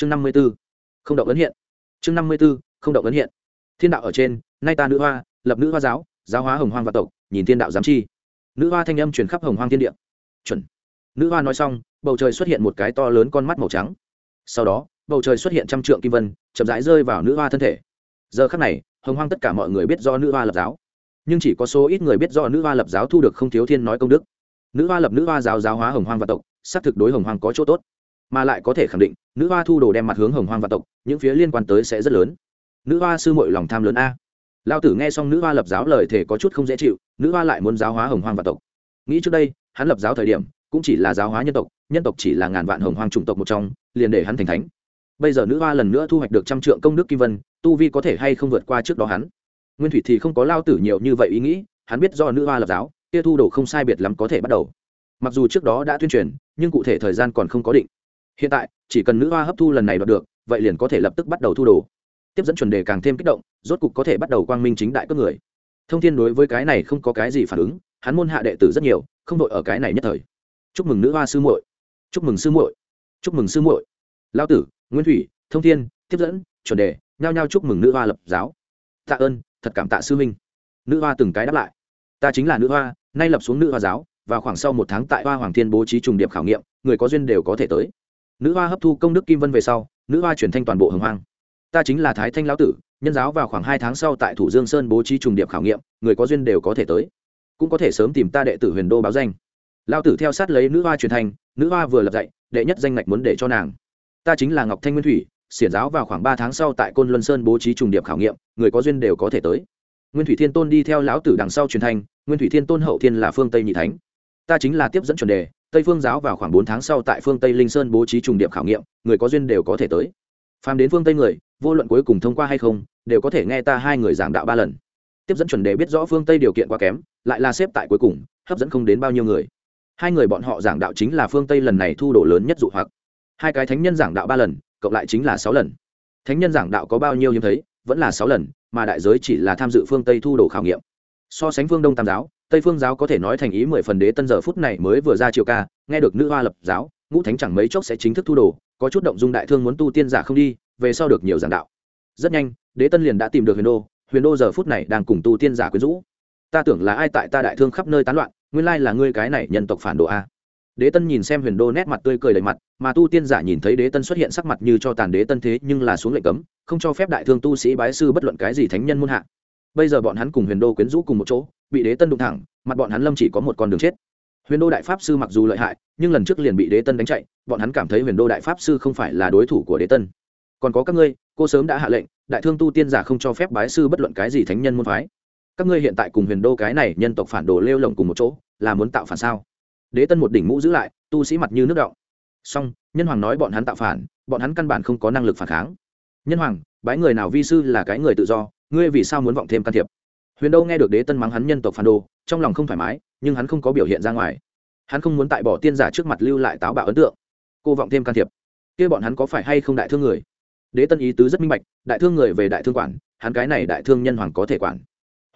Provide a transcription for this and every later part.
chương năm mươi b ố không động ấn hiện. Chương năm mươi b ố không động ấn hiện. Thiên đạo ở trên, nay ta nữ hoa, lập nữ hoa giáo giáo hóa hồng hoang và tộc, nhìn thiên đạo giám chi. Nữ hoa thanh âm truyền khắp hồng hoang thiên địa. Chuẩn. Nữ hoa nói xong, bầu trời xuất hiện một cái to lớn con mắt màu trắng. Sau đó, bầu trời xuất hiện trăm trượng kim vân, chậm rãi rơi vào nữ hoa thân thể. Giờ khắc này, hồng hoang tất cả mọi người biết do nữ hoa lập giáo. Nhưng chỉ có số ít người biết do nữ hoa lập giáo thu được không thiếu thiên nói công đức. Nữ hoa lập nữ hoa giáo giáo hóa hồng hoang và tộc, xác thực đối hồng hoang có chỗ tốt mà lại có thể khẳng định, nữ hoa thu đồ đem mặt hướng hồng hoang vạn tộc, những phía liên quan tới sẽ rất lớn. Nữ hoa sư mội lòng tham lớn a. Lao tử nghe xong nữ hoa lập giáo lời thể có chút không dễ chịu, nữ hoa lại muốn giáo hóa hồng hoang vạn tộc. Nghĩ trước đây, hắn lập giáo thời điểm, cũng chỉ là giáo hóa nhân tộc nhân tộc chỉ là ngàn vạn hồng hoang chủng tộc một trong, liền để hắn thành thánh. Bây giờ nữ hoa lần nữa thu hoạch được trăm trượng công đức kim vân, tu vi có thể hay không vượt qua trước đó hắn? Nguyên thủy thì không có lao tử nhiều như vậy ý nghĩ, hắn biết do nữ hoa lập giáo, kia thu đồ không sai biệt lắm có thể bắt đầu. Mặc dù trước đó đã tuyên truyền, nhưng cụ thể thời gian còn không có định hiện tại, chỉ cần nữ hoa hấp thu lần này đoạt được, vậy liền có thể lập tức bắt đầu thu đồ. Tiếp dẫn chuẩn đề càng thêm kích động, rốt cục có thể bắt đầu quang minh chính đại cướp người. Thông thiên đối với cái này không có cái gì phản ứng, hắn môn hạ đệ tử rất nhiều, không đội ở cái này nhất thời. Chúc mừng nữ hoa sư muội. Chúc mừng sư muội. Chúc mừng sư muội. Lao tử, nguyên thủy, thông thiên, tiếp dẫn, chuẩn đề, nhao nhao chúc mừng nữ hoa lập giáo. Tạ ơn, thật cảm tạ sư minh nữ hoa từng cái đáp lại. Ta chính là nữ hoa, nay lập xuống nữ hoa giáo và khoảng sau một tháng tại hoa hoàng thiên bố trí trùng điệp khảo nghiệm, người có duyên đều có thể tới nữ hoa hấp thu công đức kim vân về sau, nữ hoa chuyển thanh toàn bộ hồng hoang. Ta chính là thái thanh lão tử, nhân giáo vào khoảng hai tháng sau tại thủ dương sơn bố trí trùng điệp khảo nghiệm, người có duyên đều có thể tới. Cũng có thể sớm tìm ta đệ tử huyền đô báo danh. Lão tử theo sát lấy nữ hoa truyền thanh, nữ hoa vừa lập dạy, đệ nhất danh ngạch muốn để cho nàng. Ta chính là ngọc thanh nguyên thủy, xiển giáo vào khoảng ba tháng sau tại côn luân sơn bố trí trùng điệp khảo nghiệm, người có duyên đều có thể tới. Nguyên thủy thiên tôn đi theo lão tử đằng sau truyền thanh, nguyên thủy thiên tôn hậu thiên là phương tây nhị thánh. Ta chính là tiếp dẫn chuẩn đề tây phương giáo vào khoảng bốn tháng sau tại phương tây linh sơn bố trí trùng điểm khảo nghiệm, người có duyên đều có thể tới. Phàm đến phương tây người, vô luận cuối cùng thông qua hay không, đều có thể nghe ta hai người giảng đạo ba lần. Tiếp dẫn chuẩn đề biết rõ phương tây điều kiện quá kém, lại là xếp tại cuối cùng, hấp dẫn không đến bao nhiêu người. Hai người bọn họ giảng đạo chính là phương tây lần này thu đổ lớn nhất dụ hoặc. Hai cái thánh nhân giảng đạo ba lần, cộng lại chính là sáu lần. Thánh nhân giảng đạo có bao nhiêu hiếm thấy, vẫn là sáu lần, mà đại giới chỉ là tham dự phương tây thu đổ khảo nghiệm. So sánh phương đông tam giáo tây phương giáo có thể nói thành ý mười phần đế tân giờ phút này mới vừa ra triều ca, nghe được nữ hoa lập giáo, ngũ thánh chẳng mấy chốc sẽ chính thức thu đồ, có chút động dung đại thương muốn tu tiên giả không đi, về sau được nhiều giảng đạo. Rất nhanh, đế tân liền đã tìm được huyền đô huyền đô giờ phút này đang cùng tu tiên giả quyến rũ. Ta tưởng là ai tại ta đại thương khắp nơi tán loạn, nguyên lai là ngươi cái này nhân tộc phản đồ a. Đế tân nhìn xem huyền đô nét mặt tươi cười đầy mặt, mà tu tiên giả nhìn thấy đế tân xuất hiện sắc mặt như cho tàn đế tân thế nhưng là xuống lệnh cấm, không cho phép đại thương tu sĩ bái sư bất luận cái gì thánh nhân muôn hạ bây giờ bọn hắn cùng huyền đô quyến rũ cùng một chỗ, bị đế tân đụng thẳng, mặt bọn hắn lâm chỉ có một con đường chết. Huyền đô đại pháp sư mặc dù lợi hại, nhưng lần trước liền bị đế tân đánh chạy, bọn hắn cảm thấy huyền đô đại pháp sư không phải là đối thủ của đế tân. Còn có các ngươi, cô sớm đã hạ lệnh, đại thương tu tiên giả không cho phép bái sư bất luận cái gì thánh nhân môn phái. Các ngươi hiện tại cùng huyền đô cái này nhân tộc phản đồ lêu lồng cùng một chỗ, là muốn tạo phản sao? Đế tân một đỉnh mũ giữ lại, tu sĩ mặt như nước động song nhân hoàng nói bọn hắn tạo phản, bọn hắn căn bản không có năng lực phản kháng. Nhân hoàng, bái người nào vi sư là cái người tự do ngươi vì sao muốn vọng thêm can thiệp? Huyền đô nghe được đế tân mắng hắn nhân tộc phản đồ, trong lòng không thoải mái, nhưng hắn không có biểu hiện ra ngoài. Hắn không muốn tại bỏ tiên giả trước mặt lưu lại táo bạo ấn tượng. Cô vọng thêm can thiệp. Kia bọn hắn có phải hay không đại thương người? Đế tân ý tứ rất minh bạch, đại thương người về đại thương quản, hắn cái này đại thương nhân hoàng có thể quản.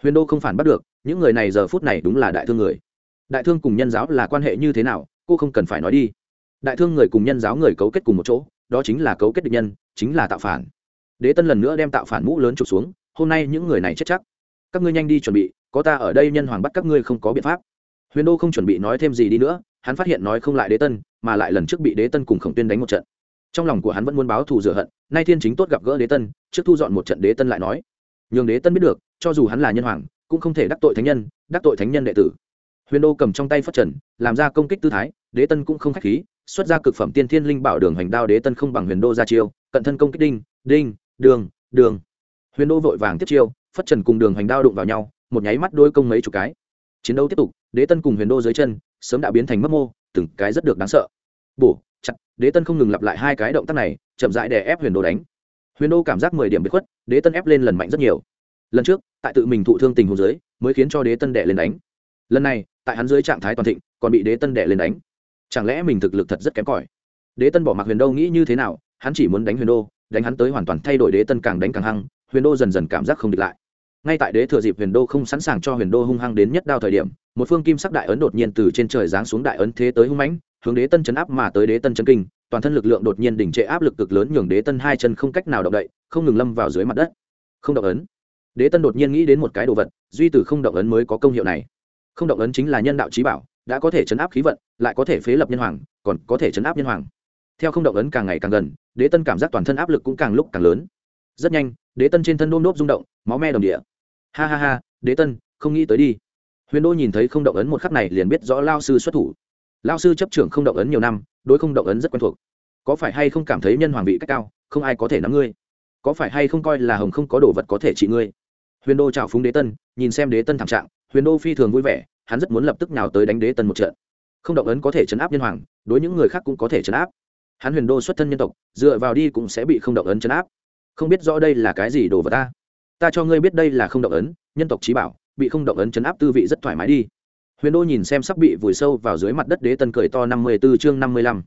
Huyền đô không phản bắt được, những người này giờ phút này đúng là đại thương người. Đại thương cùng nhân giáo là quan hệ như thế nào, cô không cần phải nói đi. Đại thương người cùng nhân giáo người cấu kết cùng một chỗ, đó chính là cấu kết địch nhân, chính là tạo phản. Đế tân lần nữa đem tạo phản mũ lớn trục xuống hôm nay những người này chết chắc. Các ngươi nhanh đi chuẩn bị, có ta ở đây nhân hoàng bắt các ngươi không có biện pháp. Huyền đô không chuẩn bị nói thêm gì đi nữa, hắn phát hiện nói không lại đế tân, mà lại lần trước bị đế tân cùng khổng tuyên đánh một trận. Trong lòng của hắn vẫn muốn báo thù rửa hận, nay thiên chính tốt gặp gỡ đế tân, trước thu dọn một trận đế tân lại nói. Nhường đế tân biết được, cho dù hắn là nhân hoàng, cũng không thể đắc tội thánh nhân, đắc tội thánh nhân đệ tử. Huyền đô cầm trong tay phát trần, làm ra công kích tư thái, đế tân cũng không k h á c h khí, xuất ra cực phẩm tiên thiên linh bảo đường hoành đao đế tân không bằng huyền đô ra chiêu, cận thân công kích đinh đinh, đường đường huyền đô vội vàng tiếp chiêu, phất trần cùng đường hoành đao đụng vào nhau, một nháy mắt đôi công mấy chục cái. Chiến đấu tiếp tục, đế tân cùng huyền đô dưới chân, sớm đã biến thành mất mô, từng cái rất được đáng sợ. Bổ, chặt, đế tân không ngừng lặp lại hai cái động tác này, chậm rãi đè ép huyền đô đánh. Huyền đô cảm giác mười điểm bị khuất, đế tân ép lên lần mạnh rất nhiều. Lần trước, tại tự mình thụ thương tình hồ dưới, mới khiến cho đế tân đẻ lên đánh. Lần này, tại hắn dưới trạng thái toàn thịnh, còn bị đế tân đẻ lên đánh. Chẳng lẽ mình thực lực thật rất kém cỏi? Đế tân bỏ mặc huyền đô nghĩ như thế nào, hắn chỉ muốn đánh huyền đô, đánh hắn tới hoàn toàn thay đổi đế tân càng đánh càng hăng huyền đô dần dần cảm giác không địch lại. Ngay tại đế thừa dịp huyền đô không sẵn sàng cho huyền đô hung hăng đến nhất đao thời điểm, một phương kim sắc đại ấn đột nhiên từ trên trời giáng xuống đại ấn thế tới hung mãnh, hướng đế tân chấn áp mà tới đế tân chấn kinh, toàn thân lực lượng đột nhiên đỉnh trệ áp lực cực lớn nhường đế tân hai chân không cách nào động đậy, không ngừng lâm vào dưới mặt đất. Không động ấn. Đế tân đột nhiên nghĩ đến một cái đồ vật, duy từ không động ấn mới có công hiệu này. Không động ấn chính là nhân đạo trí bảo, đã có thể chấn áp khí vận, lại có thể phế lập nhân hoàng, còn có thể chấn áp nhân hoàng. Theo không động ấn càng ngày càng gần, đế tân cảm giác toàn thân áp lực cũng càng lúc càng lớn rất nhanh, đế tân trên thân đôm nốt rung động, máu me đồng địa. Ha ha ha, đế tân, không nghĩ tới đi. Huyền đô nhìn thấy không động ấn một khắc này liền biết rõ lao sư xuất thủ. Lao sư chấp trưởng không động ấn nhiều năm, đối không động ấn rất quen thuộc. Có phải hay không cảm thấy nhân hoàng vị cách cao, không ai có thể nắm ngươi? Có phải hay không coi là hồng không có đồ vật có thể trị ngươi? Huyền đô chào phúng đế tân, nhìn xem đế tân thảm trạng, huyền đô phi thường vui vẻ, hắn rất muốn lập tức nào tới đánh đế tân một trận. Không động ấn có thể chấn áp nhân hoàng, đối những người khác cũng có thể chấn áp. Hắn huyền đô xuất thân nhân tộc, dựa vào đi cũng sẽ bị không động ấn chấn áp không biết rõ đây là cái gì đồ vật ta. Ta cho ngươi biết đây là không động ấn, nhân tộc trí bảo, bị không động ấn chấn áp tư vị rất thoải mái đi. Huyền đô nhìn xem sắp bị vùi sâu vào dưới mặt đất đế tân cười to năm mươi b ố chương năm mươi lăm.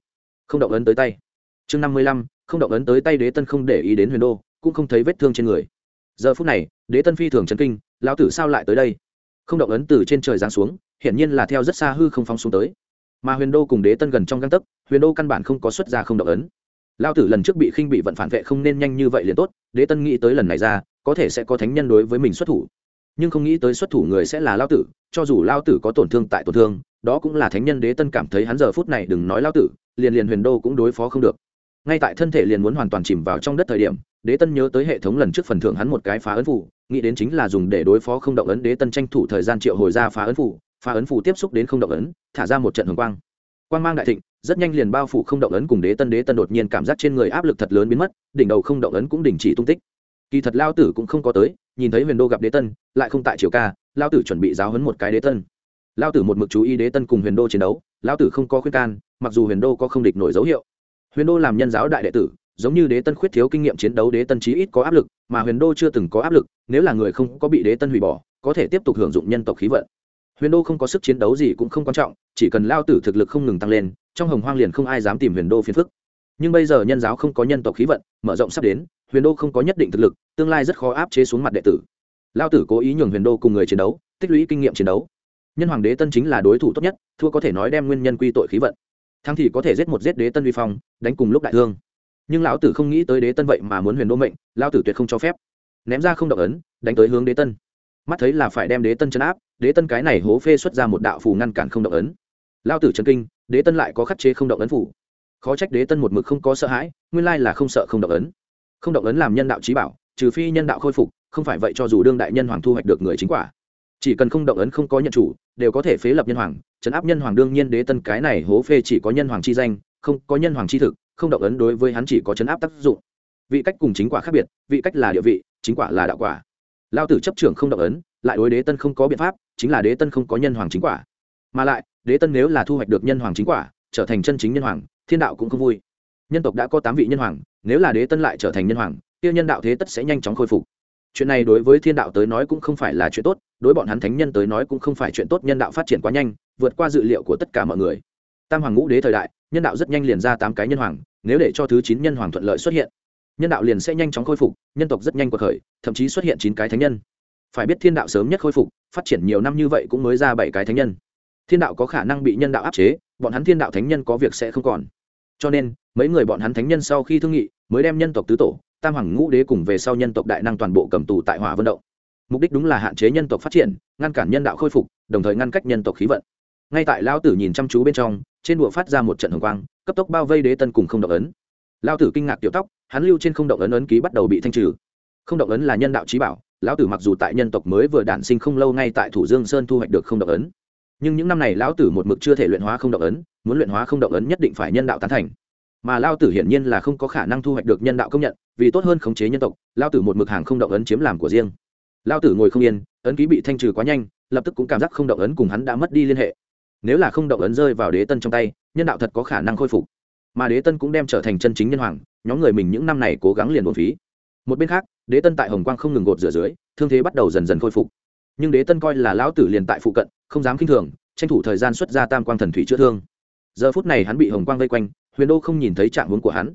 Không động ấn tới tay. Chương năm mươi lăm, không động ấn tới tay đế tân không để ý đến huyền đô, cũng không thấy vết thương trên người. Giờ phút này, đế tân phi thường chấn kinh, lão tử sao lại tới đây? Không động ấn từ trên trời giáng xuống, hiển nhiên là theo rất xa hư không phóng xuống tới. Mà huyền đô cùng đế tân gần trong găng tấc, huyền đô căn bản không có xuất ra không động ấn lao tử lần trước bị khinh bị vận phản vệ không nên nhanh như vậy liền tốt, đế tân nghĩ tới lần này ra, có thể sẽ có thánh nhân đối với mình xuất thủ. Nhưng không nghĩ tới xuất thủ người sẽ là lao tử, cho dù lao tử có tổn thương tại tổn thương, đó cũng là thánh nhân đế tân cảm thấy hắn giờ phút này đừng nói lao tử, liền liền huyền đô cũng đối phó không được. Ngay tại thân thể liền muốn hoàn toàn chìm vào trong đất thời điểm, đế tân nhớ tới hệ thống lần trước phần thưởng hắn một cái phá ấn phủ, nghĩ đến chính là dùng để đối phó không động ấn đế tân tranh thủ thời gian triệu hồi ra phá ấn phủ, phá ấn phủ tiếp xúc đến không động ấn, thả ra một trận hồng quang. Quang mang đại thịnh rất nhanh liền bao phủ không động ấn cùng đế tân. Đế tân đột nhiên cảm giác trên người áp lực thật lớn biến mất, đỉnh đầu không động ấn cũng đình chỉ tung tích. Kỳ thật lao tử cũng không có tới, nhìn thấy huyền đô gặp đế tân, lại không tại triều ca, lao tử chuẩn bị giáo hấn một cái đế tân. Lao tử một mực chú ý đế tân cùng huyền đô chiến đấu, lao tử không có khuyên can, mặc dù huyền đô có không địch nổi dấu hiệu. Huyền đô làm nhân giáo đại đệ tử, giống như đế tân khuyết thiếu kinh nghiệm chiến đấu đế tân chí ít có áp lực, mà huyền đô chưa từng có áp lực, nếu là người không có bị đế tân hủy bỏ, có thể tiếp tục hưởng dụng nhân tộc khí vận. Huyền đô không có sức chiến đấu gì cũng không quan trọng, chỉ cần lao tử thực lực không ngừng tăng lên trong hồng hoang liền không ai dám tìm huyền đô phiền phức. Nhưng bây giờ nhân giáo không có nhân tộc khí vận, mở rộng sắp đến, huyền đô không có nhất định thực lực, tương lai rất khó áp chế xuống mặt đệ tử. Lao tử cố ý nhường huyền đô cùng người chiến đấu, tích lũy kinh nghiệm chiến đấu. Nhân hoàng đế tân chính là đối thủ tốt nhất, thua có thể nói đem nguyên nhân quy tội khí vận. Thắng thì có thể giết một giết đế tân vi phong, đánh cùng lúc đại thương. Nhưng lão tử không nghĩ tới đế tân vậy mà muốn huyền đô mệnh, lão tử tuyệt không cho phép. Ném ra không động ấn, đánh tới hướng đế tân. Mắt thấy là phải đem đế tân chấn áp, đế tân cái này hố phê xuất ra một đạo phù ngăn cản không động ấn lao tử trần kinh, đế tân lại có khắc chế không động ấn phủ. Khó trách đế tân một mực không có sợ hãi, nguyên lai là không sợ không động ấn. Không động ấn làm nhân đạo trí bảo, trừ phi nhân đạo khôi phục, không phải vậy cho dù đương đại nhân hoàng thu hoạch được người chính quả. Chỉ cần không động ấn không có nhận chủ, đều có thể phế lập nhân hoàng, trấn áp nhân hoàng đương nhiên đế tân cái này hố phê chỉ có nhân hoàng chi danh, không có nhân hoàng chi thực, không động ấn đối với hắn chỉ có chấn áp tác dụng. Vị cách cùng chính quả khác biệt, vị cách là địa vị, chính quả là đạo quả. Lao tử chấp trưởng không động ấn, lại đối đế tân không có biện pháp, chính là đế tân không có nhân hoàng chính quả. Mà lại đế tân nếu là thu hoạch được nhân hoàng chính quả, trở thành chân chính nhân hoàng, thiên đạo cũng không vui. Nhân tộc đã có tám vị nhân hoàng, nếu là đế tân lại trở thành nhân hoàng tiêu nhân đạo thế tất sẽ nhanh chóng khôi phục. Chuyện này đối với thiên đạo tới nói cũng không phải là chuyện tốt, đối bọn hắn thánh nhân tới nói cũng không phải chuyện tốt, nhân đạo phát triển quá nhanh, vượt qua dự liệu của tất cả mọi người. Tam hoàng ngũ đế thời đại, nhân đạo rất nhanh liền ra tám cái nhân hoàng, nếu để cho thứ chín nhân hoàng thuận lợi xuất hiện, nhân đạo liền sẽ nhanh chóng khôi phục, nhân tộc rất nhanh cuộc khởi, thậm chí xuất hiện chín cái thánh nhân. Phải biết thiên đạo sớm nhất khôi phục, phát triển nhiều năm như vậy cũng mới ra bảy cái thánh nhân thiên đạo có khả năng bị nhân đạo áp chế, bọn hắn thiên đạo thánh nhân có việc sẽ không còn. Cho nên, mấy người bọn hắn thánh nhân sau khi thương nghị, mới đem nhân tộc tứ tổ, tam hoàng ngũ đế cùng về sau nhân tộc đại năng toàn bộ cầm tù tại hỏa vận động. Mục đích đúng là hạn chế nhân tộc phát triển, ngăn cản nhân đạo khôi phục, đồng thời ngăn cách nhân tộc khí vận. Ngay tại lao tử nhìn chăm chú bên trong, trên đùa phát ra một trận hồng quang, cấp tốc bao vây đế tân cùng không động ấn. Lao tử kinh ngạc tiểu tóc, hắn lưu trên không động ấn ấn ký bắt đầu bị thanh trừ. Không động ấn là nhân đạo trí bảo, lão tử mặc dù tại nhân tộc mới vừa đản sinh không lâu ngay tại thủ dương sơn thu hoạch được không động ấn nhưng những năm này lão tử một mực chưa thể luyện hóa không động ấn, muốn luyện hóa không động ấn nhất định phải nhân đạo tán thành. Mà lao tử hiển nhiên là không có khả năng thu hoạch được nhân đạo công nhận, vì tốt hơn khống chế nhân tộc lao tử một mực hàng không động ấn chiếm làm của riêng. Lao tử ngồi không yên, ấn ký bị thanh trừ quá nhanh, lập tức cũng cảm giác không động ấn cùng hắn đã mất đi liên hệ. Nếu là không động ấn rơi vào đế tân trong tay, nhân đạo thật có khả năng khôi phục. Mà đế tân cũng đem trở thành chân chính nhân hoàng, nhóm người mình những năm này cố gắng liền một phí. Một bên khác, đế tân tại hồng quang không ngừng gột rửa dưới, thương thế bắt đầu dần dần khôi phục. Nhưng đế tân coi là lão tử liền tại phụ cận không dám khinh thường, tranh thủ thời gian xuất ra tam quang thần thủy chữa thương. Giờ phút này hắn bị hồng quang vây quanh, huyền đô không nhìn thấy trạng hướng của hắn.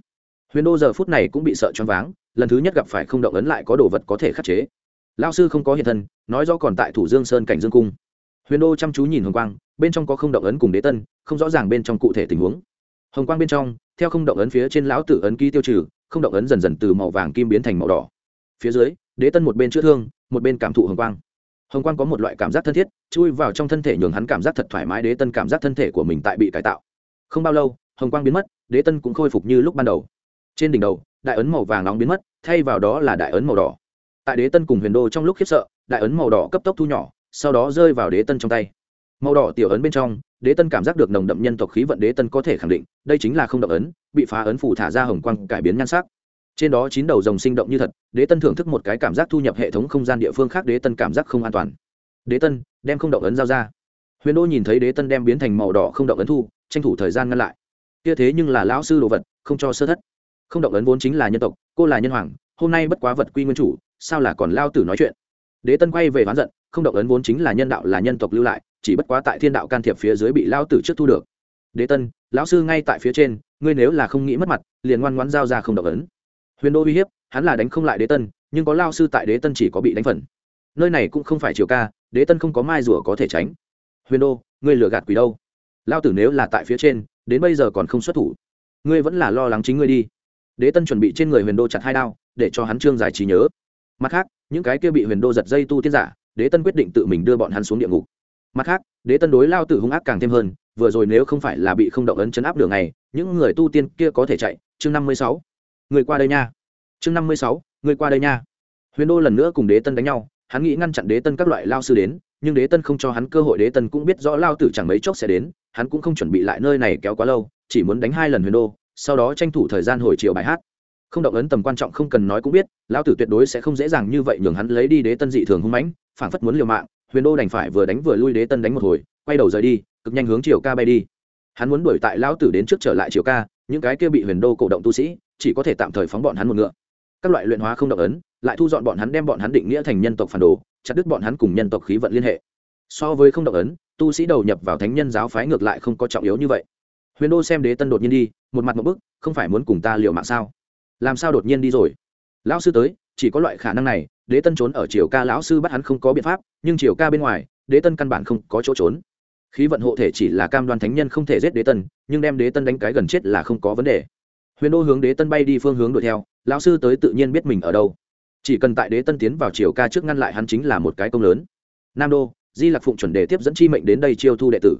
Huyền đô giờ phút này cũng bị sợ choáng váng, lần thứ nhất gặp phải không động ấn lại có đồ vật có thể khắc chế. Lao sư không có hiện thân, nói rõ còn tại thủ dương sơn cảnh dương cung. Huyền đô chăm chú nhìn hồng quang, bên trong có không động ấn cùng đế tân, không rõ ràng bên trong cụ thể tình huống. Hồng quang bên trong, theo không động ấn phía trên lão tử ấn ký tiêu trừ, không động ấn dần dần từ màu vàng kim biến thành màu đỏ. Phía dưới, đế tân một bên chữa thương, một bên cảm thụ hồng quang hồng quang có một loại cảm giác thân thiết, chui vào trong thân thể nhường hắn cảm giác thật thoải mái đế tân cảm giác thân thể của mình tại bị cải tạo. Không bao lâu, hồng quang biến mất, đế tân cũng khôi phục như lúc ban đầu. Trên đỉnh đầu, đại ấn màu vàng nóng biến mất, thay vào đó là đại ấn màu đỏ. Tại đế tân cùng huyền đô trong lúc khiếp sợ, đại ấn màu đỏ cấp tốc thu nhỏ, sau đó rơi vào đế tân trong tay. Màu đỏ tiểu ấn bên trong, đế tân cảm giác được nồng đậm nhân tộc khí vận đế tân có thể khẳng định, đây chính là không động ấn, bị phá ấn phủ thả ra hồng quang cải biến nhan sắc trên đó chín đầu rồng sinh động như thật, đế tân thưởng thức một cái cảm giác thu nhập hệ thống không gian địa phương khác đế tân cảm giác không an toàn. Đế tân, đem không động ấn giao ra. Huyền đô nhìn thấy đế tân đem biến thành màu đỏ không động ấn thu, tranh thủ thời gian ngăn lại. Kia thế nhưng là lão sư đồ vật, không cho sơ thất. Không động ấn vốn chính là nhân tộc, cô là nhân hoàng, hôm nay bất quá vật quy nguyên chủ, sao là còn lao tử nói chuyện? Đế tân quay về ván giận, không động ấn vốn chính là nhân đạo là nhân tộc lưu lại, chỉ bất quá tại thiên đạo can thiệp phía dưới bị lao tử trước thu được. Đế tân, lão sư ngay tại phía trên, ngươi nếu là không nghĩ mất mặt, liền ngoan ngoãn giao ra không động ấn huyền đô uy hiếp, hắn là đánh không lại đế tân, nhưng có lao sư tại đế tân chỉ có bị đánh phần. Nơi này cũng không phải chiều ca, đế tân không có mai rùa có thể tránh. Huyền đô, ngươi lừa gạt quỷ đâu? Lao tử nếu là tại phía trên, đến bây giờ còn không xuất thủ. Ngươi vẫn là lo lắng chính ngươi đi. Đế tân chuẩn bị trên người huyền đô chặt hai đao, để cho hắn trương giải trí nhớ. Mặt khác, những cái kia bị huyền đô giật dây tu tiên giả, đế tân quyết định tự mình đưa bọn hắn xuống địa ngục. Mặt khác, đế tân đối lao tử hung ác càng thêm hơn, vừa rồi nếu không phải là bị không động ấn chấn áp đường này, những người tu tiên kia có thể chạy, chương năm mươi sáu người qua đây nha. Chương năm mươi sáu, người qua đây nha. Huyền đô lần nữa cùng đế tân đánh nhau, hắn nghĩ ngăn chặn đế tân các loại lao sư đến, nhưng đế tân không cho hắn cơ hội, đế tân cũng biết rõ lao tử chẳng mấy chốc sẽ đến, hắn cũng không chuẩn bị lại nơi này kéo quá lâu, chỉ muốn đánh hai lần huyền đô, sau đó tranh thủ thời gian hồi chiều bài hát. Không động ấn tầm quan trọng không cần nói cũng biết lão tử tuyệt đối sẽ không dễ dàng như vậy nhường hắn lấy đi đế tân dị thường hung mãnh phản phất muốn liều mạng, huyền đô đành phải vừa đánh vừa lui đế tân đánh một hồi, quay đầu rời đi, cực nhanh hướng chiều ca bay đi. Hắn muốn đuổi tại lão tử đến trước trở lại chiều ca, những cái kia bị huyền đô cổ động tu sĩ chỉ có thể tạm thời phóng bọn hắn một ngựa. Các loại luyện hóa không động ấn, lại thu dọn bọn hắn đem bọn hắn định nghĩa thành nhân tộc phản đồ, chặt đứt bọn hắn cùng nhân tộc khí vận liên hệ. So với không động ấn, tu sĩ đầu nhập vào thánh nhân giáo phái ngược lại không có trọng yếu như vậy. Huyền đô xem đế tân đột nhiên đi, một mặt một bức, không phải muốn cùng ta liều mạng sao? Làm sao đột nhiên đi rồi? Lão sư tới, chỉ có loại khả năng này, đế tân trốn ở triều ca lão sư bắt hắn không có biện pháp, nhưng triều ca bên ngoài, đế tân căn bản không có chỗ trốn. Khí vận hộ thể chỉ là cam đoan thánh nhân không thể giết đế tân, nhưng đem đế tân đánh cái gần chết là không có vấn đề huyền đô hướng đế tân bay đi phương hướng đuổi theo, lão sư tới tự nhiên biết mình ở đâu. Chỉ cần tại đế tân tiến vào triều ca trước ngăn lại hắn chính là một cái công lớn. Nam đô, di lạc phụng chuẩn đề tiếp dẫn chi mệnh đến đây chiêu thu đệ tử.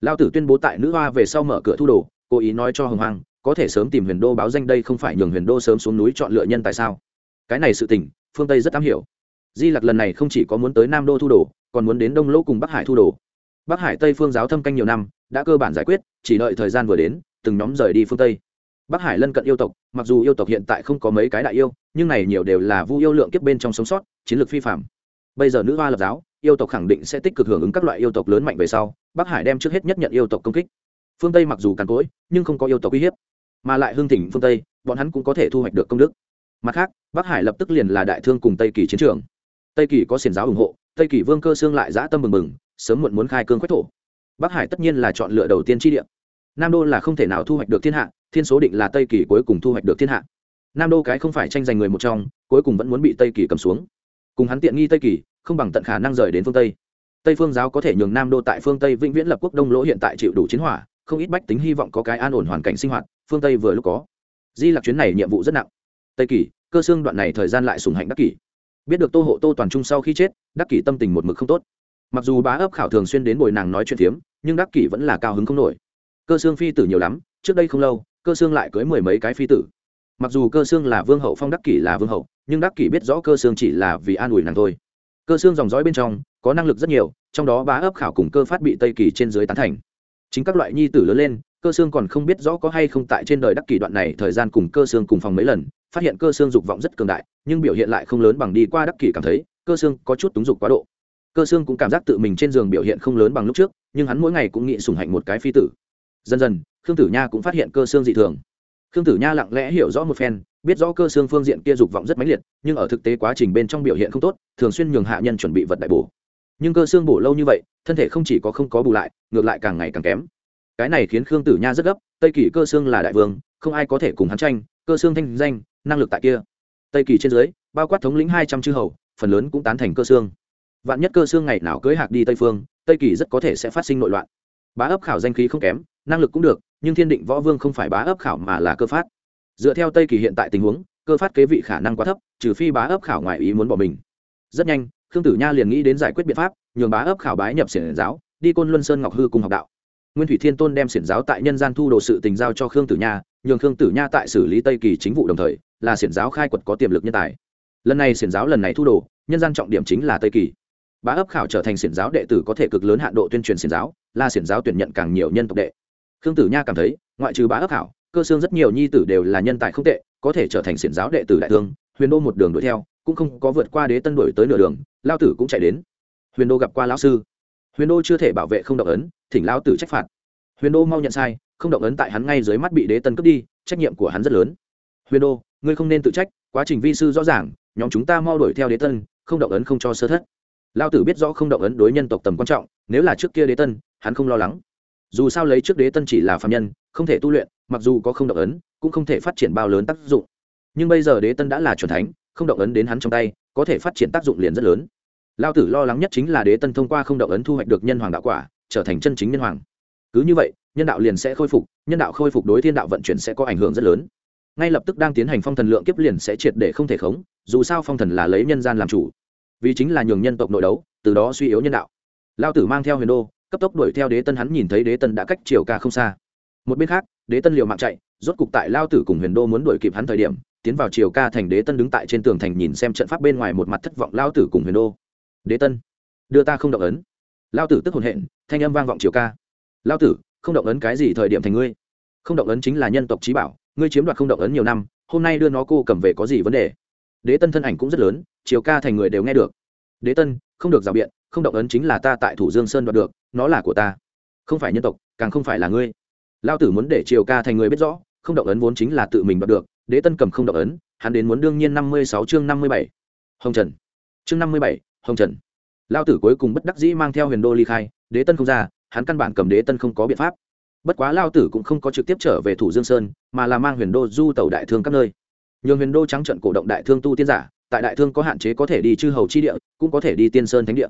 Lao tử tuyên bố tại nữ hoa về sau mở cửa thu đồ, cố ý nói cho hồng hoàng có thể sớm tìm huyền đô báo danh đây không phải nhường huyền đô sớm xuống núi chọn lựa nhân tại sao? Cái này sự tình, phương tây rất am hiểu. Di lặc lần này không chỉ có muốn tới nam đô thu đồ, còn muốn đến đông lỗ cùng bắc hải thu đồ. Bắc hải tây phương giáo thâm canh nhiều năm, đã cơ bản giải quyết, chỉ đợi thời gian vừa đến, từng nhóm rời đi phương tây bắc hải lân cận yêu tộc, mặc dù yêu tộc hiện tại không có mấy cái đại yêu, nhưng này nhiều đều là vu yêu lượng kiếp bên trong sống sót, chiến lược phi phạm bây giờ nữ hoa lập giáo, yêu tộc khẳng định sẽ tích cực hưởng ứng các loại yêu tộc lớn mạnh về sau, bắc hải đem trước hết nhất nhận yêu tộc công kích. Phương tây mặc dù càn cỗi, nhưng không có yêu tộc uy hiếp. Mà lại hương thỉnh phương tây, bọn hắn cũng có thể thu hoạch được công đức. Mặt khác, bắc hải lập tức liền là đại thương cùng tây kỳ chiến trường. Tây kỳ có xiền giáo ủng hộ, tây kỳ vương cơ xương lại dã tâm mừng mừng, sớm muộn muốn khai cương quách thổ. Bắc hải tất nhiên là chọn lựa đầu tiên tri địa nam đô là không thể nào thu hoạch được thiên hạ, thiên số định là tây kỳ cuối cùng thu hoạch được thiên hạ. Nam đô cái không phải tranh giành người một trong, cuối cùng vẫn muốn bị tây kỳ cầm xuống. Cùng hắn tiện nghi tây kỳ, không bằng tận khả năng rời đến phương tây. Tây phương giáo có thể nhường nam đô tại phương tây vĩnh viễn lập quốc đông lỗ hiện tại chịu đủ chiến hỏa, không ít bách tính hy vọng có cái an ổn hoàn cảnh sinh hoạt, phương tây vừa lúc có. Di lặc chuyến này nhiệm vụ rất nặng. Tây kỳ, cơ xương đoạn này thời gian lại sùng hạnh đắc kỷ. Biết được tô hộ tô toàn trung sau khi chết, đắc kỷ tâm tình một mực không tốt. Mặc dù bá ấp khảo thường xuyên đến bồi nàng nói chuyện phiếm nhưng đắc kỷ vẫn là cao hứng không nổi cơ xương phi tử nhiều lắm, trước đây không lâu, cơ xương lại cưới mười mấy cái phi tử. Mặc dù cơ xương là vương hậu, phong đắc kỷ là vương hậu, nhưng đắc kỷ biết rõ cơ xương chỉ là vì an ủi nàng thôi. Cơ xương dòng dõi bên trong, có năng lực rất nhiều, trong đó bá ấp khảo cùng cơ phát bị tây kỳ trên dưới tán thành. Chính các loại nhi tử lớn lên, cơ xương còn không biết rõ có hay không tại trên đời đắc kỷ đoạn này thời gian cùng cơ xương cùng phòng mấy lần, phát hiện cơ xương dục vọng rất cường đại, nhưng biểu hiện lại không lớn bằng đi qua đắc kỷ cảm thấy, cơ xương có chút túng dục quá độ. Cơ xương cũng cảm giác tự mình trên giường biểu hiện không lớn bằng lúc trước, nhưng hắn mỗi ngày cũng nghĩ sùng hạnh một cái phi tử dần dần, khương tử nha cũng phát hiện cơ xương dị thường. Khương tử nha lặng lẽ hiểu rõ một phen, biết rõ cơ xương phương diện kia dục vọng rất mãnh liệt, nhưng ở thực tế quá trình bên trong biểu hiện không tốt, thường xuyên nhường hạ nhân chuẩn bị vật đại bổ. Nhưng cơ xương bổ lâu như vậy, thân thể không chỉ có không có bù lại, ngược lại càng ngày càng kém. Cái này khiến khương tử nha rất gấp, tây kỳ cơ xương là đại vương, không ai có thể cùng hắn tranh, cơ xương thanh danh, năng lực tại kia. Tây kỳ trên dưới, bao quát thống lĩnh hai trăm chư hầu, phần lớn cũng tán thành cơ xương. Vạn nhất cơ xương ngày nào cưới hạc đi tây phương, tây kỳ rất có thể sẽ phát sinh nội loạn bá ấp khảo danh khí không kém, năng lực cũng được, nhưng thiên định võ vương không phải bá ấp khảo mà là cơ phát. Dựa theo tây kỳ hiện tại tình huống, cơ phát kế vị khả năng quá thấp, trừ phi bá ấp khảo ngoài ý muốn bỏ mình. Rất nhanh, khương tử nha liền nghĩ đến giải quyết biện pháp, nhường bá ấp khảo bái nhập xiển giáo, đi côn luân sơn ngọc hư cùng học đạo. Nguyên thủy thiên tôn đem xiển giáo tại nhân gian thu đồ sự tình giao cho khương tử nha, nhường khương tử nha tại xử lý tây kỳ chính vụ đồng thời, là xiển giáo khai quật có tiềm lực nhân tài. Lần này xiển giáo lần này thu đồ, nhân gian trọng điểm chính là tây kỳ. Bá ấp khảo trở thành xiển giáo đệ tử có thể cực lớn hạn độ tuyên truyền xiển giáo là xiển giáo tuyển nhận càng nhiều nhân tộc đệ. Khương tử nha cảm thấy ngoại trừ bá ấp hảo, cơ xương rất nhiều nhi tử đều là nhân tài không tệ có thể trở thành xiển giáo đệ tử đại thương huyền đô một đường đuổi theo cũng không có vượt qua đế tân đuổi tới nửa đường lao tử cũng chạy đến. Huyền đô gặp qua lão sư. Huyền đô chưa thể bảo vệ không động ấn thỉnh lao tử trách phạt. Huyền đô mau nhận sai không động ấn tại hắn ngay dưới mắt bị đế tân cướp đi trách nhiệm của hắn rất lớn. Huyền đô ngươi không nên tự trách quá trình vi sư rõ ràng nhóm chúng ta mau đuổi theo đế tân không động ấn không cho sơ thất. Lao tử biết rõ không động ấn đối nhân tộc tầm quan trọng nếu là trước kia đế tân hắn không lo lắng. Dù sao lấy trước đế tân chỉ là phạm nhân, không thể tu luyện, mặc dù có không động ấn, cũng không thể phát triển bao lớn tác dụng. Nhưng bây giờ đế tân đã là c thánh, không động ấn đến hắn trong tay, có thể phát triển tác dụng liền rất lớn. Lao tử lo lắng nhất chính là đế tân thông qua không động ấn thu hoạch được nhân hoàng đạo quả, trở thành chân chính nhân hoàng. Cứ như vậy, nhân đạo liền sẽ khôi phục, nhân đạo khôi phục đối thiên đạo vận chuyển sẽ có ảnh hưởng rất lớn. Ngay lập tức đang tiến hành phong thần lượng kiếp liền sẽ triệt để không thể khống, dù sao phong thần là lấy nhân gian làm chủ. Vì chính là nhường nhân tộc nội đấu, từ đó suy yếu nhân đạo. Lao tử mang theo huyền đô cấp tốc đuổi theo đế tân hắn nhìn thấy đế tân đã cách triều ca không xa. Một bên khác, đế tân liều mạng chạy, rốt cục tại lao tử cùng huyền đô muốn đuổi kịp hắn thời điểm, tiến vào triều ca thành đế tân đứng tại trên tường thành nhìn xem trận pháp bên ngoài một mặt thất vọng lao tử cùng huyền đô. Đế tân, đưa ta không động ấn. Lao tử tức hồn hện, thanh âm vang vọng triều ca. Lao tử, không động ấn cái gì thời điểm thành ngươi? Không động ấn chính là nhân tộc trí bảo, ngươi chiếm đoạt không động ấn nhiều năm, hôm nay đưa nó cô cầm về có gì vấn đề? Đế tân thân ảnh cũng rất lớn chiều ca thành người đều nghe được. Đế tân, không được rào biện, không động ấn chính là ta tại thủ dương sơn đoạt được nó là của ta. Không phải nhân tộc, càng không phải là ngươi. Lao tử muốn để triều ca thành người biết rõ, không động ấn vốn chính là tự mình đoạt được, đế tân cầm không động ấn, hắn đến muốn đương nhiên năm mươi sáu chương năm mươi bảy. Hồng trần. Chương năm mươi bảy, hồng trần. Lao tử cuối cùng bất đắc dĩ mang theo huyền đô ly khai, đế tân không ra, hắn căn bản cầm đế tân không có biện pháp. Bất quá lao tử cũng không có trực tiếp trở về thủ dương sơn, mà là mang huyền đô du tàu đại thương các nơi. Nhường huyền đô trắng trận cổ động đại thương tu tiên giả, tại đại thương có hạn chế có thể đi chư hầu chi địa, cũng có thể đi tiên sơn thánh địa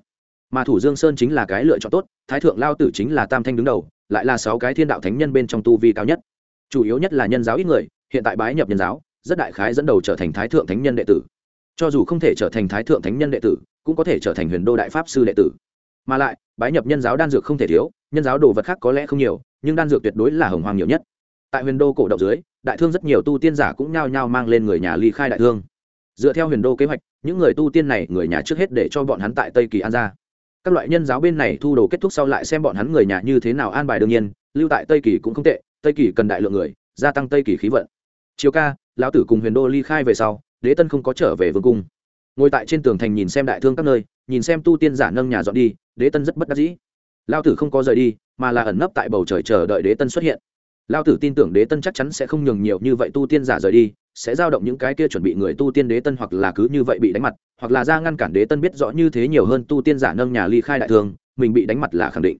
mà thủ dương sơn chính là cái lựa chọn tốt, thái thượng lao tử chính là tam thanh đứng đầu, lại là sáu cái thiên đạo thánh nhân bên trong tu vi cao nhất. Chủ yếu nhất là nhân giáo ít người, hiện tại bái nhập nhân giáo, rất đại khái dẫn đầu trở thành thái thượng thánh nhân đệ tử. Cho dù không thể trở thành thái thượng thánh nhân đệ tử, cũng có thể trở thành huyền đô đại pháp sư đệ tử. Mà lại, bái nhập nhân giáo đan dược không thể thiếu, nhân giáo đồ vật khác có lẽ không nhiều, nhưng đan dược tuyệt đối là hồng hoàng nhiều nhất. Tại huyền đô cổ động dưới, đại thương rất nhiều tu tiên giả cũng nhao nhao mang lên người nhà ly khai đại thương. Dựa theo huyền đô kế hoạch, những người tu tiên này người nhà trước hết để cho bọn hắn tại tây kỳ an ra các loại nhân giáo bên này thu đồ kết thúc sau lại xem bọn hắn người nhà như thế nào an bài đương nhiên, lưu tại tây kỳ cũng không tệ, tây kỳ cần đại lượng người, gia tăng tây kỳ khí vận. Chiều ca, lão tử cùng huyền đô ly khai về sau, đế tân không có trở về vương cung. Ngồi tại trên tường thành nhìn xem đại thương các nơi, nhìn xem tu tiên giả nâng nhà dọn đi, đế tân rất bất đắc dĩ. Lao tử không có rời đi, mà là ẩn nấp tại bầu trời chờ đợi đế tân xuất hiện. Lao tử tin tưởng đế tân chắc chắn sẽ không nhường nhiều như vậy tu tiên giả rời đi sẽ giao động những cái kia chuẩn bị người tu tiên đế tân hoặc là cứ như vậy bị đánh mặt, hoặc là ra ngăn cản đế tân biết rõ như thế nhiều hơn tu tiên giả nâng nhà ly khai đại thương mình bị đánh mặt là khẳng định.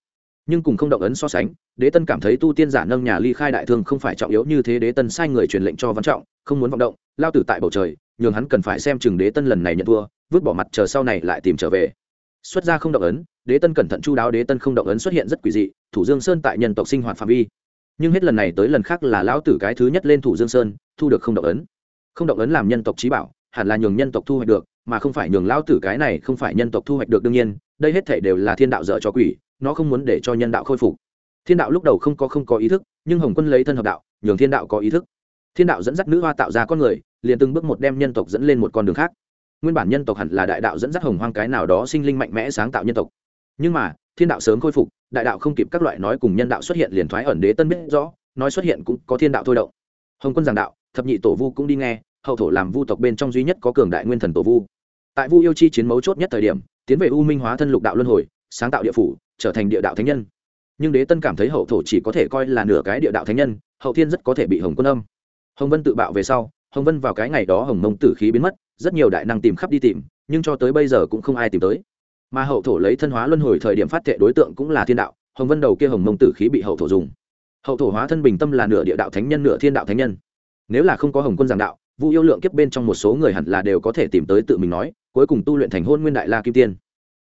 Nhưng cùng không động ấn so sánh, đế tân cảm thấy tu tiên giả nâng nhà ly khai đại thương không phải trọng yếu như thế đế tân sai người truyền lệnh cho văn trọng, không muốn vọng động, lao tử tại bầu trời, nhường hắn cần phải xem chừng đế tân lần này nhận thua, vứt bỏ mặt chờ sau này lại tìm trở về. Xuất ra không động ấn, đế tân cẩn thận chu đáo đế tân không động ấn xuất hiện rất quỷ dị, thủ dương sơn tại nhân tộc sinh hoạt phạm vi nhưng hết lần này tới lần khác là lão tử cái thứ nhất lên thủ dương sơn, thu được không động ấn. Không động ấn làm nhân tộc trí bảo, hẳn là nhường nhân tộc thu hoạch được, mà không phải nhường lão tử cái này không phải nhân tộc thu hoạch được đương nhiên, đây hết thể đều là thiên đạo dở cho quỷ, nó không muốn để cho nhân đạo khôi phục. Thiên đạo lúc đầu không có không có ý thức, nhưng hồng quân lấy thân hợp đạo, nhường thiên đạo có ý thức. Thiên đạo dẫn dắt nữ hoa tạo ra con người, liền từng bước một đem nhân tộc dẫn lên một con đường khác. Nguyên bản nhân tộc hẳn là đại đạo dẫn dắt hồng hoang cái nào đó sinh linh mạnh mẽ sáng tạo nhân tộc. Nhưng mà thiên đạo sớm khôi phục, đại đạo không kịp các loại nói cùng nhân đạo xuất hiện liền thoái ẩn đế tân biết rõ, nói xuất hiện cũng có thiên đạo thôi động. Hồng quân giảng đạo, thập nhị tổ vu cũng đi nghe, hậu thổ làm vu tộc bên trong duy nhất có cường đại nguyên thần tổ vu. Tại vu yêu chi chiến mấu chốt nhất thời điểm, tiến về u minh hóa thân lục đạo luân hồi, sáng tạo địa phủ, trở thành địa đạo thánh nhân. Nhưng đế tân cảm thấy hậu thổ chỉ có thể coi là nửa cái địa đạo thánh nhân, hậu thiên rất có thể bị hồng quân âm. Hồng vân tự bạo về sau, hồng vân vào cái ngày đó hồng mông tử khí biến mất, rất nhiều đại năng tìm khắp đi tìm, nhưng cho tới bây giờ cũng không ai tìm tới mà hậu thổ lấy thân hóa luân hồi thời điểm phát thệ đối tượng cũng là thiên đạo, hồng vân đầu kia hồng mông tử khí bị hậu thổ dùng. Hậu thổ hóa thân bình tâm là nửa địa đạo thánh nhân, nửa thiên đạo thánh nhân. Nếu là không có hồng quân giảng đạo, vu yêu lượng kiếp bên trong một số người hẳn là đều có thể tìm tới tự mình nói, cuối cùng tu luyện thành hôn nguyên đại la kim tiên.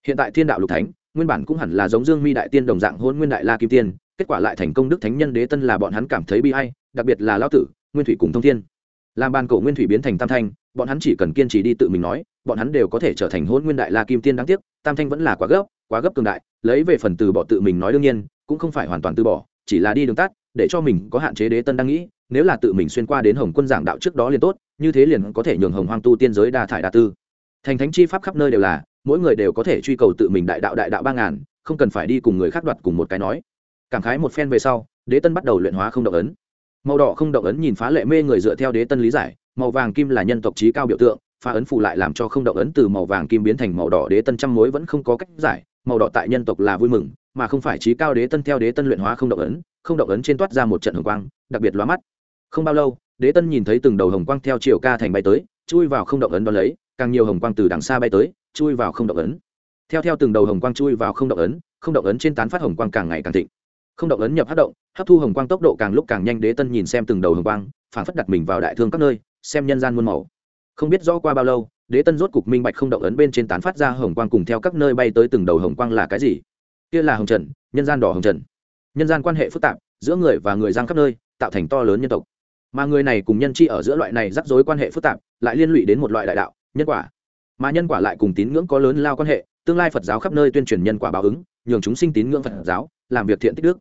Hiện tại thiên đạo lục thánh, nguyên bản cũng hẳn là giống dương mi đại tiên đồng dạng hôn nguyên đại la kim tiên, kết quả lại thành công đức thánh nhân đế tân là bọn hắn cảm thấy bi hay đặc biệt là lao tử, nguyên thủy cùng thông thiên làm bàn cổ nguyên thủy biến thành tam thanh, bọn hắn chỉ cần kiên trì đi tự mình nói, bọn hắn đều có thể trở thành hôn nguyên đại la kim tiên đáng tiếc, tam thanh vẫn là quá gấp quá gấp cường đại, lấy về phần từ bỏ tự mình nói đương nhiên, cũng không phải hoàn toàn từ bỏ, chỉ là đi đường tắt, để cho mình có hạn chế đế tân đang nghĩ, nếu là tự mình xuyên qua đến hồng quân giảng đạo trước đó liền tốt, như thế liền có thể nhường hồng hoang tu tiên giới đa thải đa tư. Thành thánh chi pháp khắp nơi đều là, mỗi người đều có thể truy cầu tự mình đại đạo đại đạo ba ngàn, không cần phải đi cùng người khác đoạt cùng một cái nói. Cảm khái một phen về sau, đế tân bắt đầu luyện hóa không động ấn màu đỏ không động ấn nhìn phá lệ mê người dựa theo đế tân lý giải, màu vàng kim là nhân tộc trí cao biểu tượng, phá ấn phụ lại làm cho không động ấn từ màu vàng kim biến thành màu đỏ đế tân trăm mối vẫn không có cách giải, màu đỏ tại nhân tộc là vui mừng, mà không phải trí cao đế tân theo đế tân luyện hóa không động ấn, không động ấn trên toát ra một trận hồng quang, đặc biệt lóa mắt. Không bao lâu, đế tân nhìn thấy từng đầu hồng quang theo chiều ca thành bay tới, chui vào không động ấn đ ó lấy, càng nhiều hồng quang từ đằng xa bay tới, chui vào không động ấn. Theo theo từng đầu hồng quang chui vào không động ấn, không động ấn trên tán phát hồng quang càng ngày càng thịnh không động ấn nhập hát động, hấp thu hồng quang tốc độ càng lúc càng nhanh, đế tân nhìn xem từng đầu hồng quang phản phất đặt mình vào đại thương các nơi, xem nhân gian muôn màu. Không biết rõ qua bao lâu, đế tân rốt cục minh bạch không động ấn bên trên tán phát ra hồng quang cùng theo các nơi bay tới từng đầu hồng quang là cái gì. Kia là hồng trần, nhân gian đỏ hồng trần. Nhân gian quan hệ phức tạp, giữa người và người giang khắp nơi, tạo thành to lớn nhân tộc. Mà người này cùng nhân chi ở giữa loại này rắc rối quan hệ phức tạp, lại liên lụy đến một loại đại đạo, nhân quả. Mà nhân quả lại cùng tín ngưỡng có lớn lao quan hệ tương lai phật giáo khắp nơi tuyên truyền nhân quả báo ứng, nhường chúng sinh tín ngưỡng phật giáo, làm việc thiện tích đức.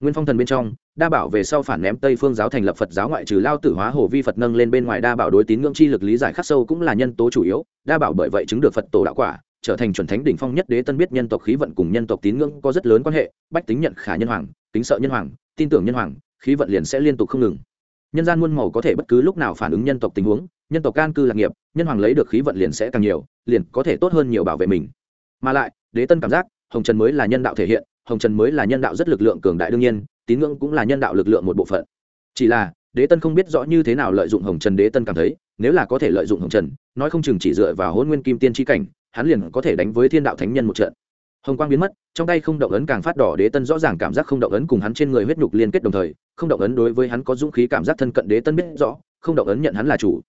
Nguyên phong thần bên trong, đa bảo về sau phản ném tây phương giáo thành lập phật giáo ngoại trừ lao tử hóa hồ vi phật nâng lên bên ngoài đa bảo đối tín ngưỡng chi lực lý giải khắc sâu cũng là nhân tố chủ yếu. Đa bảo bởi vậy chứng được phật tổ đạo quả, trở thành chuẩn thánh đỉnh phong nhất đế tân biết nhân tộc khí vận cùng nhân tộc tín ngưỡng có rất lớn quan hệ, bách tính nhận khả nhân hoàng tính sợ nhân hoàng, tin tưởng nhân hoàng, khí vận liền sẽ liên tục không ngừng. Nhân gian muôn màu có thể bất cứ lúc nào phản ứng nhân tộc tình huống, nhân tộc can cư lạc nghiệp, nhân hoàng lấy được khí vận liền sẽ càng nhiều, liền có thể tốt hơn nhiều bảo vệ mình mà lại, đế tân cảm giác, hồng trần mới là nhân đạo thể hiện, hồng trần mới là nhân đạo rất lực lượng cường đại đương nhiên, tín ngưỡng cũng là nhân đạo lực lượng một bộ phận. Chỉ là, đế tân không biết rõ như thế nào lợi dụng hồng trần đế tân cảm thấy, nếu là có thể lợi dụng hồng trần, nói không chừng chỉ dựa vào hôn nguyên kim tiên tri cảnh, hắn liền có thể đánh với thiên đạo thánh nhân một trận. Hồng quang biến mất, trong tay không động ấn càng phát đỏ, đế tân rõ ràng cảm giác không động ấn cùng hắn trên người huyết nhục liên kết đồng thời, không động ấn đối với hắn có dũng khí cảm giác thân cận đế tân biết rõ, không động ấn nhận hắn là chủ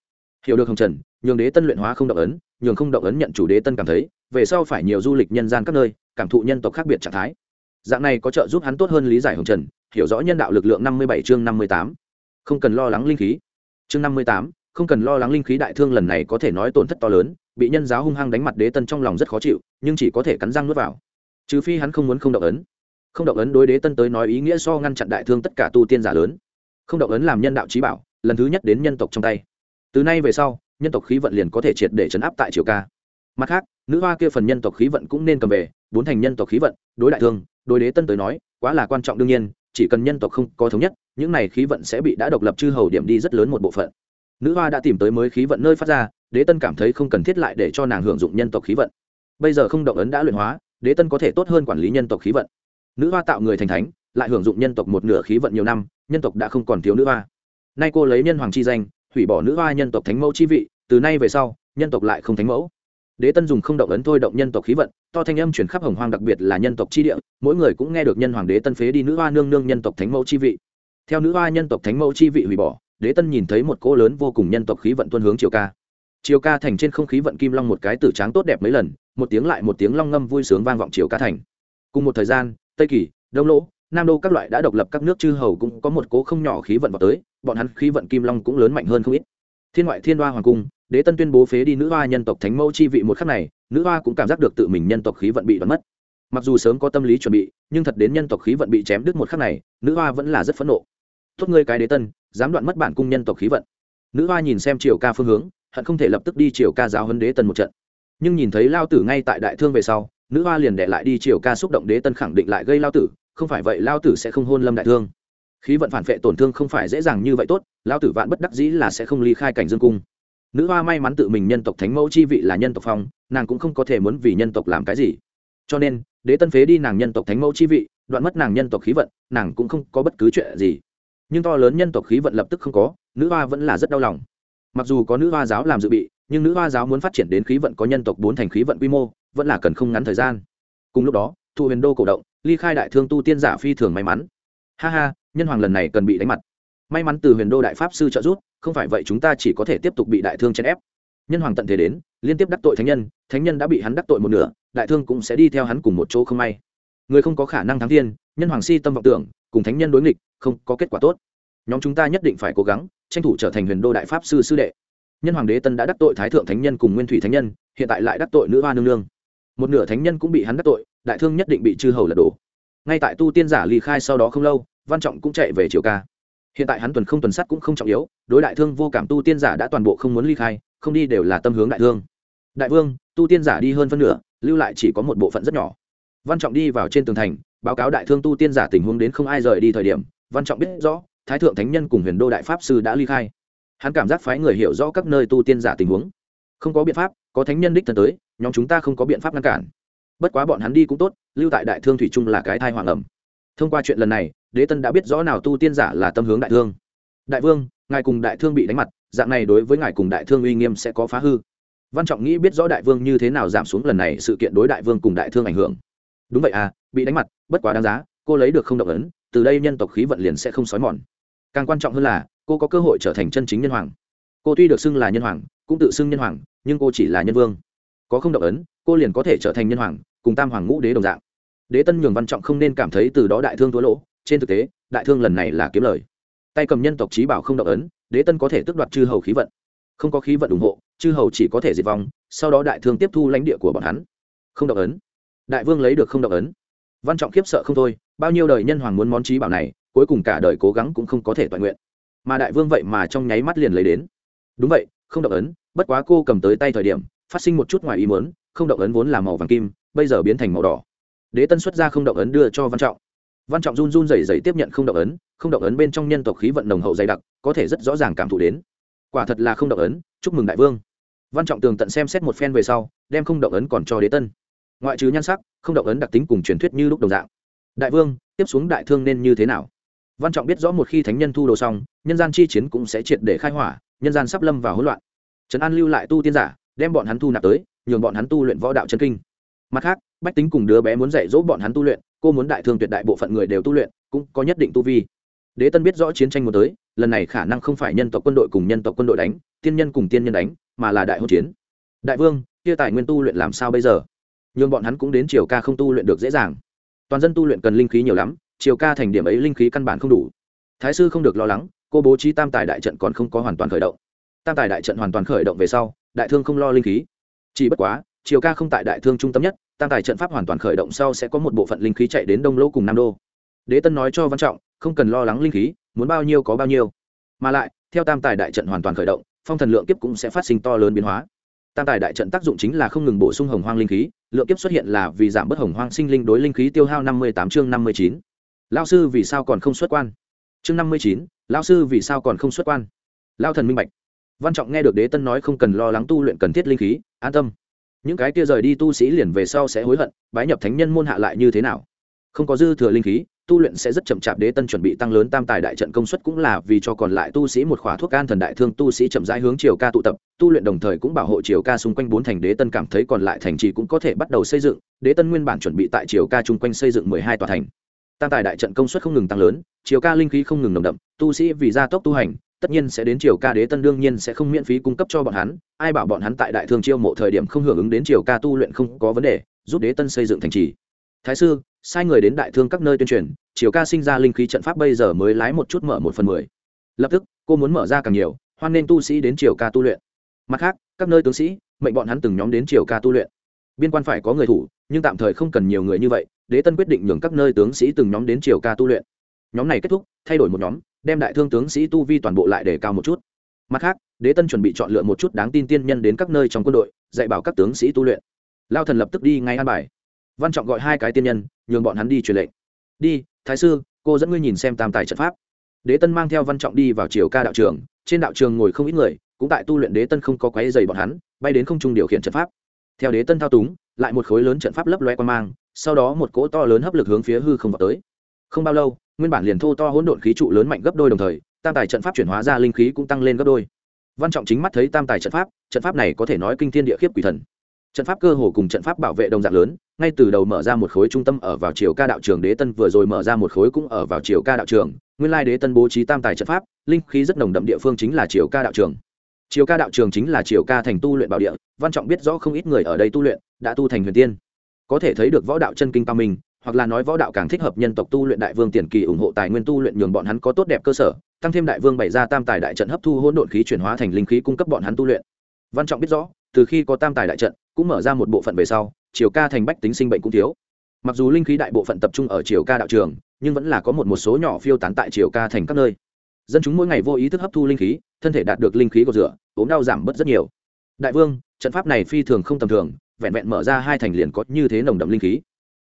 hiểu được hồng trần, nhường đế tân luyện hóa không động ấn, nhường không động ấn nhận chủ đế tân cảm thấy, về sau phải nhiều du lịch nhân gian các nơi, cảm thụ nhân tộc khác biệt trạng thái. Dạng này có trợ giúp hắn tốt hơn lý giải hồng trần, hiểu rõ nhân đạo lực lượng năm mươi bảy chương năm mươi tám. Không cần lo lắng linh khí. Chương năm mươi tám, không cần lo lắng linh khí đại thương lần này có thể nói tổn thất to lớn, bị nhân giáo hung hăng đánh mặt đế tân trong lòng rất khó chịu, nhưng chỉ có thể cắn răng nuốt vào. Trừ phi hắn không muốn không động ấn. Không động ấn đối đế tân tới nói ý nghĩa so ngăn chặn đại thương tất cả tu tiên giả lớn. Không động ấn làm nhân đạo trí bảo, lần thứ nhất đến nhân tộc trong tay từ nay về sau, nhân tộc khí vận liền có thể triệt để chấn áp tại triều ca. Mặt khác, nữ hoa kia phần nhân tộc khí vận cũng nên cầm về, bốn thành nhân tộc khí vận, đối đại thương, đối đế tân tới nói, quá là quan trọng đương nhiên, chỉ cần nhân tộc không có thống nhất, những này khí vận sẽ bị đã độc lập chư hầu điểm đi rất lớn một bộ phận. Nữ hoa đã tìm tới mới khí vận nơi phát ra, đế tân cảm thấy không cần thiết lại để cho nàng hưởng dụng nhân tộc khí vận. Bây giờ không động ấn đã luyện hóa, đế tân có thể tốt hơn quản lý nhân tộc khí vận. Nữ hoa tạo người thành thánh, lại hưởng dụng nhân tộc một nửa khí vận nhiều năm, nhân tộc đã không còn thiếu nữ hoa. Nay cô lấy nhân hoàng chi danh hủy bỏ nữ hoa nhân tộc thánh mẫu chi vị, từ nay về sau, nhân tộc lại không thánh mẫu. Đế tân dùng không động ấn thôi động nhân tộc khí vận, to thanh âm chuyển khắp hồng hoang đặc biệt là nhân tộc chi địa, mỗi người cũng nghe được nhân hoàng đế tân phế đi nữ hoa nương nương nhân tộc thánh mẫu chi vị. Theo nữ hoa nhân tộc thánh mẫu chi vị hủy bỏ, đế tân nhìn thấy một cỗ lớn vô cùng nhân tộc khí vận tuân hướng triều ca. Triều ca thành trên không khí vận kim long một cái tử tráng tốt đẹp mấy lần, một tiếng lại một tiếng long ngâm vui sướng vang vọng triều ca thành. Cùng một thời gian, tây kỳ, đông lỗ, nam đô các loại đã độc lập các nước chư hầu cũng có một cỗ không nhỏ khí vận vào tới bọn hắn khí vận kim long cũng lớn mạnh hơn không ít. Thiên ngoại thiên hoa hoàng cung, đế tân tuyên bố phế đi nữ hoa nhân tộc thánh mẫu chi vị một khắc này, nữ hoa cũng cảm giác được tự mình nhân tộc khí vận bị đoán mất. Mặc dù sớm có tâm lý chuẩn bị, nhưng thật đến nhân tộc khí vận bị chém đứt một khắc này, nữ hoa vẫn là rất phẫn nộ. Tốt ngươi cái đế tân, dám đoạn mất bản cung nhân tộc khí vận. Nữ hoa nhìn xem triều ca phương hướng, hận không thể lập tức đi triều ca giáo huấn đế tân một trận. Nhưng nhìn thấy lao tử ngay tại đại thương về sau, nữ hoa liền đệ lại đi triều ca xúc động đế tân khẳng định lại gây lao tử, không phải vậy lao tử sẽ không hôn lâm đại thương khí vận phản vệ tổn thương không phải dễ dàng như vậy tốt lao tử vạn bất đắc dĩ là sẽ không ly khai cảnh dương cung. Nữ hoa may mắn tự mình nhân tộc thánh mẫu chi vị là nhân tộc phong, nàng cũng không có thể muốn vì nhân tộc làm cái gì. Cho nên, đế tân phế đi nàng nhân tộc thánh mẫu chi vị, đoạn mất nàng nhân tộc khí vận, nàng cũng không có bất cứ chuyện gì. Nhưng to lớn nhân tộc khí vận lập tức không có, nữ hoa vẫn là rất đau lòng. Mặc dù có nữ hoa giáo làm dự bị, nhưng nữ hoa giáo muốn phát triển đến khí vận có nhân tộc bốn thành khí vận quy mô, vẫn là cần không ngắn thời gian. Cùng lúc đó thụ huyền đô cổ động, ly khai đại thương tu tiên giả phi thường may mắn. Ha ha nhân hoàng lần này cần bị đánh mặt. May mắn từ huyền đô đại pháp sư trợ giúp, không phải vậy chúng ta chỉ có thể tiếp tục bị đại thương chèn ép. Nhân hoàng tận thể đến, liên tiếp đắc tội thánh nhân thánh nhân đã bị hắn đắc tội một nửa, đại thương cũng sẽ đi theo hắn cùng một chỗ không may. Người không có khả năng thắng thiên, nhân hoàng si tâm vọng tưởng, cùng thánh nhân đối nghịch, không có kết quả tốt. Nhóm chúng ta nhất định phải cố gắng, tranh thủ trở thành huyền đô đại pháp sư sư đệ. Nhân hoàng đế tân đã đắc tội thái thượng thánh nhân cùng nguyên thủy thánh nhân, hiện tại lại đắc tội nữ hoa nương nương. Một nửa thánh nhân cũng bị hắn đắc tội, đại thương nhất định bị chư hầu lật đổ. Ngay tại tu tiên giả ly khai sau đó không lâu văn trọng cũng chạy về triều ca. Hiện tại hắn tuần không tuần sắt cũng không trọng yếu, đối đại thương vô cảm tu tiên giả đã toàn bộ không muốn ly khai, không đi đều là tâm hướng đại thương. Đại vương, tu tiên giả đi hơn phân nửa, lưu lại chỉ có một bộ phận rất nhỏ. Văn trọng đi vào trên tường thành, báo cáo đại thương tu tiên giả tình huống đến không ai rời đi thời điểm, văn trọng biết rõ, thái thượng thánh nhân cùng huyền đô đại pháp sư đã ly khai. Hắn cảm giác phái người hiểu rõ các nơi tu tiên giả tình huống. Không có biện pháp, có thánh nhân đích thân tới, nhóm chúng ta không có biện pháp ngăn cản. Bất quá bọn hắn đi cũng tốt, lưu tại đại thương thủy trung là cái thai hoàng ẩm thông qua chuyện lần này đế tân đã biết rõ nào tu tiên giả là tâm hướng đại thương. Đại vương, ngài cùng đại thương bị đánh mặt, dạng này đối với ngài cùng đại thương uy nghiêm sẽ có phá hư. Văn trọng nghĩ biết rõ đại vương như thế nào giảm xuống lần này sự kiện đối đại vương cùng đại thương ảnh hưởng. Đúng vậy à bị đánh mặt, bất quá đáng giá, cô lấy được không động ấn, từ đây nhân tộc khí vận liền sẽ không xói mòn. Càng quan trọng hơn là, cô có cơ hội trở thành chân chính nhân hoàng. Cô tuy được xưng là nhân hoàng, cũng tự xưng nhân hoàng, nhưng cô chỉ là nhân vương. Có không động ấn, cô liền có thể trở thành nhân hoàng, cùng tam hoàng ngũ đế đồng dạng. Đế tân nhường văn trọng không nên cảm thấy từ đó đại thương thua lỗ trên thực tế, đại thương lần này là kiếm lời. Tay cầm nhân tộc trí bảo không động ấn, đế tân có thể tước đoạt chư hầu khí vận. Không có khí vận ủng hộ, chư hầu chỉ có thể diệt vong, sau đó đại thương tiếp thu lãnh địa của bọn hắn. Không động ấn. Đại vương lấy được không động ấn. Văn trọng khiếp sợ không thôi, bao nhiêu đời nhân hoàng muốn món trí bảo này, cuối cùng cả đời cố gắng cũng không có thể toàn nguyện. Mà đại vương vậy mà trong nháy mắt liền lấy đến. Đúng vậy, không động ấn, bất quá cô cầm tới tay thời điểm, phát sinh một chút ngoài ý muốn, không động ấn vốn là màu vàng kim, bây giờ biến thành màu đỏ. Đế tân xuất ra không động ấn đưa cho văn trọng văn trọng run run rẩy rẩy tiếp nhận không động ấn, không động ấn bên trong nhân tộc khí vận nồng hậu dày đặc, có thể rất rõ ràng cảm thụ đến. Quả thật là không động ấn, chúc mừng đại vương. Văn trọng tường tận xem xét một phen về sau, đem không động ấn còn cho đế tân. Ngoại trừ nhan sắc, không động ấn đặc tính cùng truyền thuyết như lúc đồng dạng. Đại vương, tiếp xuống đại thương nên như thế nào? Văn trọng biết rõ một khi thánh nhân thu đồ xong, nhân gian chi chiến cũng sẽ triệt để khai hỏa, nhân gian sắp lâm vào hỗn loạn. Trấn an lưu lại tu tiên giả, đem bọn hắn thu nạp tới, nhường bọn hắn tu luyện võ đạo chân kinh. Mặt khác, bách tính cùng đứa bé muốn dạy dỗ bọn hắn tu luyện cô muốn đại thương tuyệt đại bộ phận người đều tu luyện, cũng có nhất định tu vi. Đế tân biết rõ chiến tranh muốn tới, lần này khả năng không phải nhân tộc quân đội cùng nhân tộc quân đội đánh, tiên nhân cùng tiên nhân đánh, mà là đại hỗn chiến. Đại vương, kia tài nguyên tu luyện làm sao bây giờ? Nhưng bọn hắn cũng đến triều ca không tu luyện được dễ dàng. Toàn dân tu luyện cần linh khí nhiều lắm, triều ca thành điểm ấy linh khí căn bản không đủ. Thái sư không được lo lắng, cô bố trí tam tài đại trận còn không có hoàn toàn khởi động. Tam tài đại trận hoàn toàn khởi động về sau, đại thương không lo linh khí. Chỉ bất quá triều ca không tại đại thương trung tâm nhất, tam tài trận pháp hoàn toàn khởi động sau sẽ có một bộ phận linh khí chạy đến đông lỗ cùng nam đô. Đế tân nói cho văn trọng, không cần lo lắng linh khí, muốn bao nhiêu có bao nhiêu. Mà lại, theo tam tài đại trận hoàn toàn khởi động, phong thần lượng kiếp cũng sẽ phát sinh to lớn biến hóa. Tam tài đại trận tác dụng chính là không ngừng bổ sung hồng hoang linh khí, lượng kiếp xuất hiện là vì giảm bớt hồng hoang sinh linh đối linh khí tiêu hao năm mươi tám chương năm mươi chín. Lao sư vì sao còn không xuất quan? Chương năm mươi chín lao sư vì sao còn không xuất quan? Lao thần minh bạch. Văn trọng nghe được đế tân nói không cần lo lắng tu luyện cần thiết linh khí, an tâm những cái kia rời đi tu sĩ liền về sau sẽ hối hận, bái nhập thánh nhân môn hạ lại như thế nào? Không có dư thừa linh khí, tu luyện sẽ rất chậm chạp đế tân chuẩn bị tăng lớn tam tài đại trận công suất cũng là vì cho còn lại tu sĩ một khóa thuốc can thần đại thương, tu sĩ chậm rãi hướng triều ca tụ tập, tu luyện đồng thời cũng bảo hộ triều ca xung quanh bốn thành đế tân cảm thấy còn lại thành trì cũng có thể bắt đầu xây dựng, đế tân nguyên bản chuẩn bị tại triều ca chung quanh xây dựng mười hai tòa thành. Tam tài đại trận công suất không ngừng tăng lớn, triều ca linh khí không ngừng nồng đậm, tu sĩ vì gia tốc tu hành tất nhiên sẽ đến triều ca đế tân đương nhiên sẽ không miễn phí cung cấp cho bọn hắn, ai bảo bọn hắn tại đại thương chiêu mộ thời điểm không hưởng ứng đến triều ca tu luyện không có vấn đề, giúp đế tân xây dựng thành trì. Thái sư, sai người đến đại thương các nơi tuyên truyền, triều ca sinh ra linh khí trận pháp bây giờ mới lái một chút mở một phần mười. Lập tức, cô muốn mở ra càng nhiều, hoan nên tu sĩ đến triều ca tu luyện. Mặt khác, các nơi tướng sĩ, mệnh bọn hắn từng nhóm đến triều ca tu luyện. Biên quan phải có người thủ, nhưng tạm thời không cần nhiều người như vậy, đế tân quyết định nhường các nơi tướng sĩ từng nhóm đến triều ca tu luyện. Nhóm này kết thúc, thay đổi một nhóm đem đại thương tướng sĩ tu vi toàn bộ lại để cao một chút. Mặt khác, đế tân chuẩn bị chọn lựa một chút đáng tin tiên nhân đến các nơi trong quân đội, dạy bảo các tướng sĩ tu luyện. Lao thần lập tức đi ngay an bài. Văn trọng gọi hai cái tiên nhân, nhường bọn hắn đi truyền lệnh. Đi, thái sư, cô dẫn ngươi nhìn xem tam tài trận pháp. Đế tân mang theo văn trọng đi vào triều ca đạo trường, trên đạo trường ngồi không ít người, cũng tại tu luyện đế tân không có quáy dày bọn hắn, bay đến không trung điều khiển trận pháp. Theo đế tân thao túng, lại một khối lớn trận pháp lấp loe qua mang, sau đó một cỗ to lớn hấp lực hướng phía hư không vào tới. Không bao lâu nguyên bản liền thô to hỗn độn khí trụ lớn mạnh gấp đôi đồng thời, tam tài trận pháp chuyển hóa ra linh khí cũng tăng lên gấp đôi. Văn trọng chính mắt thấy tam tài trận pháp trận pháp này có thể nói kinh thiên địa khiếp quỷ thần. Trận pháp cơ hồ cùng trận pháp bảo vệ đồng dạng lớn, ngay từ đầu mở ra một khối trung tâm ở vào chiều ca đạo trường đế tân, vừa rồi mở ra một khối cũng ở vào chiều ca đạo trường. Nguyên lai đế tân bố trí tam tài trận pháp, linh khí rất nồng đậm địa phương chính là chiều ca đạo trường. Chiều ca đạo trường chính là chiều ca thành tu luyện bảo địa, văn trọng biết rõ không ít người ở đây tu luyện, đã tu thành huyền tiên. Có thể thấy được võ đạo chân kinh cao minh hoặc là nói võ đạo càng thích hợp nhân tộc tu luyện đại vương tiền kỳ ủng hộ tài nguyên tu luyện nhường bọn hắn có tốt đẹp cơ sở, tăng thêm đại vương bày ra tam tài đại trận hấp thu hỗn độn khí chuyển hóa thành linh khí cung cấp bọn hắn tu luyện. Văn trọng biết rõ, từ khi có tam tài đại trận, cũng mở ra một bộ phận về sau chiều ca thành bách tính sinh bệnh cũng thiếu. Mặc dù linh khí đại bộ phận tập trung ở chiều ca đạo trường, nhưng vẫn là có một một số nhỏ phiêu tán tại chiều ca thành các nơi. Dân chúng mỗi ngày vô ý thức hấp thu linh khí, thân thể đạt được linh khí của rửa, ốm đau giảm bớt rất nhiều. Đại vương, trận pháp này phi thường không tầm thường, vẹn vẹn mở ra hai thành liền có như thế nồng đậm linh khí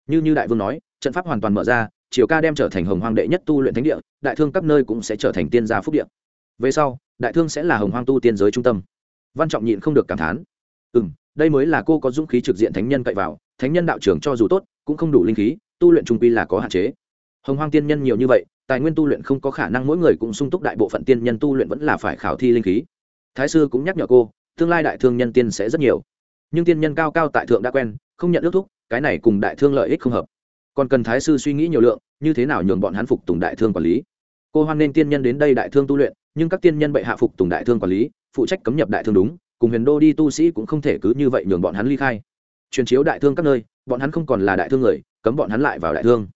như như đại vương nói, trận pháp hoàn toàn mở ra, triều ca đem trở thành hồng hoang đệ nhất tu luyện thánh địa, đại thương các nơi cũng sẽ trở thành tiên gia phúc địa. Về sau, đại thương sẽ là hồng hoang tu tiên giới trung tâm. Văn trọng nhịn không được cảm thán. Ừ m đây mới là cô có dũng khí trực diện thánh nhân cậy vào, thánh nhân đạo trưởng cho dù tốt, cũng không đủ linh khí, tu luyện trung quy là có hạn chế. Hồng hoang tiên nhân nhiều như vậy, tài nguyên tu luyện không có khả năng mỗi người cũng sung túc đại bộ phận tiên nhân tu luyện vẫn là phải khảo thi linh khí. Thái sư cũng nhắc nhở cô, tương lai đại thương nhân tiên sẽ rất nhiều nhưng tiên nhân cao cao tại thượng đã quen, không nhận ước thúc, cái này cùng đại thương lợi ích không hợp. Còn cần thái sư suy nghĩ nhiều lượng, như thế nào nhường bọn hắn phục tùng đại thương quản lý? Cô hoan nên tiên nhân đến đây đại thương tu luyện, nhưng các tiên nhân bệ hạ phục tùng đại thương quản lý, phụ trách cấm nhập đại thương đúng, cùng huyền đô đi tu sĩ cũng không thể cứ như vậy nhường bọn hắn ly khai. Truyền chiếu đại thương các nơi, bọn hắn không còn là đại thương người, cấm bọn hắn lại vào đại thương.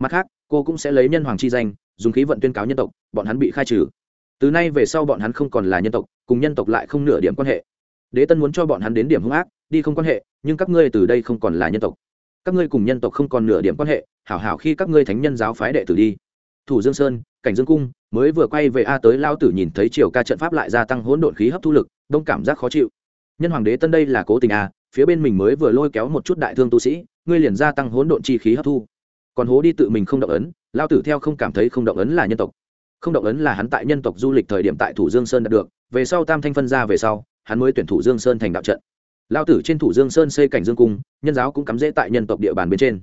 Mặt khác, cô cũng sẽ lấy nhân hoàng chi danh, dùng khí vận tuyên cáo nhân tộc, bọn hắn bị khai trừ. Từ nay về sau bọn hắn không còn là nhân tộc, cùng nhân tộc lại không nửa điểm quan hệ. Đế tân muốn cho bọn hắn đến điểm hung ác đi không quan hệ, nhưng các ngươi từ đây không còn là nhân tộc. Các ngươi cùng nhân tộc không còn nửa điểm quan hệ, hảo hảo khi các ngươi thánh nhân giáo phái đệ tử đi. Thủ dương sơn, cảnh dương cung, mới vừa quay về a tới lao tử nhìn thấy triều ca trận pháp lại gia tăng hỗn độn khí hấp thu lực, đông cảm giác khó chịu. Nhân hoàng đế tân đây là cố tình a phía bên mình mới vừa lôi kéo một chút đại thương tu sĩ, ngươi liền gia tăng hỗn độn chi khí hấp thu. Còn hố đi tự mình không động ấn, lao tử theo không cảm thấy không động ấn là nhân tộc. Không động ấn là hắn tại nhân tộc du lịch thời điểm tại thủ dương sơn đạt được, về sau tam thanh phân ra về sau, hắn mới tuyển thủ dương sơn thành đạo trận lao tử trên thủ dương sơn xây cảnh dương cung, nhân giáo cũng cắm rễ tại nhân tộc địa bàn bên trên.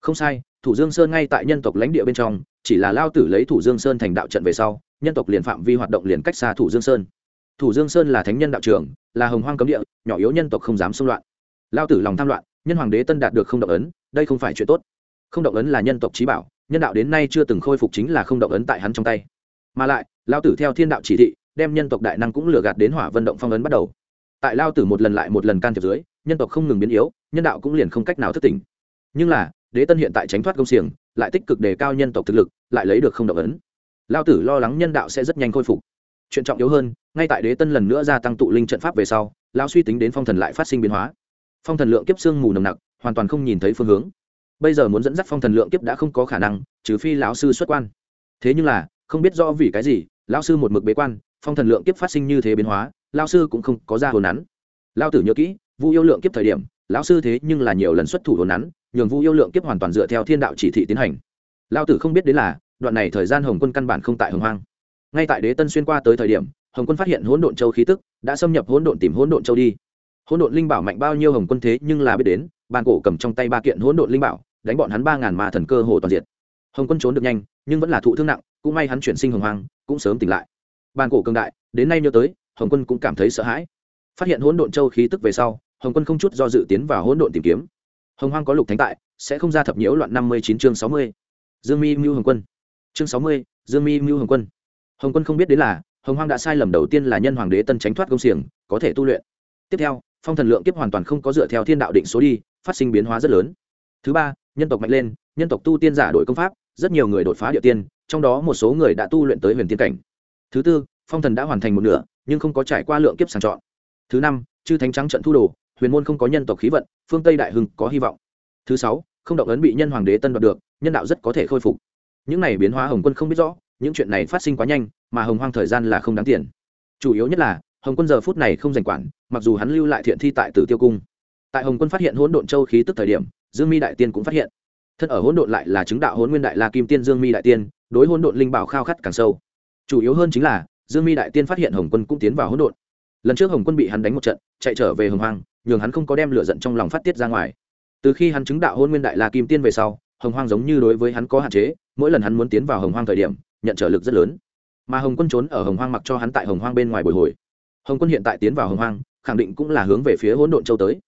Không sai, thủ dương sơn ngay tại nhân tộc lãnh địa bên trong, chỉ là lao tử lấy thủ dương sơn thành đạo trận về sau, nhân tộc liền phạm vi hoạt động liền cách xa thủ dương sơn. Thủ dương sơn là thánh nhân đạo trường, là hồng hoang cấm địa, nhỏ yếu nhân tộc không dám xung loạn. Lao tử lòng tham loạn, nhân hoàng đế tân đạt được không động ấn, đây không phải chuyện tốt. Không động ấn là nhân tộc trí bảo, nhân đạo đến nay chưa từng khôi phục chính là không động ấn tại hắn trong tay. Mà lại, lao tử theo thiên đạo chỉ thị, đem nhân tộc đại năng cũng lừa gạt đến hỏa vận động phong ấn bắt đầu tại lao tử một lần lại một lần can thiệp dưới, nhân tộc không ngừng biến yếu, nhân đạo cũng liền không cách nào thất tỉnh. Nhưng là, đế tân hiện tại tránh thoát công xiềng, lại tích cực đề cao nhân tộc thực lực, lại lấy được không động ấn. Lao tử lo lắng nhân đạo sẽ rất nhanh khôi phục. Chuyện trọng yếu hơn, ngay tại đế tân lần nữa gia tăng tụ linh trận pháp về sau lao suy tính đến phong thần lại phát sinh biến hóa. Phong thần lượng kiếp sương mù nồng nặc, hoàn toàn không nhìn thấy phương hướng. Bây giờ muốn dẫn dắt phong thần lượng kiếp đã không có khả năng, trừ phi lão sư xuất quan. Thế nhưng là, không biết do vì cái gì, lão sư một mực bế quan, phong thần lượng kiếp phát sinh như thế biến hóa lão sư cũng không có ra hồn nắn. Lao tử nhớ kỹ, vu yêu lượng kiếp thời điểm, lão sư thế nhưng là nhiều lần xuất thủ hồn nắn, nhường vu yêu lượng kiếp hoàn toàn dựa theo thiên đạo chỉ thị tiến hành. Lao tử không biết đến là, đoạn này thời gian hồng quân căn bản không tại hồng hoang. Ngay tại đế tân xuyên qua tới thời điểm, hồng quân phát hiện hỗn độn châu khí tức, đã xâm nhập hỗn độn tìm hỗn độn châu đi. Hỗn độn linh bảo mạnh bao nhiêu hồng quân thế nhưng là biết đến, bàn cổ cầm trong tay ba kiện hỗn độn linh bảo, đánh bọn hắn ba ngàn ma thần cơ hồ toàn diệt. Hồng quân trốn được nhanh, nhưng vẫn là thụ thương nặng, cũng may hắn chuyển sinh hồng hoang, cũng sớm tỉnh lại. Bàn cổ cường đại, đến nay nhớ tới hồng quân cũng cảm thấy sợ hãi. Phát hiện hỗn độn châu khí tức về sau, hồng quân không chút do dự tiến vào hỗn độn tìm kiếm. Hồng hoang có lục thánh tại, sẽ không ra thập nhiễu loạn năm mươi chín chương sáu mươi. Dương mi mưu hồng quân. Chương sáu mươi, dương mi mưu hồng quân. Hồng quân không biết đến là, hồng hoang đã sai lầm đầu tiên là nhân hoàng đế tân tránh thoát công xiềng, có thể tu luyện. Tiếp theo, phong thần lượng kiếp hoàn toàn không có dựa theo thiên đạo định số đi, phát sinh biến hóa rất lớn. Thứ ba, nhân tộc mạnh lên, nhân tộc tu tiên giả đổi công pháp, rất nhiều người đột phá địa tiên, trong đó một số người đã tu luyện tới huyền tiên cảnh. Thứ tư phong thần đã hoàn thành một nửa, nhưng không có trải qua lượng kiếp sàng chọn. Thứ năm, chư thánh trắng trận thu đồ, huyền môn không có nhân tộc khí vận, phương tây đại hưng có hy vọng. Thứ sáu, không động ấn bị nhân hoàng đế tân đoạt được, nhân đạo rất có thể khôi phục. Những này biến hóa hồng quân không biết rõ, những chuyện này phát sinh quá nhanh, mà hồng hoang thời gian là không đáng tiền. Chủ yếu nhất là, hồng quân giờ phút này không giành quản, mặc dù hắn lưu lại thiện thi tại tử tiêu cung. Tại hồng quân phát hiện hỗn độn châu khí tức thời điểm, dương mi đại tiên cũng phát hiện. Thân ở hỗn độn lại là chứng đạo hỗn nguyên đại la kim tiên dương mi đại tiên, đối hỗn độn linh bảo khao khát càng sâu. Chủ yếu hơn chính là dương mi đại tiên phát hiện hồng quân cũng tiến vào hỗn độn. Lần trước hồng quân bị hắn đánh một trận, chạy trở về hồng hoang, nhường hắn không có đem lửa giận trong lòng phát tiết ra ngoài. Từ khi hắn chứng đạo hôn nguyên đại la kim tiên về sau, hồng hoang giống như đối với hắn có hạn chế, mỗi lần hắn muốn tiến vào hồng hoang thời điểm, nhận trở lực rất lớn. Mà hồng quân trốn ở hồng hoang mặc cho hắn tại hồng hoang bên ngoài bồi hồi. Hồng quân hiện tại tiến vào hồng hoang, khẳng định cũng là hướng về phía hỗn độn châu tới.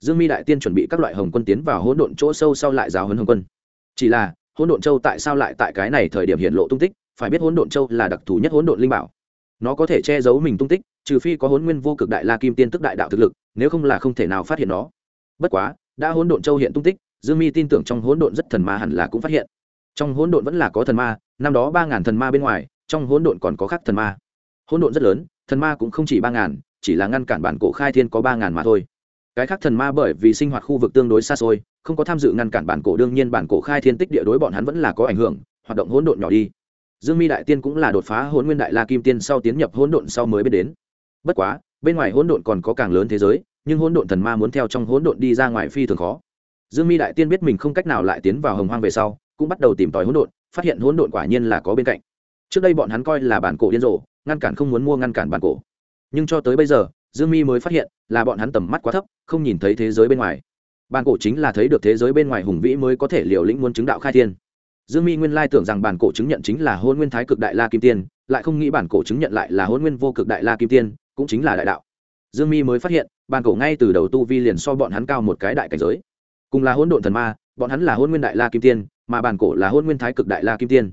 Dương mi đại tiên chuẩn bị các loại hồng quân tiến vào hỗn độn chỗ sâu sau lại giáo hấn hồng quân. Chỉ là, hỗn độn châu tại sao lại tại cái này thời điểm hiện lộ tung tích? Phải biết hỗn độn châu là đặc thù nhất hỗn độn linh bảo nó có thể che giấu mình tung tích, trừ phi có hôn nguyên vô cực đại la kim tiên tức đại đạo thực lực, nếu không là không thể nào phát hiện nó. Bất quá, đã hỗn độn châu hiện tung tích, dương mi tin tưởng trong hỗn độn rất thần ma hẳn là cũng phát hiện. Trong hỗn độn vẫn là có thần ma, năm đó ba ngàn thần ma bên ngoài, trong hỗn độn còn có khác thần ma. Hỗn độn rất lớn, thần ma cũng không chỉ ba ngàn, chỉ là ngăn cản bản cổ khai thiên có ba ngàn mà thôi. Cái khác thần ma bởi vì sinh hoạt khu vực tương đối xa xôi, không có tham dự ngăn cản bản cổ, đương nhiên bản cổ khai thiên tích địa đối bọn hắn vẫn là có ảnh hưởng, hoạt động hỗn độn nhỏ đi dương mi đại tiên cũng là đột phá hỗn nguyên đại la kim tiên sau tiến nhập hỗn độn sau mới biết đến. Bất quá, bên ngoài hỗn độn còn có càng lớn thế giới, nhưng hỗn độn thần ma muốn theo trong hỗn độn đi ra ngoài phi thường khó. Dương mi đại tiên biết mình không cách nào lại tiến vào hồng hoang về sau, cũng bắt đầu tìm tòi hỗn độn, phát hiện hỗn độn quả nhiên là có bên cạnh. Trước đây bọn hắn coi là bản cổ điên rồ, ngăn cản không muốn mua ngăn cản bản cổ. Nhưng cho tới bây giờ, dương mi mới phát hiện là bọn hắn tầm mắt quá thấp, không nhìn thấy thế giới bên ngoài. Bản cổ chính là thấy được thế giới bên ngoài hùng vĩ mới có thể liều lĩnh muốn chứng đạo khai thiên dương mi nguyên lai tưởng rằng bản cổ chứng nhận chính là hôn nguyên thái cực đại la kim tiên, lại không nghĩ bản cổ chứng nhận lại là hôn nguyên vô cực đại la kim tiên, cũng chính là đại đạo. Dương mi mới phát hiện, bản cổ ngay từ đầu tu vi liền so bọn hắn cao một cái đại cảnh giới. Cùng là hôn độn thần ma, bọn hắn là hôn nguyên đại la kim tiên, mà bản cổ là hôn nguyên thái cực đại la kim tiên.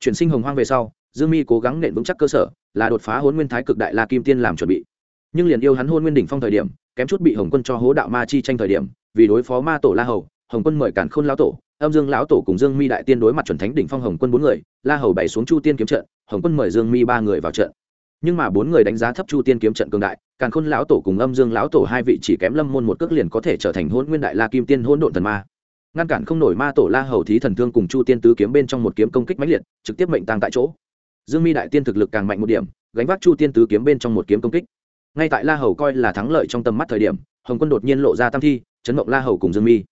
Chuyển sinh hồng hoang về sau, dương mi cố gắng nện vững chắc cơ sở, là đột phá hôn nguyên thái cực đại la kim tiên làm chuẩn bị. Nhưng liền yêu hắn hôn nguyên đỉnh phong thời điểm, kém chút bị hồng quân cho hố đạo ma chi tranh thời điểm, vì đối phó ma tổ la hầu, hồng quân mời cản khôn lão tổ âm dương lão tổ cùng dương mi đại tiên đối mặt chuẩn thánh đỉnh phong hồng quân bốn người, la hầu bày xuống chu tiên kiếm trận, hồng quân mời dương mi ba người vào trận. Nhưng mà bốn người đánh giá thấp chu tiên kiếm trận cường đại, càn khôn lão tổ cùng âm dương lão tổ hai vị chỉ kém lâm môn một cước liền có thể trở thành hôn nguyên đại la kim tiên hôn độn thần ma. Ngăn cản không nổi ma tổ la hầu thí thần thương cùng chu tiên tứ kiếm bên trong một kiếm công kích mãnh liệt, trực tiếp mệnh tăng tại chỗ. Dương mi đại tiên thực lực càng mạnh một điểm, gánh vác chu tiên tứ kiếm bên trong một kiếm công kích. Ngay tại la hầu coi là thắng lợi trong tầm mắt thời điểm, hồng quân đột nhiên lộ ra tam thi, chấn động la hầu cùng dương mi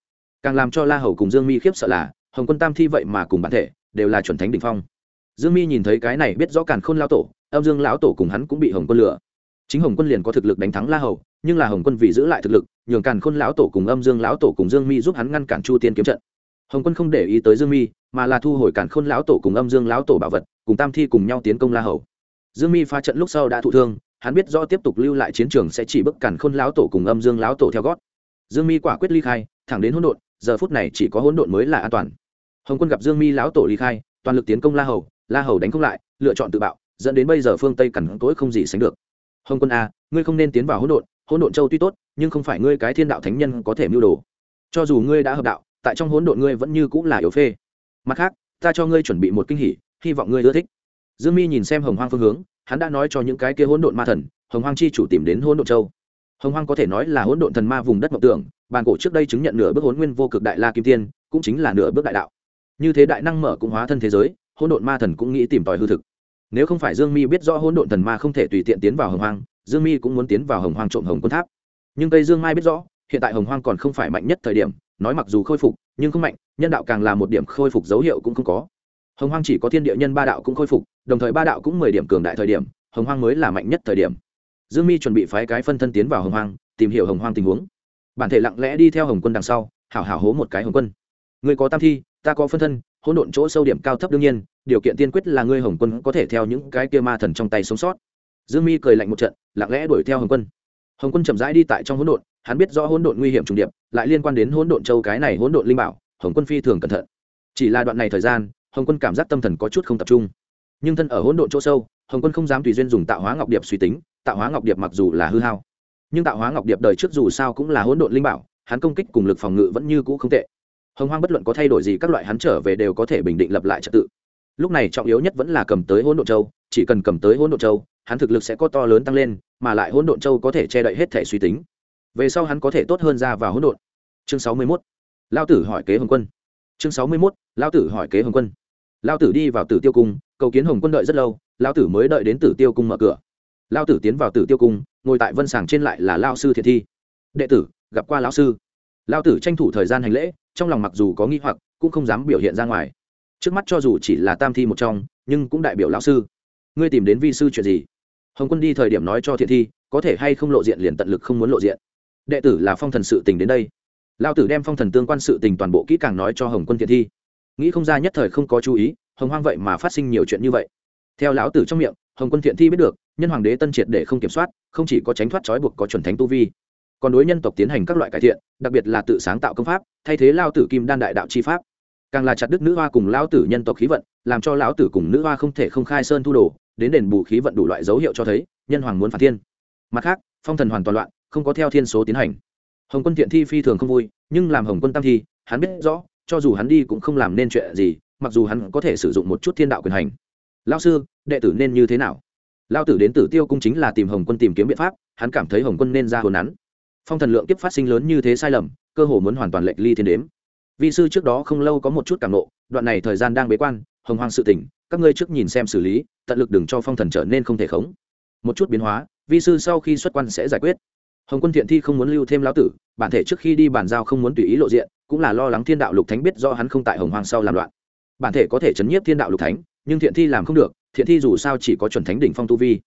càng làm cho la hầu cùng dương mi khiếp sợ là, hồng quân tam thi vậy mà cùng bản thể, đều là chuẩn thánh đ ỉ n h phong. Dương mi nhìn thấy cái này biết rõ càn khôn lao tổ, âm dương lão tổ cùng hắn cũng bị hồng quân lừa. Chính hồng quân liền có thực lực đánh thắng la hầu, nhưng là hồng quân vì giữ lại thực lực, nhường càn khôn lão tổ cùng âm dương lão tổ cùng dương mi giúp hắn ngăn cản chu tiên kiếm trận. Hồng quân không để ý tới dương mi, mà là thu hồi càn khôn lão tổ cùng âm dương lão tổ bảo vật, cùng tam thi cùng nhau tiến công la hầu. Dương mi pha trận lúc sau đã thụ thương, hắn biết do tiếp tục lưu lại chiến trường sẽ chỉ bức cản khôn lão tổ cùng âm dương lão tổ theo gót. Dương mi quả quyết ly khai, thẳng đến hỗn độn giờ phút này chỉ có hỗn độn mới là an toàn. Hồng quân gặp dương mi lão tổ ly khai, toàn lực tiến công la hầu la hầu đánh không lại, lựa chọn tự bạo, dẫn đến bây giờ phương tây cằn tối không gì sánh được. Hồng quân a, ngươi không nên tiến vào hỗn độn hỗn độn châu tuy tốt, nhưng không phải ngươi cái thiên đạo thánh nhân có thể mưu đồ. Cho dù ngươi đã hợp đạo, tại trong hỗn độn ngươi vẫn như cũng là yếu phê. Mặt khác, ta cho ngươi chuẩn bị một kinh hỉ, hy vọng ngươi ưa thích. Dương mi nhìn xem hồng hoang phương hướng, hắn đã nói cho những cái kia hỗn độn ma thần, hồng hoang chi chủ tìm đến hỗn độn châu. Hồng hoang có thể nói là hỗn độn thần ma vùng đất mộng tưởng bàn cổ trước đây chứng nhận nửa bước hốn nguyên vô cực đại la kim tiên, cũng chính là nửa bước đại đạo. Như thế đại năng mở cũng hóa thân thế giới, hỗn độn ma thần cũng nghĩ tìm tòi hư thực. Nếu không phải dương mi biết rõ hỗn độn thần ma không thể tùy tiện tiến vào hồng hoang, dương mi cũng muốn tiến vào hồng hoang trộm hồng quân tháp. Nhưng tây dương mai biết rõ, hiện tại hồng hoang còn không phải mạnh nhất thời điểm, nói mặc dù khôi phục, nhưng không mạnh, nhân đạo càng là một điểm khôi phục dấu hiệu cũng không có. Hồng hoang chỉ có thiên địa nhân ba đạo cũng khôi phục, đồng thời ba đạo cũng mười điểm cường đại thời điểm, hồng hoang mới là mạnh nhất thời điểm. Dương mi chuẩn bị phái cái phân thân tiến vào hồng hoang, tìm hiểu hồng hoang tình huống bản thể lặng lẽ đi theo hồng quân đằng sau, hảo hảo hố một cái hồng quân. Người có tam thi, ta có phân thân, hỗn độn chỗ sâu điểm cao thấp đương nhiên, điều kiện tiên quyết là ngươi hồng quân có thể theo những cái kia ma thần trong tay sống sót. Dương mi cười lạnh một trận, lặng lẽ đuổi theo hồng quân. Hồng quân chậm rãi đi tại trong hỗn độn, hắn biết rõ hỗn độn nguy hiểm trùng điệp, lại liên quan đến hỗn độn châu cái này hỗn độn linh bảo, hồng quân phi thường cẩn thận. Chỉ là đoạn này thời gian, hồng quân cảm giác tâm thần có chút không tập trung. Nhưng thân ở hỗn độn chỗ sâu, hồng quân không dám tùy duyên dùng tạo hóa ngọc điệp suy tính, tạo hóa ngọc điệp mặc dù là hư hao nhưng tạo hóa ngọc điệp đời trước dù sao cũng là hỗn độn linh bảo, hắn công kích cùng lực phòng ngự vẫn như cũ không tệ. Hồng hoang bất luận có thay đổi gì các loại hắn trở về đều có thể bình định lập lại trật tự. Lúc này trọng yếu nhất vẫn là cầm tới hỗn độn châu, chỉ cần cầm tới hỗn độn châu, hắn thực lực sẽ có to lớn tăng lên, mà lại hỗn độn châu có thể che đậy hết thể suy tính. Về sau hắn có thể tốt hơn ra vào hỗn độn. Chương sáu mươi 61. lao tử hỏi kế hồng quân. Chương sáu mươi 61. lao tử hỏi kế hồng quân. Lao tử đi vào tử tiêu cung, cầu kiến hồng quân đợi rất lâu, lao tử mới đợi đến tử tiêu cung mở cửa lao tử tiến vào tử tiêu cung, ngồi tại vân sàng trên lại là lao sư thiệt thi. Đệ tử, gặp qua lão sư. Lao tử tranh thủ thời gian hành lễ, trong lòng mặc dù có nghi hoặc, cũng không dám biểu hiện ra ngoài. Trước mắt cho dù chỉ là tam thi một trong, nhưng cũng đại biểu lão sư. Ngươi tìm đến vi sư chuyện gì? Hồng quân đi thời điểm nói cho thiện thi, có thể hay không lộ diện liền tận lực không muốn lộ diện. Đệ tử là phong thần sự tình đến đây. Lao tử đem phong thần tương quan sự tình toàn bộ kỹ càng nói cho hồng quân thiện thi. Nghĩ không ra nhất thời không có chú ý, hồng hoang vậy mà phát sinh nhiều chuyện như vậy. Theo lão tử trong miệng, hồng quân thiện thi biết được nhân hoàng đế tân triệt để không kiểm soát, không chỉ có tránh thoát trói buộc có chuẩn thánh tu vi, còn đối nhân tộc tiến hành các loại cải thiện, đặc biệt là tự sáng tạo công pháp, thay thế lao tử kim đan đại đạo chi pháp. Càng là chặt đức nữ hoa cùng lão tử nhân tộc khí vận, làm cho lão tử cùng nữ hoa không thể không khai sơn thu đồ, đến đền bù khí vận đủ loại dấu hiệu cho thấy, nhân hoàng muốn phản thiên. Mặt khác, phong thần hoàn toàn loạn, không có theo thiên số tiến hành. Hồng quân thiện thi phi thường không vui, nhưng làm hồng quân tam thi, hắn biết rõ, cho dù hắn đi cũng không làm nên chuyện gì, mặc dù hắn có thể sử dụng một chút thiên đạo quyền hành. Lao sư, đệ tử nên như thế nào? Lao tử đến tử tiêu cung chính là tìm hồng quân tìm kiếm biện pháp, hắn cảm thấy hồng quân nên ra hồn hắn. Phong thần lượng kiếp phát sinh lớn như thế sai lầm, cơ hồ muốn hoàn toàn lệch ly thiên đếm. Vi sư trước đó không lâu có một chút cảm nộ, đoạn này thời gian đang bế quan, hồng hoàng sự tỉnh, các ngươi trước nhìn xem xử lý, tận lực đừng cho phong thần trở nên không thể khống. Một chút biến hóa, vi sư sau khi xuất quan sẽ giải quyết. Hồng quân thiện thi không muốn lưu thêm lão tử, bản thể trước khi đi bàn giao không muốn tùy ý lộ diện, cũng là lo lắng thiên đạo lục thánh biết do hắn không tại hồng Hoàng sau làm loạn. Bản thể có thể chấn nhiếp thiên đạo lục thánh, nhưng thiện thi làm không được thiện thi dù sao chỉ có chuẩn thánh đỉnh phong tu vi.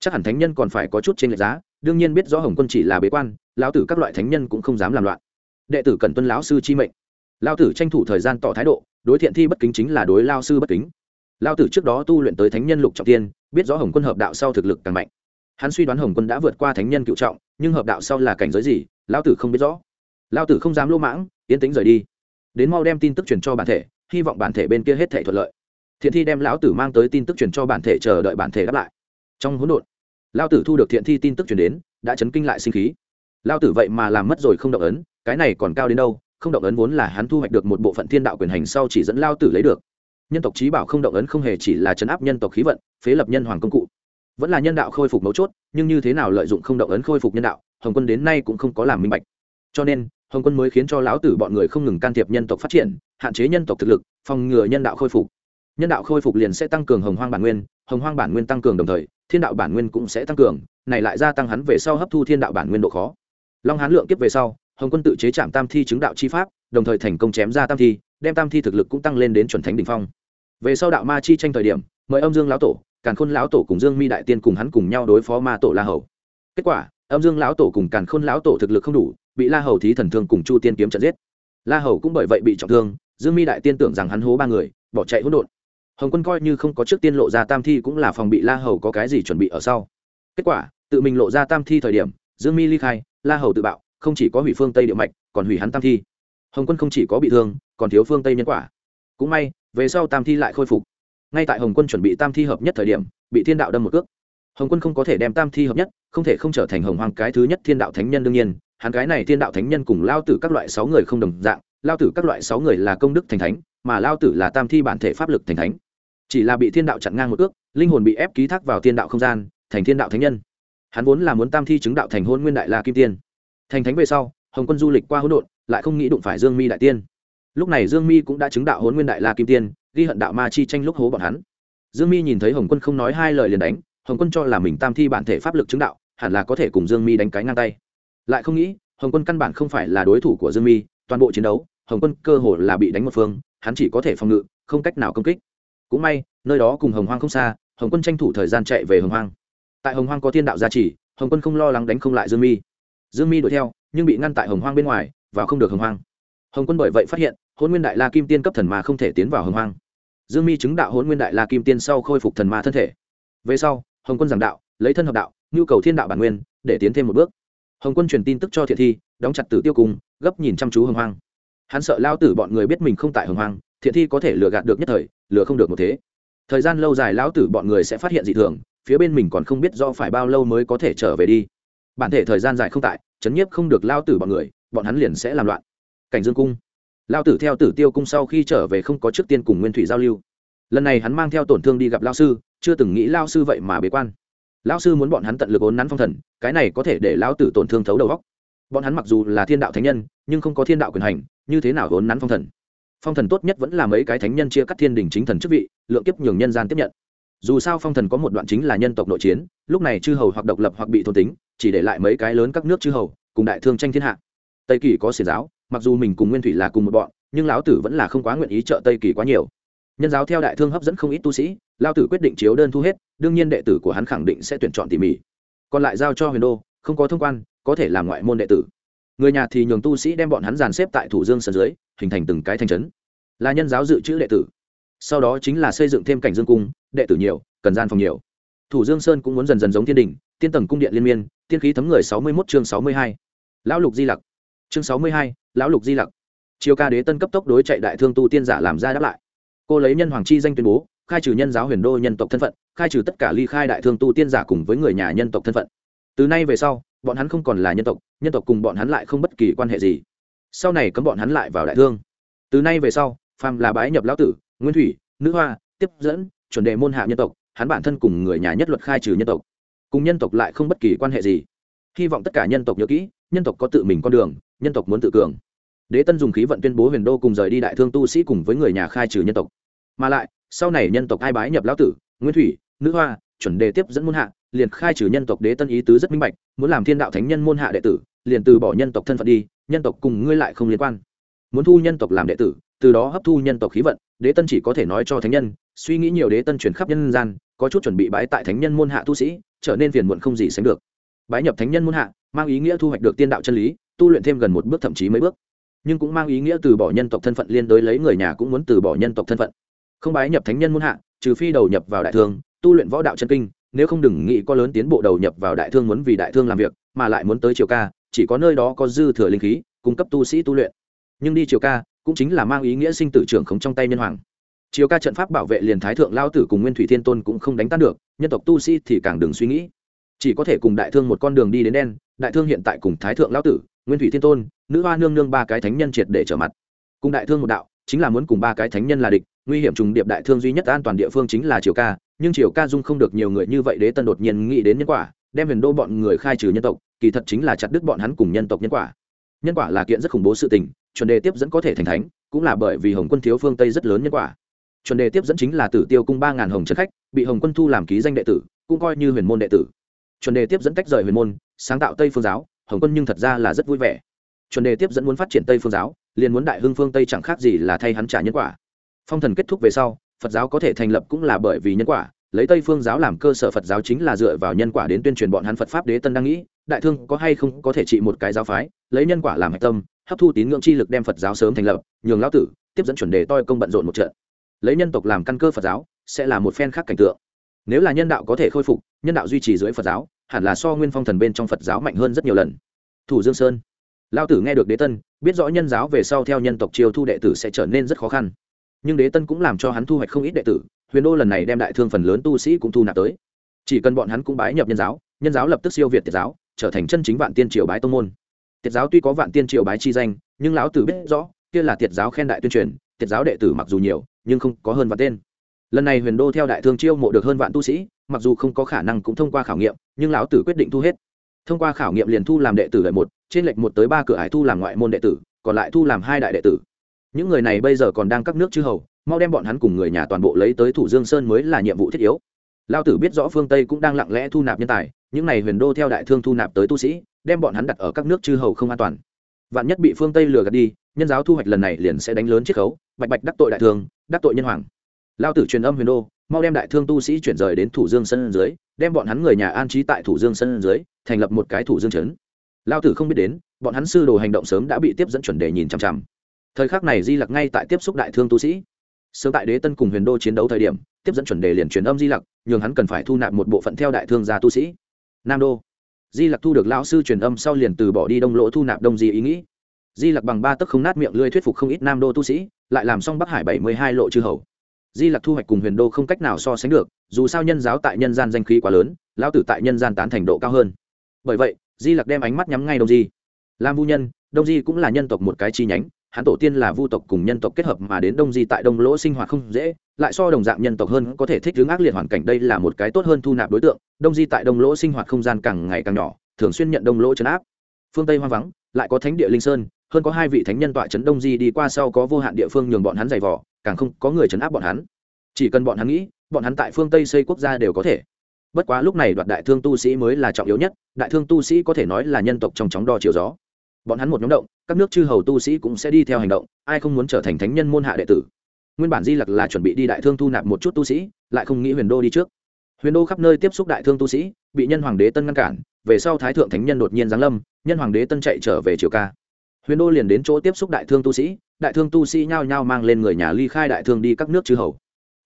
Chắc hẳn thánh nhân còn phải có chút trên lệch giá, đương nhiên biết rõ hồng quân chỉ là bế quan, lão tử các loại thánh nhân cũng không dám làm loạn. Đệ tử cần tuân lão sư chi mệnh. Lão tử tranh thủ thời gian tỏ thái độ, đối thiện thi bất kính chính là đối lao sư bất kính. Lao tử trước đó tu luyện tới thánh nhân lục trọng tiên, biết rõ hồng quân hợp đạo sau thực lực càng mạnh. Hắn suy đoán hồng quân đã vượt qua thánh nhân cựu trọng, nhưng hợp đạo sau là cảnh giới gì lao tử không biết rõ. Lao tử không dám lô mãng, yên tĩnh rời đi. Đến mau đem tin tức truyền cho bản thể, hy vọng bản thể bên kia hết thể thuận lợi thiện thi đem lão tử mang tới tin tức truyền cho bản thể chờ đợi bản thể đáp lại. Trong hỗn độn lao tử thu được thiện thi tin tức truyền đến, đã chấn kinh lại sinh khí. Lao tử vậy mà làm mất rồi không động ấn, cái này còn cao đến đâu, không động ấn vốn là hắn thu hoạch được một bộ phận thiên đạo quyền hành sau chỉ dẫn lao tử lấy được. Nhân tộc trí bảo không động ấn không hề chỉ là chấn áp nhân tộc khí vận, phế lập nhân hoàng công cụ. Vẫn là nhân đạo khôi phục mấu chốt, nhưng như thế nào lợi dụng không động ấn khôi phục nhân đạo, hồng quân đến nay cũng không có làm minh bạch. Cho nên, hồng quân mới khiến cho lão tử bọn người không ngừng can thiệp nhân tộc phát triển, hạn chế nhân tộc thực lực, phòng ngừa nhân đạo khôi phục nhân đạo khôi phục liền sẽ tăng cường hồng hoang bản nguyên, hồng hoang bản nguyên tăng cường đồng thời, thiên đạo bản nguyên cũng sẽ tăng cường, này lại gia tăng hắn về sau hấp thu thiên đạo bản nguyên độ khó. Long hán lượng kiếp về sau, hồng quân tự chế trạm tam thi chứng đạo chi pháp, đồng thời thành công chém ra tam thi, đem tam thi thực lực cũng tăng lên đến chuẩn thánh đ ỉ n h phong. Về sau đạo ma chi tranh thời điểm, mời âm dương lão tổ, càn khôn lão tổ cùng dương mi đại tiên cùng hắn cùng nhau đối phó ma tổ la hầu. Kết quả, âm dương lão tổ cùng càn khôn lão tổ thực lực không đủ, bị la hầu thí thần thương cùng chu tiên kiếm trận giết. La hầu cũng bởi vậy bị trọng thương, dương mi đại tiên tưởng rằng hắn hố ba người, bỏ chạy hỗn độn hồng quân coi như không có trước tiên lộ ra tam thi cũng là phòng bị la hầu có cái gì chuẩn bị ở sau. Kết quả, tự mình lộ ra tam thi thời điểm, dương mi ly khai, la hầu tự bạo, không chỉ có hủy phương tây địa mạch, còn hủy hắn tam thi. Hồng quân không chỉ có bị thương, còn thiếu phương tây nhân quả. Cũng may, về sau tam thi lại khôi phục. Ngay tại hồng quân chuẩn bị tam thi hợp nhất thời điểm, bị thiên đạo đâm một cước. Hồng quân không có thể đem tam thi hợp nhất, không thể không trở thành hồng hoàng cái thứ nhất thiên đạo thánh nhân đương nhiên. Hắn cái này thiên đạo thánh nhân cùng lao tử các loại sáu người không đồng dạng. Lao tử các loại sáu người là công đức thành thánh, mà lao tử là tam thi bản thể pháp lực thành thánh chỉ là bị thiên đạo chặn ngang một ước linh hồn bị ép ký thác vào thiên đạo không gian, thành thiên đạo thánh nhân. Hắn vốn là muốn tam thi chứng đạo thành hôn nguyên đại la kim tiên. Thành thánh về sau, hồng quân du lịch qua hỗn độn, lại không nghĩ đụng phải dương mi đại tiên. Lúc này dương mi cũng đã chứng đạo hôn nguyên đại la kim tiên, ghi hận đạo ma chi tranh lúc hố bọn hắn. Dương mi nhìn thấy hồng quân không nói hai lời liền đánh, hồng quân cho là mình tam thi bản thể pháp lực chứng đạo, hẳn là có thể cùng dương mi đánh cái ngang tay. Lại không nghĩ, hồng quân căn bản không phải là đối thủ của dương mi, toàn bộ chiến đấu, hồng quân cơ hồ là bị đánh một phương, hắn chỉ có thể phòng ngự, không cách nào công kích cũng may, nơi đó cùng hồng hoang không xa, hồng quân tranh thủ thời gian chạy về hồng hoang. Tại hồng hoang có thiên đạo gia trì, hồng quân không lo lắng đánh không lại dương mi. Dương mi đuổi theo, nhưng bị ngăn tại hồng hoang bên ngoài và không được hồng hoang. Hồng quân bởi vậy phát hiện hôn nguyên đại la kim tiên cấp thần mà không thể tiến vào hồng hoang. Dương mi chứng đạo hôn nguyên đại la kim tiên sau khôi phục thần ma thân thể. Về sau, hồng quân giảng đạo, lấy thân hợp đạo, nhu cầu thiên đạo bản nguyên, để tiến thêm một bước. Hồng quân truyền tin tức cho thiện thi, đóng chặt tử tiêu cùng, gấp nhìn chăm chú hồng hoang. Hắn sợ lao tử bọn người biết mình không tại hồng hoang, thiện thi có thể lừa gạt được nhất thời lừa không được một thế. Thời gian lâu dài lão tử bọn người sẽ phát hiện dị thường, phía bên mình còn không biết do phải bao lâu mới có thể trở về đi. Bản thể thời gian dài không tại, chấn nhiếp không được lao tử bọn người, bọn hắn liền sẽ làm loạn. Cảnh dương cung. Lao tử theo tử tiêu cung sau khi trở về không có trước tiên cùng nguyên thủy giao lưu. Lần này hắn mang theo tổn thương đi gặp lao sư, chưa từng nghĩ lao sư vậy mà bế quan. Lao sư muốn bọn hắn tận lực ốn nắn phong thần, cái này có thể để lao tử tổn thương thấu đầu góc bọn hắn mặc dù là thiên đạo thánh nhân, nhưng không có thiên đạo quyền hành, như thế nào ốn nắn phong thần? Phong thần tốt nhất vẫn là mấy cái thánh nhân chia cắt thiên đình chính thần chức vị, lượng kiếp nhường nhân gian tiếp nhận. Dù sao phong thần có một đoạn chính là nhân tộc nội chiến, lúc này chư hầu hoặc độc lập hoặc bị thôn tính, chỉ để lại mấy cái lớn các nước chư hầu, cùng đại thương tranh thiên hạ. Tây kỳ có xiển giáo, mặc dù mình cùng nguyên thủy là cùng một bọn, nhưng lão tử vẫn là không quá nguyện ý trợ tây kỳ quá nhiều. Nhân giáo theo đại thương hấp dẫn không ít tu sĩ lao tử quyết định chiếu đơn thu hết, đương nhiên đệ tử của hắn khẳng định sẽ tuyển chọn tỉ mỉ. Còn lại giao cho huyền đô, không có thông quan, có thể làm ngoại môn đệ tử người nhà thì nhường tu sĩ đem bọn hắn dàn xếp tại thủ dương sân dưới, hình thành từng cái thành trấn. Là nhân giáo dự trữ đệ tử. Sau đó chính là xây dựng thêm cảnh dương cung, đệ tử nhiều, cần gian phòng nhiều. Thủ dương sơn cũng muốn dần dần giống thiên đình, tiên tầng cung điện liên miên, tiên khí thấm người sáu mươi một chương sáu mươi hai. Lão lục di lặc. Chương sáu mươi hai, lão lục di lặc. Chiều ca đế tân cấp tốc đối chạy đại thương tu tiên giả làm ra đáp lại. Cô lấy nhân hoàng chi danh tuyên bố, khai trừ nhân giáo huyền đô nhân tộc thân phận, khai trừ tất cả ly khai đại thương tu tiên giả cùng với người nhà nhân tộc thân phận. Từ nay về sau bọn hắn không còn là nhân tộc nhân tộc cùng bọn hắn lại không bất kỳ quan hệ gì. Sau này cấm bọn hắn lại vào đại thương. Từ nay về sau, phàm là bái nhập lão tử, nguyên thủy, nữ hoa, tiếp dẫn, chuẩn đề môn hạ nhân tộc, hắn bản thân cùng người nhà nhất luật khai trừ nhân tộc. Cùng nhân tộc lại không bất kỳ quan hệ gì. Hy vọng tất cả nhân tộc nhớ kỹ, nhân tộc có tự mình con đường, nhân tộc muốn tự cường. Đế tân dùng khí vận tuyên bố huyền đô cùng rời đi đại thương tu sĩ cùng với người nhà khai trừ nhân tộc. Mà lại, sau này nhân tộc ai bái nhập lão tử, nguyên thủy, nữ hoa chuẩn đề tiếp dẫn môn hạ, liền khai trừ nhân tộc đế tân ý tứ rất minh bạch, muốn làm thiên đạo thánh nhân môn hạ đệ tử, liền từ bỏ nhân tộc thân phận đi, nhân tộc cùng ngươi lại không liên quan. Muốn thu nhân tộc làm đệ tử, từ đó hấp thu nhân tộc khí vận, đế tân chỉ có thể nói cho thánh nhân, suy nghĩ nhiều đế tân chuyển khắp nhân gian, có chút chuẩn bị bái tại thánh nhân môn hạ tu sĩ, trở nên phiền muộn không gì sánh được. Bái nhập thánh nhân môn hạ, mang ý nghĩa thu hoạch được tiên đạo chân lý, tu luyện thêm gần một bước thậm chí mấy bước. Nhưng cũng mang ý nghĩa từ bỏ nhân tộc thân phận liên đối lấy người nhà cũng muốn từ bỏ nhân tộc thân phận không bái nhập thánh nhân môn hạ, trừ phi đầu nhập vào đại thương, tu luyện võ đạo chân kinh, nếu không đừng nghĩ có lớn tiến bộ đầu nhập vào đại thương muốn vì đại thương làm việc, mà lại muốn tới triều ca, chỉ có nơi đó có dư thừa linh khí, cung cấp tu sĩ tu luyện. Nhưng đi triều ca, cũng chính là mang ý nghĩa sinh tử trưởng khống trong tay nhân hoàng. Triều ca trận pháp bảo vệ liền thái thượng lao tử cùng nguyên thủy thiên tôn cũng không đánh tan được, nhân tộc tu sĩ thì càng đừng suy nghĩ. Chỉ có thể cùng đại thương một con đường đi đến đen, đại thương hiện tại cùng thái thượng lao tử, nguyên thủy thiên tôn, nữ hoa nương nương ba cái thánh nhân triệt để trở mặt. Cùng đại thương một đạo, chính là muốn cùng ba cái thánh nhân là địch nguy hiểm trùng điệp đại thương duy nhất an toàn địa phương chính là triều ca, nhưng triều ca dung không được nhiều người như vậy, đế tân đột nhiên nghĩ đến nhân quả, đem huyền đô bọn người khai trừ nhân tộc, kỳ thật chính là chặt đứt bọn hắn cùng nhân tộc nhân quả. Nhân quả là kiện rất khủng bố sự tình, chuẩn đề tiếp dẫn có thể thành thánh, cũng là bởi vì hồng quân thiếu phương tây rất lớn nhân quả. Chuẩn đề tiếp dẫn chính là tử tiêu cung ba ngàn hồng chân khách, bị hồng quân thu làm ký danh đệ tử, cũng coi như huyền môn đệ tử. Chuẩn đề tiếp dẫn tách rời huyền môn, sáng tạo tây phương giáo, hồng quân nhưng thật ra là rất vui vẻ. Chuẩn đề tiếp dẫn muốn phát triển tây phương giáo, liền muốn đại hưng phương tây chẳng khác gì là thay hắn trả nhân quả phong thần kết thúc về sau, phật giáo có thể thành lập cũng là bởi vì nhân quả. Lấy tây phương giáo làm cơ sở, phật giáo chính là dựa vào nhân quả đến tuyên truyền bọn hắn phật pháp đế tân đang nghĩ. Đại thương có hay không có thể trị một cái giáo phái, lấy nhân quả làm hạch tâm, hấp thu tín ngưỡng chi lực đem phật giáo sớm thành lập, nhường lão tử tiếp dẫn chuẩn đề toi công bận rộn một trận. Lấy nhân tộc làm căn cơ phật giáo, sẽ là một phen khác cảnh tượng. Nếu là nhân đạo có thể khôi phục, nhân đạo duy trì dưới phật giáo, hẳn là so nguyên phong thần bên trong phật giáo mạnh hơn rất nhiều lần. Thủ dương sơn. Lao tử nghe được đế tân, biết rõ nhân giáo về sau theo nhân tộc chiêu thu đệ tử sẽ trở nên rất khó khăn nhưng đế tân cũng làm cho hắn thu hoạch không ít đệ tử, huyền đô lần này đem đại thương phần lớn tu sĩ cũng thu nạp tới. Chỉ cần bọn hắn cũng bái nhập nhân giáo nhân giáo lập tức siêu việt tiệt giáo, trở thành chân chính vạn tiên triều bái tông môn. Tiệt giáo tuy có vạn tiên triều bái chi danh, nhưng lão tử biết rõ, kia là tiệt giáo khen đại tuyên truyền, tiệt giáo đệ tử mặc dù nhiều, nhưng không có hơn vạn tên. Lần này huyền đô theo đại thương chiêu mộ được hơn vạn tu sĩ, mặc dù không có khả năng cũng thông qua khảo nghiệm, nhưng lão tử quyết định thu hết. Thông qua khảo nghiệm liền thu làm đệ tử lợi một, trên lệch một tới ba cửa hải thu làm ngoại môn đệ tử, còn lại thu làm hai đại đệ tử những người này bây giờ còn đang các nước chư hầu, mau đem bọn hắn cùng người nhà toàn bộ lấy tới thủ dương sơn mới là nhiệm vụ thiết yếu. Lao tử biết rõ phương tây cũng đang lặng lẽ thu nạp nhân tài, những này huyền đô theo đại thương thu nạp tới tu sĩ, đem bọn hắn đặt ở các nước chư hầu không an toàn. Vạn nhất bị phương tây lừa gạt đi, nhân giáo thu hoạch lần này liền sẽ đánh lớn chiết khấu, bạch bạch đắc tội đại thương, đắc tội nhân hoàng. Lao tử truyền âm huyền đô, mau đem đại thương tu sĩ chuyển rời đến thủ dương sân dưới, đem bọn hắn người nhà an trí tại thủ dương sân dưới, thành lập một cái thủ dương trấn. lao tử không biết đến, bọn hắn sư đồ hành động sớm đã bị tiếp dẫn chuẩn đề nhìn chằm chằm thời khắc này di lặc ngay tại tiếp xúc đại thương tu sĩ. Sớm tại đế tân cùng huyền đô chiến đấu thời điểm, tiếp dẫn chuẩn đề liền truyền âm di lặc, nhường hắn cần phải thu nạp một bộ phận theo đại thương gia tu sĩ. Nam đô. Di lặc thu được lão sư truyền âm sau liền từ bỏ đi đông lỗ thu nạp đông di ý nghĩ. Di lặc bằng ba tấc không nát miệng lưới thuyết phục không ít nam đô tu sĩ, lại làm xong bắc hải bảy mươi hai lộ chư hầu. Di lặc thu hoạch cùng huyền đô không cách nào so sánh được, dù sao nhân giáo tại nhân gian danh khí quá lớn, lão tử tại nhân gian tán thành độ cao hơn. Bởi vậy, di lặc đem ánh mắt nhắm ngay đông di. Làm vu nhân, đông di cũng là nhân tộc một cái chi nhánh hắn tổ tiên là vu tộc cùng nhân tộc kết hợp mà đến đông di tại đông lỗ sinh hoạt không dễ, lại so đồng dạng nhân tộc hơn có thể thích ứng ác liệt hoàn cảnh đây là một cái tốt hơn thu nạp đối tượng, đông di tại đông lỗ sinh hoạt không gian càng ngày càng nhỏ, thường xuyên nhận đông lỗ chấn áp. Phương tây hoang vắng, lại có thánh địa linh sơn, hơn có hai vị thánh nhân tọa trấn đông di đi qua sau có vô hạn địa phương nhường bọn hắn giày vỏ càng không có người chấn áp bọn hắn. Chỉ cần bọn hắn nghĩ, bọn hắn tại phương tây xây quốc gia đều có thể. Bất quá lúc này đoạt đại thương tu sĩ mới là trọng yếu nhất, đại thương tu sĩ có thể nói là nhân tộc trong chóng đo chiều gió bọn hắn một nhóm động, các nước chư hầu tu sĩ cũng sẽ đi theo hành động, ai không muốn trở thành thánh nhân môn hạ đệ tử. Nguyên bản di lặc là chuẩn bị đi đại thương thu nạp một chút tu sĩ, lại không nghĩ huyền đô đi trước. Huyền đô khắp nơi tiếp xúc đại thương tu sĩ, bị nhân hoàng đế tân ngăn cản, về sau thái thượng thánh nhân đột nhiên giáng lâm, nhân hoàng đế tân chạy trở về triều ca. Huyền đô liền đến chỗ tiếp xúc đại thương tu sĩ, đại thương tu sĩ nhao nhao mang lên người nhà ly khai đại thương đi các nước chư hầu.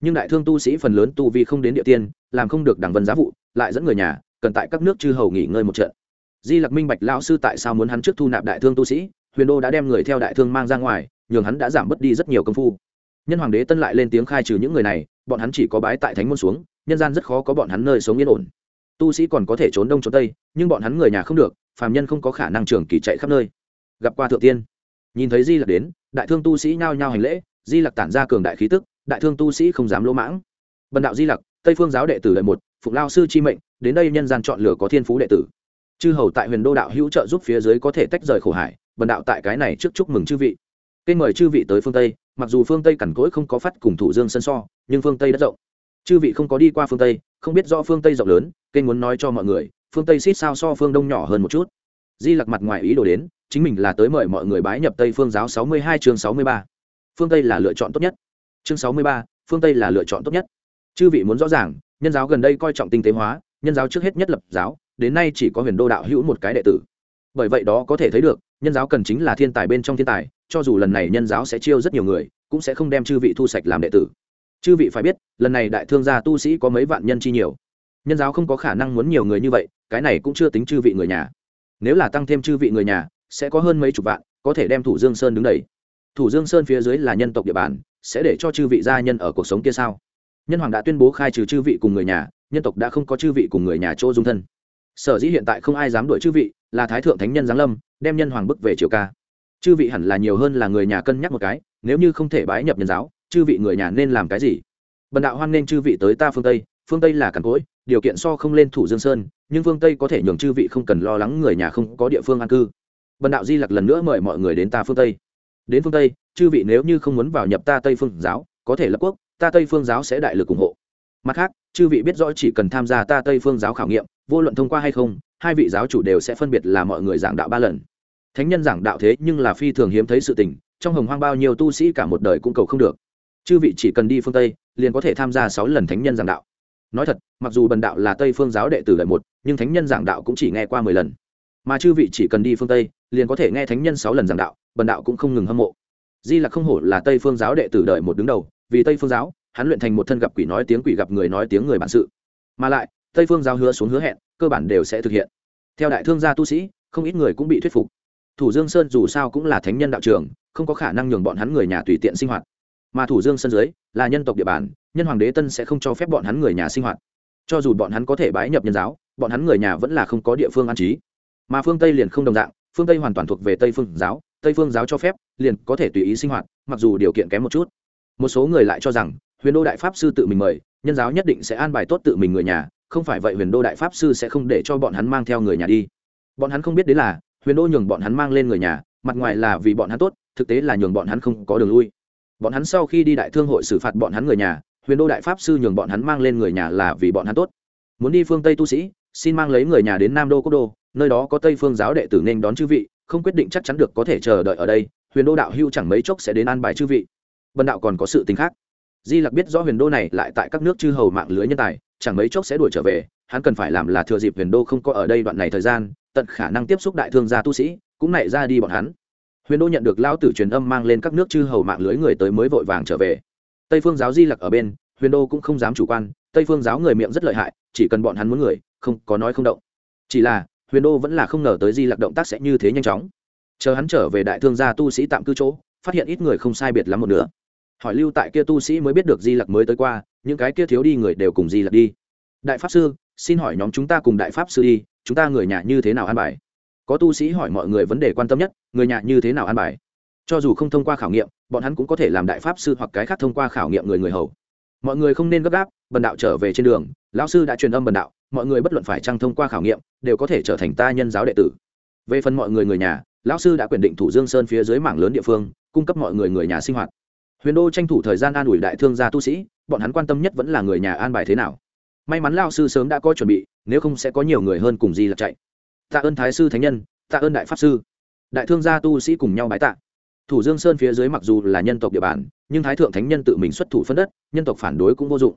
Nhưng đại thương tu sĩ phần lớn tu vi không đến địa tiên, làm không được đẳng vân giá vụ, lại dẫn người nhà, cần tại các nước chư hầu nghỉ ngơi một trận di lặc minh bạch lão sư tại sao muốn hắn trước thu nạp đại thương tu sĩ, huyền đô đã đem người theo đại thương mang ra ngoài, nhường hắn đã giảm bớt đi rất nhiều công phu. Nhân hoàng đế tân lại lên tiếng khai trừ những người này, bọn hắn chỉ có bái tại thánh môn xuống, nhân gian rất khó có bọn hắn nơi sống yên ổn. Tu sĩ còn có thể trốn đông trốn tây, nhưng bọn hắn người nhà không được, phàm nhân không có khả năng trường kỳ chạy khắp nơi. Gặp qua thượng tiên, nhìn thấy di lặc đến, đại thương tu sĩ nhao nhao hành lễ, di lặc tản ra cường đại khí tức, đại thương tu sĩ không dám lỗ mãng. Bần đạo di lặc, tây phương giáo đệ tử lợi một, phụng lao sư chi mệnh, đến đây nhân gian chọn lựa có thiên phú đệ tử chư hầu tại huyền đô đạo hữu trợ giúp phía dưới có thể tách rời khổ hải bần đạo tại cái này trước chúc mừng chư vị. Kênh mời chư vị tới phương tây, mặc dù phương tây cằn cỗi không có phát cùng thủ dương sân so, nhưng phương tây đất rộng. Chư vị không có đi qua phương tây, không biết rõ phương tây rộng lớn, kênh muốn nói cho mọi người, phương tây xít sao so phương đông nhỏ hơn một chút. Di lặc mặt ngoài ý đồ đến, chính mình là tới mời mọi người bái nhập tây phương giáo sáu mươi hai chương sáu mươi ba. Phương tây là lựa chọn tốt nhất. Chương sáu mươi ba, phương tây là lựa chọn tốt nhất. Chư vị muốn rõ ràng, nhân giáo gần đây coi trọng tinh tế hóa, nhân giáo trước hết nhất lập giáo đến nay chỉ có huyền đô đạo hữu một cái đệ tử. Bởi vậy đó có thể thấy được, nhân giáo cần chính là thiên tài bên trong thiên tài, cho dù lần này nhân giáo sẽ chiêu rất nhiều người, cũng sẽ không đem chư vị thu sạch làm đệ tử. Chư vị phải biết, lần này đại thương gia tu sĩ có mấy vạn nhân chi nhiều. Nhân giáo không có khả năng muốn nhiều người như vậy, cái này cũng chưa tính chư vị người nhà. Nếu là tăng thêm chư vị người nhà, sẽ có hơn mấy chục vạn, có thể đem thủ dương sơn đứng đầy. Thủ dương sơn phía dưới là nhân tộc địa bàn, sẽ để cho chư vị gia nhân ở cuộc sống kia sao? Nhân hoàng đã tuyên bố khai trừ chư vị cùng người nhà, nhân tộc đã không có chư vị cùng người nhà chỗ dung thân sở dĩ hiện tại không ai dám đuổi chư vị, là thái thượng thánh nhân giáng lâm, đem nhân hoàng bức về triều ca. Chư vị hẳn là nhiều hơn là người nhà cân nhắc một cái, nếu như không thể bái nhập nhân giáo, chư vị người nhà nên làm cái gì? Bần đạo hoan nên chư vị tới ta phương tây phương tây là càn cỗi, điều kiện so không lên thủ dương sơn, nhưng phương tây có thể nhường chư vị không cần lo lắng người nhà không có địa phương an cư. Bần đạo di lặc lần nữa mời mọi người đến ta phương tây. Đến phương tây, chư vị nếu như không muốn vào nhập ta tây phương giáo, có thể lập quốc, ta tây phương giáo sẽ đại lực ủng hộ. Mặt khác, chư vị biết rõ chỉ cần tham gia ta tây phương giáo khảo nghiệm vô luận thông qua hay không, hai vị giáo chủ đều sẽ phân biệt là mọi người giảng đạo ba lần. Thánh nhân giảng đạo thế nhưng là phi thường hiếm thấy sự tình, trong hồng hoang bao nhiêu tu sĩ cả một đời cũng cầu không được. Chư vị chỉ cần đi phương tây, liền có thể tham gia sáu lần thánh nhân giảng đạo. Nói thật, mặc dù bần đạo là tây phương giáo đệ tử lợi một, nhưng thánh nhân giảng đạo cũng chỉ nghe qua mười lần. Mà chư vị chỉ cần đi phương tây, liền có thể nghe thánh nhân sáu lần giảng đạo, bần đạo cũng không ngừng hâm mộ. Di là không hổ là tây phương giáo đệ tử đợi một đứng đầu, vì tây phương giáo, hắn luyện thành một thân gặp quỷ nói tiếng quỷ gặp người nói tiếng người bản sự. Mà lại tây phương giáo hứa xuống hứa hẹn, cơ bản đều sẽ thực hiện. Theo đại thương gia tu sĩ, không ít người cũng bị thuyết phục. Thủ dương sơn dù sao cũng là thánh nhân đạo trường, không có khả năng nhường bọn hắn người nhà tùy tiện sinh hoạt. Mà thủ dương sơn dưới, là nhân tộc địa bàn, nhân hoàng đế tân sẽ không cho phép bọn hắn người nhà sinh hoạt. Cho dù bọn hắn có thể bái nhập nhân giáo, bọn hắn người nhà vẫn là không có địa phương an trí. Mà phương tây liền không đồng dạng, phương tây hoàn toàn thuộc về tây phương giáo, tây phương giáo cho phép, liền có thể tùy ý sinh hoạt, mặc dù điều kiện kém một chút. Một số người lại cho rằng, huyền đô đại pháp sư tự mình mời, nhân giáo nhất định sẽ an bài tốt tự mình người nhà không phải vậy huyền đô đại pháp sư sẽ không để cho bọn hắn mang theo người nhà đi. Bọn hắn không biết đến là, huyền đô nhường bọn hắn mang lên người nhà, mặt ngoài là vì bọn hắn tốt, thực tế là nhường bọn hắn không có đường lui. Bọn hắn sau khi đi đại thương hội xử phạt bọn hắn người nhà, huyền đô đại pháp sư nhường bọn hắn mang lên người nhà là vì bọn hắn tốt. Muốn đi phương tây tu sĩ, xin mang lấy người nhà đến nam đô quốc đô, nơi đó có tây phương giáo đệ tử nên đón chư vị, không quyết định chắc chắn được có thể chờ đợi ở đây, huyền đô đạo hưu chẳng mấy chốc sẽ đến an bài chư vị. Bần đạo còn có sự tính khác. Di lặc biết rõ huyền đô này lại tại các nước chư hầu mạng lưới nhân tài chẳng mấy chốc sẽ đuổi trở về, hắn cần phải làm là thừa dịp huyền đô không có ở đây đoạn này thời gian, tận khả năng tiếp xúc đại thương gia tu sĩ, cũng nảy ra đi bọn hắn. Huyền đô nhận được lao tử truyền âm mang lên các nước chư hầu mạng lưới người tới mới vội vàng trở về. Tây phương giáo di lặc ở bên, huyền đô cũng không dám chủ quan, tây phương giáo người miệng rất lợi hại, chỉ cần bọn hắn muốn người, không có nói không động. Chỉ là, huyền đô vẫn là không ngờ tới di lặc động tác sẽ như thế nhanh chóng. Chờ hắn trở về đại thương gia tu sĩ tạm cư chỗ, phát hiện ít người không sai biệt lắm một nữa hỏi lưu tại kia tu sĩ mới biết được di lặc mới tới qua, những cái kia thiếu đi người đều cùng di lặc đi. Đại pháp sư, xin hỏi nhóm chúng ta cùng đại pháp sư đi, chúng ta người nhà như thế nào an bài? Có tu sĩ hỏi mọi người vấn đề quan tâm nhất, người nhà như thế nào an bài? Cho dù không thông qua khảo nghiệm, bọn hắn cũng có thể làm đại pháp sư hoặc cái khác thông qua khảo nghiệm người người hầu. Mọi người không nên gấp gáp, bần đạo trở về trên đường, lão sư đã truyền âm bần đạo, mọi người bất luận phải trăng thông qua khảo nghiệm, đều có thể trở thành ta nhân giáo đệ tử. Về phần mọi người người nhà, lão sư đã quyền định thủ dương sơn phía dưới mảng lớn địa phương, cung cấp mọi người người nhà sinh hoạt huyền đô tranh thủ thời gian an ủi đại thương gia tu sĩ, bọn hắn quan tâm nhất vẫn là người nhà an bài thế nào. May mắn lao sư sớm đã có chuẩn bị, nếu không sẽ có nhiều người hơn cùng di lặc chạy. Tạ ơn thái sư thánh nhân, tạ ơn đại pháp sư. Đại thương gia tu sĩ cùng nhau bái tạ. Thủ dương sơn phía dưới mặc dù là nhân tộc địa bàn, nhưng thái thượng thánh nhân tự mình xuất thủ phân đất, nhân tộc phản đối cũng vô dụng.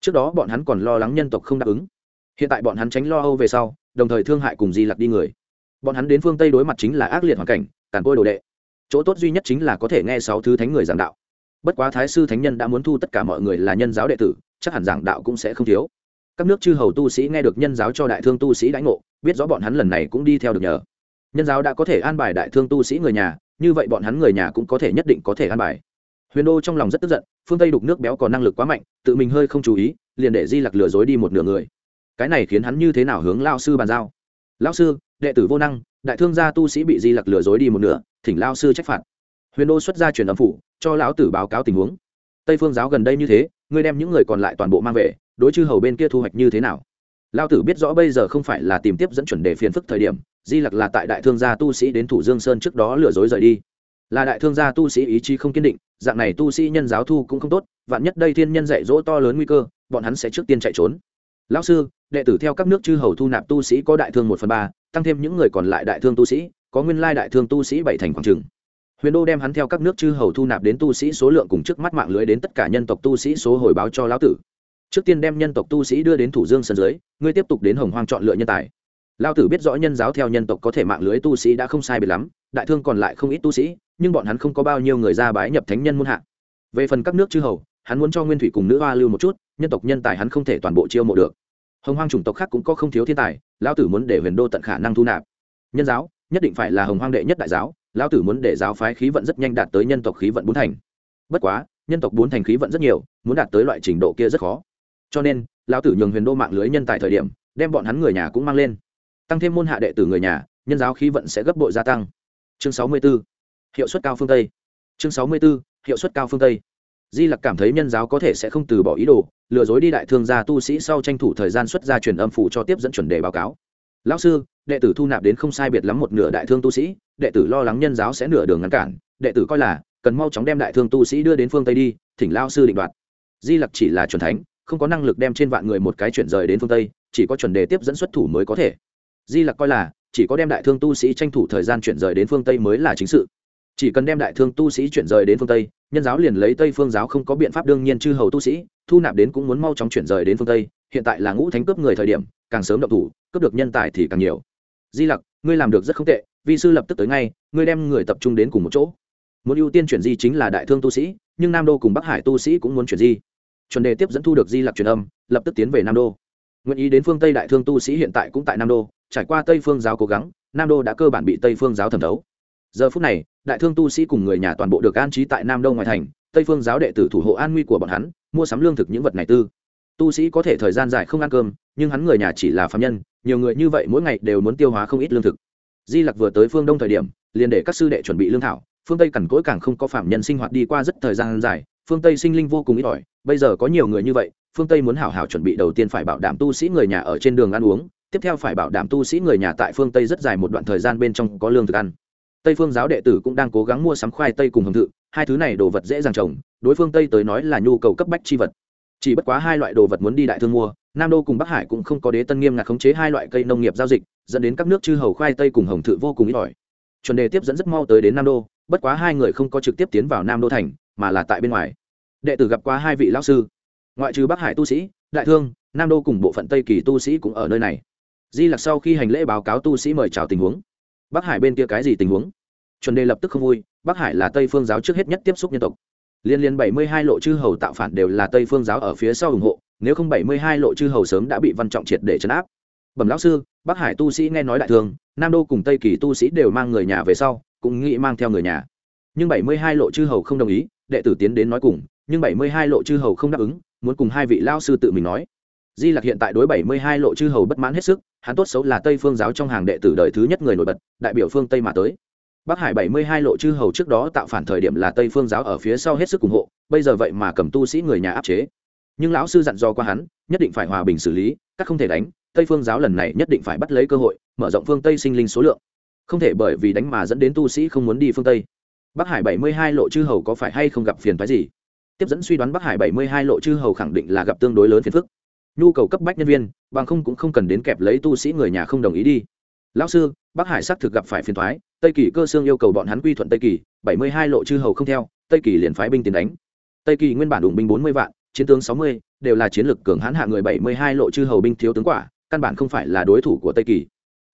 Trước đó bọn hắn còn lo lắng nhân tộc không đáp ứng. Hiện tại bọn hắn tránh lo âu về sau, đồng thời thương hại cùng di lặc đi người. Bọn hắn đến phương tây đối mặt chính là ác liệt hoàn cảnh, càn côi đồ đệ. Chỗ tốt duy nhất chính là có thể nghe sáu thứ thánh người giảng đạo bất quá thái sư thánh nhân đã muốn thu tất cả mọi người là nhân giáo đệ tử, chắc hẳn giảng đạo cũng sẽ không thiếu. Các nước chư hầu tu sĩ nghe được nhân giáo cho đại thương tu sĩ đãi ngộ, biết rõ bọn hắn lần này cũng đi theo được nhờ. Nhân giáo đã có thể an bài đại thương tu sĩ người nhà, như vậy bọn hắn người nhà cũng có thể nhất định có thể an bài. Huyền đô trong lòng rất tức giận, phương tây đục nước béo có năng lực quá mạnh, tự mình hơi không chú ý, liền để di lặc lừa dối đi một nửa người. Cái này khiến hắn như thế nào hướng lao sư bàn giao? Lao sư, đệ tử vô năng, đại thương gia tu sĩ bị di lặc lừa dối đi một nửa, thỉnh lao sư trách phạt huyền đô xuất ra truyền âm phủ, cho lão tử báo cáo tình huống. Tây phương giáo gần đây như thế, ngươi đem những người còn lại toàn bộ mang về, đối chư hầu bên kia thu hoạch như thế nào? Lão tử biết rõ bây giờ không phải là tìm tiếp dẫn chuẩn đề phiền phức thời điểm, di lặc là tại đại thương gia tu sĩ đến thủ dương sơn trước đó lừa dối rời đi. Là đại thương gia tu sĩ ý chí không kiên định, dạng này tu sĩ nhân giáo thu cũng không tốt, vạn nhất đây thiên nhân dạy dỗ to lớn nguy cơ, bọn hắn sẽ trước tiên chạy trốn. Lão sư, đệ tử theo các nước chư hầu thu nạp tu sĩ có đại thương một phần ba, tăng thêm những người còn lại đại thương tu sĩ, có nguyên lai đại thương tu sĩ bảy thành khoảng trừng huyền đô đem hắn theo các nước chư hầu thu nạp đến tu sĩ số lượng cùng trước mắt mạng lưới đến tất cả nhân tộc tu sĩ số hồi báo cho lão tử. Trước tiên đem nhân tộc tu sĩ đưa đến thủ dương sân dưới ngươi tiếp tục đến hồng hoang chọn lựa nhân tài. Lao tử biết rõ nhân giáo theo nhân tộc có thể mạng lưới tu sĩ đã không sai biệt lắm, đại thương còn lại không ít tu sĩ, nhưng bọn hắn không có bao nhiêu người ra bái nhập thánh nhân muôn hạ. Về phần các nước chư hầu, hắn muốn cho nguyên thủy cùng nữ hoa lưu một chút, nhân tộc nhân tài hắn không thể toàn bộ chiêu mộ được. Hồng hoang chủng tộc khác cũng có không thiếu thiên tài, lão tử muốn để huyền đô tận khả năng thu nạp. Nhân giáo, nhất định phải là hồng hoang đệ nhất đại giáo lão tử muốn để giáo phái khí vận rất nhanh đạt tới nhân tộc khí vận bốn thành. Bất quá, nhân tộc bốn thành khí vận rất nhiều, muốn đạt tới loại trình độ kia rất khó. Cho nên, lão tử nhường huyền đô mạng lưới nhân tài thời điểm, đem bọn hắn người nhà cũng mang lên. Tăng thêm môn hạ đệ tử người nhà, nhân giáo khí vận sẽ gấp bội gia tăng. Chương sáu mươi 64. hiệu suất cao phương tây. Chương sáu mươi 64. hiệu suất cao phương tây. Di lặc cảm thấy nhân giáo có thể sẽ không từ bỏ ý đồ, lừa dối đi đại thương gia tu sĩ sau tranh thủ thời gian xuất ra truyền âm phủ cho tiếp dẫn chuẩn đề báo cáo. Lão sư, đệ tử thu nạp đến không sai biệt lắm một nửa đại thương tu sĩ đệ tử lo lắng nhân giáo sẽ nửa đường ngăn cản, đệ tử coi là cần mau chóng đem đại thương tu sĩ đưa đến phương tây đi, thỉnh lao sư định đoạt. Di lặc chỉ là chuẩn thánh, không có năng lực đem trên vạn người một cái chuyển rời đến phương tây, chỉ có chuẩn đề tiếp dẫn xuất thủ mới có thể. Di lặc coi là chỉ có đem đại thương tu sĩ tranh thủ thời gian chuyển rời đến phương tây mới là chính sự. Chỉ cần đem đại thương tu sĩ chuyển rời đến phương tây, nhân giáo liền lấy tây phương giáo không có biện pháp đương nhiên chư hầu tu sĩ, thu nạp đến cũng muốn mau chóng chuyển rời đến phương tây, hiện tại là ngũ thánh cướp người thời điểm, càng sớm động thủ, cướp được nhân tài thì càng nhiều. Di lặc, ngươi làm được rất không tệ vi sư lập tức tới ngay, ngươi đem người tập trung đến cùng một chỗ. Muốn ưu tiên chuyển di chính là đại thương tu sĩ, nhưng nam đô cùng bắc hải tu sĩ cũng muốn chuyển di. Chuẩn đề tiếp dẫn thu được di lặc truyền âm, lập tức tiến về nam đô. Nguyện ý đến phương tây đại thương tu sĩ hiện tại cũng tại nam đô, trải qua tây phương giáo cố gắng, nam đô đã cơ bản bị tây phương giáo thẩm thấu. Giờ phút này, đại thương tu sĩ cùng người nhà toàn bộ được an trí tại nam đô ngoài thành, tây phương giáo đệ tử thủ hộ an nguy của bọn hắn, mua sắm lương thực những vật này tư. Tu sĩ có thể thời gian dài không ăn cơm, nhưng hắn người nhà chỉ là phạm nhân, nhiều người như vậy mỗi ngày đều muốn tiêu hóa không ít lương thực di lặc vừa tới phương đông thời điểm, liền để các sư đệ chuẩn bị lương thảo, phương tây cằn cỗi càng không có phạm nhân sinh hoạt đi qua rất thời gian dài, phương tây sinh linh vô cùng ít ỏi, bây giờ có nhiều người như vậy, phương tây muốn hảo hảo chuẩn bị đầu tiên phải bảo đảm tu sĩ người nhà ở trên đường ăn uống, tiếp theo phải bảo đảm tu sĩ người nhà tại phương tây rất dài một đoạn thời gian bên trong có lương thực ăn. Tây phương giáo đệ tử cũng đang cố gắng mua sắm khoai tây cùng hồng thự, hai thứ này đồ vật dễ dàng trồng, đối phương tây tới nói là nhu cầu cấp bách chi vật chỉ bất quá hai loại đồ vật muốn đi đại thương mua, nam đô cùng bắc hải cũng không có đế tân nghiêm ngặt khống chế hai loại cây nông nghiệp giao dịch, dẫn đến các nước chư hầu khoai tây cùng hồng thự vô cùng ít ỏi. Chuẩn đề tiếp dẫn rất mau tới đến nam đô, bất quá hai người không có trực tiếp tiến vào nam đô thành, mà là tại bên ngoài. Đệ tử gặp qua hai vị lao sư. Ngoại trừ bắc hải tu sĩ, đại thương, nam đô cùng bộ phận tây kỳ tu sĩ cũng ở nơi này. Di lặc sau khi hành lễ báo cáo tu sĩ mời chào tình huống. Bắc hải bên kia cái gì tình huống? Chuẩn đề lập tức không vui, bắc hải là tây phương giáo trước hết nhất tiếp xúc nhân tộc liên liên bảy mươi hai lộ chư hầu tạo phản đều là tây phương giáo ở phía sau ủng hộ, nếu không bảy mươi hai lộ chư hầu sớm đã bị văn trọng triệt để chấn áp. Bẩm lão sư, bắc hải tu sĩ nghe nói đại thương nam đô cùng tây kỳ tu sĩ đều mang người nhà về sau, cũng nghĩ mang theo người nhà. Nhưng bảy mươi hai lộ chư hầu không đồng ý, đệ tử tiến đến nói cùng, nhưng bảy mươi hai lộ chư hầu không đáp ứng, muốn cùng hai vị lao sư tự mình nói. Di lặc hiện tại đối bảy mươi hai lộ chư hầu bất mãn hết sức, hắn tốt xấu là tây phương giáo trong hàng đệ tử đời thứ nhất người nổi bật, đại biểu phương tây mà tới bắc hải bảy mươi hai lộ chư hầu trước đó tạo phản thời điểm là tây phương giáo ở phía sau hết sức ủng hộ, bây giờ vậy mà cầm tu sĩ người nhà áp chế. Nhưng lão sư dặn dò qua hắn, nhất định phải hòa bình xử lý, các không thể đánh, tây phương giáo lần này nhất định phải bắt lấy cơ hội, mở rộng phương tây sinh linh số lượng. Không thể bởi vì đánh mà dẫn đến tu sĩ không muốn đi phương tây. Bắc hải bảy mươi hai lộ chư hầu có phải hay không gặp phiền phái gì? Tiếp dẫn suy đoán bắc hải bảy mươi hai lộ chư hầu khẳng định là gặp tương đối lớn phiền phức. Nhu cầu cấp bách nhân viên, bằng không cũng không cần đến kẹp lấy tu sĩ người nhà không đồng ý đi. Lão sư bắc hải xác thực gặp phải phiền thoái tây kỳ cơ xương yêu cầu bọn hắn quy thuận tây kỳ, bảy mươi hai lộ chư hầu không theo, tây kỳ liền phái binh tiến đánh. Tây kỳ nguyên bản đủng binh bốn mươi vạn, chiến tướng sáu mươi, đều là chiến lược cường hãn hạ người bảy mươi hai lộ chư hầu binh thiếu tướng quả, căn bản không phải là đối thủ của tây kỳ.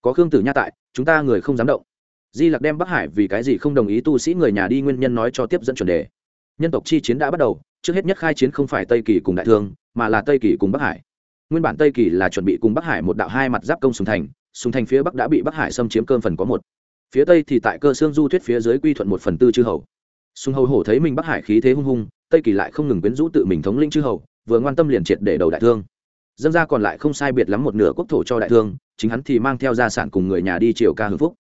Có khương tử nha tại, chúng ta người không dám động. Di lặc đem bắc hải vì cái gì không đồng ý tu sĩ người nhà đi nguyên nhân nói cho tiếp dẫn chuẩn đề. Nhân tộc chi chiến đã bắt đầu, trước hết nhất khai chiến không phải tây kỳ cùng đại thương, mà là tây kỳ cùng bắc hải. Nguyên bản tây kỳ là chuẩn bị cùng bắc hải một đạo hai mặt giáp công sùng thành sùng thành phía bắc đã bị bắc hải xâm chiếm cơn phần có một. Phía tây thì tại cơ xương du thuyết phía dưới quy thuận một phần tư chư hầu. Sùng hầu hổ thấy mình bắc hải khí thế hung hung, tây kỳ lại không ngừng quyến rũ tự mình thống linh chư hầu, vừa ngoan tâm liền triệt để đầu đại thương. Dân ra còn lại không sai biệt lắm một nửa quốc thổ cho đại thương, chính hắn thì mang theo gia sản cùng người nhà đi triều ca hưng phúc.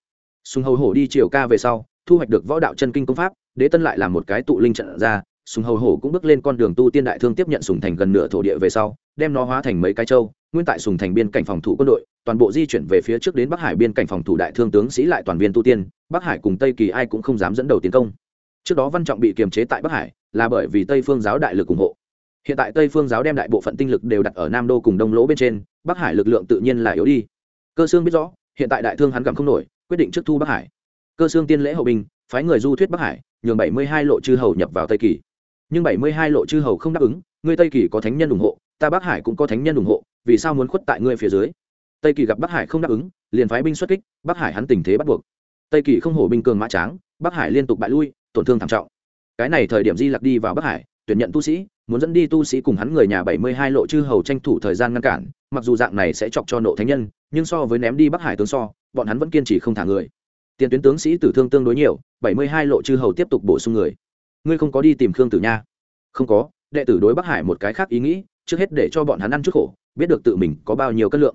Sùng hầu hổ đi triều ca về sau, thu hoạch được võ đạo chân kinh công pháp, đế tân lại làm một cái tụ linh trận ra sùng hầu hổ cũng bước lên con đường tu tiên đại thương tiếp nhận sùng thành gần nửa thổ địa về sau, đem nó hóa thành mấy cái châu nguyên tại sùng thành biên cảnh phòng thủ quân đội, toàn bộ di chuyển về phía trước đến bắc hải biên cảnh phòng thủ đại thương tướng sĩ lại toàn viên tu tiên, bắc hải cùng tây kỳ ai cũng không dám dẫn đầu tiến công. Trước đó văn trọng bị kiềm chế tại bắc hải, là bởi vì tây phương giáo đại lực ủng hộ. Hiện tại tây phương giáo đem đại bộ phận tinh lực đều đặt ở nam đô cùng đông lỗ bên trên, bắc hải lực lượng tự nhiên là yếu đi. Cơ sương biết rõ, hiện tại đại thương hắn cầm không nổi, quyết định trước thu bắc hải. Cơ sương tiên lễ hậu binh, phái người du thuyết bắc hải, nhường bảy mươi hai lộ chư hầu nhập vào tây kỳ. Nhưng bảy mươi hai lộ chư hầu không đáp ứng, người tây kỳ có thánh nhân ủng hộ, ta bắc hải cũng có thánh nhân ủng hộ vì sao muốn khuất tại ngươi phía dưới? Tây kỳ gặp bắc hải không đáp ứng, liền phái binh xuất kích, bắc hải hắn tình thế bắt buộc. Tây kỳ không hổ binh cường mã tráng, bắc hải liên tục bại lui, tổn thương thảm trọng. Cái này thời điểm di lặc đi vào bắc hải, tuyển nhận tu sĩ, muốn dẫn đi tu sĩ cùng hắn người nhà bảy mươi hai lộ chư hầu tranh thủ thời gian ngăn cản, mặc dù dạng này sẽ chọc cho nộ thánh nhân, nhưng so với ném đi bắc hải tướng so, bọn hắn vẫn kiên trì không thả người. Tiền tuyến tướng sĩ tử thương tương đối nhiều, bảy mươi hai lộ chư hầu tiếp tục bổ sung người. Ngươi không có đi tìm khương tử nha? Không có, đệ tử đối bắc hải một cái khác ý nghĩ trước hết để cho bọn hắn ăn chút khổ, biết được tự mình có bao nhiêu cân lượng.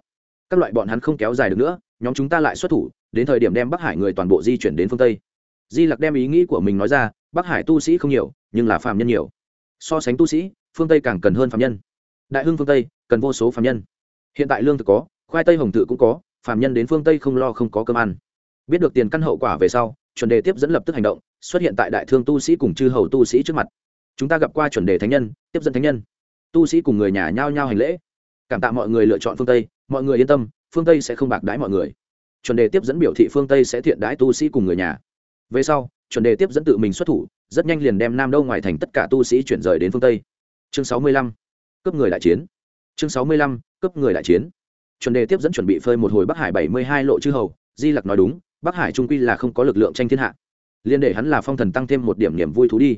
Các loại bọn hắn không kéo dài được nữa, nhóm chúng ta lại xuất thủ, đến thời điểm đem bắc hải người toàn bộ di chuyển đến phương tây. Di lặc đem ý nghĩ của mình nói ra, bắc hải tu sĩ không nhiều, nhưng là phạm nhân nhiều. So sánh tu sĩ, phương tây càng cần hơn phạm nhân. Đại hưng phương tây, cần vô số phạm nhân. Hiện tại lương thực có, khoai tây hồng tự cũng có phạm nhân đến phương tây không lo không có cơm ăn. Biết được tiền căn hậu quả về sau, chuẩn đề tiếp dẫn lập tức hành động, xuất hiện tại đại thương tu sĩ cùng chư hầu tu sĩ trước mặt. Chúng ta gặp qua chuẩn đề thánh nhân, tiếp dẫn thánh nhân tu sĩ cùng người nhà nhao nhao hành lễ. Cảm tạ mọi người lựa chọn phương tây, mọi người yên tâm, phương tây sẽ không bạc đái mọi người. Chuẩn đề tiếp dẫn biểu thị phương tây sẽ thiện đái tu sĩ cùng người nhà. Về sau, chuẩn đề tiếp dẫn tự mình xuất thủ, rất nhanh liền đem nam đâu ngoài thành tất cả tu sĩ chuyển rời đến phương tây. Chương sáu mươi lăm cấp người đại chiến. Chương sáu mươi lăm cấp người đại chiến. Chuẩn đề tiếp dẫn chuẩn bị phơi một hồi bắc hải bảy mươi hai lộ chư hầu, di lặc nói đúng, bắc hải trung quy là không có lực lượng tranh thiên hạ. Liên để hắn là phong thần tăng thêm một điểm niềm vui thú đi.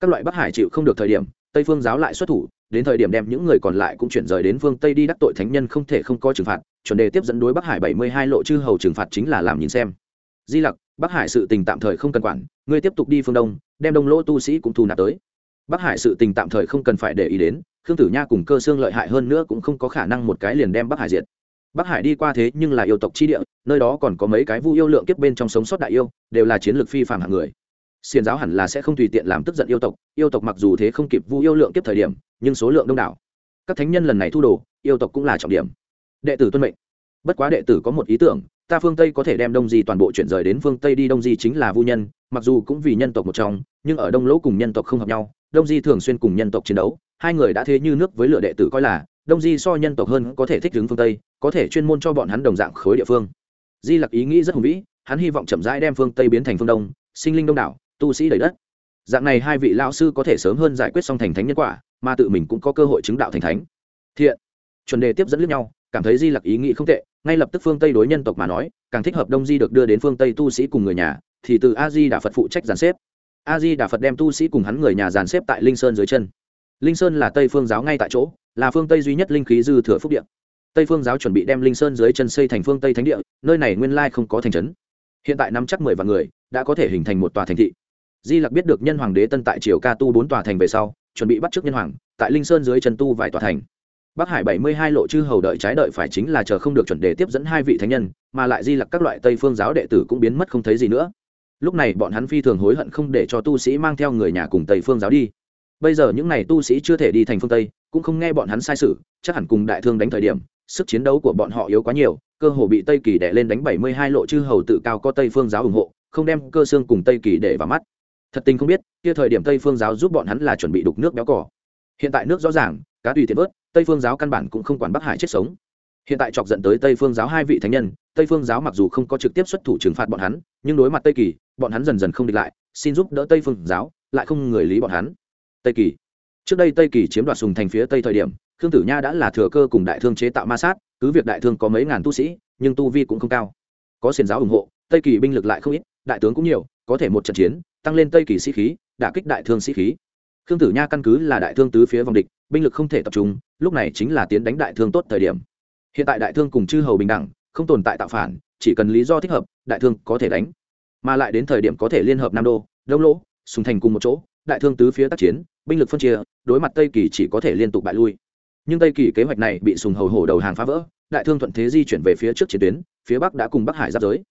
Các loại bắc hải chịu không được thời điểm, tây phương giáo lại xuất thủ đến thời điểm đem những người còn lại cũng chuyển rời đến phương tây đi đắc tội thánh nhân không thể không có trừng phạt, chuẩn đề tiếp dẫn đối bắc hải bảy mươi hai lộ chư hầu trừng phạt chính là làm nhìn xem. Di lặc, bắc hải sự tình tạm thời không cần quản, ngươi tiếp tục đi phương đông, đem đông lỗ tu sĩ cũng thu nạp tới. Bắc hải sự tình tạm thời không cần phải để ý đến, khương tử nha cùng cơ xương lợi hại hơn nữa cũng không có khả năng một cái liền đem bắc hải diệt. Bắc hải đi qua thế nhưng là yêu tộc chi địa, nơi đó còn có mấy cái vu yêu lượng kiếp bên trong sống sót đại yêu, đều là chiến lược phi phạm hạng người xiền giáo hẳn là sẽ không tùy tiện làm tức giận yêu tộc yêu tộc mặc dù thế không kịp vu yêu lượng kiếp thời điểm, nhưng số lượng đông đảo. Các thánh nhân lần này thu đồ, yêu tộc cũng là trọng điểm. Đệ tử tuân mệnh. Bất quá đệ tử có một ý tưởng, ta phương tây có thể đem đông di toàn bộ chuyển rời đến phương tây đi, đông di chính là vu nhân, mặc dù cũng vì nhân tộc một trong, nhưng ở đông lỗ cùng nhân tộc không hợp nhau, đông di thường xuyên cùng nhân tộc chiến đấu, hai người đã thế như nước với lửa đệ tử coi là, đông di so nhân tộc hơn có thể thích ứng phương tây, có thể chuyên môn cho bọn hắn đồng dạng khối địa phương. Di lặc ý nghĩ rất hùng vĩ, hắn hy vọng chậm rãi đem phương tây biến thành phương đông, sinh linh đông đảo tu sĩ đầy đất. Dạng này hai vị lão sư có thể sớm hơn giải quyết xong thành thánh nhân quả, mà tự mình cũng có cơ hội chứng đạo thành thánh. Thiện. Chuẩn đề tiếp dẫn lướt nhau, cảm thấy di lặc ý nghĩ không tệ, ngay lập tức phương tây đối nhân tộc mà nói, càng thích hợp đông di được đưa đến phương tây tu sĩ cùng người nhà, thì từ a di đà phật phụ trách dàn xếp. A di đà phật đem tu sĩ cùng hắn người nhà dàn xếp tại linh sơn dưới chân. Linh sơn là tây phương giáo ngay tại chỗ, là phương tây duy nhất linh khí dư thừa phúc điện tây phương giáo chuẩn bị đem linh sơn dưới chân xây thành phương tây thánh địa, nơi này nguyên lai không có thành trấn. Hiện tại năm chắc mười vạn người, đã có thể hình thành một tòa thành thị di lặc biết được nhân hoàng đế tân tại triều ca tu bốn tòa thành về sau, chuẩn bị bắt trước nhân hoàng, tại linh sơn dưới chân tu vài tòa thành. Bắc hải bảy mươi hai lộ chư hầu đợi trái đợi phải chính là chờ không được chuẩn đề tiếp dẫn hai vị thánh nhân, mà lại di lặc các loại tây phương giáo đệ tử cũng biến mất không thấy gì nữa. Lúc này bọn hắn phi thường hối hận không để cho tu sĩ mang theo người nhà cùng tây phương giáo đi. Bây giờ những n à y tu sĩ chưa thể đi thành phương tây, cũng không nghe bọn hắn sai sự, chắc hẳn cùng đại thương đánh thời điểm, sức chiến đấu của bọn họ yếu quá nhiều, cơ hồ bị tây kỳ đẻ lên đánh bảy mươi hai lộ chư hầu tự cao có tây phương giáo ủng hộ, không đem cơ xương cùng tây kỳ để vào mắt thật tình không biết, kia thời điểm tây phương giáo giúp bọn hắn là chuẩn bị đục nước béo cỏ hiện tại nước rõ ràng, cá tùy tiện vớt, tây phương giáo căn bản cũng không quản bắc hải chết sống. Hiện tại chọc dẫn tới tây phương giáo hai vị thánh nhân, tây phương giáo mặc dù không có trực tiếp xuất thủ trừng phạt bọn hắn, nhưng đối mặt tây kỳ, bọn hắn dần dần không địch lại, xin giúp đỡ tây phương giáo, lại không người lý bọn hắn. Tây kỳ. Trước đây tây kỳ chiếm đoạt sùng thành phía tây thời điểm, khương tử nha đã là thừa cơ cùng đại thương chế tạo ma sát, cứ việc đại thương có mấy ngàn tu sĩ, nhưng tu vi cũng không cao. Có xiền giáo ủng hộ, tây kỳ binh lực lại không ít đại tướng cũng nhiều, có thể một trận chiến, tăng lên tây kỳ sĩ khí, đả kích đại thương sĩ khí. Khương tử nha căn cứ là đại thương tứ phía vòng địch, binh lực không thể tập trung, lúc này chính là tiến đánh đại thương tốt thời điểm. Hiện tại đại thương cùng chư hầu bình đẳng, không tồn tại tạo phản, chỉ cần lý do thích hợp, đại thương có thể đánh. Mà lại đến thời điểm có thể liên hợp nam đô, đông lỗ, sùng thành cùng một chỗ, đại thương tứ phía tác chiến, binh lực phân chia, đối mặt tây kỳ chỉ có thể liên tục bại lui. Nhưng tây kỳ kế hoạch này bị sùng hầu hổ đầu hàng phá vỡ, đại thương thuận thế di chuyển về phía trước chiến tuyến, phía bắc đã cùng bắc hải giáp giới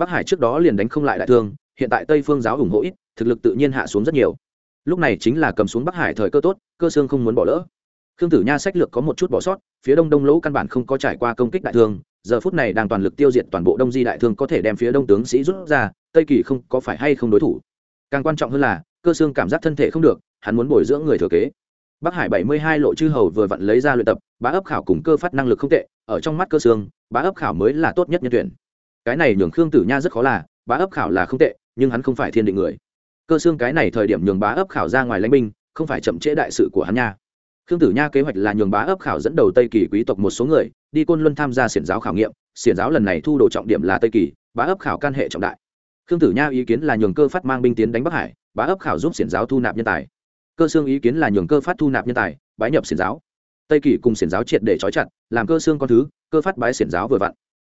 bắc hải trước đó liền đánh không lại đại thương, hiện tại tây phương giáo ủng hộ ít, thực lực tự nhiên hạ xuống rất nhiều. Lúc này chính là cầm xuống bắc hải thời cơ tốt, cơ xương không muốn bỏ lỡ. Khương tử nha sách lược có một chút bỏ sót, phía đông đông lỗ căn bản không có trải qua công kích đại thương, giờ phút này đang toàn lực tiêu diệt toàn bộ đông di đại thương có thể đem phía đông tướng sĩ rút ra, tây kỳ không có phải hay không đối thủ. Càng quan trọng hơn là, cơ xương cảm giác thân thể không được, hắn muốn bồi dưỡng người thừa kế. Bắc hải bảy mươi hai lộ chư hầu vừa vặn lấy ra luyện tập, bá ấp khảo cùng cơ phát năng lực không tệ, ở trong mắt cơ xương, bá ấp khảo mới là tốt nhất nhân tuyển cái này nhường khương tử nha rất khó là, bá ấp khảo là không tệ, nhưng hắn không phải thiên định người. Cơ xương cái này thời điểm nhường bá ấp khảo ra ngoài lãnh binh, không phải chậm trễ đại sự của hắn nha. Khương tử nha kế hoạch là nhường bá ấp khảo dẫn đầu tây kỳ quý tộc một số người, đi côn luân tham gia xiển giáo khảo nghiệm, xiển giáo lần này thu đồ trọng điểm là tây kỳ, bá ấp khảo can hệ trọng đại. Khương tử nha ý kiến là nhường cơ phát mang binh tiến đánh bắc hải, bá ấp khảo giúp xiển giáo thu nạp nhân tài. Cơ xương ý kiến là nhường cơ phát thu nạp nhân tài, bái nhập xiển giáo. Tây kỳ cùng xiển giáo triệt để trói chặt, làm cơ xương con thứ, cơ phát bái xiển giáo vừa vặn.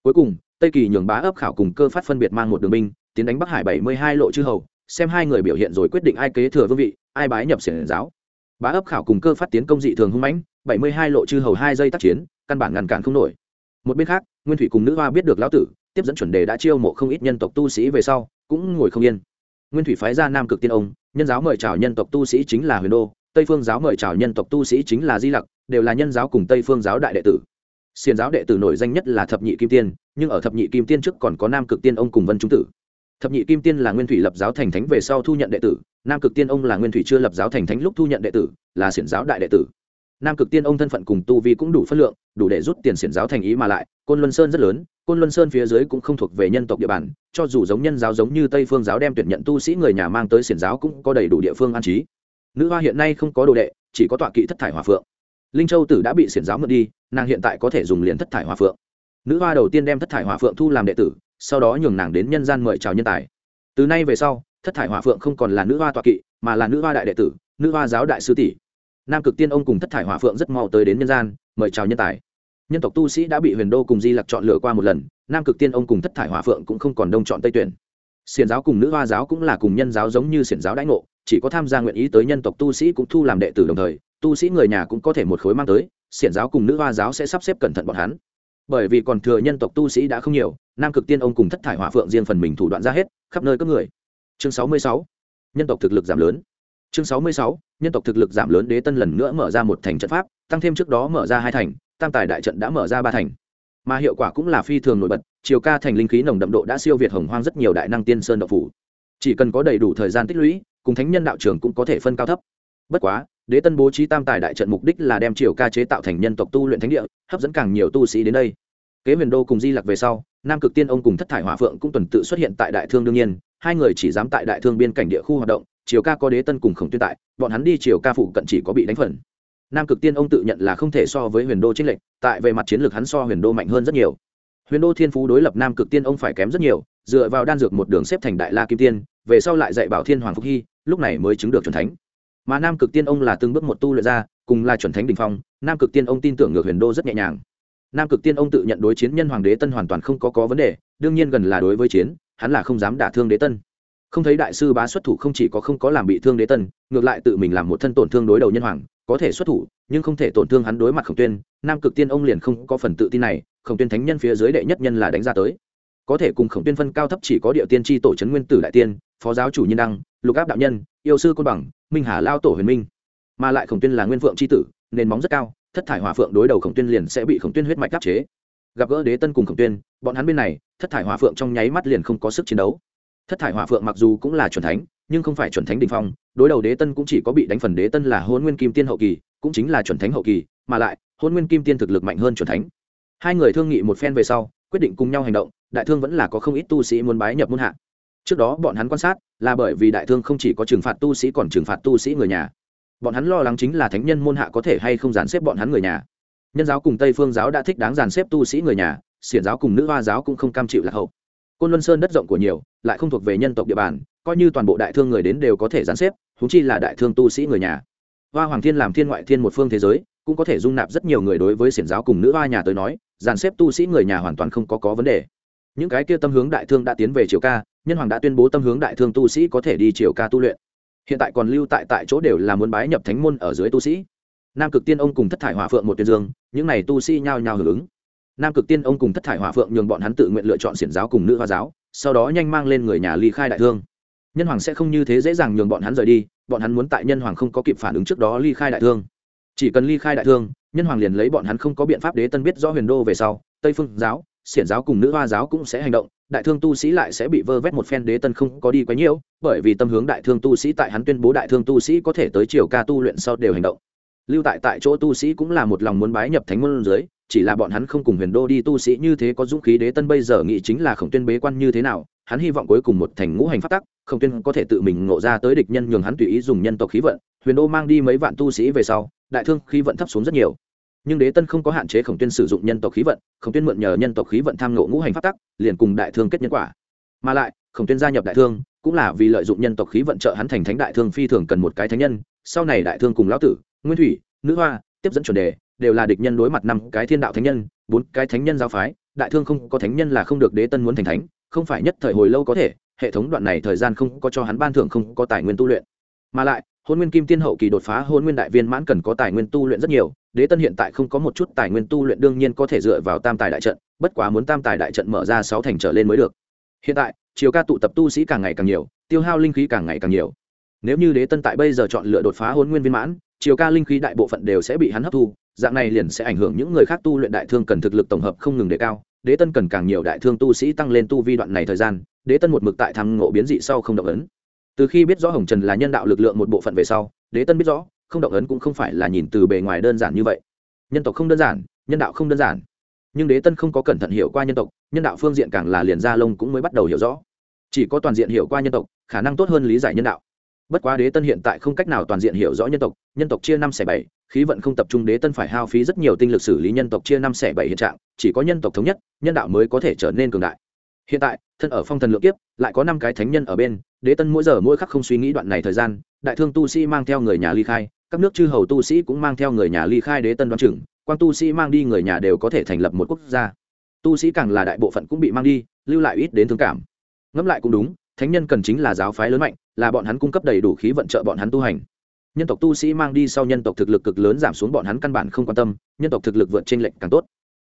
Cuối cùng tây kỳ nhường bá ấp khảo cùng cơ phát phân biệt mang một đường binh, tiến đánh bắc hải bảy mươi hai lộ chư hầu, xem hai người biểu hiện rồi quyết định ai kế thừa vương vị, ai bái nhập xiển giáo. Bá ấp khảo cùng cơ phát tiến công dị thường hung mãnh, bảy mươi hai lộ chư hầu hai giây tác chiến, căn bản ngăn cản không nổi. Một bên khác, nguyên thủy cùng nữ hoa biết được lão tử, tiếp dẫn chuẩn đề đã chiêu mộ không ít nhân tộc tu sĩ về sau, cũng ngồi không yên. Nguyên thủy phái ra nam cực tiên ông, nhân giáo mời chào nhân tộc tu sĩ chính là huyền đô, tây phương giáo mời chào nhân tộc tu sĩ chính là di lặc, đều là nhân giáo cùng tây phương giáo đại đệ tử xiền giáo đệ tử nổi danh nhất là thập nhị kim tiên, nhưng ở thập nhị kim tiên trước còn có nam cực tiên ông cùng vân trung tử. Thập nhị kim tiên là nguyên thủy lập giáo thành thánh về sau thu nhận đệ tử, nam cực tiên ông là nguyên thủy chưa lập giáo thành thánh lúc thu nhận đệ tử, là xiển giáo đại đệ tử. Nam cực tiên ông thân phận cùng tu vi cũng đủ phất lượng, đủ để rút tiền xiển giáo thành ý mà lại, côn luân sơn rất lớn, côn luân sơn phía dưới cũng không thuộc về nhân tộc địa bàn, cho dù giống nhân giáo giống như tây phương giáo đem tuyển nhận tu sĩ người nhà mang tới xiển giáo cũng có đầy đủ địa phương an trí. Nữ hoa hiện nay không có đồ đệ, chỉ có tọa kỵ thất thải hòa phượng. Linh châu tử đã bị xiển giáo mượn đi nàng hiện tại có thể dùng liền thất thải hòa phượng. Nữ hoa đầu tiên đem thất thải hòa phượng thu làm đệ tử, sau đó nhường nàng đến nhân gian mời chào nhân tài. Từ nay về sau, thất thải hòa phượng không còn là nữ hoa tọa kỵ, mà là nữ hoa đại đệ tử, nữ hoa giáo đại sư tỷ. Nam cực tiên ông cùng thất thải hòa phượng rất mau tới đến nhân gian, mời chào nhân tài. Nhân tộc tu sĩ đã bị huyền đô cùng di lặc chọn lựa qua một lần, nam cực tiên ông cùng thất thải hòa phượng cũng không còn đông chọn tây tuyển. Xiển giáo cùng nữ hoa giáo cũng là cùng nhân giáo giống như xiển giáo đãi ngộ, chỉ có tham gia nguyện ý tới nhân tộc tu sĩ cũng thu làm đệ tử đồng thời tu sĩ người nhà cũng có thể một khối mang tới, xiển giáo cùng nữ hoa giáo sẽ sắp xếp cẩn thận bọn hắn. Bởi vì còn thừa nhân tộc tu sĩ đã không nhiều, nam cực tiên ông cùng thất thải hỏa phượng riêng phần mình thủ đoạn ra hết, khắp nơi các người. Chương sáu mươi sáu, nhân tộc thực lực giảm lớn. Chương sáu mươi sáu, nhân tộc thực lực giảm lớn đế tân lần nữa mở ra một thành trận pháp, tăng thêm trước đó mở ra hai thành, tam tài đại trận đã mở ra ba thành. Mà hiệu quả cũng là phi thường nổi bật, chiều ca thành linh khí nồng đậm độ đã siêu việt hồng hoang rất nhiều đại năng tiên sơn đậu phủ. Chỉ cần có đầy đủ thời gian tích lũy, cùng thánh nhân đạo trường cũng có thể phân cao thấp. Bất quá đế tân bố trí tam tài đại trận mục đích là đem triều ca chế tạo thành nhân tộc tu luyện thánh địa, hấp dẫn càng nhiều tu sĩ đến đây. Kế huyền đô cùng di lặc về sau, nam cực tiên ông cùng thất thải hòa phượng cũng tuần tự xuất hiện tại đại thương đương nhiên, hai người chỉ dám tại đại thương biên cảnh địa khu hoạt động, triều ca có đế tân cùng khổng tuyên tại, bọn hắn đi triều ca phụ cận chỉ có bị đánh phần. Nam cực tiên ông tự nhận là không thể so với huyền đô trích lệnh tại về mặt chiến lược hắn so huyền đô mạnh hơn rất nhiều. Huyền đô thiên phú đối lập nam cực tiên ông phải kém rất nhiều, dựa vào đan dược một đường xếp thành đại la kim tiên, về sau lại dạy bảo thiên hoàng phúc hy, lúc này mới chứng được c thánh mà nam cực tiên ông là từng bước một tu luyện ra, cùng là chuẩn thánh đình phong, nam cực tiên ông tin tưởng ngược huyền đô rất nhẹ nhàng. Nam cực tiên ông tự nhận đối chiến nhân hoàng đế tân hoàn toàn không có có vấn đề, đương nhiên gần là đối với chiến, hắn là không dám đả thương đế tân. Không thấy đại sư bá xuất thủ không chỉ có không có làm bị thương đế tân, ngược lại tự mình làm một thân tổn thương đối đầu nhân hoàng, có thể xuất thủ, nhưng không thể tổn thương hắn đối mặt khổng tuyên. Nam cực tiên ông liền không có phần tự tin này, khổng tuyên thánh nhân phía dưới đệ nhất nhân là đánh ra tới. Có thể cùng khổng tuyên phân cao thấp chỉ có địa tiên tri tổ trấn nguyên tử đại tiên, phó giáo chủ nhân đăng lục áp đạo nhân, yêu sư côn bằng, minh hà lao tổ huyền minh. Mà lại khổng tuyên là nguyên phượng c tử, nền móng rất cao, thất thải hòa phượng đối đầu khổng tuyên liền sẽ bị khổng tuyên huyết mạch đắc chế. Gặp gỡ đế tân cùng khổng tuyên, bọn hắn bên này, thất thải hòa phượng trong nháy mắt liền không có sức chiến đấu. Thất thải hòa phượng mặc dù cũng là chuẩn thánh, nhưng không phải chuẩn thánh đình phong, đối đầu đế tân cũng chỉ có bị đánh phần đế tân là hôn nguyên kim tiên hậu kỳ, cũng chính là chuẩn thánh hậu kỳ, mà lại hôn nguyên kim tiên thực lực mạnh hơn chuẩn thánh. Hai người thương nghị một phen về sau, quyết định cùng nhau hành động, đại thương vẫn là có không ít tu sĩ muốn bái nhập môn hạ trước đó bọn hắn quan sát, là bởi vì đại thương không chỉ có trừng phạt tu sĩ còn trừng phạt tu sĩ người nhà. Bọn hắn lo lắng chính là thánh nhân môn hạ có thể hay không dàn xếp bọn hắn người nhà. Nhân giáo cùng tây phương giáo đã thích đáng dàn xếp tu sĩ người nhà, xiển giáo cùng nữ hoa giáo cũng không cam chịu lạc hậu. Côn luân sơn đất rộng của nhiều, lại không thuộc về nhân tộc địa bàn, coi như toàn bộ đại thương người đến đều có thể dàn xếp húng chi là đại thương tu sĩ người nhà. Hoa hoàng thiên làm thiên ngoại thiên một phương thế giới, cũng có thể dung nạp rất nhiều người đối với xiển giáo cùng nữ hoa nhà tới nói, dàn xếp tu sĩ người nhà hoàn toàn không có có vấn đề những cái kia tâm hướng đại thương đã tiến về triều ca, nhân hoàng đã tuyên bố tâm hướng đại thương tu sĩ có thể đi triều ca tu luyện. Hiện tại còn lưu tại tại chỗ đều là muốn bái nhập thánh môn ở dưới tu sĩ. Nam cực tiên ông cùng thất thải hòa phượng một tuyên dương, những n à y tu sĩ nhao nhao hưởng ứng. Nam cực tiên ông cùng thất thải hòa phượng nhường bọn hắn tự nguyện lựa chọn xiển giáo cùng nữ hoa giáo, sau đó nhanh mang lên người nhà ly khai đại thương. Nhân hoàng sẽ không như thế dễ dàng nhường bọn hắn rời đi, bọn hắn muốn tại nhân hoàng không có kịp phản ứng trước đó ly khai đại thương. Chỉ cần ly khai đại thương, nhân hoàng liền lấy bọn hắn không có biện pháp đế tân biết rõ huyền đô về sau, tây phương giáo xiển giáo cùng nữ hoa giáo cũng sẽ hành động, đại thương tu sĩ lại sẽ bị vơ vét một phen đế tân không có đi quá nhiều, bởi vì tâm hướng đại thương tu sĩ tại hắn tuyên bố đại thương tu sĩ có thể tới triều ca tu luyện sau đều hành động. Lưu tại tại chỗ tu sĩ cũng là một lòng muốn bái nhập thánh môn dưới, chỉ là bọn hắn không cùng huyền đô đi tu sĩ như thế có dũng khí đế tân bây giờ nghĩ chính là khổng tuyên bế quan như thế nào, hắn hy vọng cuối cùng một thành ngũ hành phát tắc, khổng tuyên có thể tự mình ngộ ra tới địch nhân nhường hắn tùy ý dùng nhân tộc khí vận, huyền đô mang đi mấy vạn tu sĩ về sau, đại thương khí vận thấp xuống rất nhiều nhưng đế tân không có hạn chế khổng tuyên sử dụng nhân tộc khí vận, khổng tuyên mượn nhờ nhân tộc khí vận tham ngộ ngũ hành pháp tắc, liền cùng đại thương kết nhân quả. Mà lại, khổng tuyên gia nhập đại thương, cũng là vì lợi dụng nhân tộc khí vận trợ hắn thành thánh đại thương phi thường cần một cái thánh nhân. Sau này đại thương cùng lão tử, nguyên thủy, nữ hoa, tiếp dẫn chuẩn đề, đều là địch nhân đối mặt năm cái thiên đạo thánh nhân, bốn cái thánh nhân giáo phái. Đại thương không có thánh nhân là không được đế tân muốn thành thánh, không phải nhất thời hồi lâu có thể, hệ thống đoạn này thời gian không có cho hắn ban thưởng không có tài nguyên tu luyện. Mà lại hôn nguyên kim tiên hậu kỳ đột phá, hôn nguyên đại viên mãn cần có tài nguyên tu luyện rất nhiều, đế tân hiện tại không có một chút tài nguyên tu luyện đương nhiên có thể dựa vào tam tài đại trận, bất quá muốn tam tài đại trận mở ra sáu thành trở lên mới được. Hiện tại chiều ca tụ tập tu sĩ càng ngày càng nhiều, tiêu hao linh khí càng ngày càng nhiều. Nếu như đế tân tại bây giờ chọn lựa đột phá hôn nguyên viên mãn chiều ca linh khí đại bộ phận đều sẽ bị hắn hấp thu, dạng này liền sẽ ảnh hưởng những người khác tu luyện đại thương cần thực lực tổng hợp không ngừng đề cao, đế tân cần càng nhiều đại thương tu sĩ tăng lên tu vi đoạn này thời gian, đế tân một mực tại thăng ngộ biến dị sau không động ấn từ khi biết rõ hồng trần là nhân đạo lực lượng một bộ phận về sau, đế tân biết rõ, không động ấn cũng không phải là nhìn từ bề ngoài đơn giản như vậy. Nhân tộc không đơn giản, nhân đạo không đơn giản. Nhưng đế tân không có cẩn thận hiểu qua nhân tộc, nhân đạo phương diện càng là liền gia lông cũng mới bắt đầu hiểu rõ. Chỉ có toàn diện hiểu qua nhân tộc, khả năng tốt hơn lý giải nhân đạo. Bất quá đế tân hiện tại không cách nào toàn diện hiểu rõ nhân tộc nhân tộc chia năm xẻ bảy, khí vận không tập trung đế tân phải hao phí rất nhiều tinh lực xử lý nhân tộc chia năm xẻ bảy hiện trạng, chỉ có nhân tộc thống nhất, nhân đạo mới có thể trở nên cường đại. Hiện tại thân ở phong thần lượng kiếp, lại có năm cái thánh nhân ở bên, đế tân mỗi giờ mỗi khắc không suy nghĩ đoạn này thời gian, đại thương tu sĩ mang theo người nhà ly khai, các nước chư hầu tu sĩ cũng mang theo người nhà ly khai đế tân đoán chừng, quan tu sĩ mang đi người nhà đều có thể thành lập một quốc gia. Tu sĩ càng là đại bộ phận cũng bị mang đi, lưu lại ít đến thương cảm. Ngẫm lại cũng đúng, thánh nhân cần chính là giáo phái lớn mạnh, là bọn hắn cung cấp đầy đủ khí vận trợ bọn hắn tu hành. Nhân tộc tu sĩ mang đi sau nhân tộc thực lực cực lớn giảm xuống bọn hắn căn bản không quan tâm, nhân tộc thực lực vượt trên lệnh càng tốt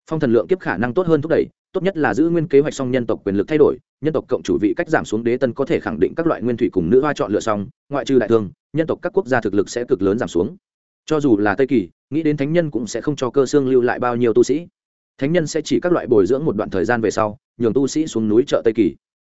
phong thần lượng kiếp khả năng tốt hơn thúc đẩy, tốt nhất là giữ nguyên kế hoạch song nhân tộc quyền lực thay đổi, nhân tộc cộng chủ vị cách giảm xuống đế tân có thể khẳng định các loại nguyên thủy cùng nữ hoa chọn lựa xong, ngoại trừ đại thương, nhân tộc các quốc gia thực lực sẽ cực lớn giảm xuống. Cho dù là tây kỳ, nghĩ đến thánh nhân cũng sẽ không cho cơ xương lưu lại bao nhiêu tu sĩ. Thánh nhân sẽ chỉ các loại bồi dưỡng một đoạn thời gian về sau, nhường tu sĩ xuống núi chợ tây kỳ.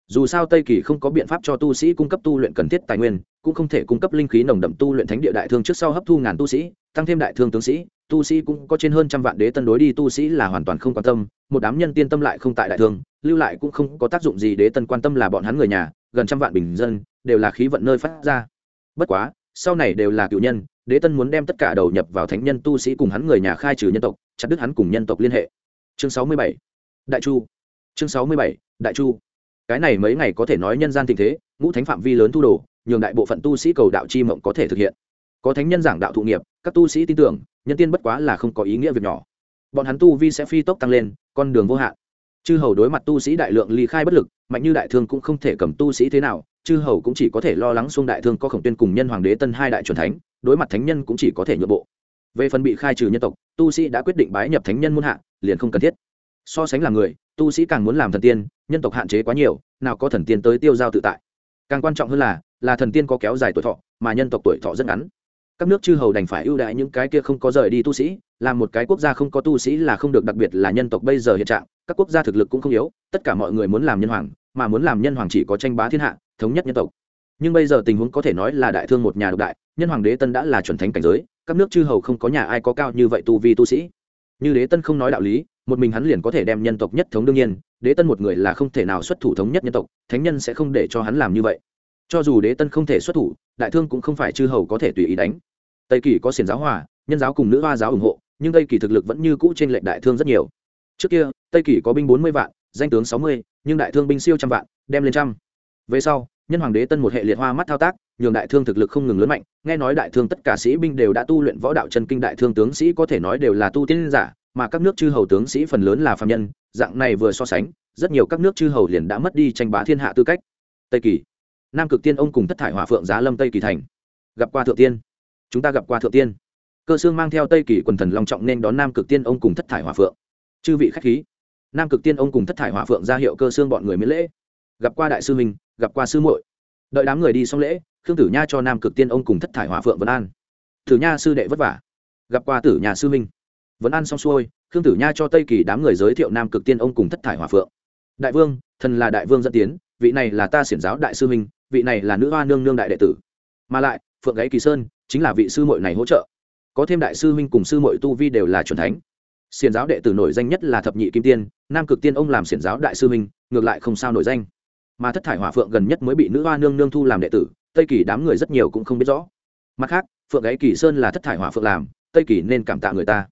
Dù sao tây kỳ không có biện pháp cho tu sĩ cung cấp tu luyện cần thiết tài nguyên, cũng không thể cung cấp linh khí nồng đậm tu luyện thánh địa đại thương trước sau hấp thu ngàn tu sĩ, tăng thêm đại thương tướng sĩ tu sĩ cũng có trên hơn trăm vạn đế tân đối đi, tu sĩ là hoàn toàn không quan tâm, một đám nhân tiên tâm lại không tại đại thương, lưu lại cũng không có tác dụng gì, đế tân quan tâm là bọn hắn người nhà, gần trăm vạn bình dân, đều là khí vận nơi phát ra. Bất quá, sau này đều là cựu nhân, đế tân muốn đem tất cả đầu nhập vào thánh nhân tu sĩ cùng hắn người nhà khai trừ nhân tộc, chặt đứt hắn cùng nhân tộc liên hệ. Chương sáu mươi bảy. Đại chu. Chương sáu mươi bảy. Đại chu. Cái này mấy ngày có thể nói nhân gian tình thế, ngũ thánh phạm vi lớn thu đồ, nhường đại bộ phận tu sĩ cầu đạo chi mộng có thể thực hiện. Có thánh nhân giảng đạo thụ nghiệp, các tu sĩ tin tưởng nhân tiên bất quá là không có ý nghĩa việc nhỏ. Bọn hắn tu vi sẽ phi tốc tăng lên, con đường vô hạn. Chư hầu đối mặt tu sĩ đại lượng ly khai bất lực, mạnh như đại thương cũng không thể cầm tu sĩ thế nào, chư hầu cũng chỉ có thể lo lắng xung đại thương có khổng tuyên cùng nhân hoàng đế tân hai đại truyền thánh, đối mặt thánh nhân cũng chỉ có thể nhượng bộ. Về phần bị khai trừ nhân tộc, tu sĩ đã quyết định bái nhập thánh nhân muôn hạ, liền không cần thiết. So sánh là người, tu sĩ càng muốn làm thần tiên, nhân tộc hạn chế quá nhiều, nào có thần tiên tới tiêu giao tự tại. Càng quan trọng hơn là là thần tiên có kéo dài tuổi thọ, mà nhân tộc tuổi thọ rất ngắn các nước chư hầu đành phải ưu đãi những cái kia không có rời đi tu sĩ là một cái quốc gia không có tu sĩ là không được, đặc biệt là nhân tộc bây giờ hiện trạng, các quốc gia thực lực cũng không yếu, tất cả mọi người muốn làm nhân hoàng, mà muốn làm nhân hoàng chỉ có tranh bá thiên hạ, thống nhất nhân tộc. Nhưng bây giờ tình huống có thể nói là đại thương một nhà độc đại, nhân hoàng đế tân đã là chuẩn thánh cảnh giới, các nước chư hầu không có nhà ai có cao như vậy tu vi tu sĩ. Như đế tân không nói đạo lý, một mình hắn liền có thể đem nhân tộc nhất thống đương nhiên, đế tân một người là không thể nào xuất thủ thống nhất nhân tộc, thánh nhân sẽ không để cho hắn làm như vậy. Cho dù đế tân không thể xuất thủ, đại thương cũng không phải chư hầu có thể tùy ý đánh tây kỳ có xiển giáo hòa, nhân giáo cùng nữ hoa giáo ủng hộ, nhưng tây kỳ thực lực vẫn như cũ trên lệnh đại thương rất nhiều. Trước kia, tây kỳ có binh bốn mươi vạn, danh tướng sáu mươi, nhưng đại thương binh siêu trăm vạn, đem lên trăm. Về sau, nhân hoàng đế tân một hệ liệt hoa mắt thao tác, nhường đại thương thực lực không ngừng lớn mạnh, nghe nói đại thương tất cả sĩ binh đều đã tu luyện võ đạo chân kinh đại thương tướng sĩ có thể nói đều là tu tiên giả, mà các nước chư hầu tướng sĩ phần lớn là phạm nhân, dạng này vừa so sánh, rất nhiều các nước chư hầu liền đã mất đi tranh bá thiên hạ tư cách. Tây kỳ, nam cực tiên ông cùng thất thải hòa phượng giá lâm tây kỳ thành. Gặp qua thượng tiên chúng ta gặp qua thượng tiên. Cơ sương mang theo tây kỳ quần thần long trọng nên đón nam cực tiên ông cùng thất thải hòa phượng. Chư vị khách khí. Nam cực tiên ông cùng thất thải hòa phượng ra hiệu cơ sương bọn người miễn lễ. Gặp qua đại sư mình, gặp qua sư muội. Đợi đám người đi xong lễ khương tử nha cho nam cực tiên ông cùng thất thải hòa phượng vân an. Tử nha sư đệ vất vả. Gặp qua tử nhà sư minh vẫn an xong xuôi khương tử nha cho tây kỳ đám người giới thiệu nam cực tiên ông cùng thất thải hòa phượng. Đại vương thần là đại vương dẫn tiến vị này là ta xiển giáo đại sư minh vị này là nữ hoa nương nương đại đệ tử. Mà lại phượng gáy kỳ sơn chính là vị sư muội này hỗ trợ. Có thêm đại sư minh cùng sư muội tu vi đều là chuẩn thánh. Xiển giáo đệ tử nổi danh nhất là thập nhị kim tiên, nam cực tiên ông làm xiển giáo đại sư minh ngược lại không sao nổi danh. Mà thất thải hỏa phượng gần nhất mới bị nữ hoa nương nương thu làm đệ tử, tây kỳ đám người rất nhiều cũng không biết rõ. Mặt khác, phượng gáy kỳ sơn là thất thải hỏa phượng làm, tây kỳ nên cảm tạ người ta.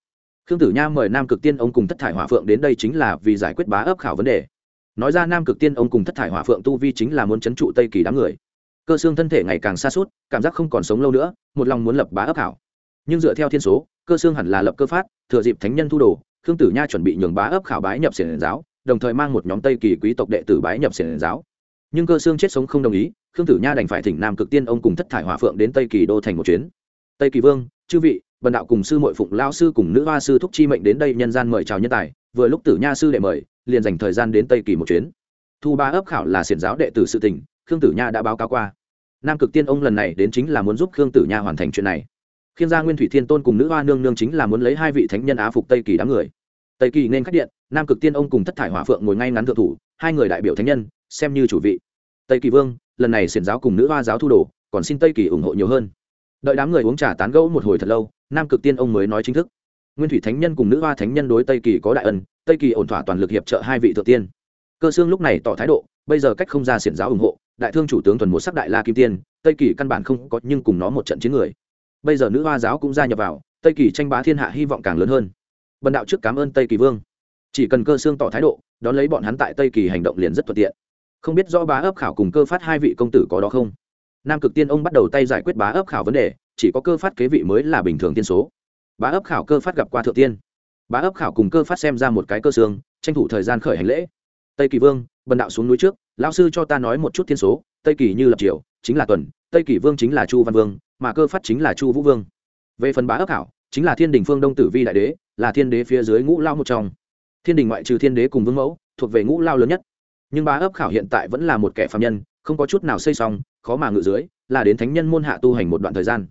Khương tử nha mời nam cực tiên ông cùng thất thải hỏa phượng đến đây chính là vì giải quyết bá ấp khảo vấn đề. Nói ra nam cực tiên ông cùng thất thải hỏa phượng tu vi chính là muốn c h ấ n trụ tây kỳ đám người cơ xương thân thể ngày càng xa suốt, cảm giác không còn sống lâu nữa, một lòng muốn lập bá ấp khảo nhưng dựa theo thiên số, cơ xương hẳn là lập cơ phát, thừa dịp thánh nhân thu đồ, khương tử nha chuẩn bị nhường bá ấp khảo bái nhập xiển giáo, đồng thời mang một nhóm tây kỳ quý tộc đệ tử bái nhập xiển giáo. Nhưng cơ xương chết sống không đồng ý, khương tử nha đành phải thỉnh nam cực tiên ông cùng thất thải hỏa phượng đến tây kỳ đô thành một chuyến. Tây kỳ vương, chư vị, bần đạo cùng sư mội phụng lao sư cùng nữ hoa sư thúc chi mệnh đến đây nhân gian mời chào nhân tài, vừa lúc tử nha sư đệ mời, liền dành thời gian đến tây kỳ một chuyến. Thu ba ấp khảo là xiển giáo đệ tử sự tỉnh khương tử nha đã báo cáo qua. Nam cực tiên ông lần này đến chính là muốn giúp khương tử nha hoàn thành chuyện này. Khiên gia nguyên thủy thiên tôn cùng nữ hoa nương nương chính là muốn lấy hai vị thánh nhân á phục tây kỳ đám người. Tây kỳ nên khách điện, nam cực tiên ông cùng thất thải hỏa phượng ngồi ngay ngắn thượng thủ, hai người đại biểu thánh nhân, xem như chủ vị. Tây kỳ vương, lần này xiển giáo cùng nữ hoa giáo thu đồ, còn xin tây kỳ ủng hộ nhiều hơn. Đợi đám người uống trà tán gẫu một hồi thật lâu, nam cực tiên ông mới nói chính thức. Nguyên thủy thánh nhân cùng nữ hoa thánh nhân đối tây kỳ có đại ân, tây kỳ ổn thỏa toàn lực hiệp trợ hai vị thượng tiên. Cơ xương lúc này tỏ thái độ, bây giờ cách không ra xiển giáo ủng hộ đại thương chủ tướng thuần một sắc đại la kim tiên, tây kỳ căn bản không có, nhưng cùng nó một trận chiến người. Bây giờ nữ hoa giáo cũng gia nhập vào, tây kỳ tranh bá thiên hạ hy vọng càng lớn hơn. Bần đạo trước cảm ơn tây kỳ vương. Chỉ cần cơ xương tỏ thái độ, đón lấy bọn hắn tại tây kỳ hành động liền rất thuận tiện. Không biết do bá ấp khảo cùng cơ phát hai vị công tử có đó không? Nam cực tiên ông bắt đầu tay giải quyết bá ấp khảo vấn đề, chỉ có cơ phát kế vị mới là bình thường tiên số. Bá ấp khảo cơ phát gặp qua thượng tiên. Bá ấp khảo cùng cơ phát xem ra một cái cơ xương, tranh thủ thời gian khởi hành lễ tây kỳ vương, bần đạo xuống núi trước, lão sư cho ta nói một chút thiên số, tây kỳ như lập triều, chính là tuần, tây kỳ vương chính là chu văn vương, mà cơ phát chính là chu vũ vương. Về phần bá ấp khảo chính là thiên đình phương đông tử vi đại đế, là thiên đế phía dưới ngũ lao một trong. Thiên đình ngoại trừ thiên đế cùng vương mẫu, thuộc về ngũ lao lớn nhất. Nhưng bá ấp khảo hiện tại vẫn là một kẻ phạm nhân, không có chút nào xây xong, khó mà ngự dưới, là đến thánh nhân môn hạ tu hành một đoạn thời gian.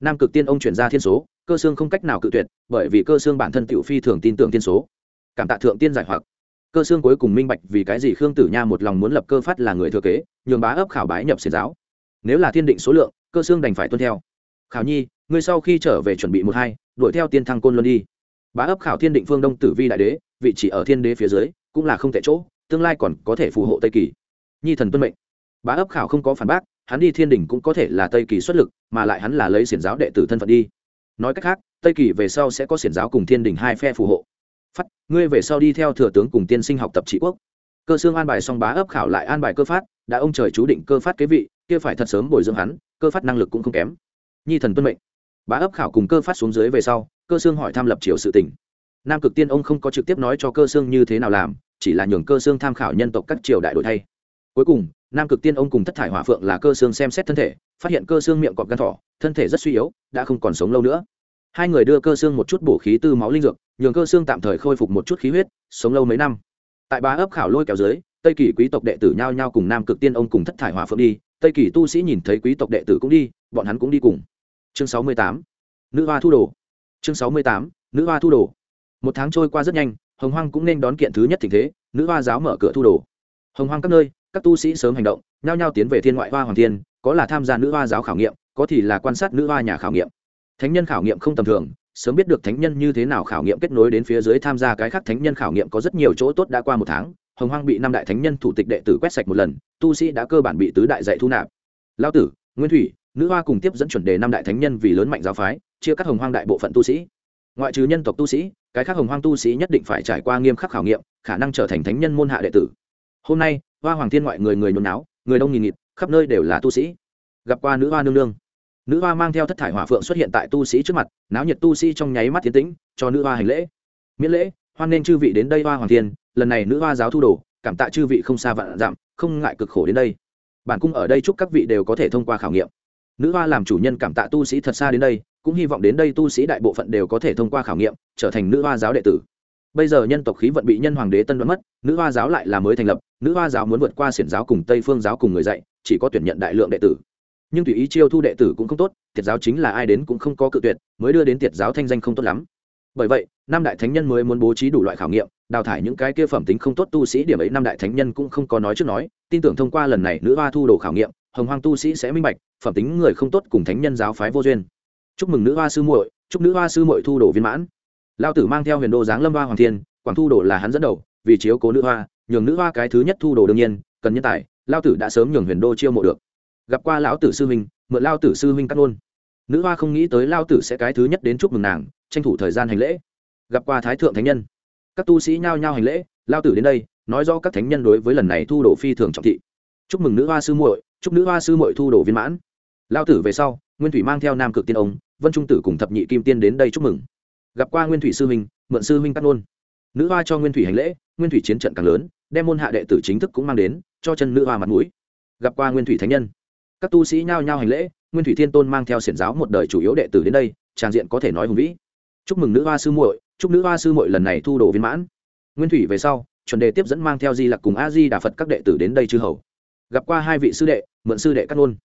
Nam cực tiên ông chuyển ra thiên số, cơ xương không cách nào cự tuyệt, bởi vì cơ xương bản thân tiểu phi thường tin tưởng thiên số. Cảm tạ thượng tiên giải hoặc cơ xương cuối cùng minh bạch vì cái gì khương tử nha một lòng muốn lập cơ phát là người thừa kế, nhường bá ấp khảo bái nhập xiển giáo. Nếu là thiên định số lượng, cơ xương đành phải tuân theo. Khảo nhi, ngươi sau khi trở về chuẩn bị một hai, đuổi theo tiên thăng côn luân đi. Bá ấp khảo thiên định phương đông tử vi đại đế, vị trí ở thiên đế phía dưới, cũng là không tệ chỗ, tương lai còn có thể phù hộ tây kỳ. Nhi thần tuân mệnh. Bá ấp khảo không có phản bác, hắn đi thiên đình cũng có thể là tây kỳ xuất lực, mà lại hắn là lấy xiển giáo đệ tử thân phận đi. Nói cách khác, tây kỳ về sau sẽ có xiển giáo cùng thiên đình hai phe phù hộ phát, ngươi về sau đi theo thừa tướng cùng tiên sinh học tập trị quốc. Cơ xương an bài xong bá ấp khảo lại an bài cơ phát, đã ông trời chú định cơ phát kế vị, kia phải thật sớm bồi dưỡng hắn, cơ phát năng lực cũng không kém. Nhi thần tuân mệnh. Bá ấp khảo cùng cơ phát xuống dưới về sau, cơ xương hỏi tham lập triều sự tỉnh nam cực tiên ông không có trực tiếp nói cho cơ xương như thế nào làm, chỉ là nhường cơ xương tham khảo nhân tộc các triều đại đổi thay. Cuối cùng, nam cực tiên ông cùng thất thải hỏa phượng là cơ xương xem xét thân thể, phát hiện cơ xương miệng cọp gan thỏ, thân thể rất suy yếu, đã không còn sống lâu nữa hai người đưa cơ xương một chút bổ khí tư máu linh dược, nhường cơ xương tạm thời khôi phục một chút khí huyết, sống lâu mấy năm. Tại ba ấp khảo lôi kéo dưới, tây kỳ quý tộc đệ tử nhao nhao cùng nam cực tiên ông cùng thất thải hỏa phượng đi, tây kỳ tu sĩ nhìn thấy quý tộc đệ tử cũng đi, bọn hắn cũng đi cùng. Chương sáu mươi tám, nữ hoa thu đồ. Chương sáu mươi tám, nữ hoa thu đồ. Một tháng trôi qua rất nhanh, hồng hoang cũng nên đón kiện thứ nhất tình thế, nữ hoa giáo mở cửa thu đồ. Hồng hoang các nơi, các tu sĩ sớm hành động, nhao nhao tiến về thiên ngoại hoa hoàng thiên, có là tham gia nữ hoa giáo khảo nghiệm, có thì là quan sát nữ hoa nhà khảo nghiệm thánh nhân khảo nghiệm không tầm thường, sớm biết được thánh nhân như thế nào khảo nghiệm kết nối đến phía dưới tham gia cái khác thánh nhân khảo nghiệm có rất nhiều chỗ tốt đã qua một tháng. Hồng hoang bị năm đại thánh nhân thủ tịch đệ tử quét sạch một lần, tu sĩ đã cơ bản bị tứ đại dạy thu nạp. Lao tử, nguyên thủy, nữ hoa cùng tiếp dẫn chuẩn đề năm đại thánh nhân vì lớn mạnh giáo phái, chia cắt hồng hoang đại bộ phận tu sĩ. Ngoại trừ nhân tộc tu sĩ, cái khác hồng hoang tu sĩ nhất định phải trải qua nghiêm khắc khảo nghiệm, khả năng trở thành thánh nhân môn hạ đệ tử. Hôm nay, hoa hoàng thiên ngoại người người nhốn náo, người đông nghìn nghịt, khắp nơi đều là tu sĩ. Gặp qua nữ hoa nương nương nữ hoa mang theo thất thải hỏa phượng xuất hiện tại tu sĩ trước mặt, náo nhiệt tu sĩ trong nháy mắt tiến tĩnh, cho nữ hoa hành lễ. Miễn lễ, hoan nên chư vị đến đây hoa hoàng thiên, lần này nữ hoa giáo thu đồ, cảm tạ chư vị không xa vạn dặm, không ngại cực khổ đến đây. Bản cung ở đây chúc các vị đều có thể thông qua khảo nghiệm. Nữ hoa làm chủ nhân cảm tạ tu sĩ thật xa đến đây, cũng hy vọng đến đây tu sĩ đại bộ phận đều có thể thông qua khảo nghiệm, trở thành nữ hoa giáo đệ tử. Bây giờ nhân tộc khí vận bị nhân hoàng đế tân đoán mất, nữ hoa giáo lại là mới thành lập, nữ hoa giáo muốn vượt qua xiển giáo cùng tây phương giáo cùng người dạy, chỉ có tuyển nhận đại lượng đệ tử nhưng tùy ý chiêu thu đệ tử cũng không tốt, tiệt giáo chính là ai đến cũng không có cự tuyệt, mới đưa đến tiệt giáo thanh danh không tốt lắm. Bởi vậy, năm đại thánh nhân mới muốn bố trí đủ loại khảo nghiệm, đào thải những cái kia phẩm tính không tốt tu sĩ, điểm ấy năm đại thánh nhân cũng không có nói trước nói, tin tưởng thông qua lần này nữ hoa thu đồ khảo nghiệm, hồng hoang tu sĩ sẽ minh bạch, phẩm tính người không tốt cùng thánh nhân giáo phái vô duyên. Chúc mừng nữ hoa sư muội, chúc nữ hoa sư muội thu đồ viên mãn. Lao tử mang theo huyền đô giáng lâm hoa hoàng thiên, quảng thu đồ là hắn dẫn đầu, vì chiếu cố nữ hoa, nhường nữ hoa cái thứ nhất thu đồ đương nhiên, cần nhân tài lao tử đã sớm nhường huyền đô chiêu mộ được gặp qua lão tử sư huynh, mượn lao tử sư huynh cắt ngôn nữ hoa không nghĩ tới lao tử sẽ cái thứ nhất đến chúc mừng nàng, tranh thủ thời gian hành lễ. Gặp qua thái thượng thánh nhân. Các tu sĩ nhao nhao hành lễ lao tử đến đây, nói do các thánh nhân đối với lần này thu đồ phi thường trọng thị. Chúc mừng nữ hoa sư muội, chúc nữ hoa sư muội thu đồ viên mãn. Lao tử về sau, nguyên thủy mang theo nam cực tiên ông, vân trung tử cùng thập nhị kim tiên đến đây chúc mừng. Gặp qua nguyên thủy sư huynh, mượn sư huynh cắt ngôn nữ hoa cho nguyên thủy hành lễ, nguyên thủy chiến trận càng lớn, đem môn hạ đệ tử chính thức cũng mang đến, cho chân nữ hoa mặt mũi. Gặp qua nguyên thủy thánh nhân các tu sĩ nhao nhao hành lễ, nguyên thủy thiên tôn mang theo xiển giáo một đời chủ yếu đệ tử đến đây trang diện có thể nói hùng vĩ. Chúc mừng nữ hoa sư muội, chúc nữ hoa sư muội lần này thu đồ viên mãn. Nguyên thủy về sau, chuẩn đề tiếp dẫn mang theo di lặc cùng a di đà phật các đệ tử đến đây chư hầu. Gặp qua hai vị sư đệ, mượn sư đệ cắt ngôn.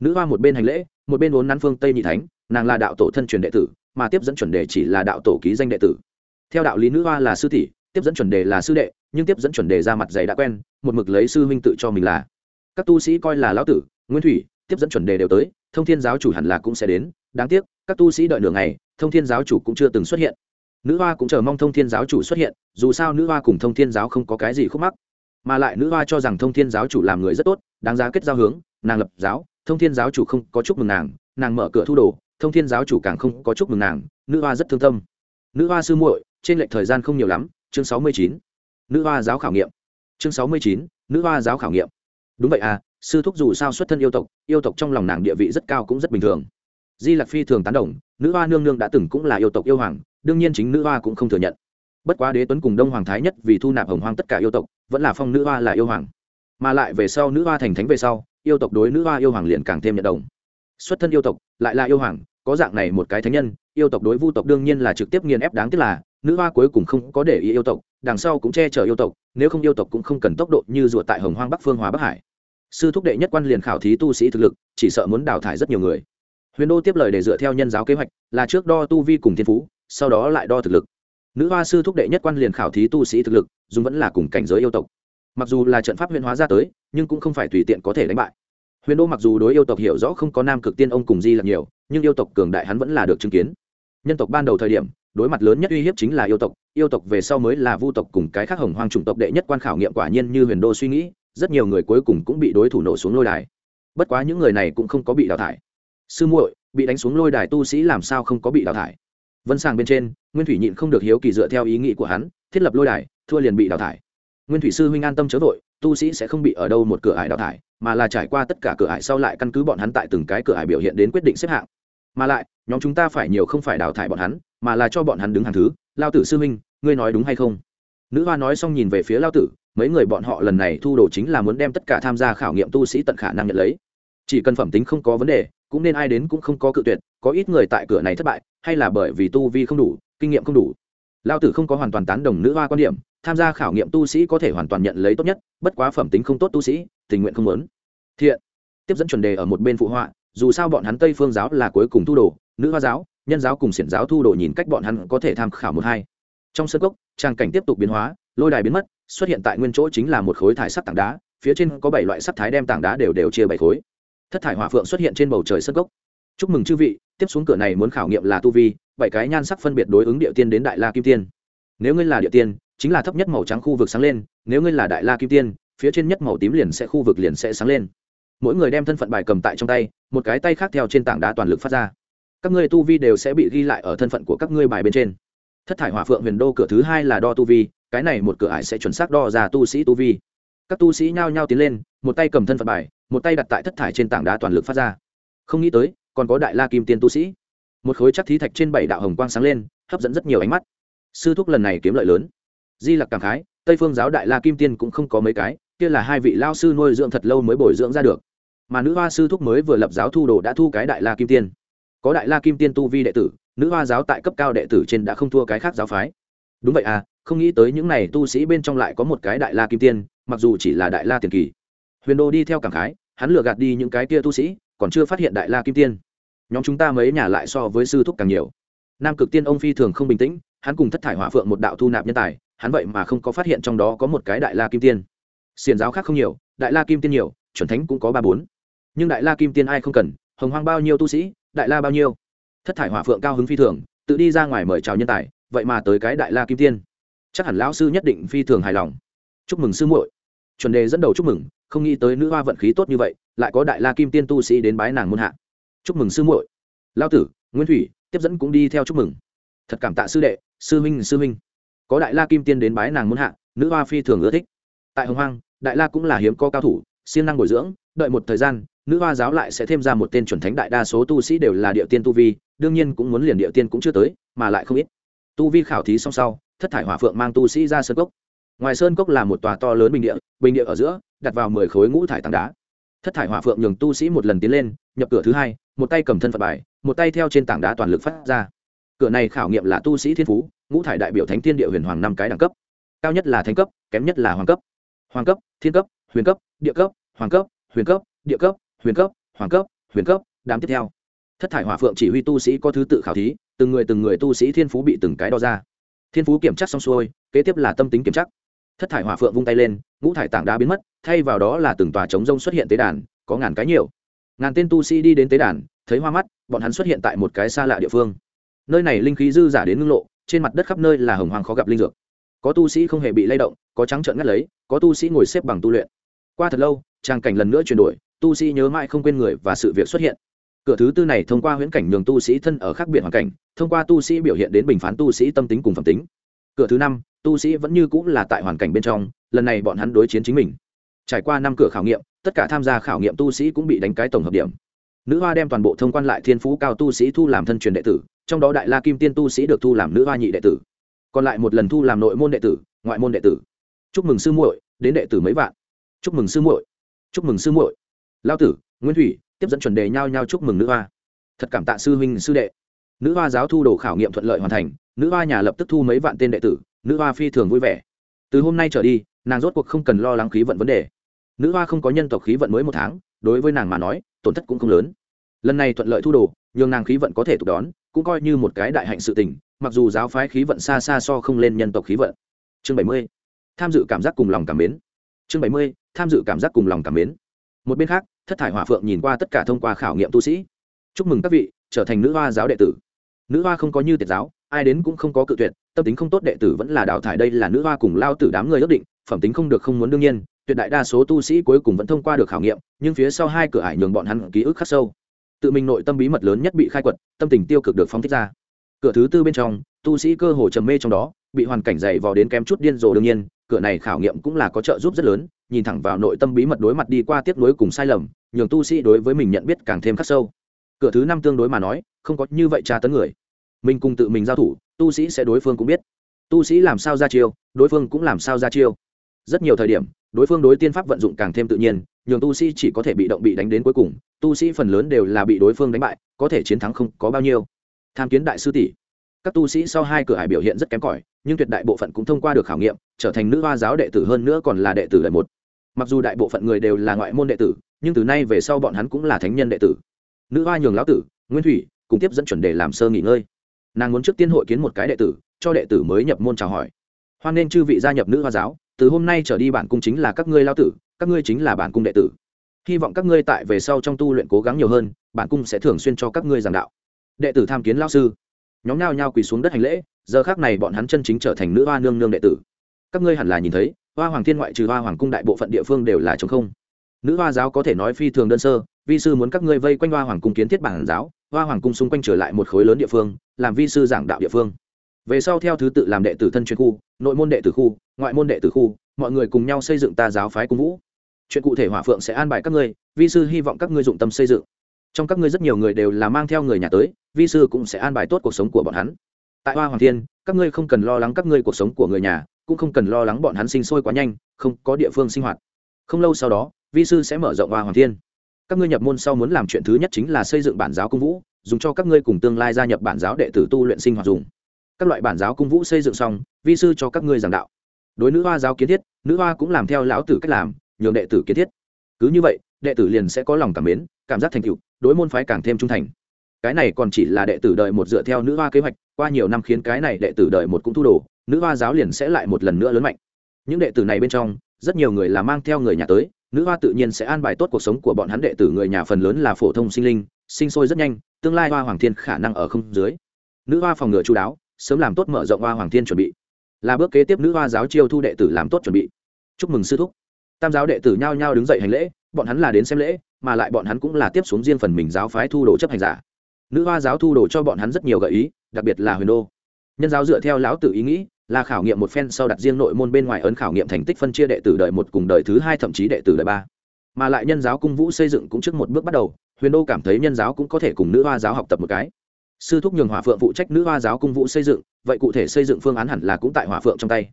Nữ hoa một bên hành lễ, một bên vốn nắn phương tây nhị thánh, nàng là đạo tổ thân truyền đệ tử, mà tiếp dẫn chuẩn đề chỉ là đạo tổ ký danh đệ tử. Theo đạo lý nữ hoa là sư tỷ, tiếp dẫn chuẩn đề là sư đệ, nhưng tiếp dẫn chuẩn đề ra mặt dày đã quen, một mực lấy sư huynh tự cho mình là. Các tu sĩ coi là lão tử nguyên thủy, tiếp dẫn chuẩn đề đều tới, thông thiên giáo chủ hẳn là cũng sẽ đến. Đáng tiếc, các tu sĩ đợi nửa ngày, thông thiên giáo chủ cũng chưa từng xuất hiện. Nữ hoa cũng chờ mong thông thiên giáo chủ xuất hiện, dù sao nữ hoa cùng thông thiên giáo không có cái gì khúc mắc. Mà lại nữ hoa cho rằng thông thiên giáo chủ làm người rất tốt, đáng giá kết giao hướng, nàng lập giáo, thông thiên giáo chủ không có chúc mừng nàng nàng mở cửa thu đồ, thông thiên giáo chủ càng không có chúc mừng nàng, nữ hoa rất thương tâm. Nữ hoa sư muội, trên lệch thời gian không nhiều lắm, chương sáu mươi chín. Nữ hoa giáo khảo nghiệm. Chương sáu mươi chín, nữ hoa giáo khảo nghiệm. Đúng vậy à sư thúc dù sao xuất thân yêu tộc yêu tộc trong lòng nàng địa vị rất cao cũng rất bình thường. Di lạc phi thường tán đồng, nữ hoa nương nương đã từng cũng là yêu tộc yêu hoàng, đương nhiên chính nữ hoa cũng không thừa nhận. Bất quá đế tuấn cùng đông hoàng thái nhất vì thu nạp hồng hoang tất cả yêu tộc, vẫn là phong nữ hoa là yêu hoàng. Mà lại về sau nữ hoa thành thánh về sau, yêu tộc đối nữ hoa yêu hoàng liền càng thêm nhận đồng. Xuất thân yêu tộc, lại là yêu hoàng, có dạng này một cái thánh nhân, yêu tộc đối vu tộc đương nhiên là trực tiếp nghiền ép đáng tiếc là, nữ hoa cuối cùng không có để ý yêu tộc, đằng sau cũng che chở yêu tộc, nếu không yêu tộc cũng không cần tốc độ như ruột tại hồng hoang bắc phương hòa bắc hải sư thúc đệ nhất quan liền khảo thí tu sĩ thực lực, chỉ sợ muốn đào thải rất nhiều người. Huyền đô tiếp lời để dựa theo nhân giáo kế hoạch, là trước đo tu vi cùng thiên phú, sau đó lại đo thực lực. Nữ hoa sư thúc đệ nhất quan liền khảo thí tu sĩ thực lực dùng vẫn là cùng cảnh giới yêu tộc. Mặc dù là trận pháp huyền hóa ra tới, nhưng cũng không phải tùy tiện có thể đánh bại. Huyền đô mặc dù đối yêu tộc hiểu rõ không có nam cực tiên ông cùng di là nhiều, nhưng yêu tộc cường đại hắn vẫn là được chứng kiến. Nhân tộc ban đầu thời điểm, đối mặt lớn nhất uy hiếp chính là yêu tộc yêu tộc về sau mới là vu tộc cùng cái khác hồng hoang chủng tộc đệ nhất quan khảo nghiệm quả nhiên như huyền đô suy nghĩ rất nhiều người cuối cùng cũng bị đối thủ nổ xuống lôi đài. Bất quá những người này cũng không có bị đào thải. Sư muội, bị đánh xuống lôi đài tu sĩ làm sao không có bị đào thải? Vân sàng bên trên, nguyên thủy nhịn không được hiếu kỳ dựa theo ý nghĩ của hắn, thiết lập lôi đài, thua liền bị đào thải. Nguyên thủy sư huynh an tâm chớ vội, tu sĩ sẽ không bị ở đâu một cửa ải đào thải, mà là trải qua tất cả cửa ải sau lại căn cứ bọn hắn tại từng cái cửa ải biểu hiện đến quyết định xếp hạng. Mà lại, nhóm chúng ta phải nhiều không phải đào thải bọn hắn, mà là cho bọn hắn đứng hàng thứ. Lao tử sư huynh, ngươi nói đúng hay không? Nữ hoa nói xong nhìn về phía lao tử mấy người bọn họ lần này thu đồ chính là muốn đem tất cả tham gia khảo nghiệm tu sĩ tận khả năng nhận lấy. Chỉ cần phẩm tính không có vấn đề, cũng nên ai đến cũng không có cự tuyệt, có ít người tại cửa này thất bại, hay là bởi vì tu vi không đủ, kinh nghiệm không đủ. Lao tử không có hoàn toàn tán đồng nữ hoa quan điểm, tham gia khảo nghiệm tu sĩ có thể hoàn toàn nhận lấy tốt nhất, bất quá phẩm tính không tốt tu sĩ, tình nguyện không lớn. thiện. Tiếp dẫn chuẩn đề ở một bên phụ họa, dù sao bọn hắn tây phương giáo là cuối cùng thu đồ, nữ hoa giáo, nhân giáo cùng xiển giáo thu đồ nhìn cách bọn hắn có thể tham khảo một hai. Trong sân cốc, trang cảnh tiếp tục biến hóa, lôi đài biến mất xuất hiện tại nguyên chỗ chính là một khối thải sắt tảng đá, phía trên có bảy loại sắt thái đem tảng đá đều đều chia bảy khối. Thất thải hỏa phượng xuất hiện trên bầu trời sân gốc. chúc mừng chư vị, tiếp xuống cửa này muốn khảo nghiệm là tu vi, bảy cái nhan sắc phân biệt đối ứng địa tiên đến đại la kim tiên. Nếu ngươi là địa tiên, chính là thấp nhất màu trắng khu vực sáng lên, nếu ngươi là đại la kim tiên, phía trên nhất màu tím liền sẽ khu vực liền sẽ sáng lên. Mỗi người đem thân phận bài cầm tại trong tay, một cái tay khác theo trên tảng đá toàn lực phát ra. Các ngươi tu vi đều sẽ bị ghi lại ở thân phận của các ngươi bài bên trên thất thải hỏa phượng huyền đô cửa thứ hai là đo tu vi, cái này một cửa ải sẽ chuẩn xác đo ra tu sĩ tu vi. Các tu sĩ nhao nhao tiến lên, một tay cầm thân phận bài, một tay đặt tại thất thải trên tảng đá toàn lực phát ra. Không nghĩ tới, còn có đại la kim tiên tu sĩ. Một khối chắc thí thạch trên bảy đạo hồng quang sáng lên, hấp dẫn rất nhiều ánh mắt. Sư thúc lần này kiếm lợi lớn. Di lặc cảm khái, tây phương giáo đại la kim tiên cũng không có mấy cái, kia là hai vị lao sư nuôi dưỡng thật lâu mới bồi dưỡng ra được. Mà nữ hoa sư thúc mới vừa lập giáo thu đồ đã thu cái đại la kim tiên. Có đại la kim tiên tu vi đệ tử nữ hoa giáo tại cấp cao đệ tử trên đã không thua cái khác giáo phái. Đúng vậy à không nghĩ tới những n à y tu sĩ bên trong lại có một cái đại la kim tiên, mặc dù chỉ là đại la tiền kỳ. Huyền đô đi theo cảm khái, hắn lừa gạt đi những cái kia tu sĩ, còn chưa phát hiện đại la kim tiên. Nhóm chúng ta mấy nhà lại so với sư thúc càng nhiều. Nam cực tiên ông phi thường không bình tĩnh, hắn cùng thất thải hỏa phượng một đạo thu nạp nhân tài, hắn vậy mà không có phát hiện trong đó có một cái đại la kim tiên. Xiền giáo khác không nhiều, đại la kim tiên nhiều, chuẩn thánh cũng có ba bốn. Nhưng đại la kim tiên ai không cần, hồng hoang bao nhiêu tu sĩ, đại la bao nhiêu? Thất thải hỏa phượng cao hứng phi thường, tự đi ra ngoài mời chào nhân tài, vậy mà tới cái đại la kim tiên. Chắc hẳn lão sư nhất định phi thường hài lòng. Chúc mừng sư muội. Chuẩn đề dẫn đầu chúc mừng, không nghĩ tới nữ hoa vận khí tốt như vậy, lại có đại la kim tiên tu sĩ đến bái nàng môn hạ. Chúc mừng sư muội. Lao tử, nguyên thủy, tiếp dẫn cũng đi theo chúc mừng. Thật cảm tạ sư đệ, sư minh sư minh có đại la kim tiên đến bái nàng môn hạ, nữ hoa phi thường ưa thích. Tại hồng hoang, đại la cũng là hiếm có cao thủ, siêng năng bồi dưỡng, đợi một thời gian nữ hoa giáo lại sẽ thêm ra một tên chuẩn thánh đại đa số tu sĩ đều là địa tiên tu vi, đương nhiên cũng muốn liền địa tiên cũng chưa tới, mà lại không ít. Tu vi khảo thí xong sau, thất thải hỏa phượng mang tu sĩ ra sơn cốc. Ngoài sơn cốc là một tòa to lớn bình địa bình địa ở giữa, đặt vào mười khối ngũ thải tảng đá. Thất thải hỏa phượng nhường tu sĩ một lần tiến lên, nhập cửa thứ hai, một tay cầm thân phật bài, một tay theo trên tảng đá toàn lực phát ra. Cửa này khảo nghiệm là tu sĩ thiên phú, ngũ thải đại biểu thánh thiên địa huyền hoàng năm cái đẳng cấp. Cao nhất là thánh cấp, kém nhất là hoàng cấp. Hoàng cấp, thiên cấp, huyền cấp, địa cấp, hoàng cấp, huyền cấp, địa cấp huyền cấp, hoàng cấp, huyền cấp, đám tiếp theo. Thất thải hỏa phượng chỉ huy tu sĩ có thứ tự khảo thí, từng người từng người tu sĩ thiên phú bị từng cái đo ra. Thiên phú kiểm tra xong xuôi, kế tiếp là tâm tính kiểm tra. Thất thải hỏa phượng vung tay lên, ngũ thải tảng đá biến mất, thay vào đó là từng tòa trống rông xuất hiện tế đàn, có ngàn cái nhiều. Ngàn tên tu sĩ đi đến tế đàn, thấy hoa mắt, bọn hắn xuất hiện tại một cái xa lạ địa phương. Nơi này linh khí dư giả đến ngưng lộ, trên mặt đất khắp nơi là hồng hoàng khó gặp linh dược. Có tu sĩ không hề bị lay động, có trắng trợn ngắt lấy, có tu sĩ ngồi xếp bằng tu luyện. Qua thật lâu, trang cảnh lần nữa chuyển đổi tu sĩ nhớ mãi không quên người và sự việc xuất hiện. Cửa thứ tư này thông qua huyễn cảnh nhường tu sĩ thân ở khác biệt hoàn cảnh, thông qua tu sĩ biểu hiện đến bình phán tu sĩ tâm tính cùng phẩm tính. Cửa thứ năm, tu sĩ vẫn như cũng là tại hoàn cảnh bên trong, lần này bọn hắn đối chiến chính mình. Trải qua năm cửa khảo nghiệm, tất cả tham gia khảo nghiệm tu sĩ cũng bị đánh cái tổng hợp điểm. Nữ hoa đem toàn bộ thông quan lại thiên phú cao tu sĩ thu làm thân truyền đệ tử, trong đó đại la kim tiên tu sĩ được thu làm nữ hoa nhị đệ tử. Còn lại một lần thu làm nội môn đệ tử, ngoại môn đệ tử. Chúc mừng sư muội, đến đệ tử mấy vạn. Chúc mừng sư muội. Chúc mừng sư muội lao tử, nguyên thủy, tiếp dẫn chuẩn đề nhau nhau chúc mừng nữ hoa. Thật cảm tạ sư huynh, sư đệ. Nữ hoa giáo thu đồ khảo nghiệm thuận lợi hoàn thành, nữ hoa nhà lập tức thu mấy vạn tên đệ tử, nữ hoa phi thường vui vẻ. Từ hôm nay trở đi, nàng rốt cuộc không cần lo lắng khí vận vấn đề. Nữ hoa không có nhân tộc khí vận mới một tháng, đối với nàng mà nói, tổn thất cũng không lớn. Lần này thuận lợi thu đồ, nhường nàng khí vận có thể tục đón, cũng coi như một cái đại hạnh sự tình, mặc dù giáo phái khí vận xa xa so không lên nhân tộc khí vận. Chương bảy mươi. Tham dự cảm giác cùng lòng cảm mến. Chương bảy mươi. Tham dự cảm giác cùng lòng cảm mến một bên khác, thất thải hỏa phượng nhìn qua tất cả thông qua khảo nghiệm tu sĩ. Chúc mừng các vị, trở thành nữ hoa giáo đệ tử. Nữ hoa không có như tiệt giáo, ai đến cũng không có cự tuyệt, tâm tính không tốt đệ tử vẫn là đào thải đây là nữ hoa cùng lao tử đám người ước định, phẩm tính không được không muốn đương nhiên, tuyệt đại đa số tu sĩ cuối cùng vẫn thông qua được khảo nghiệm, nhưng phía sau hai cửa ải nhường bọn hắn ký ức khắc sâu. Tự mình nội tâm bí mật lớn nhất bị khai quật, tâm tình tiêu cực được phóng thích ra. Cửa thứ tư bên trong, tu sĩ cơ hồ trầm mê trong đó, bị hoàn cảnh dày vò đến kém chút điên rồ đương nhiên cửa này khảo nghiệm cũng là có trợ giúp rất lớn, nhìn thẳng vào nội tâm bí mật đối mặt đi qua tiếp nối cùng sai lầm, nhường tu sĩ đối với mình nhận biết càng thêm khắc sâu. Cửa thứ năm tương đối mà nói, không có như vậy tra tấn người. Mình cùng tự mình giao thủ, tu sĩ sẽ đối phương cũng biết. Tu sĩ làm sao ra chiêu, đối phương cũng làm sao ra chiêu. Rất nhiều thời điểm, đối phương đối tiên pháp vận dụng càng thêm tự nhiên, nhường tu sĩ chỉ có thể bị động bị đánh đến cuối cùng, tu sĩ phần lớn đều là bị đối phương đánh bại, có thể chiến thắng không có bao nhiêu. Tham kiến đại sư tỷ. Các tu sĩ sau hai cửa hải biểu hiện rất kém cỏi nhưng tuyệt đại bộ phận cũng thông qua được khảo nghiệm, trở thành nữ hoa giáo đệ tử hơn nữa còn là đệ tử đại một. Mặc dù đại bộ phận người đều là ngoại môn đệ tử, nhưng từ nay về sau bọn hắn cũng là thánh nhân đệ tử. Nữ hoa nhường lão tử, nguyên thủy, cùng tiếp dẫn chuẩn đề làm sơ nghỉ ngơi. Nàng muốn trước tiên hội kiến một cái đệ tử, cho đệ tử mới nhập môn chào hỏi. Hoan nên chư vị gia nhập nữ hoa giáo, từ hôm nay trở đi bản cung chính là các ngươi lao tử, các ngươi chính là bản cung đệ tử. Hy vọng các ngươi tại về sau trong tu luyện cố gắng nhiều hơn, bản cung sẽ thường xuyên cho các ngươi giảng đạo. Đệ tử tham kiến lao sư nhóm nhao nhao quỳ xuống đất hành lễ, giờ khác này bọn hắn chân chính trở thành nữ hoa nương nương đệ tử. Các ngươi hẳn là nhìn thấy, hoa hoàng thiên ngoại trừ hoa hoàng cung đại bộ phận địa phương đều là chống không. Nữ hoa giáo có thể nói phi thường đơn sơ, vi sư muốn các ngươi vây quanh hoa hoàng cung kiến thiết bản giáo, hoa hoàng cung xung quanh trở lại một khối lớn địa phương, làm vi sư giảng đạo địa phương. Về sau theo thứ tự làm đệ tử thân chuyên khu, nội môn đệ tử khu, ngoại môn đệ tử khu, mọi người cùng nhau xây dựng ta giáo phái cung vũ. Chuyện cụ thể hỏa phượng sẽ an bài các ngươi, vi sư hy vọng các ngươi dụng tâm xây dựng. Trong các ngươi rất nhiều người đều là mang theo người nhà tới vi sư cũng sẽ an bài tốt cuộc sống của bọn hắn. Tại hoa hoàng thiên, các ngươi không cần lo lắng các ngươi cuộc sống của người nhà, cũng không cần lo lắng bọn hắn sinh sôi quá nhanh, không có địa phương sinh hoạt. Không lâu sau đó, vi sư sẽ mở rộng hoa hoàng thiên. Các ngươi nhập môn sau muốn làm chuyện thứ nhất chính là xây dựng bản giáo cung vũ, dùng cho các ngươi cùng tương lai gia nhập bản giáo đệ tử tu luyện sinh hoạt dùng. Các loại bản giáo cung vũ xây dựng xong, vi sư cho các ngươi giảng đạo. Đối nữ hoa giáo kiến thiết, nữ hoa cũng làm theo lão tử cách làm, nhường đệ tử kiến thiết. Cứ như vậy, đệ tử liền sẽ có lòng cảm mến, cảm giác thành tựu, đối môn phái càng thêm trung thành cái này còn chỉ là đệ tử đợi một dựa theo nữ hoa kế hoạch, qua nhiều năm khiến cái này đệ tử đợi một cũng thu đồ, nữ hoa giáo liền sẽ lại một lần nữa lớn mạnh. Những đệ tử này bên trong, rất nhiều người là mang theo người nhà tới, nữ hoa tự nhiên sẽ an bài tốt cuộc sống của bọn hắn đệ tử người nhà phần lớn là phổ thông sinh linh, sinh sôi rất nhanh, tương lai hoa hoàng thiên khả năng ở không dưới. Nữ hoa phòng ngừa chú đáo, sớm làm tốt mở rộng hoa hoàng thiên chuẩn bị. Là bước kế tiếp nữ hoa giáo chiêu thu đệ tử làm tốt chuẩn bị. Chúc mừng sư thúc. Tam giáo đệ tử nhao nhao đứng dậy hành lễ, bọn hắn là đến xem lễ, mà lại bọn hắn cũng là tiếp xuống riêng phần mình giáo phái thu đồ chấp hành giả nữ hoa giáo thu đồ cho bọn hắn rất nhiều gợi ý, đặc biệt là huyền đô. Nhân giáo dựa theo lão tử ý nghĩ, là khảo nghiệm một phen sau đặt riêng nội môn bên ngoài ấn khảo nghiệm thành tích phân chia đệ tử đời một cùng đời thứ hai, thậm chí đệ tử đời ba. Mà lại nhân giáo cung vũ xây dựng cũng trước một bước bắt đầu, huyền đô cảm thấy nhân giáo cũng có thể cùng nữ hoa giáo học tập một cái. Sư thúc nhường Hòa phượng phụ trách nữ hoa giáo cung vũ xây dựng, vậy cụ thể xây dựng phương án hẳn là cũng tại Hòa phượng trong tay.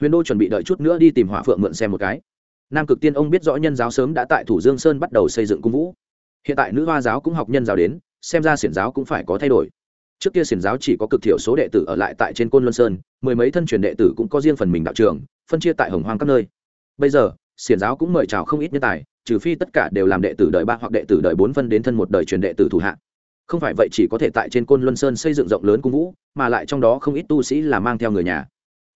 Huyền đô chuẩn bị đợi chút nữa đi tìm Hòa phượng mượn xem một cái. Nam cực tiên ông biết rõ nhân giáo sớm đã tại thủ dương sơn bắt đầu xây dựng cung vũ. Hiện tại nữ hoa giáo cũng học nhân giáo đến xem ra xiển giáo cũng phải có thay đổi. Trước kia xiển giáo chỉ có cực thiểu số đệ tử ở lại tại trên côn luân sơn, mười mấy thân truyền đệ tử cũng có riêng phần mình đạo trường, phân chia tại hồng hoang các nơi. Bây giờ, xiển giáo cũng mời chào không ít nhân tài, trừ phi tất cả đều làm đệ tử đời ba hoặc đệ tử đời bốn phân đến thân một đời truyền đệ tử thủ hạ. Không phải vậy chỉ có thể tại trên côn luân sơn xây dựng rộng lớn cung vũ, mà lại trong đó không ít tu sĩ là mang theo người nhà.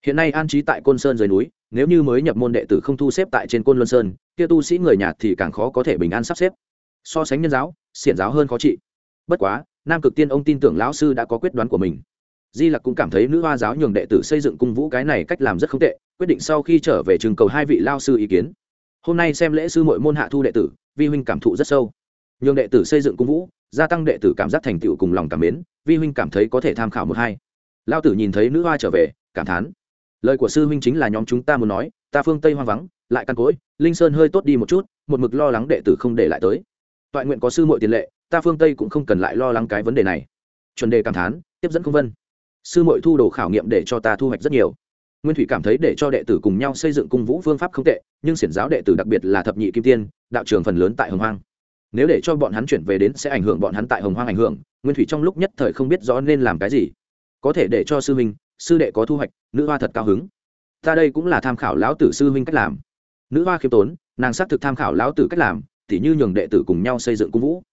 Hiện nay an trí tại côn sơn dưới núi, nếu như mới nhập môn đệ tử không thu xếp tại trên côn luân sơn, kia tu sĩ người nhà thì càng khó có thể bình an sắp xếp. So sánh nhân giáo, xiển giáo hơn khó trị bất quá, nam cực tiên ông tin tưởng lão sư đã có quyết đoán của mình. Di lặc cũng cảm thấy nữ hoa giáo nhường đệ tử xây dựng cung vũ cái này cách làm rất không tệ, quyết định sau khi trở về trường cầu hai vị lao sư ý kiến. Hôm nay xem lễ sư mọi môn hạ thu đệ tử, vi huynh cảm thụ rất sâu. Nhường đệ tử xây dựng cung vũ, gia tăng đệ tử cảm giác thành tựu cùng lòng cảm mến, vi huynh cảm thấy có thể tham khảo một hai. Lao tử nhìn thấy nữ hoa trở về, cảm thán. Lời của sư huynh chính là nhóm chúng ta muốn nói, ta phương tây hoang vắng, lại căn cối, linh sơn hơi tốt đi một chút, một mực lo lắng đệ tử không để lại tới. Toại nguyện có sư muội tiền lệ ta phương tây cũng không cần lại lo lắng cái vấn đề này chuẩn đề cảm thán tiếp dẫn không vân sư muội thu đồ khảo nghiệm để cho ta thu hoạch rất nhiều nguyên thủy cảm thấy để cho đệ tử cùng nhau xây dựng cung vũ phương pháp không tệ nhưng xiển giáo đệ tử đặc biệt là thập nhị kim tiên đạo trường phần lớn tại hồng hoang nếu để cho bọn hắn chuyển về đến sẽ ảnh hưởng bọn hắn tại hồng hoang ảnh hưởng nguyên thủy trong lúc nhất thời không biết rõ nên làm cái gì có thể để cho sư minh sư đệ có thu hoạch, nữ hoa thật cao hứng. Ta đây cũng là tham khảo lão tử sư minh cách làm. Nữ hoa khiêm tốn, nàng xác thực tham khảo lão tử cách làm, tỉ như nhường đệ tử cùng nhau xây dựng cung vũ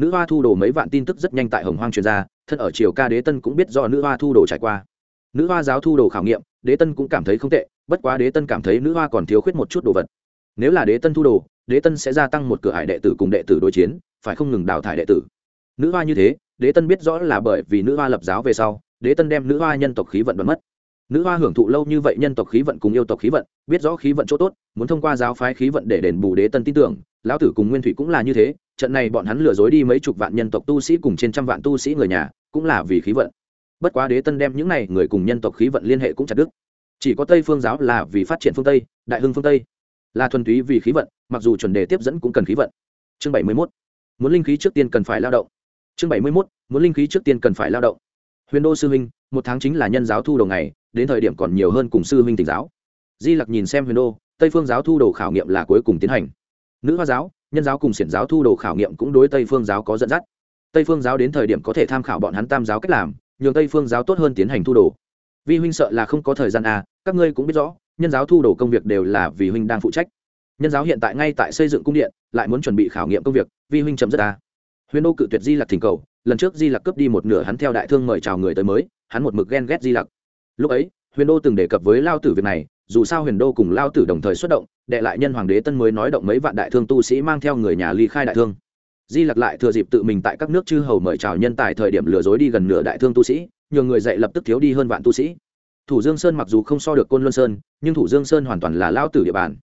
nữ hoa thu đồ mấy vạn tin tức rất nhanh tại hồng hoang truyền ra, thân ở triều ca đế tân cũng biết do nữ hoa thu đồ trải qua. Nữ hoa giáo thu đồ khảo nghiệm, đế tân cũng cảm thấy không tệ, bất quá đế tân cảm thấy nữ hoa còn thiếu khuyết một chút đồ vật. Nếu là đế tân thu đồ, đế tân sẽ gia tăng một cửa hải đệ tử cùng đệ tử đối chiến, phải không ngừng đào thải đệ tử. Nữ hoa như thế, đế tân biết rõ là bởi vì nữ hoa lập giáo về sau, đế tân đem nữ hoa nhân tộc khí vận đoán mất. Nữ hoa hưởng thụ lâu như vậy nhân tộc khí vận cùng yêu tộc khí vận, biết rõ khí vận chỗ tốt, muốn thông qua giáo phái khí vận để đền bù đế tân tin tưởng, lão tử cùng nguyên thủy cũng là như thế trận này bọn hắn lừa dối đi mấy chục vạn nhân tộc tu sĩ cùng trên trăm vạn tu sĩ người nhà, cũng là vì khí vận. Bất quá đế tân đem những này người cùng nhân tộc khí vận liên hệ cũng chặt đứt. Chỉ có tây phương giáo là vì phát triển phương tây, đại hưng phương tây. Là thuần túy vì khí vận, mặc dù chuẩn đề tiếp dẫn cũng cần khí vận. Chương bảy mươi mốt. Muốn linh khí trước tiên cần phải lao động. Chương bảy mươi mốt. Muốn linh khí trước tiên cần phải lao động. Huyền đô sư huynh, một tháng chính là nhân giáo thu đầu ngày, đến thời điểm còn nhiều hơn cùng sư huynh tỉnh giáo. Di lặc nhìn xem huyền đô, tây phương giáo thu đồ khảo nghiệm là cuối cùng tiến hành. Nữ hoa giáo nhân giáo cùng xiển giáo thu đồ khảo nghiệm cũng đối tây phương giáo có dẫn dắt. Tây phương giáo đến thời điểm có thể tham khảo bọn hắn tam giáo cách làm, nhường tây phương giáo tốt hơn tiến hành thu đồ. Vi huynh sợ là không có thời gian à các ngươi cũng biết rõ, nhân giáo thu đồ công việc đều là vì huynh đang phụ trách. Nhân giáo hiện tại ngay tại xây dựng cung điện, lại muốn chuẩn bị khảo nghiệm công việc, vi huynh chấm rất à. Huyền đô cự tuyệt di lặc thỉnh cầu, lần trước di lặc cướp đi một nửa hắn theo đại thương mời chào người tới mới, hắn một mực ghen ghét di lặc. Lúc ấy, huyền đô từng đề cập với lao tử việc này dù sao huyền đô cùng lao tử đồng thời xuất động, đệ lại nhân hoàng đế tân mới nói động mấy vạn đại thương tu sĩ mang theo người nhà ly khai đại thương. Di lặc lại thừa dịp tự mình tại các nước chư hầu mời chào nhân tài thời điểm lừa dối đi gần nửa đại thương tu sĩ, nhường người dạy lập tức thiếu đi hơn vạn tu sĩ. Thủ dương sơn mặc dù không so được côn luân sơn, nhưng thủ dương sơn hoàn toàn là lao tử địa bàn.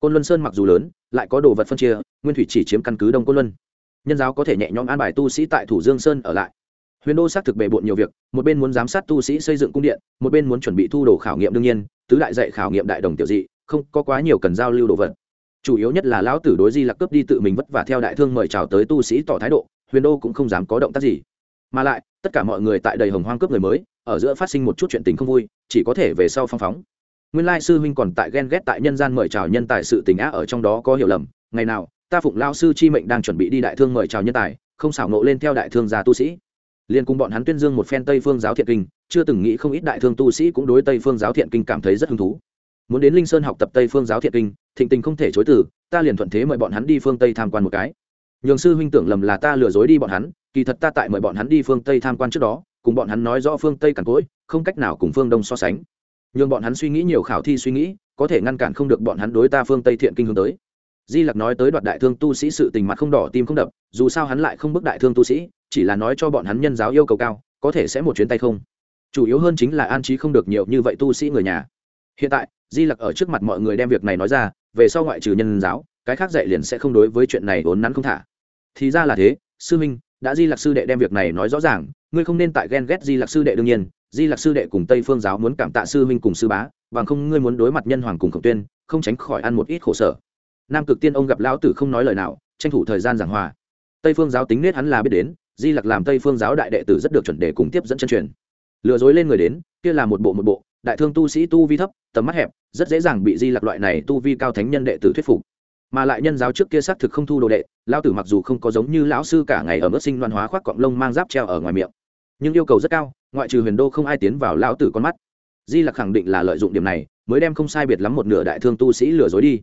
Côn luân sơn mặc dù lớn, lại có đồ vật phân chia, nguyên thủy chỉ chiếm căn cứ đông côn luân. Nhân giáo có thể nhẹ nhõm an bài tu sĩ tại thủ dương sơn ở lại. Huyền đô xác thực bề bộn nhiều việc, một bên muốn giám sát tu sĩ xây dựng cung điện, một bên muốn chuẩn bị thu đồ khảo nghiệm đương nhiên tứ đại dạy khảo nghiệm đại đồng tiểu dị, không có quá nhiều cần giao lưu đồ vật. Chủ yếu nhất là lão tử đối di lặc cướp đi tự mình vất vả theo đại thương mời chào tới tu sĩ tỏ thái độ, huyền đô cũng không dám có động tác gì. Mà lại, tất cả mọi người tại đầy hồng hoang cướp người mới, ở giữa phát sinh một chút chuyện tình không vui, chỉ có thể về sau phong phóng. Nguyên lai sư huynh còn tại ghen ghét tại nhân gian mời chào nhân tài sự tình á ở trong đó có hiểu lầm, ngày nào, ta phụng lao sư chi mệnh đang chuẩn bị đi đại thương mời chào nhân tài, không xảo nộ lên theo đại thương gia tu sĩ liên cùng bọn hắn tuyên dương một phen tây phương giáo thiện kinh, chưa từng nghĩ không ít đại thương tu sĩ cũng đối tây phương giáo thiện kinh cảm thấy rất hứng thú. Muốn đến linh sơn học tập tây phương giáo thiện kinh, thịnh tình không thể chối từ, ta liền thuận thế mời bọn hắn đi phương tây tham quan một cái. Nhường sư huynh tưởng lầm là ta lừa dối đi bọn hắn, kỳ thật ta tại mời bọn hắn đi phương tây tham quan trước đó, cùng bọn hắn nói rõ phương tây cằn cỗi, không cách nào cùng phương đông so sánh. Nhường bọn hắn suy nghĩ nhiều khảo thi suy nghĩ, có thể ngăn cản không được bọn hắn đối ta phương tây thiện kinh hướng tới. Di lặc nói tới đoạt đại thương tu sĩ sự tình mặt không đỏ, tim không đập, dù sao hắn lại không bức đại thương tu sĩ chỉ là nói cho bọn hắn nhân giáo yêu cầu cao, có thể sẽ một chuyến tay không? Chủ yếu hơn chính là an trí không được nhiều như vậy tu sĩ người nhà. Hiện tại, di lặc ở trước mặt mọi người đem việc này nói ra, về sau ngoại trừ nhân giáo, cái khác dạy liền sẽ không đối với chuyện này vốn nắn không thả. Thì ra là thế, sư minh đã di lặc sư đệ đem việc này nói rõ ràng, ngươi không nên tại ghen ghét di lặc sư đệ đương nhiên, di lặc sư đệ cùng tây phương giáo muốn cảm tạ sư minh cùng sư bá, bằng không ngươi muốn đối mặt nhân hoàng cùng khổng tuyên, không tránh khỏi ăn một ít khổ sở. Nam cực tiên ông gặp lão tử không nói lời nào, tranh thủ thời gian giảng hòa. Tây phương giáo tính nết hắn là biết đến di lặc làm tây phương giáo đại đệ tử rất được chuẩn đề cùng tiếp dẫn chân truyền. Lừa dối lên người đến, kia là một bộ một bộ, đại thương tu sĩ tu vi thấp, tầm mắt hẹp, rất dễ dàng bị di lặc loại này tu vi cao thánh nhân đệ tử thuyết phục. Mà lại nhân giáo trước kia xác thực không thu đồ đệ lao tử mặc dù không có giống như lão sư cả ngày ở mức sinh loan hóa khoác cọng lông mang giáp treo ở ngoài miệng, nhưng yêu cầu rất cao, ngoại trừ huyền đô không ai tiến vào lão tử con mắt. Di lặc khẳng định là lợi dụng điểm này, mới đem không sai biệt lắm một nửa đại thương tu sĩ lừa dối đi.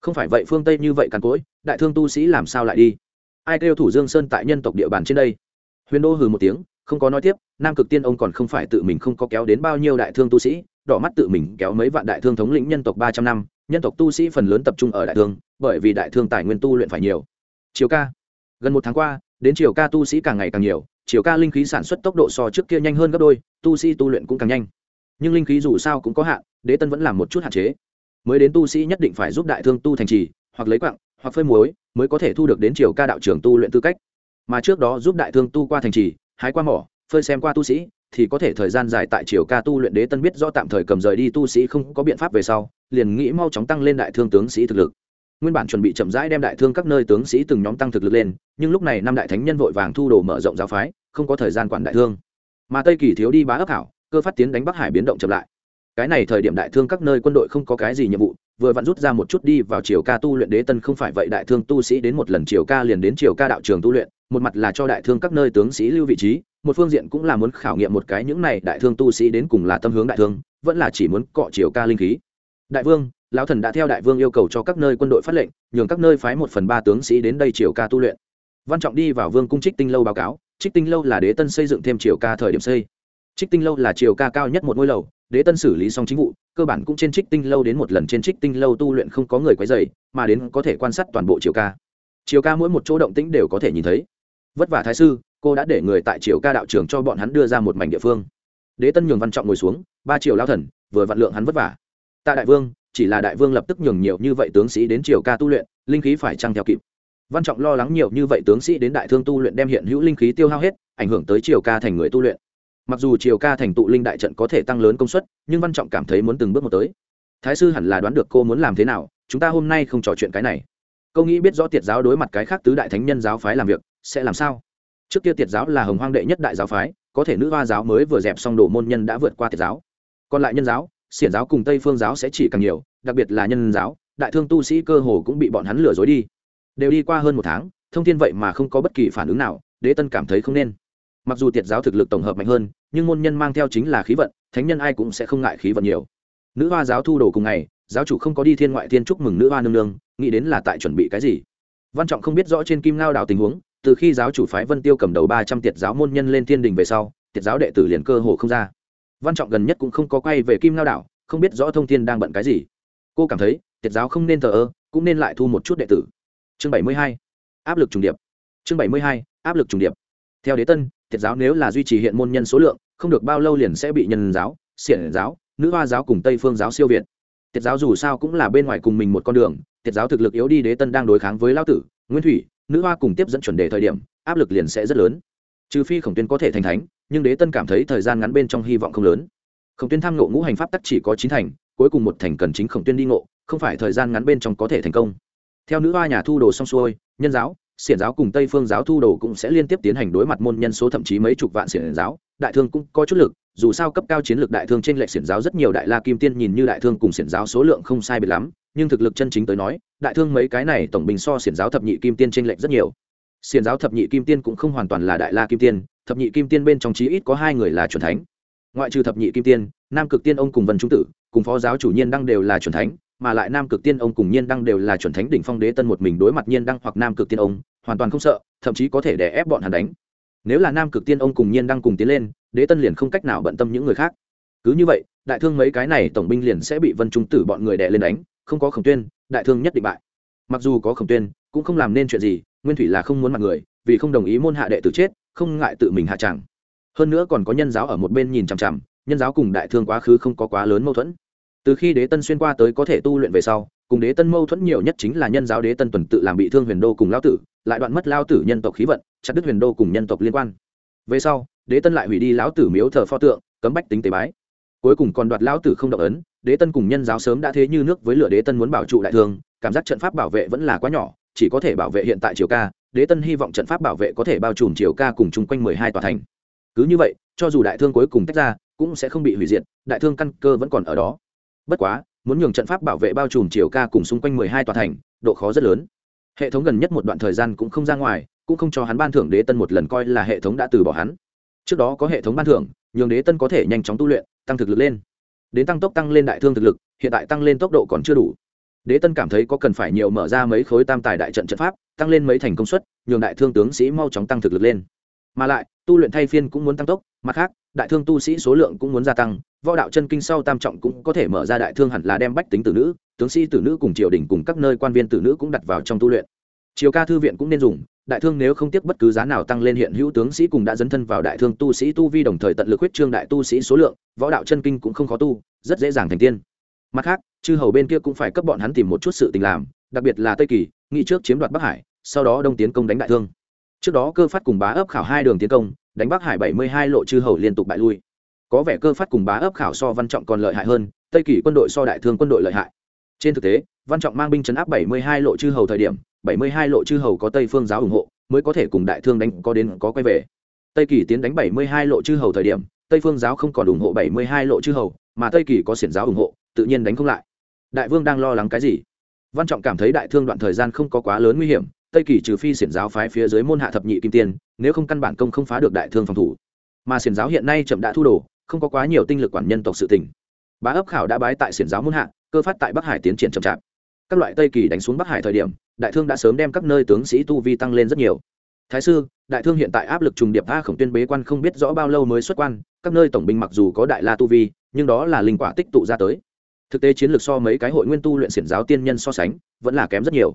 Không phải vậy phương tây như vậy càn cỗi, đại thương tu sĩ làm sao lại đi? Ai kêu thủ dương sơn tại nhân tộc địa bàn trên đây? Huyền đô hừ một tiếng, không có nói tiếp, nam cực tiên ông còn không phải tự mình không có kéo đến bao nhiêu đại thương tu sĩ, đỏ mắt tự mình kéo mấy vạn đại thương thống lĩnh nhân tộc ba trăm năm, nhân tộc tu sĩ phần lớn tập trung ở đại thương, bởi vì đại thương tài nguyên tu luyện phải nhiều. Chiều ca. Gần một tháng qua, đến chiều ca tu sĩ càng ngày càng nhiều chiều ca linh khí sản xuất tốc độ so trước kia nhanh hơn gấp đôi, tu sĩ tu luyện cũng càng nhanh. Nhưng linh khí dù sao cũng có hạn, đế tân vẫn làm một chút hạn chế. Mới đến tu sĩ nhất định phải giúp đại thương tu thành trì, hoặc lấy quặng hoặc phơi muối mới có thể thu được đến triều ca đạo trưởng tu luyện tư cách. Mà trước đó giúp đại thương tu qua thành trì, hái qua mỏ, phơi xem qua tu sĩ, thì có thể thời gian dài tại triều ca tu luyện đế tân biết do tạm thời cầm rời đi tu sĩ không có biện pháp về sau, liền nghĩ mau chóng tăng lên đại thương tướng sĩ thực lực. Nguyên bản chuẩn bị chậm rãi đem đại thương các nơi tướng sĩ từng nhóm tăng thực lực lên, nhưng lúc này năm đại thánh nhân vội vàng thu đồ mở rộng giáo phái, không có thời gian quản đại thương. Mà tây kỳ thiếu đi bá ấp hảo, cơ phát tiến đánh bắc hải biến động chậm lại. Cái này thời điểm đại thương các nơi quân đội không có cái gì nhiệm vụ vừa vặn rút ra một chút đi vào triều ca tu luyện đế tân không phải vậy, đại thương tu sĩ đến một lần triều ca liền đến triều ca đạo trường tu luyện, một mặt là cho đại thương các nơi tướng sĩ lưu vị trí, một phương diện cũng là muốn khảo nghiệm một cái những này đại thương tu sĩ đến cùng là tâm hướng đại thương, vẫn là chỉ muốn cọ triều ca linh khí. Đại vương, lão thần đã theo đại vương yêu cầu cho các nơi quân đội phát lệnh, nhường các nơi phái một phần ba tướng sĩ đến đây triều ca tu luyện. Văn trọng đi vào vương cung trích tinh lâu báo cáo, trích tinh lâu là đế tân xây dựng thêm triều ca thời điểm xây. Trích tinh lâu là triều ca cao nhất một ngôi lầu đế tân xử lý xong chính vụ, cơ bản cũng trên trích tinh lâu đến một lần trên trích tinh lâu tu luyện không có người quấy dày mà đến có thể quan sát toàn bộ triều ca. Triều ca mỗi một chỗ động tĩnh đều có thể nhìn thấy. Vất vả thái sư, cô đã để người tại triều ca đạo trường cho bọn hắn đưa ra một mảnh địa phương. Đế tân nhường văn trọng ngồi xuống, ba triều lao thần, vừa vạn lượng hắn vất vả. Tạ đại vương, chỉ là đại vương lập tức nhường nhiều như vậy tướng sĩ đến triều ca tu luyện, linh khí phải trăng theo kịp. Văn trọng lo lắng nhiều như vậy tướng sĩ đến đại thương tu luyện đem hiện hữu linh khí tiêu hao hết, ảnh hưởng tới triều ca thành người tu luyện mặc dù triều ca thành tụ linh đại trận có thể tăng lớn công suất, nhưng văn trọng cảm thấy muốn từng bước một tới. Thái sư hẳn là đoán được cô muốn làm thế nào, chúng ta hôm nay không trò chuyện cái này. Câu nghĩ biết rõ tiệt giáo đối mặt cái khác tứ đại thánh nhân giáo phái làm việc, sẽ làm sao? Trước kia tiệt giáo là hồng hoang đệ nhất đại giáo phái, có thể nữ hoa giáo mới vừa dẹp xong đồ môn nhân đã vượt qua tiệt giáo. Còn lại nhân giáo, xiển giáo cùng tây phương giáo sẽ chỉ càng nhiều, đặc biệt là nhân giáo, đại thương tu sĩ cơ hồ cũng bị bọn hắn lừa dối đi. Đều đi qua hơn một tháng, thông tin vậy mà không có bất kỳ phản ứng nào, đế tân cảm thấy không nên mặc dù tiệt giáo thực lực tổng hợp mạnh hơn, nhưng môn nhân mang theo chính là khí vận, thánh nhân ai cũng sẽ không ngại khí vận nhiều. Nữ hoa giáo thu đồ cùng ngày, giáo chủ không có đi thiên ngoại thiên chúc mừng nữ hoa nương nương, nghĩ đến là tại chuẩn bị cái gì. Văn trọng không biết rõ trên kim lao đảo tình huống, từ khi giáo chủ phái vân tiêu cầm đầu ba trăm tiệt giáo môn nhân lên thiên đình về sau, tiệt giáo đệ tử liền cơ hồ không ra. Văn trọng gần nhất cũng không có quay về kim lao đảo, không biết rõ thông thiên đang bận cái gì. Cô cảm thấy, tiệt giáo không nên thờ ơ, cũng nên lại thu một chút đệ tử. Chương bảy mươi hai, áp lực trùng điệp. Chương bảy mươi hai, áp lực trùng điệp theo đế tân, thiệt giáo nếu là duy trì hiện môn nhân số lượng, không được bao lâu liền sẽ bị nhân giáo, xiển giáo, nữ hoa giáo cùng tây phương giáo siêu việt. Tiệt giáo dù sao cũng là bên ngoài cùng mình một con đường tiệt giáo thực lực yếu đi đế tân đang đối kháng với lao tử, nguyên thủy, nữ hoa cùng tiếp dẫn chuẩn đề thời điểm, áp lực liền sẽ rất lớn. Trừ phi khổng tuyên có thể thành thánh, nhưng đế tân cảm thấy thời gian ngắn bên trong hy vọng không lớn. Khổng tuyên tham ngộ ngũ hành pháp tắc chỉ có chín thành, cuối cùng một thành cần chính khổng tuyên đi ngộ, không phải thời gian ngắn bên trong có thể thành công. Theo nữ hoa nhà thu đồ xong xuôi, nhân giáo xiển giáo cùng tây phương giáo thu đồ cũng sẽ liên tiếp tiến hành đối mặt môn nhân số thậm chí mấy chục vạn xiển giáo, đại thương cũng có chút lực, dù sao cấp cao chiến lược đại thương trên lệch xiển giáo rất nhiều đại la kim tiên nhìn như đại thương cùng xiển giáo số lượng không sai biệt lắm, nhưng thực lực chân chính tới nói, đại thương mấy cái này tổng bình so xiển giáo thập nhị kim tiên trên lệch rất nhiều. Xiển giáo thập nhị kim tiên cũng không hoàn toàn là đại la kim tiên, thập nhị kim tiên bên trong chí ít có hai người là c thánh. Ngoại trừ thập nhị kim tiên, nam cực tiên ông cùng vân trung tử, cùng phó giáo chủ nhiên đăng đều là c thánh mà lại nam cực tiên ông cùng nhiên đăng đều là chuẩn thánh đỉnh phong đế tân một mình đối mặt nhiên đăng hoặc nam cực tiên ông, hoàn toàn không sợ, thậm chí có thể đè ép bọn hắn đánh. Nếu là nam cực tiên ông cùng nhiên đăng cùng tiến lên, đế tân liền không cách nào bận tâm những người khác. Cứ như vậy, đại thương mấy cái này tổng binh liền sẽ bị vân trung tử bọn người đè lên đánh, không có khổng tuyên, đại thương nhất định bại. Mặc dù có khổng tuyên, cũng không làm nên chuyện gì, nguyên thủy là không muốn mặt người, vì không đồng ý môn hạ đệ tử chết, không ngại tự mình hạ chẳng. Hơn nữa còn có nhân giáo ở một bên nhìn chằm chằm, nhân giáo cùng đại thương quá khứ không có quá lớn mâu thuẫn từ khi đế tân xuyên qua tới có thể tu luyện về sau, cùng đế tân mâu thuẫn nhiều nhất chính là nhân giáo đế tân tuần tự làm bị thương huyền đô cùng lao tử, lại đoạn mất lao tử nhân tộc khí vận, chặt đứt huyền đô cùng nhân tộc liên quan. Về sau, đế tân lại hủy đi lão tử miếu thờ pho tượng, cấm bách tính tế bái. Cuối cùng còn đoạt lão tử không động ấn, đế tân cùng nhân giáo sớm đã thế như nước với lửa đế tân muốn bảo trụ đại thương, cảm giác trận pháp bảo vệ vẫn là quá nhỏ, chỉ có thể bảo vệ hiện tại triều ca, đế tân hy vọng trận pháp bảo vệ có thể bao trùm triều ca cùng chung quanh mười hai tòa thành. Cứ như vậy, cho dù đại thương cuối cùng tách ra, cũng sẽ không bị hủy diệt, đại thương căn cơ vẫn còn ở đó bất quá, muốn nhường trận pháp bảo vệ bao trùm triều ca cùng xung quanh mười hai tòa thành, độ khó rất lớn. Hệ thống gần nhất một đoạn thời gian cũng không ra ngoài, cũng không cho hắn ban thưởng đế tân một lần coi là hệ thống đã từ bỏ hắn. Trước đó có hệ thống ban thưởng, nhường đế tân có thể nhanh chóng tu luyện, tăng thực lực lên. Đến tăng tốc tăng lên đại thương thực lực, hiện tại tăng lên tốc độ còn chưa đủ. Đế tân cảm thấy có cần phải nhiều mở ra mấy khối tam tài đại trận trận pháp, tăng lên mấy thành công suất, nhường đại thương tướng sĩ mau chóng tăng thực lực lên. Mà lại tu luyện thay phiên cũng muốn tăng tốc, mặt khác, đại thương tu sĩ số lượng cũng muốn gia tăng, võ đạo chân kinh sau tam trọng cũng có thể mở ra đại thương hẳn là đem bách tính tử nữ, tướng sĩ tử nữ cùng triều đình cùng các nơi quan viên tử nữ cũng đặt vào trong tu luyện. Triều ca thư viện cũng nên dùng, đại thương nếu không tiếc bất cứ giá nào tăng lên hiện hữu tướng sĩ cùng đã dấn thân vào đại thương tu sĩ tu vi đồng thời tận lực huyết trương đại tu sĩ số lượng, võ đạo chân kinh cũng không khó tu, rất dễ dàng thành tiên. Mặt khác, chư hầu bên kia cũng phải cấp bọn hắn tìm một chút sự tình làm, đặc biệt là tây kỳ nghĩ trước chiếm đoạt bắc hải, sau đó đông tiến công đánh đại thương trước đó cơ phát cùng bá ấp khảo hai đường tiến công, đánh bắc hải bảy mươi hai lộ chư hầu liên tục bại lui. Có vẻ cơ phát cùng bá ấp khảo so văn trọng còn lợi hại hơn, tây kỳ quân đội so đại thương quân đội lợi hại. Trên thực tế, văn trọng mang binh chấn áp bảy mươi hai lộ chư hầu thời điểm, bảy mươi hai lộ chư hầu có tây phương giáo ủng hộ, mới có thể cùng đại thương đánh có đến có quay về. Tây kỳ tiến đánh bảy mươi hai lộ chư hầu thời điểm, tây phương giáo không còn ủng hộ bảy mươi hai lộ chư hầu, mà tây kỳ có xiển giáo ủng hộ, tự nhiên đánh không lại. Đại vương đang lo lắng cái gì? Văn trọng cảm thấy đại thương đoạn thời gian không có quá lớn nguy hiểm, tây kỳ trừ phi xiển giáo phái phía dưới môn hạ thập nhị kim tiên, nếu không căn bản công không phá được đại thương phòng thủ. Mà xiển giáo hiện nay chậm đã thu đồ, không có quá nhiều tinh lực quản nhân tộc sự tỉnh bá ấp khảo đã bái tại xiển giáo môn hạ, cơ phát tại bắc hải tiến triển chậm chạp. Các loại tây kỳ đánh xuống bắc hải thời điểm, đại thương đã sớm đem các nơi tướng sĩ tu vi tăng lên rất nhiều. Thái sư, đại thương hiện tại áp lực trùng điệp a khổng tuyên bế quan không biết rõ bao lâu mới xuất quan, các nơi tổng binh mặc dù có đại la tu vi, nhưng đó là linh quả tích tụ ra tới thực tế chiến lược so mấy cái hội nguyên tu luyện xiển giáo tiên nhân so sánh, vẫn là kém rất nhiều.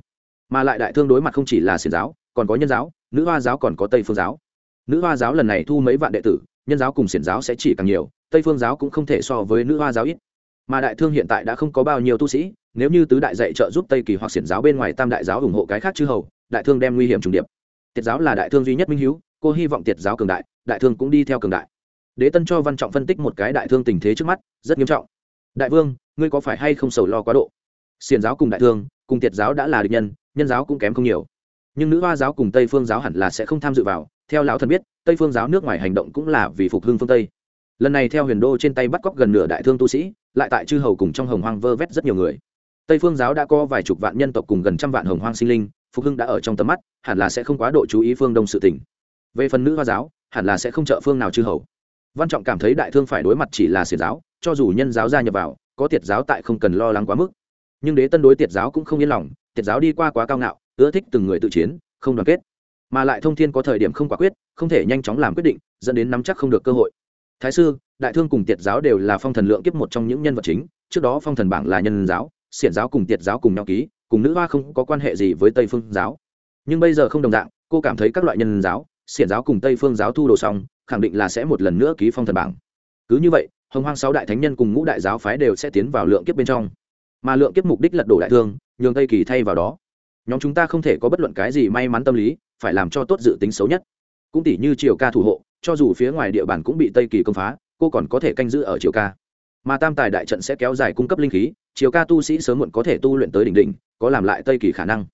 Mà lại đại thương đối mặt không chỉ là xiển giáo, còn có nhân giáo, nữ hoa giáo còn có tây phương giáo. Nữ hoa giáo lần này thu mấy vạn đệ tử, nhân giáo cùng xiển giáo sẽ chỉ càng nhiều, tây phương giáo cũng không thể so với nữ hoa giáo ít. Mà đại thương hiện tại đã không có bao nhiêu tu sĩ, nếu như tứ đại dạy trợ giúp tây kỳ hoặc xiển giáo bên ngoài tam đại giáo ủng hộ cái khác chư hầu, đại thương đem nguy hiểm trùng điệp. Tiệt giáo là đại thương duy nhất minh hữu cô hy vọng tiệt giáo cường đại đại thương cũng đi theo cường đại. Đế tân cho văn trọng phân tích một cái đại thương tình thế trước mắt, rất nghiêm trọng. Đại vương ngươi có phải hay không sầu lo quá độ? Xiền giáo cùng đại thương, cùng tiệt giáo đã là địch nhân nhân giáo cũng kém không nhiều. Nhưng nữ hoa giáo cùng tây phương giáo hẳn là sẽ không tham dự vào. Theo lão thần biết, tây phương giáo nước ngoài hành động cũng là vì phục hưng phương tây. Lần này theo huyền đô trên tay bắt cóc gần nửa đại thương tu sĩ, lại tại chư hầu cùng trong hồng hoang vơ vét rất nhiều người. Tây phương giáo đã có vài chục vạn nhân tộc cùng gần trăm vạn hồng hoang sinh linh, phục hưng đã ở trong tầm mắt, hẳn là sẽ không quá độ chú ý phương đông sự tỉnh về phần nữ hoa giáo, hẳn là sẽ không trợ phương nào chư hầu. Văn trọng cảm thấy đại thương phải đối mặt chỉ là xiển giáo, cho dù nhân giáo gia nhập vào có tiệt giáo tại không cần lo lắng quá mức. Nhưng đế tân đối tiệt giáo cũng không yên lòng, tiệt giáo đi qua quá cao ngạo, ưa thích từng người tự chiến, không đoàn kết. Mà lại thông thiên có thời điểm không quả quyết, không thể nhanh chóng làm quyết định, dẫn đến nắm chắc không được cơ hội. Thái sư, đại thương cùng tiệt giáo đều là phong thần lượng kiếp một trong những nhân vật chính, trước đó phong thần bảng là nhân giáo, xiển giáo cùng tiệt giáo cùng nhau ký, cùng nữ hoa không có quan hệ gì với tây phương giáo. Nhưng bây giờ không đồng dạng, cô cảm thấy các loại nhân giáo, xiển giáo cùng tây phương giáo thu đồ xong, khẳng định là sẽ một lần nữa ký phong thần bảng. Cứ như vậy hồng hoang sáu đại thánh nhân cùng ngũ đại giáo phái đều sẽ tiến vào lượng kiếp bên trong. Mà lượng kiếp mục đích lật đổ đại thương, nhường tây kỳ thay vào đó. Nhóm chúng ta không thể có bất luận cái gì may mắn tâm lý, phải làm cho tốt dự tính xấu nhất. Cũng tỷ như triều ca thủ hộ, cho dù phía ngoài địa bàn cũng bị tây kỳ công phá, cô còn có thể canh giữ ở triều ca. Mà tam tài đại trận sẽ kéo dài cung cấp linh khí, triều ca tu sĩ sớm muộn có thể tu luyện tới đỉnh đỉnh, có làm lại tây kỳ khả năng.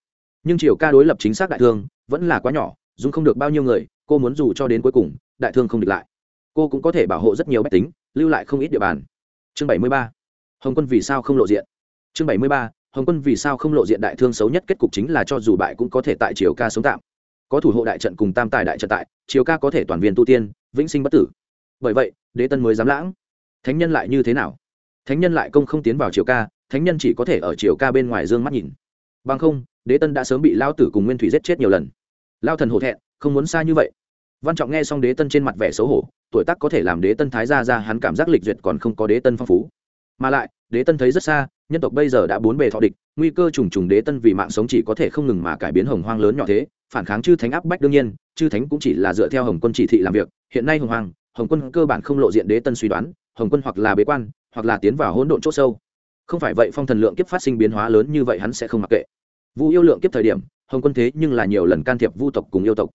Nhưng triều ca đối lập chính xác đại thương, vẫn là quá nhỏ, dùng không được bao nhiêu người, cô muốn dù cho đến cuối cùng, đại thương không địch lại. Cô cũng có thể bảo hộ rất nhiều bách tính lưu lại không ít địa bàn. Chương bảy mươi ba, hồng quân vì sao không lộ diện? Chương bảy mươi ba, hồng quân vì sao không lộ diện đại thương xấu nhất kết cục chính là cho dù bại cũng có thể tại triều ca sống tạm. Có thủ hộ đại trận cùng tam tài đại trận tại, triều ca có thể toàn viên tu tiên, vĩnh sinh bất tử. Bởi vậy, đế tân mới dám lãng. Thánh nhân lại như thế nào? Thánh nhân lại công không tiến vào triều ca, thánh nhân chỉ có thể ở triều ca bên ngoài dương mắt nhìn. Bằng không, đế tân đã sớm bị lao tử cùng nguyên thủy giết chết nhiều lần. Lao thần hổ thẹn, không muốn xa như vậy. Văn trọng nghe xong đế tân trên mặt vẻ xấu hổ tuổi tác có thể làm đế tân thái ra ra hắn cảm giác lịch duyệt còn không có đế tân phong phú. Mà lại, đế tân thấy rất xa, nhân tộc bây giờ đã bốn bề thọ địch, nguy cơ trùng trùng đế tân vì mạng sống chỉ có thể không ngừng mà cải biến hồng hoang lớn nhỏ thế, phản kháng chư thánh áp bách đương nhiên, chư thánh cũng chỉ là dựa theo hồng quân chỉ thị làm việc, hiện nay hồng hoang, hồng quân cơ bản không lộ diện đế tân suy đoán, hồng quân hoặc là bế quan, hoặc là tiến vào hỗn độn c h ỗ sâu. Không phải vậy phong thần lượng kiếp phát sinh biến hóa lớn như vậy hắn sẽ không mặc kệ. Vu yêu lượng kiếp thời điểm, hồng quân thế nhưng là nhiều lần can thiệp vu tộc cùng yêu tộc.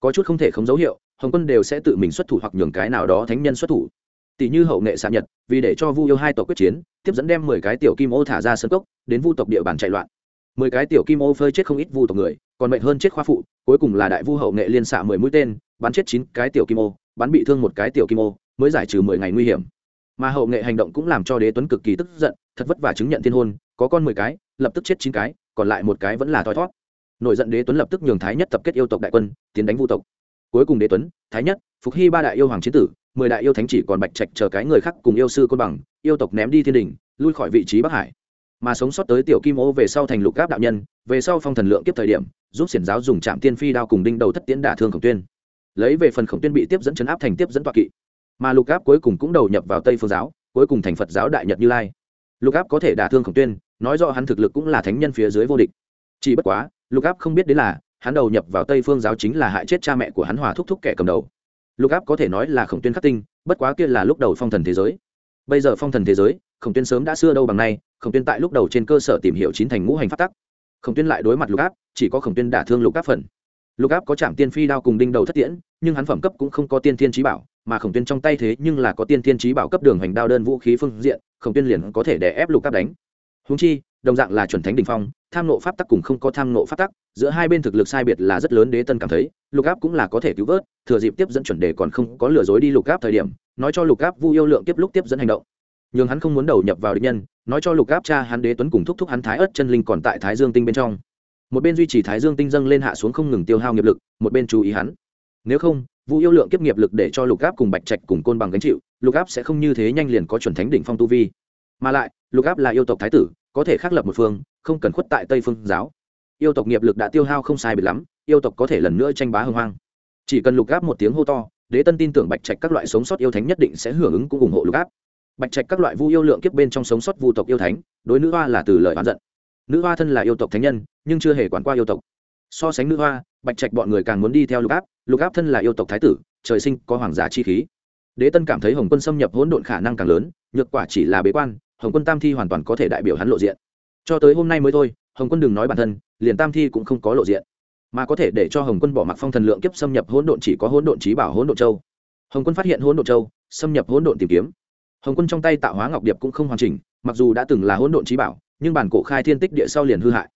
Có chút không thể không dấu hiệu hồng quân đều sẽ tự mình xuất thủ hoặc nhường cái nào đó thánh nhân xuất thủ. Tỷ như hậu nghệ xạ nhật, vì để cho vu yêu hai tộc quyết chiến, tiếp dẫn đem mười cái tiểu kim ô thả ra sân cốc, đến vu tộc địa bàn chạy loạn. Mười cái tiểu kim ô phơi chết không ít vu tộc người, còn mệnh hơn chết khoa phụ, cuối cùng là đại vu hậu nghệ liên xạ mười mũi tên, bắn chết chín cái tiểu kim ô, bắn bị thương một cái tiểu kim ô, mới giải trừ mười ngày nguy hiểm. Mà hậu nghệ hành động cũng làm cho đế tuấn cực kỳ tức giận, thật vất vả chứng nhận thiên hôn, có con mười cái, lập tức chết chín cái, còn lại một cái vẫn là thoi thót. Nổi giận đế tuấn lập tức nhường thái nhất tập kết yêu tộc đại quân, tiến đánh vu tộc cuối cùng đế tuấn, thái nhất, phục hy ba đại yêu hoàng chiến tử, mười đại yêu thánh chỉ còn bạch trạch chờ cái người khác cùng yêu sư côn bằng, yêu tộc ném đi thiên đình, lui khỏi vị trí bắc hải. Mà sống sót tới tiểu kim ô về sau thành lục gáp đạo nhân, về sau phong thần lượng kiếp thời điểm, giúp xiển giáo dùng trạm tiên phi đao cùng đinh đầu thất tiễn đả thương khổng tuyên. Lấy về phần khổng tuyên bị tiếp dẫn chấn áp thành tiếp dẫn toa kỵ. Mà lục áp cuối cùng cũng đầu nhập vào tây phương giáo, cuối cùng thành phật giáo đại nhật như lai. Lục áp có thể đả thương khổng tuyên, nói rõ hắn thực lực cũng là thánh nhân phía dưới vô địch. Chỉ bất quá, lục áp không biết đến là hắn đầu nhập vào tây phương giáo chính là hại chết cha mẹ của hắn hòa thúc thúc kẻ cầm đầu. Lục áp có thể nói là khổng tuyên khắc tinh, bất quá kia là lúc đầu phong thần thế giới. Bây giờ phong thần thế giới, khổng tuyên sớm đã xưa đâu bằng nay, khổng tuyên tại lúc đầu trên cơ sở tìm hiểu chín thành ngũ hành phát tắc. Khổng tuyên lại đối mặt lục áp, chỉ có khổng tuyên đả thương lục áp phần. Lục áp có trạm tiên phi đao cùng đinh đầu thất tiễn, nhưng hắn phẩm cấp cũng không có tiên thiên trí bảo, mà khổng tuyên trong tay thế nhưng là có tiên thiên trí bảo cấp đường hành đao đơn vũ khí phương diện, khổng tuyên liền có thể đè ép lục áp đánh. Húng chi đồng dạng là chuẩn thánh đình phong, tham nộ pháp tắc cùng không có tham nộ pháp tắc, giữa hai bên thực lực sai biệt là rất lớn đế tân cảm thấy, lục áp cũng là có thể cứu vớt, thừa dịp tiếp dẫn chuẩn đề còn không có lừa dối đi lục áp thời điểm, nói cho lục áp vu yêu lượng tiếp lúc tiếp dẫn hành động. Nhưng hắn không muốn đầu nhập vào địch nhân, nói cho lục áp cha hắn đế tuấn cùng thúc thúc hắn thái ớt chân linh còn tại thái dương tinh bên trong. Một bên duy trì thái dương tinh dâng lên hạ xuống không ngừng tiêu hao nghiệp lực, một bên chú ý hắn. Nếu không, vu yêu lượng kiếp nghiệp lực để cho lục áp cùng bạch trạch cùng côn bằng gánh chịu, lục áp sẽ không như thế nhanh liền có chuẩn thánh đỉnh phong tu vi. Mà lại, lục áp là yêu tộc thái tử có thể khắc lập một phương, không cần khuất tại tây phương giáo. Yêu tộc nghiệp lực đã tiêu hao không sai biệt lắm, yêu tộc có thể lần nữa tranh bá hưng hoang. Chỉ cần lục áp một tiếng hô to, đế tân tin tưởng bạch trạch các loại sống sót yêu thánh nhất định sẽ hưởng ứng cũng ủng hộ lục áp bạch trạch các loại vu yêu lượng kiếp bên trong sống sót vu tộc yêu thánh, đối nữ hoa là từ lời oán giận. Nữ hoa thân là yêu tộc thánh nhân, nhưng chưa hề quản qua yêu tộc. So sánh nữ hoa, bạch trạch bọn người càng muốn đi theo lục áp lục áp thân là yêu tộc thái tử, trời sinh có hoàng giả chi khí. Đế tân cảm thấy hồng quân xâm nhập hỗn độn khả năng càng lớn, nhược quả chỉ là bế quan hồng quân tam thi hoàn toàn có thể đại biểu hắn lộ diện. Cho tới hôm nay mới thôi, hồng quân đừng nói bản thân, liền tam thi cũng không có lộ diện. Mà có thể để cho hồng quân bỏ mặc phong thần lượng kiếp xâm nhập hỗn độn chỉ có hỗn độn trí bảo hỗn độn châu. Hồng quân phát hiện hỗn độn châu, xâm nhập hỗn độn tìm kiếm. Hồng quân trong tay tạo hóa ngọc điệp cũng không hoàn chỉnh, mặc dù đã từng là hỗn độn trí bảo, nhưng bản cổ khai thiên tích địa sau liền hư hại.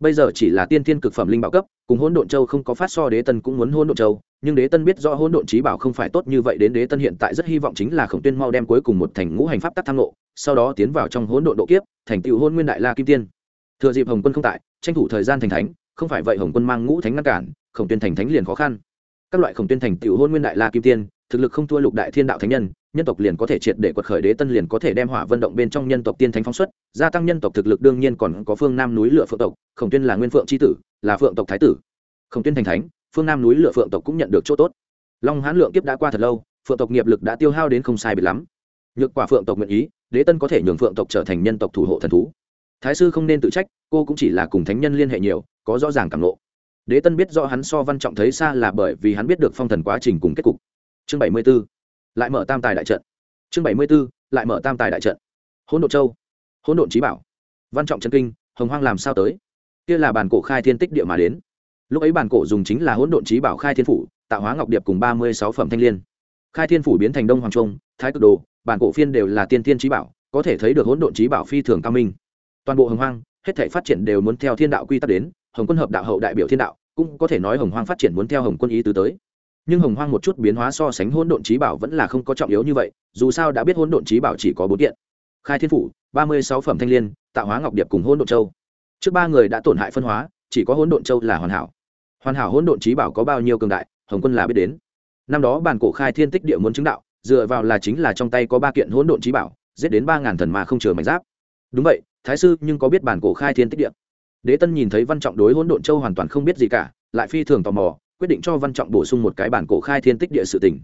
Bây giờ chỉ là tiên thiên cực phẩm linh bảo cấp, cùng hỗn độn châu không có phát so đế tân cũng muốn hỗn độn châu, nhưng đế tân biết rõ hỗn độn trí bảo không phải tốt như vậy, đến đế tân hiện tại rất hy vọng chính là khổng tuyên mau đem cuối cùng một thành ngũ hành pháp tắc tham lộ sau đó tiến vào trong hỗn độn độ kiếp, thành tựu hôn nguyên đại la kim tiên. Thừa dịp hồng quân không tại, tranh thủ thời gian thành thánh, không phải vậy hồng quân mang ngũ thánh ngăn cản, khổng tuyên thành thánh liền khó khăn. Các loại khổng tuyên thành tựu hôn nguyên đại la kim tiên, thực lực không thua lục đại thiên đạo thánh nhân nhân tộc liền có thể triệt để quật khởi đế tân liền có thể đem hỏa vận động bên trong nhân tộc tiên thánh phóng xuất, gia tăng nhân tộc thực lực đương nhiên còn có phương nam núi lửa phượng tộc, khổng tuyên là nguyên phượng chi tử, là phượng tộc thái tử. Khổng tuyên thành thánh, phương nam núi lửa phượng tộc cũng nhận được chỗ tốt. Long hán lượng kiếp đã qua thật lâu, phượng tộc nghiệp lực đã tiêu hao đến không sai biệt lắm. Nhược quả phượng tộc nguyện ý đế tân có thể nhường phượng tộc trở thành nhân tộc thủ hộ thần thú. Thái sư không nên tự trách, cô cũng chỉ là cùng thánh nhân liên hệ nhiều, có rõ ràng cảm lộ. Đế tân biết rõ hắn so văn trọng thấy xa là bởi vì hắn biết được phong thần quá trình cùng kết cục. Chương bảy mươi b ố lại mở tam tài đại trận. Chương bảy mươi b ố lại mở tam tài đại trận. Hỗn độn châu, hỗn độn trí bảo. Văn trọng trần kinh, hồng hoang làm sao tới? Kia là bản cổ khai thiên tích địa mà đến. Lúc ấy bản cổ dùng chính là hỗn độn trí bảo khai thiên phủ, tạo hóa ngọc điệp cùng ba mươi sáu phẩm thanh l i ê n khai thiên phủ biến thành đông hoàng trung, thái cực đồ bản cổ phiên đều là tiên tiên trí bảo, có thể thấy được hỗn độn trí bảo phi thường cao minh. Toàn bộ hồng hoang, hết thể phát triển đều muốn theo thiên đạo quy tắc đến, hồng quân hợp đạo hậu đại biểu thiên đạo cũng có thể nói hồng hoang phát triển muốn theo hồng quân ý tứ tới. Nhưng hồng hoang một chút biến hóa so sánh hỗn độn trí bảo vẫn là không có trọng yếu như vậy, dù sao đã biết hỗn độn trí bảo chỉ có bốn kiện. Khai thiên phủ, ba mươi sáu phẩm thanh l i ê n tạo hóa ngọc điệp cùng hỗn độn châu. Trước ba người đã tổn hại phân hóa, chỉ có hỗn độn châu là hoàn hảo. Hoàn hảo hỗn độn trí bảo có bao nhiêu cường đại, hồng quân là biết đến. Năm đó bản cổ khai thiên tích địa muốn chứng đạo dựa vào là chính là trong tay có ba kiện hỗn độn trí bảo, giết đến ba ngàn thần mà không chừa mảnh giáp. Đúng vậy, thái sư, nhưng có biết bản cổ khai thiên tích địa? Đế tân nhìn thấy văn trọng đối hỗn độn châu hoàn toàn không biết gì cả, lại phi thường tò mò, quyết định cho văn trọng bổ sung một cái bản cổ khai thiên tích địa sự tình.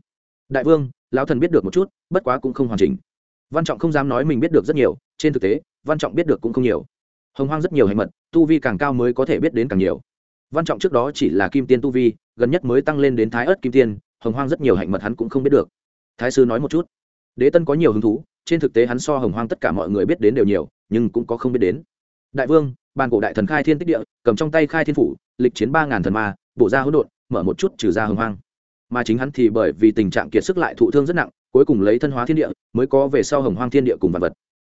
Đại vương, lão thần biết được một chút, bất quá cũng không hoàn chỉnh. Văn trọng không dám nói mình biết được rất nhiều, trên thực tế, văn trọng biết được cũng không nhiều. Hồng hoang rất nhiều hành mật, tu vi càng cao mới có thể biết đến càng nhiều. Văn trọng trước đó chỉ là kim tiên tu vi, gần nhất mới tăng lên đến thái ớt kim tiên, hồng hoang rất nhiều hạnh mật hắn cũng không biết được thái sư nói một chút. Đế tân có nhiều hứng thú, trên thực tế hắn so hồng hoang tất cả mọi người biết đến đều nhiều, nhưng cũng có không biết đến. Đại vương, bàn cổ đại thần khai thiên tích địa, cầm trong tay khai thiên phủ, lịch chiến ba ngàn thần ma, bổ ra hỗn độn, mở một chút trừ ra hồng hoang. Mà chính hắn thì bởi vì tình trạng kiệt sức lại thụ thương rất nặng, cuối cùng lấy thân hóa thiên địa, mới có về sau hồng hoang thiên địa cùng vật vật.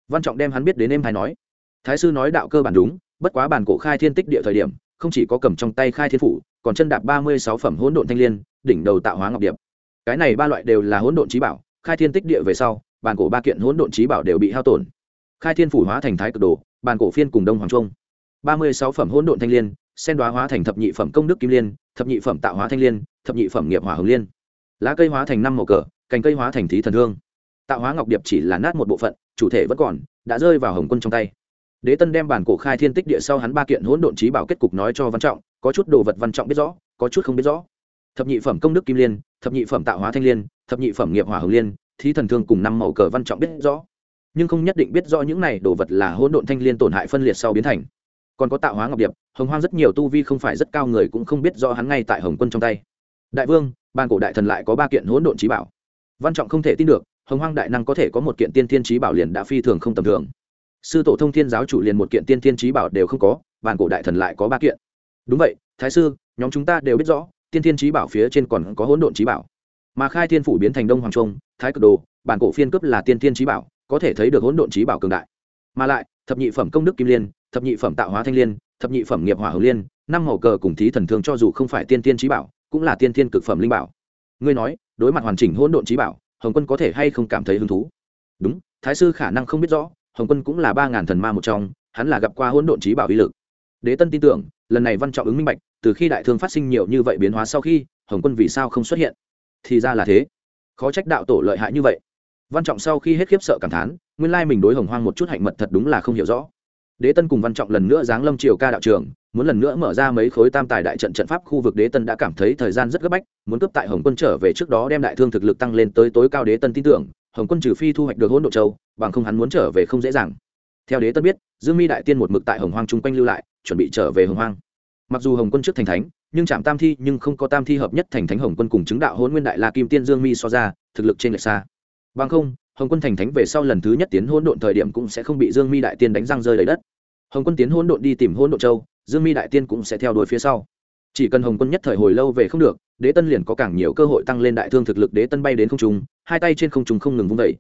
Văn trọng đem hắn biết đến em thái nói. Thái sư nói đạo cơ bản đúng, bất quá bản cổ khai thiên tích địa thời điểm, không chỉ có cầm trong tay khai thiên phủ, còn chân đạp ba mươi sáu phẩm hỗn độn thanh l i ê n đỉnh đầu tạo hóa ngọc điệp cái này ba loại đều là hỗn độn trí bảo khai thiên tích địa về sau bản cổ ba kiện hỗn độn trí bảo đều bị hao tổn. Khai thiên phủ hóa thành thái cực đồ bản cổ phiên cùng đông hoàng trung. Ba mươi sáu phẩm hỗn độn thanh l i ê n sen đoá hóa thành thập nhị phẩm công đức kim liên thập nhị phẩm tạo hóa thanh l i ê n thập nhị phẩm nghiệp hỏa hồng liên. Lá cây hóa thành năm màu cờ cành cây hóa thành thí thần hương, tạo hóa ngọc điệp chỉ là nát một bộ phận chủ thể vẫn còn đã rơi vào hồng quân trong tay. Đế tân đem bản cổ khai thiên tích địa sau hắn ba kiện hỗn độn trí bảo kết cục nói cho văn trọng có chút đồ vật văn trọng biết rõ có chút không biết rõ thập nhị phẩm công đức kim liên, thập nhị phẩm tạo hóa thanh liên, thập nhị phẩm nghiệp hỏa hồng liên, thí thần thương cùng năm màu cờ văn trọng biết rõ. Nhưng không nhất định biết rõ những này đồ vật là hỗn độn thanh liên tổn hại phân liệt sau biến thành. Còn có tạo hóa ngọc điệp, hồng hoang rất nhiều tu vi không phải rất cao người cũng không biết rõ hắn ngay tại hồng quân trong tay. Đại vương ban cổ đại thần lại có ba kiện hỗn độn trí bảo. Văn trọng không thể tin được, hồng hoang đại năng có thể có một kiện tiên thiên trí bảo liền đã phi thường không tầm thường. Sư tổ thông thiên giáo chủ liền một kiện tiên thiên trí bảo đều không có, bàn cổ đại thần lại có ba kiện. Đúng vậy, thái sư, nhóm chúng ta đều biết rõ tiên thiên trí bảo phía trên còn có hỗn độn trí bảo. Mà khai thiên phủ biến thành đông hoàng trung, thái cực đồ, bản cổ phiên cấp là tiên thiên trí bảo, có thể thấy được hỗn độn trí bảo cường đại. Mà lại, thập nhị phẩm công đức kim liên, thập nhị phẩm tạo hóa thanh liên, thập nhị phẩm nghiệp hỏa hồng liên, năm màu cờ cùng thí thần thương cho dù không phải tiên thiên trí bảo, cũng là tiên thiên cực phẩm linh bảo. Ngươi nói, đối mặt hoàn chỉnh hỗn độn trí bảo, hồng quân có thể hay không cảm thấy hứng thú? Đúng, thái sư khả năng không biết rõ, hồng quân cũng là ba ngàn thần ma một trong, hắn là gặp qua hỗn độn trí bảo uy lực. Đế tân tin tưởng, lần này văn trọng ứng minh bạch từ khi đại thương phát sinh nhiều như vậy biến hóa sau khi, hồng quân vì sao không xuất hiện? Thì ra là thế. Khó trách đạo tổ lợi hại như vậy. Văn trọng sau khi hết khiếp sợ cảm thán, nguyên lai mình đối hồng hoang một chút hạnh mật thật đúng là không hiểu rõ. Đế tân cùng văn trọng lần nữa giáng lâm triều ca đạo trường, muốn lần nữa mở ra mấy khối tam tài đại trận trận pháp khu vực, đế tân đã cảm thấy thời gian rất gấp bách, muốn cấp tại hồng quân trở về trước đó đem đại thương thực lực tăng lên tới tối cao đế tân tin tưởng, hồng quân trừ phi thu hoạch được hỗn độ châu, bằng không hắn muốn trở về không dễ dàng. Theo đế tân biết, dương mi đại tiên một mực tại hồng hoang chung quanh lưu lại, chuẩn bị trở về hồng hoang mặc dù hồng quân trước thành thánh, nhưng chạm tam thi nhưng không có tam thi hợp nhất thành thánh hồng quân cùng chứng đạo hôn nguyên đại la kim tiên dương mi so ra, thực lực trên lệch xa. Bằng không, hồng quân thành thánh về sau lần thứ nhất tiến hôn độn thời điểm cũng sẽ không bị dương mi đại tiên đánh răng rơi lấy đất. Hồng quân tiến hôn độn đi tìm hôn độn châu, dương mi đại tiên cũng sẽ theo đuổi phía sau. Chỉ cần hồng quân nhất thời hồi lâu về không được, đế tân liền có càng nhiều cơ hội tăng lên đại thương thực lực đế tân bay đến không trung, hai tay trên không trung không ngừng vung vẩy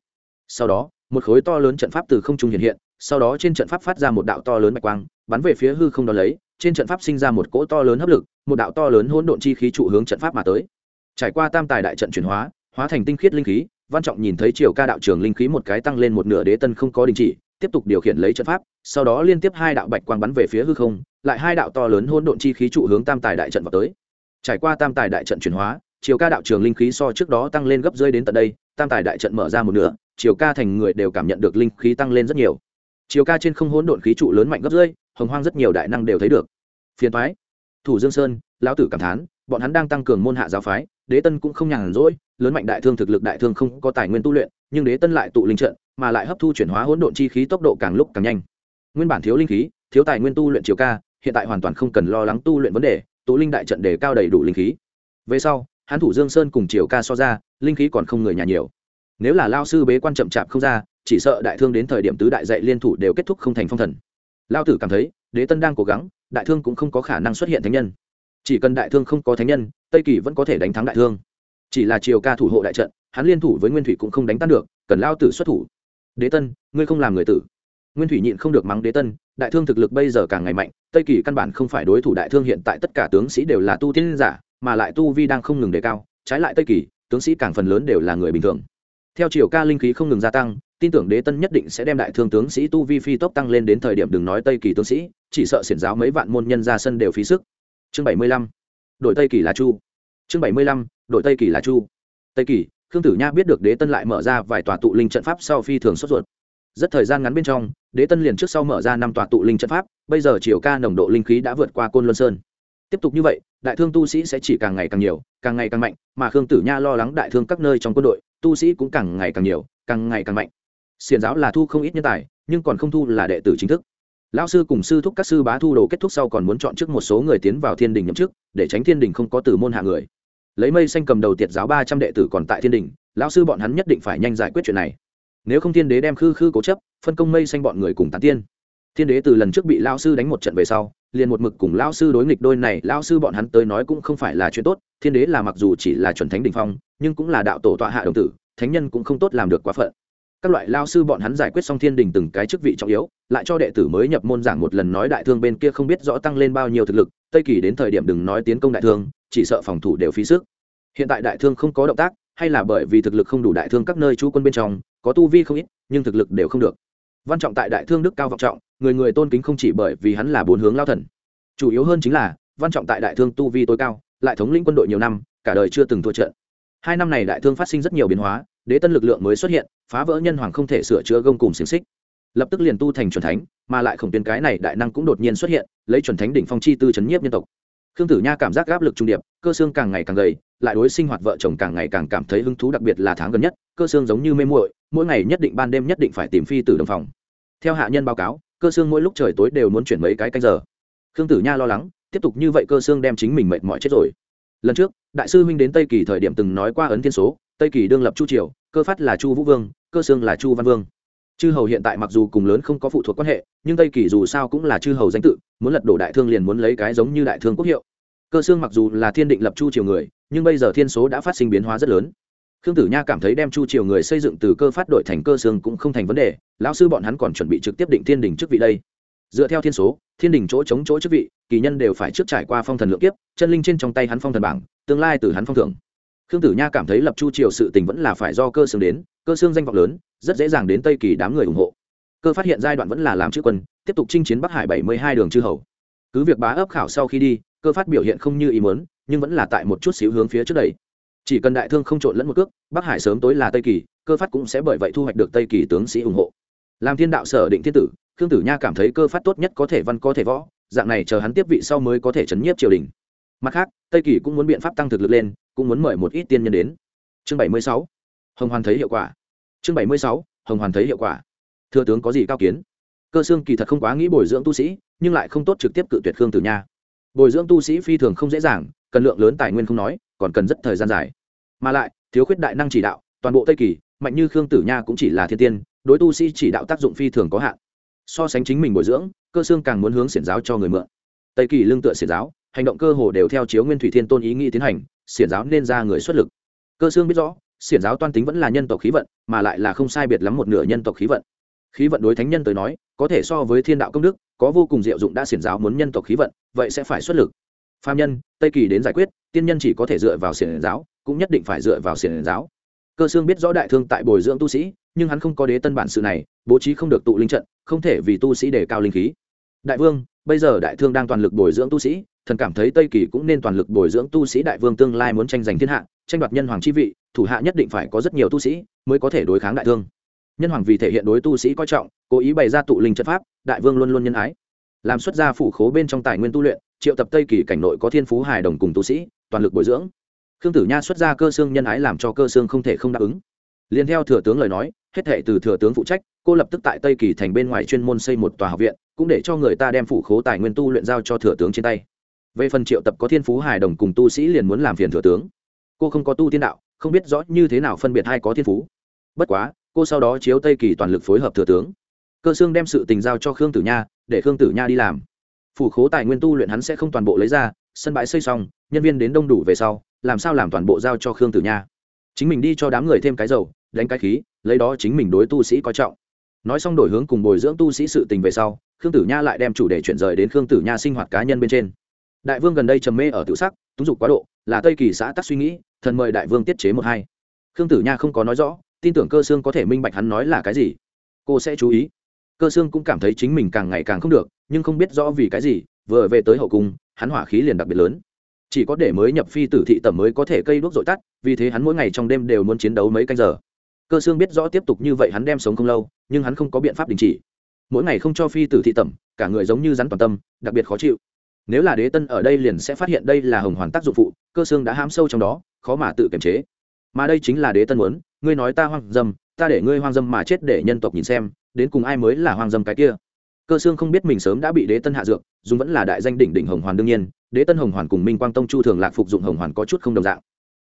sau đó, một khối to lớn trận pháp từ không trung hiện hiện, sau đó trên trận pháp phát ra một đạo to lớn bạch quang, bắn về phía hư không đó lấy trên trận pháp sinh ra một cỗ to lớn hấp lực, một đạo to lớn hỗn độn chi khí trụ hướng trận pháp mà tới. Trải qua tam tài đại trận chuyển hóa hóa thành tinh khiết linh khí, văn trọng nhìn thấy chiều ca đạo trường linh khí một cái tăng lên một nửa đế tân không có đình chỉ, tiếp tục điều khiển lấy trận pháp, sau đó liên tiếp hai đạo bạch quang bắn về phía hư không, lại hai đạo to lớn hỗn độn chi khí trụ hướng tam tài đại trận vào tới. Trải qua tam tài đại trận chuyển hóa chiều ca đạo trường linh khí so trước đó tăng lên gấp rơi đến tận đây, tam tài đại trận mở ra một nửa chiều ca thành người đều cảm nhận được linh khí tăng lên rất nhiều. Chiều ca trên không hỗn độn khí trụ lớn mạnh gấp rơi hồng hoang rất nhiều đại năng đều thấy được. Phiền thoái thủ dương sơn, lão tử cảm thán, bọn hắn đang tăng cường môn hạ giáo phái, đế tân cũng không nhàn rỗi, lớn mạnh đại thương thực lực đại thương không có tài nguyên tu luyện, nhưng đế tân lại tụ linh trận, mà lại hấp thu chuyển hóa hỗn độn chi khí tốc độ càng lúc càng nhanh. Nguyên bản thiếu linh khí, thiếu tài nguyên tu luyện chiều ca, hiện tại hoàn toàn không cần lo lắng tu luyện vấn đề, tụ linh đại trận đề cao đầy đủ linh khí. Về sau, hắn thủ dương sơn cùng triều ca so ra, linh khí còn không người nhà nhiều. Nếu là lao sư bế quan chậm chạp không ra, chỉ sợ đại thương đến thời điểm tứ đại dạy liên thủ đều kết thúc không thành phong thần lao tử cảm thấy, đế tân đang cố gắng, đại thương cũng không có khả năng xuất hiện thánh nhân. Chỉ cần đại thương không có thánh nhân, tây kỳ vẫn có thể đánh thắng đại thương. Chỉ là triều ca thủ hộ đại trận, hắn liên thủ với nguyên thủy cũng không đánh tan được, cần lao tử xuất thủ. Đế tân, ngươi không làm người tử. Nguyên thủy nhịn không được mắng đế tân, đại thương thực lực bây giờ càng ngày mạnh, tây kỳ căn bản không phải đối thủ đại thương hiện tại, tất cả tướng sĩ đều là tu tiên giả, mà lại tu vi đang không ngừng đề cao, trái lại tây kỳ, tướng sĩ càng phần lớn đều là người bình thường. Theo chiều ca linh khí không ngừng gia tăng tin tưởng đế tân nhất định sẽ đem đại thương tướng sĩ tu vi phi tốc tăng lên đến thời điểm đừng nói tây kỳ tướng sĩ, chỉ sợ xiển giáo mấy vạn môn nhân ra sân đều phí sức. Chương bảy mươi lăm, đội tây kỳ là chu. Chương bảy mươi lăm, đội tây kỳ là chu. Tây kỳ, khương tử nha biết được đế tân lại mở ra vài tòa tụ linh trận pháp sau phi thường sốt ruột. Rất thời gian ngắn bên trong, đế tân liền trước sau mở ra năm tòa tụ linh trận pháp, bây giờ chiều ca nồng độ linh khí đã vượt qua côn luân sơn. Tiếp tục như vậy, đại thương tu sĩ sẽ chỉ càng ngày càng nhiều, càng ngày càng mạnh, mà khương tử nha lo lắng đại thương các nơi trong quân đội, tu sĩ cũng càng ngày càng nhiều, càng ngày càng mạnh xiền giáo là thu không ít nhân tài, nhưng còn không thu là đệ tử chính thức. Lão sư cùng sư thúc các sư bá thu đồ kết thúc sau còn muốn chọn trước một số người tiến vào thiên đình nhậm chức, để tránh thiên đình không có từ môn hạ người. Lấy mây xanh cầm đầu tiệt giáo ba trăm đệ tử còn tại thiên đình, lão sư bọn hắn nhất định phải nhanh giải quyết chuyện này. Nếu không thiên đế đem khư khư cố chấp, phân công mây xanh bọn người cùng tán tiên. Thiên đế từ lần trước bị lão sư đánh một trận về sau, liền một mực cùng lão sư đối nghịch đôi này, lão sư bọn hắn tới nói cũng không phải là chuyện tốt, thiên đế là mặc dù chỉ là chuẩn thánh đình phong, nhưng cũng là đạo tổ tọa hạ đồng tử, thánh nhân cũng không tốt làm được quá phận các loại lao sư bọn hắn giải quyết xong thiên đình từng cái chức vị trọng yếu, lại cho đệ tử mới nhập môn giảng một lần nói đại thương bên kia không biết rõ tăng lên bao nhiêu thực lực, tây kỳ đến thời điểm đừng nói tiến công đại thương, chỉ sợ phòng thủ đều phí sức. Hiện tại đại thương không có động tác, hay là bởi vì thực lực không đủ đại thương các nơi chú quân bên trong, có tu vi không ít, nhưng thực lực đều không được. Văn trọng tại đại thương đức cao vọng trọng, người người tôn kính không chỉ bởi vì hắn là bốn hướng lao thần. Chủ yếu hơn chính là, văn trọng tại đại thương tu vi tối cao, lại thống lĩnh quân đội nhiều năm, cả đời chưa từng thua trận. Hai năm này đại thương phát sinh rất nhiều biến hóa đế tân lực lượng mới xuất hiện, phá vỡ nhân hoàng không thể sửa chữa gông cùng xiềng xích. Lập tức liền tu thành chuẩn thánh, mà lại khổng tuyến cái này đại năng cũng đột nhiên xuất hiện, lấy chuẩn thánh đỉnh phong chi tư chấn nhiếp nhân tộc. Khương tử nha cảm giác áp lực trung điệp, cơ xương càng ngày càng gầy, lại đối sinh hoạt vợ chồng càng ngày càng cảm thấy hứng thú đặc biệt là tháng gần nhất, cơ xương giống như mê muội, mỗi ngày nhất định ban đêm nhất định phải tìm phi tử đồng phòng. Theo hạ nhân báo cáo, cơ xương mỗi lúc trời tối đều muốn chuyển mấy cái canh giờ. Khương tử nha lo lắng, tiếp tục như vậy cơ xương đem chính mình mệt mỏi chết rồi. Lần trước, đại sư huynh đến tây kỳ thời điểm từng nói qua ấn thiên số tây kỳ đương lập chu triều, cơ phát là chu vũ vương, cơ xương là chu văn vương. Chư hầu hiện tại mặc dù cùng lớn không có phụ thuộc quan hệ, nhưng tây kỳ dù sao cũng là chư hầu danh tự, muốn lật đổ đại thương liền muốn lấy cái giống như đại thương quốc hiệu. Cơ xương mặc dù là thiên định lập chu triều người, nhưng bây giờ thiên số đã phát sinh biến hóa rất lớn. Khương tử nha cảm thấy đem chu triều người xây dựng từ cơ phát đổi thành cơ xương cũng không thành vấn đề, lão sư bọn hắn còn chuẩn bị trực tiếp định thiên đình chức vị đây. Dựa theo thiên số, thiên đình chỗ chống chỗ chức vị, kỳ nhân đều phải trước trải qua phong thần lượng kiếp, chân linh trên trong tay hắn phong thần bảng, tương lai từ hắn phong thưởng khương tử nha cảm thấy lập chu triều sự tình vẫn là phải do cơ xương đến, cơ xương danh vọng lớn, rất dễ dàng đến tây kỳ đám người ủng hộ. Cơ phát hiện giai đoạn vẫn là làm chữ quân, tiếp tục chinh chiến bắc hải bảy mươi hai đường chư hầu. Cứ việc bá ấp khảo sau khi đi, cơ phát biểu hiện không như ý muốn, nhưng vẫn là tại một chút xíu hướng phía trước đây. Chỉ cần đại thương không trộn lẫn một cước, bắc hải sớm tối là tây kỳ, cơ phát cũng sẽ bởi vậy thu hoạch được tây kỳ tướng sĩ ủng hộ. Làm thiên đạo sở định thiên tử, khương tử nha cảm thấy cơ phát tốt nhất có thể văn, có thể võ, dạng này chờ hắn tiếp vị sau mới có thể chấn nhiếp triều đình. Mặt khác, tây kỳ cũng muốn biện pháp tăng thực lực lên cũng muốn mời một ít tiên nhân đến. Chương bảy mươi sáu, hồng hoàn thấy hiệu quả. Chương bảy mươi sáu, hồng hoàn thấy hiệu quả. Thừa tướng có gì cao kiến? Cơ xương kỳ thật không quá nghĩ bồi dưỡng tu sĩ, nhưng lại không tốt trực tiếp cự tuyệt khương tử nha. Bồi dưỡng tu sĩ phi thường không dễ dàng, cần lượng lớn tài nguyên không nói, còn cần rất thời gian dài. Mà lại, thiếu khuyết đại năng chỉ đạo, toàn bộ tây kỳ, mạnh như khương tử nha cũng chỉ là thiên tiên, đối tu sĩ chỉ đạo tác dụng phi thường có hạn. So sánh chính mình bồi dưỡng, cơ xương càng muốn hướng xiển giáo cho người mượn. Tây kỳ lương tựa xiển giáo, hành động cơ hồ đều theo chiếu nguyên thủy thiên tôn ý nghĩ tiến hành xiển giáo nên ra người xuất lực. Cơ xương biết rõ, xiển giáo toan tính vẫn là nhân tộc khí vận, mà lại là không sai biệt lắm một nửa nhân tộc khí vận. Khí vận đối thánh nhân tới nói, có thể so với thiên đạo công đức, có vô cùng diệu dụng đã xiển giáo muốn nhân tộc khí vận, vậy sẽ phải xuất lực. Phạm nhân, tây kỳ đến giải quyết, tiên nhân chỉ có thể dựa vào xiển giáo, cũng nhất định phải dựa vào xiển giáo. Cơ xương biết rõ đại thương tại bồi dưỡng tu sĩ, nhưng hắn không có đế tân bản sự này, bố trí không được tụ linh trận, không thể vì tu sĩ đề cao linh khí. Đại vương, bây giờ đại thương đang toàn lực bồi dưỡng tu sĩ thần cảm thấy tây kỳ cũng nên toàn lực bồi dưỡng tu sĩ đại vương tương lai muốn tranh giành thiên hạ, tranh đoạt nhân hoàng chi vị, thủ hạ nhất định phải có rất nhiều tu sĩ mới có thể đối kháng đại thương. Nhân hoàng vì thể hiện đối tu sĩ coi trọng, cố ý bày ra tụ linh trận pháp, đại vương luôn luôn nhân ái. Làm xuất gia phủ khố bên trong tài nguyên tu luyện, triệu tập tây kỳ cảnh nội có thiên phú hài đồng cùng tu sĩ, toàn lực bồi dưỡng. Khương tử nha xuất ra cơ xương nhân ái làm cho cơ xương không thể không đáp ứng. Liền theo thừa tướng lời nói, hết thệ từ thừa tướng phụ trách, cô lập tức tại tây kỳ thành bên ngoài chuyên môn xây một tòa học viện, cũng để cho người ta đem phủ khố tài nguyên tu luyện giao cho thừa tướng trên tay về phần triệu tập có thiên phú hài đồng cùng tu sĩ liền muốn làm phiền thừa tướng. Cô không có tu tiên đạo, không biết rõ như thế nào phân biệt hai có thiên phú. Bất quá, cô sau đó chiếu tây kỳ toàn lực phối hợp thừa tướng. Cơ xương đem sự tình giao cho khương tử nha, để khương tử nha đi làm. Phủ khố tài nguyên tu luyện hắn sẽ không toàn bộ lấy ra, sân bãi xây xong, nhân viên đến đông đủ về sau, làm sao làm toàn bộ giao cho khương tử nha? Chính mình đi cho đám người thêm cái dầu, đánh cái khí, lấy đó chính mình đối tu sĩ coi trọng. Nói xong đổi hướng cùng bồi dưỡng tu sĩ sự tình về sau, khương tử nha lại đem chủ đề chuyển rời đến khương tử nha sinh hoạt cá nhân bên trên đại vương gần đây trầm mê ở tự sắc, túng dục quá độ, là tây kỳ xã tắc suy nghĩ, thần mời đại vương tiết chế một hai. Khương tử nha không có nói rõ, tin tưởng cơ xương có thể minh bạch hắn nói là cái gì. Cô sẽ chú ý. Cơ xương cũng cảm thấy chính mình càng ngày càng không được, nhưng không biết rõ vì cái gì, vừa về tới hậu cung, hắn hỏa khí liền đặc biệt lớn. Chỉ có để mới nhập phi tử thị tẩm mới có thể cây đuốc dội tắt, vì thế hắn mỗi ngày trong đêm đều muốn chiến đấu mấy canh giờ. Cơ xương biết rõ tiếp tục như vậy hắn đem sống không lâu, nhưng hắn không có biện pháp đình chỉ. Mỗi ngày không cho phi tử thị tẩm, cả người giống như rắn toàn tâm, đặc biệt khó chịu nếu là đế tân ở đây liền sẽ phát hiện đây là hồng hoàn tác dụng phụ, cơ xương đã hám sâu trong đó, khó mà tự kiềm chế. Mà đây chính là đế tân muốn, ngươi nói ta hoang dâm, ta để ngươi hoang dâm mà chết để nhân tộc nhìn xem, đến cùng ai mới là hoang dâm cái kia? Cơ xương không biết mình sớm đã bị đế tân hạ dược, dùng vẫn là đại danh đỉnh đỉnh hồng hoàn đương nhiên, đế tân hồng hoàn cùng minh quang tông chu thường lạc phục dụng hồng hoàn có chút không đồng dạng.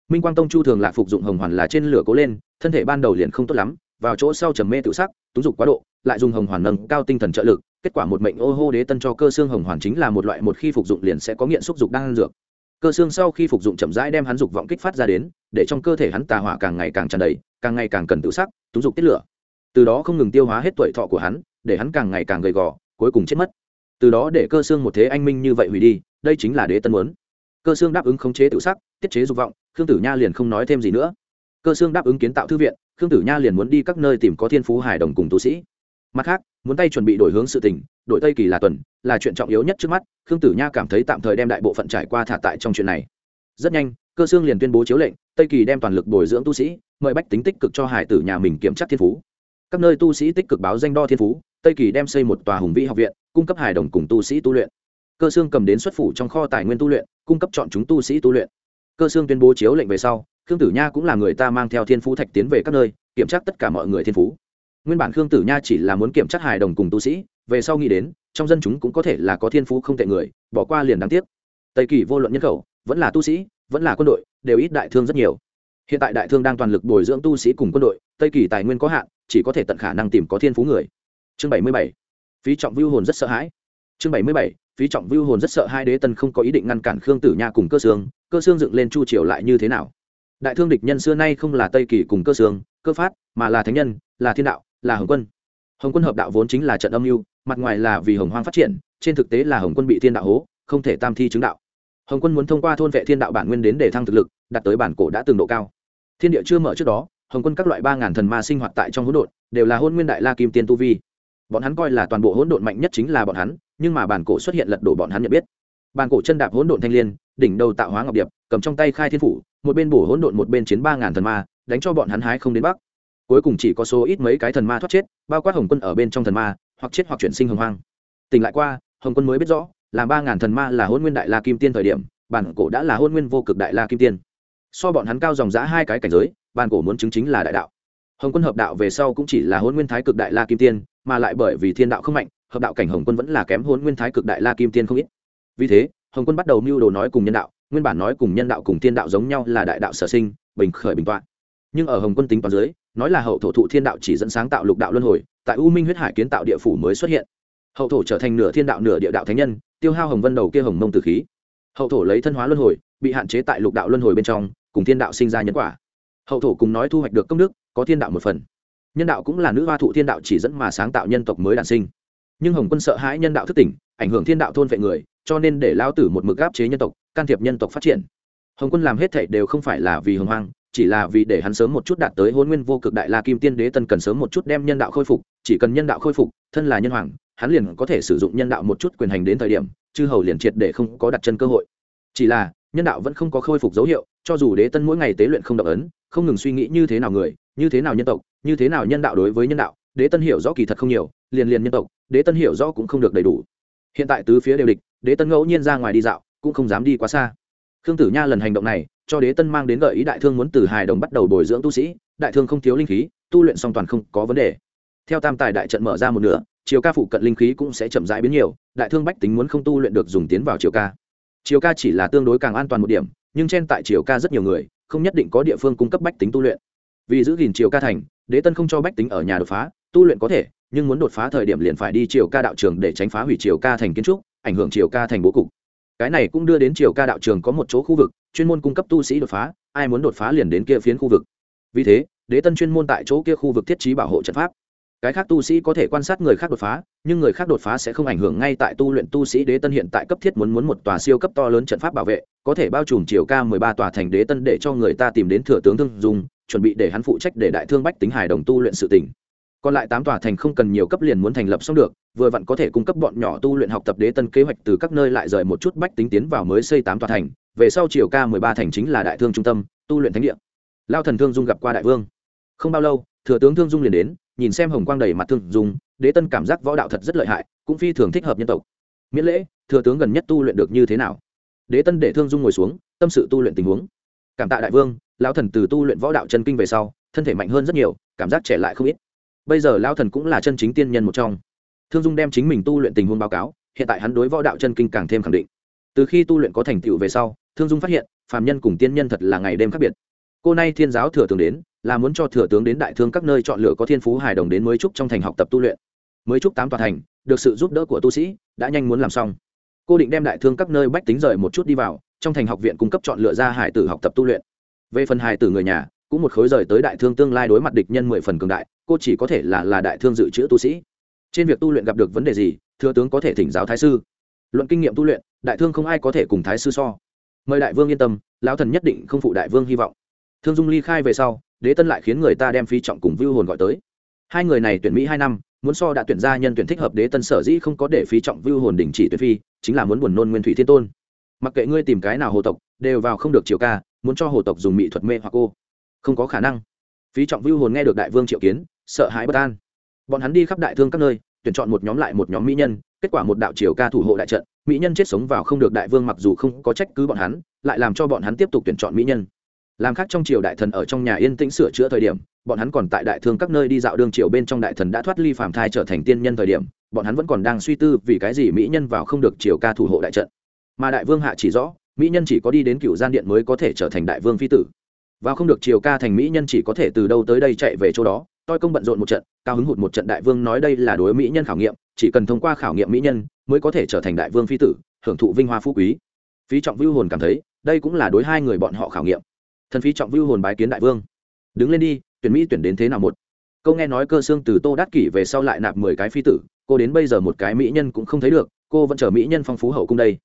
Minh quang tông chu thường lạc phục dụng hồng hoàn là trên lửa cố lên, thân thể ban đầu liền không tốt lắm, vào chỗ sau trầm mê tự sắc, túng dục quá độ, lại dùng hồng hoàn nâng cao tinh thần trợ lực kết quả một mệnh ô hô đế tân cho cơ xương hồng hoàn chính là một loại một khi phục dụng liền sẽ có nghiện xúc dục đang ăn dược. Cơ xương sau khi phục dụng chậm rãi đem hắn dục vọng kích phát ra đến, để trong cơ thể hắn tà hỏa càng ngày càng tràn đầy, càng ngày càng cần tự sắc túng dục tiết lửa. Từ đó không ngừng tiêu hóa hết tuổi thọ của hắn, để hắn càng ngày càng gầy gò, cuối cùng chết mất. Từ đó để cơ xương một thế anh minh như vậy hủy đi, đây chính là đế tân muốn. Cơ xương đáp ứng khống chế tự sắc tiết chế dục vọng, khương tử nha liền không nói thêm gì nữa. Cơ xương đáp ứng kiến tạo thư viện, khương tử nha liền muốn đi các nơi tìm có thiên phú hải đồng cùng tu sĩ mặt khác, muốn tay chuẩn bị đổi hướng sự tình, đổi tây kỳ là tuần, là chuyện trọng yếu nhất trước mắt, khương tử nha cảm thấy tạm thời đem đại bộ phận trải qua thả tại trong chuyện này. Rất nhanh, cơ xương liền tuyên bố chiếu lệnh, tây kỳ đem toàn lực bồi dưỡng tu sĩ, mời bách tính tích cực cho hải tử nhà mình kiểm tra thiên phú. Các nơi tu sĩ tích cực báo danh đo thiên phú, tây kỳ đem xây một tòa hùng vĩ học viện, cung cấp hải đồng cùng tu sĩ tu luyện. Cơ xương cầm đến xuất phủ trong kho tài nguyên tu luyện, cung cấp chọn chúng tu sĩ tu luyện. Cơ xương tuyên bố chiếu lệnh về sau, khương tử nha cũng là người ta mang theo thiên phú thạch tiến về các nơi, kiểm tra tất cả mọi người thiên phú nguyên bản khương tử nha chỉ là muốn kiểm tra hài đồng cùng tu sĩ, về sau nghĩ đến, trong dân chúng cũng có thể là có thiên phú không tệ người, bỏ qua liền đáng tiếc. Tây kỳ vô luận nhân khẩu, vẫn là tu sĩ, vẫn là quân đội, đều ít đại thương rất nhiều. Hiện tại đại thương đang toàn lực bồi dưỡng tu sĩ cùng quân đội, tây kỳ tài nguyên có hạn, chỉ có thể tận khả năng tìm có thiên phú người. Chương bảy mươi bảy. Phí trọng vưu hồn rất sợ hãi. Chương bảy mươi bảy. Phí trọng vưu hồn rất sợ hai đế tân không có ý định ngăn cản khương tử nha cùng cơ sương cơ sương dựng lên chu triều lại như thế nào? Đại thương địch nhân xưa nay không là tây kỳ cùng cơ sương, cơ phát, mà là thánh nhân, là thiên đạo là hồng quân. Hồng quân hợp đạo vốn chính là trận âm mưu, mặt ngoài là vì hồng hoang phát triển, trên thực tế là hồng quân bị thiên đạo hố, không thể tam thi chứng đạo. Hồng quân muốn thông qua thôn vệ thiên đạo bản nguyên đến để thăng thực lực, đạt tới bản cổ đã từng độ cao. Thiên địa chưa mở trước đó, hồng quân các loại ba ngàn thần ma sinh hoạt tại trong hỗn độn, đều là hôn nguyên đại la kim tiên tu vi. Bọn hắn coi là toàn bộ hỗn độn mạnh nhất chính là bọn hắn, nhưng mà bản cổ xuất hiện lật đổ bọn hắn nhận biết. Bản cổ chân đạp hỗn độn thanh liên, đỉnh đầu tạo hóa ngọc điệp, cầm trong tay khai thiên phủ, một bên bổ hỗn độn một bên chiến ba ngàn thần ma, đánh cho bọn hắn hái không đến bắc cuối cùng chỉ có số ít mấy cái thần ma thoát chết, bao quát hồng quân ở bên trong thần ma, hoặc chết hoặc chuyển sinh hồng hoang. Tỉnh lại qua, hồng quân mới biết rõ, là ba ngàn thần ma là hôn nguyên đại la kim tiên thời điểm, bản cổ đã là hôn nguyên vô cực đại la kim tiên. So bọn hắn cao dòng giã hai cái cảnh giới, bản cổ muốn chứng chính là đại đạo. Hồng quân hợp đạo về sau cũng chỉ là hôn nguyên thái cực đại la kim tiên, mà lại bởi vì thiên đạo không mạnh, hợp đạo cảnh hồng quân vẫn là kém hôn nguyên thái cực đại la kim tiên không ít. Vì thế, hồng quân bắt đầu mưu đồ nói cùng nhân đạo, nguyên bản nói cùng nhân đạo cùng thiên đạo giống nhau là đại đạo sở sinh, bình khởi bình toạn nhưng ở hồng quân tính toán dưới nói là hậu thổ thụ thiên đạo chỉ dẫn sáng tạo lục đạo luân hồi, tại u minh huyết hải kiến tạo địa phủ mới xuất hiện. Hậu thổ trở thành nửa thiên đạo nửa địa đạo thánh nhân, tiêu hao hồng vân đầu kia hồng mông từ khí. Hậu thổ lấy thân hóa luân hồi, bị hạn chế tại lục đạo luân hồi bên trong, cùng thiên đạo sinh ra nhân quả. Hậu thổ cùng nói thu hoạch được công đức, có thiên đạo một phần. Nhân đạo cũng là nữ hoa thụ thiên đạo chỉ dẫn mà sáng tạo nhân tộc mới đản sinh. Nhưng hồng quân sợ hãi nhân đạo thức tỉnh, ảnh hưởng thiên đạo thôn vệ người, cho nên để lao tử một mực gáp chế nhân tộc, can thiệp nhân tộc phát triển. Hồng quân làm hết thảy đều không phải là vì hồng hoang chỉ là vì để hắn sớm một chút đạt tới hôn nguyên vô cực đại la kim tiên đế tân cần sớm một chút đem nhân đạo khôi phục, chỉ cần nhân đạo khôi phục, thân là nhân hoàng, hắn liền có thể sử dụng nhân đạo một chút quyền hành đến thời điểm, chư hầu liền triệt để không có đặt chân cơ hội. Chỉ là, nhân đạo vẫn không có khôi phục dấu hiệu, cho dù đế tân mỗi ngày tế luyện không động ấn, không ngừng suy nghĩ như thế nào người, như thế nào nhân tộc, như thế nào nhân đạo đối với nhân đạo, đế tân hiểu rõ kỳ thật không nhiều, liền liền nhân tộc, đế tân hiểu rõ cũng không được đầy đủ. Hiện tại tứ phía đều địch, đế tân ngẫu nhiên ra ngoài đi dạo, cũng không dám đi quá xa. Khương tử nha lần hành động này cho đế tân mang đến gợi ý đại thương muốn từ hài đồng bắt đầu bồi dưỡng tu sĩ, đại thương không thiếu linh khí, tu luyện song toàn không có vấn đề. Theo tam tài đại trận mở ra một nửa chiều ca phụ cận linh khí cũng sẽ chậm rãi biến nhiều, đại thương bách tính muốn không tu luyện được dùng tiến vào chiều ca. Chiều ca chỉ là tương đối càng an toàn một điểm, nhưng trên tại chiều ca rất nhiều người, không nhất định có địa phương cung cấp bách tính tu luyện. Vì giữ gìn chiều ca thành, đế tân không cho bách tính ở nhà đột phá, tu luyện có thể, nhưng muốn đột phá thời điểm liền phải đi chiều ca đạo trường để tránh phá hủy chiều ca thành kiến trúc, ảnh hưởng chiều ca thành bố cục cái này cũng đưa đến triều ca đạo trường có một chỗ khu vực, chuyên môn cung cấp tu sĩ đột phá, ai muốn đột phá liền đến kia phiến khu vực. Vì thế, đế tân chuyên môn tại chỗ kia khu vực thiết trí bảo hộ trận pháp. Cái khác tu sĩ có thể quan sát người khác đột phá, nhưng người khác đột phá sẽ không ảnh hưởng ngay tại tu luyện tu sĩ đế tân hiện tại cấp thiết muốn muốn một tòa siêu cấp to lớn trận pháp bảo vệ, có thể bao trùm chiều ca mười ba tòa thành đế tân để cho người ta tìm đến thừa tướng thương dùng, chuẩn bị để hắn phụ trách để đại thương bách tính hài đồng tu luyện sự tỉnh còn lại tám tòa thành không cần nhiều cấp liền muốn thành lập xong được vừa vặn có thể cung cấp bọn nhỏ tu luyện học tập đế tân kế hoạch từ các nơi lại rời một chút bách tính tiến vào mới xây tám tòa thành. Về sau chiều ca mười ba thành chính là đại thương trung tâm tu luyện thánh địa. Lao thần thương dung gặp qua đại vương. Không bao lâu thừa tướng thương dung liền đến nhìn xem hồng quang đầy mặt thương dung, đế tân cảm giác võ đạo thật rất lợi hại cũng phi thường thích hợp nhân tộc. Miễn lễ thừa tướng gần nhất tu luyện được như thế nào? Đế tân để thương dung ngồi xuống tâm sự tu luyện tình huống. Cảm tạ đại vương lão thần từ tu luyện võ đạo chân kinh về sau thân thể mạnh hơn rất nhiều cảm giác trẻ lại không ít bây giờ lão thần cũng là chân chính tiên nhân một trong. Thương dung đem chính mình tu luyện tình huống báo cáo, hiện tại hắn đối võ đạo chân kinh càng thêm khẳng định. Từ khi tu luyện có thành tựu về sau, thương dung phát hiện, phàm nhân cùng tiên nhân thật là ngày đêm khác biệt. Cô nay thiên giáo thừa tướng đến, là muốn cho thừa tướng đến đại thương các nơi chọn lựa có thiên phú hài đồng đến mới trúc trong thành học tập tu luyện. Mới trúc tám tòa thành, được sự giúp đỡ của tu sĩ, đã nhanh muốn làm xong. Cô định đem đại thương các nơi bách tính rời một chút đi vào, trong thành học viện cung cấp chọn lựa ra hải tử học tập tu luyện. Về phần hải tử người nhà cũng một khối rời tới đại thương tương lai đối mặt địch nhân mười phần cường đại, cô chỉ có thể là là đại thương dự trữ tu sĩ. Trên việc tu luyện gặp được vấn đề gì, thừa tướng có thể thỉnh giáo thái sư. Luận kinh nghiệm tu luyện, đại thương không ai có thể cùng thái sư so. Mời đại vương yên tâm, lão thần nhất định không phụ đại vương hy vọng. Thương dung ly khai về sau, đế tân lại khiến người ta đem phi trọng cùng vưu hồn gọi tới. Hai người này tuyển mỹ hai năm, muốn so đã tuyển ra nhân tuyển thích hợp đế tân sở dĩ không có để Phi trọng vưu hồn đình chỉ tuyển phi, chính là muốn buồn nôn nguyên thủy thiên tôn. Mặc kệ ngươi tìm cái nào hồ tộc, đều vào không được chiều ca, muốn cho hồ tộc dùng mỹ thuật mê hoặc cô không có khả năng. Phí trọng vưu hồn nghe được đại vương triệu kiến, sợ hãi bất an. Bọn hắn đi khắp đại thương các nơi, tuyển chọn một nhóm lại một nhóm mỹ nhân, kết quả một đạo triều ca thủ hộ đại trận, mỹ nhân chết sống vào không được đại vương mặc dù không có trách cứ bọn hắn, lại làm cho bọn hắn tiếp tục tuyển chọn mỹ nhân. Làm khác trong triều đại thần ở trong nhà yên tĩnh sửa chữa thời điểm, bọn hắn còn tại đại thương các nơi đi dạo đường triều bên trong đại thần đã thoát ly phàm thai trở thành tiên nhân thời điểm, bọn hắn vẫn còn đang suy tư vì cái gì mỹ nhân vào không được triều ca thủ hộ đại trận. Mà đại vương hạ chỉ rõ, mỹ nhân chỉ có đi đến cựu gian điện mới có thể trở thành đại vương phi tử vào không được chiều ca thành mỹ nhân chỉ có thể từ đâu tới đây chạy về chỗ đó. Tôi công bận rộn một trận, cao hứng hụt một trận đại vương nói đây là đối mỹ nhân khảo nghiệm, chỉ cần thông qua khảo nghiệm mỹ nhân mới có thể trở thành đại vương phi tử, hưởng thụ vinh hoa phú quý. Phí trọng vưu hồn cảm thấy, đây cũng là đối hai người bọn họ khảo nghiệm. Thần phí trọng vưu hồn bái kiến đại vương. Đứng lên đi, tuyển mỹ tuyển đến thế nào một? Câu nghe nói cơ xương từ tô đắc kỷ về sau lại nạp mười cái phi tử, cô đến bây giờ một cái mỹ nhân cũng không thấy được, cô vẫn chờ mỹ nhân phong phú hậu cung đây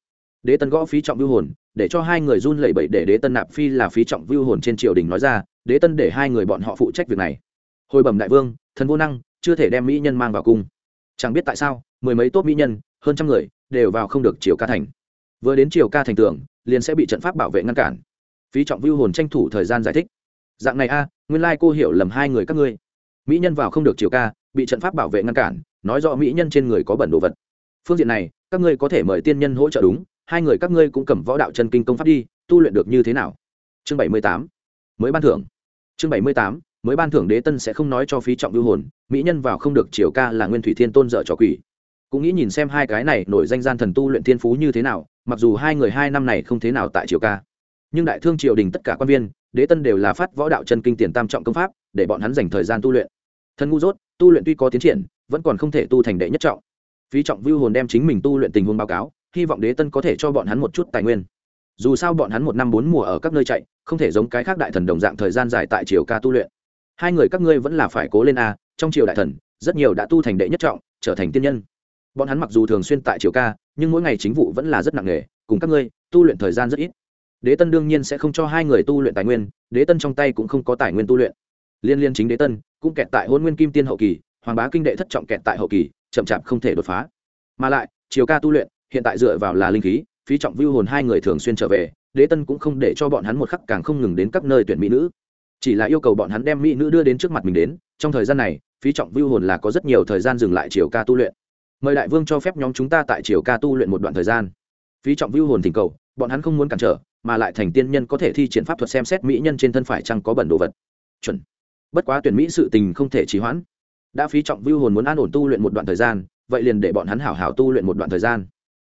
đế tân gõ phí trọng vưu hồn, để cho hai người run lẩy bẩy để đế tân nạp phi là phí trọng vưu hồn trên triều đình nói ra, đế tân để hai người bọn họ phụ trách việc này. Hồi bẩm đại vương, thần vô năng, chưa thể đem mỹ nhân mang vào cung. Chẳng biết tại sao, mười mấy tốt mỹ nhân, hơn trăm người, đều vào không được triều ca thành. Vừa đến triều ca thành tường, liền sẽ bị trận pháp bảo vệ ngăn cản. Phí trọng vưu hồn tranh thủ thời gian giải thích. Dạng này a, nguyên lai cô hiểu lầm hai người các ngươi. Mỹ nhân vào không được triều ca, bị trận pháp bảo vệ ngăn cản, nói rõ mỹ nhân trên người có bẩn đồ vật. Phương diện này, các ngươi có thể mời tiên nhân hỗ trợ đúng hai người các ngươi cũng cầm võ đạo chân kinh công pháp đi, tu luyện được như thế nào? Chương bảy mươi tám, mới ban thưởng. Chương bảy mươi tám, mới ban thưởng đế tân sẽ không nói cho phí trọng lưu hồn, mỹ nhân vào không được triều ca là nguyên thủy thiên tôn dợ trò quỷ. Cũng nghĩ nhìn xem hai cái này nổi danh gian thần tu luyện thiên phú như thế nào, mặc dù hai người hai năm này không thế nào tại triều ca. Nhưng đại thương triều đình tất cả quan viên, đế tân đều là phát võ đạo chân kinh tiền tam trọng công pháp, để bọn hắn dành thời gian tu luyện. Thân ngu dốt, tu luyện tuy có tiến triển, vẫn còn không thể tu thành đệ nhất trọng. Phí trọng vưu hồn đem chính mình tu luyện tình huống báo cáo hy vọng đế tân có thể cho bọn hắn một chút tài nguyên. Dù sao bọn hắn một năm bốn mùa ở các nơi chạy, không thể giống cái khác đại thần đồng dạng thời gian dài tại triều ca tu luyện. Hai người các ngươi vẫn là phải cố lên a, trong triều đại thần, rất nhiều đã tu thành đệ nhất trọng, trở thành tiên nhân. Bọn hắn mặc dù thường xuyên tại triều ca, nhưng mỗi ngày chính vụ vẫn là rất nặng nề, cùng các ngươi, tu luyện thời gian rất ít. Đế tân đương nhiên sẽ không cho hai người tu luyện tài nguyên, đế tân trong tay cũng không có tài nguyên tu luyện. Liên liên chính đế tân, cũng kẹt tại hôn nguyên kim tiên hậu kỳ, hoàng bá kinh đệ thất trọng kẹt tại hậu kỳ, chậm chạp không thể đột phá. Mà lại chiều ca tu luyện hiện tại dựa vào là linh khí, phí trọng vưu hồn hai người thường xuyên trở về, đế tân cũng không để cho bọn hắn một khắc càng không ngừng đến các nơi tuyển mỹ nữ. Chỉ là yêu cầu bọn hắn đem mỹ nữ đưa đến trước mặt mình đến, trong thời gian này, phí trọng vưu hồn là có rất nhiều thời gian dừng lại chiều ca tu luyện. Mời đại vương cho phép nhóm chúng ta tại chiều ca tu luyện một đoạn thời gian. Phí trọng vưu hồn thỉnh cầu, bọn hắn không muốn cản trở, mà lại thành tiên nhân có thể thi triển pháp thuật xem xét mỹ nhân trên thân phải chăng có bẩn đồ vật. Chuẩn. Bất quá tuyển mỹ sự tình không thể trì hoãn. Đã phí trọng vưu hồn muốn an ổn tu luyện một đoạn thời gian, vậy liền để bọn hắn hảo hảo tu luyện một đoạn thời gian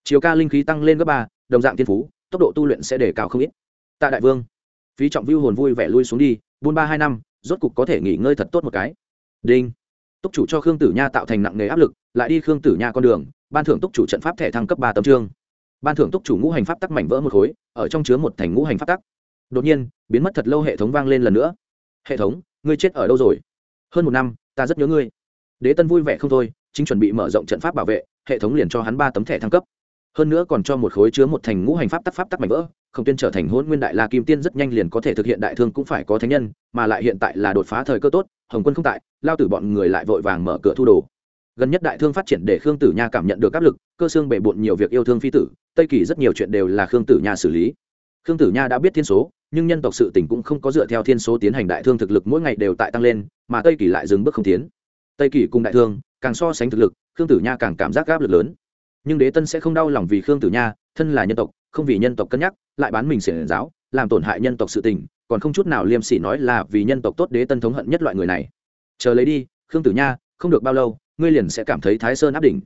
chiều ca linh khí tăng lên gấp ba, đồng dạng tiên phú, tốc độ tu luyện sẽ đề cao không ít. Tạ đại vương, phí trọng vưu hồn vui vẻ lui xuống đi, buôn ba hai năm, rốt cục có thể nghỉ ngơi thật tốt một cái. Đinh. Túc chủ cho khương tử nha tạo thành nặng nề áp lực, lại đi khương tử nha con đường, ban thưởng túc chủ trận pháp thẻ thăng cấp ba tấm trương ban thưởng túc chủ ngũ hành pháp tắc mảnh vỡ một khối, ở trong chứa một thành ngũ hành pháp tắc. Đột nhiên, biến mất thật lâu hệ thống vang lên lần nữa. Hệ thống, ngươi chết ở đâu rồi? Hơn một năm, ta rất nhớ ngươi. Đế tân vui vẻ không thôi, chính chuẩn bị mở rộng trận pháp bảo vệ, hệ thống liền cho hắn ba tấm thẻ thăng cấp hơn nữa còn cho một khối chứa một thành ngũ hành pháp tắc pháp tắc mạnh vỡ, không tuyên trở thành hôn nguyên đại la kim tiên rất nhanh liền có thể thực hiện đại thương cũng phải có thánh nhân, mà lại hiện tại là đột phá thời cơ tốt, hồng quân không tại, lao tử bọn người lại vội vàng mở cửa thu đồ. Gần nhất đại thương phát triển để khương tử nha cảm nhận được áp lực, cơ xương bể bộn nhiều việc yêu thương phi tử, tây kỳ rất nhiều chuyện đều là khương tử nha xử lý. Khương tử nha đã biết thiên số, nhưng nhân tộc sự tỉnh cũng không có dựa theo thiên số tiến hành đại thương thực lực mỗi ngày đều tại tăng lên, mà tây kỳ lại dừng bước không tiến. Tây kỳ cùng đại thương, càng so sánh thực lực, khương tử nha càng cảm giác áp lực lớn nhưng đế tân sẽ không đau lòng vì khương tử nha, thân là nhân tộc, không vì nhân tộc cân nhắc, lại bán mình xiển giáo, làm tổn hại nhân tộc sự tình, còn không chút nào liêm sỉ nói là vì nhân tộc tốt đế tân thống hận nhất loại người này. Chờ lấy đi, khương tử nha, không được bao lâu, ngươi liền sẽ cảm thấy thái sơn áp đỉnh.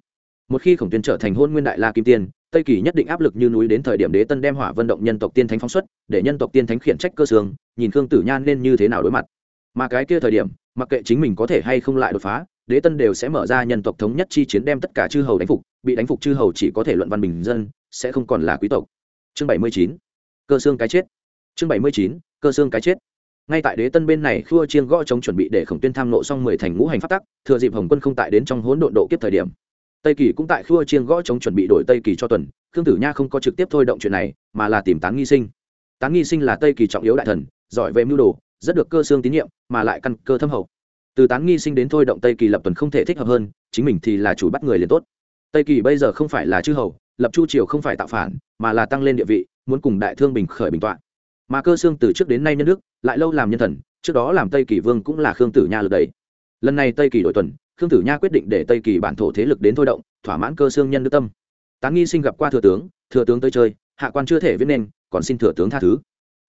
Một khi khổng tuyên trở thành hôn nguyên đại la kim tiên, tây kỳ nhất định áp lực như núi đến thời điểm đế tân đem hỏa vận động nhân tộc tiên thánh phóng xuất, để nhân tộc tiên thánh khiển trách cơ xương, nhìn khương tử nha nên như thế nào đối mặt. Mà cái kia thời điểm, mặc kệ chính mình có thể hay không lại đột phá đế tân đều sẽ mở ra nhân tộc thống nhất chi chiến đem tất cả chư hầu đánh phục, bị đánh phục chư hầu chỉ có thể luận văn bình dân, sẽ không còn là quý tộc. Chương bảy mươi chín, cơ xương cái chết. Chương bảy mươi chín, cơ xương cái chết. Ngay tại đế tân bên này khua chiên gõ chống chuẩn bị để khổng tuyên tham nộ xong mười thành ngũ hành phát tắc, thừa dịp hồng quân không tại đến trong hỗn độn độ kiếp thời điểm. Tây kỳ cũng tại khua chiên gõ chống chuẩn bị đổi tây kỳ cho tuần, khương tử nha không có trực tiếp thôi động chuyện này, mà là tìm tán nghi sinh. Tán nghi sinh là tây kỳ trọng yếu đại thần, giỏi về mưu đồ, rất được cơ xương tín nhiệm, mà lại căn cơ thâm hậu từ tán nghi sinh đến thôi động tây kỳ lập tuần không thể thích hợp hơn, chính mình thì là chủ bắt người liền tốt. Tây kỳ bây giờ không phải là chư hầu, lập chu triều không phải tạo phản, mà là tăng lên địa vị, muốn cùng đại thương bình khởi bình t mà cơ xương từ trước đến nay nhân đức, lại lâu làm nhân thần, trước đó làm tây kỳ vương cũng là khương tử nha lực đấy lần này tây kỳ đổi tuần, khương tử nha quyết định để tây kỳ bản thổ thế lực đến thôi động, thỏa mãn cơ xương nhân đức tâm. Tán nghi sinh gặp qua thừa tướng thừa tướng tới chơi, hạ quan chưa thể viết nên, còn xin thừa tướng tha thứ.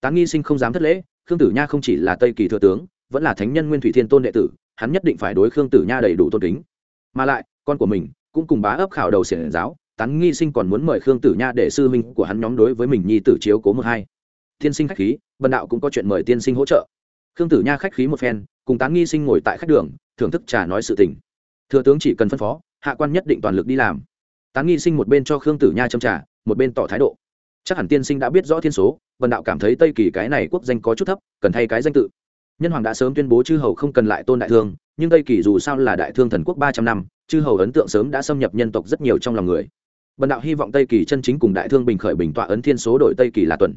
Tán nghi sinh không dám thất lễ, khương tử nha không chỉ là tây kỳ thừa tướng vẫn là thánh nhân nguyên thủy thiên tôn đệ tử, hắn nhất định phải đối khương tử nha đầy đủ tôn kính. Mà lại, con của mình cũng cùng bá ấp khảo đầu xiển giáo, tán nghi sinh còn muốn mời khương tử nha để sư huynh của hắn nhóm đối với mình nhi tử chiếu cố một hai. Tiên sinh khách khí, bần đạo cũng có chuyện mời tiên sinh hỗ trợ. Khương tử nha khách khí một phen, cùng tán nghi sinh ngồi tại khách đường, thưởng thức trà nói sự tình. Thừa tướng chỉ cần phân phó, hạ quan nhất định toàn lực đi làm. Tán nghi sinh một bên cho khương tử nha châm trà, một bên tỏ thái độ. Chắc hẳn tiên sinh đã biết rõ thiên số vần đạo cảm thấy tây kỳ cái này quốc danh có chút thấp, cần thay cái danh tự nhân hoàng đã sớm tuyên bố chư hầu không cần lại tôn đại thương, nhưng tây kỳ dù sao là đại thương thần quốc ba trăm năm, chư hầu ấn tượng sớm đã xâm nhập nhân tộc rất nhiều trong lòng người. Bần đạo hy vọng tây kỳ chân chính cùng đại thương bình khởi bình tọa ấn thiên số đổi tây kỳ là tuần.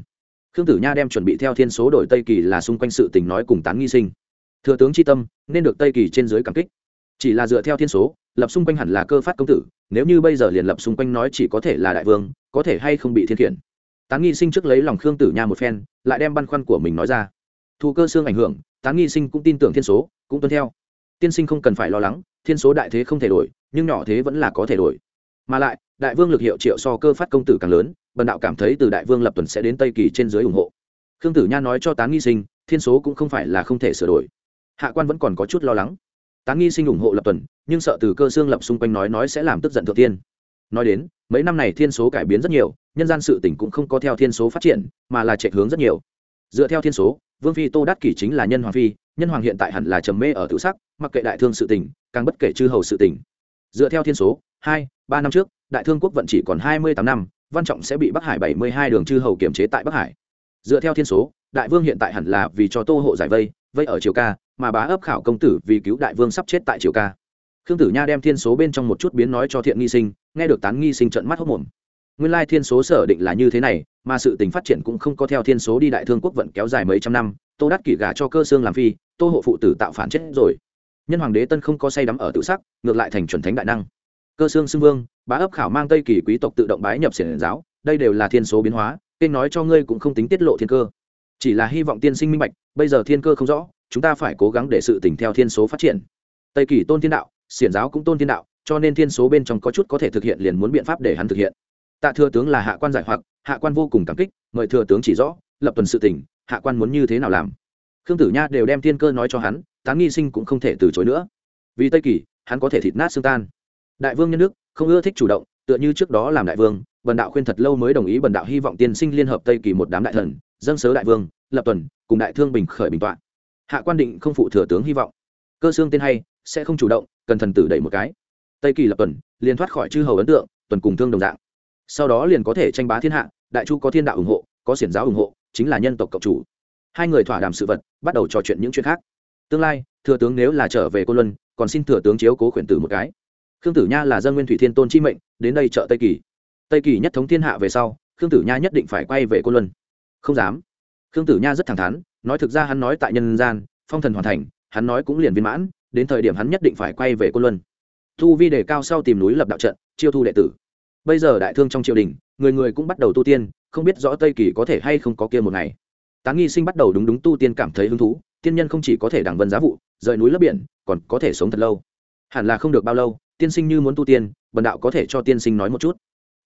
Khương tử nha đem chuẩn bị theo thiên số đổi tây kỳ là xung quanh sự tình nói cùng tán nghi sinh. Thừa tướng c tâm, nên được tây kỳ trên dưới cảm kích. Chỉ là dựa theo thiên số, lập xung quanh hẳn là cơ phát công tử, nếu như bây giờ liền lập xung quanh nói chỉ có thể là đại vương, có thể hay không bị thiên khiển. Tán nghi sinh trước lấy lòng khương tử nha một phen, lại đem băn khoăn của mình nói ra thu cơ xương ảnh hưởng, tán nghi sinh cũng tin tưởng thiên số, cũng tuân theo. Tiên sinh không cần phải lo lắng, thiên số đại thế không thể đổi, nhưng nhỏ thế vẫn là có thể đổi. Mà lại, đại vương lực hiệu triệu so cơ phát công tử càng lớn, bần đạo cảm thấy từ đại vương lập tuần sẽ đến tây kỳ trên dưới ủng hộ. Khương tử nha nói cho tán nghi sinh, thiên số cũng không phải là không thể sửa đổi. Hạ quan vẫn còn có chút lo lắng. Tán nghi sinh ủng hộ lập tuần, nhưng sợ từ cơ xương lập xung quanh nói nói sẽ làm tức giận thượng tiên. Nói đến, mấy năm này thiên số cải biến rất nhiều, nhân gian sự tỉnh cũng không có theo thiên số phát triển, mà là chạy hướng rất nhiều dựa theo thiên số, vương phi tô đắc kỷ chính là nhân hoàng phi, nhân hoàng hiện tại hẳn là trầm mê ở tự sắc, mặc kệ đại thương sự tỉnh càng bất kể chư hầu sự tỉnh dựa theo thiên số, hai, ba năm trước, đại thương quốc vận chỉ còn hai mươi tám năm, văn trọng sẽ bị bắc hải bảy mươi hai đường chư hầu kiểm chế tại bắc hải. Dựa theo thiên số, đại vương hiện tại hẳn là vì cho tô hộ giải vây vây ở triều ca, mà bá ấp khảo công tử vì cứu đại vương sắp chết tại triều ca. Khương tử nha đem thiên số bên trong một chút biến nói cho thiện nghi sinh, nghe được tán nghi sinh trận mắt hốc mồm nguyên lai thiên số sở định là như thế này, mà sự tình phát triển cũng không có theo thiên số đi đại thương quốc vận kéo dài mấy trăm năm, tô đắc kỷ gả cho cơ xương làm phi, tô hộ phụ tử tạo phản chết rồi. Nhân hoàng đế tân không có say đắm ở tự sắc, ngược lại thành chuẩn thánh đại năng. Cơ xương xưng vương, bá ấp khảo mang tây kỳ quý tộc tự động bái nhập xiển giáo, đây đều là thiên số biến hóa kênh nói cho ngươi cũng không tính tiết lộ thiên cơ. Chỉ là hy vọng tiên sinh minh bạch, bây giờ thiên cơ không rõ, chúng ta phải cố gắng để sự tình theo thiên số phát triển. Tây kỳ tôn thiên đạo, xiển giáo cũng tôn thiên đạo, cho nên thiên số bên trong có chút có thể thực hiện liền muốn biện pháp để hắn thực hiện tạ thừa tướng là hạ quan giải hoặc, hạ quan vô cùng cảm kích, mời thừa tướng chỉ rõ, lập tuần sự tỉnh hạ quan muốn như thế nào làm. Khương tử nha đều đem thiên cơ nói cho hắn, tán nghi sinh cũng không thể từ chối nữa. Vì tây kỳ, hắn có thể thịt nát xương tan. Đại vương nhân đức, không ưa thích chủ động, tựa như trước đó làm đại vương, bần đạo khuyên thật lâu mới đồng ý bần đạo hy vọng tiên sinh liên hợp tây kỳ một đám đại thần, dâng sớ đại vương, lập tuần, cùng đại thương bình khởi bình tọa. Hạ quan định không phụ thừa tướng hy vọng. Cơ xương tên hay, sẽ không chủ động, cần thần tử đẩy một cái. Tây kỳ lập tuần, liền thoát khỏi chư hầu ấn tượng, tuần cùng thương đồng dạng sau đó liền có thể tranh bá thiên hạ, đại chu có thiên đạo ủng hộ, có xiển giáo ủng hộ, chính là nhân tộc cộng chủ. Hai người thỏa đàm sự vật, bắt đầu trò chuyện những chuyện khác. Tương lai, thừa tướng nếu là trở về cô luân, còn xin thừa tướng chiếu cố khuyển tử một cái. Khương tử nha là dân nguyên thủy thiên tôn chi mệnh, đến đây trợ tây kỳ. Tây kỳ nhất thống thiên hạ về sau, khương tử nha nhất định phải quay về cô luân. Không dám. Khương tử nha rất thẳng thắn, nói thực ra hắn nói tại nhân gian, phong thần hoàn thành, hắn nói cũng liền viên mãn, đến thời điểm hắn nhất định phải quay về cô luân. Thu vi đề cao sau tìm núi lập đạo trận, chiêu thu đệ tử bây giờ đại thương trong triều đình, người người cũng bắt đầu tu tiên, không biết rõ tây kỳ có thể hay không có kia một ngày. Tán nghi sinh bắt đầu đúng đúng tu tiên cảm thấy hứng thú, tiên nhân không chỉ có thể đằng vân giá vụ, rời núi lấp biển, còn có thể sống thật lâu. Hẳn là không được bao lâu, tiên sinh như muốn tu tiên, bần đạo có thể cho tiên sinh nói một chút.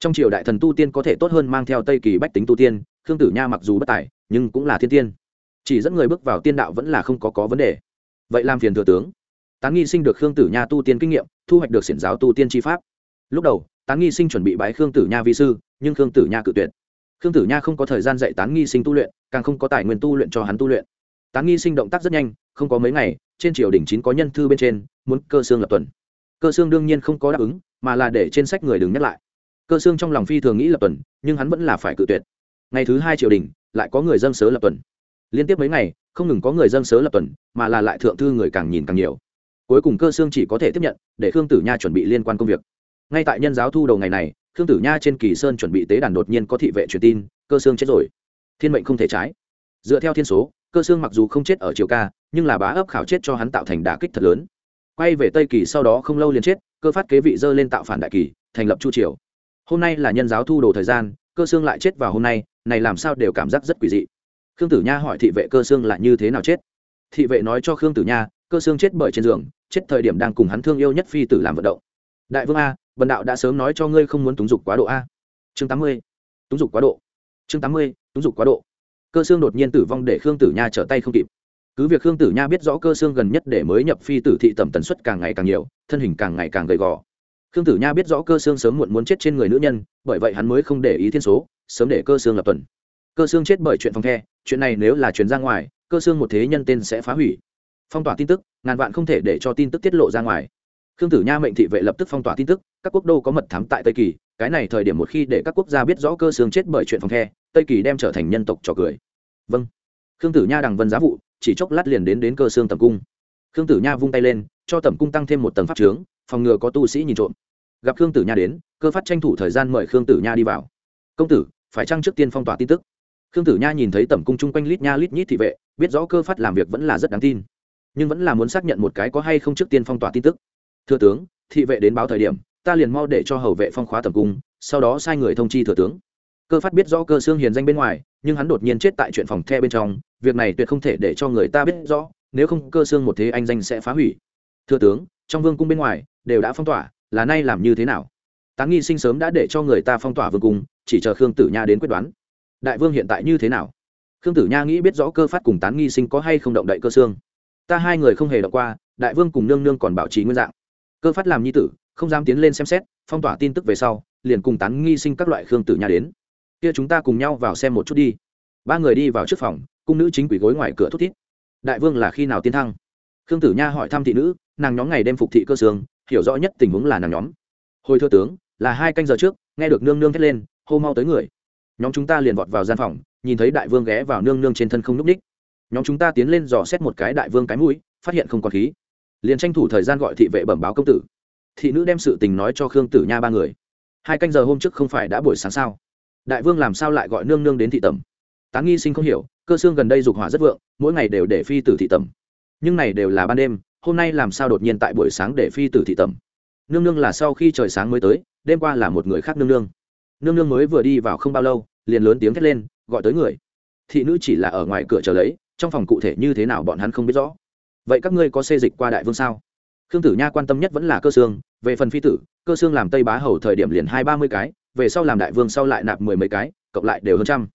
Trong triều đại thần tu tiên có thể tốt hơn mang theo tây kỳ bách tính tu tiên, khương tử nha mặc dù bất tài, nhưng cũng là thiên tiên. Chỉ dẫn người bước vào tiên đạo vẫn là không có có vấn đề. Vậy làm phiền thừa tướng. Tán nghi sinh được khương tử nha tu tiên kinh nghiệm, thu hoạch được xiển giáo tu tiên tri pháp. Lúc đầu tán nghi sinh chuẩn bị bái khương tử nha vi sư, nhưng khương tử nha cự tuyệt. Khương tử nha không có thời gian dạy tán nghi sinh tu luyện, càng không có tài nguyên tu luyện cho hắn tu luyện. Tán nghi sinh động tác rất nhanh, không có mấy ngày, trên triều đình chín có nhân thư bên trên, muốn cơ xương lập tuần. Cơ xương đương nhiên không có đáp ứng, mà là để trên sách người đừng nhắc lại. Cơ xương trong lòng phi thường nghĩ lập tuần, nhưng hắn vẫn là phải cự tuyệt. Ngày thứ hai triều đình, lại có người dân sớ lập tuần. Liên tiếp mấy ngày, không ngừng có người dân sớ lập tuần, mà là lại thượng thư người càng nhìn càng nhiều. Cuối cùng cơ xương chỉ có thể tiếp nhận, để khương tử nha chuẩn bị liên quan công việc ngay tại nhân giáo thu đầu ngày này, khương tử nha trên kỳ sơn chuẩn bị tế đàn đột nhiên có thị vệ truyền tin, cơ xương chết rồi. Thiên mệnh không thể trái. Dựa theo thiên số, cơ xương mặc dù không chết ở triều ca, nhưng là bá ấp khảo chết cho hắn tạo thành đả kích thật lớn. Quay về tây kỳ sau đó không lâu liền chết, cơ phát kế vị dơ lên tạo phản đại kỳ, thành lập chu triều. Hôm nay là nhân giáo thu đồ thời gian, cơ xương lại chết vào hôm nay, này làm sao đều cảm giác rất quỷ dị. Khương tử nha hỏi thị vệ cơ xương là như thế nào chết. Thị vệ nói cho khương tử nha, cơ xương chết bởi trên giường, chết thời điểm đang cùng hắn thương yêu nhất phi tử làm vận động. Đại vương a bần đạo đã sớm nói cho ngươi không muốn túng dục quá độ a. Chương tám mươi. Túng dục quá độ. Chương tám mươi, túng dục quá độ. Cơ xương đột nhiên tử vong để khương tử nha trở tay không kịp. Cứ việc khương tử nha biết rõ cơ xương gần nhất để mới nhập phi tử thị tầm tần suất càng ngày càng nhiều, thân hình càng ngày càng gầy gò. Khương tử nha biết rõ cơ xương sớm muộn muốn chết trên người nữ nhân, bởi vậy hắn mới không để ý thiên số, sớm để cơ xương lập tuần. Cơ xương chết bởi chuyện phòng the, chuyện này nếu là truyền ra ngoài, cơ xương một thế nhân tên sẽ phá hủy. Phong tỏa tin tức, ngàn vạn không thể để cho tin tức tiết lộ ra ngoài khương tử nha mệnh thị vệ lập tức phong tỏa tin tức, các quốc đô có mật thám tại tây kỳ, cái này thời điểm một khi để các quốc gia biết rõ cơ xương chết bởi chuyện phòng the, tây kỳ đem trở thành nhân tộc trò cười. Vâng. Khương tử nha đằng vân giá vụ, chỉ chốc lát liền đến đến cơ xương tầm cung. Khương tử nha vung tay lên, cho tầm cung tăng thêm một tầng pháp trướng, phòng ngừa có tu sĩ nhìn trộm. Gặp khương tử nha đến, cơ phát tranh thủ thời gian mời khương tử nha đi vào. Công tử, phải chăng trước tiên phong tỏa tin tức? Khương tử nha nhìn thấy tầm cung chung quanh lít nha lít nhít thị vệ, biết rõ cơ phát làm việc vẫn là rất đáng tin, nhưng vẫn là muốn xác nhận một cái có hay không trước tiên phong tỏa tin tức. Thừa tướng, thị vệ đến báo thời điểm, ta liền mau để cho hầu vệ phong khóa tầm cung, sau đó sai người thông chi thừa tướng. Cơ phát biết rõ cơ xương hiền danh bên ngoài, nhưng hắn đột nhiên chết tại chuyện phòng the bên trong, việc này tuyệt không thể để cho người ta biết rõ, nếu không cơ xương một thế anh danh sẽ phá hủy. Thừa tướng, trong vương cung bên ngoài, đều đã phong tỏa, là nay làm như thế nào? Tán nghi sinh sớm đã để cho người ta phong tỏa vương cung, chỉ chờ khương tử nha đến quyết đoán. Đại vương hiện tại như thế nào? Khương tử nha nghĩ biết rõ cơ phát cùng tán nghi sinh có hay không động đậy cơ xương. Ta hai người không hề đọc qua, đại vương cùng nương nương còn bảo trì nguyên dạng cơ phát làm nhi tử, không dám tiến lên xem xét, phong tỏa tin tức về sau, liền cùng tán nghi sinh các loại khương tử nha đến. Kia chúng ta cùng nhau vào xem một chút đi. Ba người đi vào trước phòng, cung nữ chính quỷ gối ngoài cửa thút thít. Đại vương là khi nào tiến thăng? Khương tử nha hỏi thăm thị nữ, nàng nhóm ngày đêm phục thị cơ sương, hiểu rõ nhất tình huống là nàng nhóm. Hồi thưa tướng, là hai canh giờ trước, nghe được nương nương thét lên, hô mau tới người. Nhóm chúng ta liền vọt vào gian phòng, nhìn thấy đại vương ghé vào nương nương trên thân không n ú c ních nhóm chúng ta tiến lên dò xét một cái đại vương cái mũi, phát hiện không còn khí liền tranh thủ thời gian gọi thị vệ bẩm báo công tử. Thị nữ đem sự tình nói cho khương tử nha ba người. Hai canh giờ hôm trước không phải đã buổi sáng sao? Đại vương làm sao lại gọi nương nương đến thị tẩm? Tán nghi sinh không hiểu, cơ xương gần đây dục hỏa rất vượng, mỗi ngày đều để phi tử thị tẩm. Nhưng này đều là ban đêm, hôm nay làm sao đột nhiên tại buổi sáng để phi tử thị tẩm? Nương nương là sau khi trời sáng mới tới, đêm qua là một người khác nương nương. Nương nương mới vừa đi vào không bao lâu, liền lớn tiếng thét lên, gọi tới người. Thị nữ chỉ là ở ngoài cửa chờ lấy, trong phòng cụ thể như thế nào bọn hắn không biết rõ vậy các ngươi có xê dịch qua đại vương sao? Khương tử nha quan tâm nhất vẫn là cơ xương, về phần phi tử, cơ xương làm tây bá hầu thời điểm liền hai ba mươi cái, về sau làm đại vương sau lại nạp mười mấy cái, cộng lại đều hơn trăm.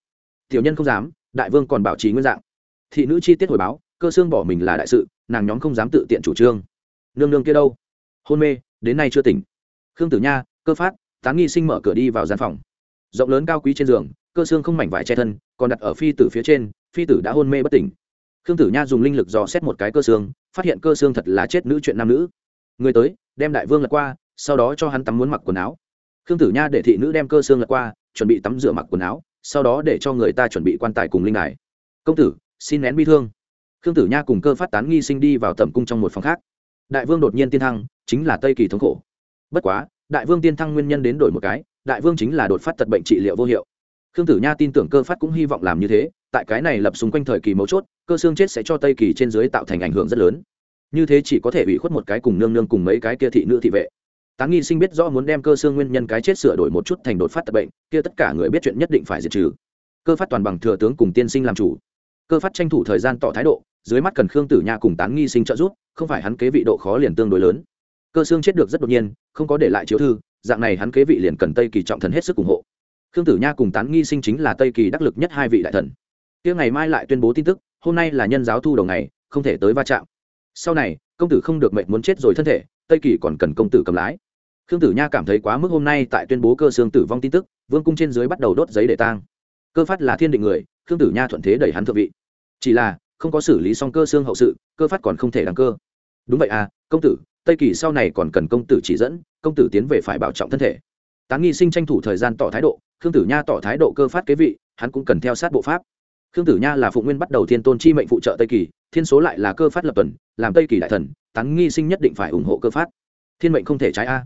Tiểu nhân không dám, đại vương còn bảo trì nguyên dạng. Thị nữ chi tiết hồi báo, cơ xương bỏ mình là đại sự, nàng nhóm không dám tự tiện chủ trương. Nương nương kia đâu? Hôn mê, đến nay chưa tỉnh. Khương tử nha, cơ phát, tán nghi sinh mở cửa đi vào gian phòng. Rộng lớn cao quý trên giường, cơ xương không mảnh vải che thân, còn đặt ở phi tử phía trên, phi tử đã hôn mê bất tỉnh khương tử nha dùng linh lực dò xét một cái cơ xương, phát hiện cơ xương thật là chết nữ chuyện nam nữ. Người tới, đem đại vương lật qua, sau đó cho hắn tắm muốn mặc quần áo. Khương tử nha để thị nữ đem cơ xương lật qua, chuẩn bị tắm rửa mặc quần áo, sau đó để cho người ta chuẩn bị quan tài cùng linh đài. Công tử, xin nén bi thương. Khương tử nha cùng cơ phát tán nghi sinh đi vào tầm cung trong một phòng khác. Đại vương đột nhiên tiên thăng, chính là tây kỳ thống khổ. Bất quá, đại vương tiên thăng nguyên nhân đến đổi một cái, đại vương chính là đột phát tật bệnh trị liệu vô hiệu. Khương tử nha tin tưởng cơ phát cũng hy vọng làm như thế tại cái này lập xung quanh thời kỳ mấu chốt, cơ xương chết sẽ cho tây kỳ trên dưới tạo thành ảnh hưởng rất lớn. Như thế chỉ có thể bị khuất một cái cùng nương nương cùng mấy cái kia thị nữ thị vệ. Tán nghi sinh biết rõ muốn đem cơ xương nguyên nhân cái chết sửa đổi một chút thành đột phát tật bệnh, kia tất cả người biết chuyện nhất định phải diệt trừ. Cơ phát toàn bằng thừa tướng cùng tiên sinh làm chủ. Cơ phát tranh thủ thời gian tỏ thái độ, dưới mắt cần khương tử nha cùng tán nghi sinh trợ giúp, không phải hắn kế vị độ khó liền tương đối lớn. Cơ xương chết được rất đột nhiên, không có để lại chiếu thư, dạng này hắn kế vị liền cần tây kỳ trọng thần hết sức ủng hộ. Khương tử nha cùng tán nghi sinh chính là tây kỳ đắc lực nhất hai vị đại thần kia ngày mai lại tuyên bố tin tức, hôm nay là nhân giáo thu đầu ngày, không thể tới va chạm. Sau này, công tử không được mệnh muốn chết rồi thân thể, tây kỳ còn cần công tử cầm lái. Khương tử nha cảm thấy quá mức hôm nay tại tuyên bố cơ xương tử vong tin tức, vương cung trên dưới bắt đầu đốt giấy để tang. Cơ phát là thiên định người, khương tử nha thuận thế đẩy hắn thượng vị. Chỉ là, không có xử lý xong cơ xương hậu sự, cơ phát còn không thể đăng cơ. Đúng vậy à công tử, tây kỳ sau này còn cần công tử chỉ dẫn, công tử tiến về phải bảo trọng thân thể. Tán nghi sinh tranh thủ thời gian tỏ thái độ, khương tử nha tỏ thái độ cơ phát kế vị, hắn cũng cần theo sát bộ pháp khương tử nha là phụ nguyên bắt đầu thiên tôn chi mệnh phụ trợ tây kỳ, thiên số lại là cơ phát lập tuần, làm tây kỳ đại thần, tán nghi sinh nhất định phải ủng hộ cơ phát. Thiên mệnh không thể trái a.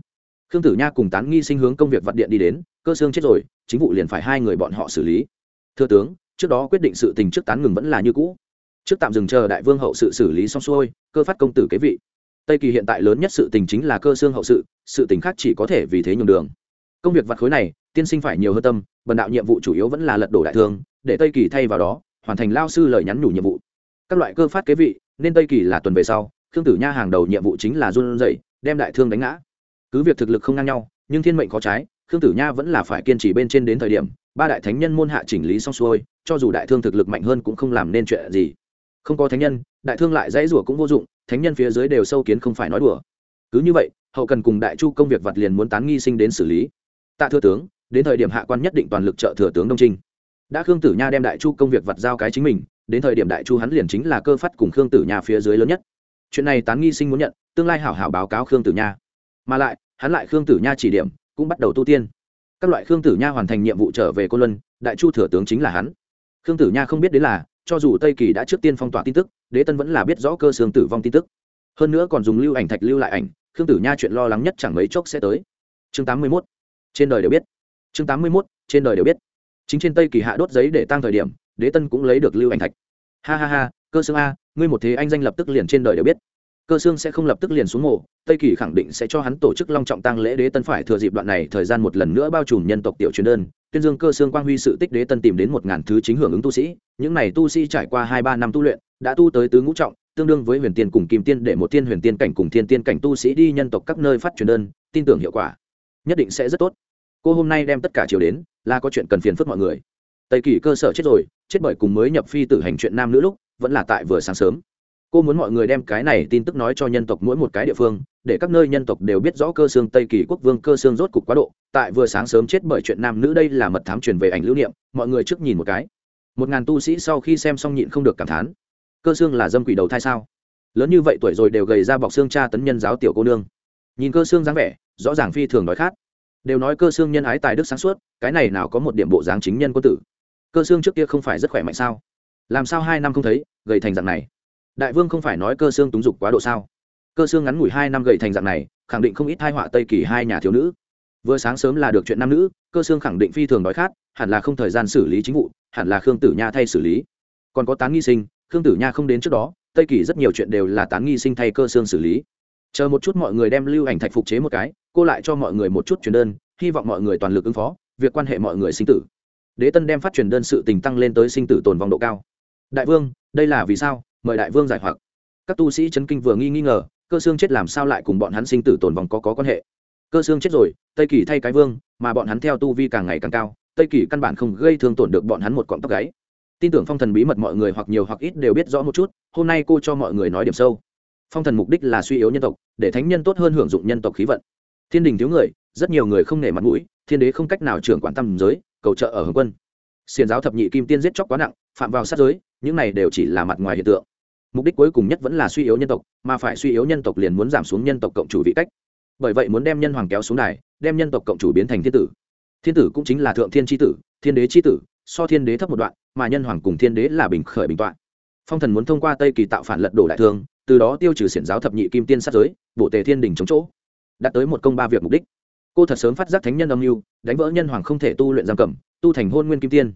Khương tử nha cùng tán nghi sinh hướng công việc vật điện đi đến, cơ xương chết rồi, chính vụ liền phải hai người bọn họ xử lý. Thưa tướng, trước đó quyết định sự tình trước tán ngừng vẫn là như cũ. Trước tạm dừng chờ đại vương hậu sự xử lý xong xuôi, cơ phát công tử kế vị. Tây kỳ hiện tại lớn nhất sự tình chính là cơ xương hậu sự sự tình khác chỉ có thể vì thế nhường đường. Công việc vặt khối này, tiên sinh phải nhiều hơn tâm, bần đạo nhiệm vụ chủ yếu vẫn là lật đổ đại thương để tây kỳ thay vào đó, hoàn thành lao sư lời nhắn nhủ nhiệm vụ. Các loại cơ phát kế vị, nên tây kỳ là tuần về sau, khương tử nha hàng đầu nhiệm vụ chính là run dậy đem đại thương đánh ngã. Cứ việc thực lực không ngang nhau, nhưng thiên mệnh có trái, khương tử nha vẫn là phải kiên trì bên trên đến thời điểm, ba đại thánh nhân môn hạ chỉnh lý xong xuôi, cho dù đại thương thực lực mạnh hơn cũng không làm nên chuyện gì. Không có thánh nhân, đại thương lại dãy rủa cũng vô dụng, thánh nhân phía dưới đều sâu kiến không phải nói đùa. Cứ như vậy, hậu cần cùng đại chu công việc vặt liền muốn tán nghi sinh đến xử lý. Tạ thừa tướng, đến thời điểm hạ quan nhất định toàn lực trợ thừa tướng đông trinh đã khương tử nha đem đại chu công việc vật giao cái chính mình, đến thời điểm đại chu hắn liền chính là cơ phát cùng khương tử nha phía dưới lớn nhất. Chuyện này tán nghi sinh muốn nhận, tương lai hảo hảo báo cáo khương tử nha. Mà lại, hắn lại khương tử nha chỉ điểm, cũng bắt đầu tu tiên. Các loại khương tử nha hoàn thành nhiệm vụ trở về cô luân, đại chu thừa tướng chính là hắn. Khương tử nha không biết đến là, cho dù tây kỳ đã trước tiên phong tỏa tin tức, đế tân vẫn là biết rõ cơ xương tử vong tin tức. Hơn nữa còn dùng lưu ảnh thạch lưu lại ảnh, khương tử nha chuyện lo lắng nhất chẳng mấy chốc sẽ tới. Chương tám mươi mốt. Trên đời đều biết. Chương tám mươi mốt. Trên đời đều biết chính trên tây kỳ hạ đốt giấy để tăng thời điểm, đế tân cũng lấy được lưu ảnh thạch. Ha ha ha, cơ xương a, ngươi một thế anh danh lập tức liền trên đời đều biết. Cơ xương sẽ không lập tức liền xuống mộ, tây kỳ khẳng định sẽ cho hắn tổ chức long trọng tăng lễ đế tân phải thừa dịp đoạn này thời gian một lần nữa bao trùm nhân tộc tiểu truyền đơn. Tuyên dương cơ xương quang huy sự tích đế tân tìm đến một ngàn thứ chính hưởng ứng tu sĩ, những này tu sĩ trải qua hai ba năm tu luyện, đã tu tới tứ ngũ trọng, tương đương với huyền tiên cùng kim tiên để một tiên huyền tiên cảnh cùng thiên tiên cảnh tu sĩ đi nhân tộc các nơi phát truyền đơn, tin tưởng hiệu quả, nhất định sẽ rất tốt. Cô hôm nay đem tất cả chiều đến là có chuyện cần phiền phức mọi người. Tây kỳ cơ sở chết rồi, chết bởi cùng mới nhập phi tử hành chuyện nam nữ lúc, vẫn là tại vừa sáng sớm. Cô muốn mọi người đem cái này tin tức nói cho nhân tộc mỗi một cái địa phương, để các nơi nhân tộc đều biết rõ cơ xương tây kỳ quốc vương cơ xương rốt cục quá độ. Tại vừa sáng sớm chết bởi chuyện nam nữ đây là mật thám truyền về ảnh lưu niệm, mọi người trước nhìn một cái. Một ngàn tu sĩ sau khi xem xong nhịn không được cảm thán. Cơ xương là dâm quỷ đầu thai sao? Lớn như vậy tuổi rồi đều gầy ra bọc xương cha tấn nhân giáo tiểu cô nương. Nhìn cơ xương dáng vẻ, rõ ràng phi thường nói khát đều nói cơ xương nhân ái tài đức sáng suốt, cái này nào có một điểm bộ dáng chính nhân quân tử. Cơ xương trước kia không phải rất khỏe mạnh sao? Làm sao hai năm không thấy, gầy thành dạng này? Đại vương không phải nói cơ xương túng dục quá độ sao? Cơ xương ngắn ngủi hai năm gầy thành dạng này, khẳng định không ít hai họa tây kỳ hai nhà thiếu nữ. Vừa sáng sớm là được chuyện nam nữ, cơ xương khẳng định phi thường đói khát, hẳn là không thời gian xử lý chính vụ, hẳn là khương tử nha thay xử lý. Còn có tán nghi sinh, khương tử nha không đến trước đó, tây kỳ rất nhiều chuyện đều là tán nghi sinh thay cơ xương xử lý chờ một chút mọi người đem lưu ảnh thạch phục chế một cái, cô lại cho mọi người một chút truyền đơn, hy vọng mọi người toàn lực ứng phó, việc quan hệ mọi người sinh tử. Đế tân đem phát truyền đơn sự tình tăng lên tới sinh tử tồn vong độ cao. Đại vương, đây là vì sao? Mời đại vương giải hoặc. Các tu sĩ chấn kinh vừa nghi nghi ngờ, cơ xương chết làm sao lại cùng bọn hắn sinh tử tồn vong có có quan hệ? Cơ xương chết rồi, tây kỳ thay cái vương, mà bọn hắn theo tu vi càng ngày càng cao, tây kỳ căn bản không gây thương tổn được bọn hắn một cọng tóc gáy. Tin tưởng phong thần bí mật mọi người hoặc nhiều hoặc ít đều biết rõ một chút, hôm nay cô cho mọi người nói điểm sâu phong thần mục đích là suy yếu nhân tộc, để thánh nhân tốt hơn hưởng dụng nhân tộc khí vận. Thiên đình thiếu người, rất nhiều người không nể mặt mũi, thiên đế không cách nào trưởng quản tâm giới, cầu trợ ở hướng quân. Xiền giáo thập nhị kim tiên giết chóc quá nặng, phạm vào sát giới, những này đều chỉ là mặt ngoài hiện tượng. Mục đích cuối cùng nhất vẫn là suy yếu nhân tộc, mà phải suy yếu nhân tộc liền muốn giảm xuống nhân tộc cộng chủ vị cách. Bởi vậy muốn đem nhân hoàng kéo xuống đài, đem nhân tộc cộng chủ biến thành thiên tử. Thiên tử cũng chính là thượng thiên tri tử, thiên đế tri tử, so thiên đế thấp một đoạn, mà nhân hoàng cùng thiên đế là bình khởi bình tọa. Phong thần muốn thông qua tây kỳ tạo phản lật đổ đại thương từ đó tiêu trừ xiển giáo thập nhị kim tiên sát giới bộ tề thiên đình chống chỗ. Đạt tới một công ba việc mục đích. Cô thật sớm phát giác thánh nhân âm mưu, đánh vỡ nhân hoàng không thể tu luyện giam cầm, tu thành hôn nguyên kim tiên.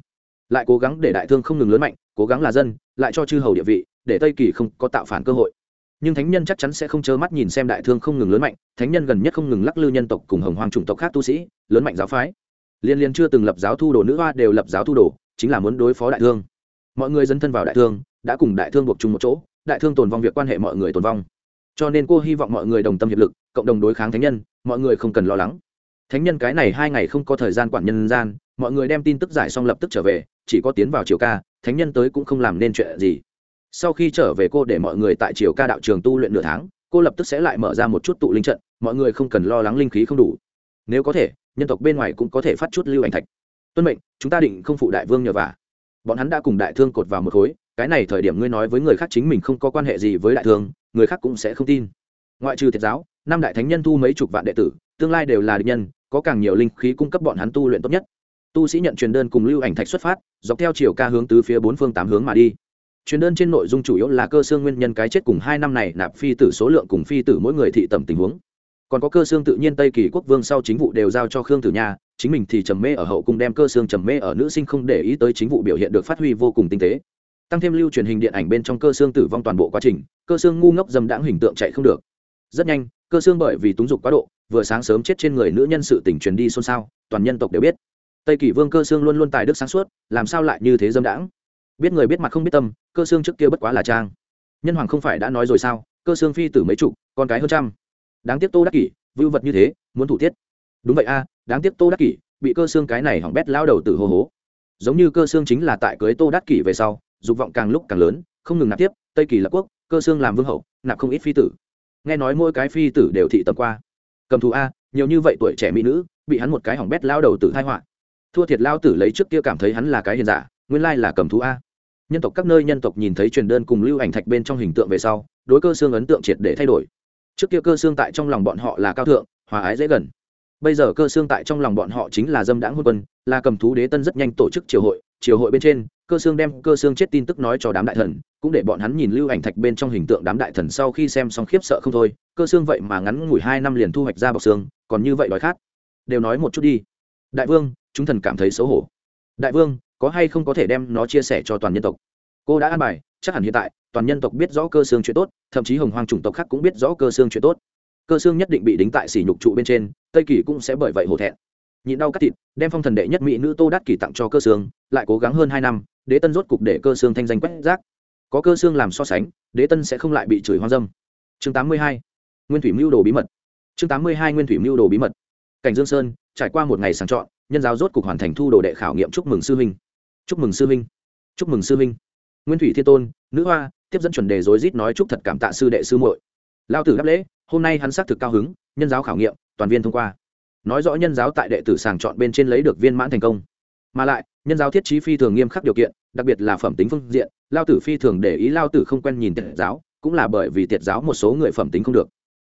Lại cố gắng để đại thương không ngừng lớn mạnh, cố gắng là dân, lại cho chư hầu địa vị, để tây kỳ không có tạo phản cơ hội. Nhưng thánh nhân chắc chắn sẽ không trơ mắt nhìn xem đại thương không ngừng lớn mạnh, thánh nhân gần nhất không ngừng lắc lư nhân tộc cùng hồng hoàng chủng tộc khác tu sĩ, lớn mạnh giáo phái. Liên liên chưa từng lập giáo thu đồ nữ hoa đều lập giáo thu đồ, chính là muốn đối phó đại thương. Mọi người dân thân vào đại thương, đã cùng đại thương buộc chung một chỗ đại thương tồn vong việc quan hệ mọi người tồn vong. Cho nên cô hy vọng mọi người đồng tâm hiệp lực, cộng đồng đối kháng thánh nhân, mọi người không cần lo lắng. Thánh nhân cái này hai ngày không có thời gian quản nhân gian, mọi người đem tin tức giải xong lập tức trở về, chỉ có tiến vào triều ca, thánh nhân tới cũng không làm nên chuyện gì. Sau khi trở về cô để mọi người tại triều ca đạo trường tu luyện nửa tháng, cô lập tức sẽ lại mở ra một chút tụ linh trận, mọi người không cần lo lắng linh khí không đủ. Nếu có thể, nhân tộc bên ngoài cũng có thể phát chút lưu ảnh thạch. Tuân mệnh, chúng ta định không phụ đại vương nhờ vả. Bọn hắn đã cùng đại thương cột vào một khối cái này thời điểm ngươi nói với người khác chính mình không có quan hệ gì với đại thương, người khác cũng sẽ không tin. Ngoại trừ thiệt giáo, năm đại thánh nhân thu mấy chục vạn đệ tử, tương lai đều là địch nhân, có càng nhiều linh khí cung cấp bọn hắn tu luyện tốt nhất. Tu sĩ nhận truyền đơn cùng lưu ảnh thạch xuất phát, dọc theo chiều ca hướng từ phía bốn phương tám hướng mà đi. Truyền đơn trên nội dung chủ yếu là cơ xương nguyên nhân cái chết cùng hai năm này nạp phi tử số lượng cùng phi tử mỗi người thị tầm tình huống. Còn có cơ xương tự nhiên tây kỳ quốc vương sau chính vụ đều giao cho khương tử nha, chính mình thì trầm mê ở hậu cung đem cơ xương trầm mê ở nữ sinh không để ý tới chính vụ biểu hiện được phát huy vô cùng tinh tế tăng thêm lưu truyền hình điện ảnh bên trong cơ xương tử vong toàn bộ quá trình, cơ xương ngu ngốc dâm đãng hình tượng chạy không được. Rất nhanh, cơ xương bởi vì túng dục quá độ, vừa sáng sớm chết trên người nữ nhân sự tỉnh truyền đi xôn xao, toàn nhân tộc đều biết. Tây kỷ vương cơ xương luôn luôn tài đức sáng suốt, làm sao lại như thế dâm đãng? Biết người biết mặt không biết tâm, cơ xương trước kia bất quá là trang. Nhân hoàng không phải đã nói rồi sao, cơ xương phi tử mấy chục, con cái hơn trăm. Đáng tiếc tô đắc kỷ, vưu vật như thế, muốn thủ tiết. Đúng vậy a, đáng tiếc tô đắc kỷ, bị cơ xương cái này hỏng bét lao đầu tử hô hố. Giống như cơ xương chính là tại cưới tô đắc kỷ về sau dục vọng càng lúc càng lớn, không ngừng nạp tiếp, tây kỳ lập quốc, cơ xương làm vương hậu, nạp không ít phi tử. Nghe nói mỗi cái phi tử đều thị tầm qua. Cầm thù a, nhiều như vậy tuổi trẻ mỹ nữ, bị hắn một cái hỏng bét lao đầu tử thai họa. Thua thiệt lao tử lấy trước kia cảm thấy hắn là cái hiền giả, nguyên lai là cầm thú a. Nhân tộc các nơi nhân tộc nhìn thấy truyền đơn cùng lưu ảnh thạch bên trong hình tượng về sau, đối cơ xương ấn tượng triệt để thay đổi. Trước kia cơ xương tại trong lòng bọn họ là cao thượng, hòa ái dễ gần. Bây giờ cơ xương tại trong lòng bọn họ chính là dâm đãng hôn quân, là cầm thú đế tân rất nhanh tổ chức triều hội triều hội bên trên cơ xương đem cơ xương chết tin tức nói cho đám đại thần, cũng để bọn hắn nhìn lưu ảnh thạch bên trong hình tượng đám đại thần sau khi xem xong khiếp sợ không thôi. Cơ xương vậy mà ngắn ngủi hai năm liền thu hoạch ra bọc xương, còn như vậy đói khát. Đều nói một chút đi. Đại vương, chúng thần cảm thấy xấu hổ. Đại vương, có hay không có thể đem nó chia sẻ cho toàn nhân tộc? Cô đã an bài, chắc hẳn hiện tại, toàn nhân tộc biết rõ cơ xương chuyện tốt, thậm chí hồng hoàng chủng tộc khác cũng biết rõ cơ xương chuyện tốt. Cơ xương nhất định bị đính tại sỉ nhục trụ bên trên, tây kỳ cũng sẽ bởi vậy hổ thẹn nhịn đau cắt thịt, đem phong thần đệ nhất mỹ nữ tô đắc kỷ tặng cho cơ xương, lại cố gắng hơn hai năm, đế tân rốt cục để cơ xương thanh danh quét rác. Có cơ xương làm so sánh, đế tân sẽ không lại bị chửi hoang dâm. Chương tám mươi hai, nguyên thủy mưu đồ bí mật. Chương tám mươi hai, nguyên thủy mưu đồ bí mật. Cảnh dương sơn, trải qua một ngày sàng chọn, nhân giáo rốt cục hoàn thành thu đồ đệ khảo nghiệm chúc mừng sư huynh. Chúc mừng sư huynh. Chúc mừng sư huynh. Nguyên thủy thiên tôn, nữ hoa, tiếp dẫn chuẩn đề rối rít nói chúc thật cảm tạ sư đệ sư muội. Lao tử đáp lễ, hôm nay hắn xác thực cao hứng, nhân giáo khảo nghiệm, toàn viên thông qua nói rõ nhân giáo tại đệ tử sàng chọn bên trên lấy được viên mãn thành công. Mà lại, nhân giáo thiết trí phi thường nghiêm khắc điều kiện, đặc biệt là phẩm tính phương diện, lao tử phi thường để ý lao tử không quen nhìn tiệt giáo, cũng là bởi vì tiệt giáo một số người phẩm tính không được.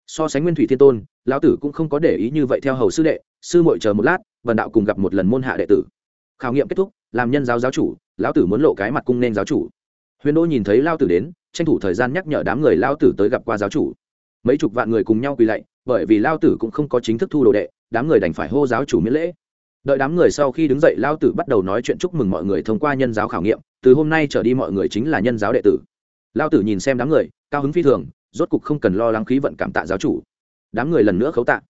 So sánh nguyên thủy thiên tôn lao tử cũng không có để ý như vậy theo hầu sư đệ, sư mội chờ một lát, vần đạo cùng gặp một lần môn hạ đệ tử. Khảo nghiệm kết thúc, làm nhân giáo giáo chủ, lão tử muốn lộ cái mặt cung nên giáo chủ. Huyền đô nhìn thấy lao tử đến, tranh thủ thời gian nhắc nhở đám người lao tử tới gặp qua giáo chủ. Mấy chục vạn người cùng nhau quỳ lạy, bởi vì lao tử cũng không có chính thức thu đồ đệ đám người đành phải hô giáo chủ miễn lễ. Đợi đám người sau khi đứng dậy, lao tử bắt đầu nói chuyện chúc mừng mọi người thông qua nhân giáo khảo nghiệm. Từ hôm nay trở đi mọi người chính là nhân giáo đệ tử. Lao tử nhìn xem đám người, cao hứng phi thường, rốt cục không cần lo lắng khí vận cảm tạ giáo chủ. Đám người lần nữa khấu tạ.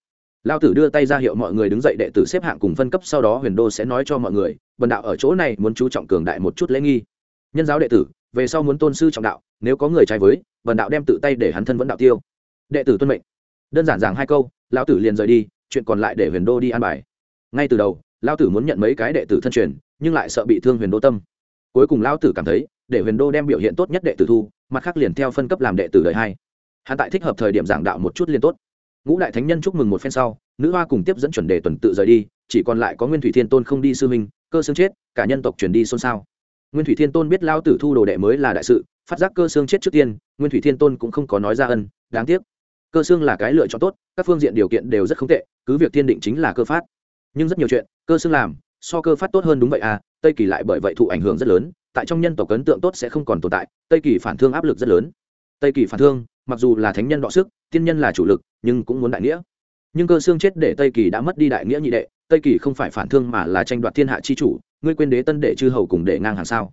Lao tử đưa tay ra hiệu mọi người đứng dậy, đệ tử xếp hạng cùng phân cấp sau đó huyền đô sẽ nói cho mọi người, bần đạo ở chỗ này muốn chú trọng cường đại một chút lễ nghi. Nhân giáo đệ tử, về sau muốn tôn sư trọng đạo, nếu có người trái với, bần đạo đem tự tay để hắn thân vẫn đạo tiêu. Đệ tử tuân mệnh. Đơn giản giảng hai câu lão tử liền rời đi chuyện còn lại để huyền đô đi an bài. Ngay từ đầu lão tử muốn nhận mấy cái đệ tử thân truyền, nhưng lại sợ bị thương huyền đô tâm. Cuối cùng lão tử cảm thấy, để huyền đô đem biểu hiện tốt nhất đệ tử thu, mặt khác liền theo phân cấp làm đệ tử đời hai. Hắn tại thích hợp thời điểm giảng đạo một chút liền tốt. Ngũ đại thánh nhân chúc mừng một phen sau, nữ hoa cùng tiếp dẫn chuẩn đề tuần tự rời đi, chỉ còn lại có nguyên thủy thiên tôn không đi sư minh cơ xương chết, cả nhân tộc chuyển đi xôn xao. Nguyên thủy thiên tôn biết lao tử thu đồ đệ mới là đại sự, phát giác cơ xương chết trước tiên, nguyên thủy thiên tôn cũng không có nói ra ân, đáng tiếc cơ xương là cái lựa chọn tốt, các phương diện điều kiện đều rất không tệ, cứ việc thiên định chính là cơ phát. Nhưng rất nhiều chuyện, cơ xương làm, so cơ phát tốt hơn đúng vậy à tây kỳ lại bởi vậy thụ ảnh hưởng rất lớn, tại trong nhân tộc ấn tượng tốt sẽ không còn tồn tại, tây kỳ phản thương áp lực rất lớn. Tây kỳ phản thương, mặc dù là thánh nhân đọ sức, tiên nhân là chủ lực, nhưng cũng muốn đại nghĩa. Nhưng cơ xương chết để tây kỳ đã mất đi đại nghĩa nhị đệ, tây kỳ không phải phản thương mà là tranh đoạt thiên hạ chi chủ, ngươi quên đế tân đệ chư hầu cùng đệ ngang hàng sao?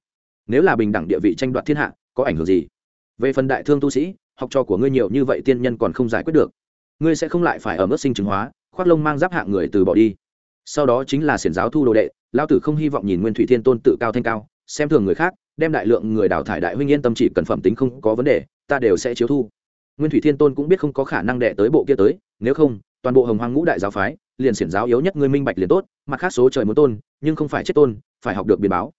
Nếu là bình đẳng địa vị tranh đoạt thiên hạ, có ảnh hưởng gì? Về phần đại thương tu sĩ học trò của ngươi nhiều như vậy tiên nhân còn không giải quyết được. Ngươi sẽ không lại phải ở mức sinh chứng hóa, khoác lông mang giáp hạng người từ bỏ đi. Sau đó chính là xiển giáo thu đồ đệ lao tử không hy vọng nhìn nguyên thủy thiên tôn tự cao thanh cao, xem thường người khác, đem đại lượng người đào thải đại huynh yên tâm chỉ cần phẩm tính không có vấn đề, ta đều sẽ chiếu thu. Nguyên thủy thiên tôn cũng biết không có khả năng đệ tới bộ kia tới, nếu không, toàn bộ hồng hoang ngũ đại giáo phái, liền xiển giáo yếu nhất ngươi minh bạch liền tốt, mặt khác số trời muốn tôn, nhưng không phải chết tôn, phải học được biến báo.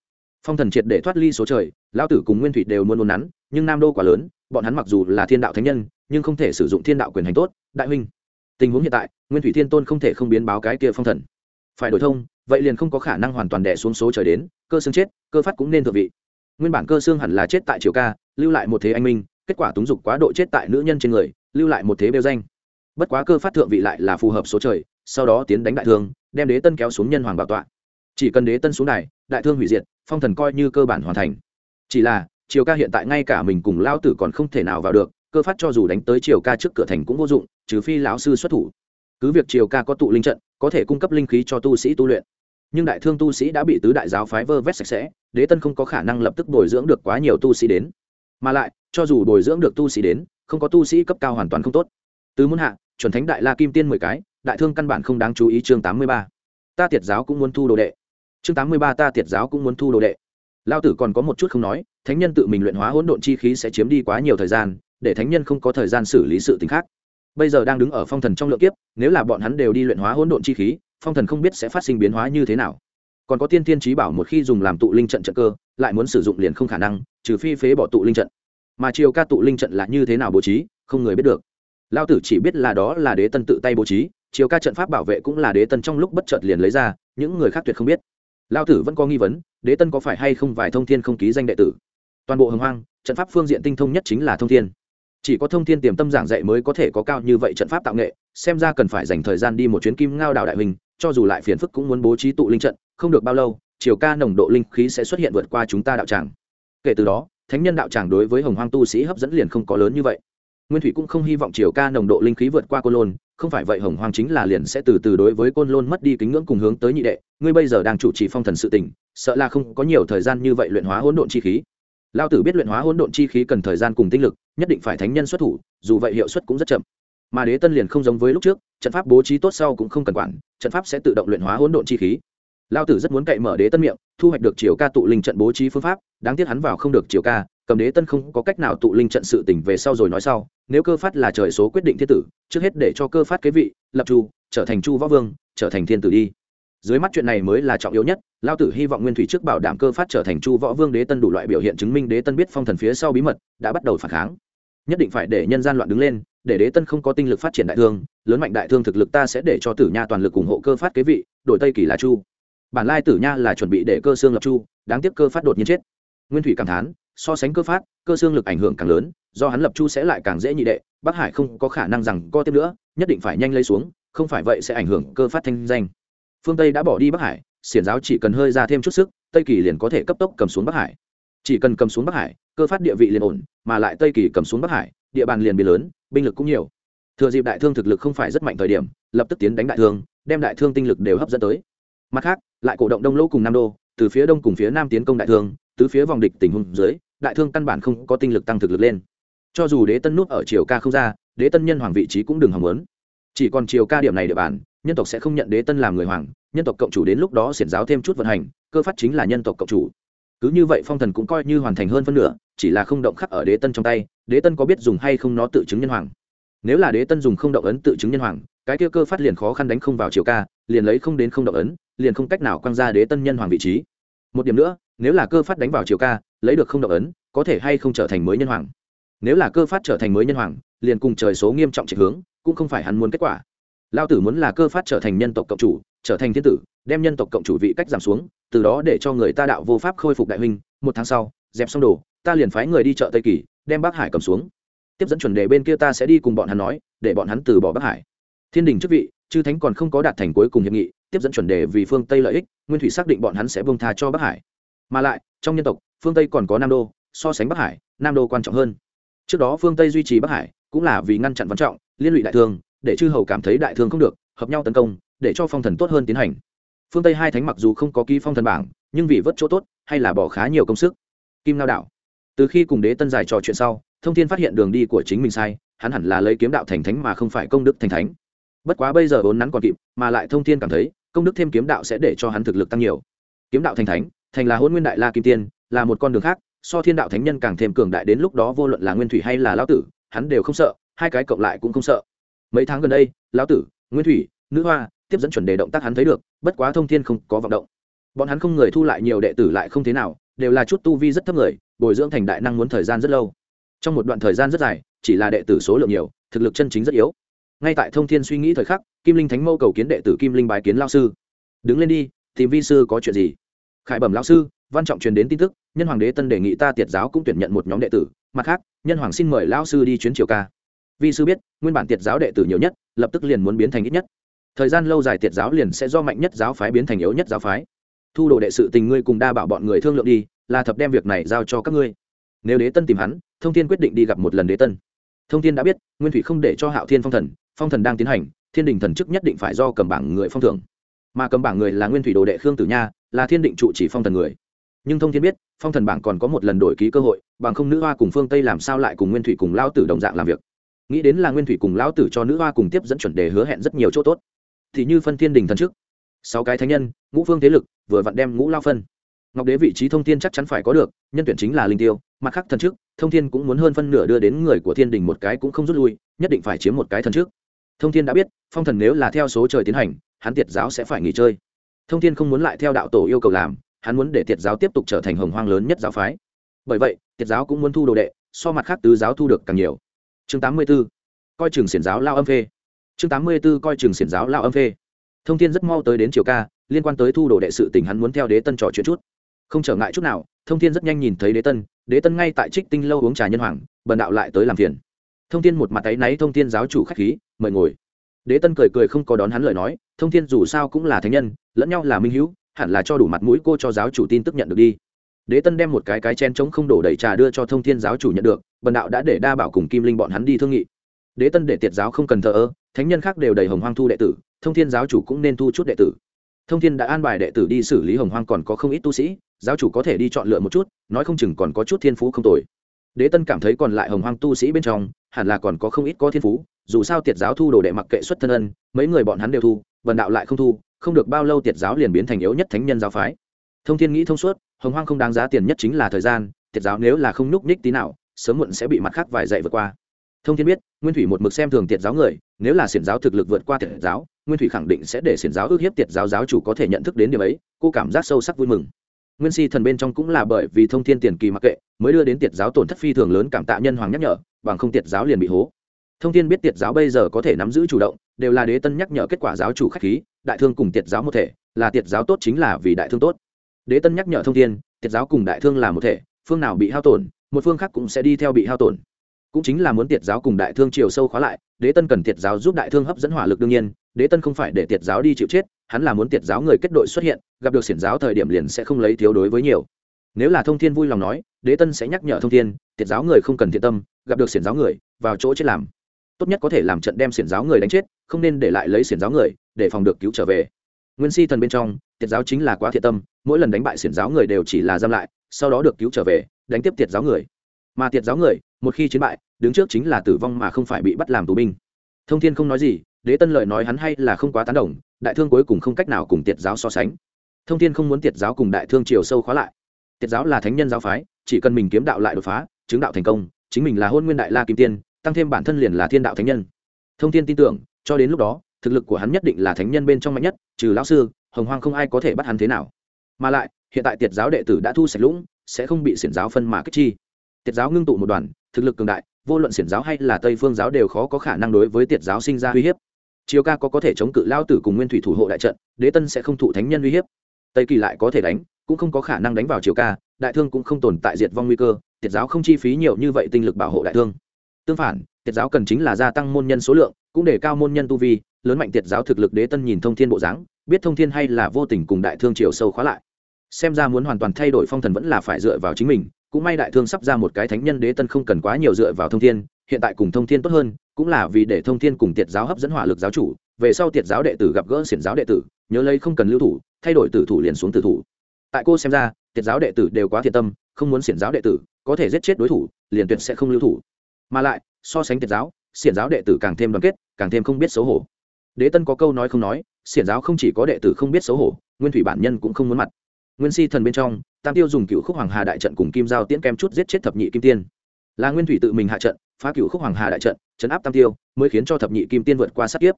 Phong thần triệt để thoát ly số trời, lão tử cùng nguyên thủy đều muốn nôn nắn, nhưng nam đô quá lớn bọn hắn mặc dù là thiên đạo thánh nhân, nhưng không thể sử dụng thiên đạo quyền hành tốt. Đại huynh, tình huống hiện tại, nguyên thủy thiên tôn không thể không biến báo cái kia phong thần. Phải đổi thông, vậy liền không có khả năng hoàn toàn đẻ xuống số trời đến, cơ xương chết, cơ phát cũng nên thượng vị. Nguyên bản cơ xương hẳn là chết tại triều ca, lưu lại một thế anh minh, kết quả túng dục quá độ chết tại nữ nhân trên người, lưu lại một thế bêu danh. Bất quá cơ phát thượng vị lại là phù hợp số trời, sau đó tiến đánh đại thương, đem đế tân kéo xuống nhân hoàng bảo tọa. Chỉ cần đế tân xuống đài, đại thương hủy diệt, phong thần coi như cơ bản hoàn thành. Chỉ là triều ca hiện tại ngay cả mình cùng lao tử còn không thể nào vào được, cơ phát cho dù đánh tới triều ca trước cửa thành cũng vô dụng, trừ phi lão sư xuất thủ. Cứ việc triều ca có tụ linh trận, có thể cung cấp linh khí cho tu sĩ tu luyện. Nhưng đại thương tu sĩ đã bị tứ đại giáo phái vơ vét sạch sẽ, đế tân không có khả năng lập tức bồi dưỡng được quá nhiều tu sĩ đến. Mà lại, cho dù bồi dưỡng được tu sĩ đến, không có tu sĩ cấp cao hoàn toàn không tốt. Tứ muốn hạ, chuẩn thánh đại la kim tiên mười cái, đại thương căn bản không đáng chú ý chương tám mươi ba. Ta tiệt giáo cũng muốn thu đồ đệ. Chương tám mươi ba ta tiệt giáo cũng muốn thu đồ đệ lao tử còn có một chút không nói, thánh nhân tự mình luyện hóa hỗn độn chi khí sẽ chiếm đi quá nhiều thời gian, để thánh nhân không có thời gian xử lý sự t khác. Bây giờ đang đứng ở phong thần trong lượng kiếp, nếu là bọn hắn đều đi luyện hóa hỗn độn chi khí, phong thần không biết sẽ phát sinh biến hóa như thế nào. Còn có tiên tiên trí bảo một khi dùng làm tụ linh trận trận cơ, lại muốn sử dụng liền không khả năng, trừ phi phế bỏ tụ linh trận. Mà chiều ca tụ linh trận là như thế nào bố trí, không người biết được. Lao tử chỉ biết là đó là đế tân tự tay bố trí chiều ca trận pháp bảo vệ cũng là đế tân trong lúc bất chợt liền lấy ra, những người khác tuyệt không biết lao tử vẫn có nghi vấn, đế tân có phải hay không vài thông thiên không ký danh đệ tử? Toàn bộ hồng hoang, trận pháp phương diện tinh thông nhất chính là thông thiên. Chỉ có thông thiên tiềm tâm giảng dạy mới có thể có cao như vậy trận pháp tạo nghệ, xem ra cần phải dành thời gian đi một chuyến kim ngao đảo đại hình cho dù lại phiền phức cũng muốn bố trí tụ linh trận, không được bao lâu chiều ca nồng độ linh khí sẽ xuất hiện vượt qua chúng ta đạo tràng. Kể từ đó, thánh nhân đạo tràng đối với hồng hoang tu sĩ hấp dẫn liền không có lớn như vậy. Nguyên thủy cũng không hy vọng chiều ca nồng độ linh khí vượt qua côn lôn không phải vậy hồng hoàng chính là liền sẽ từ từ đối với côn lôn mất đi kính ngưỡng cùng hướng tới nhị đệ. Ngươi bây giờ đang chủ trì phong thần sự tỉnh sợ là không có nhiều thời gian như vậy luyện hóa hỗn độn chi khí. Lao tử biết luyện hóa hỗn độn chi khí cần thời gian cùng tinh lực, nhất định phải thánh nhân xuất thủ, dù vậy hiệu suất cũng rất chậm. Mà đế tân liền không giống với lúc trước, trận pháp bố trí tốt sau cũng không cần quản, trận pháp sẽ tự động luyện hóa hỗn độn chi khí. Lao tử rất muốn cậy mở đế tân miệng, thu hoạch được chiều ca tụ linh trận bố trí phương pháp, đáng tiếc hắn vào không được chiều ca cầm đế tân không có cách nào tụ linh trận sự tỉnh về sau rồi nói sau, nếu cơ phát là trời số quyết định thiên tử, trước hết để cho cơ phát kế vị, lập chu, trở thành chu võ vương, trở thành thiên tử đi. Dưới mắt chuyện này mới là trọng yếu nhất lao tử hy vọng nguyên thủy trước bảo đảm cơ phát trở thành chu võ vương đế tân đủ loại biểu hiện chứng minh đế tân biết phong thần phía sau bí mật, đã bắt đầu phản kháng. Nhất định phải để nhân gian loạn đứng lên, để đế tân không có tinh lực phát triển đại thương, lớn mạnh đại thương thực lực ta sẽ để cho tử nha toàn lực ủng hộ cơ phát kế vị, đổi tây kỳ là chu. Bản lai tử nha là chuẩn bị để cơ xương lập chu, đáng tiếc cơ phát đột nhiên chết. Nguyên thủy cảm thán so sánh cơ phát, cơ xương lực ảnh hưởng càng lớn, do hắn lập chu sẽ lại càng dễ nhị đệ, bắc hải không có khả năng rằng co tiếp nữa, nhất định phải nhanh lấy xuống, không phải vậy sẽ ảnh hưởng cơ phát thanh danh. Phương tây đã bỏ đi bắc hải, xiển giáo chỉ cần hơi ra thêm chút sức, tây kỳ liền có thể cấp tốc cầm xuống bắc hải. Chỉ cần cầm xuống bắc hải, cơ phát địa vị liền ổn, mà lại tây kỳ cầm xuống bắc hải, địa bàn liền bị lớn, binh lực cũng nhiều. Thừa dịp đại thương thực lực không phải rất mạnh thời điểm, lập tức tiến đánh đại thương, đem đại thương tinh lực đều hấp dẫn tới. Mặt khác, lại cổ động đông lỗ cùng nam đô, từ phía đông cùng phía nam tiến công đại thương từ phía vòng địch tình huống dưới, đại thương căn bản không có tinh lực tăng thực lực lên. Cho dù đế tân nút ở triều ca không ra, đế tân nhân hoàng vị trí cũng đừng hòng lớn chỉ còn triều ca điểm này địa bàn, nhân tộc sẽ không nhận đế tân làm người hoàng, nhân tộc cộng chủ đến lúc đó xiển giáo thêm chút vận hành, cơ phát chính là nhân tộc cộng chủ. Cứ như vậy phong thần cũng coi như hoàn thành hơn phân nửa, chỉ là không động khắc ở đế tân trong tay, đế tân có biết dùng hay không nó tự chứng nhân hoàng. Nếu là đế tân dùng không động ấn tự chứng nhân hoàng, cái kia cơ phát liền khó khăn đánh không vào triều ca, liền lấy không đến không động ấn, liền không cách nào quăng ra đế tân nhân hoàng vị trí. Một điểm nữa nếu là cơ phát đánh vào triều ca, lấy được không động ấn, có thể hay không trở thành mới nhân hoàng. Nếu là cơ phát trở thành mới nhân hoàng, liền cùng trời số nghiêm trọng trịch hướng, cũng không phải hắn muốn kết quả. Lao tử muốn là cơ phát trở thành nhân tộc cộng chủ, trở thành thiên tử, đem nhân tộc cộng chủ vị cách giảm xuống, từ đó để cho người ta đạo vô pháp khôi phục đại huynh, một tháng sau, dẹp xong đồ, ta liền phái người đi chợ tây kỳ, đem bắc hải cầm xuống. Tiếp dẫn chuẩn đề bên kia ta sẽ đi cùng bọn hắn nói, để bọn hắn từ bỏ bắc hải. Thiên đình chức vị, chư thánh còn không có đạt thành cuối cùng hiệp nghị, tiếp dẫn chuẩn đề vì phương tây lợi ích, nguyên thủy xác định bọn hắn sẽ bông tha cho bắc hải mà lại, trong nhân tộc, phương tây còn có nam đô, so sánh bắc hải, nam đô quan trọng hơn. Trước đó phương tây duy trì bắc hải, cũng là vì ngăn chặn văn trọng, liên lụy đại thương, để chư hầu cảm thấy đại thương không được, hợp nhau tấn công, để cho phong thần tốt hơn tiến hành. Phương tây hai thánh mặc dù không có ký phong thần bảng, nhưng vì vớt chỗ tốt, hay là bỏ khá nhiều công sức. Kim lao đạo. Từ khi cùng đế tân giải trò chuyện sau, thông thiên phát hiện đường đi của chính mình sai, hắn hẳn là lấy kiếm đạo thành thánh mà không phải công đức thành thánh. Bất quá bây giờ vốn nắn còn kịp, mà lại thông thiên cảm thấy, công đức thêm kiếm đạo sẽ để cho hắn thực lực tăng nhiều. Kiếm đạo thành thánh thành là hôn nguyên đại la kim tiên, là một con đường khác, so thiên đạo thánh nhân càng thêm cường đại đến lúc đó vô luận là nguyên thủy hay là lao tử, hắn đều không sợ, hai cái cộng lại cũng không sợ. Mấy tháng gần đây, lão tử, nguyên thủy, nữ hoa, tiếp dẫn chuẩn đề động tác hắn thấy được, bất quá thông thiên không có vọng động. Bọn hắn không người thu lại nhiều đệ tử lại không thế nào, đều là chút tu vi rất thấp người, bồi dưỡng thành đại năng muốn thời gian rất lâu. Trong một đoạn thời gian rất dài, chỉ là đệ tử số lượng nhiều, thực lực chân chính rất yếu. Ngay tại thông thiên suy nghĩ thời khắc, kim linh thánh mâu cầu kiến đệ tử kim linh bái kiến lao sư. Đứng lên đi, tìm vi sư có chuyện gì? Khải bẩm lão sư, văn trọng truyền đến tin tức, nhân hoàng đế tân đề nghị ta tiệt giáo cũng tuyển nhận một nhóm đệ tử, mặt khác, nhân hoàng xin mời lão sư đi chuyến triều ca. Vi sư biết, nguyên bản tiệt giáo đệ tử nhiều nhất, lập tức liền muốn biến thành ít nhất. Thời gian lâu dài tiệt giáo liền sẽ do mạnh nhất giáo phái biến thành yếu nhất giáo phái. Thu đồ đệ sự tình ngươi cùng đa bảo bọn người thương lượng đi, là thập đem việc này giao cho các ngươi. Nếu đế tân tìm hắn, thông thiên quyết định đi gặp một lần đế tân. Thông thiên đã biết, nguyên thủy không để cho hạo thiên phong thần phong thần đang tiến hành, thiên đình thần chức nhất định phải do cầm bảng người phong thưởng. Mà cầm bảng người là nguyên thủy đồ đệ khương tử nha là thiên định trụ chỉ phong thần người. Nhưng thông thiên biết, phong thần bảng còn có một lần đổi ký cơ hội, bằng không nữ hoa cùng phương tây làm sao lại cùng nguyên thủy cùng lao tử đồng dạng làm việc. Nghĩ đến là nguyên thủy cùng lão tử cho nữ hoa cùng tiếp dẫn chuẩn đề hứa hẹn rất nhiều chỗ tốt. Thì như phân thiên đình thần trước. Sáu cái thánh nhân, ngũ phương thế lực, vừa vặn đem ngũ lao phân. Ngọc đế vị trí thông thiên chắc chắn phải có được, nhân tuyển chính là linh tiêu, mặt khác thần trước, thông thiên cũng muốn hơn phân nửa đưa đến người của thiên đình một cái cũng không rút lui, nhất định phải chiếm một cái thần trước. Thông thiên đã biết, phong thần nếu là theo số trời tiến hành, hắn tiệt giáo sẽ phải nghỉ chơi thông thiên không muốn lại theo đạo tổ yêu cầu làm, hắn muốn để tiệt giáo tiếp tục trở thành hồng hoang lớn nhất giáo phái. Bởi vậy, tiệt giáo cũng muốn thu đồ đệ, so mặt khác tứ giáo thu được càng nhiều. Chương tám mươi 84. coi trường xiển giáo lao âm phê. Chương tám mươi 84 coi trường xiển giáo lao âm phê. Thông thiên rất mau tới đến triều ca, liên quan tới thu đồ đệ sự tình hắn muốn theo đế tân trò chuyện chút. Không trở ngại chút nào, thông thiên rất nhanh nhìn thấy đế tân đế tân ngay tại trích tinh lâu uống trà nhân hoàng, bần đạo lại tới làm phiền. Thông thiên một mặt áy náy thông thiên giáo chủ khách khí, mời ngồi. Đế tân cười cười không có đón hắn lời nói thông thiên dù sao cũng là thánh nhân, lẫn nhau là minh hữu, hẳn là cho đủ mặt mũi cô cho giáo chủ tin tức nhận được đi. Đế tân đem một cái cái chen trống không đổ đầy trà đưa cho thông thiên giáo chủ nhận được, bần đạo đã để đa bảo cùng kim linh bọn hắn đi thương nghị. Đế tân để tiệt giáo không cần thờ ơ, thánh nhân khác đều đầy hồng hoang thu đệ tử, thông thiên giáo chủ cũng nên thu chút đệ tử. Thông thiên đã an bài đệ tử đi xử lý hồng hoang còn có không ít tu sĩ, giáo chủ có thể đi chọn lựa một chút, nói không chừng còn có chút thiên phú không tồi. Đế tân cảm thấy còn lại hồng hoang tu sĩ bên trong, hẳn là còn có không ít có thiên phú, dù sao tiệt giáo thu đồ đệ mặc kệ xuất thân ân, mấy người bọn hắn đều thu vần đạo lại không thu, không được bao lâu tiệt giáo liền biến thành yếu nhất thánh nhân giáo phái. Thông thiên nghĩ thông suốt, hồng hoang không đáng giá tiền nhất chính là thời gian, tiệt giáo nếu là không nhúc nhích tí nào, sớm muộn sẽ bị mặt khác vài dạy vượt qua. Thông thiên biết, nguyên thủy một mực xem thường tiệt giáo người, nếu là xiển giáo thực lực vượt qua tiệt giáo, nguyên thủy khẳng định sẽ để xiển giáo ước hiếp tiệt giáo giáo chủ có thể nhận thức đến điểm ấy, cô cảm giác sâu sắc vui mừng. Nguyên si thần bên trong cũng là bởi vì thông thiên tiền kỳ mặc kệ, mới đưa đến tiệt giáo tổn thất phi thường lớn cảm tạ nhân hoàng nhắc nhở, bằng không tiệt giáo liền bị hố thông thiên biết tiệt giáo bây giờ có thể nắm giữ chủ động, đều là đế tân nhắc nhở kết quả giáo chủ khách khí, đại thương cùng tiệt giáo một thể, là tiệt giáo tốt chính là vì đại thương tốt. Đế tân nhắc nhở thông thiên, tiệt giáo cùng đại thương là một thể, phương nào bị hao tổn, một phương khác cũng sẽ đi theo bị hao tổn. Cũng chính là muốn tiệt giáo cùng đại thương chiều sâu khóa lại, đế tân cần tiệt giáo giúp đại thương hấp dẫn hỏa lực đương nhiên, đế tân không phải để tiệt giáo đi chịu chết, hắn là muốn tiệt giáo người kết đội xuất hiện, gặp được xiển giáo thời điểm liền sẽ không lấy thiếu đối với nhiều. Nếu là thông thiên vui lòng nói, đế tân sẽ nhắc nhở thông thiên, tiệt giáo người không cần thiện tâm, gặp được xiển giáo người, vào chỗ chết làm tốt nhất có thể làm trận đem xiển giáo người đánh chết, không nên để lại lấy xiển giáo người, để phòng được cứu trở về. Nguyên si thần bên trong, tiệt giáo chính là quá thiện tâm, mỗi lần đánh bại xiển giáo người đều chỉ là giam lại, sau đó được cứu trở về, đánh tiếp tiệt giáo người. Mà tiệt giáo người, một khi chiến bại, đứng trước chính là tử vong mà không phải bị bắt làm tù binh. Thông thiên không nói gì, đế tân lợi nói hắn hay là không quá tán đồng, đại thương cuối cùng không cách nào cùng tiệt giáo so sánh. Thông thiên không muốn tiệt giáo cùng đại thương chiều sâu khóa lại. Tiệt giáo là thánh nhân giáo phái, chỉ cần mình kiếm đạo lại đột phá, chứng đạo thành công, chính mình là hôn nguyên đại la kim tiên tăng thêm bản thân liền là thiên đạo thánh nhân. Thông thiên tin tưởng, cho đến lúc đó, thực lực của hắn nhất định là thánh nhân bên trong mạnh nhất, trừ lão sư, hồng hoang không ai có thể bắt hắn thế nào. Mà lại, hiện tại tiệt giáo đệ tử đã thu sạch lũng, sẽ không bị xiển giáo phân mà cách chi. Tiệt giáo ngưng tụ một đoàn, thực lực cường đại, vô luận xiển giáo hay là tây phương giáo đều khó có khả năng đối với tiệt giáo sinh ra uy hiếp. Chiều ca có có thể chống cự lao tử cùng nguyên thủy thủ hộ đại trận, đế tân sẽ không thụ thánh nhân uy hiếp. Tây kỳ lại có thể đánh, cũng không có khả năng đánh vào chiều ca, đại thương cũng không tồn tại diệt vong nguy cơ, tiệt giáo không chi phí nhiều như vậy tinh lực bảo hộ đại thương tương phản, tiệt giáo cần chính là gia tăng môn nhân số lượng, cũng để cao môn nhân tu vi, lớn mạnh tiệt giáo thực lực đế tân nhìn thông thiên bộ dáng, biết thông thiên hay là vô tình cùng đại thương triều sâu khóa lại. Xem ra muốn hoàn toàn thay đổi phong thần vẫn là phải dựa vào chính mình, cũng may đại thương sắp ra một cái thánh nhân đế tân không cần quá nhiều dựa vào thông thiên, hiện tại cùng thông thiên tốt hơn, cũng là vì để thông thiên cùng tiệt giáo hấp dẫn hỏa lực giáo chủ, về sau tiệt giáo đệ tử gặp gỡ xiển giáo đệ tử, nhớ lấy không cần lưu thủ, thay đổi tử thủ liền xuống tử thủ. Tại cô xem ra, tiệt giáo đệ tử đều quá thiệt tâm, không muốn xiển giáo đệ tử có thể giết chết đối thủ, liền tuyệt sẽ không lưu thủ mà lại, so sánh tiệt giáo, xiển giáo đệ tử càng thêm đoàn kết, càng thêm không biết xấu hổ. Đế tân có câu nói không nói, xiển giáo không chỉ có đệ tử không biết xấu hổ, nguyên thủy bản nhân cũng không muốn mặt. Nguyên si thần bên trong, tam tiêu dùng cựu khúc hoàng hà đại trận cùng kim giao tiễn kem chút giết chết thập nhị kim tiên. Là nguyên thủy tự mình hạ trận, phá cựu khúc hoàng hà đại trận chấn áp tam tiêu, mới khiến cho thập nhị kim tiên vượt qua sát kiếp.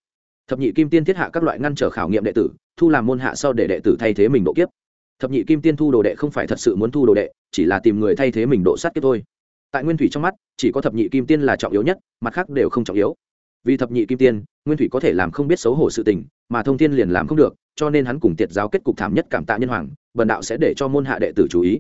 Thập nhị kim tiên thiết hạ các loại ngăn trở khảo nghiệm đệ tử, thu làm môn hạ sau để đệ tử thay thế mình độ kiếp. Thập nhị kim tiên thu đồ đệ không phải thật sự muốn thu đồ đệ, chỉ là tìm người thay thế mình độ sát kiếp thôi. Tại nguyên thủy trong mắt chỉ có thập nhị kim tiên là trọng yếu nhất, mặt khác đều không trọng yếu. Vì thập nhị kim tiên, nguyên thủy có thể làm không biết xấu hổ sự tình, mà thông thiên liền làm không được, cho nên hắn cùng tiệt giáo kết cục thảm nhất cảm tạ nhân hoàng, bần đạo sẽ để cho môn hạ đệ tử chú ý.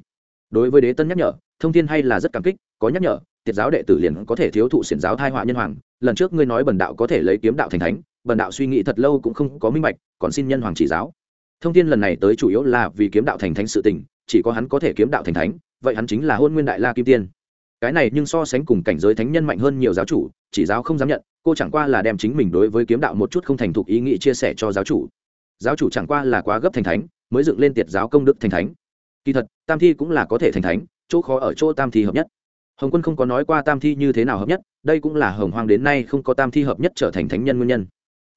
Đối với đế tân nhắc nhở, thông thiên hay là rất cảm kích, có nhắc nhở, tiệt giáo đệ tử liền có thể thiếu thụ xiển giáo thai họa nhân hoàng. Lần trước ngươi nói bần đạo có thể lấy kiếm đạo thành thánh, bần đạo suy nghĩ thật lâu cũng không có minh bạch, còn xin nhân hoàng chỉ giáo. Thông thiên lần này tới chủ yếu là vì kiếm đạo thành thánh sự tình, chỉ có hắn có thể kiếm đạo thành thánh, vậy hắn chính là hôn nguyên đại la kim tiên cái này nhưng so sánh cùng cảnh giới thánh nhân mạnh hơn nhiều giáo chủ, chỉ giáo không dám nhận, cô chẳng qua là đem chính mình đối với kiếm đạo một chút không thành thục ý nghĩ chia sẻ cho giáo chủ. Giáo chủ chẳng qua là quá gấp thành thánh, mới dựng lên tiệt giáo công đức thành thánh. Kỳ thật, tam thi cũng là có thể thành thánh, chỗ khó ở chỗ tam thi hợp nhất. Hồng quân không có nói qua tam thi như thế nào hợp nhất, đây cũng là hồng hoang đến nay không có tam thi hợp nhất trở thành thánh nhân nguyên nhân.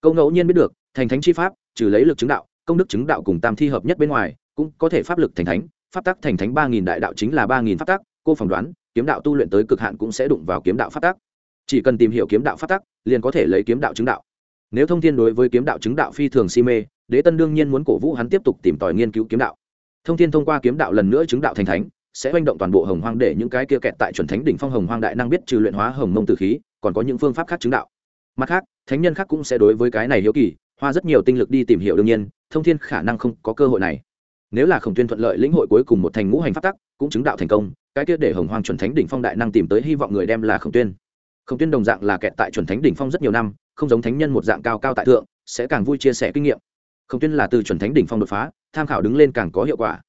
Câu ngẫu nhiên biết được, thành thánh chi pháp, trừ lấy lực chứng đạo, công đức chứng đạo cùng tam thi hợp nhất bên ngoài, cũng có thể pháp lực thành thánh, pháp tắc thành thánh ba nghìn đại đạo chính là ba nghìn pháp tắc, cô phỏng đoán kiếm đạo tu luyện tới cực hạn cũng sẽ đụng vào kiếm đạo phát tắc chỉ cần tìm hiểu kiếm đạo phát tắc liền có thể lấy kiếm đạo chứng đạo. Nếu thông thiên đối với kiếm đạo chứng đạo phi thường si mê, đế tân đương nhiên muốn cổ vũ hắn tiếp tục tìm tòi nghiên cứu kiếm đạo. Thông thiên thông qua kiếm đạo lần nữa chứng đạo thành thánh, sẽ manh động toàn bộ hồng hoang để những cái kia kẹt tại chuẩn thánh đỉnh phong hồng hoang đại năng biết trừ luyện hóa hồng mông tử khí, còn có những phương pháp khác chứng đạo. Mặt khác, thánh nhân khác cũng sẽ đối với cái này hiếu kỳ, hoa rất nhiều tinh lực đi tìm hiểu đương nhiên, thông thiên khả năng không có cơ hội này. Nếu là khổng tuyên thuận lợi lĩnh hội cuối cùng một thành ngũ hành pháp tắc cũng chứng đạo thành công cái kia để hồng hoàng chuẩn thánh đỉnh phong đại năng tìm tới hy vọng người đem là khổng tuyên. Khổng tuyên đồng dạng là kẹt tại chuẩn thánh đỉnh phong rất nhiều năm, không giống thánh nhân một dạng cao cao tại thượng, sẽ càng vui chia sẻ kinh nghiệm. Khổng tuyên là từ chuẩn thánh đỉnh phong đột phá, tham khảo đứng lên càng có hiệu quả.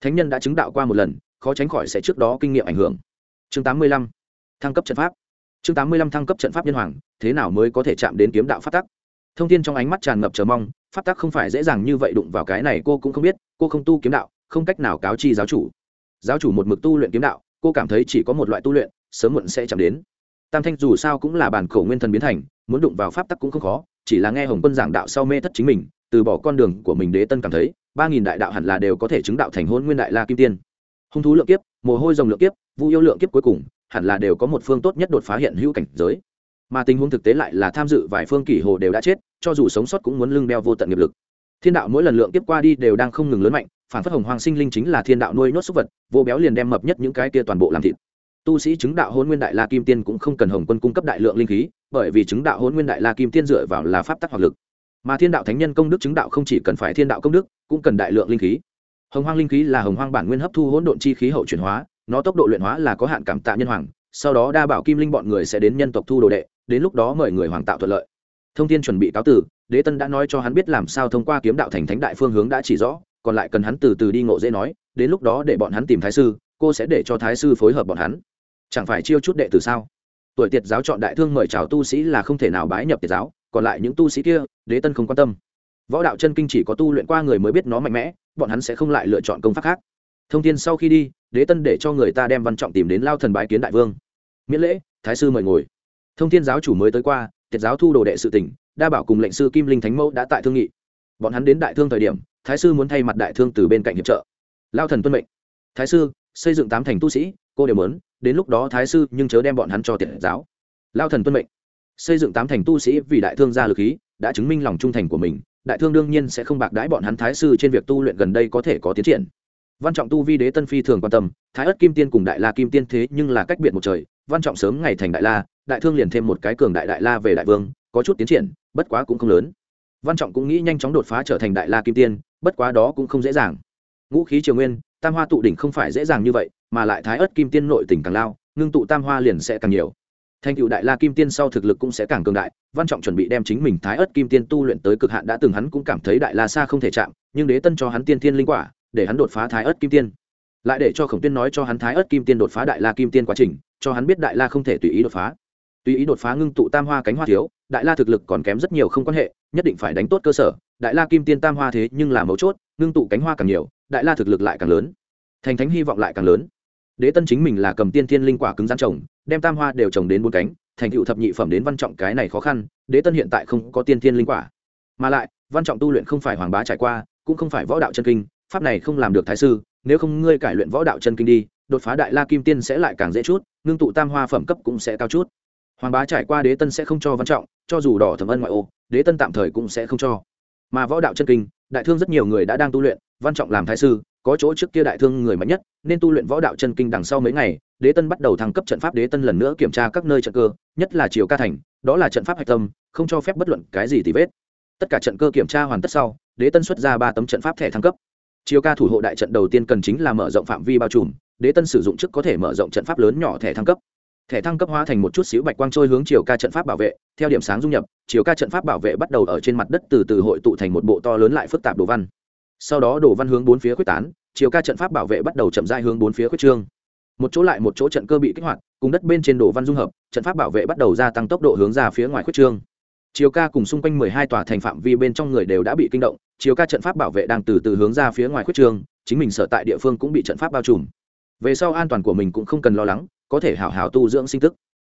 Thánh nhân đã chứng đạo qua một lần, khó tránh khỏi sẽ trước đó kinh nghiệm ảnh hưởng. Chương tám mươi lăm, thăng cấp trận pháp. Chương tám mươi lăm thăng cấp trận pháp nhân hoàng, thế nào mới có thể chạm đến kiếm đạo phát tắc? Thông tin trong ánh mắt tràn ngập chờ mong phát tắc không phải dễ dàng như vậy đụng vào cái này cô cũng không biết, cô không tu kiếm đạo, không cách nào cáo chi giáo chủ giáo chủ một mực tu luyện kiếm đạo, cô cảm thấy chỉ có một loại tu luyện, sớm muộn sẽ chạm đến. Tam thanh dù sao cũng là bản cổ nguyên thần biến thành, muốn đụng vào pháp tắc cũng không khó, chỉ là nghe hồng quân giảng đạo sau mê thất chính mình, từ bỏ con đường của mình đế tân cảm thấy, ba nghìn đại đạo hẳn là đều có thể chứng đạo thành hôn nguyên đại la kim tiên. Hung thú lượng kiếp, mồ hôi rồng lượng kiếp, vu yêu lượng kiếp cuối cùng, hẳn là đều có một phương tốt nhất đột phá hiện hữu cảnh giới. Mà tình huống thực tế lại là tham dự vài phương kỷ hồ đều đã chết, cho dù sống sót cũng muốn lưng đeo vô tận nghiệp lực. Thiên đạo mỗi lần lượng kiếp qua đi đều đang không ngừng lớn mạnh phản phất hồng hoàng sinh linh chính là thiên đạo nuôi nhốt súc vật, vô béo liền đem mập nhất những cái kia toàn bộ làm thịt. Tu sĩ chứng đạo hôn nguyên đại la kim tiên cũng không cần hồng quân cung cấp đại lượng linh khí, bởi vì chứng đạo hôn nguyên đại la kim tiên dựa vào là pháp tắc hoặc lực. Mà thiên đạo thánh nhân công đức chứng đạo không chỉ cần phải thiên đạo công đức, cũng cần đại lượng linh khí. Hồng hoang linh khí là hồng hoang bản nguyên hấp thu hỗn độn chi khí hậu chuyển hóa, nó tốc độ luyện hóa là có hạn cảm tạ nhân hoàng, sau đó đa bảo kim linh bọn người sẽ đến nhân tộc thu đồ đệ, đến lúc đó mời người hoàng tạo thuận lợi. Thông tin chuẩn bị cáo tử đế tân đã nói cho hắn biết làm sao thông qua kiếm đạo thành thánh đại phương hướng đã chỉ rõ còn lại cần hắn từ từ đi ngộ dễ nói, đến lúc đó để bọn hắn tìm thái sư, cô sẽ để cho thái sư phối hợp bọn hắn. Chẳng phải chiêu chút đệ tử sao? Tuổi tiệt giáo chọn đại thương mời chào tu sĩ là không thể nào bái nhập tiệt giáo, còn lại những tu sĩ kia, đế tân không quan tâm. Võ đạo chân kinh chỉ có tu luyện qua người mới biết nó mạnh mẽ, bọn hắn sẽ không lại lựa chọn công pháp khác. Thông tin sau khi đi, đế tân để cho người ta đem văn trọng tìm đến lao thần bái kiến đại vương. Miễn lễ, thái sư mời ngồi. Thông tin giáo chủ mới tới qua, tiệt giáo thu đồ đệ sự tỉnh đa bảo cùng lệnh sư kim linh thánh mẫu đã tại thương nghị. Bọn hắn đến đại thương thời điểm thái sư muốn thay mặt đại thương từ bên cạnh hiệp trợ. Lao thần tuân mệnh. Thái sư, xây dựng tám thành tu sĩ, cô đều muốn, đến lúc đó thái sư nhưng chớ đem bọn hắn cho tiện giáo. Lao thần tuân mệnh. Xây dựng tám thành tu sĩ vì đại thương gia lực khí, đã chứng minh lòng trung thành của mình, đại thương đương nhiên sẽ không bạc đãi bọn hắn thái sư trên việc tu luyện gần đây có thể có tiến triển. Văn trọng tu vi đế tân phi thường quan tâm, thái ất kim tiên cùng đại la kim tiên thế nhưng là cách biệt một trời, văn trọng sớm ngày thành đại la, đại thương liền thêm một cái cường đại đại la về đại vương, có chút tiến triển, bất quá cũng không lớn. Văn trọng cũng nghĩ nhanh chóng đột phá trở thành đại la kim tiên bất quá đó cũng không dễ dàng. Ngũ khí triều nguyên, tam hoa tụ đỉnh không phải dễ dàng như vậy, mà lại thái ất kim tiên nội tỉnh càng lao, ngưng tụ tam hoa liền sẽ càng nhiều. Thành cựu đại la kim tiên sau thực lực cũng sẽ càng cường đại, văn trọng chuẩn bị đem chính mình thái ất kim tiên tu luyện tới cực hạn đã từng hắn cũng cảm thấy đại la xa không thể chạm, nhưng đế tân cho hắn tiên tiên linh quả, để hắn đột phá thái ất kim tiên. Lại để cho khổng tiên nói cho hắn thái ất kim tiên đột phá đại la kim tiên quá trình, cho hắn biết đại la không thể tùy ý đột phá tùy ý đột phá ngưng tụ tam hoa cánh hoa thiếu, đại la thực lực còn kém rất nhiều không quan hệ, nhất định phải đánh tốt cơ sở. Đại la kim tiên tam hoa thế nhưng là mấu chốt, ngưng tụ cánh hoa càng nhiều, đại la thực lực lại càng lớn. Thành thánh hy vọng lại càng lớn. Đế tân chính mình là cầm tiên thiên linh quả cứng rắn trồng, đem tam hoa đều trồng đến bốn cánh, thành cựu thập nhị phẩm đến văn trọng cái này khó khăn, đế tân hiện tại không có tiên thiên linh quả. Mà lại, văn trọng tu luyện không phải hoàng bá trải qua, cũng không phải võ đạo chân kinh, pháp này không làm được thái sư, nếu không ngươi cải luyện võ đạo chân kinh đi, đột phá đại la kim tiên sẽ lại càng dễ chút, ngưng tụ tam hoa phẩm cấp cũng sẽ cao chút hoàng bá trải qua đế tân sẽ không cho văn trọng, cho dù đỏ thẩm ân ngoại ô, đế tân tạm thời cũng sẽ không cho. Mà võ đạo chân kinh, đại thương rất nhiều người đã đang tu luyện, văn trọng làm thái sư, có chỗ trước kia đại thương người mạnh nhất, nên tu luyện võ đạo chân kinh đằng sau mấy ngày, đế tân bắt đầu thăng cấp trận pháp đế tân lần nữa kiểm tra các nơi trận cơ, nhất là triều ca thành, đó là trận pháp hạch tâm, không cho phép bất luận cái gì tì vết. Tất cả trận cơ kiểm tra hoàn tất sau, đế tân xuất ra ba tấm trận pháp thẻ thăng cấp. Triều ca thủ hộ đại trận đầu tiên cần chính là mở rộng phạm vi bao trùm, đế tân sử dụng trước có thể mở rộng trận pháp lớn nhỏ thẻ thăng cấp thẻ thăng cấp hóa thành một chút xíu bạch quang trôi hướng chiều ca trận pháp bảo vệ, theo điểm sáng dung nhập chiều ca trận pháp bảo vệ bắt đầu ở trên mặt đất từ từ hội tụ thành một bộ to lớn lại phức tạp đồ văn. Sau đó đồ văn hướng bốn phía quyết tán chiều ca trận pháp bảo vệ bắt đầu chậm dai hướng bốn phía quyết trương. Một chỗ lại một chỗ trận cơ bị kích hoạt, cùng đất bên trên đồ văn dung hợp, trận pháp bảo vệ bắt đầu gia tăng tốc độ hướng ra phía ngoài quyết trương. Chiều ca cùng xung quanh mười hai tòa thành phạm vi bên trong người đều đã bị kinh động chiều ca trận pháp bảo vệ đang từ từ hướng ra phía ngoài quyết trương, chính mình sở tại địa phương cũng bị trận pháp bao trùm. Về sau an toàn của mình cũng không cần lo lắng có thể hảo hảo tu dưỡng sinh tức.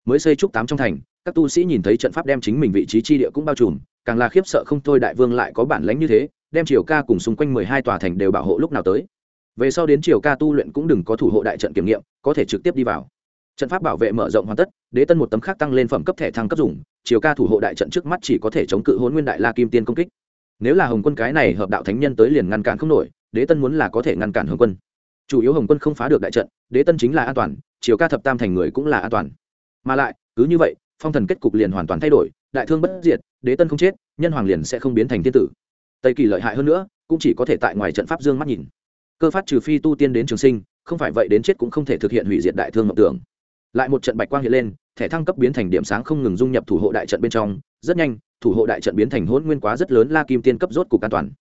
Mới xây trúc tám trong thành, các tu sĩ nhìn thấy trận pháp đem chính mình vị trí chi địa cũng bao trùm, càng là khiếp sợ không thôi đại vương lại có bản lãnh như thế, đem triều ca cùng xung quanh mười hai tòa thành đều bảo hộ lúc nào tới. Về sau đến triều ca tu luyện cũng đừng có thủ hộ đại trận kiểm nghiệm, có thể trực tiếp đi vào. Trận pháp bảo vệ mở rộng hoàn tất, đế tân một tấm khác tăng lên phẩm cấp thẻ thăng cấp dùng, triều ca thủ hộ đại trận trước mắt chỉ có thể chống cự hôn nguyên đại la kim tiên công kích. Nếu là hồng quân cái này hợp đạo thánh nhân tới liền ngăn cản không nổi, đế tân muốn là có thể ngăn cản hồng quân. Chủ yếu hồng quân không phá được đại trận, đế tân chính là an toàn chiều ca thập tam thành người cũng là an toàn. Mà lại, cứ như vậy, phong thần kết cục liền hoàn toàn thay đổi, đại thương bất diệt, đế tân không chết, nhân hoàng liền sẽ không biến thành thiên tử. Tây kỳ lợi hại hơn nữa, cũng chỉ có thể tại ngoài trận pháp dương mắt nhìn. Cơ phát trừ phi tu tiên đến trường sinh, không phải vậy đến chết cũng không thể thực hiện hủy diệt đại thương mộng tưởng. Lại một trận bạch quang hiện lên, thẻ thăng cấp biến thành điểm sáng không ngừng dung nhập thủ hộ đại trận bên trong, rất nhanh, thủ hộ đại trận biến thành hôn nguyên quá rất lớn la kim tiên cấp rốt cục an toàn.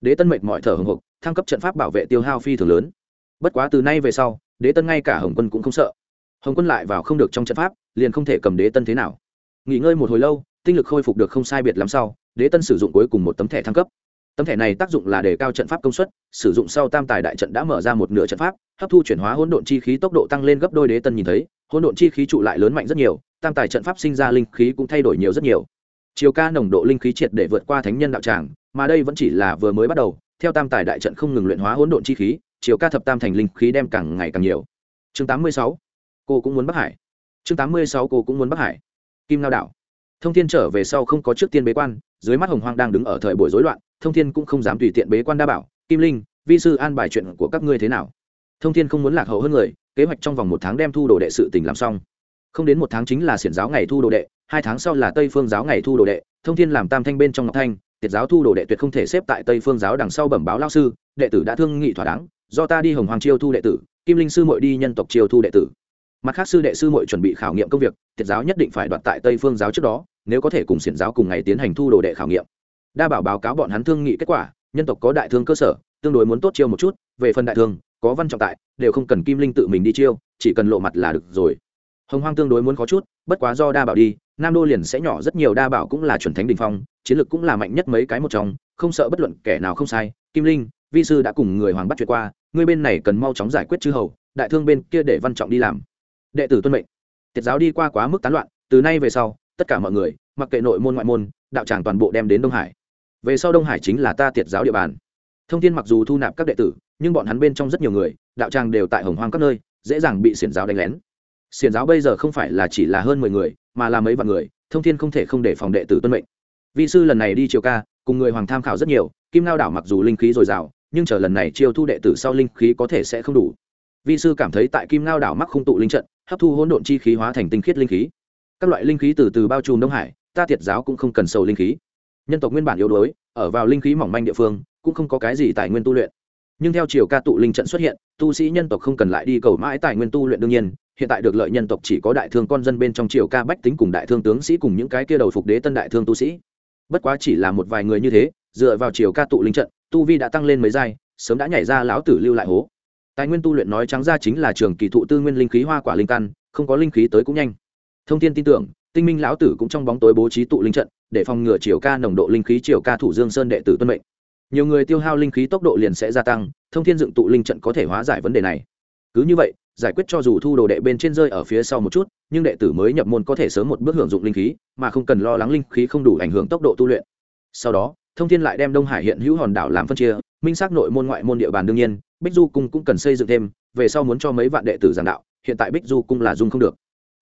Đế tân mệnh mọi thở hồng hộc, thăng cấp trận pháp bảo vệ tiêu hao phi thường lớn. Bất quá từ nay về sau đế tân ngay cả hồng quân cũng không sợ. Hồng quân lại vào không được trong trận pháp, liền không thể cầm đế tân thế nào. Nghỉ ngơi một hồi lâu, tinh lực khôi phục được không sai biệt lắm sau, đế tân sử dụng cuối cùng một tấm thẻ thăng cấp. Tấm thẻ này tác dụng là đề cao trận pháp công suất, sử dụng sau tam tài đại trận đã mở ra một nửa trận pháp, hấp thu chuyển hóa hỗn độn chi khí tốc độ tăng lên gấp đôi đế tân nhìn thấy, hỗn độn chi khí trụ lại lớn mạnh rất nhiều, tam tài trận pháp sinh ra linh khí cũng thay đổi nhiều rất nhiều. Chiều ca nồng độ linh khí triệt để vượt qua thánh nhân đạo tràng, mà đây vẫn chỉ là vừa mới bắt đầu, theo tam tài đại trận không ngừng luyện hóa hỗn độn chi khí chiều ca thập tam thành linh khí đem càng ngày càng nhiều. Chương tám mươi sáu, cô cũng muốn bắc hải. Chương tám mươi sáu, cô cũng muốn bắc hải. Kim lao đảo. Thông thiên trở về sau không có trước tiên bế quan, dưới mắt hồng hoang đang đứng ở thời buổi rối loạn, thông thiên cũng không dám tùy tiện bế quan đa bảo. Kim linh, vi sư an bài chuyện của các ngươi thế nào? Thông thiên không muốn lạc hậu hơn người, kế hoạch trong vòng một tháng đem thu đồ đệ sự tình làm xong. Không đến một tháng chính là xiển giáo ngày thu đồ đệ, hai tháng sau là tây phương giáo ngày thu đồ đệ. Thông thiên làm tam thanh bên trong ngọc thanh, tiệt giáo thu đồ đệ tuyệt không thể xếp tại tây phương giáo đằng sau bẩm báo lao sư, đệ tử đã thương nghị thỏa đáng do ta đi hồng hoàng chiêu thu đệ tử, kim linh sư mội đi nhân tộc chiêu thu đệ tử. Mặt khác sư đệ sư mội chuẩn bị khảo nghiệm công việc, thiệt giáo nhất định phải đoạt tại tây phương giáo trước đó, nếu có thể cùng xiển giáo cùng ngày tiến hành thu đồ đệ khảo nghiệm. Đa bảo báo cáo bọn hắn thương nghị kết quả, nhân tộc có đại thương cơ sở, tương đối muốn tốt chiêu một chút, về phần đại thương, có văn trọng tại, đều không cần kim linh tự mình đi chiêu, chỉ cần lộ mặt là được rồi. Hồng hoang tương đối muốn có chút, bất quá do đa bảo đi, nam đô liền sẽ nhỏ rất nhiều, đa bảo cũng là chuẩn thánh đình phong, chiến lược cũng là mạnh nhất mấy cái một trong, không sợ bất luận kẻ nào không sai, kim linh vi sư đã cùng người hoàng bắt chuyện qua, ngươi bên này cần mau chóng giải quyết chư hầu, đại thương bên kia để văn trọng đi làm. Đệ tử tuân mệnh. Tiết giáo đi qua quá mức tán loạn, từ nay về sau, tất cả mọi người, mặc kệ nội môn ngoại môn, đạo tràng toàn bộ đem đến đông hải. Về sau đông hải chính là ta tiệt giáo địa bàn. Thông tin mặc dù thu nạp các đệ tử, nhưng bọn hắn bên trong rất nhiều người, đạo tràng đều tại hồng hoang các nơi, dễ dàng bị xiển giáo đánh lén. Xiển giáo bây giờ không phải là chỉ là hơn mười người, mà là mấy vạn người, thông thiên không thể không để phòng đệ tử tuân mệnh. Vị sư lần này đi triều ca, cùng người hoàng tham khảo rất nhiều, kim lao đảo mặc dù linh khí dồi dào nhưng chờ lần này chiêu thu đệ tử sau linh khí có thể sẽ không đủ. Vi sư cảm thấy tại kim ngao đảo mắc không tụ linh trận, hấp thu hỗn độn chi khí hóa thành tinh khiết linh khí. Các loại linh khí từ từ bao trùm đông hải, ta thiệt giáo cũng không cần sầu linh khí. Nhân tộc nguyên bản yếu đuối, ở vào linh khí mỏng manh địa phương, cũng không có cái gì tài nguyên tu luyện. Nhưng theo chiều ca tụ linh trận xuất hiện, tu sĩ nhân tộc không cần lại đi cầu mãi tài nguyên tu luyện đương nhiên, hiện tại được lợi nhân tộc chỉ có đại thương con dân bên trong triều ca bách tính cùng đại thương tướng sĩ cùng những cái kia đầu phục đế tân đại thương tu sĩ. Bất quá chỉ là một vài người như thế dựa vào triều ca tụ linh trận, tu vi đã tăng lên mấy giai, sớm đã nhảy ra lão tử lưu lại hố. Tài nguyên tu luyện nói trắng ra chính là trường kỳ thụ tư nguyên linh khí hoa quả linh căn, không có linh khí tới cũng nhanh. Thông tin tin tưởng, tinh minh lão tử cũng trong bóng tối bố trí tụ linh trận, để phòng ngừa chiều ca nồng độ linh khí chiều ca thủ dương sơn đệ tử tuân mệnh. Nhiều người tiêu hao linh khí tốc độ liền sẽ gia tăng, thông thiên dựng tụ linh trận có thể hóa giải vấn đề này. Cứ như vậy, giải quyết cho dù thu đồ đệ bên trên rơi ở phía sau một chút, nhưng đệ tử mới nhập môn có thể sớm một bước hưởng dụng linh khí, mà không cần lo lắng linh khí không đủ ảnh hưởng tốc độ tu luyện. Sau đó thông thiên lại đem đông hải hiện hữu hòn đảo làm phân chia, minh xác nội môn ngoại môn địa bàn đương nhiên, bích du cung cũng cần xây dựng thêm, về sau muốn cho mấy vạn đệ tử giảng đạo, hiện tại bích du cung là dung không được.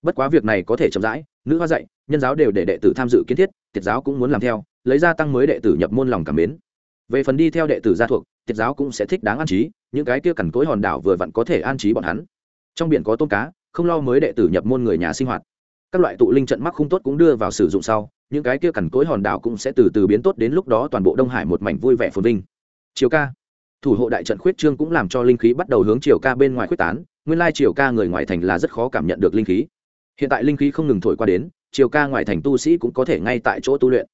Bất quá việc này có thể chậm rãi, nữ hoa dạy, nhân giáo đều để đệ tử tham dự kiến thiết tiết giáo cũng muốn làm theo, lấy ra tăng mới đệ tử nhập môn lòng cảm mến. Về phần đi theo đệ tử gia thuộc tiết giáo cũng sẽ thích đáng an trí, những cái kia cằn cối hòn đảo vừa vặn có thể an trí bọn hắn. Trong biển có tôm cá, không lo mới đệ tử nhập môn người nhà sinh hoạt các loại tụ linh trận mắc không tốt cũng đưa vào sử dụng sau, những cái kia cằn cối hòn đảo cũng sẽ từ từ biến tốt đến lúc đó toàn bộ đông hải một mảnh vui vẻ phồn vinh. Chiều ca. Thủ hộ đại trận khuyết trương cũng làm cho linh khí bắt đầu hướng chiều ca bên ngoài khuyết tán, nguyên lai chiều ca người ngoài thành là rất khó cảm nhận được linh khí. Hiện tại linh khí không ngừng thổi qua đến chiều ca ngoài thành tu sĩ cũng có thể ngay tại chỗ tu luyện.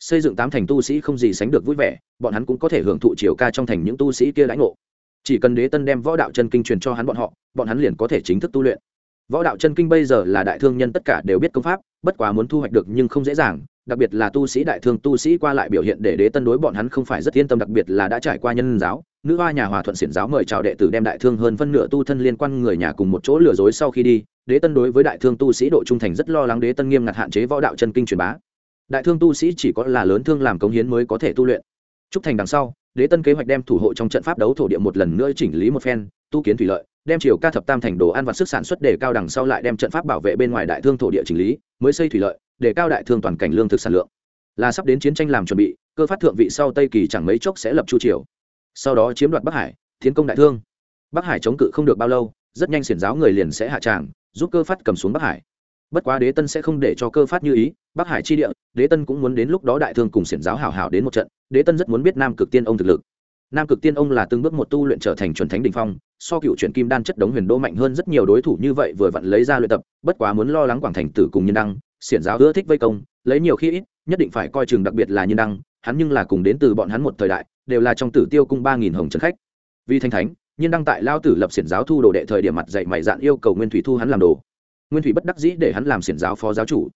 Xây dựng tám thành tu sĩ không gì sánh được vui vẻ, bọn hắn cũng có thể hưởng thụ chiều ca trong thành những tu sĩ kia lãnh ngộ. Chỉ cần đế tân đem võ đạo chân kinh truyền cho hắn bọn họ, bọn hắn liền có thể chính thức tu luyện võ đạo chân kinh bây giờ là đại thương nhân tất cả đều biết công pháp, bất quá muốn thu hoạch được nhưng không dễ dàng, đặc biệt là tu sĩ đại thương, tu sĩ qua lại biểu hiện để đế tân đối bọn hắn không phải rất yên tâm, đặc biệt là đã trải qua nhân giáo, nữ hoa nhà hòa thuận xiển giáo mời chào đệ tử đem đại thương hơn phân nửa tu thân liên quan người nhà cùng một chỗ lừa dối sau khi đi, đế tân đối với đại thương tu sĩ độ trung thành rất lo lắng, đế tân nghiêm ngặt hạn chế võ đạo chân kinh truyền bá. Đại thương tu sĩ chỉ có là lớn thương làm cống hiến mới có thể tu luyện. Trúc thành đằng sau, đế tân kế hoạch đem thủ hộ trong trận pháp đấu thổ địa một lần nữa chỉnh lý một phen, tu kiến thủy lợi đem chiều ca thập tam thành đồ ăn và sức sản xuất để cao đằng sau lại đem trận pháp bảo vệ bên ngoài đại thương thổ địa chỉnh lý, mới xây thủy lợi, để cao đại thương toàn cảnh lương thực sản lượng. Là sắp đến chiến tranh làm chuẩn bị, cơ phát thượng vị sau tây kỳ chẳng mấy chốc sẽ lập chu triều. Sau đó chiếm đoạt bắc hải, tiến công đại thương. Bắc hải chống cự không được bao lâu, rất nhanh xiển giáo người liền sẽ hạ tràng, giúp cơ phát cầm xuống bắc hải. Bất quá đế tân sẽ không để cho cơ phát như ý, bắc hải chi địa, đế tân cũng muốn đến lúc đó đại thương cùng xiển giáo hảo hảo đến một trận, đế tân rất muốn biết nam cực tiên ông thực lực nam cực tiên ông là từng bước một tu luyện trở thành chuẩn thánh đình phong, so cựu chuyển kim đan chất đống huyền đô mạnh hơn rất nhiều đối thủ như vậy vừa vặn lấy ra luyện tập, bất quá muốn lo lắng quảng thành tử cùng nhân đăng, xiển giáo ưa thích vây công, lấy nhiều khi ít, nhất định phải coi chừng đặc biệt là nhân đăng, hắn nhưng là cùng đến từ bọn hắn một thời đại, đều là trong tử tiêu cung ba nghìn hồng trần khách. Vì thanh thánh, nhân đăng tại lao tử lập xiển giáo thu đồ đệ thời điểm mặt dạy mày dạn yêu cầu nguyên thủy thu hắn làm đồ. Nguyên thủy bất đắc dĩ để hắn làm xiển giáo phó giáo chủ.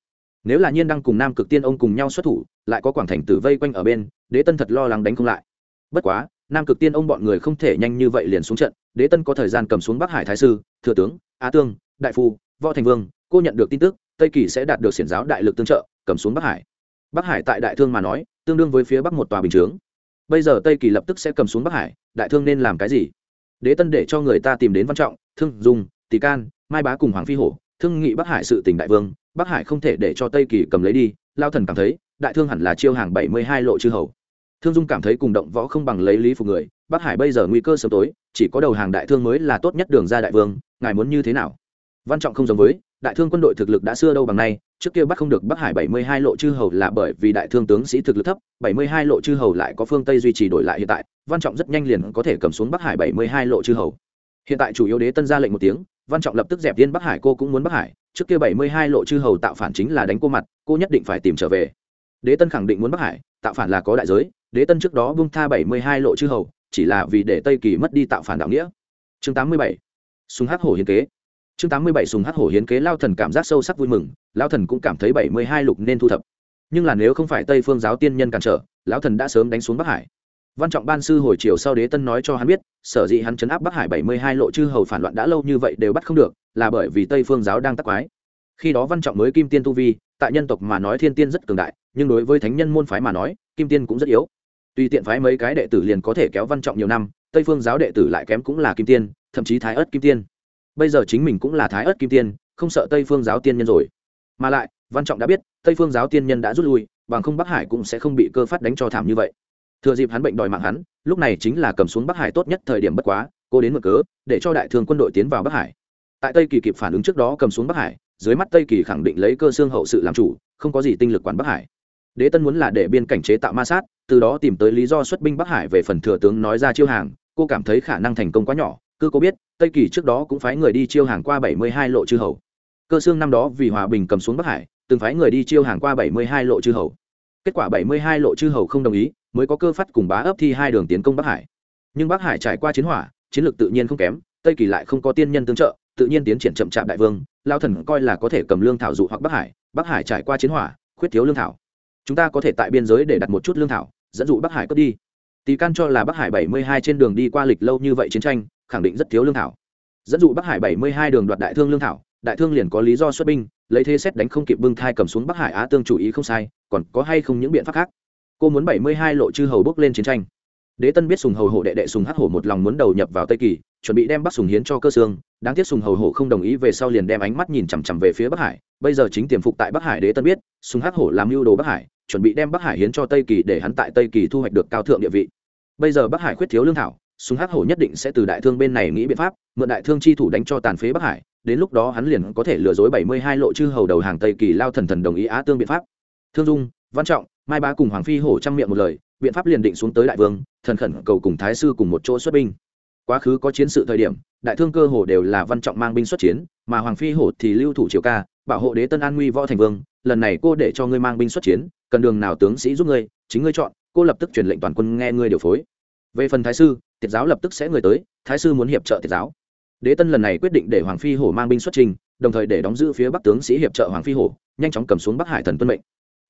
Nếu là nhiên đăng cùng nam cực tiên ông cùng nhau xuất thủ, lại có quảng thành tử vây quanh ở bên, đế tân thật lo lắng đánh không lại. Bất quá nam cực tiên ông bọn người không thể nhanh như vậy liền xuống trận. Đế tân có thời gian cầm xuống bắc hải thái sư, thừa tướng á tương, đại phu, võ thành vương, cô nhận được tin tức, tây kỳ sẽ đạt được xiển giáo đại lực tương trợ, cầm xuống bắc hải. Bắc hải tại đại thương mà nói, tương đương với phía bắc một tòa bình chướng. Bây giờ tây kỳ lập tức sẽ cầm xuống bắc hải, đại thương nên làm cái gì? Đế tân để cho người ta tìm đến văn trọng, thương dùng tỷ can, mai bá cùng hoàng phi hổ, thương nghị bắc hải sự tỉnh đại vương. Bắc hải không thể để cho tây kỳ cầm lấy đi, lao thần cảm thấy, đại thương hẳn là chiêu hàng bảy mươi hai lộ chư hầu thương dung cảm thấy cùng động võ không bằng lấy lý phục người, bắc hải bây giờ nguy cơ sớm tối, chỉ có đầu hàng đại thương mới là tốt nhất đường ra đại vương, ngài muốn như thế nào? Văn trọng không giống với, đại thương quân đội thực lực đã xưa đâu bằng nay, trước kia bắt không được bắc hải bảy mươi hai lộ chư hầu là bởi vì đại thương tướng sĩ thực lực thấp, bảy mươi hai lộ chư hầu lại có phương tây duy trì đổi lại hiện tại, văn trọng rất nhanh liền có thể cầm xuống bắc hải bảy mươi hai lộ chư hầu. Hiện tại chủ yếu đế tân ra lệnh một tiếng, văn trọng lập tức dẹp viên bắc hải, cô cũng muốn bắc hải, trước kia bảy mươi hai lộ chư hầu tạo phản chính là đánh cô mặt, cô nhất định phải tìm trở về đế tân khẳng định muốn bắc hải, tạo phản là có đại giới, đế tân trước đó bung tha bảy mươi hai lộ chư hầu, chỉ là vì để tây kỳ mất đi tạo phản đạo nghĩa. Chương tám mươi bảy súng hắc hổ hiến kế. Chương tám mươi bảy, sùng hắc hổ hiến kế, lao thần cảm giác sâu sắc vui mừng, lao thần cũng cảm thấy bảy mươi hai lục nên thu thập. Nhưng là nếu không phải tây phương giáo tiên nhân cản trở, lão thần đã sớm đánh xuống bắc hải. Văn trọng ban sư hồi chiều sau đế tân nói cho hắn biết, sở dĩ hắn chấn áp bắc hải bảy mươi hai lộ chư hầu phản loạn đã lâu như vậy đều bắt không được, là bởi vì tây phương giáo đang tắc quái. Khi đó văn trọng mới kim tiên tu vi tại nhân tộc mà nói thiên tiên rất cường đại, nhưng đối với thánh nhân môn phái mà nói, kim tiên cũng rất yếu. Tùy tiện phái mấy cái đệ tử liền có thể kéo văn trọng nhiều năm, tây phương giáo đệ tử lại kém cũng là kim tiên, thậm chí thái ớt kim tiên. Bây giờ chính mình cũng là thái ớt kim tiên, không sợ tây phương giáo tiên nhân rồi. Mà lại, văn trọng đã biết, tây phương giáo tiên nhân đã rút lui, bằng không bắc hải cũng sẽ không bị cơ phát đánh cho thảm như vậy. Thừa dịp hắn bệnh đòi mạng hắn, lúc này chính là cầm xuống bắc hải tốt nhất thời điểm bất quá cô đến mở cớ, để cho đại thương quân đội tiến vào bắc hải. Tại tây kỳ kịp phản ứng trước đó cầm xuống bắc hải dưới mắt tây kỳ khẳng định lấy cơ xương hậu sự làm chủ, không có gì tinh lực quản bắc hải. Đế tân muốn là để biên cảnh chế tạo ma sát, từ đó tìm tới lý do xuất binh bắc hải về phần thừa tướng nói ra chiêu hàng, cô cảm thấy khả năng thành công quá nhỏ, cứ cô biết, tây kỳ trước đó cũng phái người đi chiêu hàng qua bảy mươi hai lộ chư hầu. Cơ xương năm đó vì hòa bình cầm xuống bắc hải, từng phái người đi chiêu hàng qua bảy mươi hai lộ chư hầu. Kết quả bảy mươi hai lộ chư hầu không đồng ý, mới có cơ phát cùng bá ấp thi hai đường tiến công bắc hải. Nhưng bắc hải trải qua chiến hỏa, chiến lược tự nhiên không kém, tây kỳ lại không có tiên nhân tương trợ, tự nhiên tiến triển chậm chạp đại vương lao thần coi là có thể cầm lương thảo dụ hoặc bắc hải bắc hải trải qua chiến hỏa, khuyết thiếu lương thảo. Chúng ta có thể tại biên giới để đặt một chút lương thảo, dẫn dụ bắc hải cướp đi. Tỳ can cho là bắc hải bảy mươi hai trên đường đi qua lịch lâu như vậy chiến tranh, khẳng định rất thiếu lương thảo. Dẫn dụ bắc hải bảy mươi hai đường đoạt đại thương lương thảo, đại thương liền có lý do xuất binh, lấy thế xét đánh không kịp bưng thai cầm xuống bắc hải á tương chủ ý không sai, còn có hay không những biện pháp khác? Cô muốn bảy mươi hai lộ chư hầu bước lên chiến tranh. Đế tân biết sùng hầu hổ đệ đệ sùng hắc hổ một lòng muốn đầu nhập vào tây kỳ chuẩn bị đem bắc sùng hiến cho cơ sương đáng tiếc sùng hầu hổ không đồng ý về sau liền đem ánh mắt nhìn chằm chằm về phía bắc hải. Bây giờ chính tiềm phục tại bắc hải đế tân biết, Sùng hắc hổ làm mưu đồ bắc hải, chuẩn bị đem bắc hải hiến cho tây kỳ để hắn tại tây kỳ thu hoạch được cao thượng địa vị. Bây giờ bắc hải khuyết thiếu lương thảo, Sùng hắc hổ nhất định sẽ từ đại thương bên này nghĩ biện pháp, mượn đại thương chi thủ đánh cho tàn phế bắc hải, đến lúc đó hắn liền có thể lừa dối bảy mươi hai lộ chư hầu đầu hàng tây kỳ lao thần thần đồng ý á tương biện pháp. Thương dung, văn trọng, mai bá cùng hoàng phi hổ trang miệng một lời, biện pháp liền định xuống tới đại vương, thần khẩn cầu cùng thái sư cùng một chỗ xuất binh quá khứ có chiến sự thời điểm, đại thương cơ hồ đều là văn trọng mang binh xuất chiến, mà hoàng phi hổ thì lưu thủ triều ca, bảo hộ đế tân an nguy võ thành vương, lần này cô để cho ngươi mang binh xuất chiến, cần đường nào tướng sĩ giúp ngươi, chính ngươi chọn, cô lập tức truyền lệnh toàn quân nghe ngươi điều phối. Về phần thái sư tiệt giáo lập tức sẽ người tới, thái sư muốn hiệp trợ tiệt giáo. Đế tân lần này quyết định để hoàng phi hổ mang binh xuất trình, đồng thời để đóng giữ phía bắc tướng sĩ hiệp trợ hoàng phi hổ, nhanh chóng cầm xuống bắc hải thần tuân mệnh.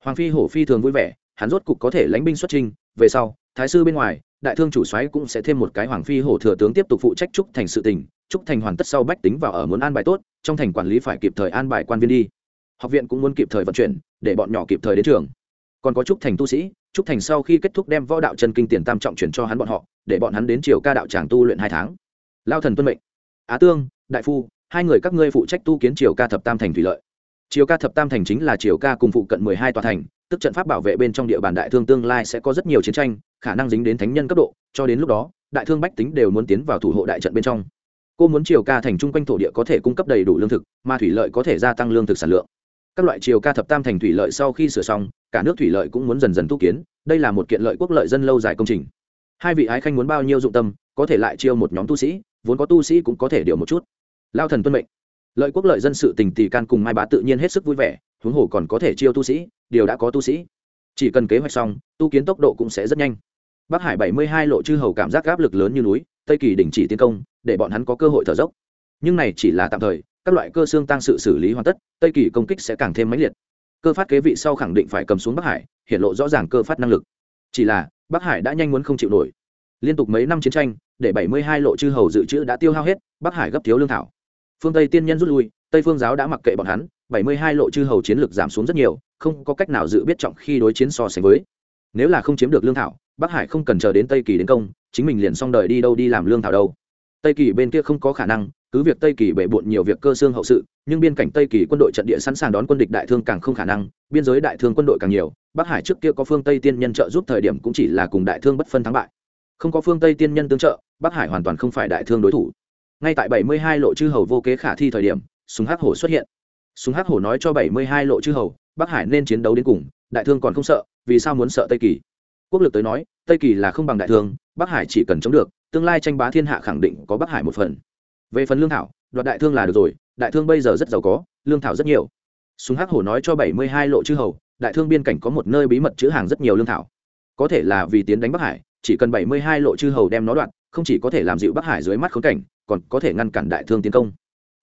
Hoàng phi hổ phi thường vui vẻ hắn rốt cục có thể lãnh binh xuất trình về sau, thái sư bên ngoài, đại thương chủ soái cũng sẽ thêm một cái hoàng phi hổ thừa tướng tiếp tục phụ trách trúc thành sự tình, trúc thành hoàn tất sau bách tính vào ở muốn an bài tốt, trong thành quản lý phải kịp thời an bài quan viên đi. Học viện cũng muốn kịp thời vận chuyển, để bọn nhỏ kịp thời đến trường. Còn có trúc thành tu sĩ, trúc thành sau khi kết thúc đem võ đạo chân kinh tiền tam trọng chuyển cho hắn bọn họ, để bọn hắn đến triều ca đạo tràng tu luyện hai tháng. Lao thần tuân mệnh. Á tương, đại phu, hai người các ngươi phụ trách tu kiến triều ca thập tam thành thủy lợi. Triều ca thập tam thành chính là triều ca cùng phụ cận mười hai tòa thành tức trận pháp bảo vệ bên trong địa bàn đại thương tương lai sẽ có rất nhiều chiến tranh, khả năng dính đến thánh nhân cấp độ, cho đến lúc đó, đại thương bách tính đều muốn tiến vào thủ hộ đại trận bên trong. Cô muốn triều ca thành chung quanh thổ địa có thể cung cấp đầy đủ lương thực, mà thủy lợi có thể gia tăng lương thực sản lượng. Các loại triều ca thập tam thành thủy lợi sau khi sửa xong, cả nước thủy lợi cũng muốn dần dần tu kiến, đây là một kiện lợi quốc lợi dân lâu dài công trình. Hai vị ái khanh muốn bao nhiêu dụng tâm, có thể lại chiêu một nhóm tu sĩ, vốn có tu sĩ cũng có thể điều một chút. Lao thần tuân mệnh. Lợi quốc lợi dân sự tình tỷ can cùng mai bá tự nhiên hết sức vui vẻ, huống hồ còn có thể chiêu tu sĩ điều đã có tu sĩ. Chỉ cần kế hoạch xong, tu kiến tốc độ cũng sẽ rất nhanh. Bắc hải bảy mươi hai lộ chư hầu cảm giác áp lực lớn như núi, tây kỳ đình chỉ tiến công, để bọn hắn có cơ hội thở dốc. Nhưng này chỉ là tạm thời, các loại cơ xương tăng sự xử lý hoàn tất, tây kỳ công kích sẽ càng thêm mãnh liệt. Cơ phát kế vị sau khẳng định phải cầm xuống bắc hải, hiện lộ rõ ràng cơ phát năng lực. Chỉ là, bắc hải đã nhanh muốn không chịu nổi. Liên tục mấy năm chiến tranh, để bảy mươi hai lộ chư hầu dự trữ đã tiêu hao hết, bắc hải gấp thiếu lương thảo. Phương tây tiên nhân rút lui, tây phương giáo đã mặc kệ bọn hắn, bảy mươi hai lộ chư hầu chiến lược giảm xuống rất nhiều không có cách nào dự biết trọng khi đối chiến so sánh với. Nếu là không chiếm được lương thảo, bắc hải không cần chờ đến tây kỳ đến công, chính mình liền xong đời đi đâu đi làm lương thảo đâu. Tây kỳ bên kia không có khả năng, cứ việc tây kỳ bể bộn nhiều việc cơ xương hậu sự, nhưng biên cảnh tây kỳ quân đội trận địa sẵn sàng đón quân địch đại thương càng không khả năng, biên giới đại thương quân đội càng nhiều, bắc hải trước kia có phương tây tiên nhân trợ giúp thời điểm cũng chỉ là cùng đại thương bất phân thắng bại. Không có phương tây tiên nhân tương trợ, bắc hải hoàn toàn không phải đại thương đối thủ. Ngay tại bảy mươi hai lộ chư hầu vô kế khả thi thời điểm, súng hắc hổ xuất hiện súng hắc hổ nói cho bảy mươi hai lộ chư hầu, bắc hải nên chiến đấu đến cùng, đại thương còn không sợ, vì sao muốn sợ tây kỳ? Quốc lực tới nói, tây kỳ là không bằng đại thương, bắc hải chỉ cần chống được, tương lai tranh bá thiên hạ khẳng định có bắc hải một phần. Về phần lương thảo, đoạt đại thương là được rồi, đại thương bây giờ rất giàu có, lương thảo rất nhiều. Súng hắc hổ nói cho bảy mươi hai lộ chư hầu, đại thương biên cảnh có một nơi bí mật chữ hàng rất nhiều lương thảo. Có thể là vì tiến đánh bắc hải, chỉ cần bảy mươi hai lộ chư hầu đem nó đoạt, không chỉ có thể làm dịu bắc hải dưới mắt khốn cảnh, còn có thể ngăn cản đại thương tiến công.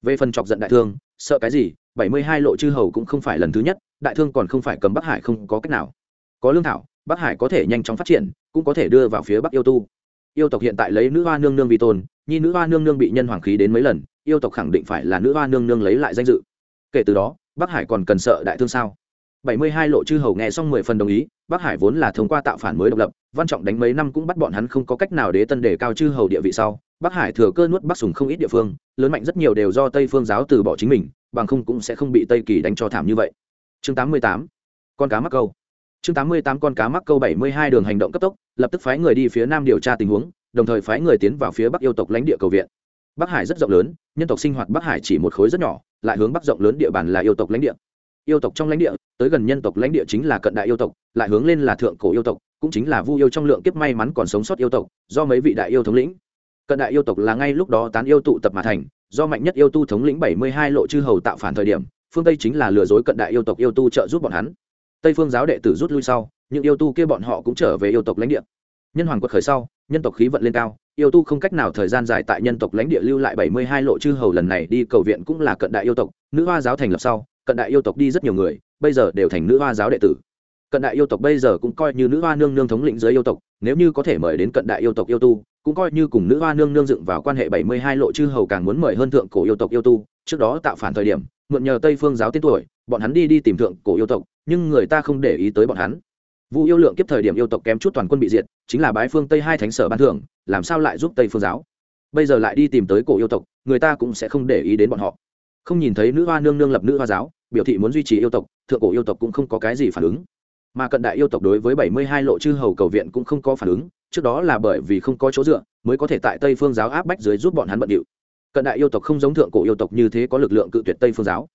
Về phần chọc giận đại thương, sợ cái gì? Bảy mươi hai lộ chư hầu cũng không phải lần thứ nhất, đại thương còn không phải cầm bắc hải không có cách nào. Có lương thảo, bắc hải có thể nhanh chóng phát triển, cũng có thể đưa vào phía bắc yêu tu. Yêu tộc hiện tại lấy nữ hoa nương nương vì tôn, nhi nữ hoa nương nương bị nhân hoàng khí đến mấy lần, yêu tộc khẳng định phải là nữ hoa nương nương lấy lại danh dự. Kể từ đó, bắc hải còn cần sợ đại thương sao? bảy mươi hai lộ chư hầu nghe xong mười phần đồng ý, bắc hải vốn là thông qua tạo phản mới độc lập, văn trọng đánh mấy năm cũng bắt bọn hắn không có cách nào đế tân đề cao chư hầu địa vị sau. Bắc hải thừa cơ nuốt bắc sùng không ít địa phương, lớn mạnh rất nhiều đều do tây phương giáo từ bỏ chính mình bằng không cũng sẽ không bị tây kỳ đánh cho thảm như vậy. Chương tám mươi tám, con cá mắc câu. Chương tám mươi tám, con cá mắc câu bảy mươi hai đường hành động cấp tốc, lập tức phái người đi phía nam điều tra tình huống, đồng thời phái người tiến vào phía bắc yêu tộc lãnh địa cầu viện. Bắc hải rất rộng lớn, nhân tộc sinh hoạt bắc hải chỉ một khối rất nhỏ, lại hướng bắc rộng lớn địa bàn là yêu tộc lãnh địa. Yêu tộc trong lãnh địa, tới gần nhân tộc lãnh địa chính là cận đại yêu tộc, lại hướng lên là thượng cổ yêu tộc, cũng chính là vu yêu trong lượng kiếp may mắn còn sống sót yêu tộc, do mấy vị đại yêu thống lĩnh. Cận đại yêu tộc là ngay lúc đó tán yêu tụ tập mà thành do mạnh nhất yêu tu thống lĩnh bảy mươi hai lộ chư hầu tạo phản thời điểm, phương tây chính là lừa dối cận đại yêu tộc yêu tu trợ giúp bọn hắn. Tây phương giáo đệ tử rút lui sau, những yêu tu kia bọn họ cũng trở về yêu tộc lãnh địa. Nhân hoàng quật khởi sau, nhân tộc khí vận lên cao, yêu tu không cách nào thời gian dài tại nhân tộc lãnh địa lưu lại bảy mươi hai lộ chư hầu lần này đi cầu viện cũng là cận đại yêu tộc, nữ hoa giáo thành lập sau, cận đại yêu tộc đi rất nhiều người, bây giờ đều thành nữ hoa giáo đệ tử. Cận đại yêu tộc bây giờ cũng coi như nữ hoa nương nương thống lĩnh giới yêu tộc, nếu như có thể mời đến cận đại yêu tộc yêu tu cũng coi như cùng nữ hoa nương nương dựng vào quan hệ bảy mươi hai lộ chư hầu càng muốn mời hơn thượng cổ yêu tộc yêu tu. Trước đó tạo phản thời điểm, mượn nhờ tây phương giáo tiên tuổi, bọn hắn đi đi tìm thượng cổ yêu tộc, nhưng người ta không để ý tới bọn hắn. Vu yêu lượng kiếp thời điểm yêu tộc kém chút toàn quân bị diệt, chính là bái phương tây hai thánh sở ban thưởng, làm sao lại giúp tây phương giáo? Bây giờ lại đi tìm tới cổ yêu tộc, người ta cũng sẽ không để ý đến bọn họ. Không nhìn thấy nữ hoa nương nương lập nữ hoa giáo, biểu thị muốn duy trì yêu tộc, thượng cổ yêu tộc cũng không có cái gì phản ứng. Mà cận đại yêu tộc đối với bảy mươi hai lộ chư hầu cầu viện cũng không có phản ứng trước đó là bởi vì không có chỗ dựa, mới có thể tại tây phương giáo áp bách dưới giúp bọn hắn bận điệu. Cận đại yêu tộc không giống thượng cổ yêu tộc như thế có lực lượng cự tuyệt tây phương giáo.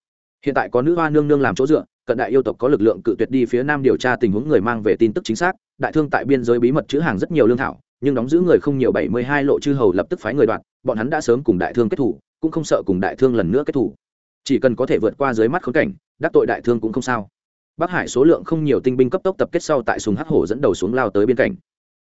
Hiện tại có nữ hoa nương nương làm chỗ dựa, cận đại yêu tộc có lực lượng cự tuyệt đi phía nam điều tra tình huống người mang về tin tức chính xác, đại thương tại biên giới bí mật chữ hàng rất nhiều lương thảo, nhưng đóng giữ người không nhiều bảy mươi hai lộ chư hầu lập tức phái người đoạn bọn hắn đã sớm cùng đại thương kết thủ, cũng không sợ cùng đại thương lần nữa kết thủ. Chỉ cần có thể vượt qua dưới mắt khốn cảnh, đắc tội đại thương cũng không sao. Bắc hải số lượng không nhiều tinh binh cấp tốc tập kết sau tại súng hắc hổ dẫn đầu xuống lao tới biên cảnh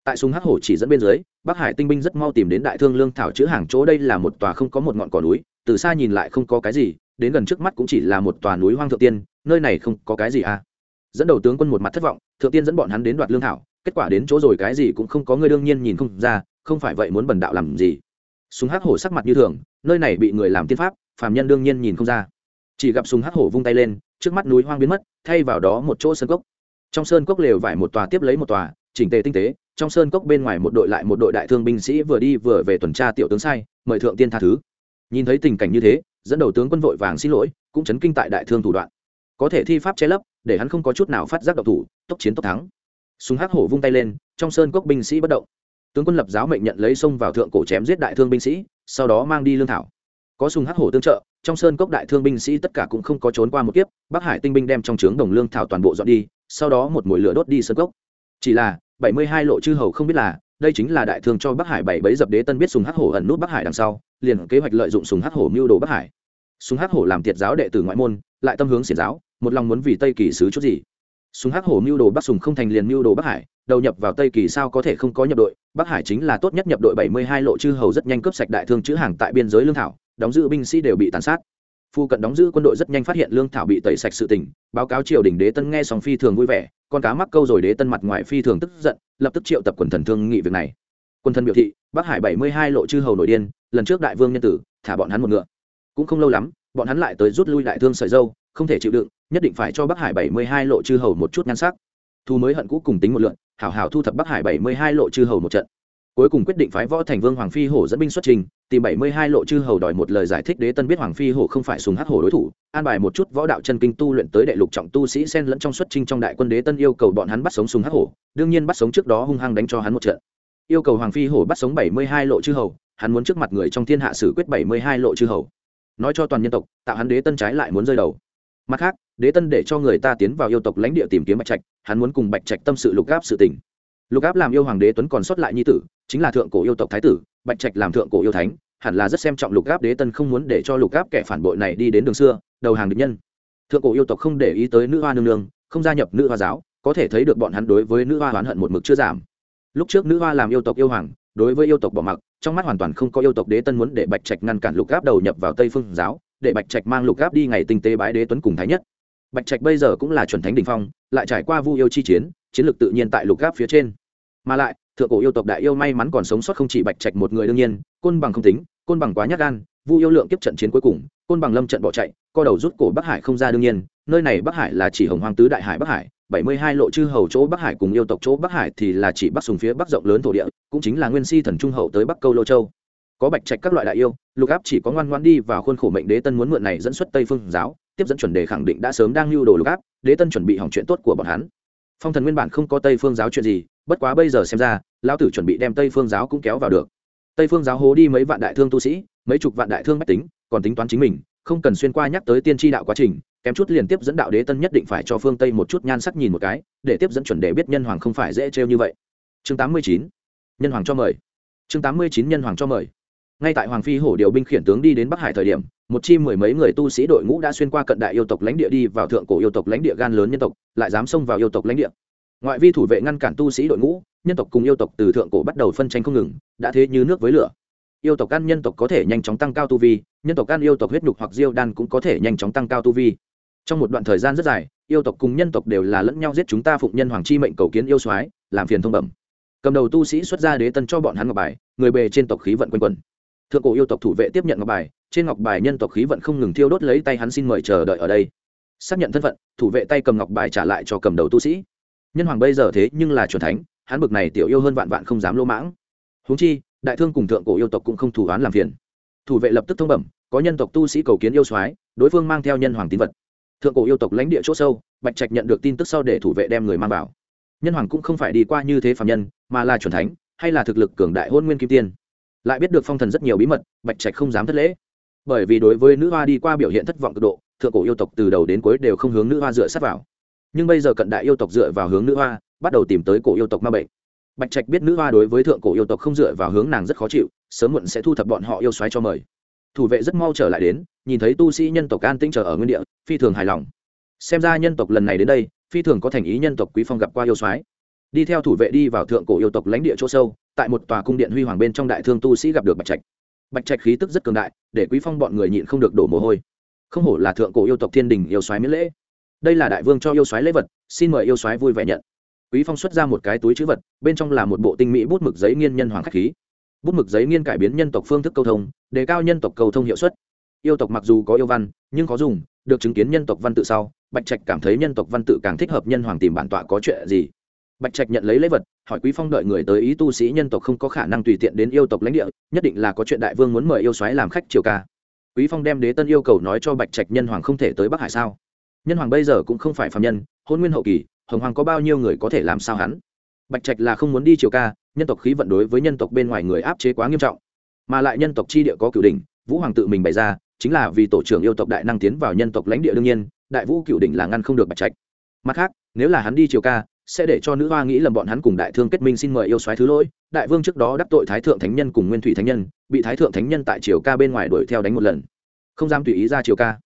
tại súng hắc hổ chỉ dẫn bên dưới, bắc hải tinh binh rất mau tìm đến đại thương lương thảo chữ hàng chỗ đây là một tòa không có một ngọn cỏ núi, từ xa nhìn lại không có cái gì, đến gần trước mắt cũng chỉ là một tòa núi hoang thượng tiên, nơi này không có cái gì à. Dẫn đầu tướng quân một mặt thất vọng, thượng tiên dẫn bọn hắn đến đoạt lương thảo, kết quả đến chỗ rồi cái gì cũng không có, người đương nhiên nhìn không ra, không phải vậy muốn bần đạo làm gì. Súng hắc hổ sắc mặt như thường, nơi này bị người làm tiên pháp, phàm nhân đương nhiên nhìn không ra. Chỉ gặp súng hắc hổ vung tay lên, trước mắt núi hoang biến mất, thay vào đó một chỗ sơn cốc. Trong sơn cốc lều vải một tòa tiếp lấy một tòa, chỉnh tề tinh tế trong sơn cốc bên ngoài một đội lại một đội đại thương binh sĩ vừa đi vừa về tuần tra tiểu tướng sai, mời thượng tiên tha thứ. Nhìn thấy tình cảnh như thế, dẫn đầu tướng quân vội vàng xin lỗi, cũng chấn kinh tại đại thương thủ đoạn. Có thể thi pháp che lấp, để hắn không có chút nào phát giác độc thủ, tốc chiến tốc thắng. Súng hắc hổ vung tay lên, trong sơn cốc binh sĩ bất động. Tướng quân lập giáo mệnh nhận lấy sông vào thượng cổ chém giết đại thương binh sĩ, sau đó mang đi lương thảo. Có súng hắc hổ tương trợ, trong sơn cốc đại thương binh sĩ tất cả cũng không có trốn qua một kiếp, bắc hải tinh binh đem trong trướng đồng lương thảo toàn bộ dọn đi, sau đó một mồi lửa đốt đi sơn cốc chỉ là, bảy mươi hai lộ chư hầu không biết là, đây chính là đại thương cho bắc hải bảy bấy dập đế tân biết sùng hắc hổ ẩn nút bắc hải đằng sau, liền kế hoạch lợi dụng sùng hắc hổ mưu đồ bắc hải. Sùng hắc hổ làm tiệt giáo đệ tử ngoại môn, lại tâm hướng xiển giáo, một lòng muốn vì tây kỳ sứ chút gì. Sùng hắc hổ mưu đồ bắc sùng không thành liền mưu đồ bắc hải, đầu nhập vào tây kỳ sao có thể không có nhập đội, bắc hải chính là tốt nhất nhập đội bảy mươi hai lộ chư hầu rất nhanh cướp sạch đại thương chữ hàng tại biên giới lương thảo, đóng giữ binh sĩ đều bị tàn sát phu cận đóng giữ quân đội rất nhanh phát hiện lương thảo bị tẩy sạch sự tình, báo cáo triều đình đế tân nghe xong phi thường vui vẻ, con cá mắc câu rồi đế tân mặt ngoài phi thường tức giận, lập tức triệu tập quần thần thương nghị việc này. Quân thần biểu thị, bắc hải bảy mươi hai lộ chư hầu nội điên, lần trước đại vương nhân tử, thả bọn hắn một ngựa. Cũng không lâu lắm, bọn hắn lại tới rút lui đại thương sợi dâu, không thể chịu đựng, nhất định phải cho bắc hải bảy mươi hai lộ chư hầu một chút nhan sắc. Thu mới hận cũ cùng tính một lượn, hảo hảo thu thập bắc hải bảy mươi hai lộ chư hầu một trận. Cuối cùng quyết định phái võ thành vương hoàng phi hổ dẫn binh xuất trình tìm bảy mươi hai lộ chư hầu đòi một lời giải thích đế tân biết hoàng phi hổ không phải sùng hắc hổ đối thủ, an bài một chút võ đạo chân kinh tu luyện tới đệ lục trọng tu sĩ sen lẫn trong xuất trinh trong đại quân đế tân yêu cầu bọn hắn bắt sống sùng hắc hổ, đương nhiên bắt sống trước đó hung hăng đánh cho hắn một trận. Yêu cầu hoàng phi hổ bắt sống bảy mươi hai lộ chư hầu, hắn muốn trước mặt người trong thiên hạ xử quyết bảy mươi hai lộ chư hầu. Nói cho toàn nhân tộc, tạo hắn đế tân trái lại muốn rơi đầu. Mặt khác, đế tân để cho người ta tiến vào yêu tộc lãnh địa tìm kiếm bạch trạch, hắn muốn cùng bạch trạch tâm sự lục gáp sự tình. Lục áp làm yêu hoàng đế tuấn còn sót lại nhi tử, chính là thượng cổ yêu tộc thái tử bạch trạch làm thượng cổ yêu thánh, hẳn là rất xem trọng lục áp đế tân không muốn để cho lục áp kẻ phản bội này đi đến đường xưa, đầu hàng địch nhân. Thượng cổ yêu tộc không để ý tới nữ hoa nương nương, không gia nhập nữ hoa giáo, có thể thấy được bọn hắn đối với nữ hoa oán hận một mực chưa giảm. Lúc trước nữ hoa làm yêu tộc yêu hoàng, đối với yêu tộc bỏ mặc, trong mắt hoàn toàn không có yêu tộc đế tân muốn để bạch trạch ngăn cản lục áp đầu nhập vào tây phương giáo, để bạch trạch mang lục áp đi ngày tinh tế bái đế tuấn cùng thái nhất. Bạch trạch bây giờ cũng là chuẩn thánh đ ỉ n h phong, lại trải qua vu yêu chi chiến chiến lược tự nhiên tại lục áp phía trên. Mà lại thượng cổ yêu tộc đại yêu may mắn còn sống sót không chỉ bạch trạch một người đương nhiên, côn bằng không tính, côn bằng quá nhát gan, vu yêu lượng kiếp trận chiến cuối cùng, côn bằng lâm trận bỏ chạy, co đầu rút cổ bắc hải không ra đương nhiên, nơi này bắc hải là chỉ hồng hoang tứ đại hải bắc hải, bảy mươi hai lộ chư hầu chỗ bắc hải cùng yêu tộc chỗ bắc hải thì là chỉ bắc sùng phía bắc rộng lớn thổ địa, cũng chính là nguyên si thần trung hậu tới bắc câu lô châu. Có bạch trạch các loại đại yêu, lục áp chỉ có ngoan ngoan đi vào khuôn khổ mệnh đế tân muốn mượn này dẫn xuất tây phương giáo, tiếp dẫn chuẩn đề khẳng định đã sớm đang lưu đồ lục áp, đế tân chuẩn bị hỏng chuyện tốt của bọn hắn. Phong thần nguyên bản không có tây phương giáo chuyện gì bất quá bây giờ xem ra, lão tử chuẩn bị đem tây phương giáo cũng kéo vào được. Tây phương giáo hố đi mấy vạn đại thương tu sĩ, mấy chục vạn đại thương mách tính, còn tính toán chính mình, không cần xuyên qua nhắc tới tiên tri đạo quá trình, kém chút liền tiếp dẫn đạo đế tân nhất định phải cho phương tây một chút nhan sắc nhìn một cái, để tiếp dẫn chuẩn đề biết nhân hoàng không phải dễ trêu như vậy. Chương tám mươi chín, nhân hoàng cho mời. Chương tám mươi chín, nhân hoàng cho mời. Ngay tại hoàng phi hổ điều binh khiển tướng đi đến bắc hải thời điểm, một chi mười mấy người tu sĩ đội ngũ đã xuyên qua cận đại yêu tộc lãnh địa đi vào thượng cổ yêu tộc lãnh địa gan lớn nhân tộc, lại dám xông vào yêu tộc lãnh địa ngoại vi thủ vệ ngăn cản tu sĩ đội ngũ, nhân tộc cùng yêu tộc từ thượng cổ bắt đầu phân tranh không ngừng, đã thế như nước với lửa. Yêu tộc ăn nhân tộc có thể nhanh chóng tăng cao tu vi, nhân tộc ăn yêu tộc huyết nhục hoặc diêu đan cũng có thể nhanh chóng tăng cao tu vi. Trong một đoạn thời gian rất dài, yêu tộc cùng nhân tộc đều là lẫn nhau giết chúng ta phụng nhân hoàng chi mệnh cầu kiến yêu soái, làm phiền thông bẩm. Cầm đầu tu sĩ xuất ra đế tân cho bọn hắn ngọc bài, người bề trên tộc khí vận quanh quẩn. Thượng cổ yêu tộc thủ vệ tiếp nhận ngọc bài, trên ngọc bài nhân tộc khí vận không ngừng thiêu đốt lấy tay hắn xin mời chờ đợi ở đây. Xác nhận thân phận, thủ vệ tay cầm ngọc bài trả lại cho cầm đầu tu sĩ nhân hoàng bây giờ thế nhưng là c thánh, hắn bực này tiểu yêu hơn vạn vạn không dám lỗ mãng. Huống chi, đại thương cùng thượng cổ yêu tộc cũng không thủ án làm phiền. Thủ vệ lập tức thông bẩm, có nhân tộc tu sĩ cầu kiến yêu soái, đối phương mang theo nhân hoàng tín vật. Thượng cổ yêu tộc lãnh địa chỗ sâu, bạch trạch nhận được tin tức sau để thủ vệ đem người mang vào. Nhân hoàng cũng không phải đi qua như thế phạm nhân, mà là c thánh, hay là thực lực cường đại hôn nguyên kim tiên. Lại biết được phong thần rất nhiều bí mật, bạch trạch không dám thất lễ. Bởi vì đối với nữ hoa đi qua biểu hiện thất vọng cực độ, thượng cổ yêu tộc từ đầu đến cuối đều không hướng nữ hoa dựa sát vào nhưng bây giờ cận đại yêu tộc dựa vào hướng nữ hoa, bắt đầu tìm tới cổ yêu tộc ma bệnh. Bạch trạch biết nữ hoa đối với thượng cổ yêu tộc không dựa vào hướng nàng rất khó chịu, sớm muộn sẽ thu thập bọn họ yêu xoáy cho mời. Thủ vệ rất mau trở lại đến, nhìn thấy tu sĩ nhân tộc an tinh chờ ở nguyên địa, phi thường hài lòng. Xem ra nhân tộc lần này đến đây, phi thường có thành ý nhân tộc quý phong gặp qua yêu soái. Đi theo thủ vệ đi vào thượng cổ yêu tộc lãnh địa chỗ sâu, tại một tòa cung điện huy hoàng bên trong đại thương tu sĩ gặp được bạch trạch. Bạch trạch khí tức rất cường đại, để quý phong bọn người nhịn không được đổ mồ hôi. Không hổ là thượng cổ yêu tộc thiên đình yêu soái miễn lễ đây là đại vương cho yêu soái lễ vật, xin mời yêu soái vui vẻ nhận. Quý phong xuất ra một cái túi chữ vật, bên trong là một bộ tinh mỹ bút mực giấy nghiên nhân hoàng khách khí. Bút mực giấy nghiên cải biến nhân tộc phương thức câu thông, đề cao nhân tộc cầu thông hiệu suất. Yêu tộc mặc dù có yêu văn, nhưng có dùng, được chứng kiến nhân tộc văn tự sau, bạch trạch cảm thấy nhân tộc văn tự càng thích hợp nhân hoàng tìm bản tọa có chuyện gì. Bạch trạch nhận lấy lễ vật, hỏi quý phong đợi người tới ý tu sĩ nhân tộc không có khả năng tùy tiện đến yêu tộc lãnh địa, nhất định là có chuyện đại vương muốn mời yêu soái làm khách triều ca. Quý phong đem đế tân yêu cầu nói cho bạch trạch nhân hoàng không thể tới bắc hải sao? Nhân hoàng bây giờ cũng không phải phạm nhân, hôn nguyên hậu kỳ, hồng hoàng có bao nhiêu người có thể làm sao hắn? Bạch trạch là không muốn đi triều ca, nhân tộc khí vận đối với nhân tộc bên ngoài người áp chế quá nghiêm trọng. Mà lại nhân tộc chi địa có cửu đỉnh, vũ hoàng tự mình bày ra, chính là vì tổ trưởng yêu tộc đại năng tiến vào nhân tộc lãnh địa đương nhiên, đại vũ cửu đỉnh là ngăn không được bạch trạch. Mặt khác, nếu là hắn đi triều ca, sẽ để cho nữ hoa nghĩ lầm bọn hắn cùng đại thương kết minh xin mời yêu soái thứ lỗi, đại vương trước đó đắc tội thái thượng thánh nhân cùng nguyên thủy thánh nhân, bị thái thượng thánh nhân tại triều ca bên ngoài đuổi theo đánh một lần. Không dám tùy ý ra triều ca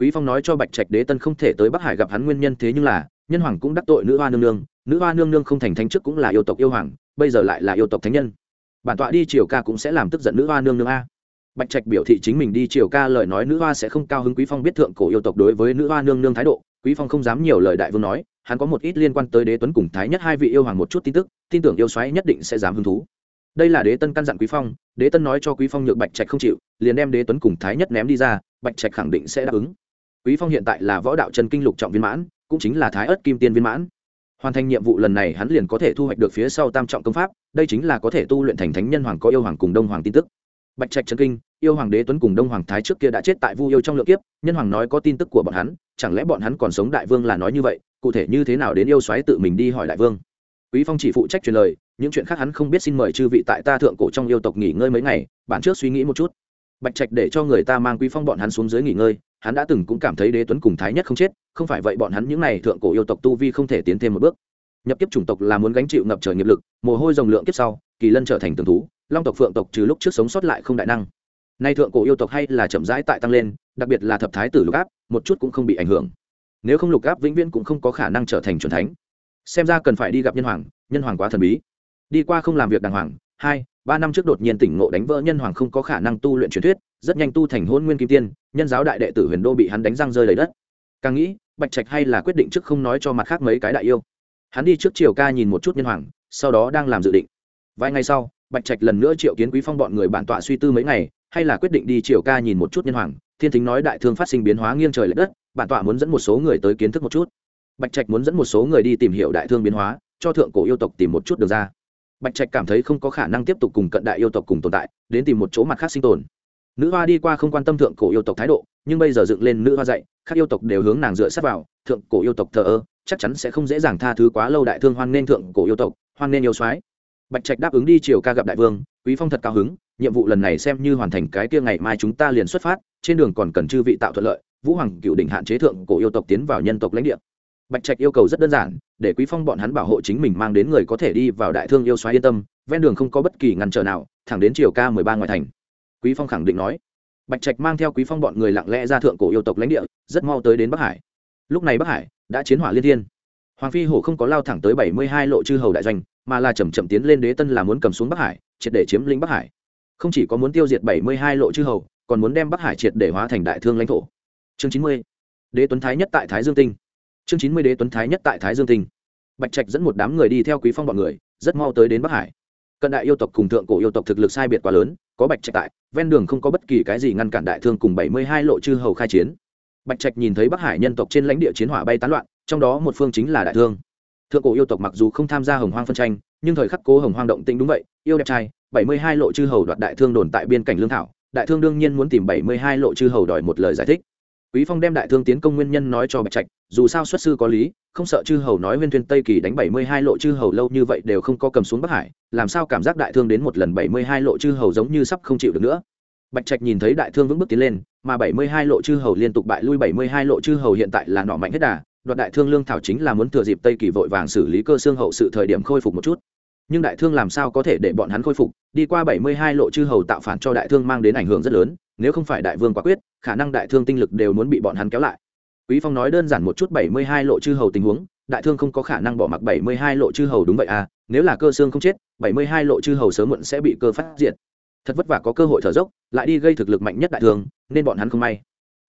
quý phong nói cho bạch trạch đế tân không thể tới bắc hải gặp hắn nguyên nhân thế nhưng là, nhân hoàng cũng đắc tội nữ hoa nương nương, nữ hoa nương nương không thành thánh trước cũng là yêu tộc yêu hoàng, bây giờ lại là yêu tộc thánh nhân. Bản tọa đi triều ca cũng sẽ làm tức giận nữ hoa nương nương a. Bạch trạch biểu thị chính mình đi triều ca lời nói nữ hoa sẽ không cao hứng quý phong biết thượng cổ yêu tộc đối với nữ hoa nương nương thái độ, quý phong không dám nhiều lời đại vương nói, hắn có một ít liên quan tới đế tuấn cùng thái nhất hai vị yêu hoàng một chút tin tức, tin tưởng yêu xoáy nhất định sẽ dám hứng thú. Đây là đế tân căn dặn quý phong, đế tân nói cho quý phong nhược bạch trạch không chịu, liền đem đế tuấn cùng thái nhất ném đi ra, bạch trạch khẳng định sẽ đáp ứng quý phong hiện tại là võ đạo chân kinh lục trọng viên mãn, cũng chính là thái ớt kim tiên viên mãn. Hoàn thành nhiệm vụ lần này hắn liền có thể thu hoạch được phía sau tam trọng công pháp, đây chính là có thể tu luyện thành thánh nhân hoàng có yêu hoàng cùng đông hoàng tin tức. Bạch trạch chân kinh, yêu hoàng đế tuấn cùng đông hoàng thái trước kia đã chết tại vu yêu trong lượng kiếp, nhân hoàng nói có tin tức của bọn hắn, chẳng lẽ bọn hắn còn sống đại vương là nói như vậy, cụ thể như thế nào đến yêu xoáy tự mình đi hỏi đại vương. Quý phong chỉ phụ trách truyền lời, những chuyện khác hắn không biết xin mời chư vị tại ta thượng cổ trong yêu tộc nghỉ ngơi mấy ngày bản trước suy nghĩ một chút. Bạch trạch để cho người ta mang quý phong bọn hắn xuống dưới nghỉ ngơi hắn đã từng cũng cảm thấy đế tuấn cùng thái nhất không chết, không phải vậy bọn hắn những này thượng cổ yêu tộc tu vi không thể tiến thêm một bước. Nhập kiếp chủng tộc là muốn gánh chịu ngập trời nghiệp lực, mồ hôi rồng lượng kiếp sau, kỳ lân trở thành tường thú, long tộc phượng tộc trừ lúc trước sống sót lại không đại năng. Nay thượng cổ yêu tộc hay là chậm rãi tại tăng lên, đặc biệt là thập thái tử lục áp, một chút cũng không bị ảnh hưởng. Nếu không lục áp vĩnh viễn cũng không có khả năng trở thành c thánh. Xem ra cần phải đi gặp nhân hoàng nhân hoàng quá thần bí. Đi qua không làm việc đàng hoàng, hai, ba năm trước đột nhiên tỉnh ngộ đánh vỡ nhân hoàng không có khả năng tu luyện truyền thuyết, rất nhanh tu thành hôn nguyên kim tiên nhân giáo đại đệ tử huyền đô bị hắn đánh răng rơi đầy đất. Càng nghĩ, bạch trạch hay là quyết định trước không nói cho mặt khác mấy cái đại yêu. Hắn đi trước triều ca nhìn một chút nhân hoàng, sau đó đang làm dự định. Vài ngày sau, bạch trạch lần nữa triệu kiến quý phong bọn người bản tọa suy tư mấy ngày, hay là quyết định đi triều ca nhìn một chút nhân hoàng, thiên thính nói đại thương phát sinh biến hóa nghiêng trời l ệ đất, bản tọa muốn dẫn một số người tới kiến thức một chút. Bạch trạch muốn dẫn một số người đi tìm hiểu đại thương biến hóa, cho thượng cổ yêu tộc tìm một chút được ra. Bạch trạch cảm thấy không có khả năng tiếp tục cùng cận đại yêu tộc cùng tồn tại, đến tìm một chỗ mặt khác sinh tồn nữ hoa đi qua không quan tâm thượng cổ yêu tộc thái độ, nhưng bây giờ dựng lên nữ hoa dạy, các yêu tộc đều hướng nàng dựa sát vào, thượng cổ yêu tộc thờ ơ, chắc chắn sẽ không dễ dàng tha thứ quá lâu đại thương hoan nên thượng cổ yêu tộc, hoan nên yêu soái. Bạch trạch đáp ứng đi chiều ca gặp đại vương, quý phong thật cao hứng, nhiệm vụ lần này xem như hoàn thành cái kia ngày mai chúng ta liền xuất phát, trên đường còn cần chư vị tạo thuận lợi, vũ hoàng cựu đỉnh hạn chế thượng cổ yêu tộc tiến vào nhân tộc lãnh địa. Bạch trạch yêu cầu rất đơn giản, để quý phong bọn hắn bảo hộ chính mình mang đến người có thể đi vào đại thương yêu xoáy yên tâm, ven đường không có bất kỳ ngăn trở nào, thẳng đến chiều ca mười ba ngoài thành quý phong khẳng định nói. Bạch trạch mang theo quý phong bọn người lặng lẽ ra thượng cổ yêu tộc lãnh địa, rất mau tới đến bắc hải. Lúc này bắc hải đã chiến hỏa liên thiên. Hoàng phi hổ không có lao thẳng tới bảy mươi hai lộ chư hầu đại doanh, mà là chầm chậm tiến lên đế tân là muốn cầm xuống bắc hải, triệt để chiếm lĩnh bắc hải. Không chỉ có muốn tiêu diệt bảy mươi hai lộ chư hầu, còn muốn đem bắc hải triệt để hóa thành đại thương lãnh thổ. Chương chín mươi. Đế tuấn thái nhất tại thái dương tinh. Chương chín mươi đế tuấn thái nhất tại thái dương tinh. Bạch trạch dẫn một đám người đi theo quý phong bọn người, rất mau tới đến bắc hải cận đại yêu tộc cùng thượng cổ yêu tộc thực lực sai biệt quá lớn, có bạch trạch tại, ven đường không có bất kỳ cái gì ngăn cản đại thương cùng bảy mươi hai lộ chư hầu khai chiến. Bạch trạch nhìn thấy bắc hải nhân tộc trên lãnh địa chiến hỏa bay tán loạn, trong đó một phương chính là đại thương. Thượng cổ yêu tộc mặc dù không tham gia hồng hoang phân tranh, nhưng thời khắc cố hồng hoang động tĩnh đúng vậy, yêu đẹp trai, bảy mươi hai lộ chư hầu đoạt đại thương đồn tại biên cảnh lương thảo. Đại thương đương nhiên muốn tìm bảy mươi hai lộ chư hầu đòi một lời giải thích quý phong đem đại thương tiến công nguyên nhân nói cho bạch trạch, dù sao xuất sư có lý, không sợ chư hầu nói nguyên thuyền tây kỳ đánh bảy mươi hai lộ chư hầu lâu như vậy đều không có cầm xuống bắc hải, làm sao cảm giác đại thương đến một lần bảy mươi hai lộ chư hầu giống như sắp không chịu được nữa. Bạch trạch nhìn thấy đại thương vững bước tiến lên, mà bảy mươi hai lộ chư hầu liên tục bại lui, bảy mươi hai lộ chư hầu hiện tại là nọ mạnh hết đà, đoạt đại thương lương thảo chính là muốn thừa dịp tây kỳ vội vàng xử lý cơ xương hậu sự thời điểm khôi phục một chút. Nhưng đại thương làm sao có thể để bọn hắn khôi phục, đi qua bảy mươi hai lộ chư hầu tạo phản cho đại thương mang đến ảnh hưởng rất lớn nếu không phải đại vương quả quyết, khả năng đại thương tinh lực đều muốn bị bọn hắn kéo lại. Quý phong nói đơn giản một chút bảy mươi hai lộ chư hầu tình huống, đại thương không có khả năng bỏ mặc bảy mươi hai lộ chư hầu đúng vậy à nếu là cơ xương không chết, bảy mươi hai lộ chư hầu sớm muộn sẽ bị cơ phát diệt. Thật vất vả có cơ hội thở dốc, lại đi gây thực lực mạnh nhất đại thương, nên bọn hắn không may.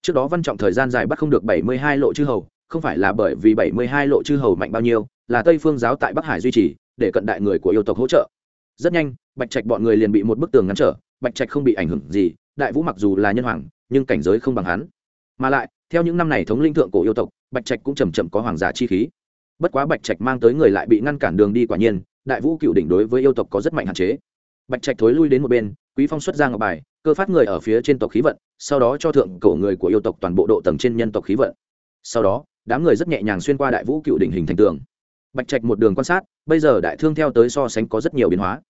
Trước đó văn trọng thời gian dài bắt không được bảy mươi hai lộ chư hầu, không phải là bởi vì bảy mươi hai lộ chư hầu mạnh bao nhiêu, là tây phương giáo tại bắc hải duy trì, để cận đại người của yêu tộc hỗ trợ. Rất nhanh, bạch trạch bọn người liền bị một bức tường ngăn trở, bạch trạch không bị ảnh hưởng gì đại vũ mặc dù là nhân hoàng, nhưng cảnh giới không bằng hắn. Mà lại, theo những năm này thống linh thượng cổ yêu tộc, bạch trạch cũng chầm chậm có hoàng giả chi khí. Bất quá bạch trạch mang tới người lại bị ngăn cản đường đi quả nhiên, đại vũ cựu đỉnh đối với yêu tộc có rất mạnh hạn chế. Bạch trạch thối lui đến một bên, quý phong xuất ra ngọc bài, cơ phát người ở phía trên tộc khí vận, sau đó cho thượng cổ người của yêu tộc toàn bộ độ tầng trên nhân tộc khí vận. Sau đó, đám người rất nhẹ nhàng xuyên qua đại vũ cựu đỉnh hình thành tường. Bạch trạch một đường quan sát, bây giờ đại thương theo tới so sánh có rất nhiều biến hóa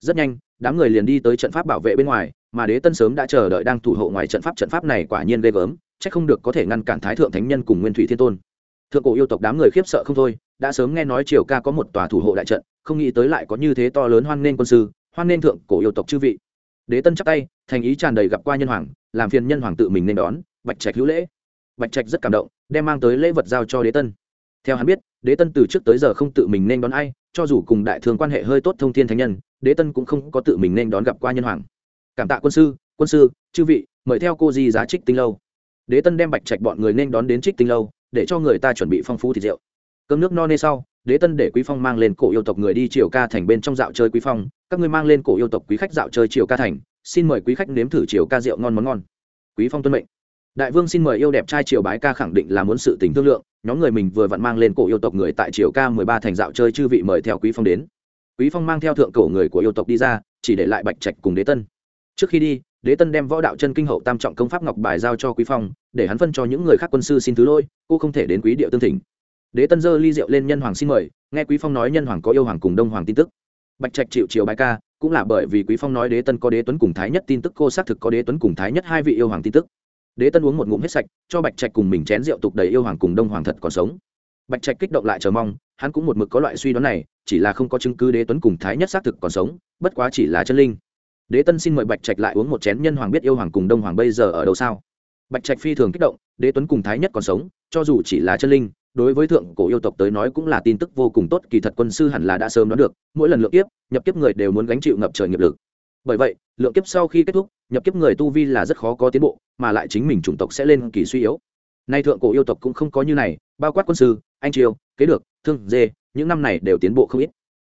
rất nhanh, đám người liền đi tới trận pháp bảo vệ bên ngoài, mà đế tân sớm đã chờ đợi đang thủ hộ ngoài trận pháp. Trận pháp này quả nhiên ghê gớm, chắc không được có thể ngăn cản thái thượng thánh nhân cùng nguyên thủy thiên tôn. Thượng cổ yêu tộc đám người khiếp sợ không thôi, đã sớm nghe nói triều ca có một tòa thủ hộ đại trận, không nghĩ tới lại có như thế to lớn hoan nghênh quân sư, hoan nghênh thượng cổ yêu tộc chư vị. Đế tân chắp tay, thành ý tràn đầy gặp qua nhân hoàng, làm phiền nhân hoàng tự mình nên đón, bạch trạch hữu lễ. Bạch trạch rất cảm động, đem mang tới lễ vật giao cho đế tân. Theo hắn biết, đế tân từ trước tới giờ không tự mình nên đón ai cho dù cùng đại thương quan hệ hơi tốt thông thiên thánh nhân, đế tân cũng không có tự mình nên đón gặp qua nhân hoàng. Cảm tạ quân sư quân sư, chư vị, mời theo cô di giá trích tinh lâu. Đế tân đem bạch trạch bọn người nên đón đến trích tinh lâu, để cho người ta chuẩn bị phong phú thịt rượu. Cơm nước no nê sau, đế tân để quý phong mang lên cổ yêu tộc người đi triều ca thành bên trong dạo chơi quý phong. Các ngươi mang lên cổ yêu tộc quý khách dạo chơi triều ca thành, xin mời quý khách nếm thử triều ca rượu ngon món ngon. Quý phong tuân mệnh. Đại vương xin mời yêu đẹp trai triều bái ca khẳng định là muốn sự tình thương lượng nhóm người mình vừa vặn mang lên cổ yêu tộc người tại triều ca mười ba thành dạo chơi chư vị mời theo quý phong đến. Quý phong mang theo thượng cổ người của yêu tộc đi ra, chỉ để lại bạch trạch cùng đế tân. Trước khi đi, đế tân đem võ đạo chân kinh hậu tam trọng công pháp ngọc bài giao cho quý phong, để hắn phân cho những người khác quân sư xin thứ lôi cô không thể đến quý điệu tương thỉnh. Đế tân dơ ly rượu lên nhân hoàng xin mời, nghe quý phong nói nhân hoàng có yêu hoàng cùng đông hoàng tin tức. Bạch trạch chịu chiều bài ca, cũng là bởi vì quý phong nói đế tân có đế tuấn cùng thái nhất tin tức, cô xác thực có đế tuấn cùng thái nhất hai vị yêu hoàng tin tức đế tân uống một ngụm hết sạch, cho bạch trạch cùng mình chén rượu tục đầy yêu hoàng cùng đông hoàng thật còn sống. Bạch trạch kích động lại chờ mong, hắn cũng một mực có loại suy đoán này, chỉ là không có chứng cứ đế tuấn cùng thái nhất xác thực còn sống, bất quá chỉ là chân linh. Đế tân xin mời bạch trạch lại uống một chén nhân hoàng biết yêu hoàng cùng đông hoàng bây giờ ở đâu sao? Bạch trạch phi thường kích động, đế tuấn cùng thái nhất còn sống, cho dù chỉ là chân linh, đối với thượng cổ yêu tộc tới nói cũng là tin tức vô cùng tốt, kỳ thật quân sư hẳn là đã sớm đoán được, mỗi lần lượng kiếp, nhập kiếp người đều muốn gánh chịu ngập trời nghiệp lực. Bởi vậy, lượng kiếp sau khi kết thúc, nhập kiếp người tu vi là rất khó có tiến bộ mà lại chính mình chủng tộc sẽ lên kỳ suy yếu. Nay thượng cổ yêu tộc cũng không có như này, bao quát quân sư, anh triều, kế được, thương, dê, những năm này đều tiến bộ không ít.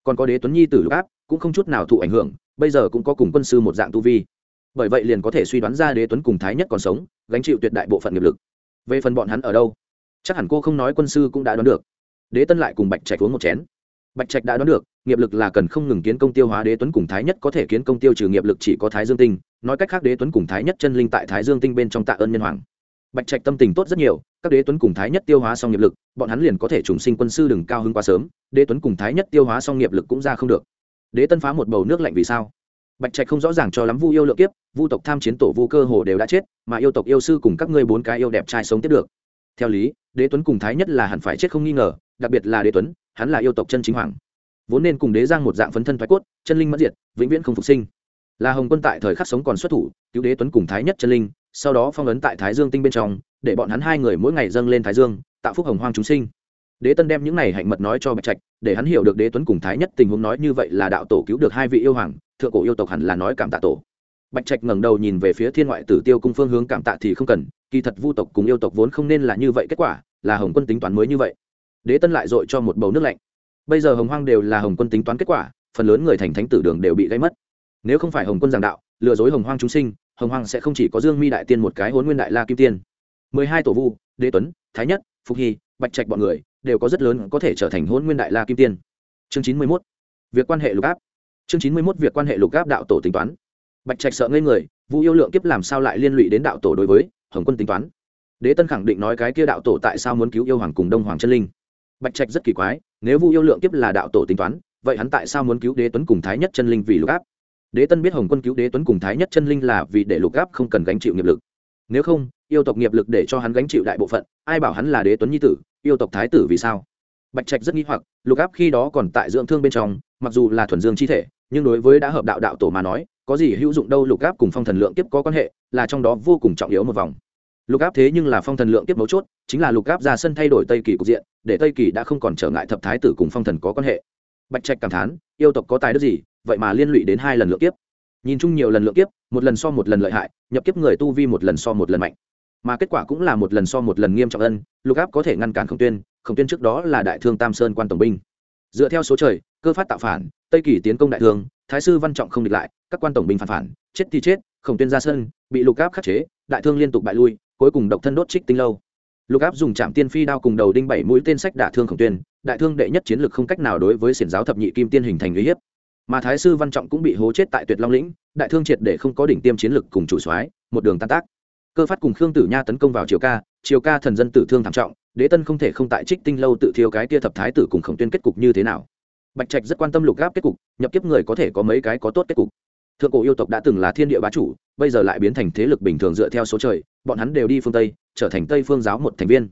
Còn có đế tuấn nhi tử áp, cũng không chút nào thụ ảnh hưởng, bây giờ cũng có cùng quân sư một dạng tu vi. Bởi vậy liền có thể suy đoán ra đế tuấn cùng thái nhất còn sống, gánh chịu tuyệt đại bộ phận nghiệp lực. Về phần bọn hắn ở đâu, chắc hẳn cô không nói quân sư cũng đã đoán được. Đế tân lại cùng bạch trạch uống một chén. Bạch trạch đã đoán được, nghiệp lực là cần không ngừng kiến công tiêu hóa đế tuấn cùng thái nhất có thể kiến công tiêu trừ nghiệp lực chỉ có thái dương tinh nói cách khác đế tuấn cùng thái nhất chân linh tại thái dương tinh bên trong tạ ơn nhân hoàng. Bạch trạch tâm tình tốt rất nhiều, các đế tuấn cùng thái nhất tiêu hóa xong nghiệp lực, bọn hắn liền có thể trùng sinh quân sư đừng cao hơn quá sớm, đế tuấn cùng thái nhất tiêu hóa xong nghiệp lực cũng ra không được. Đế tân phá một bầu nước lạnh vì sao? Bạch trạch không rõ ràng cho lắm vu yêu lượng kiếp, vu tộc tham chiến tổ vu cơ hồ đều đã chết, mà yêu tộc yêu sư cùng các ngươi bốn cái yêu đẹp trai sống tiếp được. Theo lý, đế tuấn cùng thái nhất là hẳn phải chết không nghi ngờ, đặc biệt là đế tuấn, hắn là yêu tộc chân chính hoàng. Vốn nên cùng đế giang một dạng phấn thân thoái cốt, chân linh mất diệt, vĩnh viễn không phục sinh là hồng quân tại thời khắc sống còn xuất thủ, cứu đế tuấn cùng thái nhất chân linh, sau đó phong ấn tại thái dương tinh bên trong, để bọn hắn hai người mỗi ngày dâng lên thái dương, tạo phúc hồng hoang chúng sinh. Đế tân đem những này hạnh mật nói cho bạch trạch, để hắn hiểu được đế tuấn cùng thái nhất tình huống nói như vậy là đạo tổ cứu được hai vị yêu hoàng, thượng cổ yêu tộc hẳn là nói cảm tạ tổ. Bạch trạch ngẩng đầu nhìn về phía thiên ngoại tử tiêu cung phương hướng cảm tạ thì không cần, kỳ thật vu tộc cùng yêu tộc vốn không nên là như vậy, kết quả là hồng quân tính toán mới như vậy. Đế tân lại dội cho một bầu nước lạnh. Bây giờ hồng hoang đều là hồng quân tính toán kết quả, phần lớn người thành thánh tử đường đều bị gây mất nếu không phải hồng quân giảng đạo, lừa dối hồng hoang chúng sinh, hồng hoang sẽ không chỉ có dương mi đại tiên một cái hôn nguyên đại la kim tiên. Mười hai tổ vu, đế tuấn, thái nhất, phục hy, bạch trạch bọn người đều có rất lớn có thể trở thành hôn nguyên đại la kim tiên. Chương chín mươi mốt, việc quan hệ lục áp. Chương chín mươi mốt, việc quan hệ lục áp đạo tổ tính toán. Bạch trạch sợ ngây người, vu yêu lượng kiếp làm sao lại liên lụy đến đạo tổ đối với hồng quân tính toán? Đế tân khẳng định nói cái kia đạo tổ tại sao muốn cứu yêu hoàng cùng đông hoàng chân linh. Bạch trạch rất kỳ quái, nếu vu yêu lượng kiếp là đạo tổ tính toán, vậy hắn tại sao muốn cứu đế tuấn cùng thái nhất chân linh vì lục áp? Đế tân biết hồng quân cứu đế tuấn cùng thái nhất chân linh là vì để lục áp không cần gánh chịu nghiệp lực. Nếu không, yêu tộc nghiệp lực để cho hắn gánh chịu đại bộ phận, ai bảo hắn là đế tuấn nhi tử, yêu tộc thái tử vì sao? Bạch trạch rất nghi hoặc, lục áp khi đó còn tại dưỡng thương bên trong, mặc dù là thuần dương chi thể, nhưng đối với đã hợp đạo đạo tổ mà nói, có gì hữu dụng đâu lục áp cùng phong thần lượng kiếp có quan hệ, là trong đó vô cùng trọng yếu một vòng. Lục áp thế nhưng là phong thần lượng kiếp mấu chốt, chính là lục áp ra sân thay đổi tây kỳ cục diện, để tây kỳ đã không còn trở ngại thập thái tử cùng phong thần có quan hệ bạch trạch cảm thán, yêu tộc có tài đức gì, vậy mà liên lụy đến hai lần lượng kiếp. Nhìn chung nhiều lần lượng kiếp, một lần so một lần lợi hại, nhập kiếp người tu vi một lần so một lần mạnh. Mà kết quả cũng là một lần so một lần nghiêm trọng ân, lục áp có thể ngăn cản khổng tuyên khổng tuyên trước đó là đại thương tam sơn quan tổng binh. Dựa theo số trời, cơ phát tạo phản, tây kỳ tiến công đại thương, thái sư văn trọng không địch lại, các quan tổng binh phản phản, chết thì chết, khổng tuyên ra sân, bị lục áp khắc chế, đại thương liên tục bại lui, cuối cùng độc thân đốt trích tinh lâu. Lục áp dùng trạm tiên phi đao cùng đầu đinh bảy mũi tên sách đả thương khổng tuyên đại thương đệ nhất chiến lược không cách nào đối với xiển giáo thập nhị kim tiên hình thành uy hiếp. Mà thái sư văn trọng cũng bị hố chết tại tuyệt long lĩnh, đại thương triệt để không có đỉnh tiêm chiến lược cùng chủ soái, một đường tan tác. Cơ phát cùng khương tử nha tấn công vào triều ca triều ca thần dân tử thương thảm trọng, đế tân không thể không tại trích tinh lâu tự thiêu cái kia thập thái tử cùng khổng tuyên kết cục như thế nào. Bạch trạch rất quan tâm lục gáp kết cục, nhập kiếp người có thể có mấy cái có tốt kết cục. Thượng cổ yêu tộc đã từng là thiên địa bá chủ, bây giờ lại biến thành thế lực bình thường dựa theo số trời, bọn hắn đều đi phương tây, trở thành tây phương giáo một thành viên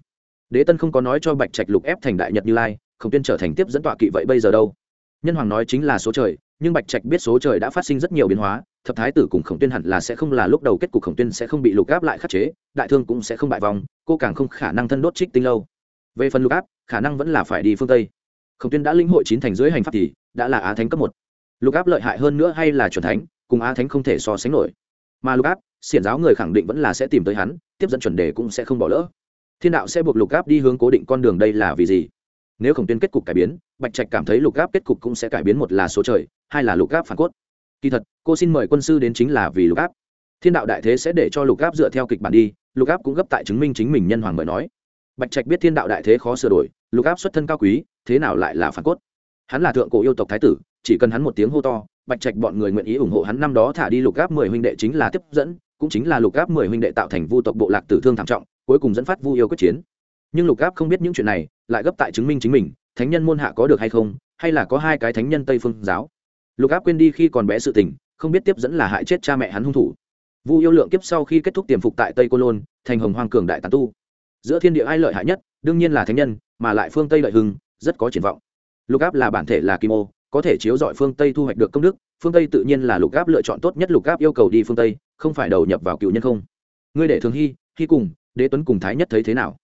đế tân không có nói cho bạch trạch lục ép thành đại nhật như lai, khổng tuyên trở thành tiếp dẫn tọa kỵ vậy bây giờ đâu? Nhân hoàng nói chính là số trời, nhưng bạch trạch biết số trời đã phát sinh rất nhiều biến hóa, thập thái tử cùng khổng tuyên hẳn là sẽ không là lúc đầu kết cục khổng tuyên sẽ không bị lục áp lại khắc chế, đại thương cũng sẽ không bại vòng cô càng không khả năng thân đốt trích tinh lâu. Về phần lục áp, khả năng vẫn là phải đi phương tây. Khổng tuyên đã lĩnh hội chín thành dưới hành pháp thì đã là á thánh cấp một. Lục áp lợi hại hơn nữa hay là chuẩn thánh, cùng á thánh không thể so sánh nổi. Mà lục áp, xiển giáo người khẳng định vẫn là sẽ tìm tới hắn, tiếp dẫn chuẩn đề cũng sẽ không bỏ lỡ thiên đạo sẽ buộc lục áp đi hướng cố định con đường đây là vì gì? Nếu khổng tuyên kết cục cải biến, bạch trạch cảm thấy lục áp kết cục cũng sẽ cải biến một là số trời, hai là lục áp phản cốt. Kỳ thật, cô xin mời quân sư đến chính là vì lục áp thiên đạo đại thế sẽ để cho lục áp dựa theo kịch bản đi, lục áp cũng gấp tại chứng minh chính mình nhân hoàng mời nói. Bạch trạch biết thiên đạo đại thế khó sửa đổi, lục áp xuất thân cao quý, thế nào lại là phản cốt? Hắn là thượng cổ yêu tộc thái tử, chỉ cần hắn một tiếng hô to, bạch trạch bọn người nguyện ý ủng hộ hắn năm đó thả đi lục áp mười huynh đệ chính là tiếp dẫn cũng chính là lục áp mười huynh đệ tạo thành vu tộc bộ lạc tử thương thảm trọng, cuối cùng dẫn phát vu yêu quyết chiến. Nhưng lục áp không biết những chuyện này, lại gấp tại chứng minh chính mình, thánh nhân môn hạ có được hay không, hay là có hai cái thánh nhân tây phương giáo. Lục áp quên đi khi còn bé sự tình, không biết tiếp dẫn là hại chết cha mẹ hắn hung thủ. Vu yêu lượng kiếp sau khi kết thúc tiềm phục tại tây cô lôn, thành hồng hoàng cường đại tàn tu. Giữa thiên địa ai lợi hại nhất, đương nhiên là thánh nhân, mà lại phương tây lợi hưng, rất có triển vọng. Lục áp là bản thể là kim ô có thể chiếu dọi phương tây thu hoạch được công đức, phương tây tự nhiên là lục áp lựa chọn tốt nhất lục áp yêu cầu đi phương tây, không phải đầu nhập vào cựu nhân không. Ngươi để thường hy hy cùng, đế tuấn cùng thái nhất thấy thế nào?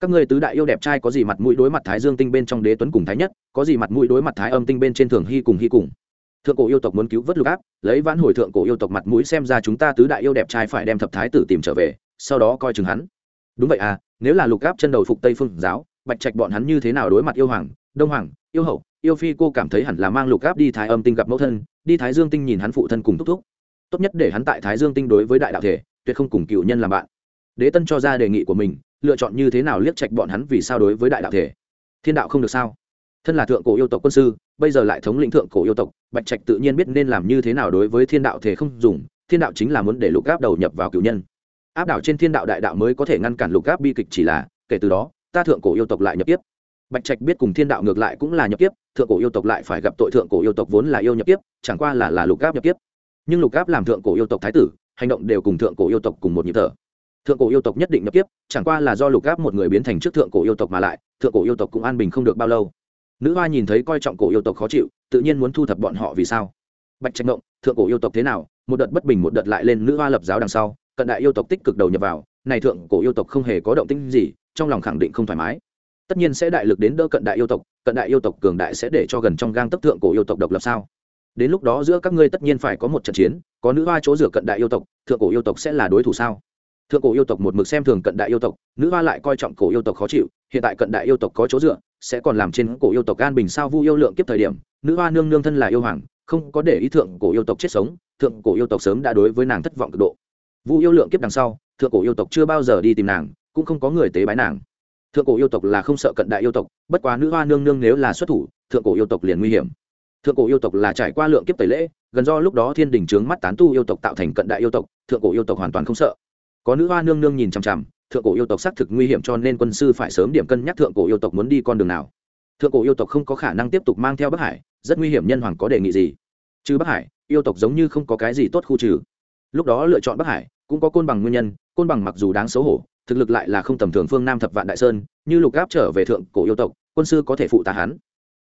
Các ngươi tứ đại yêu đẹp trai có gì mặt mũi đối mặt thái dương tinh bên trong đế tuấn cùng thái nhất, có gì mặt mũi đối mặt thái âm tinh bên trên thường hy cùng hy cùng? Thượng cổ yêu tộc muốn cứu vớt lục áp lấy vãn hồi thượng cổ yêu tộc mặt mũi xem ra chúng ta tứ đại yêu đẹp trai phải đem thập thái tử tìm trở về, sau đó coi chừng hắn. Đúng vậy à nếu là lục áp chân đầu phục tây phương giáo, bạch trạch bọn hắn như thế nào đối mặt yêu hoàng, đông hoàng, yêu hậu yêu phi cô cảm thấy hẳn là mang lục áp đi thái âm tinh gặp mẫu thân, đi thái dương tinh nhìn hắn phụ thân cùng thúc thúc. Tốt nhất để hắn tại thái dương tinh đối với đại đạo thể, tuyệt không cùng cựu nhân làm bạn. Đế tân cho ra đề nghị của mình, lựa chọn như thế nào liếc trạch bọn hắn vì sao đối với đại đạo thể. Thiên đạo không được sao? Thân là thượng cổ yêu tộc quân sư, bây giờ lại thống lĩnh thượng cổ yêu tộc, bạch trạch tự nhiên biết nên làm như thế nào đối với thiên đạo thể không dùng, thiên đạo chính là muốn để lục áp đầu nhập vào cựu nhân. Áp đảo trên thiên đạo đại đạo mới có thể ngăn cản lục áp bi kịch chỉ là, kể từ đó, ta thượng cổ yêu tộc lại nhập tiếp bạch trạch biết cùng thiên đạo ngược lại cũng là nhập kiếp, thượng cổ yêu tộc lại phải gặp tội thượng cổ yêu tộc vốn là yêu nhập kiếp, chẳng qua là là lục áp nhập kiếp. nhưng lục áp làm thượng cổ yêu tộc thái tử hành động đều cùng thượng cổ yêu tộc cùng một nhịp thở thượng cổ yêu tộc nhất định nhập kiếp, chẳng qua là do lục áp một người biến thành trước thượng cổ yêu tộc mà lại thượng cổ yêu tộc cũng an bình không được bao lâu nữ hoa nhìn thấy coi trọng cổ yêu tộc khó chịu tự nhiên muốn thu thập bọn họ vì sao bạch trạch động thượng cổ yêu tộc thế nào một đợt bất bình một đợt lại lên nữ hoa lập giáo đằng sau cận đại yêu tộc tích cực đầu nhập vào này thượng cổ yêu tộc không hề có động tĩnh gì trong lòng khẳng định không thoải mái tất nhiên sẽ đại lực đến đỡ cận đại yêu tộc cận đại yêu tộc cường đại sẽ để cho gần trong gang tấp thượng cổ yêu tộc độc lập sao đến lúc đó giữa các ngươi tất nhiên phải có một trận chiến có nữ hoa chỗ rửa cận đại yêu tộc thượng cổ yêu tộc sẽ là đối thủ sao thượng cổ yêu tộc một mực xem thường cận đại yêu tộc nữ hoa lại coi trọng cổ yêu tộc khó chịu hiện tại cận đại yêu tộc có chỗ dựa sẽ còn làm trên cổ yêu tộc an bình sao vu yêu lượng kiếp thời điểm nữ hoa nương nương thân là yêu hoàng không có để ý thượng cổ yêu tộc chết sống thượng cổ yêu tộc sớm đã đối với nàng thất vọng cực độ vu yêu lượng kiếp đằng sau thượng cổ yêu tộc chưa bao giờ đi tìm nàng cũng không có người tế bái nàng thượng cổ yêu tộc là không sợ cận đại yêu tộc, bất quá nữ hoa nương nương nếu là xuất thủ, thượng cổ yêu tộc liền nguy hiểm. Thượng cổ yêu tộc là trải qua lượng kiếp tẩy lễ, gần do lúc đó thiên đình trướng mắt tán tu yêu tộc tạo thành cận đại yêu tộc, thượng cổ yêu tộc hoàn toàn không sợ. Có nữ hoa nương nương nhìn chằm chằm, thượng cổ yêu tộc xác thực nguy hiểm cho nên quân sư phải sớm điểm cân nhắc thượng cổ yêu tộc muốn đi con đường nào. Thượng cổ yêu tộc không có khả năng tiếp tục mang theo bắc hải, rất nguy hiểm nhân hoàng có đề nghị gì? Chứ bắc hải, yêu tộc giống như không có cái gì tốt khu trừ. Lúc đó lựa chọn bắc hải, cũng có côn bằng nguyên nhân, côn bằng mặc dù đáng xấu hổ thực lực lại là không tầm thường phương nam thập vạn đại sơn, như lục gáp trở về thượng cổ yêu tộc, quân sư có thể phụ tá hắn.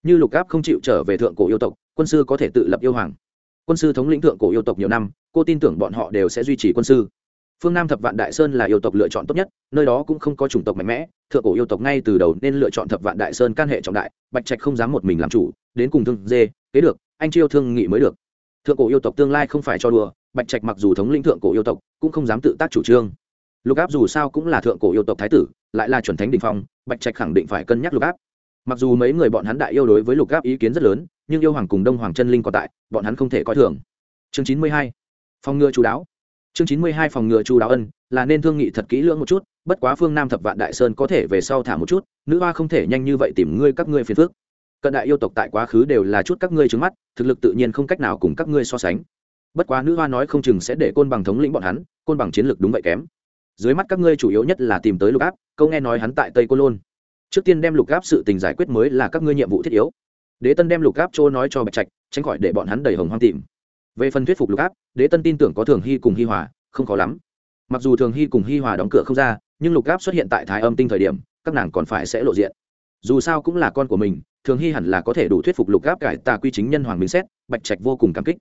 Như lục gáp không chịu trở về thượng cổ yêu tộc, quân sư có thể tự lập yêu hoàng. Quân sư thống lĩnh thượng cổ yêu tộc nhiều năm, cô tin tưởng bọn họ đều sẽ duy trì quân sư. Phương nam thập vạn đại sơn là yêu tộc lựa chọn tốt nhất, nơi đó cũng không có chủng tộc mạnh mẽ, thượng cổ yêu tộc ngay từ đầu nên lựa chọn thập vạn đại sơn can hệ trọng đại, bạch trạch không dám một mình làm chủ, đến cùng thương dê, kế được, anh chiêu thương nghị mới được. Thượng cổ yêu tộc tương lai không phải cho đùa, bạch trạch mặc dù thống lĩnh thượng cổ yêu tộc, cũng không dám tự tác chủ trương lục áp dù sao cũng là thượng cổ yêu tộc thái tử, lại là chuẩn thánh đình phong, bạch trạch khẳng định phải cân nhắc lục áp. Mặc dù mấy người bọn hắn đại yêu đối với lục áp ý kiến rất lớn, nhưng yêu hoàng cùng đông hoàng chân linh còn tại, bọn hắn không thể coi thường. Chương chín mươi hai, phòng ngừa chú đáo. Chương chín mươi hai, phòng ngừa chú đáo ân, là nên thương nghị thật kỹ lưỡng một chút, bất quá phương nam thập vạn đại sơn có thể về sau thả một chút, nữ hoa không thể nhanh như vậy tìm ngươi các ngươi phiền phước cận đại yêu tộc tại quá khứ đều là chút các ngươi trứng mắt, thực lực tự nhiên không cách nào cùng các ngươi so sánh. Bất quá nữ hoa nói không chừng sẽ để côn bằng thống lĩnh bọn hắn, côn bằng chiến lược đúng vậy kém dưới mắt các ngươi chủ yếu nhất là tìm tới lục áp, câu nghe nói hắn tại tây côn lôn. Trước tiên đem lục áp sự tình giải quyết mới là các ngươi nhiệm vụ thiết yếu. Đế tân đem lục áp chỗ nói cho bạch trạch, tránh khỏi để bọn hắn đầy hồng hoang tìm. Về phần thuyết phục lục áp, đế tân tin tưởng có thường hy cùng hi hòa, không khó lắm. Mặc dù thường hy cùng hi hòa đóng cửa không ra, nhưng lục áp xuất hiện tại thái âm tinh thời điểm, các nàng còn phải sẽ lộ diện. Dù sao cũng là con của mình, thường hy hẳn là có thể đủ thuyết phục lục áp cải tà quy chính nhân hoàng minh xét, bạch trạch vô cùng cảm kích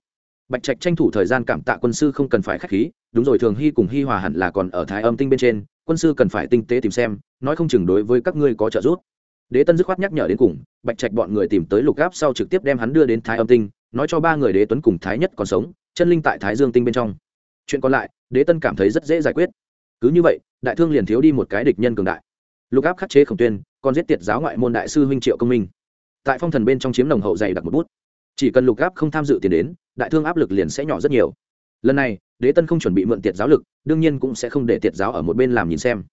bạch trạch tranh thủ thời gian cảm tạ quân sư không cần phải k h á c h khí, đúng rồi, thường hy cùng hi hòa hẳn là còn ở thái âm tinh bên trên, quân sư cần phải tinh tế tìm xem, nói không chừng đối với các ngươi có trợ giúp. Đế tân dứt khoát nhắc nhở đến cùng, bạch trạch bọn người tìm tới lục gáp sau trực tiếp đem hắn đưa đến thái âm tinh, nói cho ba người đế tuấn cùng thái nhất còn sống, chân linh tại thái dương tinh bên trong. Chuyện còn lại, đế tân cảm thấy rất dễ giải quyết. Cứ như vậy, đại thương liền thiếu đi một cái địch nhân cường đại. Lục áp khắc chế khổng tuyên, còn giết tiệt giáo ngoại môn đại sư huynh triệu công minh. Tại phong thần bên trong chiếm nồng hậu dày đặt một bút chỉ cần lục áp không tham dự tiền đến, đại thương áp lực liền sẽ nhỏ rất nhiều. Lần này, đế tân không chuẩn bị mượn tiệt giáo lực, đương nhiên cũng sẽ không để tiệt giáo ở một bên làm nhìn xem.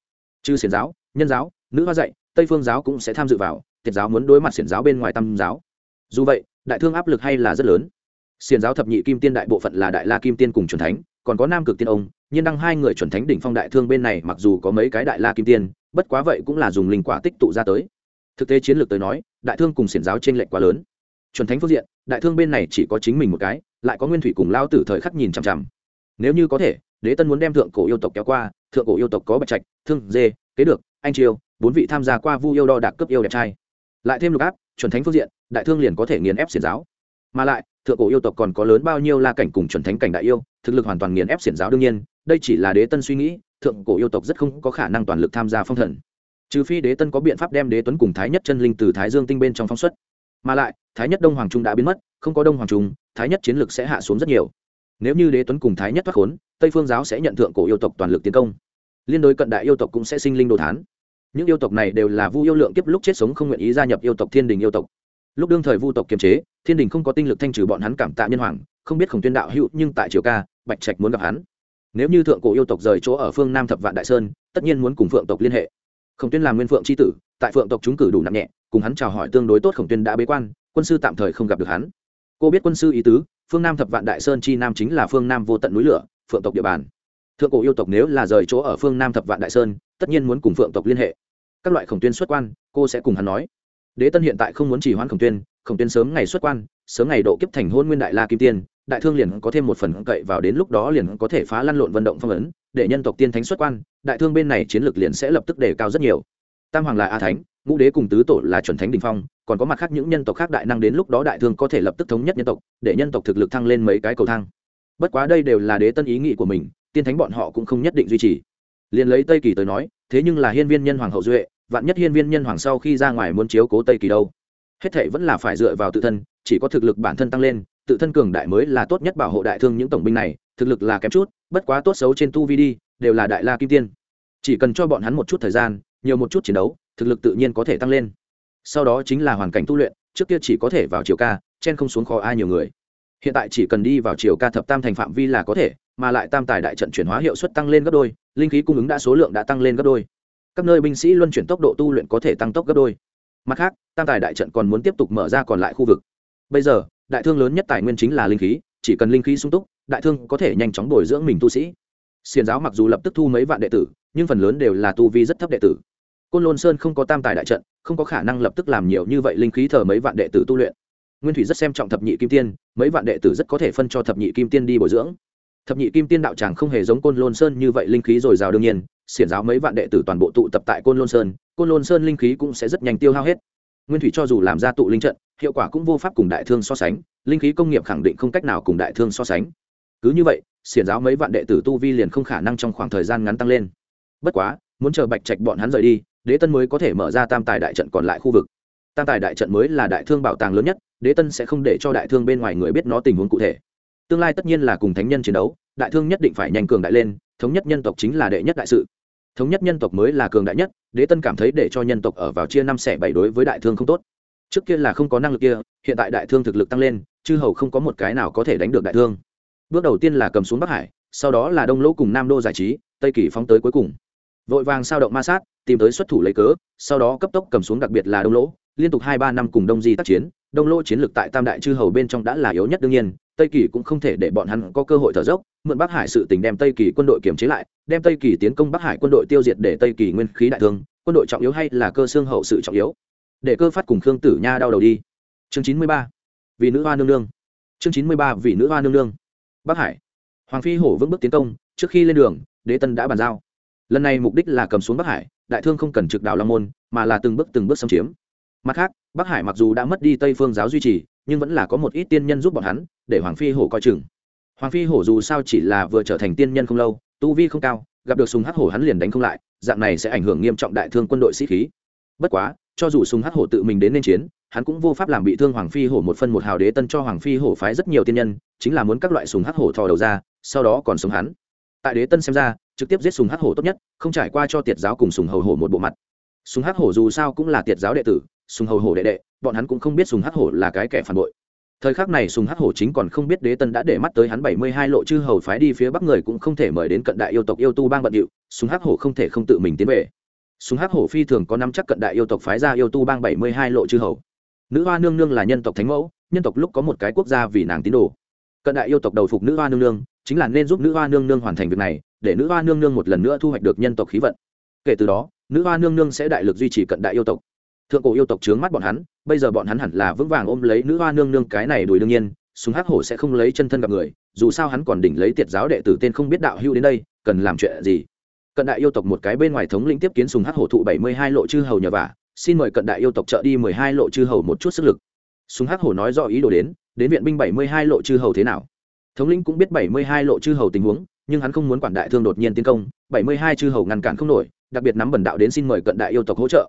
Chứ xiển giáo, nhân giáo, nữ hoa dạy, tây phương giáo cũng sẽ tham dự vào, tiệt giáo muốn đối mặt xiển giáo bên ngoài tam giáo. Dù vậy, đại thương áp lực hay là rất lớn. Xiển giáo thập nhị kim tiên đại bộ phận là đại la kim tiên cùng c thánh, còn có nam cực tiên ông, nhiên đăng hai người chuẩn thánh đỉnh phong đại thương bên này mặc dù có mấy cái đại la kim tiên, bất quá vậy cũng là dùng linh quả tích tụ ra tới. Thực tế chiến lược tới nói, đại thương cùng xiển giáo t r ê n lệch quá lớn chuẩn thánh phương diện, đại thương bên này chỉ có chính mình một cái, lại có nguyên thủy cùng lao tử thời khắc nhìn chằm chằm. Nếu như có thể, đế tân muốn đem thượng cổ yêu tộc kéo qua, thượng cổ yêu tộc có bạch trạch, thương, dê, kế được, anh triều, bốn vị tham gia qua vu yêu đo đạc cấp yêu đẹp trai. Lại thêm lục áp, chuẩn thánh phương diện, đại thương liền có thể nghiền ép xiển giáo. Mà lại, thượng cổ yêu tộc còn có lớn bao nhiêu la cảnh cùng chuẩn thánh cảnh đại yêu, thực lực hoàn toàn nghiền ép xiển giáo đương nhiên, đây chỉ là đế tân suy nghĩ, thượng cổ yêu tộc rất không có khả năng toàn lực tham gia phong thần. Trừ phi đế tân có biện pháp đem đế tuấn cùng thái nhất chân linh từ thái dương tinh bên trong phóng xuất mà lại, thái nhất đông hoàng trung đã biến mất, không có đông hoàng trung, thái nhất chiến lực sẽ hạ xuống rất nhiều. Nếu như đế tuấn cùng thái nhất thoát khốn, tây phương giáo sẽ nhận thượng cổ yêu tộc toàn lực tiến công. Liên đối cận đại yêu tộc cũng sẽ sinh linh đồ thán. Những yêu tộc này đều là vu yêu lượng kiếp lúc chết sống không nguyện ý gia nhập yêu tộc thiên đình yêu tộc. Lúc đương thời vu tộc kiềm chế, thiên đình không có tinh lực thanh trừ bọn hắn cảm tạ nhân hoàng, không biết khổng tuyên đạo hữu nhưng tại triều ca, bạch trạch muốn gặp hắn. Nếu như thượng cổ yêu tộc rời chỗ ở phương nam thập vạn đại sơn, tất nhiên muốn cùng phượng tộc liên hệ. Khổng tuyên làm nguyên phượng c h i tử tại phượng tộc chúng cử đủ nặng nhẹ, cùng hắn chào hỏi tương đối tốt khổng tuyên đã bế quan, quân sư tạm thời không gặp được hắn. Cô biết quân sư ý tứ, phương nam thập vạn đại sơn chi nam chính là phương nam vô tận núi lửa, phượng tộc địa bàn. Thượng cổ yêu tộc nếu là rời chỗ ở phương nam thập vạn đại sơn, tất nhiên muốn cùng phượng tộc liên hệ. Các loại khổng tuyên xuất quan, cô sẽ cùng hắn nói. Đế tân hiện tại không muốn chỉ hoãn khổng tuyên khổng tuyên sớm ngày xuất quan, sớm ngày độ kiếp thành hôn nguyên đại la kim tiên, đại thương liền có thêm một phần cậy vào đến lúc đó liền có thể phá lăn lộn vận động phong ấn, để nhân tộc tiên thánh xuất quan, đại thương bên này chiến lược liền sẽ lập tức đề cao rất nhiều tam hoàng là a thánh, ngũ đế cùng tứ tổ là chuẩn thánh đình phong, còn có mặt khác những nhân tộc khác đại năng đến lúc đó đại thương có thể lập tức thống nhất nhân tộc, để nhân tộc thực lực thăng lên mấy cái cầu thang. Bất quá đây đều là đế tân ý nghĩ của mình, tiên thánh bọn họ cũng không nhất định duy trì. Liền lấy tây kỳ tới nói, thế nhưng là hiên viên nhân hoàng hậu duệ, vạn nhất hiên viên nhân hoàng sau khi ra ngoài muốn chiếu cố tây kỳ đâu. Hết thệ vẫn là phải dựa vào tự thân, chỉ có thực lực bản thân tăng lên, tự thân cường đại mới là tốt nhất bảo hộ đại thương những tổng binh này, thực lực là kém chút, bất quá tốt xấu trên tu vi đi, đều là đại la kim tiên. Chỉ cần cho bọn hắn một chút thời gian nhiều một chút chiến đấu, thực lực tự nhiên có thể tăng lên. Sau đó chính là hoàn cảnh tu luyện, trước kia chỉ có thể vào chiều ca chen không xuống kho ai nhiều người. Hiện tại chỉ cần đi vào chiều ca thập tam thành phạm vi là có thể, mà lại tam tài đại trận chuyển hóa hiệu suất tăng lên gấp đôi, linh khí cung ứng đã số lượng đã tăng lên gấp đôi. Các nơi binh sĩ luân chuyển tốc độ tu luyện có thể tăng tốc gấp đôi. Mặt khác, tam tài đại trận còn muốn tiếp tục mở ra còn lại khu vực. Bây giờ, đại thương lớn nhất tài nguyên chính là linh khí, chỉ cần linh khí sung túc, đại thương có thể nhanh chóng bồi dưỡng mình tu sĩ. Xiền giáo mặc dù lập tức thu mấy vạn đệ tử, nhưng phần lớn đều là tu vi rất thấp đệ tử côn lôn sơn không có tam tài đại trận, không có khả năng lập tức làm nhiều như vậy linh khí thờ mấy vạn đệ tử tu luyện. Nguyên thủy rất xem trọng thập nhị kim tiên, mấy vạn đệ tử rất có thể phân cho thập nhị kim tiên đi bồi dưỡng. Thập nhị kim tiên đạo tràng không hề giống côn lôn sơn như vậy linh khí dồi dào đương nhiên, xiển giáo mấy vạn đệ tử toàn bộ tụ tập tại côn lôn sơn, côn lôn sơn linh khí cũng sẽ rất nhanh tiêu hao hết. Nguyên thủy cho dù làm ra tụ linh trận, hiệu quả cũng vô pháp cùng đại thương so sánh, linh khí công nghiệp khẳng định không cách nào cùng đại thương so sánh. Cứ như vậy, xiển giáo mấy vạn đệ tử tu vi liền không khả năng trong khoảng thời gian ngắn tăng lên. Bất quá, muốn chờ bạch trạch bọn hắn rời đi đế tân mới có thể mở ra tam tài đại trận còn lại khu vực. Tam tài đại trận mới là đại thương bảo tàng lớn nhất, đế tân sẽ không để cho đại thương bên ngoài người biết nó tình huống cụ thể. Tương lai tất nhiên là cùng thánh nhân chiến đấu, đại thương nhất định phải nhanh cường đại lên, thống nhất nhân tộc chính là đệ nhất đại sự. Thống nhất nhân tộc mới là cường đại nhất, đế tân cảm thấy để cho nhân tộc ở vào chia năm xẻ bảy đối với đại thương không tốt. Trước kia là không có năng lực kia, hiện tại đại thương thực lực tăng lên, chư hầu không có một cái nào có thể đánh được đại thương. Bước đầu tiên là cầm xuống bắc hải, sau đó là đông lỗ cùng nam đô giải trí, tây kỳ phóng tới cuối cùng. Vội vàng sao động ma sát tìm tới xuất thủ lấy cớ, sau đó cấp tốc cầm xuống đặc biệt là đông lỗ, liên tục hai ba năm cùng đông di tác chiến. Đông lỗ chiến lược tại tam đại chư hầu bên trong đã là yếu nhất đương nhiên, tây kỳ cũng không thể để bọn hắn có cơ hội thở dốc, mượn bắc hải sự tình đem tây kỳ quân đội kiềm chế lại, đem tây kỳ tiến công bắc hải quân đội tiêu diệt để tây kỳ nguyên khí đại thương, quân đội trọng yếu hay là cơ xương hậu sự trọng yếu? Để cơ phát cùng khương tử nha đau đầu đi. Chương chín mươi ba, vì nữ hoa nương nương. Chương chín mươi ba, vì nữ hoa nương nương. Bắc hải. Hoàng phi hổ vững bước tiến công, trước khi lên đường, đế tân đã bàn giao. Lần này mục đích là cầm xuống bắc hải đại thương không cần trực đảo long môn, mà là từng bước từng bước xâm chiếm. Mặt khác, bắc hải mặc dù đã mất đi tây phương giáo duy trì, nhưng vẫn là có một ít tiên nhân giúp bọn hắn, để hoàng phi hổ coi chừng. Hoàng phi hổ dù sao chỉ là vừa trở thành tiên nhân không lâu, tu vi không cao, gặp được sùng hắc hổ hắn liền đánh không lại, dạng này sẽ ảnh hưởng nghiêm trọng đại thương quân đội sĩ khí. Bất quá, cho dù sùng hắc hổ tự mình đến nên chiến, hắn cũng vô pháp làm bị thương hoàng phi hổ một phân một hào đế tân cho hoàng phi hổ phái rất nhiều tiên nhân, chính là muốn các loại sùng hắc hổ thò đầu ra, sau đó còn sống hắn. Tại đế tân xem ra trực tiếp giết sùng hắc hổ tốt nhất, không trải qua cho tiệt giáo cùng sùng hầu hổ một bộ mặt. Sùng hắc hổ dù sao cũng là tiệt giáo đệ tử, sùng hầu hổ đệ đệ, bọn hắn cũng không biết sùng hắc hổ là cái kẻ phản bội. Thời khắc này sùng hắc hổ chính còn không biết đế tân đã để mắt tới hắn bảy mươi hai lộ chư hầu phái đi phía bắc người cũng không thể mời đến cận đại yêu tộc yêu tu bang bận điệu, sùng hắc hổ không thể không tự mình tiến về. Sùng hắc hổ phi thường có năm chắc cận đại yêu tộc phái ra yêu tu bang bảy mươi hai lộ chư hầu. Nữ hoa nương nương là nhân tộc thánh mẫu, nhân tộc lúc có một cái quốc gia vì nàng tín đồ. Cận đại yêu tộc đầu phục nữ hoa nương nương, chính là nên giúp nữ hoa nương nương hoàn thành việc này để nữ hoa nương nương một lần nữa thu hoạch được nhân tộc khí vận. Kể từ đó, nữ hoa nương nương sẽ đại lực duy trì cận đại yêu tộc. Thượng cổ yêu tộc trướng mắt bọn hắn, bây giờ bọn hắn hẳn là vững vàng ôm lấy nữ hoa nương nương cái này đùi đương nhiên, súng hắc hổ sẽ không lấy chân thân gặp người, dù sao hắn còn đỉnh lấy tiệt giáo đệ tử tên không biết đạo hưu đến đây, cần làm chuyện gì? Cận đại yêu tộc một cái bên ngoài thống lĩnh tiếp kiến sùng hắc hổ thụ bảy mươi hai lộ chư hầu nhờ vả, xin mời cận đại yêu tộc trợ đi mười hai lộ chư hầu một chút sức lực. Sùng hắc hổ nói rõ ý đồ đến đến viện binh bảy mươi hai lộ chư hầu thế nào? Thống lĩnh cũng biết bảy mươi hai lộ chư hầu tình huống nhưng hắn không muốn quản đại thương đột nhiên tiến công, bảy mươi hai chư hầu ngăn cản không nổi, đặc biệt nắm bần đạo đến xin mời cận đại yêu tộc hỗ trợ.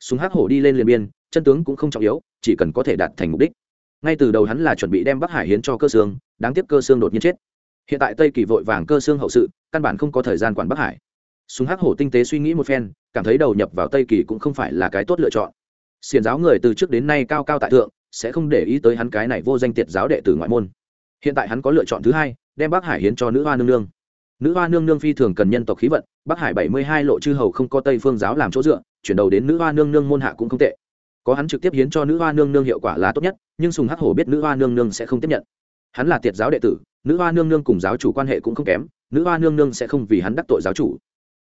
Súng hắc hổ đi lên liền biên, chân tướng cũng không trọng yếu, chỉ cần có thể đạt thành mục đích. Ngay từ đầu hắn là chuẩn bị đem bắc hải hiến cho cơ xương đáng tiếc cơ xương đột nhiên chết. Hiện tại tây kỳ vội vàng cơ xương hậu sự, căn bản không có thời gian quản bắc hải. Súng hắc hổ tinh tế suy nghĩ một phen, cảm thấy đầu nhập vào tây kỳ cũng không phải là cái tốt lựa chọn. Xiền giáo người từ trước đến nay cao cao tại thượng, sẽ không để ý tới hắn cái này vô danh tiệt giáo đệ tử ngoại môn. Hiện tại hắn có lựa chọn thứ hai, đem bắc hải hiến cho nữ hoa nương nương nữ hoa nương nương phi thường cần nhân tộc khí vận, bắc hải bảy mươi hai lộ chư hầu không có tây phương giáo làm chỗ dựa, chuyển đầu đến nữ hoa nương nương môn hạ cũng không tệ. Có hắn trực tiếp hiến cho nữ hoa nương nương hiệu quả là tốt nhất, nhưng sùng hắc hổ biết nữ hoa nương nương sẽ không tiếp nhận. Hắn là tiệt giáo đệ tử, nữ hoa nương nương cùng giáo chủ quan hệ cũng không kém, nữ hoa nương nương sẽ không vì hắn đắc tội giáo chủ.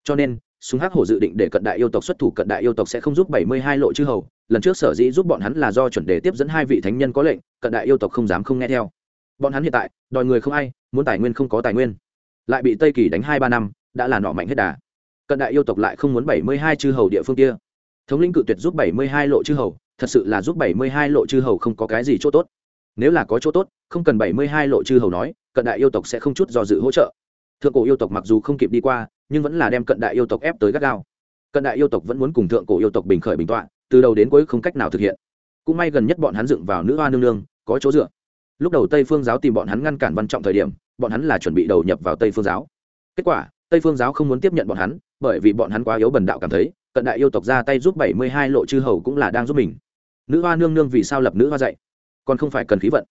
Cho nên, sùng hắc hổ dự định để cận đại yêu tộc xuất thủ, cận đại yêu tộc sẽ không giúp bảy mươi hai lộ chư hầu, lần trước sở dĩ giúp bọn hắn là do chuẩn đề tiếp dẫn hai vị thánh nhân có lệnh, cận đại yêu tộc không dám không nghe theo. Bọn hắn hiện tại, đòi người không ai, muốn tài nguyên không có tài nguyên lại bị tây kỳ đánh hai ba năm, đã là nọ mạnh hết đà. Cận đại yêu tộc lại không muốn bảy mươi hai chư hầu địa phương kia. Thống lĩnh cự tuyệt giúp bảy mươi hai lộ chư hầu, thật sự là giúp bảy mươi hai lộ chư hầu không có cái gì chỗ tốt. Nếu là có chỗ tốt, không cần bảy mươi hai lộ chư hầu nói, cận đại yêu tộc sẽ không chút do dự hỗ trợ. Thượng cổ yêu tộc mặc dù không kịp đi qua, nhưng vẫn là đem cận đại yêu tộc ép tới gắt gao. Cận đại yêu tộc vẫn muốn cùng thượng cổ yêu tộc bình khởi bình tọa, từ đầu đến cuối không cách nào thực hiện. Cũng may gần nhất bọn hắn dựng vào nữ hoa nương nương, có chỗ dựa. Lúc đầu tây phương giáo tìm bọn hắn ngăn cản văn trọng thời điểm bọn hắn là chuẩn bị đầu nhập vào tây phương giáo. Kết quả, tây phương giáo không muốn tiếp nhận bọn hắn, bởi vì bọn hắn quá yếu bần đạo cảm thấy, cận đại yêu tộc ra tay giúp bảy mươi hai lộ chư hầu cũng là đang giúp mình. Nữ hoa nương nương vì sao lập nữ hoa dạy? Còn không phải cần khí vận.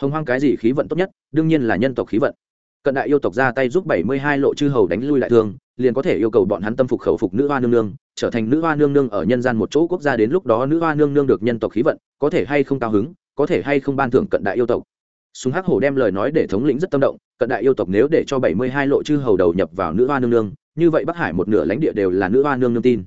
Hồng hoang cái gì khí vận tốt nhất? Đương nhiên là nhân tộc khí vận. Cận đại yêu tộc ra tay giúp bảy mươi hai lộ chư hầu đánh lui lại thương, liền có thể yêu cầu bọn hắn tâm phục khẩu phục nữ hoa nương nương, trở thành nữ hoa nương nương ở nhân gian một chỗ quốc gia đến lúc đó nữ hoa nương nương được nhân tộc khí vận, có thể hay không cao hứng, có thể hay không ban thưởng cận đại yêu tộc súng hắc hổ đem lời nói để thống lĩnh rất tâm động, cận đại yêu tộc nếu để cho bảy mươi hai lộ chư hầu đầu nhập vào nữ hoa nương nương, như vậy bắc hải một nửa lãnh địa đều là nữ hoa nương nương tin.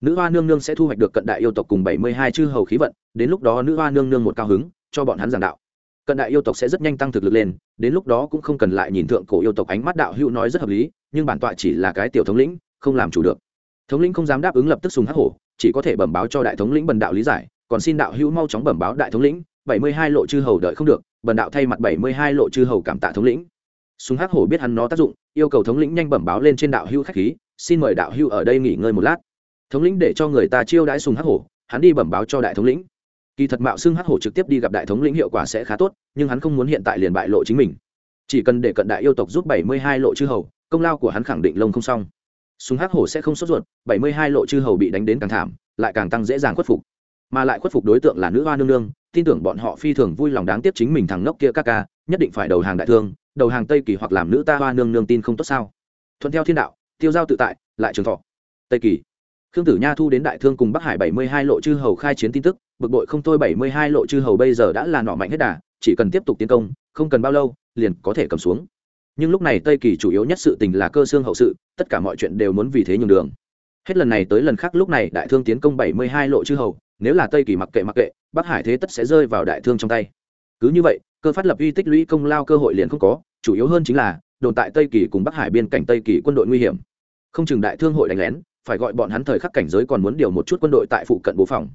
Nữ hoa nương nương sẽ thu hoạch được cận đại yêu tộc cùng bảy mươi hai chư hầu khí vận, đến lúc đó nữ hoa nương nương một cao hứng, cho bọn hắn giảng đạo. Cận đại yêu tộc sẽ rất nhanh tăng thực lực lên, đến lúc đó cũng không cần lại nhìn thượng cổ yêu tộc ánh mắt đạo hữu nói rất hợp lý, nhưng bản tọa chỉ là cái tiểu thống lĩnh, không làm chủ được. Thống lĩnh không dám đáp ứng lập tức sùng hắc hổ, chỉ có thể bẩm báo cho đại thống lĩnh bần đạo lý giải, còn xin đạo hữu mau chóng bẩm báo đại thống lĩnh, bảy mươi hai lộ chư hầu đợi không được bần đạo thay mặt bảy mươi hai lộ chư hầu cảm tạ thống lĩnh. Sùng hắc hổ biết hắn nó tác dụng, yêu cầu thống lĩnh nhanh bẩm báo lên trên đạo hưu khách khí, xin mời đạo hưu ở đây nghỉ ngơi một lát. Thống lĩnh để cho người ta chiêu đãi sùng hắc hổ, hắn đi bẩm báo cho đại thống lĩnh. Kỳ thật mạo xưng hắc hổ trực tiếp đi gặp đại thống lĩnh hiệu quả sẽ khá tốt, nhưng hắn không muốn hiện tại liền bại lộ chính mình. Chỉ cần để cận đại yêu tộc giúp bảy mươi hai lộ chư hầu, công lao của hắn khẳng định lông không xong. Súng hắc hổ sẽ không sốt ruột, bảy mươi hai lộ chư hầu bị đánh đến càng thảm, lại càng tăng dễ dàng khuất phục. Mà lại khuất phục đối tượng là nữ hoa nương nương tin tưởng bọn họ phi thường vui lòng đáng tiếp chính mình thằng nốc kia ca ca, nhất định phải đầu hàng đại thương, đầu hàng tây kỳ hoặc làm nữ ta hoa nương nương tin không tốt sao? Thuận theo thiên đạo, tiêu giao tự tại, lại trường thọ. Tây kỳ. Khương tử nha thu đến đại thương cùng bắc hải bảy mươi hai lộ chư hầu khai chiến tin tức, bực bội không thôi bảy mươi hai lộ chư hầu bây giờ đã là nọ mạnh hết đà, chỉ cần tiếp tục tiến công, không cần bao lâu, liền có thể cầm xuống. Nhưng lúc này tây kỳ chủ yếu nhất sự tình là cơ xương hậu sự, tất cả mọi chuyện đều muốn vì thế nhường đường. Hết lần này tới lần khác lúc này đại thương tiến công bảy mươi hai lộ chư hầu nếu là tây kỳ mặc kệ mặc kệ, bắc hải thế tất sẽ rơi vào đại thương trong tay. Cứ như vậy, cơ phát lập uy tích lũy công lao cơ hội liền không có, chủ yếu hơn chính là, đồn tại tây kỳ cùng bắc hải biên cảnh tây kỳ quân đội nguy hiểm. Không chừng đại thương hội đánh lén, phải gọi bọn hắn thời khắc cảnh giới còn muốn điều một chút quân đội tại phụ cận bố phòng.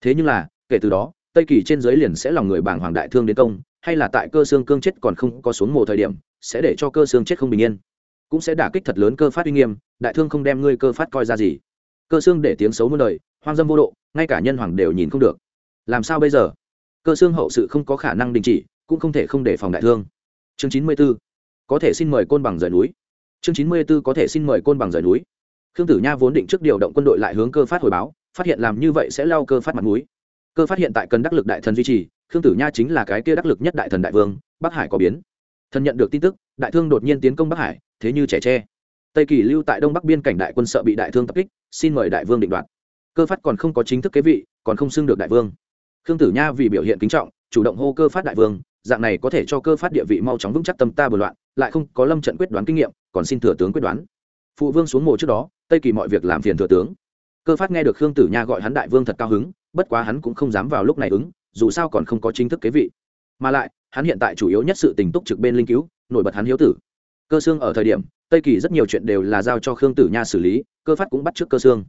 Thế nhưng là, kể từ đó, tây kỳ trên giới liền sẽ lòng người bảng hoàng đại thương đến công, hay là tại cơ xương cương chết còn không có xuống mồ thời điểm, sẽ để cho cơ xương chết không bình yên. Cũng sẽ đả kích thật lớn cơ phát uy nghiêm, đại thương không đem ngươi cơ phát coi ra gì. Cơ xương để tiếng xấu muôn đời hoang dâm vô độ, ngay cả nhân hoàng đều nhìn không được. Làm sao bây giờ? Cơ xương hậu sự không có khả năng đình chỉ, cũng không thể không để phòng đại thương. Chương chín mươi b ố có thể xin mời côn bằng rời núi. Chương chín mươi b ố có thể xin mời côn bằng rời núi. Khương tử nha vốn định trước điều động quân đội lại hướng cơ phát hồi báo, phát hiện làm như vậy sẽ lao cơ phát mặt núi cơ phát hiện tại cần đắc lực đại thần duy trì, khương tử nha chính là cái kia đắc lực nhất đại thần đại vương, bắc hải có biến. Thần nhận được tin tức, đại thương đột nhiên tiến công bắc hải, thế như trẻ tre. Tây kỳ lưu tại đông bắc biên cảnh đại quân sợ bị đại thương tập kích, xin mời đại vương định đoạt cơ phát còn không có chính thức kế vị, còn không xưng được đại vương. Khương tử nha vì biểu hiện kính trọng, chủ động hô cơ phát đại vương, dạng này có thể cho cơ phát địa vị mau chóng vững chắc tâm ta bừa loạn, lại không có lâm trận quyết đoán kinh nghiệm, còn xin thừa tướng quyết đoán. Phụ vương xuống mồ trước đó, tây kỳ mọi việc làm phiền thừa tướng. Cơ phát nghe được khương tử nha gọi hắn đại vương thật cao hứng, bất quá hắn cũng không dám vào lúc này ứng, dù sao còn không có chính thức kế vị. Mà lại, hắn hiện tại chủ yếu nhất sự tình túc trực bên linh cứu, nổi bật hắn hiếu tử. Cơ xương ở thời điểm, tây kỳ rất nhiều chuyện đều là giao cho khương tử nha xử lý, cơ phát cũng bắt trước cơ xương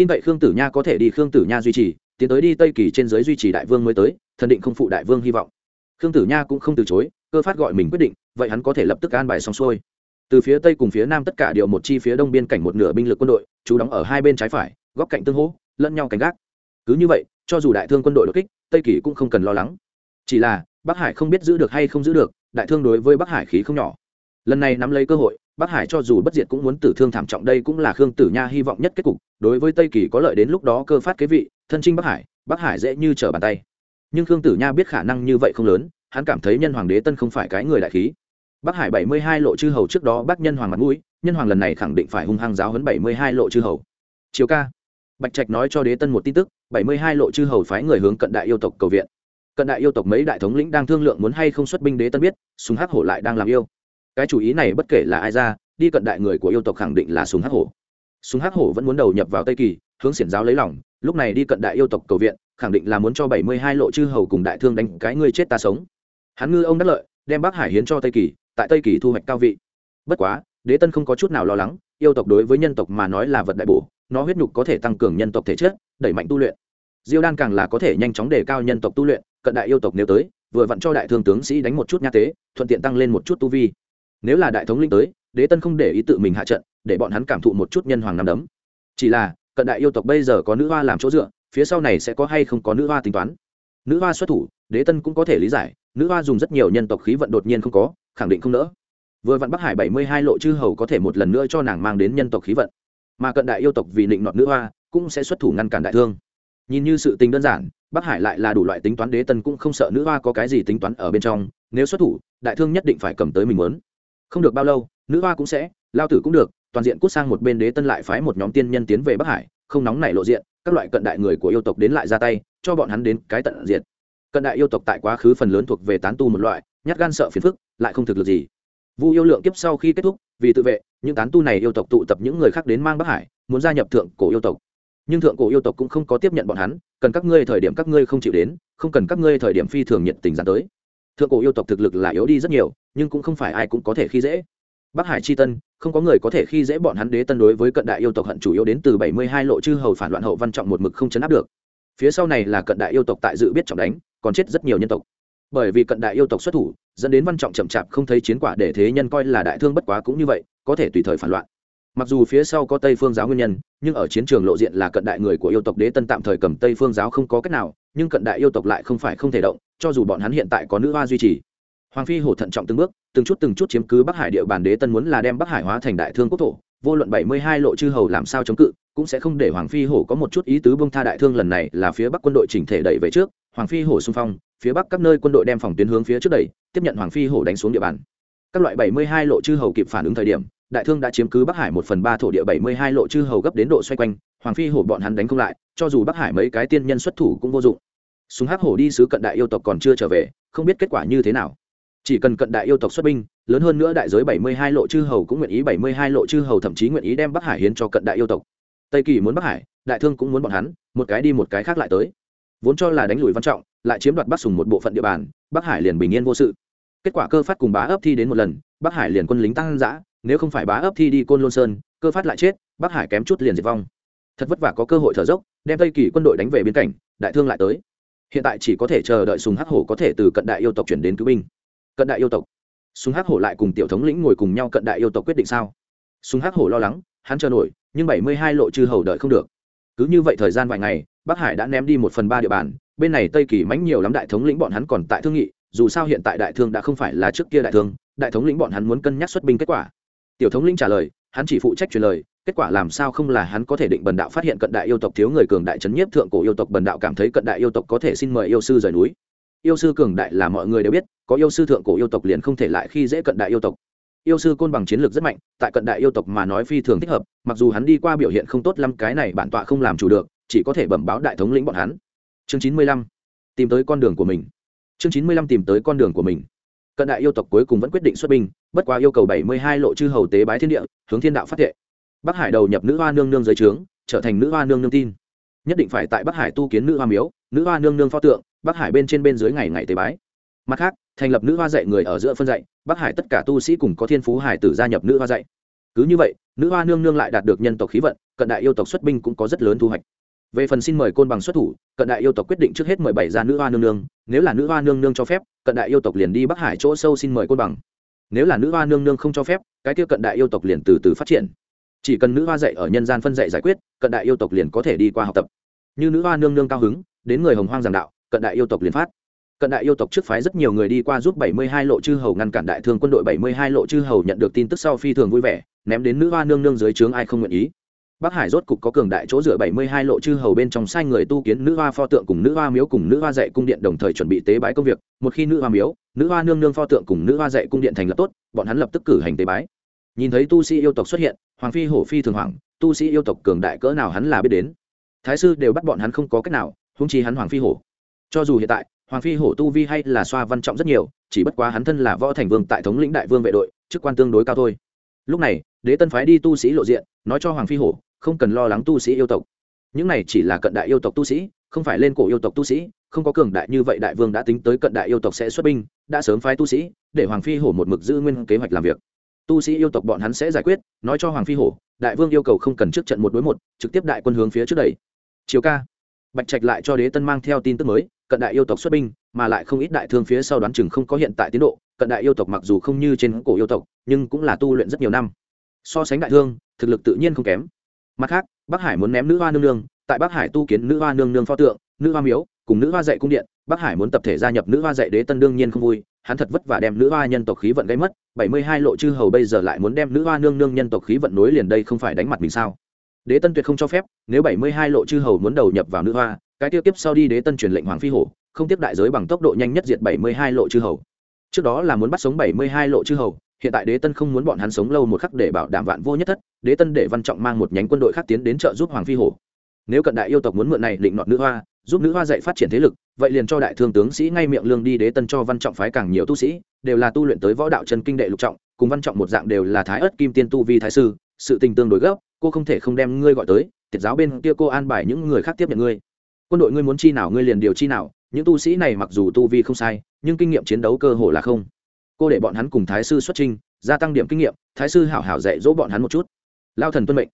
tin vậy khương tử nha có thể đi khương tử nha duy trì, tiến tới đi tây kỳ trên giới duy trì đại vương mới tới, thần định không phụ đại vương hy vọng. Khương tử nha cũng không từ chối, cơ phát gọi mình quyết định, vậy hắn có thể lập tức an bài xong xuôi. Từ phía tây cùng phía nam tất cả điều một chi phía đông biên cảnh một nửa binh lực quân đội, chú đóng ở hai bên trái phải, góc cạnh tương hỗ, lẫn nhau cảnh gác. Cứ như vậy, cho dù đại thương quân đội đột kích, tây kỳ cũng không cần lo lắng. Chỉ là, bắc hải không biết giữ được hay không giữ được, đại thương đối với bắc hải khí không nhỏ. Lần này nắm lấy cơ hội bắc hải cho dù bất diệt cũng muốn tử thương thảm trọng đây cũng là khương tử nha hy vọng nhất kết cục, đối với tây kỳ có lợi đến lúc đó cơ phát kế vị, thân trinh bắc hải bắc hải dễ như trở bàn tay. Nhưng khương tử nha biết khả năng như vậy không lớn, hắn cảm thấy nhân hoàng đế tân không phải cái người đại khí. Bắc hải bảy mươi hai lộ chư hầu trước đó bác nhân hoàng mặt mũi, nhân hoàng lần này khẳng định phải hung hăng giáo hấn bảy mươi hai lộ chư hầu. Chiều ca. Bạch trạch nói cho đế tân một tin tức, bảy mươi hai lộ chư hầu phái người hướng cận đại yêu tộc cầu viện. Cận đại yêu tộc mấy đại thống lĩnh đang thương lượng muốn hay không xuất binh đế tân biết súng hắc hổ lại đang làm yêu cái chủ ý này bất kể là ai ra, đi cận đại người của yêu tộc khẳng định là súng hắc hổ. Súng hắc hổ vẫn muốn đầu nhập vào tây kỳ, hướng xiển giáo lấy lòng, lúc này đi cận đại yêu tộc cầu viện, khẳng định là muốn cho bảy mươi hai lộ chư hầu cùng đại thương đánh cái ngươi chết ta sống. Hắn ngư ông đắc lợi, đem bắc hải hiến cho tây kỳ, tại tây kỳ thu hoạch cao vị. Bất quá, đế tân không có chút nào lo lắng, yêu tộc đối với nhân tộc mà nói là vật đại bổ, nó huyết nhục có thể tăng cường nhân tộc thể chất, đẩy mạnh tu luyện. Diêu đan càng là có thể nhanh chóng đề cao nhân tộc tu luyện, cận đại yêu tộc nếu tới, vừa vặn cho đại thương tướng sĩ đánh một chút nha tế, thuận tiện tăng lên một chút tu vi nếu là đại thống linh tới, đế tân không để ý tự mình hạ trận, để bọn hắn cảm thụ một chút nhân hoàng năm đấm. Chỉ là, cận đại yêu tộc bây giờ có nữ hoa làm chỗ dựa, phía sau này sẽ có hay không có nữ hoa tính toán. Nữ hoa xuất thủ, đế tân cũng có thể lý giải, nữ hoa dùng rất nhiều nhân tộc khí vận đột nhiên không có, khẳng định không nỡ. Vừa vặn bắc hải bảy mươi hai lộ chư hầu có thể một lần nữa cho nàng mang đến nhân tộc khí vận. Mà cận đại yêu tộc vì định nọt nữ hoa, cũng sẽ xuất thủ ngăn cản đại thương. Nhìn như sự tình đơn giản, bắc hải lại là đủ loại tính toán đế tân cũng không sợ nữ hoa có cái gì tính toán ở bên trong. Nếu xuất thủ, đại thương nhất định phải cầm tới mình muốn không được bao lâu, nữ hoa cũng sẽ, lao tử cũng được, toàn diện cút sang một bên đế tân lại phái một nhóm tiên nhân tiến về bắc hải, không nóng nảy lộ diện, các loại cận đại người của yêu tộc đến lại ra tay, cho bọn hắn đến cái tận diện cận đại yêu tộc tại quá khứ phần lớn thuộc về tán tu một loại, nhát gan sợ phiền phức, lại không thực lực gì. Vu yêu lượng kiếp sau khi kết thúc, vì tự vệ, những tán tu này yêu tộc tụ tập những người khác đến mang bắc hải, muốn gia nhập thượng cổ yêu tộc. Nhưng thượng cổ yêu tộc cũng không có tiếp nhận bọn hắn, cần các ngươi thời điểm các ngươi không chịu đến, không cần các ngươi thời điểm phi thường nhiệt tình dán tới. Thượng cổ yêu tộc thực lực là yếu đi rất nhiều nhưng cũng không phải ai cũng có thể khi dễ. Bắc hải chi tân, không có người có thể khi dễ bọn hắn đế tân đối với cận đại yêu tộc hận chủ yếu đến từ bảy mươi hai lộ chư hầu phản loạn hậu văn trọng một mực không chấn áp được. Phía sau này là cận đại yêu tộc tại dự biết trọng đánh, còn chết rất nhiều nhân tộc. Bởi vì cận đại yêu tộc xuất thủ, dẫn đến văn trọng chậm chạp không thấy chiến quả để thế nhân coi là đại thương bất quá cũng như vậy, có thể tùy thời phản loạn. Mặc dù phía sau có tây phương giáo nguyên nhân, nhưng ở chiến trường lộ diện là cận đại người của yêu tộc đế tân tạm thời cầm tây phương giáo không có cách nào, nhưng cận đại yêu tộc lại không phải không thể động, cho dù bọn hắn hiện tại có nữ hoa duy trì hoàng phi hổ thận trọng từng bước, từng chút từng chút chiếm cứ bắc hải địa bàn đế tân muốn là đem bắc hải hóa thành đại thương quốc thổ, vô luận bảy mươi hai lộ chư hầu làm sao chống cự, cũng sẽ không để hoàng phi hổ có một chút ý tứ bông tha đại thương lần này là phía bắc quân đội chỉnh thể đẩy về trước. Hoàng phi hổ xung phong, phía bắc các nơi quân đội đem phòng tuyến hướng phía trước đẩy, tiếp nhận hoàng phi hổ đánh xuống địa bàn. Các loại bảy mươi hai lộ chư hầu kịp phản ứng thời điểm, đại thương đã chiếm cứ bắc hải một phần ba thổ địa, bảy mươi hai lộ chư hầu gấp đến độ xoay quanh, hoàng phi hổ bọn hắn đánh không lại, cho dù bắc hải mấy cái tiên nhân xuất thủ cũng vô dụng. Súng hắc hổ đi sứ cận đại yêu tộc còn chưa trở về, không biết kết quả như thế nào chỉ cần cận đại yêu tộc xuất binh, lớn hơn nữa đại giới bảy mươi hai lộ chư hầu cũng nguyện ý bảy mươi hai lộ chư hầu thậm chí nguyện ý đem bắc hải hiến cho cận đại yêu tộc. Tây kỳ muốn bắc hải, đại thương cũng muốn bọn hắn, một cái đi một cái khác lại tới. Vốn cho là đánh lùi văn trọng, lại chiếm đoạt bắc sùng một bộ phận địa bàn, bắc hải liền bình yên vô sự. Kết quả cơ phát cùng bá ấp thi đến một lần, bắc hải liền quân lính tăng giã nếu không phải bá ấp thi đi côn lôn sơn, cơ phát lại chết, bắc hải kém chút liền diệt vong. Thật vất vả có cơ hội thở dốc, đem tây kỳ quân đội đánh về biên cảnh, đại thương lại tới. Hiện tại chỉ có thể chờ đợi sùng hắc hổ có thể từ cận đại yêu tộc chuyển đến cứu binh cận đại yêu tộc. Súng hắc hổ lại cùng tiểu thống lĩnh ngồi cùng nhau cận đại yêu tộc quyết định sao? Súng hắc hổ lo lắng, hắn chờ nổi, nhưng bảy mươi hai lộ chư hầu đợi không được. Cứ như vậy thời gian vài ngày, bắc hải đã ném đi một phần ba địa bàn, bên này tây kỳ mánh nhiều lắm đại thống lĩnh bọn hắn còn tại thương nghị, dù sao hiện tại đại thương đã không phải là trước kia đại thương, đại thống lĩnh bọn hắn muốn cân nhắc xuất binh kết quả. Tiểu thống lĩnh trả lời, hắn chỉ phụ trách truyền lời, kết quả làm sao không là hắn có thể định bần đạo phát hiện cận đại yêu tộc thiếu người cường đại trấn nhiếp thượng cổ yêu tộc bần đạo cảm thấy cận đại yêu tộc có thể xin mời yêu sư rời núi yêu sư cường đại là mọi người đều biết, có yêu sư thượng cổ yêu tộc liền không thể lại khi dễ cận đại yêu tộc. Yêu sư côn bằng chiến lược rất mạnh, tại cận đại yêu tộc mà nói phi thường thích hợp, mặc dù hắn đi qua biểu hiện không tốt lắm, cái này bản tọa không làm chủ được, chỉ có thể bẩm báo đại thống lĩnh bọn hắn. Chương chín mươi lăm, tìm tới con đường của mình. Chương chín mươi lăm tìm tới con đường của mình. Cận đại yêu tộc cuối cùng vẫn quyết định xuất binh, bất quá yêu cầu bảy mươi hai lộ chư hầu tế bái thiên địa, hướng thiên đạo phát thệ. Bắc hải đầu nhập nữ hoa nương nương dưới trướng, trở thành nữ hoa nương nương tin. Nhất định phải tại bắc hải tu kiến nữ hoa miếu, nữ hoa nương nương pho tượng bắc hải bên trên bên dưới ngày ngày tế bái. Mặt khác, thành lập nữ hoa dạy người ở giữa phân dạy, bắc hải tất cả tu sĩ cùng có thiên phú hải tử gia nhập nữ hoa dạy. Cứ như vậy, nữ hoa nương nương lại đạt được nhân tộc khí vận, cận đại yêu tộc xuất binh cũng có rất lớn thu hoạch. Về phần xin mời côn bằng xuất thủ, cận đại yêu tộc quyết định trước hết mời bảy ra nữ hoa nương nương. Nếu là nữ hoa nương nương cho phép, cận đại yêu tộc liền đi bắc hải chỗ sâu xin mời côn bằng. Nếu là nữ hoa nương nương không cho phép, cái tiêu cận đại yêu tộc liền từ từ phát triển. Chỉ cần nữ hoa dạy ở nhân gian phân dạy giải quyết, cận đại yêu tộc liền có thể đi qua học tập. Như nữ hoa nương nương cao hứng, đến người hồng hoang giảng đạo cận đại yêu tộc liền phát cận đại yêu tộc trước phái rất nhiều người đi qua giúp 72 lộ chư hầu ngăn cản đại thương quân đội 72 lộ chư hầu nhận được tin tức sau phi thường vui vẻ ném đến nữ hoa nương nương dưới trướng ai không nguyện ý Bắc Hải rốt cục có cường đại chỗ dựa 72 lộ chư hầu bên trong sai người tu kiến nữ hoa pho tượng cùng nữ hoa miếu cùng nữ hoa dạy cung điện đồng thời chuẩn bị tế bái công việc, một khi nữ hoa miếu, nữ hoa nương nương pho tượng cùng nữ hoa dạy cung điện thành lập tốt, bọn hắn lập tức cử hành tế bái. Nhìn thấy tu sĩ yêu tộc xuất hiện, Hoàng phi hổ phi thường hoàng, tu sĩ yêu tộc cường đại cỡ nào hắn là biết đến. Thái sư đều bắt bọn hắn không có cách nào, huống chi hắn Hoàng phi hổ. Cho dù hiện tại, Hoàng phi hổ tu vi hay là xoa văn trọng rất nhiều, chỉ bất quá hắn thân là võ thành vương tại thống lĩnh đại vương vệ đội, chức quan tương đối cao thôi. Lúc này, Đế Tân phái đi tu sĩ lộ diện, nói cho Hoàng phi hổ, không cần lo lắng tu sĩ yêu tộc. Những này chỉ là cận đại yêu tộc tu sĩ không phải lên cổ yêu tộc tu sĩ không có cường đại như vậy đại vương đã tính tới cận đại yêu tộc sẽ xuất binh đã sớm phái tu sĩ để hoàng phi hổ một mực giữ nguyên kế hoạch làm việc. Tu sĩ yêu tộc bọn hắn sẽ giải quyết nói cho hoàng phi hổ đại vương yêu cầu không cần trước trận một đối một trực tiếp đại quân hướng phía trước đẩy. Chiều ca bạch trạch lại cho đế tân mang theo tin tức mới, cận đại yêu tộc xuất binh, mà lại không ít đại thương phía sau đoán chừng không có hiện tại tiến độ, cận đại yêu tộc mặc dù không như trên cổ yêu tộc, nhưng cũng là tu luyện rất nhiều năm. So sánh đại thương, thực lực tự nhiên không kém. Mặt khác, bắc hải muốn ném nữ hoa nương nương, tại bắc hải tu kiến nữ hoa nương nương pho tượng, nữ hoa miếu, cùng nữ hoa dạy cung điện, bắc hải muốn tập thể gia nhập nữ hoa dạy đế tân đương nhiên không vui, hắn thật vất vả đem nữ hoa nhân tộc khí vận gây mất, bảy mươi hai lộ chư hầu bây giờ lại muốn đem nữ hoa nương nương nhân tộc khí vận nối liền đây không phải đánh mặt mình sao? Đế tân tuyệt không cho phép, nếu bảy mươi hai lộ chư hầu muốn đầu nhập vào nữ hoa, cái tiêu tiếp sau đi đế tân truyền lệnh hoàng phi hổ, không tiếp đại giới bằng tốc độ nhanh nhất diệt bảy mươi hai lộ chư hầu. Trước đó là muốn bắt sống bảy mươi hai lộ chư hầu, hiện tại đế tân không muốn bọn hắn sống lâu một khắc để bảo đảm vạn vô nhất thất, đế tân để văn trọng mang một nhánh quân đội khác tiến đến trợ giúp hoàng phi hổ. Nếu cận đại yêu tộc muốn mượn này định nọt nữ hoa, giúp nữ hoa dạy phát triển thế lực, vậy liền cho đại thương tướng sĩ ngay miệng lương đi đế tân cho văn trọng phái càng nhiều tu sĩ, đều là tu luyện tới võ đạo chân kinh đệ lục trọng, cùng văn trọng một dạng đều là thái ớt kim tiên tu vi thái sư, sự tình tương đối gấp cô không thể không đem ngươi gọi tới tiệt giáo bên kia cô an bài những người khác tiếp nhận ngươi. Quân đội ngươi muốn chi nào ngươi liền điều chi nào, những tu sĩ này mặc dù tu vi không sai, nhưng kinh nghiệm chiến đấu cơ hồ là không. Cô để bọn hắn cùng thái sư xuất trình gia tăng điểm kinh nghiệm, thái sư hảo hảo dạy dỗ bọn hắn một chút. Lao thần tuân mệnh.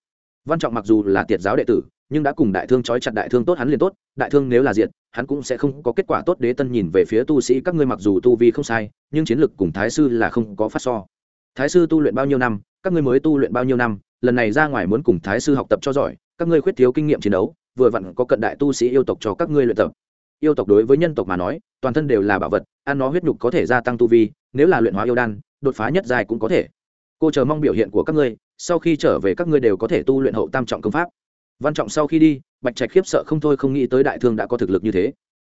Văn trọng mặc dù là tiệt giáo đệ tử, nhưng đã cùng đại thương trói chặt đại thương tốt hắn liền tốt, đại thương nếu là diện hắn cũng sẽ không có kết quả tốt đế tân nhìn về phía tu sĩ các ngươi mặc dù tu vi không sai, nhưng chiến lực cùng thái sư là không có phát so. Thái sư tu luyện bao nhiêu năm, các ngươi mới tu luyện bao nhiêu năm lần này ra ngoài muốn cùng thái sư học tập cho giỏi, các ngươi khuyết thiếu kinh nghiệm chiến đấu, vừa vặn có cận đại tu sĩ yêu tộc cho các ngươi luyện tập. Yêu tộc đối với nhân tộc mà nói, toàn thân đều là bảo vật, ăn nó huyết nhục có thể gia tăng tu vi, nếu là luyện hóa yêu đan, đột phá nhất dài cũng có thể. Cô chờ mong biểu hiện của các ngươi, sau khi trở về các ngươi đều có thể tu luyện hậu tam trọng công pháp. Văn trọng sau khi đi, bạch trạch khiếp sợ không thôi không nghĩ tới đại thương đã có thực lực như thế.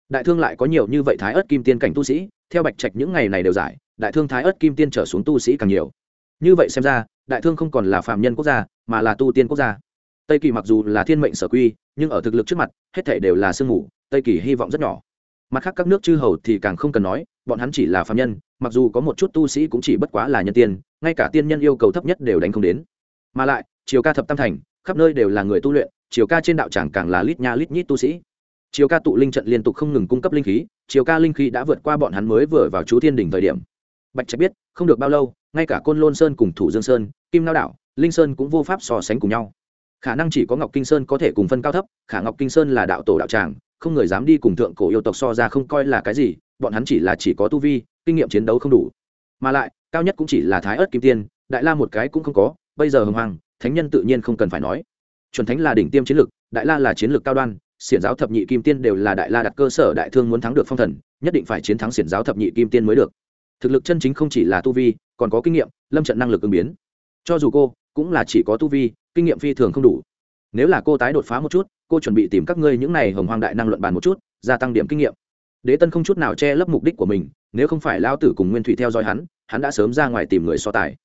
Đại thương lại có nhiều như vậy thái ớt kim tiên cảnh tu sĩ, theo bạch trạch những ngày này đều giải, đại thương thái ớt kim tiên trở xuống tu sĩ càng nhiều. Như vậy xem ra đại thương không còn là phạm nhân quốc gia, mà là tu tiên quốc gia. Tây kỳ mặc dù là thiên mệnh sở quy, nhưng ở thực lực trước mặt, hết thể đều là sương mù, tây kỳ hy vọng rất nhỏ. Mặt khác các nước chư hầu thì càng không cần nói, bọn hắn chỉ là phạm nhân, mặc dù có một chút tu sĩ cũng chỉ bất quá là nhân tiên, ngay cả tiên nhân yêu cầu thấp nhất đều đánh không đến. Mà lại chiều ca thập tam thành, khắp nơi đều là người tu luyện chiều ca trên đạo tràng càng là lít nha lít nhít tu sĩ. Chiều ca tụ linh trận liên tục không ngừng cung cấp linh khí chiều ca linh khí đã vượt qua bọn hắn mới vừa vào chú thiên đỉnh thời điểm bạch trạch biết, không được bao lâu, ngay cả côn lôn sơn cùng thủ dương sơn, kim lao đảo, linh sơn cũng vô pháp so sánh cùng nhau. Khả năng chỉ có ngọc kinh sơn có thể cùng phân cao thấp, khả ngọc kinh sơn là đạo tổ đạo tràng, không người dám đi cùng thượng cổ yêu tộc so ra không coi là cái gì, bọn hắn chỉ là chỉ có tu vi, kinh nghiệm chiến đấu không đủ. Mà lại, cao nhất cũng chỉ là thái ớt kim tiên, đại la một cái cũng không có, bây giờ hồng hoàng, thánh nhân tự nhiên không cần phải nói. Chuẩn thánh là đỉnh tiêm chiến lực, đại la là chiến lược cao đoan, xiển giáo thập nhị kim tiên đều là đại la đặt cơ sở đại thương muốn thắng được phong thần, nhất định phải chiến thắng xiển giáo thập nhị kim tiên mới được thực lực chân chính không chỉ là tu vi, còn có kinh nghiệm, lâm trận năng lực ứng biến. Cho dù cô cũng là chỉ có tu vi, kinh nghiệm phi thường không đủ. Nếu là cô tái đột phá một chút, cô chuẩn bị tìm các ngươi những này hồng hoang đại năng luận bàn một chút, gia tăng điểm kinh nghiệm. Đế tân không chút nào che lấp mục đích của mình, nếu không phải lao tử cùng nguyên thủy theo dõi hắn hắn đã sớm ra ngoài tìm người so tài.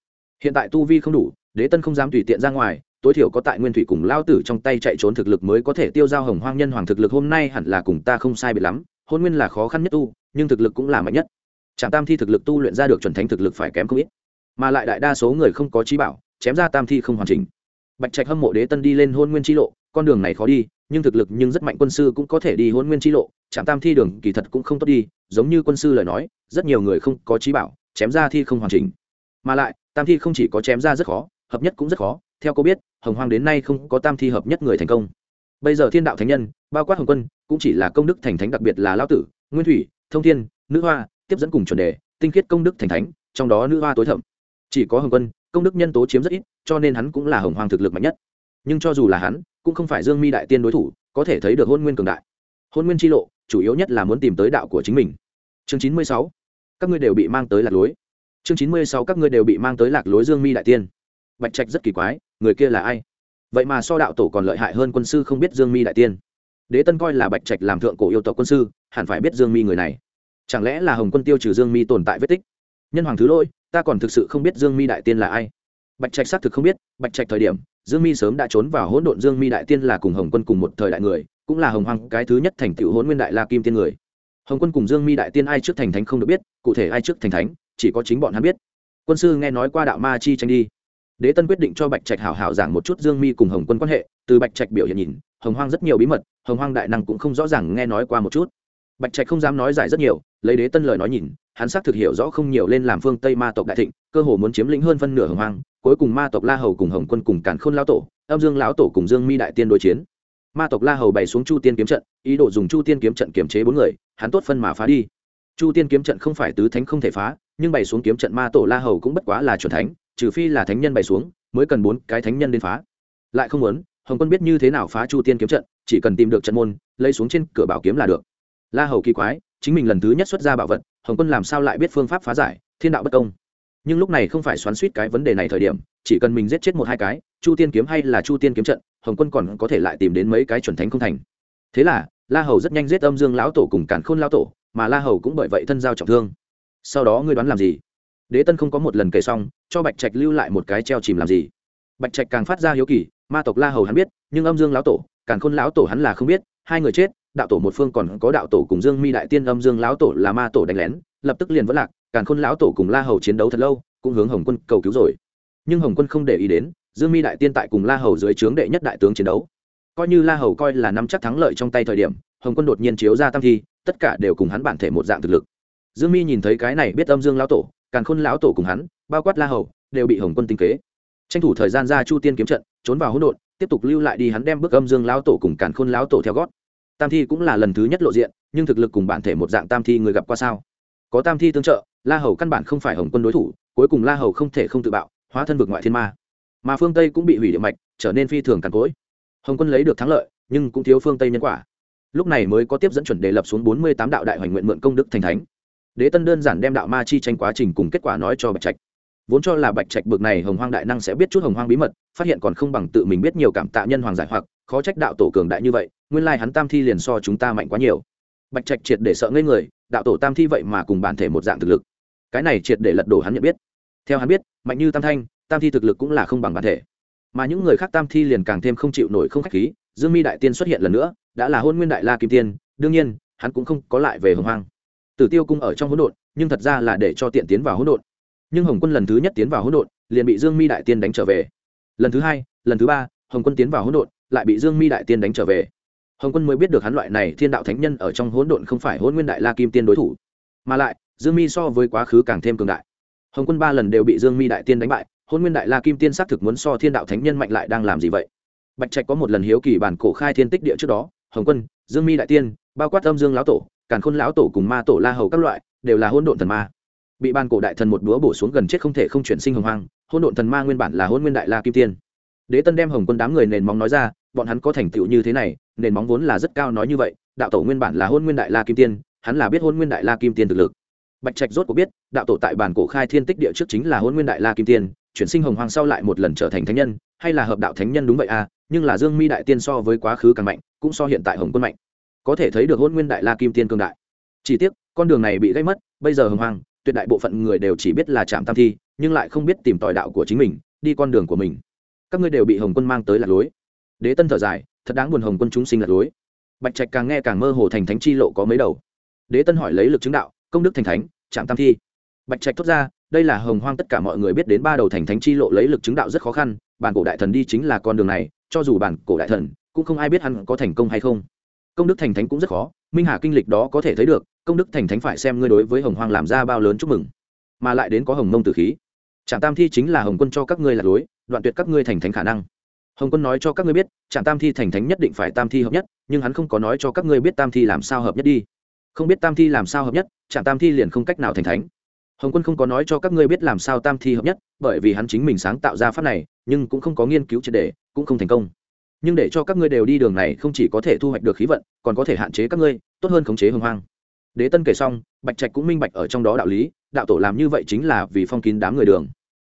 Hiện tại tu vi không đủ, đế tân không dám tùy tiện ra ngoài, tối thiểu có tại nguyên thủy cùng lao tử trong tay chạy trốn thực lực mới có thể tiêu giao hồng hoang nhân hoàng thực lực hôm nay hẳn là cùng ta không sai biệt lắm, hôn nguyên là khó khăn nhất tu, nhưng thực lực cũng là mạnh nhất trạm tam thi thực lực tu luyện ra được chuẩn thánh thực lực phải kém không ít, mà lại đại đa số người không có trí bảo, chém ra tam thi không hoàn chỉnh. Bạch trạch hâm mộ đế tân đi lên hôn nguyên tri lộ, con đường này khó đi, nhưng thực lực nhưng rất mạnh quân sư cũng có thể đi hôn nguyên tri lộ trạm tam thi đường kỳ thật cũng không tốt đi, giống như quân sư lời nói, rất nhiều người không có trí bảo, chém ra thi không hoàn chỉnh. Mà lại, tam thi không chỉ có chém ra rất khó, hợp nhất cũng rất khó, theo cô biết, hồng hoang đến nay không có tam thi hợp nhất người thành công. Bây giờ thiên đạo thánh nhân, bao quát hồng quân, cũng chỉ là công đức thành thánh đặc biệt là lao tử, nguyên thủy, thông thiên, nữ hoa tiếp dẫn cùng chuẩn đề, tinh khiết công đức thành thánh, trong đó nữ hoa tối thẩm chỉ có hồng quân, công đức nhân tố chiếm rất ít, cho nên hắn cũng là hồng hoàng thực lực mạnh nhất. Nhưng cho dù là hắn, cũng không phải dương mi đại tiên đối thủ, có thể thấy được hôn nguyên cường đại. Hôn nguyên tri lộ, chủ yếu nhất là muốn tìm tới đạo của chính mình. Chương chín mươi sáu, các ngươi đều bị mang tới lạc lối. Chương chín mươi sáu, các ngươi đều bị mang tới lạc lối dương mi đại tiên. Bạch trạch rất kỳ quái, người kia là ai? Vậy mà so đạo tổ còn lợi hại hơn quân sư không biết dương mi đại tiên. Đế tân coi là bạch trạch làm thượng cổ yêu tộc quân sư, hẳn phải biết dương mi người này chẳng lẽ là hồng quân tiêu trừ dương mi tồn tại vết tích? Nhân hoàng thứ lỗi, ta còn thực sự không biết dương mi đại tiên là ai. Bạch trạch xác thực không biết, bạch trạch thời điểm, dương mi sớm đã trốn vào hỗn độn dương mi đại tiên là cùng hồng quân cùng một thời đại người, cũng là hồng hoàng cái thứ nhất thành tựu hỗn nguyên đại la kim tiên người. Hồng quân cùng dương mi đại tiên ai trước thành thánh không được biết, cụ thể ai trước thành thánh, chỉ có chính bọn hắn biết. Quân sư nghe nói qua đạo ma chi tranh đi. Đế tân quyết định cho bạch trạch hảo hảo giảng một chút dương mi cùng hồng quân quan hệ, từ bạch trạch biểu hiện nhìn, hồng hoang rất nhiều bí mật, hồng hoang đại năng cũng không rõ ràng nghe nói qua một chút bạch trạch không dám nói giải rất nhiều, lấy đế tân lời nói nhìn, hắn xác thực hiểu rõ không nhiều lên làm phương tây ma tộc đại thịnh, cơ hồ muốn chiếm lĩnh hơn phân nửa hồng hoang, cuối cùng ma tộc la hầu cùng hồng quân cùng càn khôn lao tổ, âm dương lão tổ cùng dương mi đại tiên đối chiến. Ma tộc la hầu bày xuống chu tiên kiếm trận, ý đồ dùng chu tiên kiếm trận kiềm chế bốn người, hắn tốt phân mà phá đi. Chu tiên kiếm trận không phải tứ thánh không thể phá, nhưng bày xuống kiếm trận ma tổ la hầu cũng bất quá là c thánh, trừ phi là thánh nhân bày xuống, mới cần bốn cái thánh nhân đến phá. Lại không muốn, hồng quân biết như thế nào phá chu tiên kiếm trận, chỉ cần tìm được trận môn, lấy xuống trên cửa bảo kiếm là được la hầu kỳ quái, chính mình lần thứ nhất xuất ra bảo vật, hồng quân làm sao lại biết phương pháp phá giải, thiên đạo bất công. Nhưng lúc này không phải xoắn suýt cái vấn đề này thời điểm, chỉ cần mình giết chết một hai cái, chu tiên kiếm hay là chu tiên kiếm trận, hồng quân còn có thể lại tìm đến mấy cái chuẩn thánh không thành. Thế là, la hầu rất nhanh giết âm dương lão tổ cùng cản khôn lão tổ, mà la hầu cũng bởi vậy thân giao trọng thương. Sau đó ngươi đoán làm gì? Đế tân không có một lần kể xong, cho bạch trạch lưu lại một cái treo chìm làm gì? Bạch trạch càng phát ra hiếu kỳ, ma tộc la hầu hắn biết, nhưng âm dương lão tổ, càn khôn lão tổ hắn là không biết, hai người chết đạo tổ một phương còn có đạo tổ cùng dương mi đại tiên âm dương lão tổ là ma tổ đánh lén, lập tức liền vẫn lạc, càn khôn lão tổ cùng la hầu chiến đấu thật lâu, cũng hướng hồng quân cầu cứu rồi. Nhưng hồng quân không để ý đến, dương mi đại tiên tại cùng la hầu dưới trướng đệ nhất đại tướng chiến đấu. Coi như la hầu coi là nắm chắc thắng lợi trong tay thời điểm, hồng quân đột nhiên chiếu ra tam thi, tất cả đều cùng hắn bản thể một dạng thực lực. Dương mi nhìn thấy cái này biết âm dương lão tổ, càn khôn lão tổ cùng hắn, bao quát la hầu, đều bị hồng quân tinh kế. Tranh thủ thời gian ra chu tiên kiếm trận, trốn vào hỗn độn, tiếp tục lưu lại đi hắn đem bước âm dương lão tổ cùng càn khôn lão tổ theo gót tam thi cũng là lần thứ nhất lộ diện, nhưng thực lực cùng bản thể một dạng tam thi người gặp qua sao? Có tam thi tương trợ, la hầu căn bản không phải hồng quân đối thủ, cuối cùng la hầu không thể không tự bạo, hóa thân vực ngoại thiên ma. Mà phương tây cũng bị hủy địa mạch, trở nên phi thường càn cối hồng quân lấy được thắng lợi, nhưng cũng thiếu phương tây nhân quả. Lúc này mới có tiếp dẫn chuẩn đề lập xuống bốn mươi tám đạo đại hoành nguyện mượn công đức thành thánh. Đế tân đơn giản đem đạo ma chi tranh quá trình cùng kết quả nói cho bạch trạch. Vốn cho là bạch trạch bực này hồng hoang đại năng sẽ biết chút hồng hoang bí mật, phát hiện còn không bằng tự mình biết nhiều cảm tạ nhân hoàng giải hoặc, khó trách đạo tổ cường đại như vậy nguyên lai hắn tam thi liền so chúng ta mạnh quá nhiều. Bạch trạch triệt để sợ ngây người, đạo tổ tam thi vậy mà cùng bản thể một dạng thực lực. Cái này triệt để lật đổ hắn nhận biết. Theo hắn biết, mạnh như tam thanh, tam thi thực lực cũng là không bằng bản thể. Mà những người khác tam thi liền càng thêm không chịu nổi không khách khí, dương mi đại tiên xuất hiện lần nữa, đã là hôn nguyên đại la kim tiên, đương nhiên, hắn cũng không có lại về hồng hoang. Tử tiêu cung ở trong hỗn độn, nhưng thật ra là để cho tiện tiến vào hỗn độn. Nhưng hồng quân lần thứ nhất tiến vào hỗn độn, liền bị dương mi đại tiên đánh trở về. Lần thứ hai, lần thứ ba, hồng quân tiến vào hỗn độn, lại bị dương mi đại tiên đánh trở về hồng quân mới biết được hắn loại này thiên đạo thánh nhân ở trong hỗn độn không phải hỗn nguyên đại la kim tiên đối thủ. Mà lại, dương mi so với quá khứ càng thêm cường đại. Hồng quân ba lần đều bị dương mi đại tiên đánh bại hôn nguyên đại la kim tiên xác thực muốn so thiên đạo thánh nhân mạnh lại đang làm gì vậy? Bạch trạch có một lần hiếu kỳ bản cổ khai thiên tích địa trước đó, hồng quân, dương mi đại tiên, bao quát âm dương lão tổ, càn khôn lão tổ cùng ma tổ la hầu các loại, đều là hôn độn thần ma. Bị ban cổ đại thần một búa bổ xuống gần chết không thể không chuyển sinh hồng hoang hôn độn thần ma nguyên bản là hôn nguyên đại la kim tiên. Đế tân đem hồng quân đám người nền móng nói ra bọn hắn có thành tựu như thế này, nền móng vốn là rất cao nói như vậy, đạo tổ nguyên bản là hôn nguyên đại la kim tiên, hắn là biết hôn nguyên đại la kim tiên thực lực. Bạch trạch rốt cuộc biết, đạo tổ tại bản cổ khai thiên tích địa trước chính là hôn nguyên đại la kim tiên, chuyển sinh hồng hoàng sau lại một lần trở thành thánh nhân, hay là hợp đạo thánh nhân đúng vậy à nhưng là dương mi đại tiên so với quá khứ càng mạnh, cũng so hiện tại hồng quân mạnh. Có thể thấy được hôn nguyên đại la kim tiên cương đại. Chỉ tiếc, con đường này bị gây mất, bây giờ hồng hoàng tuyệt đại bộ phận người đều chỉ biết là chạm tam thi, nhưng lại không biết tìm tòi đạo của chính mình, đi con đường của mình. Các ngươi đều bị hồng quân mang tới lạc lối đế tân thở dài, thật đáng buồn hồng quân chúng sinh lạc lối bạch trạch càng nghe càng mơ hồ thành thánh chi lộ có mấy đầu. Đế tân hỏi lấy lực chứng đạo, công đức thành thánh, trạm tam thi. Bạch trạch thốt ra, đây là hồng hoang tất cả mọi người biết đến ba đầu thành thánh chi lộ lấy lực chứng đạo rất khó khăn, bản cổ đại thần đi chính là con đường này, cho dù bản cổ đại thần, cũng không ai biết hắn có thành công hay không. Công đức thành thánh cũng rất khó, minh hà kinh lịch đó có thể thấy được, công đức thành thánh phải xem ngươi đối với hồng hoang làm ra bao lớn chúc mừng. Mà lại đến có hồng mông tử khí. Trạm tam thi chính là hồng quân cho các ngươi lạc lối đoạn tuyệt các ngươi thành thánh khả năng hồng quân nói cho các ngươi biết, trạm tam thi thành thánh nhất định phải tam thi hợp nhất, nhưng hắn không có nói cho các ngươi biết tam thi làm sao hợp nhất đi. Không biết tam thi làm sao hợp nhất, trạm tam thi liền không cách nào thành thánh. Hồng quân không có nói cho các ngươi biết làm sao tam thi hợp nhất, bởi vì hắn chính mình sáng tạo ra pháp này, nhưng cũng không có nghiên cứu triệt đề cũng không thành công. Nhưng để cho các ngươi đều đi đường này không chỉ có thể thu hoạch được khí vận, còn có thể hạn chế các ngươi, tốt hơn khống chế hồng hoang. Đế tân kể xong, bạch trạch cũng minh bạch ở trong đó đạo lý, đạo tổ làm như vậy chính là vì phong kín đám người đường.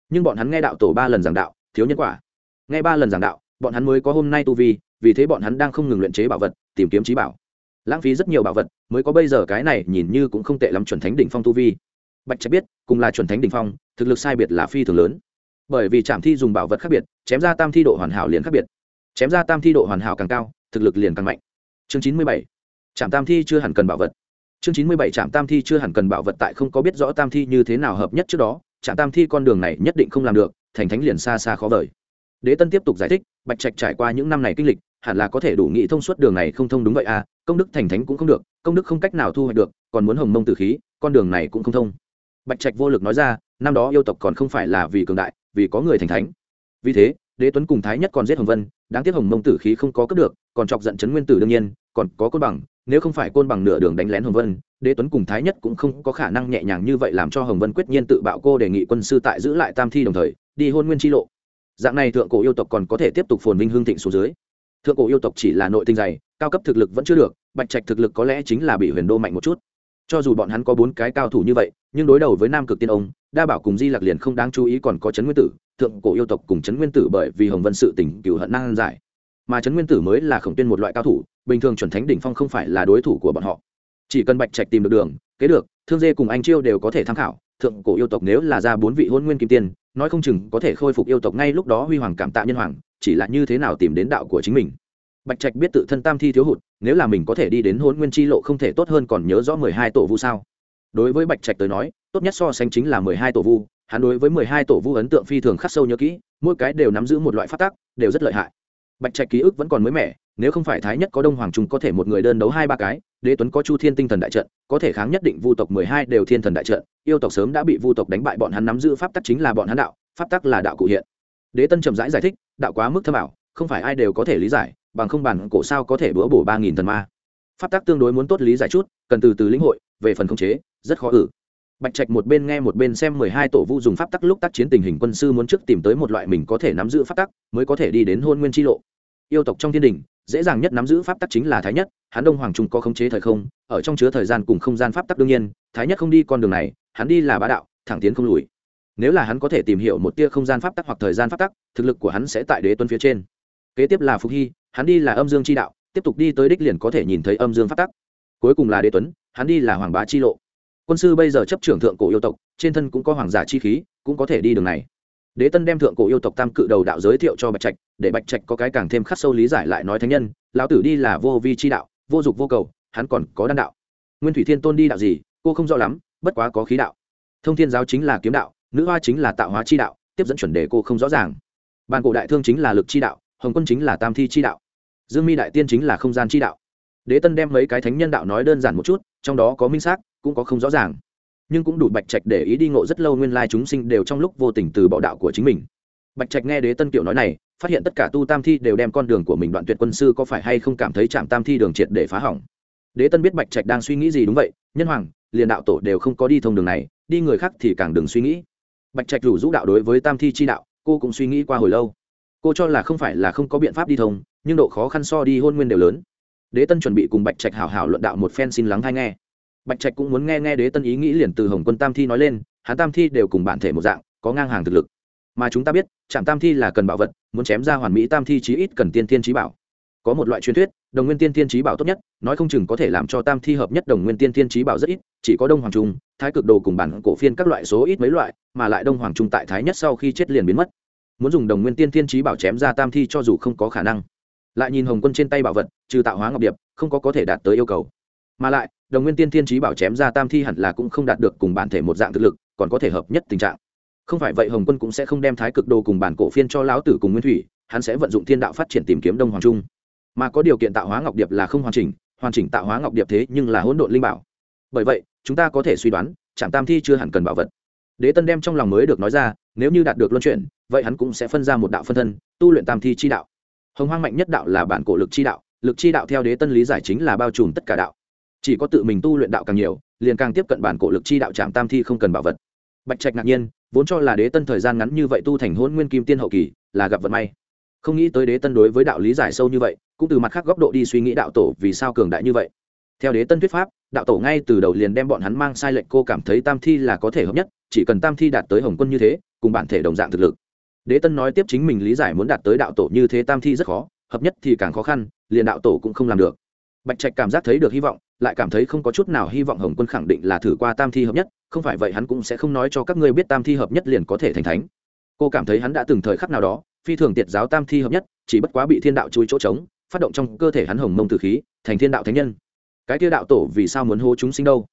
Nhưng bọn hắn nghe đạo tổ ba lần giảng đạo, thiếu nhân quả nghe ba lần giảng đạo, bọn hắn mới có hôm nay tu vi, vì thế bọn hắn đang không ngừng luyện chế bảo vật, tìm kiếm trí bảo. Lãng phí rất nhiều bảo vật, mới có bây giờ cái này nhìn như cũng không tệ lắm chuẩn thánh đỉnh phong tu vi. Bạch trạch biết, cùng là chuẩn thánh đỉnh phong, thực lực sai biệt là phi thường lớn. Bởi vì trạm thi dùng bảo vật khác biệt, chém ra tam thi độ hoàn hảo liền khác biệt. Chém ra tam thi độ hoàn hảo càng cao, thực lực liền càng mạnh. Chương chín mươi bảy. Trạm tam thi chưa hẳn cần bảo vật. Chương chín mươi bảy trạm tam thi chưa hẳn cần bảo vật tại không có biết rõ tam thi như thế nào hợp nhất trước đó trạm tam thi con đường này nhất định không làm được, thành thánh liền xa xa khó vời đế tân tiếp tục giải thích, bạch trạch trải qua những năm này kinh lịch, hẳn là có thể đủ nghĩ thông suốt đường này không thông đúng vậy à công đức thành thánh cũng không được, công đức không cách nào thu hoạch được, còn muốn hồng mông tử khí, con đường này cũng không thông. Bạch trạch vô lực nói ra, năm đó yêu tộc còn không phải là vì cường đại, vì có người thành thánh. Vì thế, đế tuấn cùng thái nhất còn giết hồng vân, đáng tiếc hồng mông tử khí không có cướp được, còn chọc giận chấn nguyên tử đương nhiên, còn có côn bằng, nếu không phải côn bằng nửa đường đánh lén hồng vân, đế tuấn cùng thái nhất cũng không có khả năng nhẹ nhàng như vậy làm cho hồng vân quyết nhiên tự bạo cô đề nghị quân sư tại giữ lại tam thi đồng thời, đi hôn nguyên tri lộ dạng này thượng cổ yêu tộc còn có thể tiếp tục phồn vinh hương thịnh xuống dưới. Thượng cổ yêu tộc chỉ là nội tinh dày, cao cấp thực lực vẫn chưa được, bạch trạch thực lực có lẽ chính là bị huyền đô mạnh một chút. Cho dù bọn hắn có bốn cái cao thủ như vậy, nhưng đối đầu với nam cực tiên ông, đa bảo cùng di lạc liền không đáng chú ý còn có trấn nguyên tử. Thượng cổ yêu tộc cùng trấn nguyên tử bởi vì hồng vân sự tỉnh cựu hận năng giải. Mà trấn nguyên tử mới là khổng tuyên một loại cao thủ, bình thường chuẩn thánh đỉnh phong không phải là đối thủ của bọn họ. Chỉ cần bạch trạch tìm được đường, kế được, thương dê cùng anh chiêu đều có thể tham khảo thượng cổ yêu tộc nếu là ra bốn vị hôn nguyên kim tiên, nói không chừng có thể khôi phục yêu tộc ngay lúc đó huy hoàng cảm tạ nhân hoàng, chỉ là như thế nào tìm đến đạo của chính mình. Bạch trạch biết tự thân tam thi thiếu hụt, nếu là mình có thể đi đến hôn nguyên chi lộ không thể tốt hơn còn nhớ rõ mười hai tổ vu sao? Đối với bạch trạch tới nói, tốt nhất so sánh chính là mười hai tổ vu, hắn đối với mười hai tổ vu ấn tượng phi thường khắc sâu nhớ kỹ, mỗi cái đều nắm giữ một loại phát tác đều rất lợi hại. Bạch trạch ký ức vẫn còn mới mẻ, nếu không phải thái nhất có đông hoàng trung có thể một người đơn đấu hai ba cái đế tuấn có chu thiên tinh thần đại trận có thể kháng nhất định vu tộc mười hai đều thiên thần đại trận yêu tộc sớm đã bị vu tộc đánh bại bọn hắn nắm giữ pháp tắc chính là bọn hắn đạo pháp tắc là đạo cụ hiện. Đế tân chậm rãi giải, giải thích đạo quá mức thâm ảo không phải ai đều có thể lý giải bằng không bản cổ sao có thể bữa bổ ba nghìn thần ma. Pháp tắc tương đối muốn tốt lý giải chút cần từ từ lĩnh hội về phần khống chế rất khó ử. Bạch trạch một bên nghe một bên xem mười hai tổ vu dùng pháp tắc lúc tác chiến tình hình quân sư muốn trước tìm tới một loại mình có thể nắm giữ pháp tắc mới có thể đi đến hôn nguyên tri lộ. Yêu tộc trong thiên đình dễ dàng nhất nắm giữ pháp tắc chính là thái nhất hắn đông hoàng trung có khống chế thời không, ở trong chứa thời gian cùng không gian pháp tắc đương nhiên, thái nhất không đi con đường này, hắn đi là bá đạo, thẳng tiến không lùi. Nếu là hắn có thể tìm hiểu một tia không gian pháp tắc hoặc thời gian pháp tắc, thực lực của hắn sẽ tại đế tuân phía trên. Kế tiếp là phục hy, hắn đi là âm dương chi đạo, tiếp tục đi tới đích liền có thể nhìn thấy âm dương pháp tắc. Cuối cùng là đế tuấn, hắn đi là hoàng bá chi lộ. Quân sư bây giờ chấp trưởng thượng cổ yêu tộc, trên thân cũng có hoàng giả chi khí, cũng có thể đi đường này. Đế tân đem thượng cổ yêu tộc tam cự đầu đạo giới thiệu cho bạch trạch, để bạch trạch có cái càng thêm khắc sâu lý giải lại nói thánh nhân, lão tử đi là vô vi chi đạo vô dục vô cầu, hắn còn có đan đạo. Nguyên thủy thiên tôn đi đạo gì, cô không rõ lắm, bất quá có khí đạo. Thông thiên giáo chính là kiếm đạo, nữ hoa chính là tạo hóa chi đạo, tiếp dẫn chuẩn đề cô không rõ ràng. Bàn cổ đại thương chính là lực chi đạo, hồng quân chính là tam thi chi đạo. Dương mi đại tiên chính là không gian chi đạo. Đế tân đem mấy cái thánh nhân đạo nói đơn giản một chút, trong đó có minh xác, cũng có không rõ ràng. Nhưng cũng đủ bạch trạch để ý đi ngộ rất lâu nguyên lai chúng sinh đều trong lúc vô tình từ bỏ đạo của chính mình bạch trạch nghe đế tân kiểu nói này, phát hiện tất cả tu tam thi đều đem con đường của mình đoạn tuyệt quân sư có phải hay không cảm thấy trạm tam thi đường triệt để phá hỏng. Đế tân biết bạch trạch đang suy nghĩ gì đúng vậy, nhân hoàng, liền đạo tổ đều không có đi thông đường này, đi người khác thì càng đừng suy nghĩ. Bạch trạch rủ rũ đạo đối với tam thi chi đạo, cô cũng suy nghĩ qua hồi lâu. Cô cho là không phải là không có biện pháp đi thông, nhưng độ khó khăn so đi hôn nguyên đều lớn. Đế tân chuẩn bị cùng bạch trạch hảo hảo luận đạo một phen xin lắng hay nghe. Bạch trạch cũng muốn nghe nghe đế tân ý nghĩ liền từ hồng quân tam thi nói lên, hắn tam thi đều cùng bản thể một dạng, có ngang hàng thực lực mà chúng ta biết, trạm tam thi là cần bảo vật, muốn chém ra hoàn mỹ tam thi chí ít cần tiên tiên trí bảo. Có một loại truyền thuyết, đồng nguyên tiên tiên trí bảo tốt nhất, nói không chừng có thể làm cho tam thi hợp nhất đồng nguyên tiên tiên trí bảo rất ít, chỉ có đông hoàng trung, thái cực đồ cùng bản cổ phiên các loại số ít mấy loại, mà lại đông hoàng trung tại thái nhất sau khi chết liền biến mất. Muốn dùng đồng nguyên tiên tiên trí bảo chém ra tam thi cho dù không có khả năng. Lại nhìn hồng quân trên tay bảo vật, trừ tạo hóa ngọc điệp, không có có thể đạt tới yêu cầu. Mà lại, đồng nguyên tiên tiên trí bảo chém ra tam thi hẳn là cũng không đạt được cùng bản thể một dạng thực lực, còn có thể hợp nhất tình trạng không phải vậy hồng quân cũng sẽ không đem thái cực đồ cùng bản cổ phiên cho lão tử cùng nguyên thủy, hắn sẽ vận dụng thiên đạo phát triển tìm kiếm đông hoàng trung. Mà có điều kiện tạo hóa ngọc điệp là không hoàn chỉnh hoàn chỉnh tạo hóa ngọc điệp thế nhưng là hỗn độn linh bảo. Bởi vậy, chúng ta có thể suy đoán, trạm tam thi chưa hẳn cần bảo vật. Đế tân đem trong lòng mới được nói ra, nếu như đạt được luân chuyển, vậy hắn cũng sẽ phân ra một đạo phân thân, tu luyện tam thi chi đạo. Hồng hoang mạnh nhất đạo là bản cổ lực chi đạo, lực chi đạo theo đế tân lý giải chính là bao trùm tất cả đạo. Chỉ có tự mình tu luyện đạo càng nhiều, liền càng tiếp cận bản cổ lực chi đạo trạm tam thi không cần bảo vật. Bạch trạch ngạc nhiên vốn cho là đế tân thời gian ngắn như vậy tu thành hôn nguyên kim tiên hậu kỳ, là gặp vận may. Không nghĩ tới đế tân đối với đạo lý giải sâu như vậy, cũng từ mặt khác góc độ đi suy nghĩ đạo tổ vì sao cường đại như vậy. Theo đế tân thuyết pháp, đạo tổ ngay từ đầu liền đem bọn hắn mang sai lệnh cô cảm thấy tam thi là có thể hợp nhất, chỉ cần tam thi đạt tới hồng quân như thế, cùng bản thể đồng dạng thực lực. Đế tân nói tiếp chính mình lý giải muốn đạt tới đạo tổ như thế tam thi rất khó, hợp nhất thì càng khó khăn, liền đạo tổ cũng không làm được. Bạch trạch cảm giác thấy được hy vọng lại cảm thấy không có chút nào hy vọng hồng quân khẳng định là thử qua tam thi hợp nhất, không phải vậy hắn cũng sẽ không nói cho các ngươi biết tam thi hợp nhất liền có thể thành thánh. Cô cảm thấy hắn đã từng thời khắc nào đó, phi thường tiệt giáo tam thi hợp nhất, chỉ bất quá bị thiên đạo chui chỗ trống, phát động trong cơ thể hắn hồng mông từ khí, thành thiên đạo thánh nhân. Cái Tiêu đạo tổ vì sao muốn hô chúng sinh đâu?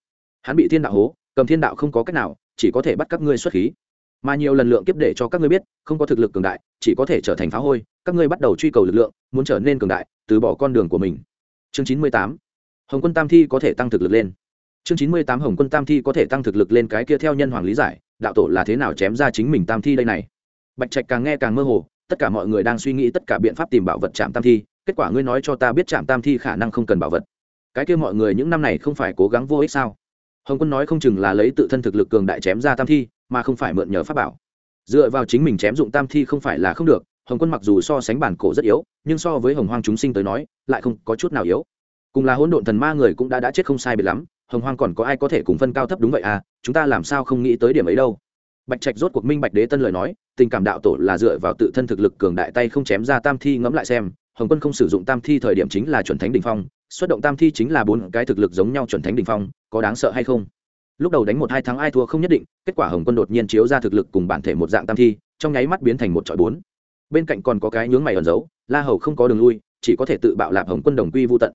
Hắn bị thiên đạo hố, cầm thiên đạo không có cách nào, chỉ có thể bắt các ngươi xuất khí. Mà nhiều lần lượng kiếp để cho các ngươi biết, không có thực lực cường đại, chỉ có thể trở thành phá hôi, các ngươi bắt đầu truy cầu lực lượng, muốn trở nên cường đại, từ bỏ con đường của mình. Chương chín mươi tám hồng quân tam thi có thể tăng thực lực lên. Chương chín mươi tám hồng quân tam thi có thể tăng thực lực lên cái kia theo nhân hoàng lý giải, đạo tổ là thế nào chém ra chính mình tam thi đây này? Bạch trạch càng nghe càng mơ hồ, tất cả mọi người đang suy nghĩ tất cả biện pháp tìm bảo vật chạm tam thi, kết quả ngươi nói cho ta biết chạm tam thi khả năng không cần bảo vật. Cái kia mọi người những năm này không phải cố gắng vô ích sao? Hồng quân nói không chừng là lấy tự thân thực lực cường đại chém ra tam thi, mà không phải mượn nhờ pháp bảo. Dựa vào chính mình chém dụng tam thi không phải là không được, hồng quân mặc dù so sánh bản cổ rất yếu, nhưng so với hồng hoang chúng sinh tới nói, lại không có chút nào yếu cùng là hỗn độn thần ma người cũng đã đã chết không sai biệt lắm, hồng hoang còn có ai có thể cùng phân cao thấp đúng vậy à? Chúng ta làm sao không nghĩ tới điểm ấy đâu? Bạch trạch rốt cuộc minh bạch đế tân lời nói, tình cảm đạo tổ là dựa vào tự thân thực lực cường đại tay không chém ra tam thi ngẫm lại xem, hồng quân không sử dụng tam thi thời điểm chính là chuẩn thánh đình phong, xuất động tam thi chính là bốn cái thực lực giống nhau chuẩn thánh đình phong, có đáng sợ hay không? Lúc đầu đánh một hai tháng ai thua không nhất định, kết quả hồng quân đột nhiên chiếu ra thực lực cùng bản thể một dạng tam thi, trong nháy mắt biến thành một trọi bốn. Bên cạnh còn có cái nhướng mày ẩn giấu, la hầu không có đường lui, chỉ có thể tự bạo lạp hồng quân đồng quy vô tận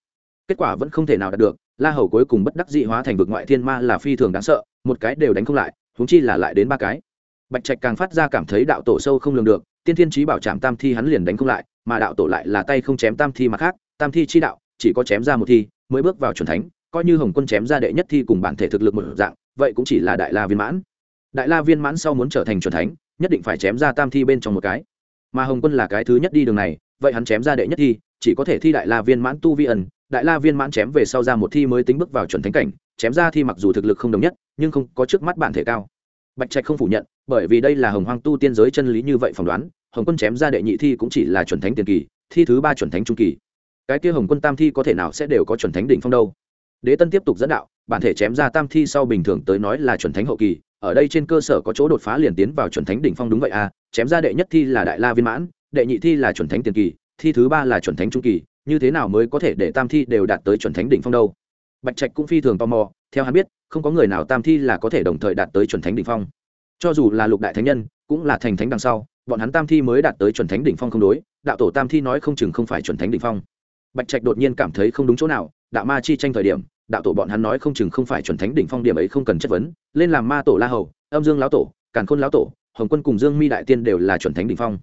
kết quả vẫn không thể nào đạt được, la hầu cuối cùng bất đắc dị hóa thành vực ngoại thiên ma là phi thường đáng sợ, một cái đều đánh không lại, huống chi là lại đến ba cái. Bạch trạch càng phát ra cảm thấy đạo tổ sâu không lường được, tiên thiên trí bảo trảm tam thi hắn liền đánh không lại, mà đạo tổ lại là tay không chém tam thi mà khác, tam thi chi đạo, chỉ có chém ra một thi, mới bước vào chuẩn thánh, coi như hồng quân chém ra đệ nhất thi cùng bản thể thực lực một dạng, vậy cũng chỉ là đại la viên mãn. Đại la viên mãn sau muốn trở thành chuẩn thánh, nhất định phải chém ra tam thi bên trong một cái. Mà hồng quân là cái thứ nhất đi đường này, vậy hắn chém ra đệ nhất thi, chỉ có thể thi đại la viên mãn tu vi ẩn đại la viên mãn chém về sau ra một thi mới tính bước vào chuẩn thánh cảnh, chém ra thi mặc dù thực lực không đồng nhất, nhưng không có trước mắt bản thể cao. Bạch trạch không phủ nhận, bởi vì đây là hồng hoang tu tiên giới chân lý như vậy phỏng đoán, hồng quân chém ra đệ nhị thi cũng chỉ là chuẩn thánh tiền kỳ, thi thứ ba chuẩn thánh trung kỳ. Cái kia hồng quân tam thi có thể nào sẽ đều có chuẩn thánh đỉnh phong đâu? Đế tân tiếp tục dẫn đạo, bản thể chém ra tam thi sau bình thường tới nói là chuẩn thánh hậu kỳ, ở đây trên cơ sở có chỗ đột phá liền tiến vào chuẩn thánh đỉnh phong đúng vậy à chém ra đệ nhất thi là đại la viên mãn, đệ nhị thi là chuẩn thánh tiền kỳ, thi thứ ba là chuẩn thánh trung kỳ như thế nào mới có thể để tam thi đều đạt tới chuẩn thánh đỉnh phong đâu? Bạch trạch cũng phi thường tò mò, theo hắn biết, không có người nào tam thi là có thể đồng thời đạt tới chuẩn thánh đỉnh phong. Cho dù là lục đại thánh nhân, cũng là thành thánh đằng sau, bọn hắn tam thi mới đạt tới chuẩn thánh đỉnh phong không đối, đạo tổ tam thi nói không chừng không phải chuẩn thánh đỉnh phong. Bạch trạch đột nhiên cảm thấy không đúng chỗ nào, đạo ma chi tranh thời điểm, đạo tổ bọn hắn nói không chừng không phải chuẩn thánh đỉnh phong điểm ấy không cần chất vấn, lên làm ma tổ la hầu, âm dương lão tổ, càn khôn lão tổ, hồng quân cùng dương mi đại tiên đều là chuẩn thánh đỉnh phong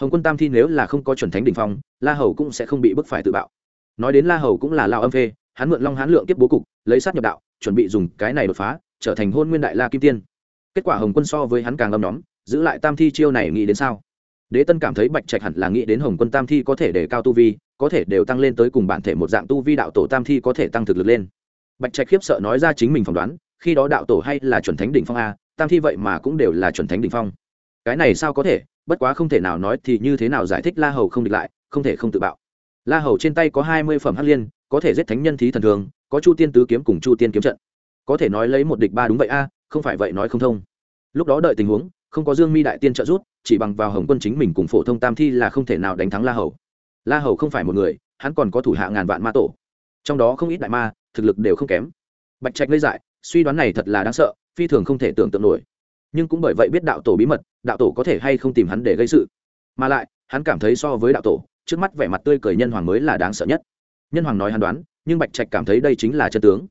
hồng quân tam thi nếu là không có chuẩn thánh đỉnh phong, la hầu cũng sẽ không bị bức phải tự bạo. Nói đến la hầu cũng là lao âm phê hắn mượn long hán lượng kiếp bố cục, lấy sát nhập đạo, chuẩn bị dùng cái này đột phá, trở thành hôn nguyên đại la kim tiên. Kết quả hồng quân so với hắn càng âm nhóm, giữ lại tam thi chiêu này nghĩ đến sao? Đế tân cảm thấy bạch trạch hẳn là nghĩ đến hồng quân tam thi có thể để cao tu vi, có thể đều tăng lên tới cùng bản thể một dạng tu vi đạo tổ tam thi có thể tăng thực lực lên. Bạch trạch khiếp sợ nói ra chính mình phỏng đoán, khi đó đạo tổ hay là chuẩn thánh đỉnh phong a, tam thi vậy mà cũng đều là chuẩn thánh đỉnh phong. Cái này sao có thể? Bất quá không thể nào nói thì như thế nào giải thích la hầu không địch lại, không thể không tự bạo. La hầu trên tay có hai mươi phẩm hắc liên, có thể giết thánh nhân thí thần thường, có chu tiên tứ kiếm cùng chu tiên kiếm trận. Có thể nói lấy một địch ba đúng vậy a, không phải vậy nói không thông. Lúc đó đợi tình huống, không có dương mi đại tiên trợ giúp, chỉ bằng vào hồng quân chính mình cùng phổ thông tam thi là không thể nào đánh thắng la hầu. La hầu không phải một người, hắn còn có thủ hạ ngàn vạn ma tổ. Trong đó không ít đại ma, thực lực đều không kém. Bạch trạch lây dại, suy đoán này thật là đáng sợ, phi thường không thể tưởng tượng nổi nhưng cũng bởi vậy biết đạo tổ bí mật, đạo tổ có thể hay không tìm hắn để gây sự. Mà lại, hắn cảm thấy so với đạo tổ, trước mắt vẻ mặt tươi cười nhân hoàng mới là đáng sợ nhất. Nhân hoàng nói hắn đoán, nhưng bạch trạch cảm thấy đây chính là chân tướng.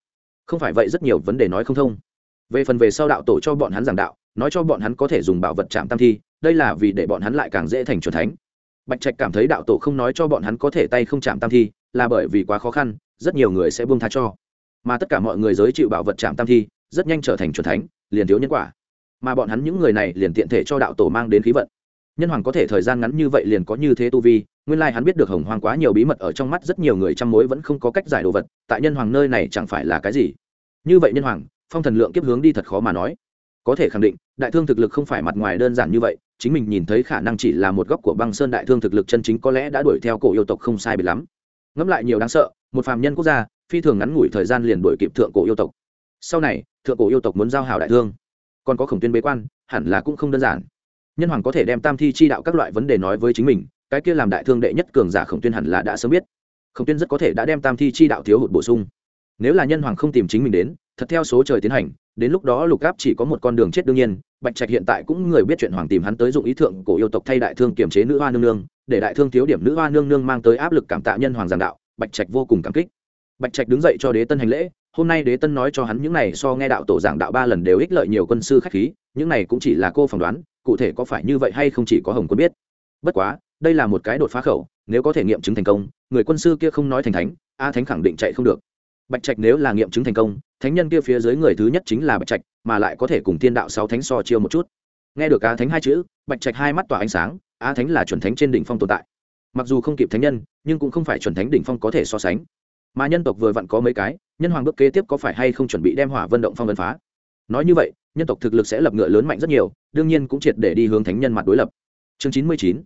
Không phải vậy rất nhiều vấn đề nói không thông. Về phần về sau đạo tổ cho bọn hắn giảng đạo, nói cho bọn hắn có thể dùng bảo vật chạm tam thi, đây là vì để bọn hắn lại càng dễ thành c thánh. Bạch trạch cảm thấy đạo tổ không nói cho bọn hắn có thể tay không chạm tam thi, là bởi vì quá khó khăn, rất nhiều người sẽ buông tha cho. Mà tất cả mọi người giới chịu bảo vật chạm tam thi, rất nhanh trở thành c thánh, liền thiếu nhân quả mà bọn hắn những người này liền tiện thể cho đạo tổ mang đến khí vận. Nhân hoàng có thể thời gian ngắn như vậy liền có như thế tu vi, nguyên lai hắn biết được hồng hoàng quá nhiều bí mật ở trong mắt rất nhiều người trăm mối vẫn không có cách giải đồ vật, tại nhân hoàng nơi này chẳng phải là cái gì? Như vậy nhân hoàng, phong thần lượng kiếp hướng đi thật khó mà nói. Có thể khẳng định, đại thương thực lực không phải mặt ngoài đơn giản như vậy, chính mình nhìn thấy khả năng chỉ là một góc của băng sơn đại thương thực lực chân chính có lẽ đã đuổi theo cổ yêu tộc không sai biệt lắm. Ngẫm lại nhiều đáng sợ, một phàm nhân quốc gia, phi thường ngắn ngủi thời gian liền đuổi kịp thượng cổ yêu tộc. Sau này, thượng cổ yêu tộc muốn giao hảo đại thương còn có khổng tuyên bế quan, hẳn là cũng không đơn giản. Nhân hoàng có thể đem tam thi chi đạo các loại vấn đề nói với chính mình, cái kia làm đại thương đệ nhất cường giả khổng tuyên hẳn là đã sớm biết. Khổng tuyên rất có thể đã đem tam thi chi đạo thiếu hụt bổ sung. Nếu là nhân hoàng không tìm chính mình đến, thật theo số trời tiến hành, đến lúc đó lục gáp chỉ có một con đường chết đương nhiên, bạch trạch hiện tại cũng người biết chuyện hoàng tìm hắn tới dụng ý thượng cổ yêu tộc thay đại thương kiềm chế nữ hoa nương nương, để đại thương thiếu điểm nữ hoa nương nương mang tới áp lực cảm tạ nhân hoàng giảng đạo, bạch trạch vô cùng cảm kích. Bạch trạch đứng dậy cho đế tân hành lễ hôm nay đế tân nói cho hắn những này so nghe đạo tổ giảng đạo ba lần đều ích lợi nhiều quân sư khách khí, những này cũng chỉ là cô phỏng đoán, cụ thể có phải như vậy hay không chỉ có hồng quân biết. Bất quá, đây là một cái đột phá khẩu, nếu có thể nghiệm chứng thành công, người quân sư kia không nói thành thánh, a thánh khẳng định chạy không được. Bạch trạch nếu là nghiệm chứng thành công, thánh nhân kia phía dưới người thứ nhất chính là bạch trạch, mà lại có thể cùng thiên đạo sáu thánh so chiêu một chút. Nghe được a thánh hai chữ, bạch trạch hai mắt tỏa ánh sáng, a thánh là chuẩn thánh trên đỉnh phong tồn tại. Mặc dù không kịp thánh nhân, nhưng cũng không phải chuẩn thánh đỉnh phong có thể so sánh mà nhân tộc vừa vặn có mấy cái, nhân hoàng bước kế tiếp có phải hay không chuẩn bị đem hỏa vân động phong vân phá? Nói như vậy, nhân tộc thực lực sẽ lập ngựa lớn mạnh rất nhiều, đương nhiên cũng triệt để đi hướng thánh nhân mặt đối lập. Chương chín mươi chín,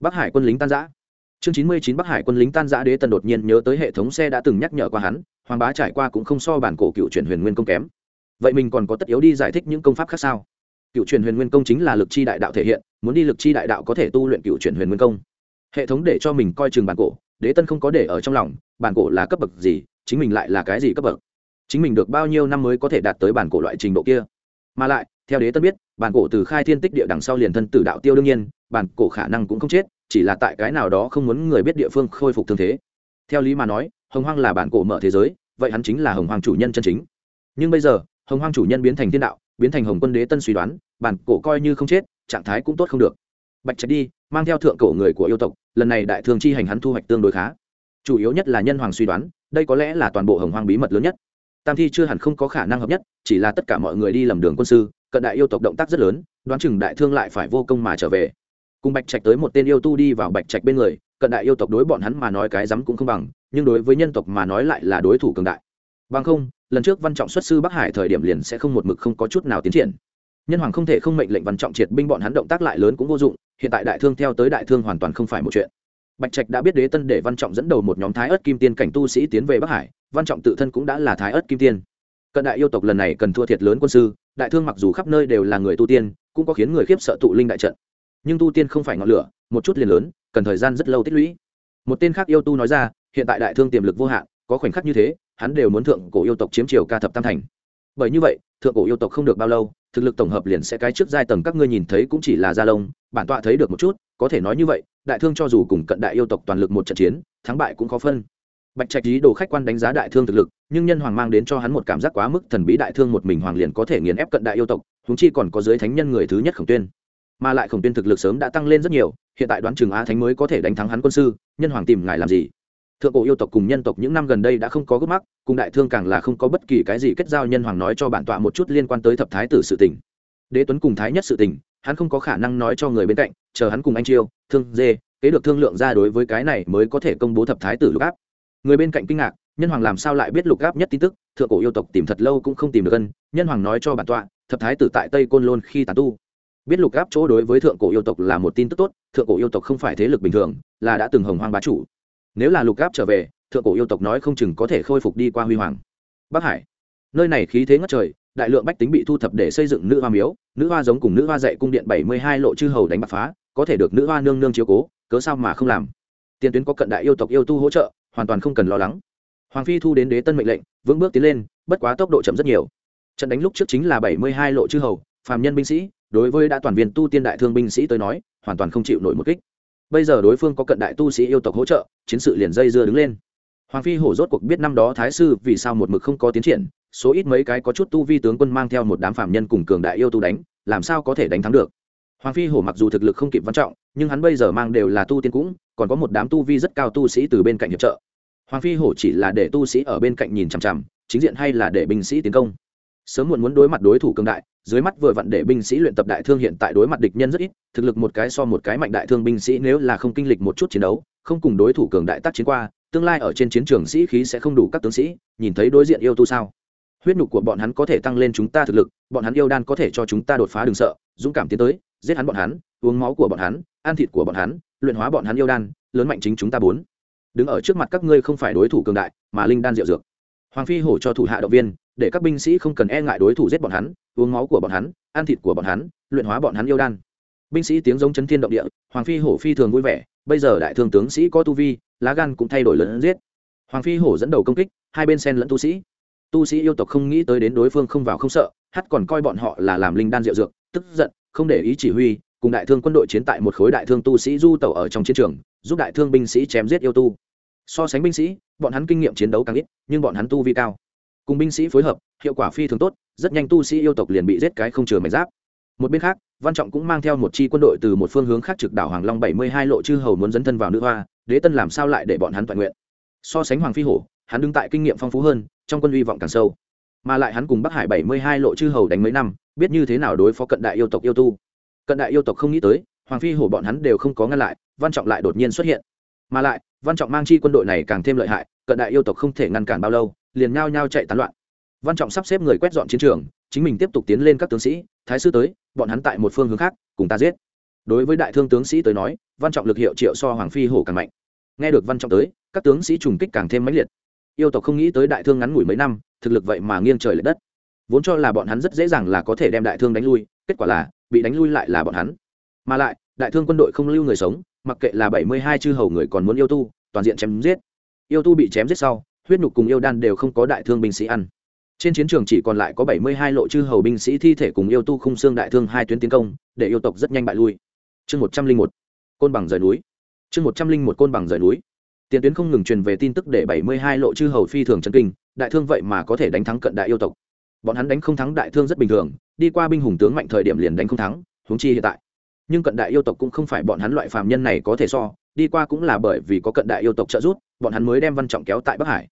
bắc hải quân lính tan giã chương chín mươi chín, bắc hải quân lính tan giã đế tần đột nhiên nhớ tới hệ thống xe đã từng nhắc nhở qua hắn, hoàng bá trải qua cũng không so bản cổ cựu chuyển huyền nguyên công kém. Vậy mình còn có tất yếu đi giải thích những công pháp khác sao? Cựu chuyển huyền nguyên công chính là lực chi đại đạo thể hiện, muốn đi lực chi đại đạo có thể tu luyện cựu chuyển huyền nguyên công hệ thống để cho mình coi chừng bản cổ, đế tân không có để ở trong lòng, bản cổ là cấp bậc gì, chính mình lại là cái gì cấp bậc? Chính mình được bao nhiêu năm mới có thể đạt tới bản cổ loại trình độ kia? Mà lại, theo đế tân biết, bản cổ từ khai thiên tích địa đằng sau liền thân tử đạo tiêu đương nhiên, bản cổ khả năng cũng không chết, chỉ là tại cái nào đó không muốn người biết địa phương khôi phục thương thế. Theo lý mà nói, hồng hoang là bản cổ mở thế giới, vậy hắn chính là hồng hoang chủ nhân chân chính. Nhưng bây giờ, hồng hoang chủ nhân biến thành thiên đạo, biến thành hồng quân đế tân suy đoán, bản cổ coi như không chết, trạng thái cũng tốt không được bạch trạch đi, mang theo thượng cổ người của yêu tộc, lần này đại thương chi hành hắn thu hoạch tương đối khá. Chủ yếu nhất là nhân hoàng suy đoán, đây có lẽ là toàn bộ hồng hoang bí mật lớn nhất. Tam thi chưa hẳn không có khả năng hợp nhất, chỉ là tất cả mọi người đi lầm đường quân sư, cận đại yêu tộc động tác rất lớn, đoán chừng đại thương lại phải vô công mà trở về. Cùng bạch trạch tới một tên yêu tu đi vào bạch trạch bên người, cận đại yêu tộc đối bọn hắn mà nói cái rắm cũng không bằng, nhưng đối với nhân tộc mà nói lại là đối thủ cường đại. Bằng không, lần trước văn trọng xuất sư bắc hải thời điểm liền sẽ không một mực không có chút nào tiến triển nhân hoàng không thể không mệnh lệnh văn trọng triệt binh bọn hắn động tác lại lớn cũng vô dụng, hiện tại đại thương theo tới đại thương hoàn toàn không phải một chuyện. Bạch trạch đã biết đế tân để văn trọng dẫn đầu một nhóm thái ớt kim tiên cảnh tu sĩ tiến về bắc hải, văn trọng tự thân cũng đã là thái ớt kim tiên. Cận đại yêu tộc lần này cần thua thiệt lớn quân sư, đại thương mặc dù khắp nơi đều là người tu tiên, cũng có khiến người khiếp sợ tụ linh đại trận. Nhưng tu tiên không phải ngọn lửa, một chút liền lớn, cần thời gian rất lâu tích lũy. Một tên khác yêu tu nói ra, hiện tại đại thương tiềm lực vô hạn, có khoảnh khắc như thế, hắn đều muốn thượng cổ yêu tộc chiếm triều ca thập tam thành. Bởi như vậy, thượng cổ yêu tộc không được bao lâu thực lực tổng hợp liền sẽ cái trước giai tầng các ngươi nhìn thấy cũng chỉ là gia lông, bản tọa thấy được một chút, có thể nói như vậy, đại thương cho dù cùng cận đại yêu tộc toàn lực một trận chiến, thắng bại cũng khó phân. Bạch trạch ý đồ khách quan đánh giá đại thương thực lực, nhưng nhân hoàng mang đến cho hắn một cảm giác quá mức thần bí đại thương một mình hoàng liền có thể nghiền ép cận đại yêu tộc húng chi còn có giới thánh nhân người thứ nhất khổng tuyên. Mà lại khổng tuyên thực lực sớm đã tăng lên rất nhiều, hiện tại đoán chừng á thánh mới có thể đánh thắng hắn quân sư, nhân hoàng tìm ngài làm gì? Thượng cổ yêu tộc cùng nhân tộc những năm gần đây đã không có gấp mắc, cùng đại thương càng là không có bất kỳ cái gì kết giao nhân hoàng nói cho bản tọa một chút liên quan tới thập thái tử sự tình. Đế tuấn cùng thái nhất sự tình, hắn không có khả năng nói cho người bên cạnh, chờ hắn cùng anh chiêu thương dê, kế được thương lượng ra đối với cái này mới có thể công bố thập thái tử lục áp. Người bên cạnh kinh ngạc, nhân hoàng làm sao lại biết lục áp nhất tin tức, thượng cổ yêu tộc tìm thật lâu cũng không tìm được ân, nhân hoàng nói cho bản tọa, thập thái tử tại tây côn lôn khi tàn tu. Biết lục áp chỗ đối với thượng cổ yêu tộc là một tin tức tốt, thượng cổ yêu tộc không phải thế lực bình thường, là đã từng hồng hoang bá chủ nếu là lục áp trở về, thượng cổ yêu tộc nói không chừng có thể khôi phục đi qua huy hoàng. Bắc hải, nơi này khí thế ngất trời, đại lượng bách tính bị thu thập để xây dựng nữ hoa miếu, nữ hoa giống cùng nữ hoa dạy cung điện bảy mươi hai lộ chư hầu đánh bạc phá, có thể được nữ hoa nương nương chiếu cố, cớ sao mà không làm? Tiền tuyến có cận đại yêu tộc yêu tu hỗ trợ, hoàn toàn không cần lo lắng. Hoàng phi thu đến đế tân mệnh lệnh, vững bước tiến lên, bất quá tốc độ chậm rất nhiều. Trận đánh lúc trước chính là bảy mươi hai lộ chư hầu, phàm nhân binh sĩ, đối với đã toàn viên tu tiên đại thương binh sĩ tới nói, hoàn toàn không chịu nổi một kích bây giờ đối phương có cận đại tu sĩ yêu tộc hỗ trợ, chiến sự liền dây dưa đứng lên. Hoàng phi hổ rốt cuộc biết năm đó thái sư vì sao một mực không có tiến triển, số ít mấy cái có chút tu vi tướng quân mang theo một đám phạm nhân cùng cường đại yêu tu đánh, làm sao có thể đánh thắng được? Hoàng phi hổ mặc dù thực lực không kịp văn trọng, nhưng hắn bây giờ mang đều là tu tiên cũng, còn có một đám tu vi rất cao tu sĩ từ bên cạnh hiệp trợ. Hoàng phi hổ chỉ là để tu sĩ ở bên cạnh nhìn chằm chằm, chính diện hay là để binh sĩ tiến công? Sớm muộn muốn đối mặt đối thủ cường đại, dưới mắt vừa vặn để binh sĩ luyện tập đại thương hiện tại đối mặt địch nhân rất ít, thực lực một cái so một cái mạnh đại thương binh sĩ nếu là không kinh lịch một chút chiến đấu, không cùng đối thủ cường đại tác chiến qua, tương lai ở trên chiến trường sĩ khí sẽ không đủ các tướng sĩ, nhìn thấy đối diện yêu tu sao? Huyết nhục của bọn hắn có thể tăng lên chúng ta thực lực, bọn hắn yêu đan có thể cho chúng ta đột phá đừng sợ, dũng cảm tiến tới, giết hắn bọn hắn, uống máu của bọn hắn, ăn thịt của bọn hắn, luyện hóa bọn hắn yêu đan, lớn mạnh chính chúng ta bốn. Đứng ở trước mặt các ngươi không phải đối thủ cường đại, mà linh đan diệu dược. Hoàng phi hổ cho thủ hạ động viên để các binh sĩ không cần e ngại đối thủ giết bọn hắn, uống máu của bọn hắn, ăn thịt của bọn hắn, luyện hóa bọn hắn yêu đan. Binh sĩ tiếng giống chấn thiên động địa, hoàng phi hổ phi thường vui vẻ, bây giờ đại thương tướng sĩ có tu vi, lá gan cũng thay đổi lớn giết. Hoàng phi hổ dẫn đầu công kích, hai bên sen lẫn tu sĩ. Tu sĩ yêu tộc không nghĩ tới đến đối phương không vào không sợ hắt còn coi bọn họ là làm linh đan diệu dược, tức giận, không để ý chỉ huy, cùng đại thương quân đội chiến tại một khối đại thương tu sĩ du tẩu ở trong chiến trường, giúp đại thương binh sĩ chém giết yêu tu. So sánh binh sĩ, bọn hắn kinh nghiệm chiến đấu càng ít, nhưng bọn hắn tu vi cao cùng binh sĩ phối hợp, hiệu quả phi thường tốt, rất nhanh tu sĩ yêu tộc liền bị giết cái không chừa mảnh giáp. Một bên khác, văn trọng cũng mang theo một chi quân đội từ một phương hướng khác trực đảo hoàng long bảy mươi hai lộ chư hầu muốn dấn thân vào nữ hoa, đế tân làm sao lại để bọn hắn toàn nguyện? So sánh hoàng phi hổ, hắn đứng tại kinh nghiệm phong phú hơn, trong quân hy vọng càng sâu. Mà lại hắn cùng bắc hải bảy mươi hai lộ chư hầu đánh mấy năm, biết như thế nào đối phó cận đại yêu tộc yêu tu. Cận đại yêu tộc không nghĩ tới, hoàng phi hổ bọn hắn đều không có ngăn lại, văn trọng lại đột nhiên xuất hiện. Mà lại, văn trọng mang chi quân đội này càng thêm lợi hại, cận đại yêu tộc không thể ngăn cản bao lâu liền nhao nhao chạy tán loạn. Văn trọng sắp xếp người quét dọn chiến trường, chính mình tiếp tục tiến lên các tướng sĩ, thái sư tới, bọn hắn tại một phương hướng khác, cùng ta giết. Đối với đại thương tướng sĩ tới nói, văn trọng lực hiệu triệu so hoàng phi hổ càng mạnh. Nghe được văn trọng tới, các tướng sĩ trùng kích càng thêm mãnh liệt. Yêu tộc không nghĩ tới đại thương ngắn ngủi mấy năm, thực lực vậy mà nghiêng trời l ệ đất. Vốn cho là bọn hắn rất dễ dàng là có thể đem đại thương đánh lui, kết quả là, bị đánh lui lại là bọn hắn. Mà lại, đại thương quân đội không lưu người sống, mặc kệ là bảy mươi hai chư hầu người còn muốn yêu tu, toàn diện chém giết. Yêu tu bị chém giết sau huyết nhục cùng yêu đan đều không có đại thương binh sĩ ăn. Trên chiến trường chỉ còn lại có bảy mươi hai lộ chư hầu binh sĩ thi thể cùng yêu tu khung xương đại thương hai tuyến tiến công, để yêu tộc rất nhanh bại lui. Chương một trăm linh một, côn bằng rời núi. Chương một trăm linh một, côn bằng rời núi. Tiền tuyến không ngừng truyền về tin tức để bảy mươi hai lộ chư hầu phi thường chân kinh, đại thương vậy mà có thể đánh thắng cận đại yêu tộc. Bọn hắn đánh không thắng đại thương rất bình thường, đi qua binh hùng tướng mạnh thời điểm liền đánh không thắng, huống chi hiện tại. Nhưng cận đại yêu tộc cũng không phải bọn hắn loại phàm nhân này có thể so, đi qua cũng là bởi vì có cận đại yêu tộc trợ giúp, bọn hắn mới đem văn trọng kéo tại bắc hải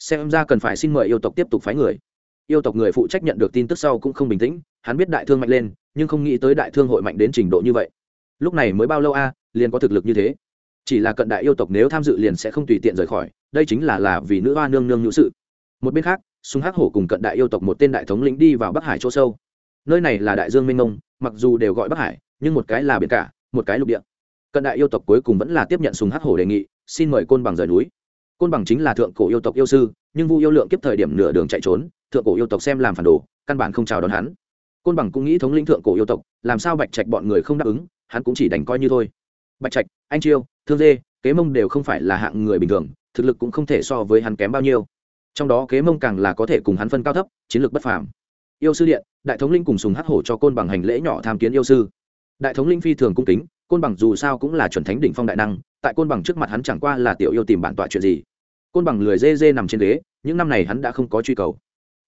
xem ra cần phải xin mời yêu tộc tiếp tục phái người. Yêu tộc người phụ trách nhận được tin tức sau cũng không bình tĩnh, hắn biết đại thương mạnh lên, nhưng không nghĩ tới đại thương hội mạnh đến trình độ như vậy. Lúc này mới bao lâu a, liền có thực lực như thế. Chỉ là cận đại yêu tộc nếu tham dự liền sẽ không tùy tiện rời khỏi, đây chính là là vì nữ hoa nương nương nhũ sự. Một bên khác súng hắc hổ cùng cận đại yêu tộc một tên đại thống lĩnh đi vào bắc hải chỗ sâu. Nơi này là đại dương minh ngông mặc dù đều gọi bắc hải, nhưng một cái là biển cả, một cái lục địa. Cận đại yêu tộc cuối cùng vẫn là tiếp nhận súng hắc hổ đề nghị, xin mời côn bằng rời núi côn bằng chính là thượng cổ yêu tộc yêu sư, nhưng vu yêu lượng kiếp thời điểm nửa đường chạy trốn, thượng cổ yêu tộc xem làm phản đồ, căn bản không chào đón hắn. Côn bằng cũng nghĩ thống lĩnh thượng cổ yêu tộc, làm sao bạch trạch bọn người không đáp ứng, hắn cũng chỉ đành coi như thôi. Bạch trạch, anh chiêu, thương dê, kế mông đều không phải là hạng người bình thường, thực lực cũng không thể so với hắn kém bao nhiêu. Trong đó kế mông càng là có thể cùng hắn phân cao thấp, chiến lược bất phàm. Yêu sư điện, đại thống linh cùng sùng hắc hổ cho côn bằng hành lễ nhỏ tham kiến yêu sư. Đại thống linh phi thường cung kính, côn bằng dù sao cũng là chuẩn thánh đỉnh phong đại năng, tại côn bằng trước mặt hắn chẳng qua là tiểu yêu tìm bản tọa chuyện gì côn bằng lười dê dê nằm trên ghế, những năm này hắn đã không có truy cầu.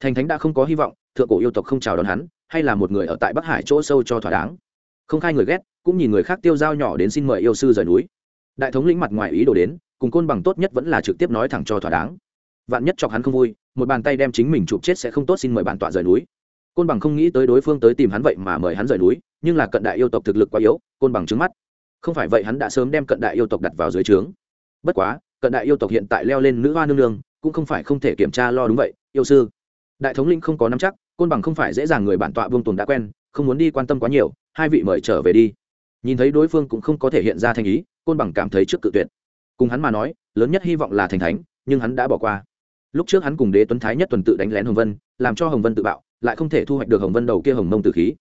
Thành thánh đã không có hy vọng, thượng cổ yêu tộc không chào đón hắn, hay là một người ở tại bắc hải chỗ sâu cho thỏa đáng. Không khai người ghét, cũng nhìn người khác tiêu dao nhỏ đến xin mời yêu sư rời núi. Đại thống lĩnh mặt ngoài ý đồ đến, cùng côn bằng tốt nhất vẫn là trực tiếp nói thẳng cho thỏa đáng. Vạn nhất chọc hắn không vui, một bàn tay đem chính mình chụp chết sẽ không tốt xin mời bản tọa rời núi. Côn bằng không nghĩ tới đối phương tới tìm hắn vậy mà mời hắn rời núi, nhưng là cận đại yêu tộc thực lực quá yếu, côn bằng trứng mắt. Không phải vậy hắn đã sớm đem cận đại yêu tộc đặt vào dưới trướng. Bất quá cận đại yêu tộc hiện tại leo lên nữ hoa nương nương, cũng không phải không thể kiểm tra lo đúng vậy, yêu sư. Đại thống linh không có nắm chắc, côn bằng không phải dễ dàng người bản tọa vương tồn đã quen, không muốn đi quan tâm quá nhiều, hai vị mời trở về đi. Nhìn thấy đối phương cũng không có thể hiện ra thành ý, côn bằng cảm thấy trước cự tuyệt. Cùng hắn mà nói, lớn nhất hy vọng là thành thánh, nhưng hắn đã bỏ qua. Lúc trước hắn cùng đế tuấn thái nhất tuần tự đánh lén hồng vân, làm cho hồng vân tự bạo, lại không thể thu hoạch được hồng vân đầu kia hồng mông từ khí.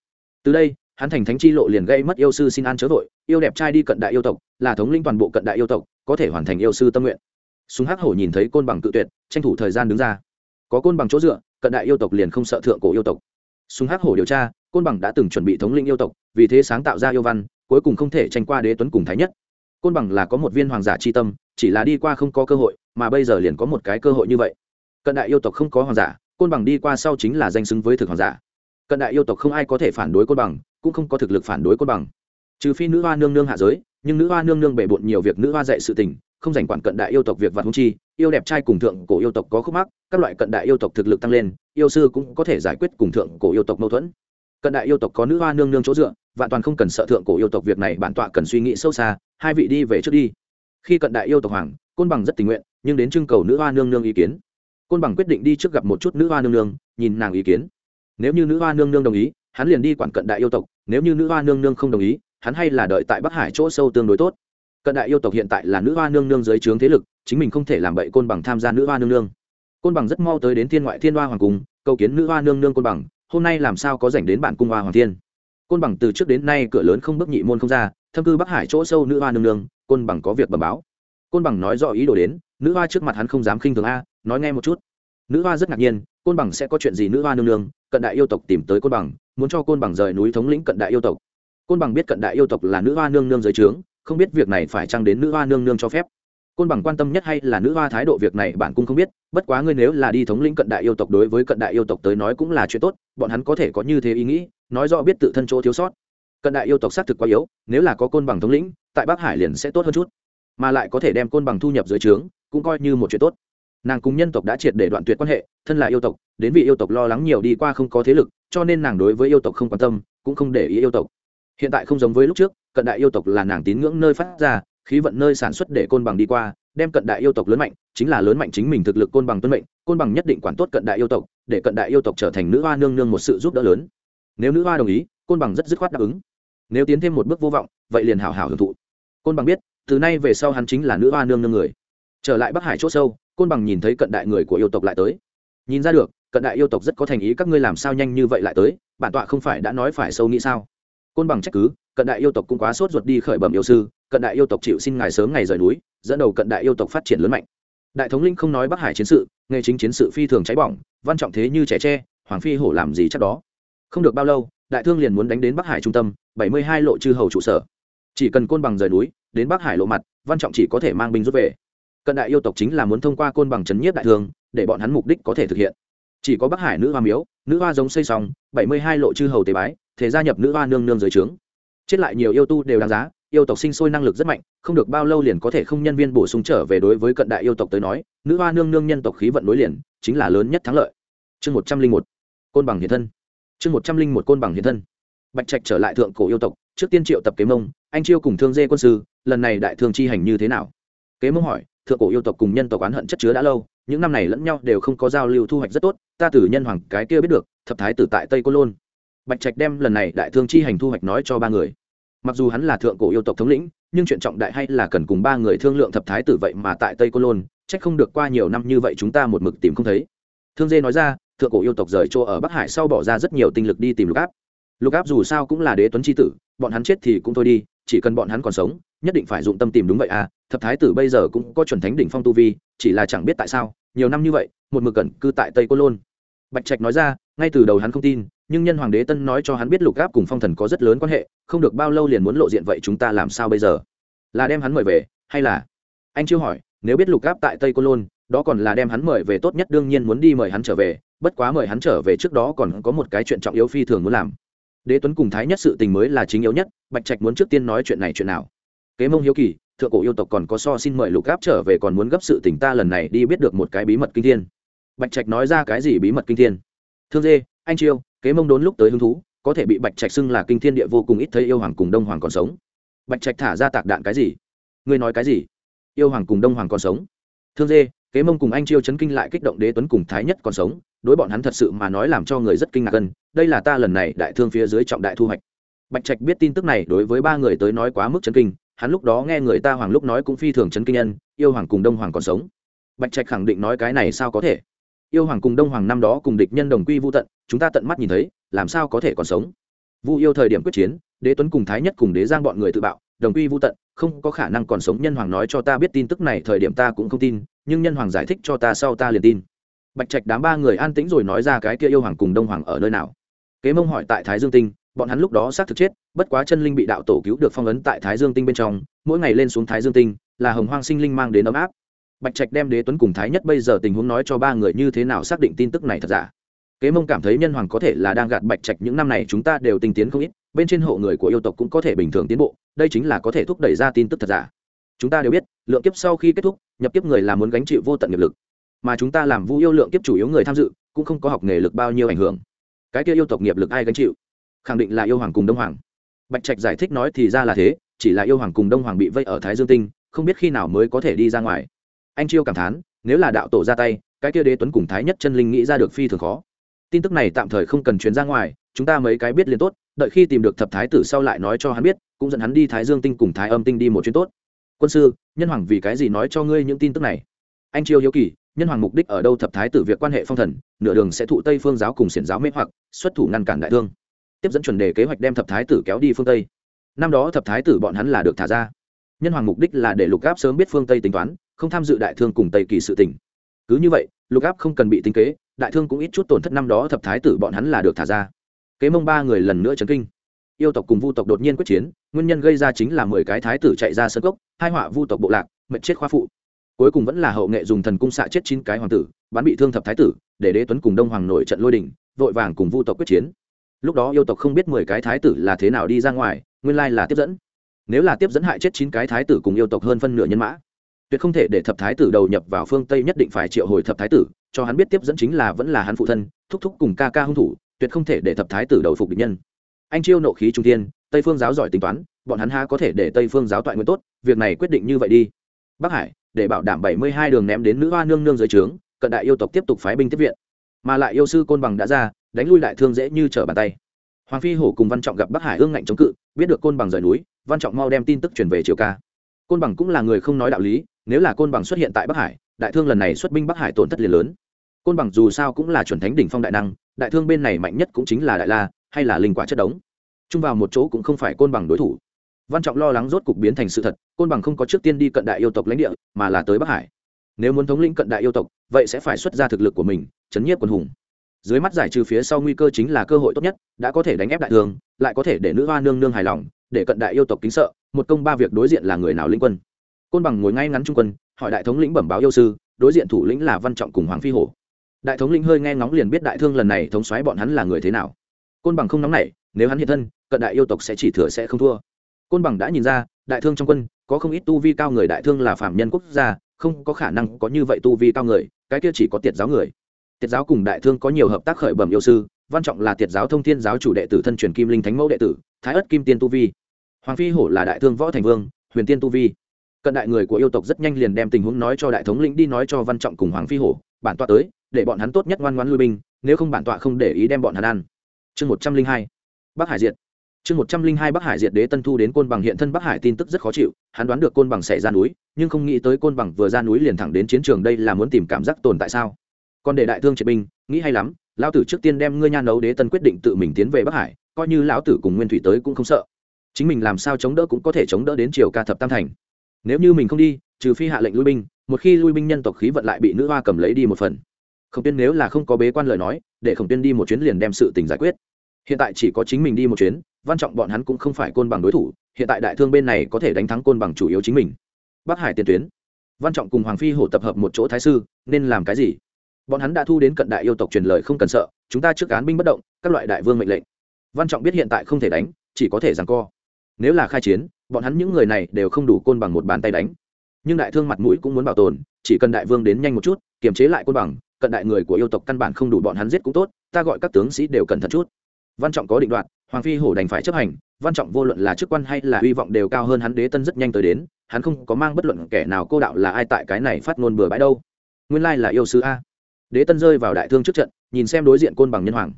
Từ đây hắn thành thánh chi lộ liền gây mất yêu sư xin an chớ vội, yêu đẹp trai đi cận đại yêu tộc, là thống linh toàn bộ cận đại yêu tộc, có thể hoàn thành yêu sư tâm nguyện. Súng hắc hổ nhìn thấy côn bằng cự tuyệt, tranh thủ thời gian đứng ra. Có côn bằng chỗ dựa, cận đại yêu tộc liền không sợ thượng cổ yêu tộc. Súng hắc hổ điều tra, côn bằng đã từng chuẩn bị thống linh yêu tộc, vì thế sáng tạo ra yêu văn, cuối cùng không thể tranh qua đế tuấn cùng thái nhất. Côn bằng là có một viên hoàng giả c h i tâm, chỉ là đi qua không có cơ hội, mà bây giờ liền có một cái cơ hội như vậy. Cận đại yêu tộc không có hoàng giả, côn bằng đi qua sau chính là danh xứng với thực hoàng giả cận đại yêu tộc không ai có thể phản đối côn bằng, cũng không có thực lực phản đối côn bằng. Trừ phi nữ hoa nương nương hạ giới, nhưng nữ hoa nương nương bể bộn nhiều việc nữ hoa dạy sự tình, không dành quản cận đại yêu tộc việc vặt hung chi, yêu đẹp trai cùng thượng cổ yêu tộc có khúc mắc, các loại cận đại yêu tộc thực lực tăng lên, yêu sư cũng có thể giải quyết cùng thượng cổ yêu tộc mâu thuẫn. Cận đại yêu tộc có nữ hoa nương nương chỗ dựa, vạn toàn không cần sợ thượng cổ yêu tộc việc này bản tọa cần suy nghĩ sâu xa, hai vị đi về trước đi. Khi cận đại yêu tộc hoàng, côn bằng rất tình nguyện, nhưng đến trưng cầu nữ hoa nương nương ý kiến. Côn bằng quyết định đi trước gặp một chút nữ hoa nương nương, nhìn nàng ý kiến nếu như nữ hoa nương nương đồng ý, hắn liền đi quản cận đại yêu tộc. Nếu như nữ hoa nương nương không đồng ý, hắn hay là đợi tại bắc hải chỗ sâu tương đối tốt. Cận đại yêu tộc hiện tại là nữ hoa nương nương dưới trướng thế lực, chính mình không thể làm bậy côn bằng tham gia nữ hoa nương nương. Côn bằng rất mau tới đến thiên ngoại thiên hoa hoàng cung, cầu kiến nữ hoa nương nương côn bằng. Hôm nay làm sao có dành đến bản cung hoa hoàng thiên? Côn bằng từ trước đến nay cửa lớn không bước nhị môn không ra, thâm cư bắc hải chỗ sâu nữ hoa nương nương, côn bằng có việc bẩm báo. Côn bằng nói rõ ý đồ đến, nữ hoa trước mặt hắn không dám khinh thường a, nói nghe một chút. Nữ hoa rất ngạc nhiên côn bằng sẽ có chuyện gì nữ hoa nương nương, cận đại yêu tộc tìm tới côn bằng, muốn cho côn bằng rời núi thống lĩnh cận đại yêu tộc. Côn bằng biết cận đại yêu tộc là nữ hoa nương nương dưới trướng, không biết việc này phải chăng đến nữ hoa nương nương cho phép. Côn bằng quan tâm nhất hay là nữ hoa thái độ việc này bạn cũng không biết, bất quá ngươi nếu là đi thống lĩnh cận đại yêu tộc đối với cận đại yêu tộc tới nói cũng là chuyện tốt, bọn hắn có thể có như thế ý nghĩ, nói rõ biết tự thân chỗ thiếu sót. Cận đại yêu tộc xác thực quá yếu, nếu là có côn bằng thống lĩnh, tại bắc hải liền sẽ tốt hơn chút, mà lại có thể đem côn bằng thu nhập dưới trướng, cũng coi như một chuyện tốt nàng cùng nhân tộc đã triệt để đoạn tuyệt quan hệ, thân là yêu tộc, đến vì yêu tộc lo lắng nhiều đi qua không có thế lực, cho nên nàng đối với yêu tộc không quan tâm, cũng không để ý yêu tộc. Hiện tại không giống với lúc trước, cận đại yêu tộc là nàng tín ngưỡng nơi phát ra, khí vận nơi sản xuất để côn bằng đi qua, đem cận đại yêu tộc lớn mạnh, chính là lớn mạnh chính mình thực lực côn bằng tuân mệnh, côn bằng nhất định quản tốt cận đại yêu tộc, để cận đại yêu tộc trở thành nữ hoa nương nương một sự giúp đỡ lớn. Nếu nữ hoa đồng ý, côn bằng rất dứt khoát đáp ứng. Nếu tiến thêm một bước vô vọng, vậy liền hảo hảo hưởng thụ. Côn bằng biết, từ nay về sau hắn chính là nữ hoa nương nương người. Trở lại bắc hải c h ỗ sâu côn bằng nhìn thấy cận đại người của yêu tộc lại tới. Nhìn ra được, cận đại yêu tộc rất có thành ý các ngươi làm sao nhanh như vậy lại tới, bản tọa không phải đã nói phải sâu nghĩ sao? Côn bằng trách cứ, cận đại yêu tộc cũng quá sốt ruột đi khởi bẩm yêu sư, cận đại yêu tộc chịu xin ngài sớm ngày rời núi, dẫn đầu cận đại yêu tộc phát triển lớn mạnh. Đại thống linh không nói bắc hải chiến sự, nghề chính chiến sự phi thường cháy bỏng, văn trọng thế như trẻ tre, hoàng phi hổ làm gì chắc đó. Không được bao lâu, đại thương liền muốn đánh đến bắc hải trung tâm, bảy mươi hai lộ chư hầu trụ sở. Chỉ cần côn bằng rời núi, đến bắc hải lộ mặt, văn trọng chỉ có thể mang binh rút về cận đại yêu tộc chính là muốn thông qua côn bằng chấn nhiếp đại thương, để bọn hắn mục đích có thể thực hiện. Chỉ có bắc hải nữ hoa miếu, nữ hoa giống xây xong, bảy mươi hai lộ chư hầu tế bái thể gia nhập nữ hoa nương nương dưới trướng. Chết lại nhiều yêu tu đều đáng giá, yêu tộc sinh sôi năng lực rất mạnh, không được bao lâu liền có thể không nhân viên bổ sung trở về đối với cận đại yêu tộc tới nói, nữ hoa nương nương nhân tộc khí vận nối liền, chính là lớn nhất thắng lợi. Chương một trăm linh một, côn bằng hiện thân. Chương một trăm linh một, côn bằng hiện thân. Bạch trạch trở lại thượng cổ yêu tộc, trước tiên triệu tập kế mông, anh chiêu cùng thương dê quân sư, lần này đại thương chi hành như thế nào? Kế mông hỏi thượng cổ yêu tộc cùng nhân tộc oán hận chất chứa đã lâu, những năm này lẫn nhau đều không có giao lưu thu hoạch rất tốt, ta từ nhân hoàng cái kia biết được, thập thái tử tại tây côn lôn. Bạch trạch đem lần này đại thương chi hành thu hoạch nói cho ba người. Mặc dù hắn là thượng cổ yêu tộc thống lĩnh, nhưng chuyện trọng đại hay là cần cùng ba người thương lượng thập thái tử vậy mà tại tây côn lôn trách không được qua nhiều năm như vậy chúng ta một mực tìm không thấy. Thương dê nói ra, thượng cổ yêu tộc rời chỗ ở bắc hải sau bỏ ra rất nhiều tinh lực đi tìm lục áp. Lục áp dù sao cũng là đế tuấn c tử, bọn hắn chết thì cũng thôi đi, chỉ cần bọn hắn còn sống, nhất định phải dụng tâm tìm đúng vậy à thập thái tử bây giờ cũng có chuẩn thánh đỉnh phong tu vi, chỉ là chẳng biết tại sao, nhiều năm như vậy, một mực cẩn cư tại tây côn lôn. Bạch trạch nói ra, ngay từ đầu hắn không tin, nhưng nhân hoàng đế tân nói cho hắn biết lục áp cùng phong thần có rất lớn quan hệ, không được bao lâu liền muốn lộ diện vậy chúng ta làm sao bây giờ? Là đem hắn mời về, hay là? Anh chưa hỏi, nếu biết lục áp tại tây côn lôn, đó còn là đem hắn mời về tốt nhất đương nhiên muốn đi mời hắn trở về, bất quá mời hắn trở về trước đó còn có một cái chuyện trọng yếu phi thường muốn làm. Đế tuấn cùng thái nhất sự tình mới là chính yếu nhất, bạch trạch muốn trước tiên nói chuyện này chuyện nào? Kế mông hiếu kỳ thượng cổ yêu tộc còn có so xin mời lục áp trở về còn muốn gấp sự tình ta lần này đi biết được một cái bí mật kinh thiên. Bạch trạch nói ra cái gì bí mật kinh thiên? Thương dê, anh chiêu, kế mông đốn lúc tới hứng thú, có thể bị bạch trạch xưng là kinh thiên địa vô cùng ít thấy yêu hoàng cùng đông hoàng còn sống. Bạch trạch thả ra tạc đạn cái gì? Ngươi nói cái gì? Yêu hoàng cùng đông hoàng còn sống. Thương dê, kế mông cùng anh chiêu chấn kinh lại kích động đế tuấn cùng thái nhất còn sống, đối bọn hắn thật sự mà nói làm cho người rất kinh ngạc gần, đây là ta lần này đại thương phía dưới trọng đại thu hoạch. Bạch trạch biết tin tức này đối với ba người tới nói quá mức chấn kinh hắn lúc đó nghe người ta hoàng lúc nói cũng phi thường chấn kinh nhân, yêu hoàng cùng đông hoàng còn sống. Bạch trạch khẳng định nói cái này sao có thể? Yêu hoàng cùng đông hoàng năm đó cùng địch nhân đồng quy vô tận, chúng ta tận mắt nhìn thấy, làm sao có thể còn sống? Vu yêu thời điểm quyết chiến, đế tuấn cùng thái nhất cùng đế giang bọn người tự bạo, đồng quy vô tận, không có khả năng còn sống, nhân hoàng nói cho ta biết tin tức này, thời điểm ta cũng không tin, nhưng nhân hoàng giải thích cho ta sau ta liền tin. Bạch trạch đám ba người an tĩnh rồi nói ra cái kia yêu hoàng cùng đông hoàng ở nơi nào? Kế mông hỏi tại thái dương tinh bọn hắn lúc đó xác thực chết, bất quá chân linh bị đạo tổ cứu được phong ấn tại thái dương tinh bên trong, mỗi ngày lên xuống thái dương tinh, là hồng hoang sinh linh mang đến ấm áp. Bạch trạch đem đế tuấn cùng thái nhất bây giờ tình huống nói cho ba người như thế nào xác định tin tức này thật giả. Kế mông cảm thấy nhân hoàng có thể là đang gạt bạch trạch những năm này chúng ta đều tinh tiến không ít, bên trên hộ người của yêu tộc cũng có thể bình thường tiến bộ, đây chính là có thể thúc đẩy ra tin tức thật giả. Chúng ta đều biết, lượng kiếp sau khi kết thúc, nhập kiếp người là muốn gánh chịu vô tận nghiệp lực. Mà chúng ta làm vu yêu lượng kiếp chủ yếu người tham dự, cũng không có học nghề lực bao nhiêu ảnh hưởng. Cái kia yêu tộc nghiệp lực ai gánh chịu? Khẳng định là yêu hoàng cùng đông hoàng. Bạch trạch giải thích nói thì ra là thế, chỉ là yêu hoàng cùng đông hoàng bị vây ở thái dương tinh, không biết khi nào mới có thể đi ra ngoài. Anh chiêu cảm thán, nếu là đạo tổ ra tay, cái kia đế tuấn cùng thái nhất chân linh nghĩ ra được phi thường khó. Tin tức này tạm thời không cần chuyến ra ngoài, chúng ta mấy cái biết liền tốt, đợi khi tìm được thập thái tử sau lại nói cho hắn biết, cũng dẫn hắn đi thái dương tinh cùng thái âm tinh đi một chuyến tốt. Quân sư, nhân hoàng vì cái gì nói cho ngươi những tin tức này? Anh chiêu hiếu kỳ, nhân hoàng mục đích ở đâu thập thái tử việc quan hệ phong thần, nửa đường sẽ thụ tây phương giáo cùng xiển giáo mê hoặc, xuất thủ ngăn cản đại thương tiếp dẫn chuẩn đề kế hoạch đem thập thái tử kéo đi phương tây. Năm đó thập thái tử bọn hắn là được thả ra. Nhân hoàng mục đích là để lục gáp sớm biết phương tây tính toán, không tham dự đại thương cùng tây kỳ sự tỉnh cứ như vậy, lục áp không cần bị tính kế, đại thương cũng ít chút tổn thất năm đó thập thái tử bọn hắn là được thả ra. Kế mông ba người lần nữa chấn kinh. Yêu tộc cùng vu tộc đột nhiên quyết chiến, nguyên nhân gây ra chính là mười cái thái tử chạy ra sân cốc, hai họa vu tộc bộ lạc, mệnh chết khoa phụ. Cuối cùng vẫn là hậu nghệ dùng thần cung xạ chết chín cái hoàng tử, bắn bị thương thập thái tử, để đế tuấn cùng đông hoàng nổi trận lôi đình, vội vàng cùng vu tộc quyết chiến lúc đó yêu tộc không biết mười cái thái tử là thế nào đi ra ngoài, nguyên lai là tiếp dẫn. Nếu là tiếp dẫn hại chết chín cái thái tử cùng yêu tộc hơn phân nửa nhân mã, tuyệt không thể để thập thái tử đầu nhập vào phương tây nhất định phải triệu hồi thập thái tử, cho hắn biết tiếp dẫn chính là vẫn là hắn phụ thân, thúc thúc cùng ca ca hung thủ, tuyệt không thể để thập thái tử đầu phục địch nhân. Anh chiêu nộ khí trung tiên tây phương giáo giỏi tính toán, bọn hắn ha có thể để tây phương giáo toại nguyên tốt, việc này quyết định như vậy đi. Bắc hải, để bảo đảm bảy mươi hai đường ném đến nữ hoa nương nương dưới trướng, cận đại yêu tộc tiếp tục phái binh tiếp viện. Mà lại yêu sư côn bằng đã ra đánh lui đại thương dễ như trở bàn tay. Hoàng phi hổ cùng văn trọng gặp bắc hải ương ngạnh chống cự, biết được côn bằng rời núi, văn trọng mau đem tin tức truyền về triều ca. Côn bằng cũng là người không nói đạo lý, nếu là côn bằng xuất hiện tại bắc hải, đại thương lần này xuất binh bắc hải tổn thất liền lớn. Côn bằng dù sao cũng là chuẩn thánh đỉnh phong đại năng, đại thương bên này mạnh nhất cũng chính là đại la, hay là linh quả chất đống. Chung vào một chỗ cũng không phải côn bằng đối thủ. Văn trọng lo lắng rốt cục biến thành sự thật, côn bằng không có trước tiên đi cận đại yêu tộc lãnh địa, mà là tới bắc hải. Nếu muốn thống lĩnh cận đại yêu tộc, vậy sẽ phải xuất ra thực lực của mình, chấn nhiếp quân hùng dưới mắt giải trừ phía sau nguy cơ chính là cơ hội tốt nhất, đã có thể đánh ép đại thương, lại có thể để nữ hoa nương nương hài lòng, để cận đại yêu tộc kính sợ, một công ba việc đối diện là người nào linh quân. Côn bằng ngồi ngay ngắn trung quân, hỏi đại thống lĩnh bẩm báo yêu sư, đối diện thủ lĩnh là văn trọng cùng hoàng phi hổ. Đại thống lĩnh hơi nghe ngóng liền biết đại thương lần này thống xoáy bọn hắn là người thế nào. Côn bằng không nóng nảy, nếu hắn hiện thân, cận đại yêu tộc sẽ chỉ thừa sẽ không thua. Côn bằng đã nhìn ra, đại thương trong quân, có không ít tu vi cao người đại thương là phạm nhân quốc gia, không có khả năng có như vậy tu vi cao người, cái kia chỉ có tiệt giáo người tiệt giáo cùng đại thương có nhiều hợp tác khởi bẩm yêu sư, văn trọng là tiệt giáo thông thiên giáo chủ đệ tử thân truyền kim linh thánh mẫu đệ tử, thái ất kim tiên tu vi. Hoàng phi hổ là đại thương võ thành vương, huyền tiên tu vi. Cận đại người của yêu tộc rất nhanh liền đem tình huống nói cho đại thống lĩnh đi nói cho văn trọng cùng hoàng phi hổ, bản tọa tới, để bọn hắn tốt nhất ngoan ngoan lui binh, nếu không bản tọa không để ý đem bọn hắn ăn. Chương một trăm linh hai, bắc hải diệt. Chương một trăm linh hai, bắc hải diệt đế tân thu đến côn bằng hiện thân bắc hải tin tức rất khó chịu, hắn đoán được côn bằng sẽ ra núi, nhưng không nghĩ tới côn bằng vừa ra núi liền thẳng đến chiến trường đây là muốn tìm cảm giác tồn tại sao còn để đại thương triệt binh, nghĩ hay lắm, lão tử trước tiên đem ngươi nha nấu đế tân quyết định tự mình tiến về bắc hải, coi như lão tử cùng nguyên thủy tới cũng không sợ. Chính mình làm sao chống đỡ cũng có thể chống đỡ đến triều ca thập tam thành. Nếu như mình không đi, trừ phi hạ lệnh lui binh, một khi lui binh nhân tộc khí vận lại bị nữ hoa cầm lấy đi một phần. Khổng tiên nếu là không có bế quan lời nói, để khổng tiên đi một chuyến liền đem sự tình giải quyết. Hiện tại chỉ có chính mình đi một chuyến, văn trọng bọn hắn cũng không phải côn bằng đối thủ, hiện tại đại thương bên này có thể đánh thắng côn bằng chủ yếu chính mình. Bắc hải tiền tuyến. Văn trọng cùng hoàng phi hổ tập hợp một chỗ thái sư, nên làm cái gì? Bọn hắn đã thu đến cận đại yêu tộc truyền lời không cần sợ, chúng ta trước án binh bất động, các loại đại vương mệnh lệnh. Văn trọng biết hiện tại không thể đánh, chỉ có thể rằng co. Nếu là khai chiến, bọn hắn những người này đều không đủ côn bằng một bàn tay đánh. Nhưng đại thương mặt mũi cũng muốn bảo tồn, chỉ cần đại vương đến nhanh một chút, kiềm chế lại côn bằng, cận đại người của yêu tộc căn bản không đủ bọn hắn giết cũng tốt, ta gọi các tướng sĩ đều cẩn thận chút. Văn trọng có định đoạt, hoàng phi hổ đành phải chấp hành, văn trọng vô luận là chức quan hay là hy vọng đều cao hơn hắn đế tân rất nhanh tới đến, hắn không có mang bất luận kẻ nào cô đạo là ai tại cái này phát ngôn bừa bãi đâu. Nguyên lai là yêu sứ a đế tân rơi vào đại thương trước trận, nhìn xem đối diện côn bằng nhân hoàng.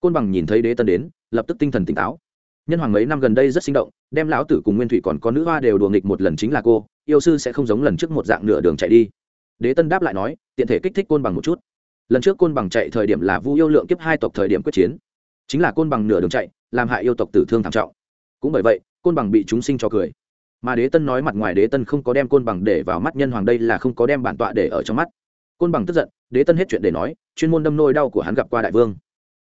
Côn bằng nhìn thấy đế tân đến, lập tức tinh thần tỉnh táo. Nhân hoàng mấy năm gần đây rất sinh động, đem lão tử cùng nguyên thủy còn có nữ hoa đều đùa nghịch một lần chính là cô, yêu sư sẽ không giống lần trước một dạng nửa đường chạy đi. Đế tân đáp lại nói, tiện thể kích thích côn bằng một chút. Lần trước côn bằng chạy thời điểm là vu yêu lượng kiếp hai tộc thời điểm quyết chiến. Chính là côn bằng nửa đường chạy, làm hại yêu tộc tử thương thảm trọng. Cũng bởi vậy, côn bằng bị chúng sinh cho cười. Mà đế tân nói mặt ngoài đế tân không có đem côn bằng để vào mắt nhân hoàng đây là không có đem bản tọa để ở trong mắt. Côn bằng tức giận đế tân hết chuyện để nói, chuyên môn đâm nôi đau của hắn gặp qua đại vương.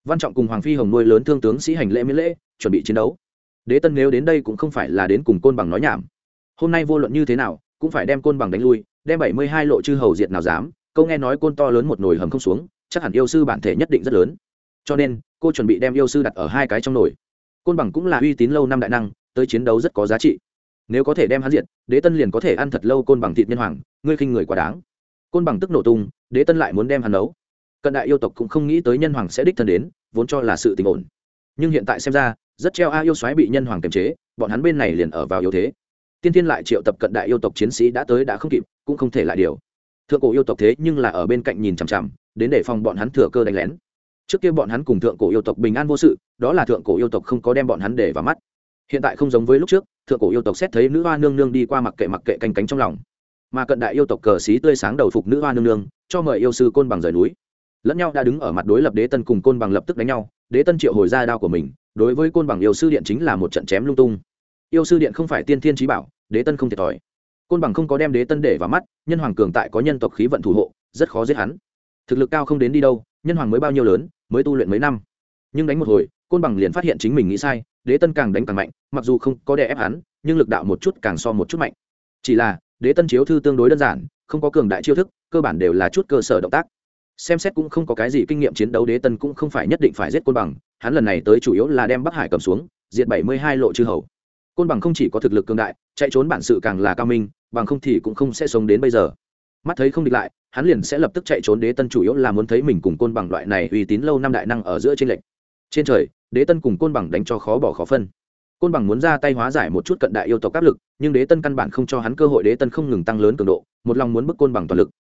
Văn trọng cùng hoàng phi hồng nuôi lớn thương tướng sĩ hành lễ miễn lễ, chuẩn bị chiến đấu. Đế tân nếu đến đây cũng không phải là đến cùng côn bằng nói nhảm. Hôm nay vô luận như thế nào, cũng phải đem côn bằng đánh lui, đem bảy mươi hai lộ chư hầu diệt nào dám, câu nghe nói côn to lớn một nồi hầm không xuống, chắc hẳn yêu sư bản thể nhất định rất lớn. Cho nên, cô chuẩn bị đem yêu sư đặt ở hai cái trong nồi. Côn bằng cũng là uy tín lâu năm đại năng, tới chiến đấu rất có giá trị. Nếu có thể đem hắn diệt, đế tân liền có thể ăn thật lâu côn bằng thịt nhân hoàng, ngươi khinh người quá đáng. Côn bằng tức nổ tung đế tân lại muốn đem hắn nấu. Cận đại yêu tộc cũng không nghĩ tới nhân hoàng sẽ đích thân đến, vốn cho là sự tình ổn. Nhưng hiện tại xem ra, rất treo a yêu xoáy bị nhân hoàng kiềm chế, bọn hắn bên này liền ở vào yếu thế. Tiên tiên lại triệu tập cận đại yêu tộc chiến sĩ đã tới đã không kịp, cũng không thể lại điều. Thượng cổ yêu tộc thế nhưng là ở bên cạnh nhìn chằm chằm, đến để phòng bọn hắn thừa cơ đánh lén. Trước kia bọn hắn cùng thượng cổ yêu tộc bình an vô sự, đó là thượng cổ yêu tộc không có đem bọn hắn để vào mắt. Hiện tại không giống với lúc trước, thượng cổ yêu tộc xét thấy nữ hoa nương nương đi qua mặc kệ mặc kệ canh cánh trong lòng. Mà cận đại yêu tộc cờ xí tươi sáng đầu phục nữ hoa nương nương cho mời yêu sư côn bằng rời núi. Lẫn nhau đã đứng ở mặt đối lập đế tân cùng côn bằng lập tức đánh nhau, đế tân triệu hồi ra đao của mình, đối với côn bằng yêu sư điện chính là một trận chém lung tung. Yêu sư điện không phải tiên thiên trí bảo, đế tân không thiệt thòi. Côn bằng không có đem đế tân để vào mắt, nhân hoàng cường tại có nhân tộc khí vận thủ hộ, rất khó giết hắn. Thực lực cao không đến đi đâu, nhân hoàng mới bao nhiêu lớn, mới tu luyện mấy năm. Nhưng đánh một hồi, côn bằng liền phát hiện chính mình nghĩ sai, đế tân càng đánh càng mạnh, mặc dù không có đè ép hắn, nhưng lực đạo một chút càng so một chút mạnh. Chỉ là, đế tân chiếu thư tương đối đơn giản, không có cường đại chiêu thức cơ bản đều là chút cơ sở động tác. Xem xét cũng không có cái gì kinh nghiệm chiến đấu đế tân cũng không phải nhất định phải giết côn bằng, hắn lần này tới chủ yếu là đem bắc hải cầm xuống, diệt bảy mươi hai lộ chư hầu. Côn bằng không chỉ có thực lực cường đại, chạy trốn bản sự càng là cao minh, bằng không thì cũng không sẽ sống đến bây giờ. Mắt thấy không địch lại, hắn liền sẽ lập tức chạy trốn đế tân chủ yếu là muốn thấy mình cùng côn bằng loại này uy tín lâu năm đại năng ở giữa tranh lệch. trên trời, đế tân cùng côn bằng đánh cho khó bỏ khó phân. Côn bằng muốn ra tay hóa giải một chút cận đại yêu tộc áp lực, nhưng đế tân căn bản không cho hắn cơ hội, đế tân không ngừng tăng lớn cường độ, một lòng muốn bức côn bằng toàn lực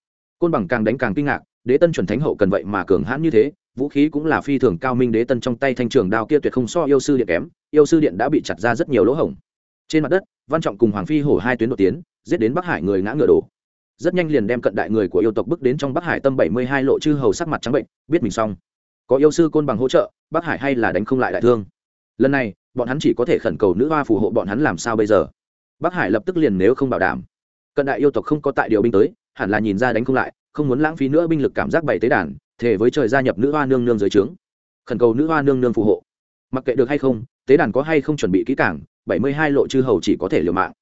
côn bằng càng đánh càng kinh ngạc, đế tân chuẩn thánh hậu cần vậy mà cường hãn như thế, vũ khí cũng là phi thường cao minh đế tân trong tay thanh trường đao kia tuyệt không so yêu sư điện kém, yêu sư điện đã bị chặt ra rất nhiều lỗ hổng. Trên mặt đất, văn trọng cùng hoàng phi hổ hai tuyến đột tiến, giết đến bắc hải người ngã ngựa đổ. Rất nhanh liền đem cận đại người của yêu tộc bước đến trong bắc hải tâm bảy mươi hai lộ chư hầu sắc mặt trắng bệnh, biết mình xong. Có yêu sư côn bằng hỗ trợ, bắc hải hay là đánh không lại đại thương. Lần này, bọn hắn chỉ có thể khẩn cầu nữ hoa phù hộ bọn hắn làm sao bây giờ. Bắc hải lập tức liền nếu không bảo đảm. Cận đại yêu tộc không có tại điều binh tới hẳn là nhìn ra đánh không lại, không muốn lãng phí nữa binh lực cảm giác bảy tế đàn thể với trời gia nhập nữ hoa nương nương dưới trướng. Khẩn cầu nữ hoa nương nương phù hộ. Mặc kệ được hay không, tế đàn có hay không chuẩn bị kỹ cảng bảy mươi hai lộ chư hầu chỉ có thể liều mạng.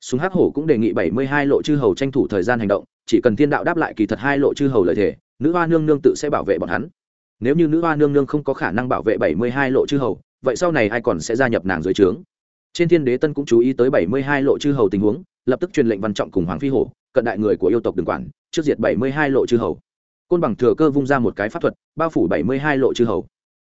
Súng hắc hổ cũng đề nghị bảy mươi hai lộ chư hầu tranh thủ thời gian hành động, chỉ cần thiên đạo đáp lại kỳ thật hai lộ chư hầu lợi thể nữ hoa nương nương tự sẽ bảo vệ bọn hắn. Nếu như nữ hoa nương nương không có khả năng bảo vệ bảy mươi hai lộ chư hầu, vậy sau này ai còn sẽ gia nhập nàng dưới trướng? Trên thiên đế tân cũng chú ý tới bảy mươi hai lộ chư hầu tình huống, lập tức truyền lệnh văn trọng cùng hoàng phi hổ cận đại người của yêu tộc đừng quản, trước diệt bảy mươi hai lộ chư hầu. Côn bằng thừa cơ vung ra một cái pháp thuật, bao phủ bảy mươi hai lộ chư hầu.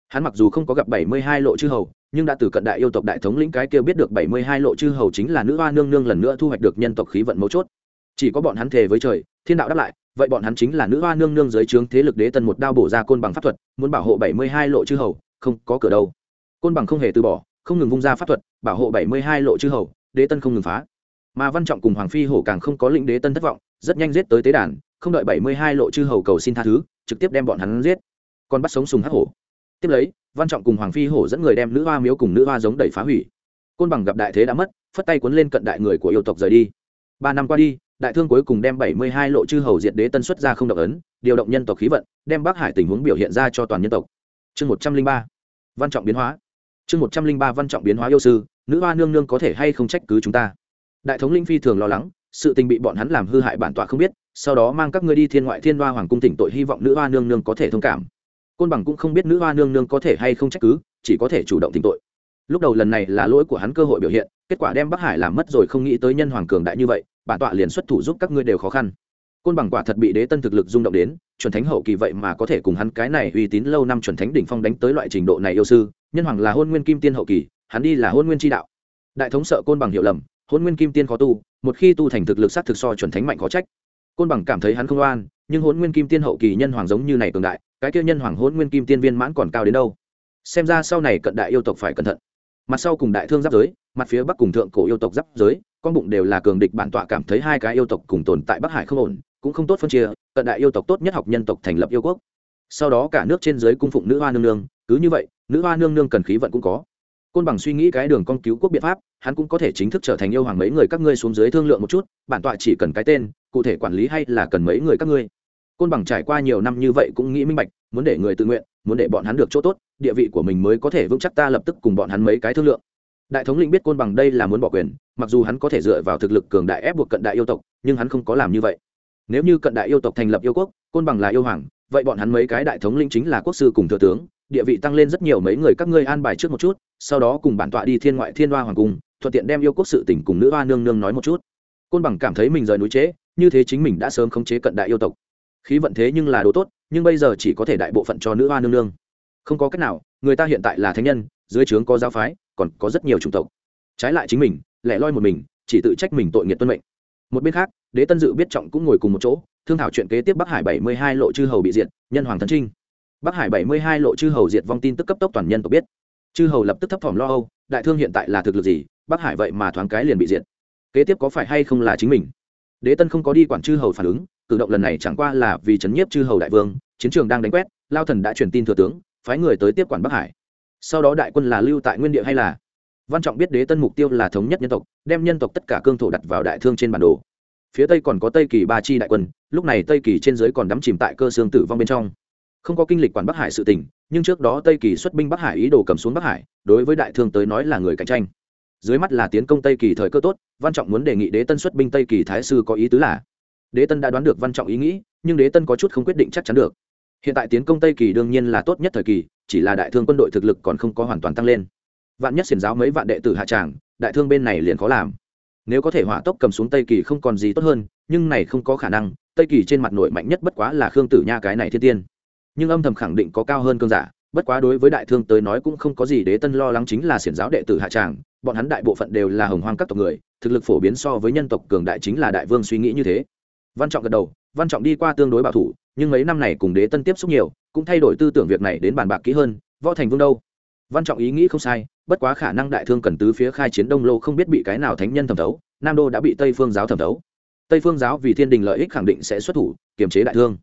Hắn mặc dù không có gặp bảy mươi hai lộ chư hầu, nhưng đã từ cận đại yêu tộc đại thống lĩnh cái kia biết được bảy mươi hai lộ chư hầu chính là nữ hoa nương nương lần nữa thu hoạch được nhân tộc khí vận mấu chốt. Chỉ có bọn hắn thề với trời, thiên đạo đáp lại, vậy bọn hắn chính là nữ hoa nương nương dưới trướng thế lực đế tân một đao bổ ra côn bằng pháp thuật, muốn bảo hộ bảy mươi hai lộ chư hầu, không có cửa đâu. Côn bằng không hề từ bỏ, không ngừng vung ra pháp thuật, bảo hộ bảy mươi hai lộ chư hầu, đế tân không ngừng phá mà văn trọng cùng hoàng phi hổ càng không có lĩnh đế tân thất vọng, rất nhanh giết tới tế đàn, không đợi bảy mươi hai lộ chư hầu cầu xin tha thứ, trực tiếp đem bọn hắn giết. Còn bắt sống sùng hắc hổ. Tiếp lấy, văn trọng cùng hoàng phi hổ dẫn người đem nữ hoa miếu cùng nữ hoa giống đẩy phá hủy. Côn bằng gặp đại thế đã mất, phất tay cuốn lên cận đại người của yêu tộc rời đi. Ba năm qua đi, đại thương cuối cùng đem bảy mươi hai lộ chư hầu diệt đế tân xuất ra không động ấn, điều động nhân tộc khí vận, đem bắc hải tình huống biểu hiện ra cho toàn nhân tộc. Chương một trăm linh ba, văn trọng biến hóa. Chương một trăm linh ba, văn trọng biến hóa yêu sư, nữ hoa nương nương có thể hay không trách cứ chúng ta? Đại thống linh phi thường lo lắng, sự tình bị bọn hắn làm hư hại bản tọa không biết, sau đó mang các ngươi đi thiên ngoại thiên hoa hoàng cung tỉnh tội hy vọng nữ hoa nương nương có thể thông cảm. Côn bằng cũng không biết nữ hoa nương nương có thể hay không trách cứ, chỉ có thể chủ động tỉnh tội. Lúc đầu lần này là lỗi của hắn cơ hội biểu hiện, kết quả đem bắc hải làm mất rồi không nghĩ tới nhân hoàng cường đại như vậy, bản tọa liền xuất thủ giúp các ngươi đều khó khăn. Côn bằng quả thật bị đế tân thực lực rung động đến, chuẩn thánh hậu kỳ vậy mà có thể cùng hắn cái này uy tín lâu năm chuẩn thánh đỉnh phong đánh tới loại trình độ này yêu sư, nhân hoàng là hôn nguyên kim tiên hậu kỳ, hắn đi là hôn nguyên tri đạo. Đại thống sợ côn bằng hiểu lầm hôn nguyên kim tiên khó tu, một khi tu thành thực lực sát thực so chuẩn thánh mạnh khó trách. Côn bằng cảm thấy hắn không oan, nhưng hôn nguyên kim tiên hậu kỳ nhân hoàng giống như này cường đại, cái kia nhân hoàng hôn nguyên kim tiên viên mãn còn cao đến đâu? Xem ra sau này cận đại yêu tộc phải cẩn thận. Mặt sau cùng đại thương giáp giới, mặt phía bắc cùng thượng cổ yêu tộc giáp giới, con bụng đều là cường địch bản tọa cảm thấy hai cái yêu tộc cùng tồn tại bắc hải không ổn, cũng không tốt phân chia, cận đại yêu tộc tốt nhất học nhân tộc thành lập yêu quốc. Sau đó cả nước trên dưới cung phụng nữ hoa nương nương, cứ như vậy, nữ hoa nương nương cần khí vận cũng có côn bằng suy nghĩ cái đường con cứu quốc biện pháp, hắn cũng có thể chính thức trở thành yêu hoàng mấy người các ngươi xuống dưới thương lượng một chút, bản tọa chỉ cần cái tên, cụ thể quản lý hay là cần mấy người các ngươi. Côn bằng trải qua nhiều năm như vậy cũng nghĩ minh bạch, muốn để người tự nguyện, muốn để bọn hắn được chỗ tốt, địa vị của mình mới có thể vững chắc ta lập tức cùng bọn hắn mấy cái thương lượng. Đại thống lĩnh biết côn bằng đây là muốn bỏ quyền, mặc dù hắn có thể dựa vào thực lực cường đại ép buộc cận đại yêu tộc, nhưng hắn không có làm như vậy. Nếu như cận đại yêu tộc thành lập yêu quốc, côn bằng là yêu hoàng, vậy bọn hắn mấy cái đại thống lĩnh chính là quốc sư cùng thừa tướng địa vị tăng lên rất nhiều mấy người các ngươi an bài trước một chút, sau đó cùng bản tọa đi thiên ngoại thiên hoa hoàng cung, thuận tiện đem yêu quốc sự tỉnh cùng nữ hoa nương nương nói một chút. Côn bằng cảm thấy mình rời núi chế như thế chính mình đã sớm khống chế cận đại yêu tộc. Khí vận thế nhưng là đồ tốt, nhưng bây giờ chỉ có thể đại bộ phận cho nữ hoa nương nương. Không có cách nào, người ta hiện tại là thánh nhân, dưới trướng có giáo phái, còn có rất nhiều chủng tộc. Trái lại chính mình, lẻ loi một mình, chỉ tự trách mình tội nghiệt tuân mệnh. Một bên khác, đế tân dự biết trọng cũng ngồi cùng một chỗ, thương thảo chuyện kế tiếp bắc hải bảy mươi hai lộ chư hầu bị diệt, nhân hoàng thần trinh bắc hải bảy mươi hai lộ chư hầu diệt vong tin tức cấp tốc toàn nhân tộc biết. Chư hầu lập tức thấp thỏm lo âu, đại thương hiện tại là thực lực gì, bắc hải vậy mà thoáng cái liền bị diệt. Kế tiếp có phải hay không là chính mình? Đế tân không có đi quản chư hầu phản ứng, cử động lần này chẳng qua là vì chấn nhiếp chư hầu đại vương, chiến trường đang đánh quét, lao thần đã truyền tin thừa tướng, phái người tới tiếp quản bắc hải. Sau đó đại quân là lưu tại nguyên địa hay là? Văn trọng biết đế tân mục tiêu là thống nhất nhân tộc, đem nhân tộc tất cả cương thổ đặt vào đại thương trên bản đồ. Phía tây còn có tây kỳ ba chi đại quân, lúc này tây kỳ trên dưới còn đắm chìm tại cơ xương tử vong bên trong không có kinh lịch quản bắc hải sự tình, nhưng trước đó tây kỳ xuất binh bắc hải ý đồ cầm xuống bắc hải đối với đại thương tới nói là người cạnh tranh. Dưới mắt là tiến công tây kỳ thời cơ tốt văn trọng muốn đề nghị đế tân xuất binh tây kỳ thái sư có ý tứ là đế tân đã đoán được văn trọng ý nghĩ nhưng đế tân có chút không quyết định chắc chắn được. Hiện tại tiến công tây kỳ đương nhiên là tốt nhất thời kỳ chỉ là đại thương quân đội thực lực còn không có hoàn toàn tăng lên. Vạn nhất xiển giáo mấy vạn đệ tử hạ tràng đại thương bên này liền khó làm. Nếu có thể hỏa tốc cầm xuống tây kỳ không còn gì tốt hơn nhưng này không có khả năng tây kỳ trên mặt nội mạnh nhất bất quá là khương tử nha cái này thiên tiên nhưng âm thầm khẳng định có cao hơn cơn giả, bất quá đối với đại thương tới nói cũng không có gì đế tân lo lắng chính là xiển giáo đệ tử hạ tràng, bọn hắn đại bộ phận đều là hồng hoang các tộc người, thực lực phổ biến so với nhân tộc cường đại chính là đại vương suy nghĩ như thế. Văn trọng gật đầu, văn trọng đi qua tương đối bảo thủ, nhưng mấy năm này cùng đế tân tiếp xúc nhiều, cũng thay đổi tư tưởng việc này đến bàn bạc kỹ hơn, võ thành vương đâu? Văn trọng ý nghĩ không sai, bất quá khả năng đại thương cần tứ phía khai chiến đông lô không biết bị cái nào thánh nhân thẩm thấu, nam đô đã bị tây phương giáo thẩm thấu. Tây phương giáo vì thiên đình lợi ích khẳng định sẽ xuất thủ, kiềm chế đại thương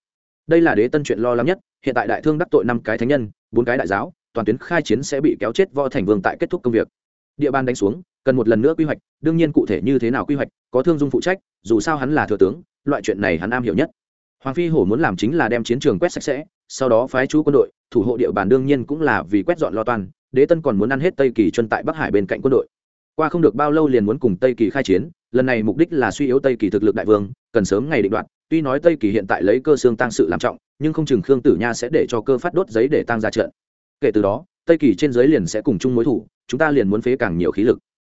đây là đế tân chuyện lo lắng nhất, hiện tại đại thương đắc tội năm cái thánh nhân, bốn cái đại giáo, toàn tuyến khai chiến sẽ bị kéo chết võ thành vương tại kết thúc công việc địa bàn đánh xuống, cần một lần nữa quy hoạch, đương nhiên cụ thể như thế nào quy hoạch, có thương dung phụ trách, dù sao hắn là thừa tướng, loại chuyện này hắn am hiểu nhất hoàng phi hổ muốn làm chính là đem chiến trường quét sạch sẽ, sau đó phái chú quân đội, thủ hộ địa bàn đương nhiên cũng là vì quét dọn lo toàn. đế tân còn muốn ăn hết tây kỳ chân tại bắc hải bên cạnh quân đội qua không được bao lâu liền muốn cùng tây kỳ khai chiến, lần này mục đích là suy yếu tây kỳ thực lực đại vương, cần sớm ngày định đoạt tuy nói tây kỳ hiện tại lấy cơ xương tăng sự làm trọng, nhưng không chừng khương tử nha sẽ để cho cơ phát đốt giấy để tăng ra trận. Kể từ đó, tây kỳ trên giới liền sẽ cùng chung mối thủ, chúng ta liền muốn phế càng nhiều khí lực.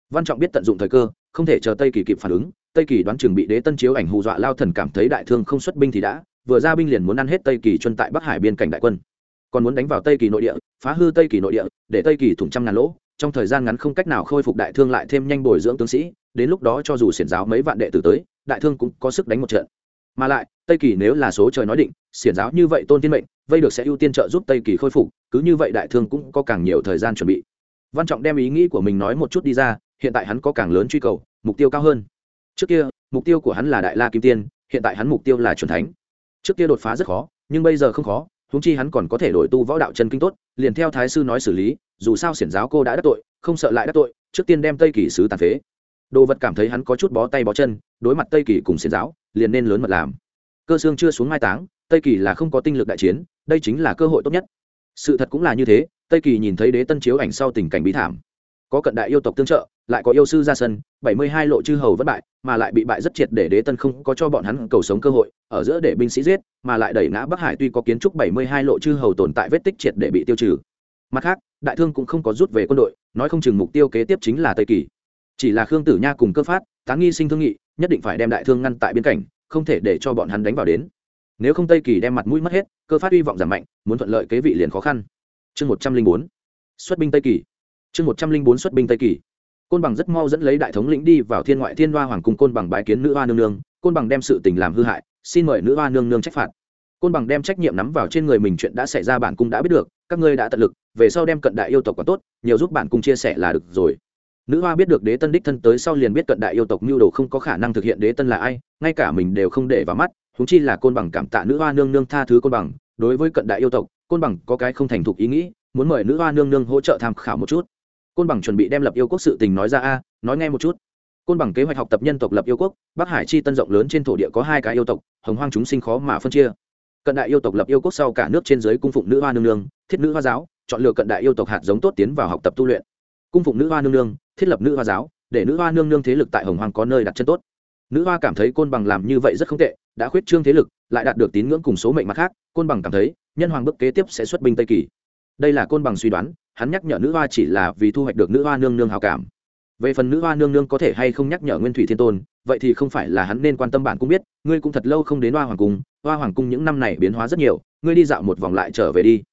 Văn trọng biết tận dụng thời cơ, không thể chờ tây kỳ kịp phản ứng, tây kỳ đoán chừng bị đế tân chiếu ảnh hù dọa lao thần cảm thấy đại thương không xuất binh thì đã, vừa ra binh liền muốn ăn hết tây kỳ chuân tại bắc hải biên cảnh đại quân. Còn muốn đánh vào tây kỳ nội địa, phá hư tây kỳ nội địa, để tây kỳ thủng trăm ngàn lỗ, trong thời gian ngắn không cách nào khôi phục đại thương lại thêm nhanh bồi dưỡng tướng sĩ, đến lúc đó cho dù xiển giáo mấy vạn đệ tử tới, đại thương cũng có sức đánh một trận mà lại, tây kỳ nếu là số trời nói định, xiển giáo như vậy tôn tiên mệnh, vây được sẽ ưu tiên trợ giúp tây kỳ khôi phục, cứ như vậy đại thương cũng có càng nhiều thời gian chuẩn bị. Văn trọng đem ý nghĩ của mình nói một chút đi ra, hiện tại hắn có càng lớn truy cầu, mục tiêu cao hơn. Trước kia, mục tiêu của hắn là đại la kim tiên, hiện tại hắn mục tiêu là c thánh. Trước kia đột phá rất khó, nhưng bây giờ không khó húng chi hắn còn có thể đổi tu võ đạo chân kinh tốt, liền theo thái sư nói xử lý, dù sao xiển giáo cô đã đắc tội, không sợ lại đắc tội, trước tiên đem tây kỳ sứ tàn phế đồ vật cảm thấy hắn có chút bó tay bó chân, đối mặt tây kỳ cùng xiển giáo, liền nên lớn mật làm. Cơ xương chưa xuống mai táng, tây kỳ là không có tinh lực đại chiến, đây chính là cơ hội tốt nhất. Sự thật cũng là như thế, tây kỳ nhìn thấy đế tân chiếu ảnh sau tình cảnh bí thảm. Có cận đại yêu tộc tương trợ, lại có yêu sư ra sân, bảy mươi hai lộ chư hầu vất bại, mà lại bị bại rất triệt để đế tân không có cho bọn hắn cầu sống cơ hội, ở giữa để binh sĩ giết, mà lại đẩy ngã bắc hải tuy có kiến trúc bảy mươi hai lộ chư hầu tồn tại vết tích triệt để bị tiêu trừ. Mặt khác, đại thương cũng không có rút về quân đội, nói không chừng mục tiêu kế tiếp chính là tây kỳ chỉ là khương tử nha cùng cơ phát, tán nghi sinh thương nghị, nhất định phải đem đại thương ngăn tại biên cảnh, không thể để cho bọn hắn đánh vào đến. Nếu không tây kỳ đem mặt mũi mất hết, cơ phát hy vọng giảm mạnh, muốn thuận lợi kế vị liền khó khăn. Chương một trăm linh bốn. Xuất binh tây kỳ. Chương một trăm linh bốn xuất binh tây kỳ. Côn bằng rất mau dẫn lấy đại thống lĩnh đi vào thiên ngoại thiên hoa hoàng cung côn bằng bái kiến nữ hoa nương nương. Côn bằng đem sự tình làm hư hại, xin mời nữ hoa nương nương trách phạt. Côn bằng đem trách nhiệm nắm vào trên người mình chuyện đã xảy ra bản cung đã biết được, các ngươi đã tận lực, về sau đem cận đại yêu tộc quá tốt, nhiều giúp bản cung chia sẻ là được rồi nữ hoa biết được đế tân đích thân tới sau liền biết cận đại yêu tộc mưu đồ không có khả năng thực hiện đế tân là ai, ngay cả mình đều không để vào mắt húng chi là côn bằng cảm tạ nữ hoa nương nương tha thứ côn bằng. Đối với cận đại yêu tộc, côn bằng có cái không thành thục ý nghĩ, muốn mời nữ hoa nương nương hỗ trợ tham khảo một chút. Côn bằng chuẩn bị đem lập yêu quốc sự tình nói ra a, nói nghe một chút. Côn bằng kế hoạch học tập nhân tộc lập yêu quốc, bắc hải chi tân rộng lớn trên thổ địa có hai cái yêu tộc, hồng hoang chúng sinh khó mà phân chia. Cận đại yêu tộc lập yêu quốc sau cả nước trên giới cung phụng nữ hoa nương nương, thiết nữ hoa giáo, chọn lựa cận đại yêu tộc hạt giống tốt tiến vào học tập tu luyện. Cung phụng nữ hoa nương nương thiết lập nữ hoa giáo, để nữ hoa nương nương thế lực tại hồng hoàng có nơi đặt chân tốt. Nữ hoa cảm thấy côn bằng làm như vậy rất không tệ, đã khuyết trương thế lực, lại đạt được tín ngưỡng cùng số mệnh mặt khác, côn bằng cảm thấy, nhân hoàng bước kế tiếp sẽ xuất binh tây kỳ. Đây là côn bằng suy đoán, hắn nhắc nhở nữ hoa chỉ là vì thu hoạch được nữ hoa nương nương hào cảm. Về phần nữ hoa nương nương có thể hay không nhắc nhở nguyên thủy thiên tôn, vậy thì không phải là hắn nên quan tâm bạn cũng biết, ngươi cũng thật lâu không đến hoa hoàng cung, hoa hoàng cung những năm này biến hóa rất nhiều, ngươi đi dạo một vòng lại trở về đi.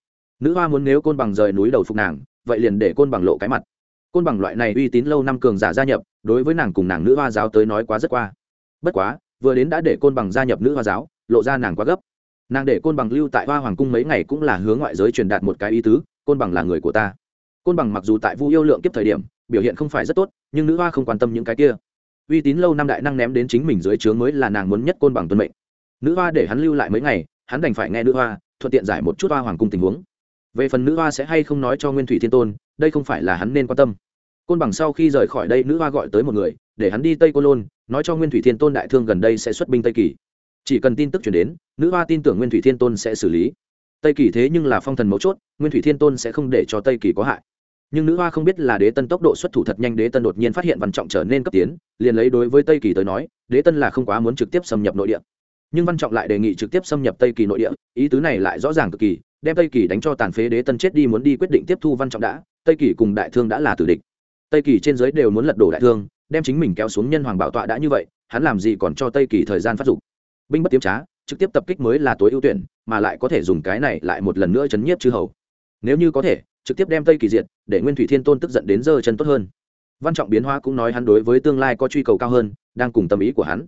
Nữ hoa muốn nếu côn bằng rời núi đầu phục nàng, vậy liền để côn bằng lộ cái mặt côn bằng loại này uy tín lâu năm cường giả gia nhập, đối với nàng cùng nàng nữ hoa giáo tới nói quá rất qua. Bất quá, vừa đến đã để côn bằng gia nhập nữ hoa giáo, lộ ra nàng quá gấp. Nàng để côn bằng lưu tại hoa hoàng cung mấy ngày cũng là hướng ngoại giới truyền đạt một cái ý tứ, côn bằng là người của ta. Côn bằng mặc dù tại vu yêu lượng kiếp thời điểm, biểu hiện không phải rất tốt, nhưng nữ hoa không quan tâm những cái kia. Uy tín lâu năm đại năng ném đến chính mình dưới trướng mới là nàng muốn nhất côn bằng tuân mệnh. Nữ hoa để hắn lưu lại mấy ngày, hắn đành phải nghe nữ hoa, thuận tiện giải một chút hoa hoàng cung tình huống. Về phần nữ hoa sẽ hay không nói cho nguyên thủy thiên tôn đây không phải là hắn nên quan tâm. Côn bằng sau khi rời khỏi đây, nữ hoa gọi tới một người, để hắn đi tây Côn lôn, nói cho nguyên thủy thiên tôn đại thương gần đây sẽ xuất binh tây kỳ. Chỉ cần tin tức chuyển đến, nữ hoa tin tưởng nguyên thủy thiên tôn sẽ xử lý. Tây kỳ thế nhưng là phong thần mấu chốt, nguyên thủy thiên tôn sẽ không để cho tây kỳ có hại. Nhưng nữ hoa không biết là đế tân tốc độ xuất thủ thật nhanh, đế tân đột nhiên phát hiện văn trọng trở nên cấp tiến, liền lấy đối với tây kỳ tới nói, đế tân là không quá muốn trực tiếp xâm nhập nội địa. Nhưng văn trọng lại đề nghị trực tiếp xâm nhập tây kỳ nội địa, ý tứ này lại rõ ràng cực kỳ, đem tây kỳ đánh cho tàn phế đế tân chết đi muốn đi quyết định tiếp thu văn trọng đã tây kỳ cùng đại thương đã là tử địch. Tây kỳ trên giới đều muốn lật đổ đại thương, đem chính mình kéo xuống nhân hoàng bảo tọa đã như vậy, hắn làm gì còn cho tây kỳ thời gian phát dục? Binh bất tiếm trá, trực tiếp tập kích mới là tối ưu tuyển, mà lại có thể dùng cái này lại một lần nữa chấn nhiếp chư hầu. Nếu như có thể, trực tiếp đem tây kỳ diệt, để nguyên thủy thiên tôn tức giận đến giờ chân tốt hơn. Văn trọng biến hóa cũng nói hắn đối với tương lai có truy cầu cao hơn, đang cùng tâm ý của hắn.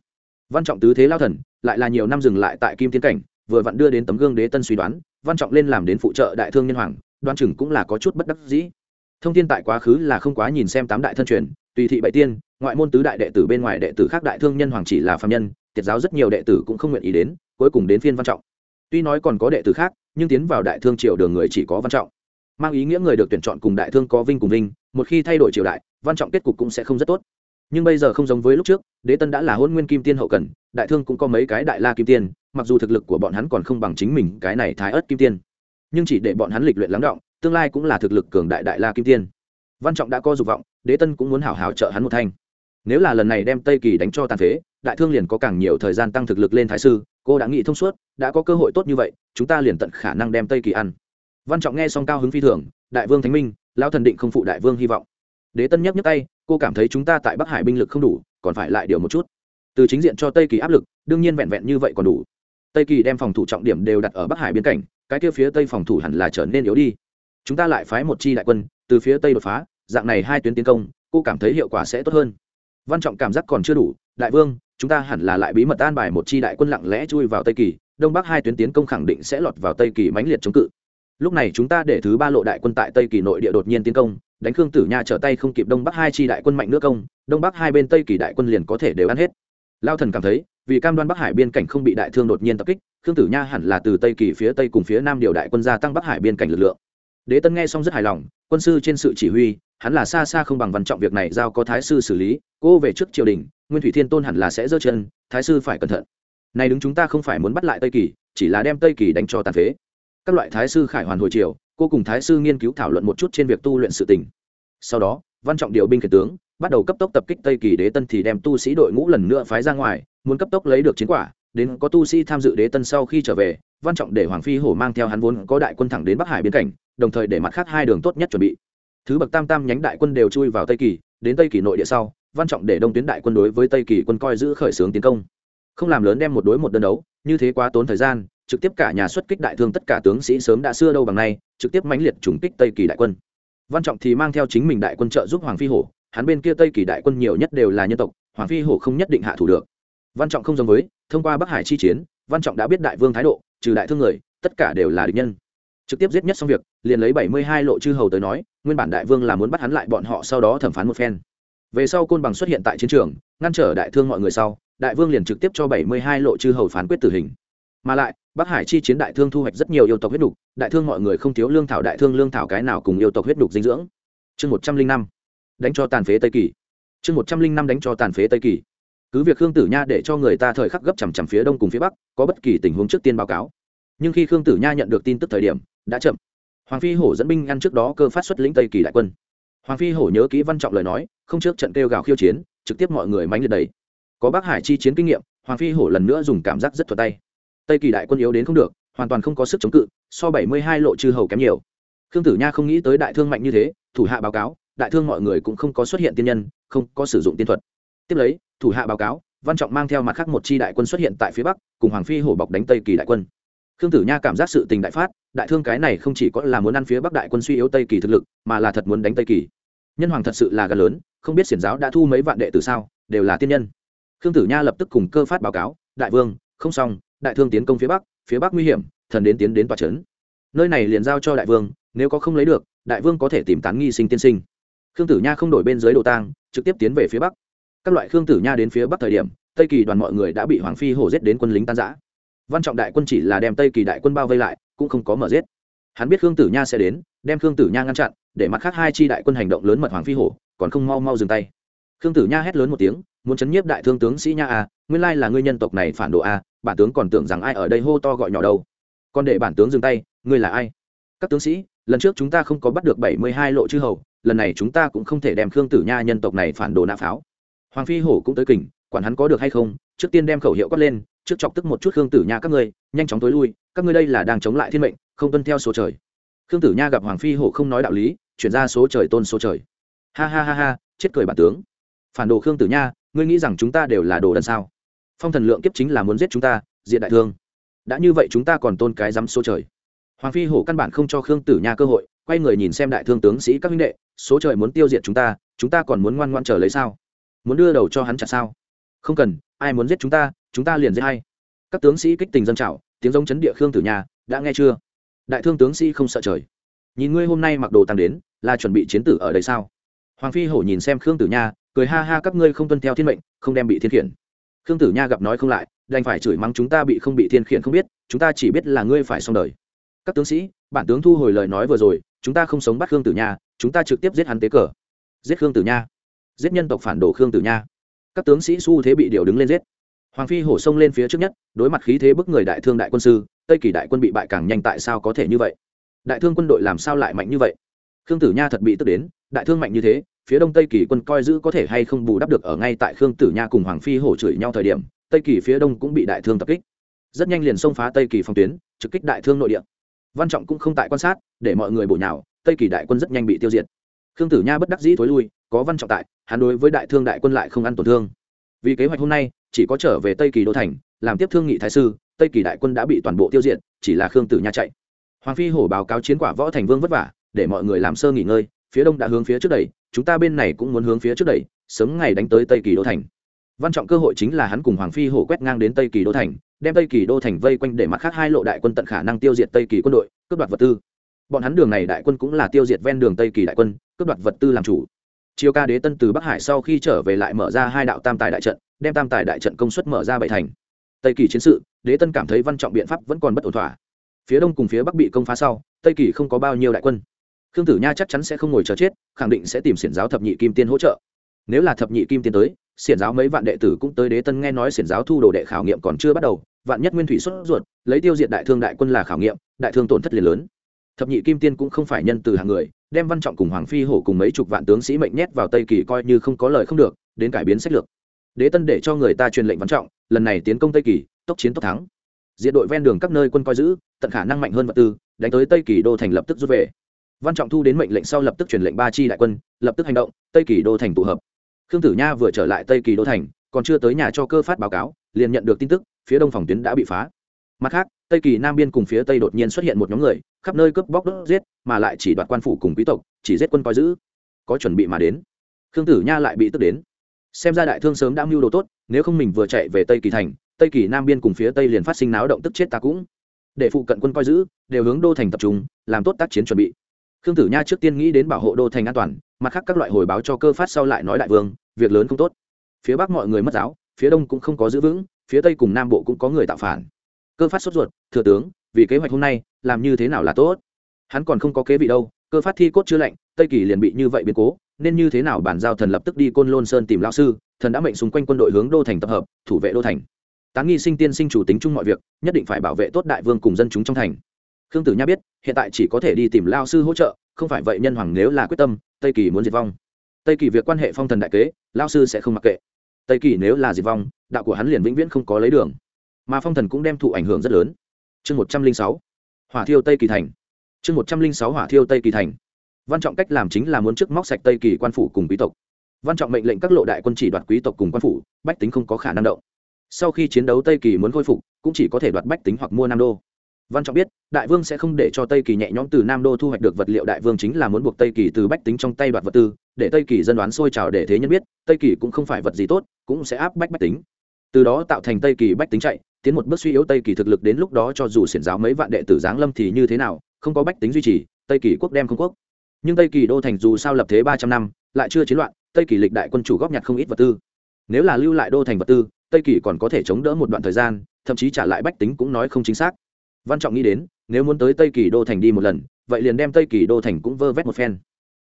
Văn trọng tứ thế lao thần, lại là nhiều năm dừng lại tại kim tiến cảnh, vừa vặn đưa đến tấm gương đế tân suy đoán, văn trọng lên làm đến phụ trợ đại thương nhân hoàng đoan chừng cũng là có chút bất đắc dĩ thông tin tại quá khứ là không quá nhìn xem tám đại thân truyền, tùy thị bảy tiên, ngoại môn tứ đại đệ tử bên ngoài đệ tử khác đại thương nhân hoàng chỉ là phạm nhân, tiệt giáo rất nhiều đệ tử cũng không nguyện ý đến, cuối cùng đến phiên văn trọng. Tuy nói còn có đệ tử khác, nhưng tiến vào đại thương triều đường người chỉ có văn trọng. Mang ý nghĩa người được tuyển chọn cùng đại thương có vinh cùng vinh, một khi thay đổi triều đại, văn trọng kết cục cũng sẽ không rất tốt. Nhưng bây giờ không giống với lúc trước, đế tân đã là hôn nguyên kim tiên hậu cần, đại thương cũng có mấy cái đại la kim tiên, mặc dù thực lực của bọn hắn còn không bằng chính mình cái này thái ớt kim tiên. Nhưng chỉ để bọn hắn lịch luyện lắng động tương lai cũng là thực lực cường đại đại la kim tiên. Văn trọng đã có dục vọng, đế tân cũng muốn hảo hảo trợ hắn một thanh. Nếu là lần này đem tây kỳ đánh cho tàn phế, đại thương liền có càng nhiều thời gian tăng thực lực lên thái sư, cô đã nghĩ thông suốt, đã có cơ hội tốt như vậy, chúng ta liền tận khả năng đem tây kỳ ăn. Văn trọng nghe xong cao hứng phi thường, đại vương thánh minh, lão thần định không phụ đại vương hy vọng. Đế tân nhấc nhấc tay, cô cảm thấy chúng ta tại bắc hải binh lực không đủ, còn phải lại điều một chút. Từ chính diện cho tây kỳ áp lực, đương nhiên vẹn vẹn như vậy còn đủ. Tây kỳ đem phòng thủ trọng điểm đều đặt ở bắc hải biên cảnh, cái kia phía tây phòng thủ hẳn là trở nên yếu đi chúng ta lại phái một chi đại quân từ phía tây đột phá, dạng này hai tuyến tiến công, cô cảm thấy hiệu quả sẽ tốt hơn. Văn trọng cảm giác còn chưa đủ, đại vương, chúng ta hẳn là lại bí mật an bài một chi đại quân lặng lẽ chui vào tây kỳ, đông bắc hai tuyến tiến công khẳng định sẽ lọt vào tây kỳ mãnh liệt chống cự. Lúc này chúng ta để thứ ba lộ đại quân tại tây kỳ nội địa đột nhiên tiến công, đánh khương tử nha trở tay không kịp đông bắc hai chi đại quân mạnh nước công, đông bắc hai bên tây kỳ đại quân liền có thể đều ăn hết. Lao thần cảm thấy, vì cam đoan bắc hải biên cảnh không bị đại thương đột nhiên tập kích, khương tử nha hẳn là từ tây kỳ phía tây cùng phía nam điều đại quân gia tăng bắc hải biên cảnh lực lượng đế tân nghe xong rất hài lòng, quân sư trên sự chỉ huy, hắn là xa xa không bằng văn trọng việc này giao có thái sư xử lý, cô về trước triều đình, nguyên thủy thiên tôn hẳn là sẽ dơ chân, thái sư phải cẩn thận. Này đứng chúng ta không phải muốn bắt lại tây kỳ, chỉ là đem tây kỳ đánh cho tàn phế. Các loại thái sư khải hoàn hồi triều, cô cùng thái sư nghiên cứu thảo luận một chút trên việc tu luyện sự tình. Sau đó, văn trọng điều binh khiển tướng, bắt đầu cấp tốc tập kích tây kỳ đế tân thì đem tu sĩ đội ngũ lần nữa phái ra ngoài, muốn cấp tốc lấy được chiến quả đến có tu sĩ tham dự đế tân sau khi trở về, văn trọng để hoàng phi hổ mang theo hắn vốn có đại quân thẳng đến bắc hải biên cảnh, đồng thời để mặt khác hai đường tốt nhất chuẩn bị. Thứ bậc tam tam nhánh đại quân đều chui vào tây kỳ, đến tây kỳ nội địa sau, văn trọng để đông tuyến đại quân đối với tây kỳ quân coi giữ khởi xướng tiến công. Không làm lớn đem một đối một đơn đấu, như thế quá tốn thời gian, trực tiếp cả nhà xuất kích đại thương tất cả tướng sĩ sớm đã xưa đâu bằng nay, trực tiếp mãnh liệt trùng kích tây kỳ đại quân. Văn trọng thì mang theo chính mình đại quân trợ giúp hoàng phi hổ, hắn bên kia tây kỳ đại quân nhiều nhất đều là nhân tộc, hoàng phi hổ không nhất định hạ thủ được văn trọng không giống với, thông qua bắc hải chi chiến, văn trọng đã biết đại vương thái độ, trừ đại thương người, tất cả đều là địch nhân. Trực tiếp giết nhất xong việc, liền lấy bảy mươi hai lộ chư hầu tới nói, nguyên bản đại vương là muốn bắt hắn lại bọn họ sau đó thẩm phán một phen. Về sau côn bằng xuất hiện tại chiến trường, ngăn trở đại thương mọi người sau, đại vương liền trực tiếp cho bảy mươi hai lộ chư hầu phán quyết tử hình. Mà lại, bắc hải chi chiến đại thương thu hoạch rất nhiều yêu tộc huyết đục đại thương mọi người không thiếu lương thảo đại thương lương thảo cái nào cùng yêu tộc huyết đục dinh dưỡng. Chương một trăm linh năm, đánh cho tàn phế tây kỳ. Chương một trăm linh năm đánh cho tàn phế tây kỳ cứ việc khương tử nha để cho người ta thời khắc gấp chằm chằm phía đông cùng phía bắc, có bất kỳ tình huống trước tiên báo cáo. Nhưng khi khương tử nha nhận được tin tức thời điểm, đã chậm. Hoàng phi hổ dẫn binh ngăn trước đó cơ phát xuất lĩnh tây kỳ đại quân. Hoàng phi hổ nhớ kỹ văn trọng lời nói, không trước trận kêu gào khiêu chiến, trực tiếp mọi người mánh liệt đầy có bác hải chi chiến kinh nghiệm, hoàng phi hổ lần nữa dùng cảm giác rất thuật tay. Tây kỳ đại quân yếu đến không được, hoàn toàn không có sức chống cự, so bảy mươi hai lộ chư hầu kém nhiều. Khương tử nha không nghĩ tới đại thương mạnh như thế, thủ hạ báo cáo, đại thương mọi người cũng không có xuất hiện tiên nhân, không có sử dụng tiên thuật. Tiếp lấy thủ hạ báo cáo, văn trọng mang theo mặt khác một chi đại quân xuất hiện tại phía bắc, cùng hoàng phi hổ bọc đánh tây kỳ đại quân. Khương tử nha cảm giác sự tình đại phát, đại thương cái này không chỉ có là muốn ăn phía bắc đại quân suy yếu tây kỳ thực lực, mà là thật muốn đánh tây kỳ. Nhân hoàng thật sự là gần lớn, không biết xiển giáo đã thu mấy vạn đệ từ sao, đều là tiên nhân. Khương tử nha lập tức cùng cơ phát báo cáo, đại vương, không xong, đại thương tiến công phía bắc phía bắc nguy hiểm, thần đến tiến đến tòa trấn. Nơi này liền giao cho đại vương, nếu có không lấy được, đại vương có thể tìm tán nghi sinh tiên sinh. Khương tử nha không đổi bên dưới đồ tang, trực tiếp tiến về phía bắc các loại khương tử nha đến phía bắc thời điểm, tây kỳ đoàn mọi người đã bị hoàng phi hổ giết đến quân lính tan giã văn trọng đại quân chỉ là đem tây kỳ đại quân bao vây lại, cũng không có mở giết. Hắn biết khương tử nha sẽ đến, đem khương tử nha ngăn chặn, để mặt khác hai chi đại quân hành động lớn mật hoàng phi hổ, còn không mau mau dừng tay. Khương tử nha hét lớn một tiếng, muốn chấn nhiếp đại thương tướng sĩ nha a nguyên lai là ngươi nhân tộc này phản đồ a bản tướng còn tưởng rằng ai ở đây hô to gọi nhỏ đâu. Còn để bản tướng dừng tay, ngươi là ai? Các tướng sĩ, lần trước chúng ta không có bắt được bảy mươi hai lộ chư hầu, lần này chúng ta cũng không thể đem khương tử nha nhân tộc này phản đồ nạ pháo hoàng phi hổ cũng tới kỉnh quản hắn có được hay không, trước tiên đem khẩu hiệu quát lên, trước chọc tức một chút khương tử nha các ngươi, nhanh chóng tối lui, các ngươi đây là đang chống lại thiên mệnh, không tuân theo số trời. Khương tử nha gặp hoàng phi hổ không nói đạo lý, chuyển ra số trời tôn số trời. Ha ha ha ha, chết cười bản tướng. Phản đồ khương tử nha, ngươi nghĩ rằng chúng ta đều là đồ đần sao? Phong thần lượng kiếp chính là muốn giết chúng ta, diện đại thương. Đã như vậy chúng ta còn tôn cái dám số trời. Hoàng phi hổ căn bản không cho khương tử nha cơ hội, quay người nhìn xem đại thương tướng sĩ các huynh đệ, số trời muốn tiêu diệt chúng ta chúng ta còn muốn ngoan ngoan chờ lấy sao? Muốn đưa đầu cho hắn chặt sao? Không cần, ai muốn giết chúng ta chúng ta liền giết hay các tướng sĩ kích tình dân trào, tiếng giống chấn địa khương tử nhà đã nghe chưa? Đại thương tướng sĩ không sợ trời. Nhìn ngươi hôm nay mặc đồ tăng đến, là chuẩn bị chiến tử ở đây sao? Hoàng phi hổ nhìn xem khương tử nha, cười ha ha, các ngươi không tuân theo thiên mệnh, không đem bị thiên khiển. Khương tử nha gặp nói không lại, đành phải chửi mắng chúng ta bị không bị thiên khiển không biết, chúng ta chỉ biết là ngươi phải xong đời. Các tướng sĩ, bản tướng thu hồi lời nói vừa rồi, chúng ta không sống bắt khương tử nha, chúng ta trực tiếp giết hắn tế cờ. Giết khương tử nha giết nhân tộc phản đồ khương tử nha. Các tướng sĩ xu thế bị điều đứng lên giết. Hoàng phi hổ sông lên phía trước nhất, đối mặt khí thế bức người đại thương đại quân sư, tây kỳ đại quân bị bại càng nhanh tại sao có thể như vậy? Đại thương quân đội làm sao lại mạnh như vậy? Khương tử nha thật bị tức đến, đại thương mạnh như thế, phía đông tây kỳ quân coi giữ có thể hay không bù đắp được ở ngay tại khương tử nha cùng hoàng phi hổ chửi nhau thời điểm, tây kỳ phía đông cũng bị đại thương tập kích. Rất nhanh liền xông phá tây kỳ phòng tuyến, trực kích đại thương nội địa. Văn trọng cũng không tại quan sát, để mọi người bổ nhào, tây kỳ đại quân rất nhanh bị tiêu diệt khương tử nha bất đắc dĩ thối lui, có văn trọng tại, hắn đối với đại thương đại quân lại không ăn tổn thương. Vì kế hoạch hôm nay, chỉ có trở về tây kỳ đô thành, làm tiếp thương nghị thái sư, tây kỳ đại quân đã bị toàn bộ tiêu diệt, chỉ là khương tử nha chạy. Hoàng phi hổ báo cáo chiến quả võ thành vương vất vả, để mọi người làm sơ nghỉ ngơi, phía đông đã hướng phía trước đẩy, chúng ta bên này cũng muốn hướng phía trước đẩy, sớm ngày đánh tới tây kỳ đô thành. Văn trọng cơ hội chính là hắn cùng hoàng phi hổ quét ngang đến tây kỳ đô thành, đem tây kỳ đô thành vây quanh để mặt khác hai lộ đại quân tận khả năng tiêu diệt tây kỳ quân đội, cướp đoạt vật tư bọn hắn đường này đại quân cũng là tiêu diệt ven đường tây kỳ đại quân, cướp đoạt vật tư làm chủ. Chiều ca đế tân từ bắc hải sau khi trở về lại mở ra hai đạo tam tài đại trận, đem tam tài đại trận công suất mở ra bảy thành. Tây kỳ chiến sự, đế tân cảm thấy văn trọng biện pháp vẫn còn bất ổn thỏa. Phía đông cùng phía bắc bị công phá sau, tây kỳ không có bao nhiêu đại quân. Khương tử nha chắc chắn sẽ không ngồi chờ chết, khẳng định sẽ tìm xiển giáo thập nhị kim tiên hỗ trợ. Nếu là thập nhị kim tiên tới, xiển giáo mấy vạn đệ tử cũng tới đế tân nghe nói xiển giáo thu đồ đệ khảo nghiệm còn chưa bắt đầu, vạn nhất nguyên thủy xuất ruột, lấy tiêu diệt đại thương đại quân là khảo nghiệm, đại thương tổn thất liền lớn thập nhị kim tiên cũng không phải nhân từ hàng người, đem văn trọng cùng hoàng phi hổ cùng mấy chục vạn tướng sĩ mệnh nhét vào tây kỳ coi như không có lời không được, đến cải biến sách lược. Đế tân để cho người ta truyền lệnh văn trọng, lần này tiến công tây kỳ, tốc chiến tốc thắng. Diện đội ven đường các nơi quân coi giữ, tận khả năng mạnh hơn vật tư, đánh tới tây kỳ đô thành lập tức rút về. Văn trọng thu đến mệnh lệnh sau lập tức truyền lệnh ba chi đại quân, lập tức hành động, tây kỳ đô thành tụ hợp. Khương tử nha vừa trở lại tây kỳ đô thành, còn chưa tới nhà cho cơ phát báo cáo, liền nhận được tin tức, phía đông phòng tuyến đã bị phá mặt khác, tây kỳ nam biên cùng phía tây đột nhiên xuất hiện một nhóm người, khắp nơi cướp bóc đốt giết, mà lại chỉ đoạt quan phủ cùng quý tộc, chỉ giết quân coi giữ. Có chuẩn bị mà đến. Khương tử nha lại bị tức đến. Xem ra đại thương sớm đã mưu đồ tốt, nếu không mình vừa chạy về tây kỳ thành, tây kỳ nam biên cùng phía tây liền phát sinh náo động tức chết ta cũng. Để phụ cận quân coi giữ, đều hướng đô thành tập trung, làm tốt tác chiến chuẩn bị. Khương tử nha trước tiên nghĩ đến bảo hộ đô thành an toàn, mặt khác các loại hồi báo cho cơ phát sau lại nói đại vương, việc lớn không tốt. Phía bắc mọi người mất giáo, phía đông cũng không có giữ vững, phía tây cùng nam bộ cũng có người tạo phản cơ phát sốt ruột, thừa tướng, vì kế hoạch hôm nay, làm như thế nào là tốt? Hắn còn không có kế vị đâu, cơ phát thi cốt chưa lạnh, tây kỳ liền bị như vậy biến cố, nên như thế nào bản giao thần lập tức đi côn lôn sơn tìm lão sư, thần đã mệnh xung quanh quân đội hướng đô thành tập hợp, thủ vệ đô thành. Tán nghi sinh tiên sinh chủ tính chung mọi việc, nhất định phải bảo vệ tốt đại vương cùng dân chúng trong thành. Khương tử nha biết, hiện tại chỉ có thể đi tìm lao sư hỗ trợ, không phải vậy nhân hoàng nếu là quyết tâm, tây kỳ muốn diệt vong. Tây kỳ việc quan hệ phong thần đại kế lao sư sẽ không mặc kệ. Tây kỳ nếu là diệt vong, đạo của hắn liền vĩnh viễn không có lấy đường mà phong thần cũng đem thụ ảnh hưởng rất lớn. Chương một trăm linh sáu, hỏa thiêu tây kỳ thành. Chương một trăm linh sáu, hỏa thiêu tây kỳ thành. Văn trọng cách làm chính là muốn trước móc sạch tây kỳ quan phủ cùng quý tộc. Văn trọng mệnh lệnh các lộ đại quân chỉ đoạt quý tộc cùng quan phủ, bách tính không có khả năng động. Sau khi chiến đấu tây kỳ muốn khôi phục, cũng chỉ có thể đoạt bách tính hoặc mua nam đô. Văn trọng biết, đại vương sẽ không để cho tây kỳ nhẹ nhõm từ nam đô thu hoạch được vật liệu đại vương chính là muốn buộc tây kỳ từ bách tính trong tay đoạt vật tư, để tây kỳ dân đoán sôi trào để thế nhân biết, tây kỳ cũng không phải vật gì tốt, cũng sẽ áp bách bách tính từ đó tạo thành tây kỳ bách tính chạy, tiến một bước suy yếu tây kỳ thực lực đến lúc đó cho dù xiển giáo mấy vạn đệ tử giáng lâm thì như thế nào, không có bách tính duy trì, tây kỳ quốc đem không quốc. Nhưng tây kỳ đô thành dù sao lập thế ba trăm năm, lại chưa chiến loạn, tây kỳ lịch đại quân chủ góp nhặt không ít vật tư. Nếu là lưu lại đô thành vật tư, tây kỳ còn có thể chống đỡ một đoạn thời gian, thậm chí trả lại bách tính cũng nói không chính xác. Văn trọng nghĩ đến, nếu muốn tới tây kỳ đô thành đi một lần, vậy liền đem tây kỳ đô thành cũng vơ vét một phen.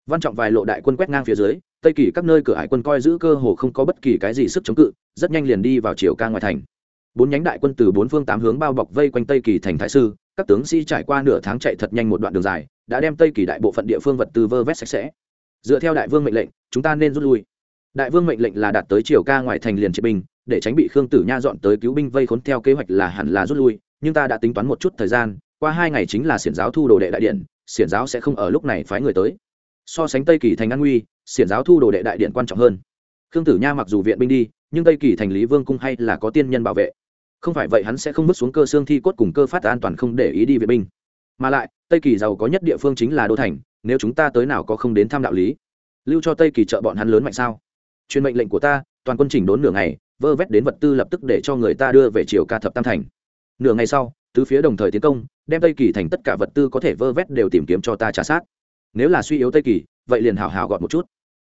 Văn trọng vài lộ đại quân quét ngang phía dưới tây kỳ các nơi cửa hải quân coi giữ cơ hồ không có bất kỳ cái gì sức chống cự, rất nhanh liền đi vào chiều ca ngoài thành. Bốn nhánh đại quân từ bốn phương tám hướng bao bọc vây quanh tây kỳ thành thái sư, các tướng sĩ trải qua nửa tháng chạy thật nhanh một đoạn đường dài, đã đem tây kỳ đại bộ phận địa phương vật tư vơ vét sạch sẽ. Dựa theo đại vương mệnh lệnh, chúng ta nên rút lui. Đại vương mệnh lệnh là đạt tới chiều ca ngoài thành liền triệt binh, để tránh bị khương tử nha dọn tới cứu binh vây khốn theo kế hoạch là hẳn là rút lui, nhưng ta đã tính toán một chút thời gian, qua hai ngày chính là xiển giáo thu đồ đệ đại điện, xiển giáo sẽ không ở lúc này phái người tới. So sánh tây kỳ thành an nguy xiển giáo thu đồ đệ đại điện quan trọng hơn. Khương tử nha mặc dù viện binh đi, nhưng tây kỳ thành lý vương cung hay là có tiên nhân bảo vệ. Không phải vậy hắn sẽ không bước xuống cơ xương thi cốt cùng cơ phát an toàn không để ý đi viện binh. Mà lại, tây kỳ giàu có nhất địa phương chính là đô thành, nếu chúng ta tới nào có không đến thăm đạo lý? Lưu cho tây kỳ trợ bọn hắn lớn mạnh sao? Truyền mệnh lệnh của ta, toàn quân chỉnh đốn nửa ngày, vơ vét đến vật tư lập tức để cho người ta đưa về triều ca thập tam thành. Nửa ngày sau, tứ phía đồng thời tiến công, đem tây kỳ thành tất cả vật tư có thể vơ vét đều tìm kiếm cho ta trả sát. Nếu là suy yếu tây kỳ vậy liền hào hào gọn một chút.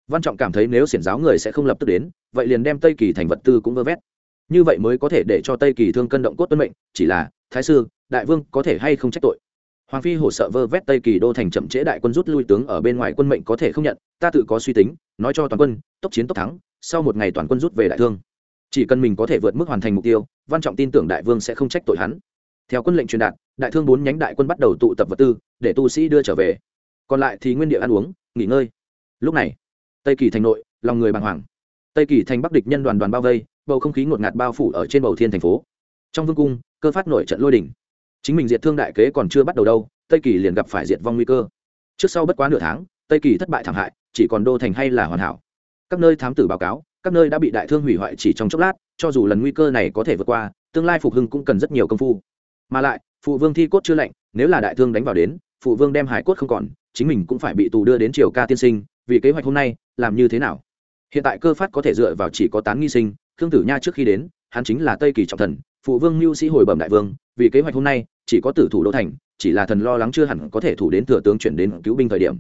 Văn trọng cảm thấy nếu xiển giáo người sẽ không lập tức đến, vậy liền đem tây kỳ thành vật tư cũng vơ vét. Như vậy mới có thể để cho tây kỳ thương cân động cốt tuân mệnh, chỉ là, thái sư, đại vương có thể hay không trách tội? Hoàng phi hổ sợ vơ vét tây kỳ đô thành chậm trễ đại quân rút lui tướng ở bên ngoài quân mệnh có thể không nhận, ta tự có suy tính, nói cho toàn quân, tốc chiến tốc thắng, sau một ngày toàn quân rút về đại thương. Chỉ cần mình có thể vượt mức hoàn thành mục tiêu, văn trọng tin tưởng đại vương sẽ không trách tội hắn. Theo quân lệnh truyền đạt, đại thương bốn nhánh đại quân bắt đầu tụ tập vật tư, để tu sĩ đưa trở về. Còn lại thì nguyên địa ăn uống nghỉ ngơi. Lúc này, tây kỳ thành nội, lòng người bàng hoàng. Tây kỳ thành bắc địch nhân đoàn đoàn bao vây, bầu không khí ngột ngạt bao phủ ở trên bầu thiên thành phố. Trong vương cung, cơ phát nổi trận lôi đỉnh chính mình diệt thương đại kế còn chưa bắt đầu đâu, tây kỳ liền gặp phải diệt vong nguy cơ. Trước sau bất quá nửa tháng, tây kỳ thất bại thảm hại, chỉ còn đô thành hay là hoàn hảo. Các nơi thám tử báo cáo, các nơi đã bị đại thương hủy hoại chỉ trong chốc lát, cho dù lần nguy cơ này có thể vượt qua, tương lai phục hưng cũng cần rất nhiều công phu. Mà lại, phụ vương thi cốt chưa lạnh, nếu là đại thương đánh vào đến, phụ vương đem hải cốt không còn chính mình cũng phải bị tù đưa đến triều ca tiên sinh, vì kế hoạch hôm nay, làm như thế nào? Hiện tại cơ phát có thể dựa vào chỉ có tán nghi sinh, khương tử nha trước khi đến, hắn chính là tây kỳ trọng thần, phụ vương mưu sĩ hồi bẩm đại vương, vì kế hoạch hôm nay, chỉ có tử thủ đô thành, chỉ là thần lo lắng chưa hẳn có thể thủ đến thừa tướng chuyển đến cứu binh thời điểm.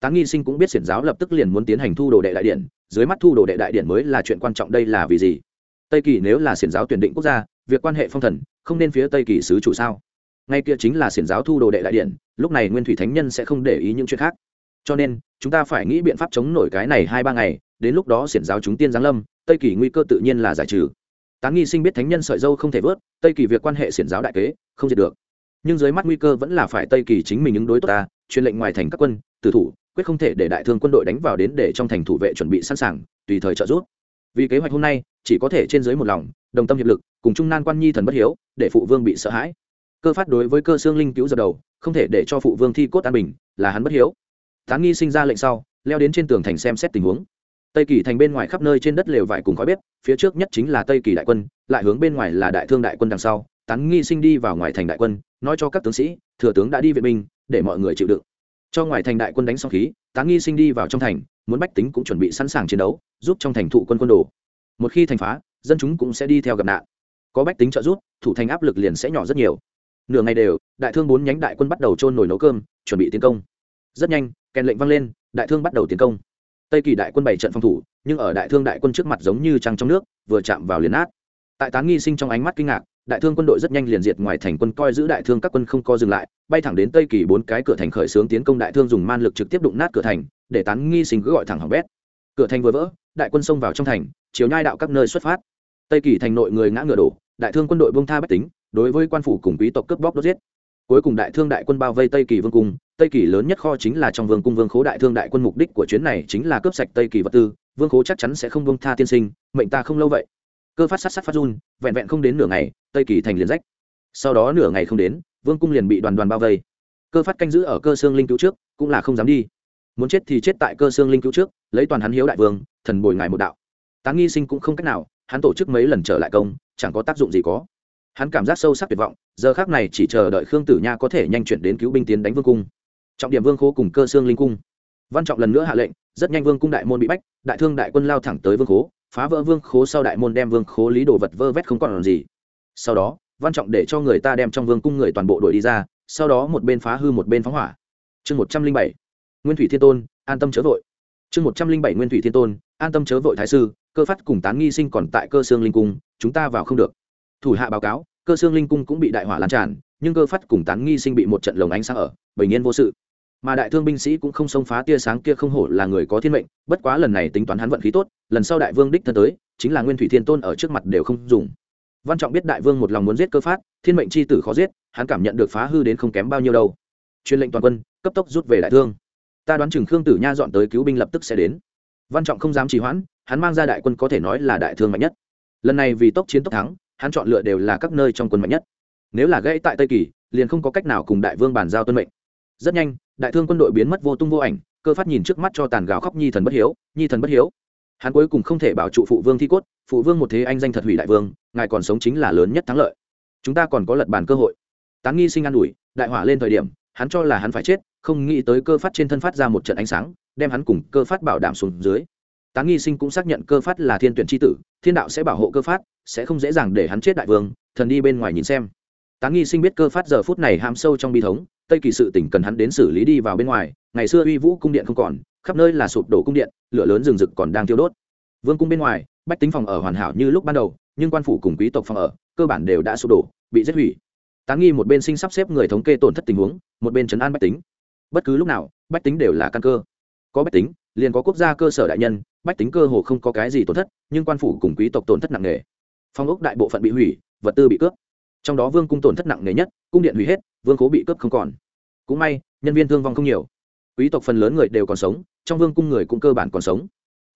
Tán nghi sinh cũng biết xiển giáo lập tức liền muốn tiến hành thu đồ đệ đại điện, dưới mắt thu đồ đệ đại điện mới là chuyện quan trọng đây là vì gì? Tây kỳ nếu là xiển giáo tuyển định quốc gia, việc quan hệ phong thần, không nên phía tây kỳ sứ chủ sao? Ngay kia chính là xiển giáo thu đồ đệ đại điện lúc này nguyên thủy thánh nhân sẽ không để ý những chuyện khác. Cho nên, chúng ta phải nghĩ biện pháp chống nổi cái này hai ba ngày, đến lúc đó xiển giáo chúng tiên giáng lâm, tây kỳ nguy cơ tự nhiên là giải trừ. Tán nghi sinh biết thánh nhân sợi dâu không thể vớt, tây kỳ việc quan hệ xiển giáo đại kế, không diệt được. Nhưng dưới mắt nguy cơ vẫn là phải tây kỳ chính mình ứng đối tốt ta, truyền lệnh ngoài thành các quân, tử thủ, quyết không thể để đại thương quân đội đánh vào đến để trong thành thủ vệ chuẩn bị sẵn sàng, tùy thời trợ giúp. Vì kế hoạch hôm nay, chỉ có thể trên dưới một lòng, đồng tâm hiệp lực, cùng trung nan quan nhi thần bất hiếu, để phụ vương bị sợ hãi cơ phát đối với cơ xương linh cứu dập đầu, không thể để cho phụ vương thi cốt an bình, là hắn bất hiếu. Tán nghi sinh ra lệnh sau, leo đến trên tường thành xem xét tình huống. Tây kỳ thành bên ngoài khắp nơi trên đất lều vải cùng khói bếp, phía trước nhất chính là tây kỳ đại quân, lại hướng bên ngoài là đại thương đại quân đằng sau. Tán nghi sinh đi vào ngoài thành đại quân, nói cho các tướng sĩ, thừa tướng đã đi vệ binh, để mọi người chịu đựng. Cho ngoài thành đại quân đánh xong khí tán nghi sinh đi vào trong thành, muốn bách tính cũng chuẩn bị sẵn sàng chiến đấu, giúp trong thành thụ quân quân đồ. Một khi thành phá, dân chúng cũng sẽ đi theo gặp nạn. Có bách tính trợ giúp, thủ thành áp lực liền sẽ nhỏ rất nhiều nửa ngày đều, đại thương bốn nhánh đại quân bắt đầu trôn nổi nấu cơm, chuẩn bị tiến công. Rất nhanh, kèn lệnh vang lên, đại thương bắt đầu tiến công. Tây kỳ đại quân bảy trận phòng thủ, nhưng ở đại thương đại quân trước mặt giống như trăng trong nước, vừa chạm vào liền át tại tán nghi sinh trong ánh mắt kinh ngạc, đại thương quân đội rất nhanh liền diệt ngoài thành quân coi giữ đại thương các quân không co dừng lại, bay thẳng đến tây kỳ bốn cái cửa thành khởi xướng tiến công đại thương dùng man lực trực tiếp đụng nát cửa thành, để tán nghi sinh cứ gọi thẳng hỏng bét. Cửa thành vừa vỡ, đại quân xông vào trong thành chiếu nhai đạo các nơi xuất phát. Tây kỳ thành nội người ngã ngựa đổ, đại thương quân đội bông tha bách tính đối với quan phủ cùng quý tộc cướp bóc đốt giết. Cuối cùng đại thương đại quân bao vây tây kỳ vương cung. Tây kỳ lớn nhất kho chính là trong vương cung vương khố đại thương đại quân mục đích của chuyến này chính là cướp sạch tây kỳ vật tư. Vương khố chắc chắn sẽ không bông tha tiên sinh, mệnh ta không lâu vậy. Cơ phát sát sát phát run, vẹn vẹn không đến nửa ngày, tây kỳ thành liền rách. Sau đó nửa ngày không đến, vương cung liền bị đoàn đoàn bao vây. Cơ phát canh giữ ở cơ xương linh cứu trước, cũng là không dám đi. Muốn chết thì chết tại cơ xương linh cứu trước, lấy toàn hắn hiếu đại vương, thần bồi ngài một đạo. Tán nghi sinh cũng không cách nào, hắn tổ chức mấy lần trở lại công, chẳng có tác dụng gì có hắn cảm giác sâu sắc tuyệt vọng, giờ khác này chỉ chờ đợi khương tử nha có thể nhanh chuyển đến cứu binh tiến đánh vương cung. Trọng điểm vương khố cùng cơ xương linh cung. Văn trọng lần nữa hạ lệnh, rất nhanh vương cung đại môn bị bách, đại thương đại quân lao thẳng tới vương khố, phá vỡ vương khố sau đại môn đem vương khố lý đồ vật vơ vét không còn làm gì. Sau đó, văn trọng để cho người ta đem trong vương cung người toàn bộ đuổi đi ra, sau đó một bên phá hư một bên phóng hỏa. Chương một trăm linh bảy, nguyên thủy thiên tôn, an tâm chớ vội. Chương một trăm linh bảy, nguyên thủy thiên tôn, an tâm chớ vội thái sư, cơ phát cùng tán nghi sinh còn tại cơ xương linh cung, chúng ta vào không được thủ hạ báo cáo, cơ xương linh cung cũng bị đại hỏa lan tràn, nhưng cơ phát cùng tán nghi sinh bị một trận lồng ánh sáng ở, bình yên vô sự. Mà đại thương binh sĩ cũng không xông phá tia sáng kia không hổ là người có thiên mệnh, bất quá lần này tính toán hắn vận khí tốt, lần sau đại vương đích thân tới, chính là nguyên thủy thiên tôn ở trước mặt đều không dùng. Văn trọng biết đại vương một lòng muốn giết cơ phát, thiên mệnh c h i tử khó giết, hắn cảm nhận được phá hư đến không kém bao nhiêu đâu. Truyền lệnh toàn quân, cấp tốc rút về đại thương. Ta đoán chừng khương tử nha dọn tới cứu binh lập tức sẽ đến. Văn trọng không dám trì hoãn, hắn mang ra đại quân có thể nói là đại thương mạnh nhất. Lần này vì tốc chiến tốc thắng hắn chọn lựa đều là các nơi trong quân mạnh nhất. Nếu là gãy tại tây kỳ, liền không có cách nào cùng đại vương bàn giao tuân mệnh. Rất nhanh, đại thương quân đội biến mất vô tung vô ảnh, cơ phát nhìn trước mắt cho tàn gào khóc nhi thần bất hiếu, nhi thần bất hiếu. Hắn cuối cùng không thể bảo trụ phụ vương thi cốt, phụ vương một thế anh danh thật hủy đại vương, ngài còn sống chính là lớn nhất thắng lợi. Chúng ta còn có lật bàn cơ hội. Tán nghi sinh an ủi, đại hỏa lên thời điểm, hắn cho là hắn phải chết, không nghĩ tới cơ phát trên thân phát ra một trận ánh sáng, đem hắn cùng cơ phát bảo đảm xuống dưới tán nghi sinh cũng xác nhận cơ phát là thiên tuyển tri tử, thiên đạo sẽ bảo hộ cơ phát, sẽ không dễ dàng để hắn chết đại vương, thần đi bên ngoài nhìn xem. Tán nghi sinh biết cơ phát giờ phút này ham sâu trong bi thống, tây kỳ sự tỉnh cần hắn đến xử lý đi vào bên ngoài, ngày xưa uy vũ cung điện không còn, khắp nơi là sụp đổ cung điện, lửa lớn rừng rực còn đang thiêu đốt. Vương cung bên ngoài, bách tính phòng ở hoàn hảo như lúc ban đầu, nhưng quan phủ cùng quý tộc phòng ở, cơ bản đều đã sụp đổ, bị giết hủy. Tán nghi một bên sinh sắp xếp người thống kê tổn thất tình huống, một bên chấn an bách tính. Bất cứ lúc nào, bách tính đều là căn cơ. Có bách tính, liền có quốc gia cơ sở đại nhân bách tính cơ hồ không có cái gì tổn thất, nhưng quan phủ cùng quý tộc tổn thất nặng nề. Phong ốc đại bộ phận bị hủy, vật tư bị cướp. Trong đó vương cung tổn thất nặng nề nhất, cung điện hủy hết, vương cố bị cướp không còn. Cũng may, nhân viên thương vong không nhiều. Quý tộc phần lớn người đều còn sống, trong vương cung người cũng cơ bản còn sống.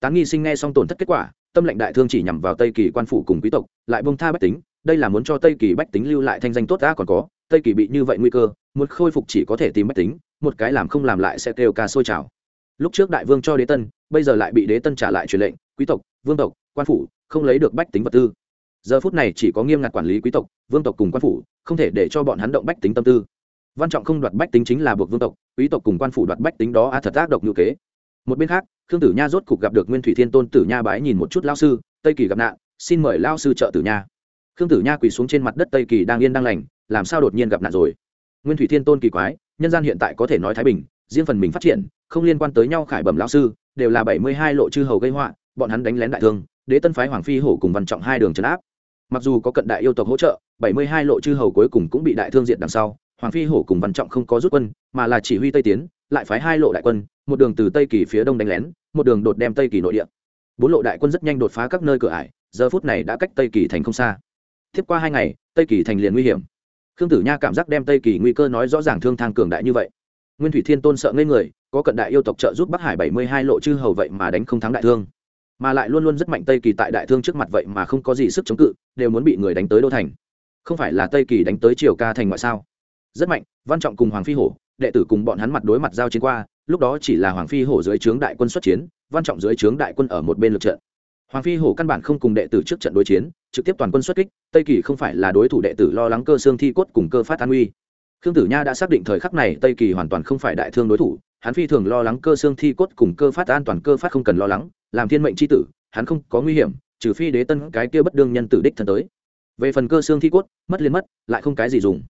Tán nghi sinh nghe xong tổn thất kết quả, tâm lệnh đại thương chỉ nhằm vào tây kỳ quan phủ cùng quý tộc, lại bông tha bách tính, đây là muốn cho tây kỳ bách tính lưu lại thanh danh tốt đã còn có, tây kỳ bị như vậy nguy cơ, muốn khôi phục chỉ có thể tìm bách tính, một cái làm không làm lại sẽ kêu ca sôi trào. Lúc trước đại vương cho đế tân bây giờ lại bị đế tân trả lại truyền lệnh, quý tộc, vương tộc, quan phủ, không lấy được bách tính vật tư. Giờ phút này chỉ có nghiêm ngặt quản lý quý tộc, vương tộc cùng quan phủ, không thể để cho bọn hắn động bách tính tâm tư. Văn trọng không đoạt bách tính chính là buộc vương tộc, quý tộc cùng quan phủ đoạt bách tính đó a thật ác độc ngữ kế. Một bên khác, khương tử nha rốt cục gặp được nguyên thủy thiên tôn tử nha bái nhìn một chút lao sư, tây kỳ gặp nạn, xin mời lao sư trợ tử nha. Khương tử nha quỳ xuống trên mặt đất tây kỳ đang yên đang lành, làm sao đột nhiên gặp nạn rồi? Nguyên thủy thiên tôn kỳ quái, nhân gian hiện tại có thể nói thái bình, riêng phần mình phát triển không liên quan tới nhau khải bẩm lão sư, đều là bảy mươi hai lộ chư hầu gây họa, bọn hắn đánh lén đại thương, đế tân phái hoàng phi hổ cùng văn trọng hai đường trấn áp. Mặc dù có cận đại yêu tộc hỗ trợ, bảy mươi hai lộ chư hầu cuối cùng cũng bị đại thương diện đằng sau, hoàng phi hổ cùng văn trọng không có rút quân, mà là chỉ huy tây tiến, lại phái hai lộ đại quân, một đường từ tây kỳ phía đông đánh lén, một đường đột đem tây kỳ nội địa. Bốn lộ đại quân rất nhanh đột phá các nơi cửa ải, giờ phút này đã cách tây kỳ thành không xa. Tiếp qua hai ngày, tây kỳ thành liền nguy hiểm. Khương tử nha cảm giác đem tây kỳ nguy cơ nói rõ ràng thương thang cường đại như vậy nguyên thủy thiên tôn sợ ngây người, có cận đại yêu tộc trợ giúp bắc hải bảy mươi hai lộ chư hầu vậy mà đánh không thắng đại thương. Mà lại luôn luôn rất mạnh tây kỳ tại đại thương trước mặt vậy mà không có gì sức chống cự, đều muốn bị người đánh tới đô thành. Không phải là tây kỳ đánh tới triều ca thành ngoại sao? Rất mạnh, văn trọng cùng hoàng phi hổ, đệ tử cùng bọn hắn mặt đối mặt giao chiến qua, lúc đó chỉ là hoàng phi hổ dưới trướng đại quân xuất chiến, văn trọng dưới trướng đại quân ở một bên lượt trận. Hoàng phi hổ căn bản không cùng đệ tử trước trận đối chiến, trực tiếp toàn quân xuất kích, tây kỳ không phải là đối thủ đệ tử lo lắng cơ xương thi cốt cùng cơ phát an uy khương tử nha đã xác định thời khắc này tây kỳ hoàn toàn không phải đại thương đối thủ, hắn phi thường lo lắng cơ xương thi cốt cùng cơ phát, an toàn cơ phát không cần lo lắng, làm thiên mệnh c h i tử, hắn không có nguy hiểm, trừ phi đế tân cái kia bất đương nhân tử đích thân tới. Về phần cơ xương thi cốt, mất liền mất, lại không cái gì dùng.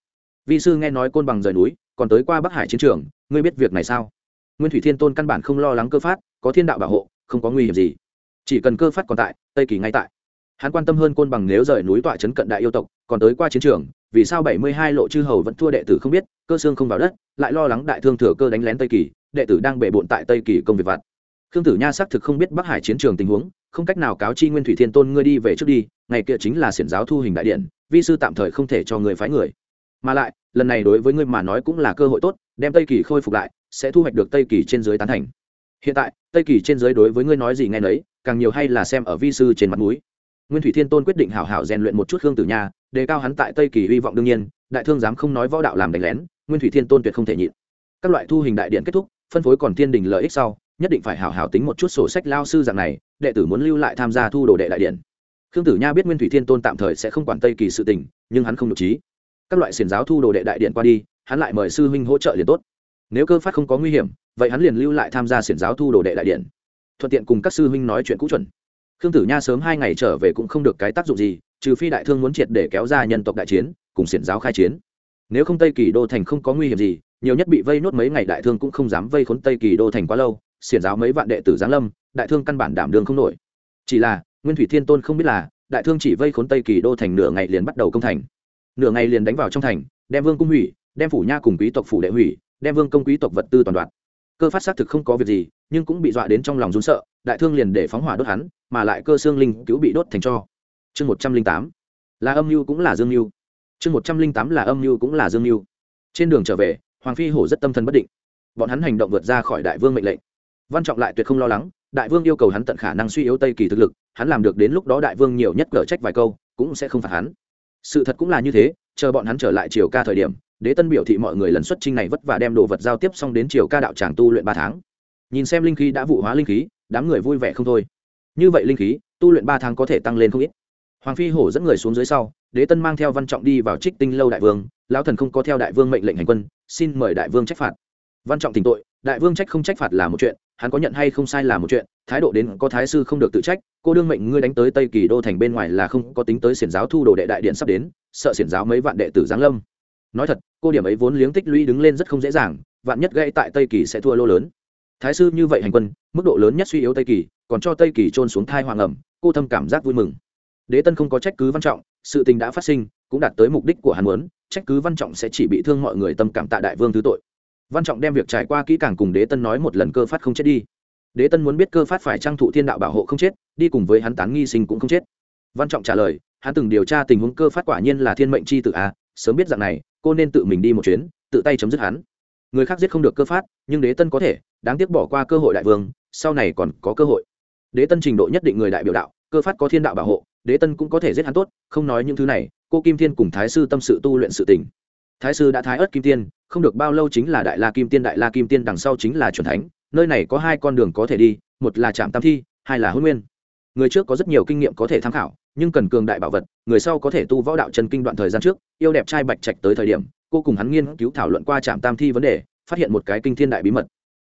Vi sư nghe nói côn bằng rời núi, còn tới qua bắc hải chiến trường, ngươi biết việc này sao? Nguyên thủy thiên tôn căn bản không lo lắng cơ phát, có thiên đạo bảo hộ, không có nguy hiểm gì. Chỉ cần cơ phát còn tại, tây kỳ ngay tại. Hắn quan tâm hơn côn bằng nếu rời núi tọa trấn cận đại yêu tộc, còn tới qua chiến trường vì sao bảy mươi hai lộ chư hầu vẫn thua đệ tử không biết, cơ xương không vào đất, lại lo lắng đại thương thừa cơ đánh lén tây kỳ, đệ tử đang bệ bộn tại tây kỳ công việc vặt. Khương tử nha xác thực không biết bắc hải chiến trường tình huống, không cách nào cáo chi nguyên thủy thiên tôn ngươi đi về trước đi, ngày kia chính là xiển giáo thu hình đại điện, vi sư tạm thời không thể cho người phái người. Mà lại, lần này đối với ngươi mà nói cũng là cơ hội tốt, đem tây kỳ khôi phục lại, sẽ thu hoạch được tây kỳ trên dưới tán thành. Hiện tại, tây kỳ trên dưới đối với ngươi nói gì nghe nấy, càng nhiều hay là xem ở vi sư trên mặt núi nguyên thủy thiên tôn quyết định hảo hảo rèn luyện một chút khương tử nha, đề cao hắn tại tây kỳ hy vọng đương nhiên, đại thương dám không nói võ đạo làm đánh lén, nguyên thủy thiên tôn tuyệt không thể nhịn. Các loại thu hình đại điện kết thúc, phân phối còn thiên đình lợi ích sau, nhất định phải hảo hảo tính một chút sổ sách lao sư dạng này, đệ tử muốn lưu lại tham gia thu đồ đệ đại điện. Khương tử nha biết nguyên thủy thiên tôn tạm thời sẽ không quản tây kỳ sự tình, nhưng hắn không nhục trí. Các loại xiền giáo thu đồ đệ đại điện qua đi, hắn lại mời sư huynh hỗ trợ liền tốt. Nếu cơ phát không có nguy hiểm, vậy hắn liền lưu lại tham gia xiển giáo thu đồ đệ đại điện. Thuận tiện cùng các sư huynh nói chuyện cũ chuẩn khương tử nha sớm hai ngày trở về cũng không được cái tác dụng gì, trừ phi đại thương muốn triệt để kéo ra nhân tộc đại chiến, cùng xiển giáo khai chiến. Nếu không tây kỳ đô thành không có nguy hiểm gì, nhiều nhất bị vây nốt mấy ngày đại thương cũng không dám vây khốn tây kỳ đô thành quá lâu, xiển giáo mấy vạn đệ tử giáng lâm, đại thương căn bản đảm đường không nổi. Chỉ là, nguyên thủy thiên tôn không biết là, đại thương chỉ vây khốn tây kỳ đô thành nửa ngày liền bắt đầu công thành. Nửa ngày liền đánh vào trong thành, đem vương cung hủy, đem phủ nha cùng quý tộc phủ đệ hủy, đem vương công quý tộc vật tư toàn đoạn cơ phát xác thực không có việc gì, nhưng cũng bị dọa đến trong lòng run sợ đại thương liền để phóng hỏa đốt hắn, mà lại cơ xương linh cứu bị đốt thành cho. Chương một trăm linh tám, là âm mưu cũng là dương mưu. Chương một trăm linh tám là âm mưu cũng là dương mưu. Trên đường trở về, hoàng phi hổ rất tâm thần bất định. Bọn hắn hành động vượt ra khỏi đại vương mệnh lệnh. Văn trọng lại tuyệt không lo lắng, đại vương yêu cầu hắn tận khả năng suy yếu tây kỳ thực lực, hắn làm được đến lúc đó đại vương nhiều nhất cở trách vài câu, cũng sẽ không phạt hắn. Sự thật cũng là như thế, chờ bọn hắn trở lại triều ca thời điểm, đế tân biểu thị mọi người lần xuất trinh này vất vả đem đồ vật giao tiếp xong đến triều ca đạo tràng tu luyện ba tháng. Nhìn xem linh khí đã vụ hóa linh khí đám người vui vẻ không thôi. Như vậy linh khí, tu luyện ba tháng có thể tăng lên không ít. Hoàng phi hổ dẫn người xuống dưới sau, đế tân mang theo văn trọng đi vào trích tinh lâu đại vương, lão thần không có theo đại vương mệnh lệnh hành quân, xin mời đại vương trách phạt. Văn trọng tỉnh tội, đại vương trách không trách phạt là một chuyện, hắn có nhận hay không sai là một chuyện, thái độ đến có thái sư không được tự trách, cô đương mệnh ngươi đánh tới tây kỳ đô thành bên ngoài là không có tính tới xiển giáo thu đồ đệ đại điện sắp đến, sợ xiển giáo mấy vạn đệ tử giáng lâm. Nói thật, cô điểm ấy vốn liếng tích lũy đứng lên rất không dễ dàng, vạn nhất gây tại tây kỳ sẽ thua lô lớn thái sư như vậy hành quân, mức độ lớn nhất suy yếu tây kỳ, còn cho tây kỳ trôn xuống thai hoàng ẩm, cô thâm cảm giác vui mừng. Đế tân không có trách cứ văn trọng, sự tình đã phát sinh, cũng đạt tới mục đích của hắn muốn, trách cứ văn trọng sẽ chỉ bị thương mọi người tâm cảm tạ đại vương thứ tội. Văn trọng đem việc trải qua kỹ càng cùng đế tân nói một lần cơ phát không chết đi. Đế tân muốn biết cơ phát phải trang thụ thiên đạo bảo hộ không chết, đi cùng với hắn tán nghi sinh cũng không chết. Văn trọng trả lời, hắn từng điều tra tình huống cơ phát quả nhiên là thiên mệnh c h i tự a, sớm biết dạng này, cô nên tự mình đi một chuyến, tự tay chấm dứt hắn người khác giết không được cơ phát, nhưng đế tân có thể, đáng tiếc bỏ qua cơ hội đại vương, sau này còn có cơ hội. Đế tân trình độ nhất định người đại biểu đạo, cơ phát có thiên đạo bảo hộ, đế tân cũng có thể giết hắn tốt, không nói những thứ này, cô kim thiên cùng thái sư tâm sự tu luyện sự tình. Thái sư đã thái ớt kim tiên không được bao lâu chính là đại la kim tiên, đại la kim tiên đằng sau chính là c thánh, nơi này có hai con đường có thể đi, một là trạm tam thi, hai là hôn nguyên. Người trước có rất nhiều kinh nghiệm có thể tham khảo nhưng cần cường đại bảo vật, người sau có thể tu võ đạo chân kinh đoạn thời gian trước, yêu đẹp trai bạch trạch tới thời điểm, cô cùng hắn nghiên cứu thảo luận qua trạm tam thi vấn đề, phát hiện một cái kinh thiên đại bí mật.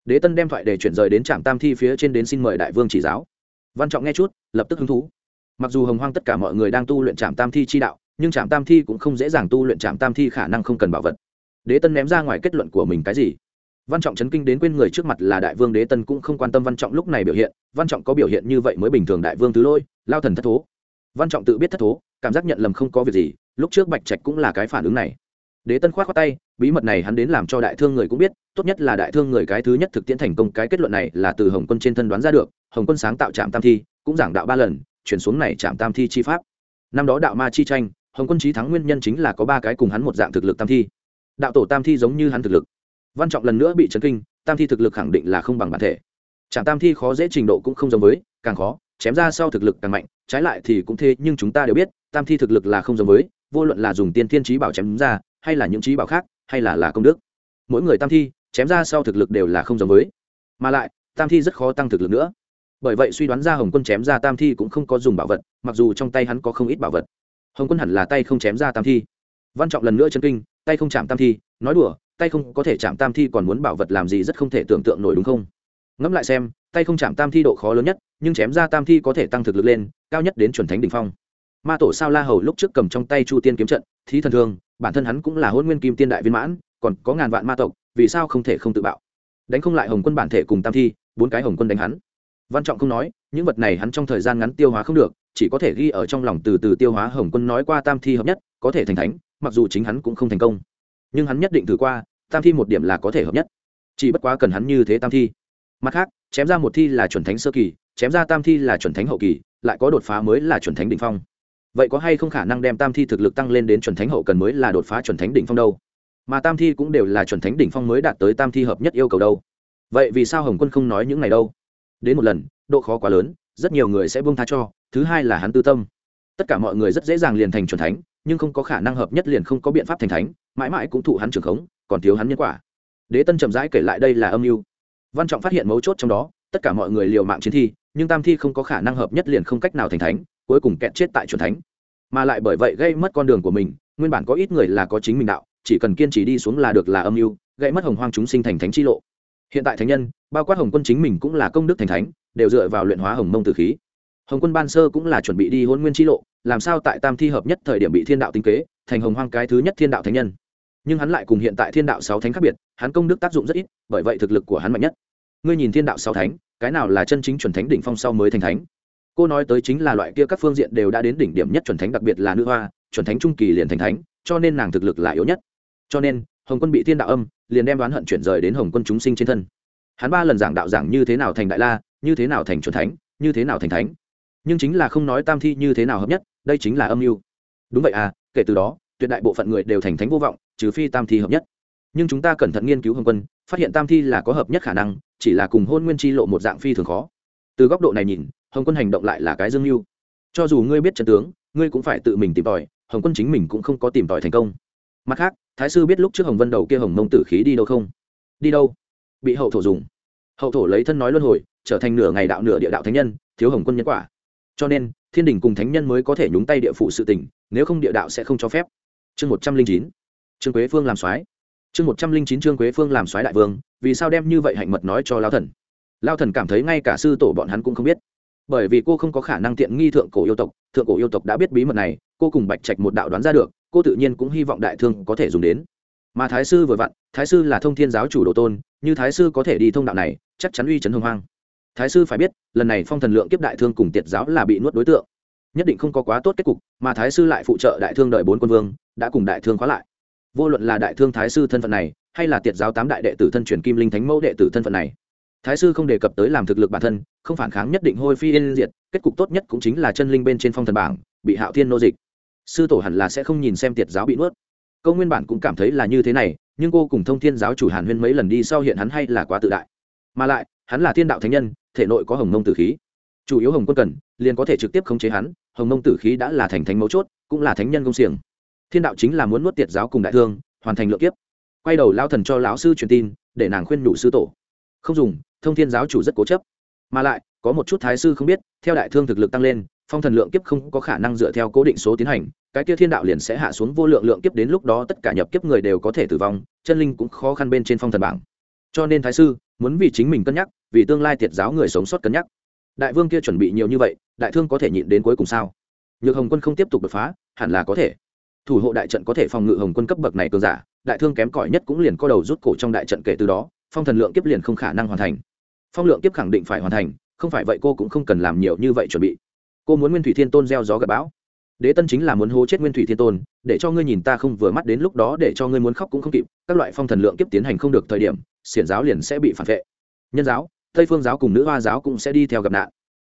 Đế tân đem thoại để chuyển rời đến trạm tam thi phía trên đến xin mời đại vương chỉ giáo. Văn trọng nghe chút, lập tức hứng thú. Mặc dù hồng hoang tất cả mọi người đang tu luyện trạm tam thi chi đạo, nhưng trạm tam thi cũng không dễ dàng tu luyện trạm tam thi khả năng không cần bảo vật. Đế tân ném ra ngoài kết luận của mình cái gì? Văn trọng chấn kinh đến quên người trước mặt là đại vương đế tân cũng không quan tâm văn trọng lúc này biểu hiện. Văn trọng có biểu hiện như vậy mới bình thường đại vương tứ lôi, lao thần thất thố văn trọng tự biết thất thố, cảm giác nhận lầm không có việc gì, lúc trước bạch trạch cũng là cái phản ứng này. Đế tân k h o á t khoác tay, bí mật này hắn đến làm cho đại thương người cũng biết, tốt nhất là đại thương người cái thứ nhất thực tiễn thành công, cái kết luận này là từ hồng quân trên thân đoán ra được, hồng quân sáng tạo trạm tam thi, cũng giảng đạo ba lần, chuyển xuống này trạm tam thi chi pháp. Năm đó đạo ma chi tranh, hồng quân trí thắng nguyên nhân chính là có ba cái cùng hắn một dạng thực lực tam thi. Đạo tổ tam thi giống như hắn thực lực. Văn trọng lần nữa bị chấn kinh, tam thi thực lực khẳng định là không bằng bản thể. Trạm tam thi khó dễ trình độ cũng không giống với, càng khó chém ra sau thực lực càng mạnh, trái lại thì cũng thế, nhưng chúng ta đều biết, tam thi thực lực là không giống với, vô luận là dùng tiên thiên trí bảo chém ra, hay là những trí bảo khác, hay là là công đức. Mỗi người tam thi chém ra sau thực lực đều là không giống với. Mà lại, tam thi rất khó tăng thực lực nữa. Bởi vậy suy đoán ra hồng quân chém ra tam thi cũng không có dùng bảo vật, mặc dù trong tay hắn có không ít bảo vật. Hồng quân hẳn là tay không chém ra tam thi. Văn trọng lần nữa chân kinh, tay không chạm tam thi, nói đùa, tay không có thể chạm tam thi còn muốn bảo vật làm gì rất không thể tưởng tượng nổi đúng không? Ngẫm lại xem tay không chạm tam thi độ khó lớn nhất, nhưng chém ra tam thi có thể tăng thực lực lên, cao nhất đến chuẩn thánh đ ỉ n h phong. Ma tổ sao la hầu lúc trước cầm trong tay chu tiên kiếm trận, thí thần thương bản thân hắn cũng là hôn nguyên kim tiên đại viên mãn, còn có ngàn vạn ma tộc, vì sao không thể không tự bạo? Đánh không lại hồng quân bản thể cùng tam thi, bốn cái hồng quân đánh hắn. Văn trọng không nói, những vật này hắn trong thời gian ngắn tiêu hóa không được, chỉ có thể ghi ở trong lòng từ từ tiêu hóa hồng quân nói qua tam thi hợp nhất, có thể thành thánh, mặc dù chính hắn cũng không thành công. Nhưng hắn nhất định thử qua, tam thi một điểm là có thể hợp nhất. Chỉ bất quá cần hắn như thế tam thi. Mặt khác chém ra một thi là chuẩn thánh sơ kỳ, chém ra tam thi là chuẩn thánh hậu kỳ, lại có đột phá mới là chuẩn thánh đỉnh phong. Vậy có hay không khả năng đem tam thi thực lực tăng lên đến chuẩn thánh hậu cần mới là đột phá chuẩn thánh đỉnh phong đâu? Mà tam thi cũng đều là chuẩn thánh đỉnh phong mới đạt tới tam thi hợp nhất yêu cầu đâu. Vậy vì sao hồng quân không nói những này đâu? Đến một lần, độ khó quá lớn, rất nhiều người sẽ buông tha cho, thứ hai là hắn tư tâm. Tất cả mọi người rất dễ dàng liền thành chuẩn thánh, nhưng không có khả năng hợp nhất liền không có biện pháp thành thánh, mãi mãi cũng thụ hắn trưởng khống, còn thiếu hắn nhân quả. Đế tân chậm rãi kể lại đây là âm mưu văn trọng phát hiện mấu chốt trong đó, tất cả mọi người liều mạng chiến thi, nhưng tam thi không có khả năng hợp nhất liền không cách nào thành thánh, cuối cùng kẹt chết tại c thánh. Mà lại bởi vậy gây mất con đường của mình, nguyên bản có ít người là có chính mình đạo, chỉ cần kiên trì đi xuống là được là âm mưu, gây mất hồng hoang chúng sinh thành thánh chi lộ. Hiện tại thánh nhân, bao quát hồng quân chính mình cũng là công đức thành thánh, đều dựa vào luyện hóa hồng mông tử khí. Hồng quân ban sơ cũng là chuẩn bị đi hôn nguyên chi lộ, làm sao tại tam thi hợp nhất thời điểm bị thiên đạo tinh kế, thành hồng hoang cái thứ nhất thiên đạo thánh nhân nhưng hắn lại cùng hiện tại thiên đạo sáu thánh khác biệt, hắn công đức tác dụng rất ít, bởi vậy thực lực của hắn mạnh nhất. Ngươi nhìn thiên đạo sáu thánh, cái nào là chân chính chuẩn thánh đỉnh phong sau mới thành thánh? Cô nói tới chính là loại kia các phương diện đều đã đến đỉnh điểm nhất chuẩn thánh, đặc biệt là nữ hoa, chuẩn thánh trung kỳ liền thành thánh, cho nên nàng thực lực là yếu nhất. Cho nên, hồng quân bị thiên đạo âm, liền đem đoán hận chuyển rời đến hồng quân chúng sinh trên thân. Hắn ba lần giảng đạo giảng như thế nào thành đại la, như thế nào thành chuẩn thánh, như thế nào thành thánh. Nhưng chính là không nói tam thi như thế nào hợp nhất, đây chính là âm mưu. Đúng vậy à kể từ đó, tuyệt đại bộ phận người đều thành thánh vô vọng trừ phi tam thi hợp nhất. Nhưng chúng ta cẩn thận nghiên cứu hồng quân, phát hiện tam thi là có hợp nhất khả năng, chỉ là cùng hôn nguyên chi lộ một dạng phi thường khó. Từ góc độ này nhìn, hồng quân hành động lại là cái dương mưu. Cho dù ngươi biết trận tướng, ngươi cũng phải tự mình tìm tòi, hồng quân chính mình cũng không có tìm tòi thành công. Mặt khác, thái sư biết lúc trước hồng vân đầu kia hồng mông tử khí đi đâu không? Đi đâu? Bị hậu thổ dùng. Hậu thổ lấy thân nói luân hồi, trở thành nửa ngày đạo nửa địa đạo thánh nhân, thiếu hồng quân nhân quả. Cho nên, thiên đình cùng thánh nhân mới có thể nhúng tay địa phủ sự tình, nếu không địa đạo sẽ không cho phép. Chương một trăm linh chín trương quế phương làm soái. Chương một trăm linh chín trương quế phương làm soái đại vương, vì sao đem như vậy hạnh mật nói cho lao thần? Lao thần cảm thấy ngay cả sư tổ bọn hắn cũng không biết. Bởi vì cô không có khả năng tiện nghi thượng cổ yêu tộc, thượng cổ yêu tộc đã biết bí mật này, cô cùng bạch trạch một đạo đoán ra được, cô tự nhiên cũng hy vọng đại thương có thể dùng đến. Mà thái sư vừa vặn, thái sư là thông thiên giáo chủ đồ tôn, như thái sư có thể đi thông đạo này, chắc chắn uy chấn hồng hoang. Thái sư phải biết, lần này phong thần lượng kiếp đại thương cùng tiệt giáo là bị nuốt đối tượng. Nhất định không có quá tốt kết cục, mà thái sư lại phụ trợ đại thương đợi bốn quân vương, đã cùng đại thương khóa lại vô luận là đại thương thái sư thân phận này, hay là tiệt giáo tám đại đệ tử thân truyền kim linh thánh mẫu đệ tử thân phận này, thái sư không đề cập tới làm thực lực bản thân, không phản kháng nhất định hôi phi yên diệt, kết cục tốt nhất cũng chính là chân linh bên trên phong thần bảng, bị hạo thiên nô dịch. Sư tổ hẳn là sẽ không nhìn xem tiệt giáo bị nuốt. Câu nguyên bản cũng cảm thấy là như thế này, nhưng cô cùng thông thiên giáo chủ hàn huyên mấy lần đi sau hiện hắn hay là quá tự đại. Mà lại, hắn là thiên đạo thánh nhân, thể nội có hồng mông tử khí. Chủ yếu hồng quân cần, liền có thể trực tiếp khống chế hắn, hồng mông tử khí đã là thành thánh mấu chốt, cũng là thánh nhân công xiềng thiên đạo chính là muốn nuốt tiệt giáo cùng đại thương, hoàn thành lượng kiếp. Quay đầu lao thần cho lão sư truyền tin, để nàng khuyên nhủ sư tổ. Không dùng, thông thiên giáo chủ rất cố chấp. Mà lại, có một chút thái sư không biết, theo đại thương thực lực tăng lên, phong thần lượng kiếp không có khả năng dựa theo cố định số tiến hành, cái kia thiên đạo liền sẽ hạ xuống vô lượng lượng kiếp đến lúc đó tất cả nhập kiếp người đều có thể tử vong, chân linh cũng khó khăn bên trên phong thần bảng. Cho nên thái sư, muốn vì chính mình cân nhắc, vì tương lai tiệt giáo người sống sót cân nhắc. Đại vương kia chuẩn bị nhiều như vậy, đại thương có thể nhịn đến cuối cùng sao? Nhược hồng quân không tiếp tục đột phá, hẳn là có thể thủ hộ đại trận có thể phòng ngự hồng quân cấp bậc này cường giả, đại thương kém cỏi nhất cũng liền có đầu rút cổ trong đại trận kể từ đó, phong thần lượng kiếp liền không khả năng hoàn thành. Phong lượng kiếp khẳng định phải hoàn thành, không phải vậy cô cũng không cần làm nhiều như vậy chuẩn bị. Cô muốn nguyên thủy thiên tôn gieo gió gặp bão. Đế tân chính là muốn hố chết nguyên thủy thiên tôn, để cho ngươi nhìn ta không vừa mắt đến lúc đó để cho ngươi muốn khóc cũng không kịp, các loại phong thần lượng kiếp tiến hành không được thời điểm, xiển giáo liền sẽ bị phản vệ. Nhân giáo, tây phương giáo cùng nữ hoa giáo cũng sẽ đi theo gặp nạn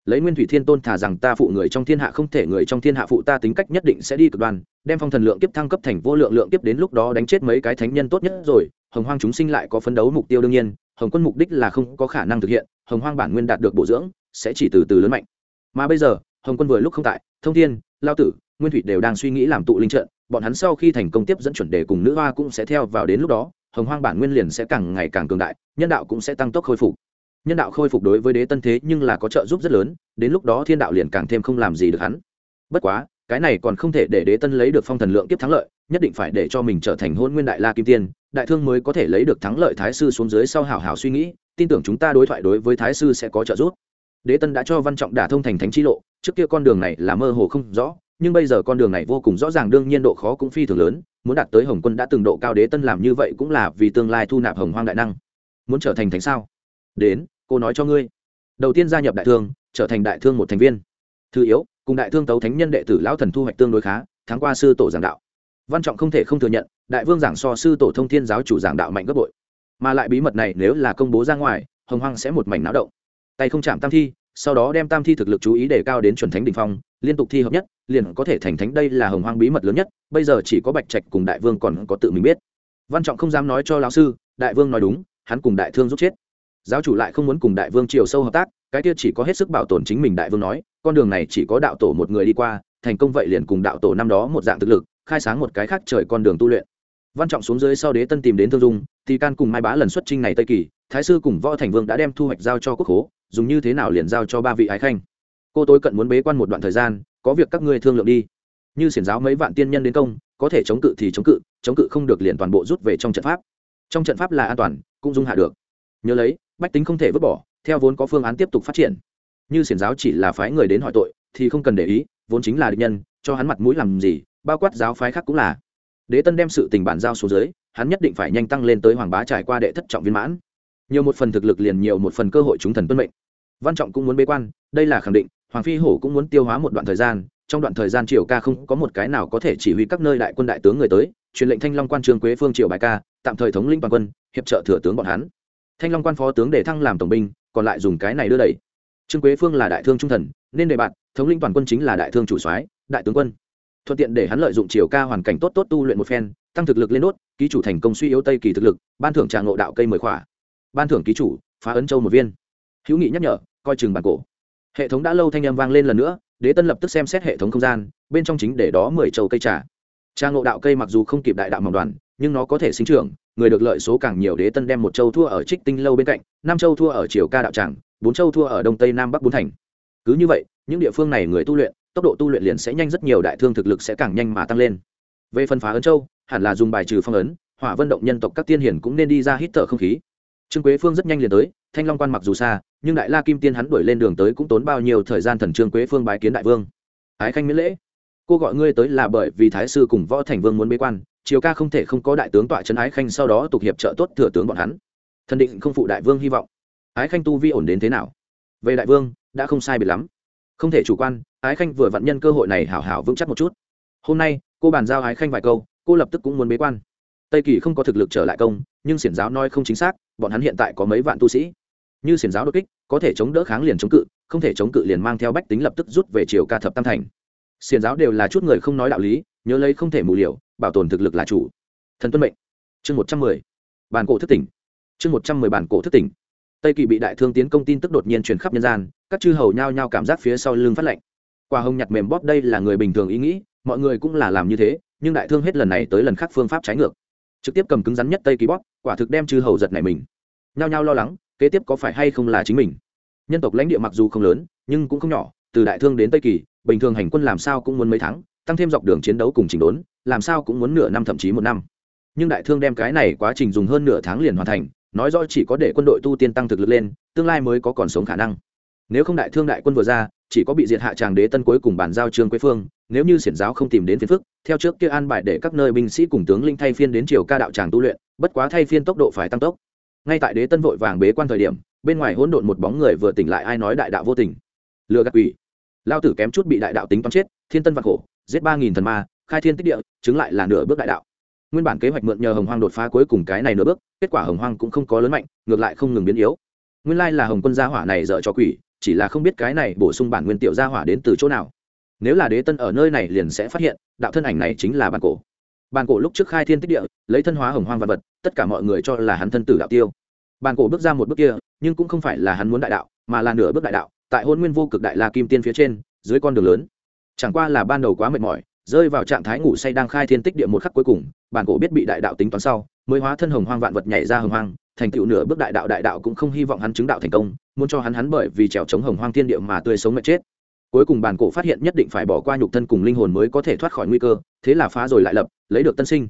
lấy nguyên thủy thiên tôn thả rằng ta phụ người trong thiên hạ không thể người trong thiên hạ phụ ta tính cách nhất định sẽ đi cực đoan, đem phong thần lượng kiếp thăng cấp thành vô lượng lượng kiếp đến lúc đó đánh chết mấy cái thánh nhân tốt nhất rồi. Hồng hoang chúng sinh lại có phấn đấu mục tiêu đương nhiên, hồng quân mục đích là không có khả năng thực hiện, hồng hoang bản nguyên đạt được bổ dưỡng, sẽ chỉ từ từ lớn mạnh. Mà bây giờ, hồng quân vừa lúc không tại, thông thiên, lao tử, nguyên thủy đều đang suy nghĩ làm tụ linh trận, bọn hắn sau khi thành công tiếp dẫn chuẩn đề cùng nữ hoa cũng sẽ theo vào đến lúc đó, hồng hoang bản nguyên liền sẽ càng ngày càng cường đại, nhân đạo cũng sẽ tăng tốc khôi phục nhân đạo khôi phục đối với đế tân thế nhưng là có trợ giúp rất lớn, đến lúc đó thiên đạo liền càng thêm không làm gì được hắn. Bất quá, cái này còn không thể để đế tân lấy được phong thần lượng kiếp thắng lợi, nhất định phải để cho mình trở thành hôn nguyên đại la kim tiên, đại thương mới có thể lấy được thắng lợi thái sư xuống dưới sau hảo hảo suy nghĩ, tin tưởng chúng ta đối thoại đối với thái sư sẽ có trợ giúp. Đế tân đã cho văn trọng đả thông thành thánh chi lộ, trước kia con đường này là mơ hồ không rõ, nhưng bây giờ con đường này vô cùng rõ ràng, đương nhiên độ khó cũng phi thường lớn, muốn đạt tới hồng quân đã từng độ cao đế tân làm như vậy cũng là vì tương lai thu nạp hồng hoang đại năng. Muốn trở thành thánh sao? Đến cô nói cho ngươi. Đầu tiên gia nhập đại thương, trở thành đại thương một thành viên. Thứ yếu, cùng đại thương tấu thánh nhân đệ tử lão thần thu hoạch tương đối khá tháng qua sư tổ giảng đạo. Văn trọng không thể không thừa nhận, đại vương giảng so sư tổ thông thiên giáo chủ giảng đạo mạnh gấp bội. Mà lại bí mật này nếu là công bố ra ngoài, hồng hoang sẽ một mảnh náo động. Tay không chạm tam thi, sau đó đem tam thi thực lực chú ý để cao đến chuẩn thánh đ ỉ n h phong, liên tục thi hợp nhất, liền có thể thành thánh. Đây là hồng hoang bí mật lớn nhất, bây giờ chỉ có bạch trạch cùng đại vương còn có tự mình biết. Văn trọng không dám nói cho lão sư, đại vương nói đúng, hắn cùng đại thương giúp chết giáo chủ lại không muốn cùng đại vương triều sâu hợp tác, cái kia chỉ có hết sức bảo tồn chính mình đại vương nói, con đường này chỉ có đạo tổ một người đi qua, thành công vậy liền cùng đạo tổ năm đó một dạng thực lực, khai sáng một cái khác trời con đường tu luyện. Văn trọng xuống dưới sau đế tân tìm đến thương dung, thì can cùng mai bá lần xuất trinh này tây kỳ, thái sư cùng võ thành vương đã đem thu hoạch giao cho quốc hố, dùng như thế nào liền giao cho ba vị ái khanh. Cô tối cận muốn bế quan một đoạn thời gian, có việc các ngươi thương lượng đi. Như xiển giáo mấy vạn tiên nhân đến công, có thể chống cự thì chống cự chống cự không được liền toàn bộ rút về trong trận pháp. Trong trận pháp là an toàn, cũng dung hạ được nhớ lấy, bách tính không thể vứt bỏ, theo vốn có phương án tiếp tục phát triển. Như xiển giáo chỉ là phái người đến hỏi tội, thì không cần để ý, vốn chính là địch nhân, cho hắn mặt mũi làm gì, bao quát giáo phái khác cũng là. Đế tân đem sự tình bản giao xuống dưới, hắn nhất định phải nhanh tăng lên tới hoàng bá trải qua đệ thất trọng viên mãn. Nhiều một phần thực lực liền nhiều một phần cơ hội chúng thần tuân mệnh. Văn trọng cũng muốn bế quan, đây là khẳng định, hoàng phi hổ cũng muốn tiêu hóa một đoạn thời gian, trong đoạn thời gian triều ca không có một cái nào có thể chỉ huy các nơi đại quân đại tướng người tới, truyền lệnh thanh long quan trương quế phương triều bài ca, tạm thời thống lĩnh toàn quân, hiệp trợ thừa tướng bọn hắn thanh long quan phó tướng để thăng làm tổng binh, còn lại dùng cái này đưa đẩy. Trương quế phương là đại thương trung thần, nên đề bạt, thống lĩnh toàn quân chính là đại thương chủ soái, đại tướng quân. Thuận tiện để hắn lợi dụng chiều ca hoàn cảnh tốt tốt tu luyện một phen, tăng thực lực lên đốt, ký chủ thành công suy yếu tây kỳ thực lực, ban thưởng trà ngộ đạo cây mười khỏa. Ban thưởng ký chủ, phá ấn châu một viên. Hữu nghị nhắc nhở, coi chừng bản cổ. Hệ thống đã lâu thanh â m vang lên lần nữa, đế tân lập tức xem xét hệ thống không gian, bên trong chính để đó mười châu cây trà. Trà ngộ đạo cây mặc dù không kịp đại đạo mỏng đoàn nhưng nó có thể sinh trưởng, người được lợi số càng nhiều đế tân đem một châu thua ở trích tinh lâu bên cạnh, năm châu thua ở triều ca đạo tràng, bốn châu thua ở đông tây nam bắc bốn thành. Cứ như vậy, những địa phương này người tu luyện, tốc độ tu luyện liền sẽ nhanh rất nhiều, đại thương thực lực sẽ càng nhanh mà tăng lên. Về phân phá ấn châu, hẳn là dùng bài trừ phong ấn, hỏa vận động nhân tộc các tiên hiển cũng nên đi ra hít thở không khí. Trương quế phương rất nhanh liền tới, thanh long quan mặc dù xa, nhưng đại la kim tiên hắn đuổi lên đường tới cũng tốn bao nhiêu thời gian thần trương quế phương bái kiến đại vương. Ái khanh miễn lễ. Cô gọi ngươi tới là bởi vì thái sư cùng võ thành vương muốn bế quan triều ca không thể không có đại tướng tọa trấn ái khanh sau đó tục hiệp trợ tốt thừa tướng bọn hắn. Thần định không phụ đại vương hy vọng. Ái khanh tu vi ổn đến thế nào? Về đại vương, đã không sai biệt lắm. Không thể chủ quan, ái khanh vừa vặn nhân cơ hội này hảo hảo vững chắc một chút. Hôm nay, cô bàn giao ái khanh vài câu, cô lập tức cũng muốn bế quan. Tây kỳ không có thực lực trở lại công, nhưng xiển giáo nói không chính xác, bọn hắn hiện tại có mấy vạn tu sĩ. Như xiển giáo đột kích, có thể chống đỡ kháng liền chống cự, không thể chống cự liền mang theo bách tính lập tức rút về triều ca thập tam thành. Xiển giáo đều là chút người không nói đạo lý, nhớ lấy không thể mù liều bảo tồn thực lực là chủ. Thần tuân mệnh. Chương một trăm mười. Bản cổ thất tỉnh. Chương một trăm mười bản cổ thất tỉnh. Tây kỳ bị đại thương tiến công tin tức đột nhiên truyền khắp nhân gian, các chư hầu nhao nhao cảm giác phía sau lưng phát lạnh. Quả hồng nhặt mềm bóp đây là người bình thường ý nghĩ, mọi người cũng là làm như thế, nhưng đại thương hết lần này tới lần khác phương pháp trái ngược. Trực tiếp cầm cứng rắn nhất tây kỳ bóp, quả thực đem chư hầu giật này mình. Nhao nhao lo lắng, kế tiếp có phải hay không là chính mình? Nhân tộc lãnh địa mặc dù không lớn, nhưng cũng không nhỏ, từ đại thương đến tây kỳ, bình thường hành quân làm sao cũng muốn mấy tháng tăng thêm dọc đường chiến đấu cùng trình đốn, làm sao cũng muốn nửa năm thậm chí một năm. Nhưng đại thương đem cái này quá trình dùng hơn nửa tháng liền hoàn thành, nói rõ chỉ có để quân đội tu tiên tăng thực lực lên, tương lai mới có còn sống khả năng. Nếu không đại thương đại quân vừa ra, chỉ có bị diệt hạ tràng đế tân cuối cùng bàn giao trương quế phương, nếu như xiển giáo không tìm đến phiền phức, theo trước kia an bài để các nơi binh sĩ cùng tướng linh thay phiên đến triều ca đạo tràng tu luyện, bất quá thay phiên tốc độ phải tăng tốc. Ngay tại đế tân vội vàng bế quan thời điểm, bên ngoài hỗn độn một bóng người vừa tỉnh lại ai nói đại đạo vô tình. Lừa gạt quỷ. Lao tử kém chút bị đại đạo tính toán chết, thiên tân vạn khổ giết ba nghìn thần ma, khai thiên tích địa, chứng lại là nửa bước đại đạo. Nguyên bản kế hoạch mượn nhờ hồng hoang đột phá cuối cùng cái này nửa bước, kết quả hồng hoang cũng không có lớn mạnh, ngược lại không ngừng biến yếu. Nguyên lai là hồng quân gia hỏa này dợ cho quỷ, chỉ là không biết cái này bổ sung bản nguyên tiểu gia hỏa đến từ chỗ nào. Nếu là đế tân ở nơi này liền sẽ phát hiện, đạo thân ảnh này chính là bàn cổ. Bàn cổ lúc trước khai thiên tích địa, lấy thân hóa hồng hoang vật vật, tất cả mọi người cho là hắn thân tử đạo tiêu. Bàn cổ bước ra một bước kia, nhưng cũng không phải là hắn muốn đại đạo, mà là nửa bước đại đạo, tại hôn nguyên vô cực đại la kim tiên phía trên, dưới con đường lớn chẳng qua là ban đầu quá mệt mỏi, rơi vào trạng thái ngủ say đang khai thiên tích địa một khắc cuối cùng, bản cổ biết bị đại đạo tính toán sau, mới hóa thân hồng hoang vạn vật nhảy ra hồng hoang, thành tựu nửa bước đại đạo đại đạo cũng không hy vọng hắn chứng đạo thành công, muốn cho hắn hắn bởi vì trèo chống hồng hoang thiên địa mà tươi sống mệt chết. Cuối cùng bản cổ phát hiện nhất định phải bỏ qua nhục thân cùng linh hồn mới có thể thoát khỏi nguy cơ, thế là phá rồi lại lập, lấy được tân sinh.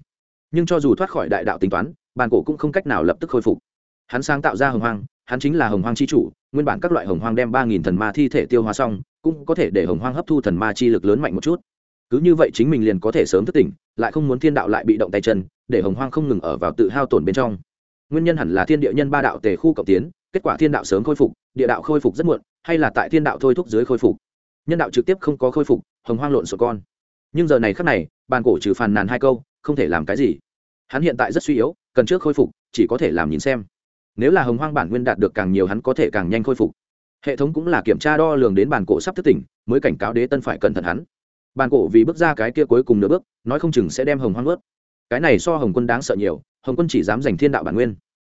Nhưng cho dù thoát khỏi đại đạo tính toán, bản cổ cũng không cách nào lập tức khôi phục. Hắn sáng tạo ra hồng hoang, hắn chính là hồng hoang chi chủ, nguyên bản các loại hồng hoang đem ba nghìn thần ma thi thể tiêu hóa xong cũng có thể để hồng hoang hấp thu thần ma chi lực lớn mạnh một chút. Cứ như vậy chính mình liền có thể sớm thức tỉnh, lại không muốn thiên đạo lại bị động tay chân, để hồng hoang không ngừng ở vào tự hao tổn bên trong. Nguyên nhân hẳn là thiên địa nhân ba đạo tề khu cộng tiến, kết quả thiên đạo sớm khôi phục, địa đạo khôi phục rất muộn, hay là tại thiên đạo thôi thúc dưới khôi phục. Nhân đạo trực tiếp không có khôi phục, hồng hoang lộn sổ con. Nhưng giờ này khắc này, bàn cổ trừ phàn nàn hai câu, không thể làm cái gì. Hắn hiện tại rất suy yếu, cần trước khôi phục, chỉ có thể làm nhìn xem. Nếu là hồng hoang bản nguyên đạt được càng nhiều hắn có thể càng nhanh khôi phục hệ thống cũng là kiểm tra đo lường đến bàn cổ sắp thức tỉnh, mới cảnh cáo đế tân phải cẩn thận hắn. Bàn cổ vì bước ra cái kia cuối cùng nửa bước, nói không chừng sẽ đem hồng hoang ướt. Cái này so hồng quân đáng sợ nhiều, hồng quân chỉ dám giành thiên đạo bản nguyên.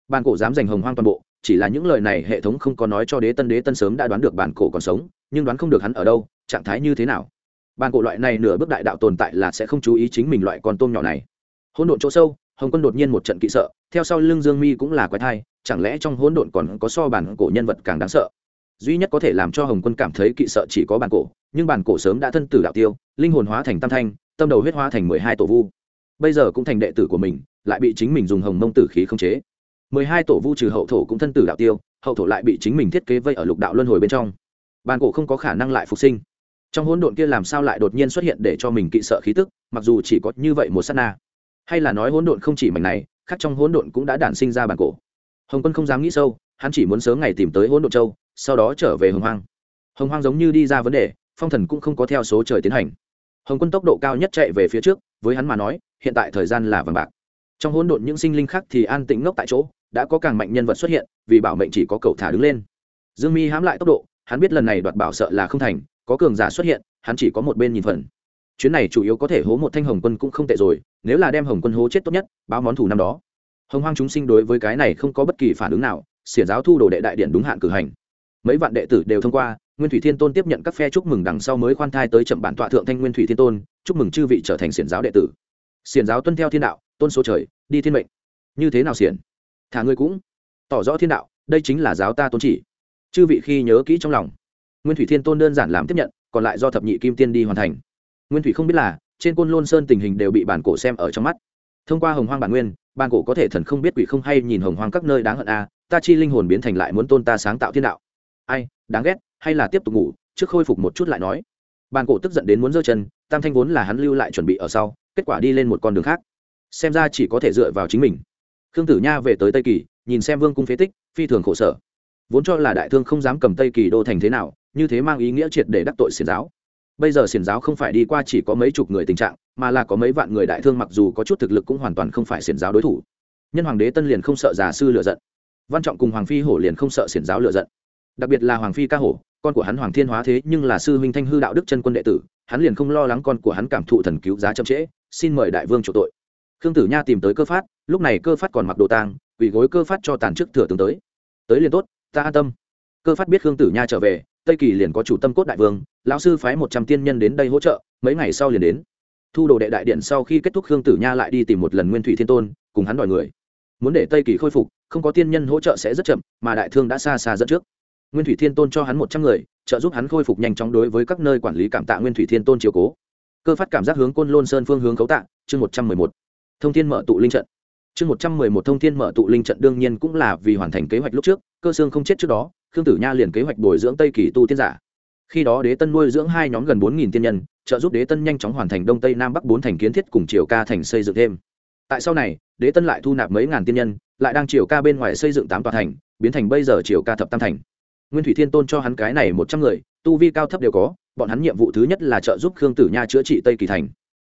Bàn cổ dám giành hồng hoang toàn bộ, chỉ là những lời này hệ thống không có nói cho đế tân đế tân sớm đã đoán được bản cổ còn sống, nhưng đoán không được hắn ở đâu, trạng thái như thế nào. Bàn cổ loại này nửa bước đại đạo tồn tại là sẽ không chú ý chính mình loại con tôm nhỏ này. Hỗn độn chỗ sâu, hồng quân đột nhiên một trận kỵ sợ, theo sau lưng dương mi cũng là quái thai, chẳng lẽ trong hỗn độn còn có so bản cổ nhân vật càng đáng sợ? Duy nhất có thể làm cho hồng quân cảm thấy kỵ sợ chỉ có bản cổ, nhưng bản cổ sớm đã thân tử đạo tiêu, linh hồn hóa thành tam thanh, tâm đầu huyết hóa thành mười hai tổ vu. Bây giờ cũng thành đệ tử của mình, lại bị chính mình dùng hồng mông tử khí khống chế. mười hai tổ vu trừ hậu thổ cũng thân tử đạo tiêu, hậu thổ lại bị chính mình thiết kế vây ở lục đạo luân hồi bên trong. Bản cổ không có khả năng lại phục sinh. Trong hỗn độn kia làm sao lại đột nhiên xuất hiện để cho mình kỵ sợ khí tức, mặc dù chỉ có như vậy một s á t na. Hay là nói hỗn độn không chỉ mảnh này, khác trong hỗn độn cũng đã đản sinh ra bản cổ. Hồng quân không dám nghĩ sâu, hắn chỉ muốn sớm ngày tìm tới hỗn độn châu sau đó trở về hồng hoang. Hồng hoang giống như đi ra vấn đề, phong thần cũng không có theo số trời tiến hành. Hồng quân tốc độ cao nhất chạy về phía trước, với hắn mà nói, hiện tại thời gian là vàng bạc. Trong hỗn độn những sinh linh khác thì an tĩnh ngốc tại chỗ, đã có càng mạnh nhân vật xuất hiện, vì bảo mệnh chỉ có cậu thả đứng lên. Dương mi hãm lại tốc độ, hắn biết lần này đoạt bảo sợ là không thành, có cường giả xuất hiện, hắn chỉ có một bên nhìn phần. Chuyến này chủ yếu có thể hố một thanh hồng quân cũng không tệ rồi, nếu là đem hồng quân hố chết tốt nhất, báo món thù năm đó. Hồng hoang chúng sinh đối với cái này không có bất kỳ phản ứng nào, xiển giáo thu đồ đệ đại điện đúng hạn cử hành mấy vạn đệ tử đều thông qua, nguyên thủy thiên tôn tiếp nhận các phe chúc mừng đằng sau mới khoan thai tới chậm bản tọa thượng thanh nguyên thủy thiên tôn, chúc mừng chư vị trở thành xiển giáo đệ tử. Xiển giáo tuân theo thiên đạo, tôn số trời, đi thiên mệnh. Như thế nào xiển? Thả ngươi cũng tỏ rõ thiên đạo, đây chính là giáo ta tôn chỉ. Chư vị khi nhớ kỹ trong lòng. Nguyên thủy thiên tôn đơn giản làm tiếp nhận, còn lại do thập nhị kim tiên đi hoàn thành. Nguyên thủy không biết là, trên côn lôn sơn tình hình đều bị bản cổ xem ở trong mắt. Thông qua hồng hoang bản nguyên, bản cổ có thể thần không biết quỷ không hay nhìn hồng hoang các nơi đáng hận a, ta chi linh hồn biến thành lại muốn tôn ta sáng tạo thiên đạo ai, đáng ghét, hay là tiếp tục ngủ, trước khôi phục một chút lại nói. Bàn cổ tức giận đến muốn giơ chân, tam thanh vốn là hắn lưu lại chuẩn bị ở sau, kết quả đi lên một con đường khác. Xem ra chỉ có thể dựa vào chính mình. Khương tử nha về tới tây kỳ, nhìn xem vương cung phế tích, phi thường khổ sở. Vốn cho là đại thương không dám cầm tây kỳ đô thành thế nào, như thế mang ý nghĩa triệt để đắc tội xiển giáo. Bây giờ xiển giáo không phải đi qua chỉ có mấy chục người tình trạng, mà là có mấy vạn người đại thương mặc dù có chút thực lực cũng hoàn toàn không phải xiển giáo đối thủ. Nhân hoàng đế tân liền không sợ già sư lựa giận. Văn trọng cùng hoàng phi hổ liền không sợ xiển giáo lựa giận đặc biệt là hoàng phi ca hổ, con của hắn hoàng thiên hóa thế nhưng là sư huynh thanh hư đạo đức chân quân đệ tử, hắn liền không lo lắng con của hắn cảm thụ thần cứu giá chậm trễ, xin mời đại vương chủ tội. Khương tử nha tìm tới cơ phát, lúc này cơ phát còn mặc đồ tang, quỳ gối cơ phát cho tàn chức thừa tướng tới. Tới liền tốt, ta an tâm. Cơ phát biết khương tử nha trở về, tây kỳ liền có chủ tâm cốt đại vương, lão sư phái một trăm tiên nhân đến đây hỗ trợ, mấy ngày sau liền đến. Thu đồ đệ đại điện sau khi kết thúc khương tử nha lại đi tìm một lần nguyên thủy thiên tôn, cùng hắn đòi người. Muốn để tây kỳ khôi phục, không có tiên nhân hỗ trợ sẽ rất chậm, mà đại thương đã xa xa dẫn trước nguyên thủy thiên tôn cho hắn một trăm người, trợ giúp hắn khôi phục nhanh chóng đối với các nơi quản lý cảm tạ nguyên thủy thiên tôn chiều cố. Cơ phát cảm giác hướng côn lôn sơn phương hướng cấu tạ, chương một trăm mười một. Thông thiên mở tụ linh trận. Chương một trăm mười một thông thiên mở tụ linh trận đương nhiên cũng là vì hoàn thành kế hoạch lúc trước, cơ xương không chết trước đó, khương tử nha liền kế hoạch bồi dưỡng tây kỳ tu tiên giả. Khi đó đế tân nuôi dưỡng hai nhóm gần bốn nghìn tiên nhân, trợ giúp đế tân nhanh chóng hoàn thành đông tây nam bắc bốn thành kiến thiết cùng triều ca thành xây dựng thêm. Tại sau này, đế tân lại thu nạp mấy ngàn tiên nhân, lại đang triều ca bên ngoài xây dựng tám tòa thành, biến thành bây giờ triều ca thập tam thành nguyên thủy thiên tôn cho hắn cái này một trăm người, tu vi cao thấp đều có, bọn hắn nhiệm vụ thứ nhất là trợ giúp khương tử nha chữa trị tây kỳ thành.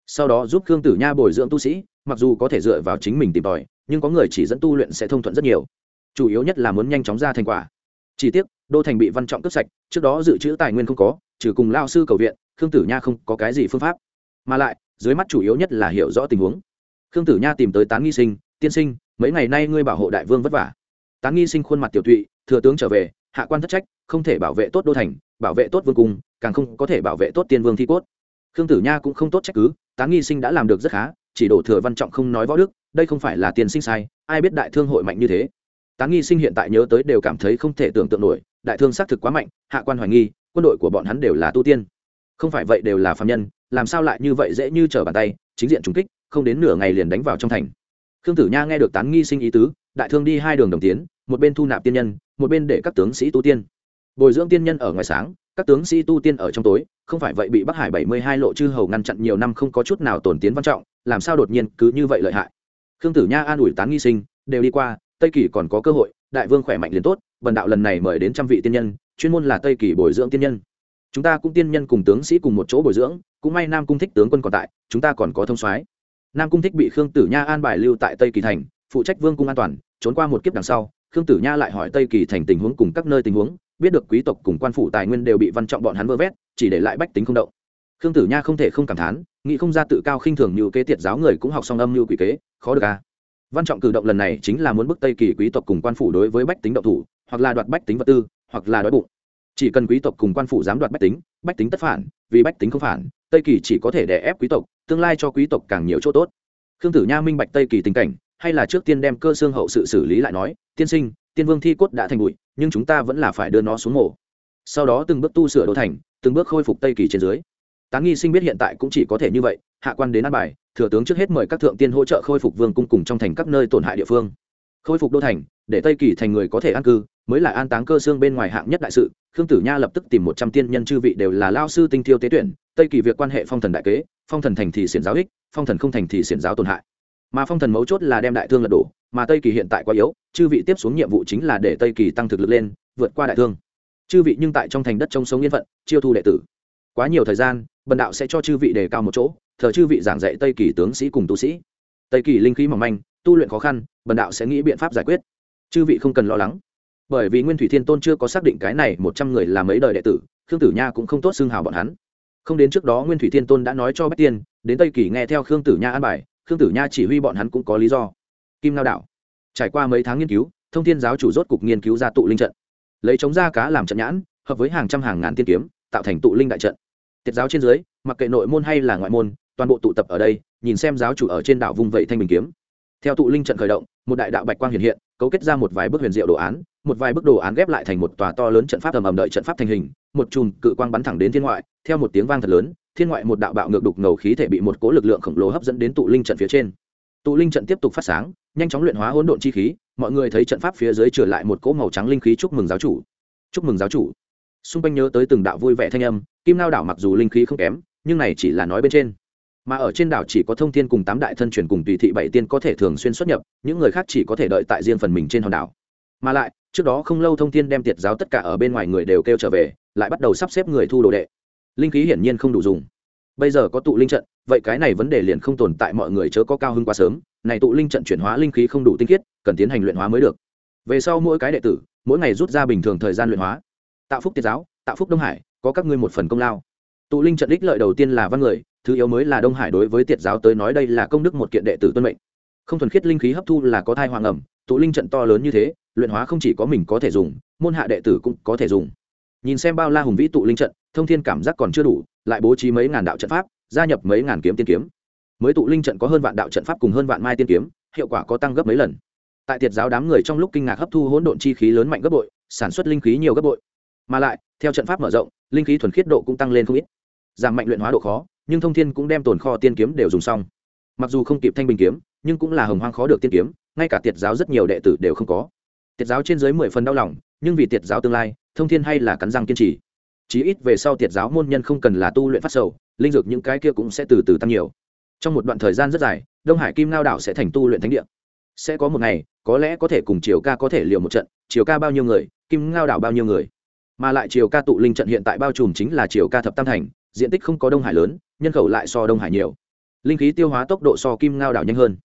Sau đó giúp khương tử nha bồi dưỡng tu sĩ, mặc dù có thể dựa vào chính mình tìm tòi, nhưng có người chỉ dẫn tu luyện sẽ thông thuận rất nhiều. Chủ yếu nhất là muốn nhanh chóng ra thành quả. Chỉ tiếc, đô thành bị văn trọng cướp sạch, trước đó dự trữ tài nguyên không có, trừ cùng lao sư cầu viện, khương tử nha không có cái gì phương pháp. Mà lại, dưới mắt chủ yếu nhất là hiểu rõ tình huống. Khương tử nha tìm tới tán nghi sinh, tiên sinh, mấy ngày nay ngươi bảo hộ đại vương vất vả? Tán nghi sinh khuôn mặt tiểu tụy, thừa tướng trở về hạ quan thất trách, không thể bảo vệ tốt đô thành, bảo vệ tốt vương cung, càng không có thể bảo vệ tốt tiên vương thi cốt. Khương tử nha cũng không tốt trách cứ tán nghi sinh đã làm được rất khá, chỉ đổ thừa văn trọng không nói võ đức, đây không phải là tiền sinh sai, ai biết đại thương hội mạnh như thế. Tán nghi sinh hiện tại nhớ tới đều cảm thấy không thể tưởng tượng nổi, đại thương xác thực quá mạnh, hạ quan hoài nghi, quân đội của bọn hắn đều là tu tiên. Không phải vậy đều là phạm nhân, làm sao lại như vậy dễ như trở bàn tay, chính diện trúng kích, không đến nửa ngày liền đánh vào trong thành. Khương tử nha nghe được tán nghi sinh ý tứ, đại thương đi hai đường đồng tiến một bên thu nạp tiên nhân, một bên để các tướng sĩ tu tiên. Bồi dưỡng tiên nhân ở ngoài sáng, các tướng sĩ tu tiên ở trong tối, không phải vậy bị bắc hải bảy mươi hai lộ chư hầu ngăn chặn nhiều năm không có chút nào tổn tiến văn trọng, làm sao đột nhiên cứ như vậy lợi hại? Khương tử nha an ủi tán nghi sinh, đều đi qua, tây kỳ còn có cơ hội, đại vương khỏe mạnh liền tốt, bần đạo lần này mời đến trăm vị tiên nhân, chuyên môn là tây kỳ bồi dưỡng tiên nhân. Chúng ta cũng tiên nhân cùng tướng sĩ cùng một chỗ bồi dưỡng, cũng may nam cung thích tướng quân còn tại, chúng ta còn có thông soái. Nam cung thích bị khương tử nha an bài lưu tại tây kỳ thành, phụ trách vương cung an toàn, trốn qua một kiếp đằng sau khương tử nha lại hỏi tây kỳ thành tình huống cùng các nơi tình huống, biết được quý tộc cùng quan phủ tài nguyên đều bị văn trọng bọn hắn vơ vét, chỉ để lại bách tính không động. Khương tử nha không thể không cảm thán, nghĩ không ra tự cao khinh thường như kế tiệt giáo người cũng học song âm như quỷ kế, khó được à. văn trọng cử động lần này chính là muốn bức tây kỳ quý tộc cùng quan phủ đối với bách tính động thủ, hoặc là đoạt bách tính vật tư, hoặc là đói bụng. Chỉ cần quý tộc cùng quan phủ dám đoạt bách tính bách tính tất phản, vì bách tính không phản, tây kỳ chỉ có thể đè ép quý tộc, tương lai cho quý tộc càng nhiều chỗ tốt. Khương tử nha minh bạch tây kỳ tình cảnh hay là trước tiên đem cơ xương hậu sự xử lý lại nói, tiên sinh, tiên vương thi cốt đã thành bụi, nhưng chúng ta vẫn là phải đưa nó xuống mổ. Sau đó từng bước tu sửa đô thành, từng bước khôi phục tây kỳ trên dưới. Tán nghi sinh biết hiện tại cũng chỉ có thể như vậy, hạ quan đến an bài, thừa tướng trước hết mời các thượng tiên hỗ trợ khôi phục vương cung cùng trong thành các nơi tổn hại địa phương. Khôi phục đô thành, để tây kỳ thành người có thể an cư, mới là an táng cơ xương bên ngoài hạng nhất đại sự. Khương tử nha lập tức tìm một trăm tiên nhân chư vị đều là lao sư tinh thiêu tế tuyển, tây kỳ việc quan hệ phong thần đại kế, phong thần thành thì xiển giáo ích, phong thần không thành thì xiển giáo tổn hại mà phong thần mấu chốt là đem đại thương lật đổ, mà tây kỳ hiện tại quá yếu, chư vị tiếp xuống nhiệm vụ chính là để tây kỳ tăng thực lực lên, vượt qua đại thương. Chư vị nhưng tại trong thành đất trông sống yên phận, chiêu thu đệ tử. Quá nhiều thời gian, bần đạo sẽ cho chư vị đề cao một chỗ, thờ chư vị giảng dạy tây kỳ tướng sĩ cùng tu sĩ. Tây kỳ linh khí mỏng manh, tu luyện khó khăn, bần đạo sẽ nghĩ biện pháp giải quyết. Chư vị không cần lo lắng. Bởi vì nguyên thủy thiên tôn chưa có xác định cái này một trăm người là mấy đời đệ tử, khương tử nha cũng không tốt xưng hào bọn hắn. Không đến trước đó nguyên thủy thiên tôn đã nói cho bách tiên, đến tây kỳ nghe theo khương tử nha an bài khương tử nha chỉ huy bọn hắn cũng có lý do. Kim lao đạo trải qua mấy tháng nghiên cứu, thông thiên giáo chủ rốt cục nghiên cứu ra tụ linh trận. Lấy chống ra cá làm trận nhãn, hợp với hàng trăm hàng ngàn tiên kiếm, tạo thành tụ linh đại trận. Tiết giáo trên dưới, mặc kệ nội môn hay là ngoại môn, toàn bộ tụ tập ở đây, nhìn xem giáo chủ ở trên đảo vung vậy thanh bình kiếm. Theo tụ linh trận khởi động, một đại đạo bạch quang hiện hiện cấu kết ra một vài bức huyền diệu đồ án, một vài bức đồ án ghép lại thành một tòa to lớn trận pháp ầm ầm đợi trận pháp thành hình, một chùm cự quang bắn thẳng đến thiên ngoại, theo một tiếng vang thật lớn, thiên ngoại một đạo bạo ngược đục ngầu khí thể bị một cố lực lượng khổng lồ hấp dẫn đến tụ linh trận phía trên. Tụ linh trận tiếp tục phát sáng, nhanh chóng luyện hóa hỗn độn chi khí, mọi người thấy trận pháp phía dưới trở lại một cỗ màu trắng linh khí chúc mừng giáo chủ. Chúc mừng giáo chủ. Xung quanh nhớ tới từng đạo vui vẻ thanh âm, kim lao đảo mặc dù linh khí không kém, nhưng này chỉ là nói bên trên mà ở trên đảo chỉ có thông thiên cùng tám đại thân truyền cùng tùy thị bảy tiên có thể thường xuyên xuất nhập, những người khác chỉ có thể đợi tại riêng phần mình trên hòn đảo. Mà lại, trước đó không lâu thông thiên đem tiệt giáo tất cả ở bên ngoài người đều kêu trở về, lại bắt đầu sắp xếp người thu đồ đệ. Linh khí hiển nhiên không đủ dùng. Bây giờ có tụ linh trận, vậy cái này vấn đề liền không tồn tại mọi người chớ có cao hơn quá sớm, này tụ linh trận chuyển hóa linh khí không đủ tinh khiết, cần tiến hành luyện hóa mới được. Về sau mỗi cái đệ tử, mỗi ngày rút ra bình thường thời gian luyện hóa. Tạo phúc tiết giáo, tạo phúc đông hải, có các ngươi một phần công lao tụ linh trận ích lợi đầu tiên là văn người, thứ yếu mới là đông hải đối với tiệt giáo tới nói đây là công đức một kiện đệ tử tuân mệnh. Không thuần khiết linh khí hấp thu là có thai hoàng ẩm, tụ linh trận to lớn như thế, luyện hóa không chỉ có mình có thể dùng, môn hạ đệ tử cũng có thể dùng. Nhìn xem bao la hùng vĩ tụ linh trận, thông thiên cảm giác còn chưa đủ, lại bố trí mấy ngàn đạo trận pháp, gia nhập mấy ngàn kiếm tiên kiếm. Mới tụ linh trận có hơn vạn đạo trận pháp cùng hơn vạn mai tiên kiếm, hiệu quả có tăng gấp mấy lần. Tại tiệt giáo đám người trong lúc kinh ngạc hấp thu hỗn độn chi khí lớn mạnh gấp bội, sản xuất linh khí nhiều gấp bội. Mà lại, theo trận pháp mở rộng, linh khí thuần khiết độ cũng tăng lên không ít giảm mạnh luyện hóa độ khó, nhưng thông thiên cũng đem tồn kho tiên kiếm đều dùng xong. Mặc dù không kịp thanh bình kiếm, nhưng cũng là hồng hoang khó được tiên kiếm, ngay cả tiệt giáo rất nhiều đệ tử đều không có. Tiệt giáo trên dưới mười phần đau lòng, nhưng vì tiệt giáo tương lai, thông thiên hay là cắn răng kiên trì. Chí ít về sau tiệt giáo môn nhân không cần là tu luyện phát sầu, linh dược những cái kia cũng sẽ từ từ tăng nhiều. Trong một đoạn thời gian rất dài, đông hải kim lao đảo sẽ thành tu luyện thánh địa. Sẽ có một ngày, có lẽ có thể cùng triều ca có thể liều một trận, triều ca bao nhiêu người, kim ngao đảo bao nhiêu người. Mà lại triều ca tụ linh trận hiện tại bao trùm chính là triều ca thập tam thành diện tích không có đông hải lớn, nhân khẩu lại so đông hải nhiều. Linh khí tiêu hóa tốc độ so kim ngao đảo nhanh hơn.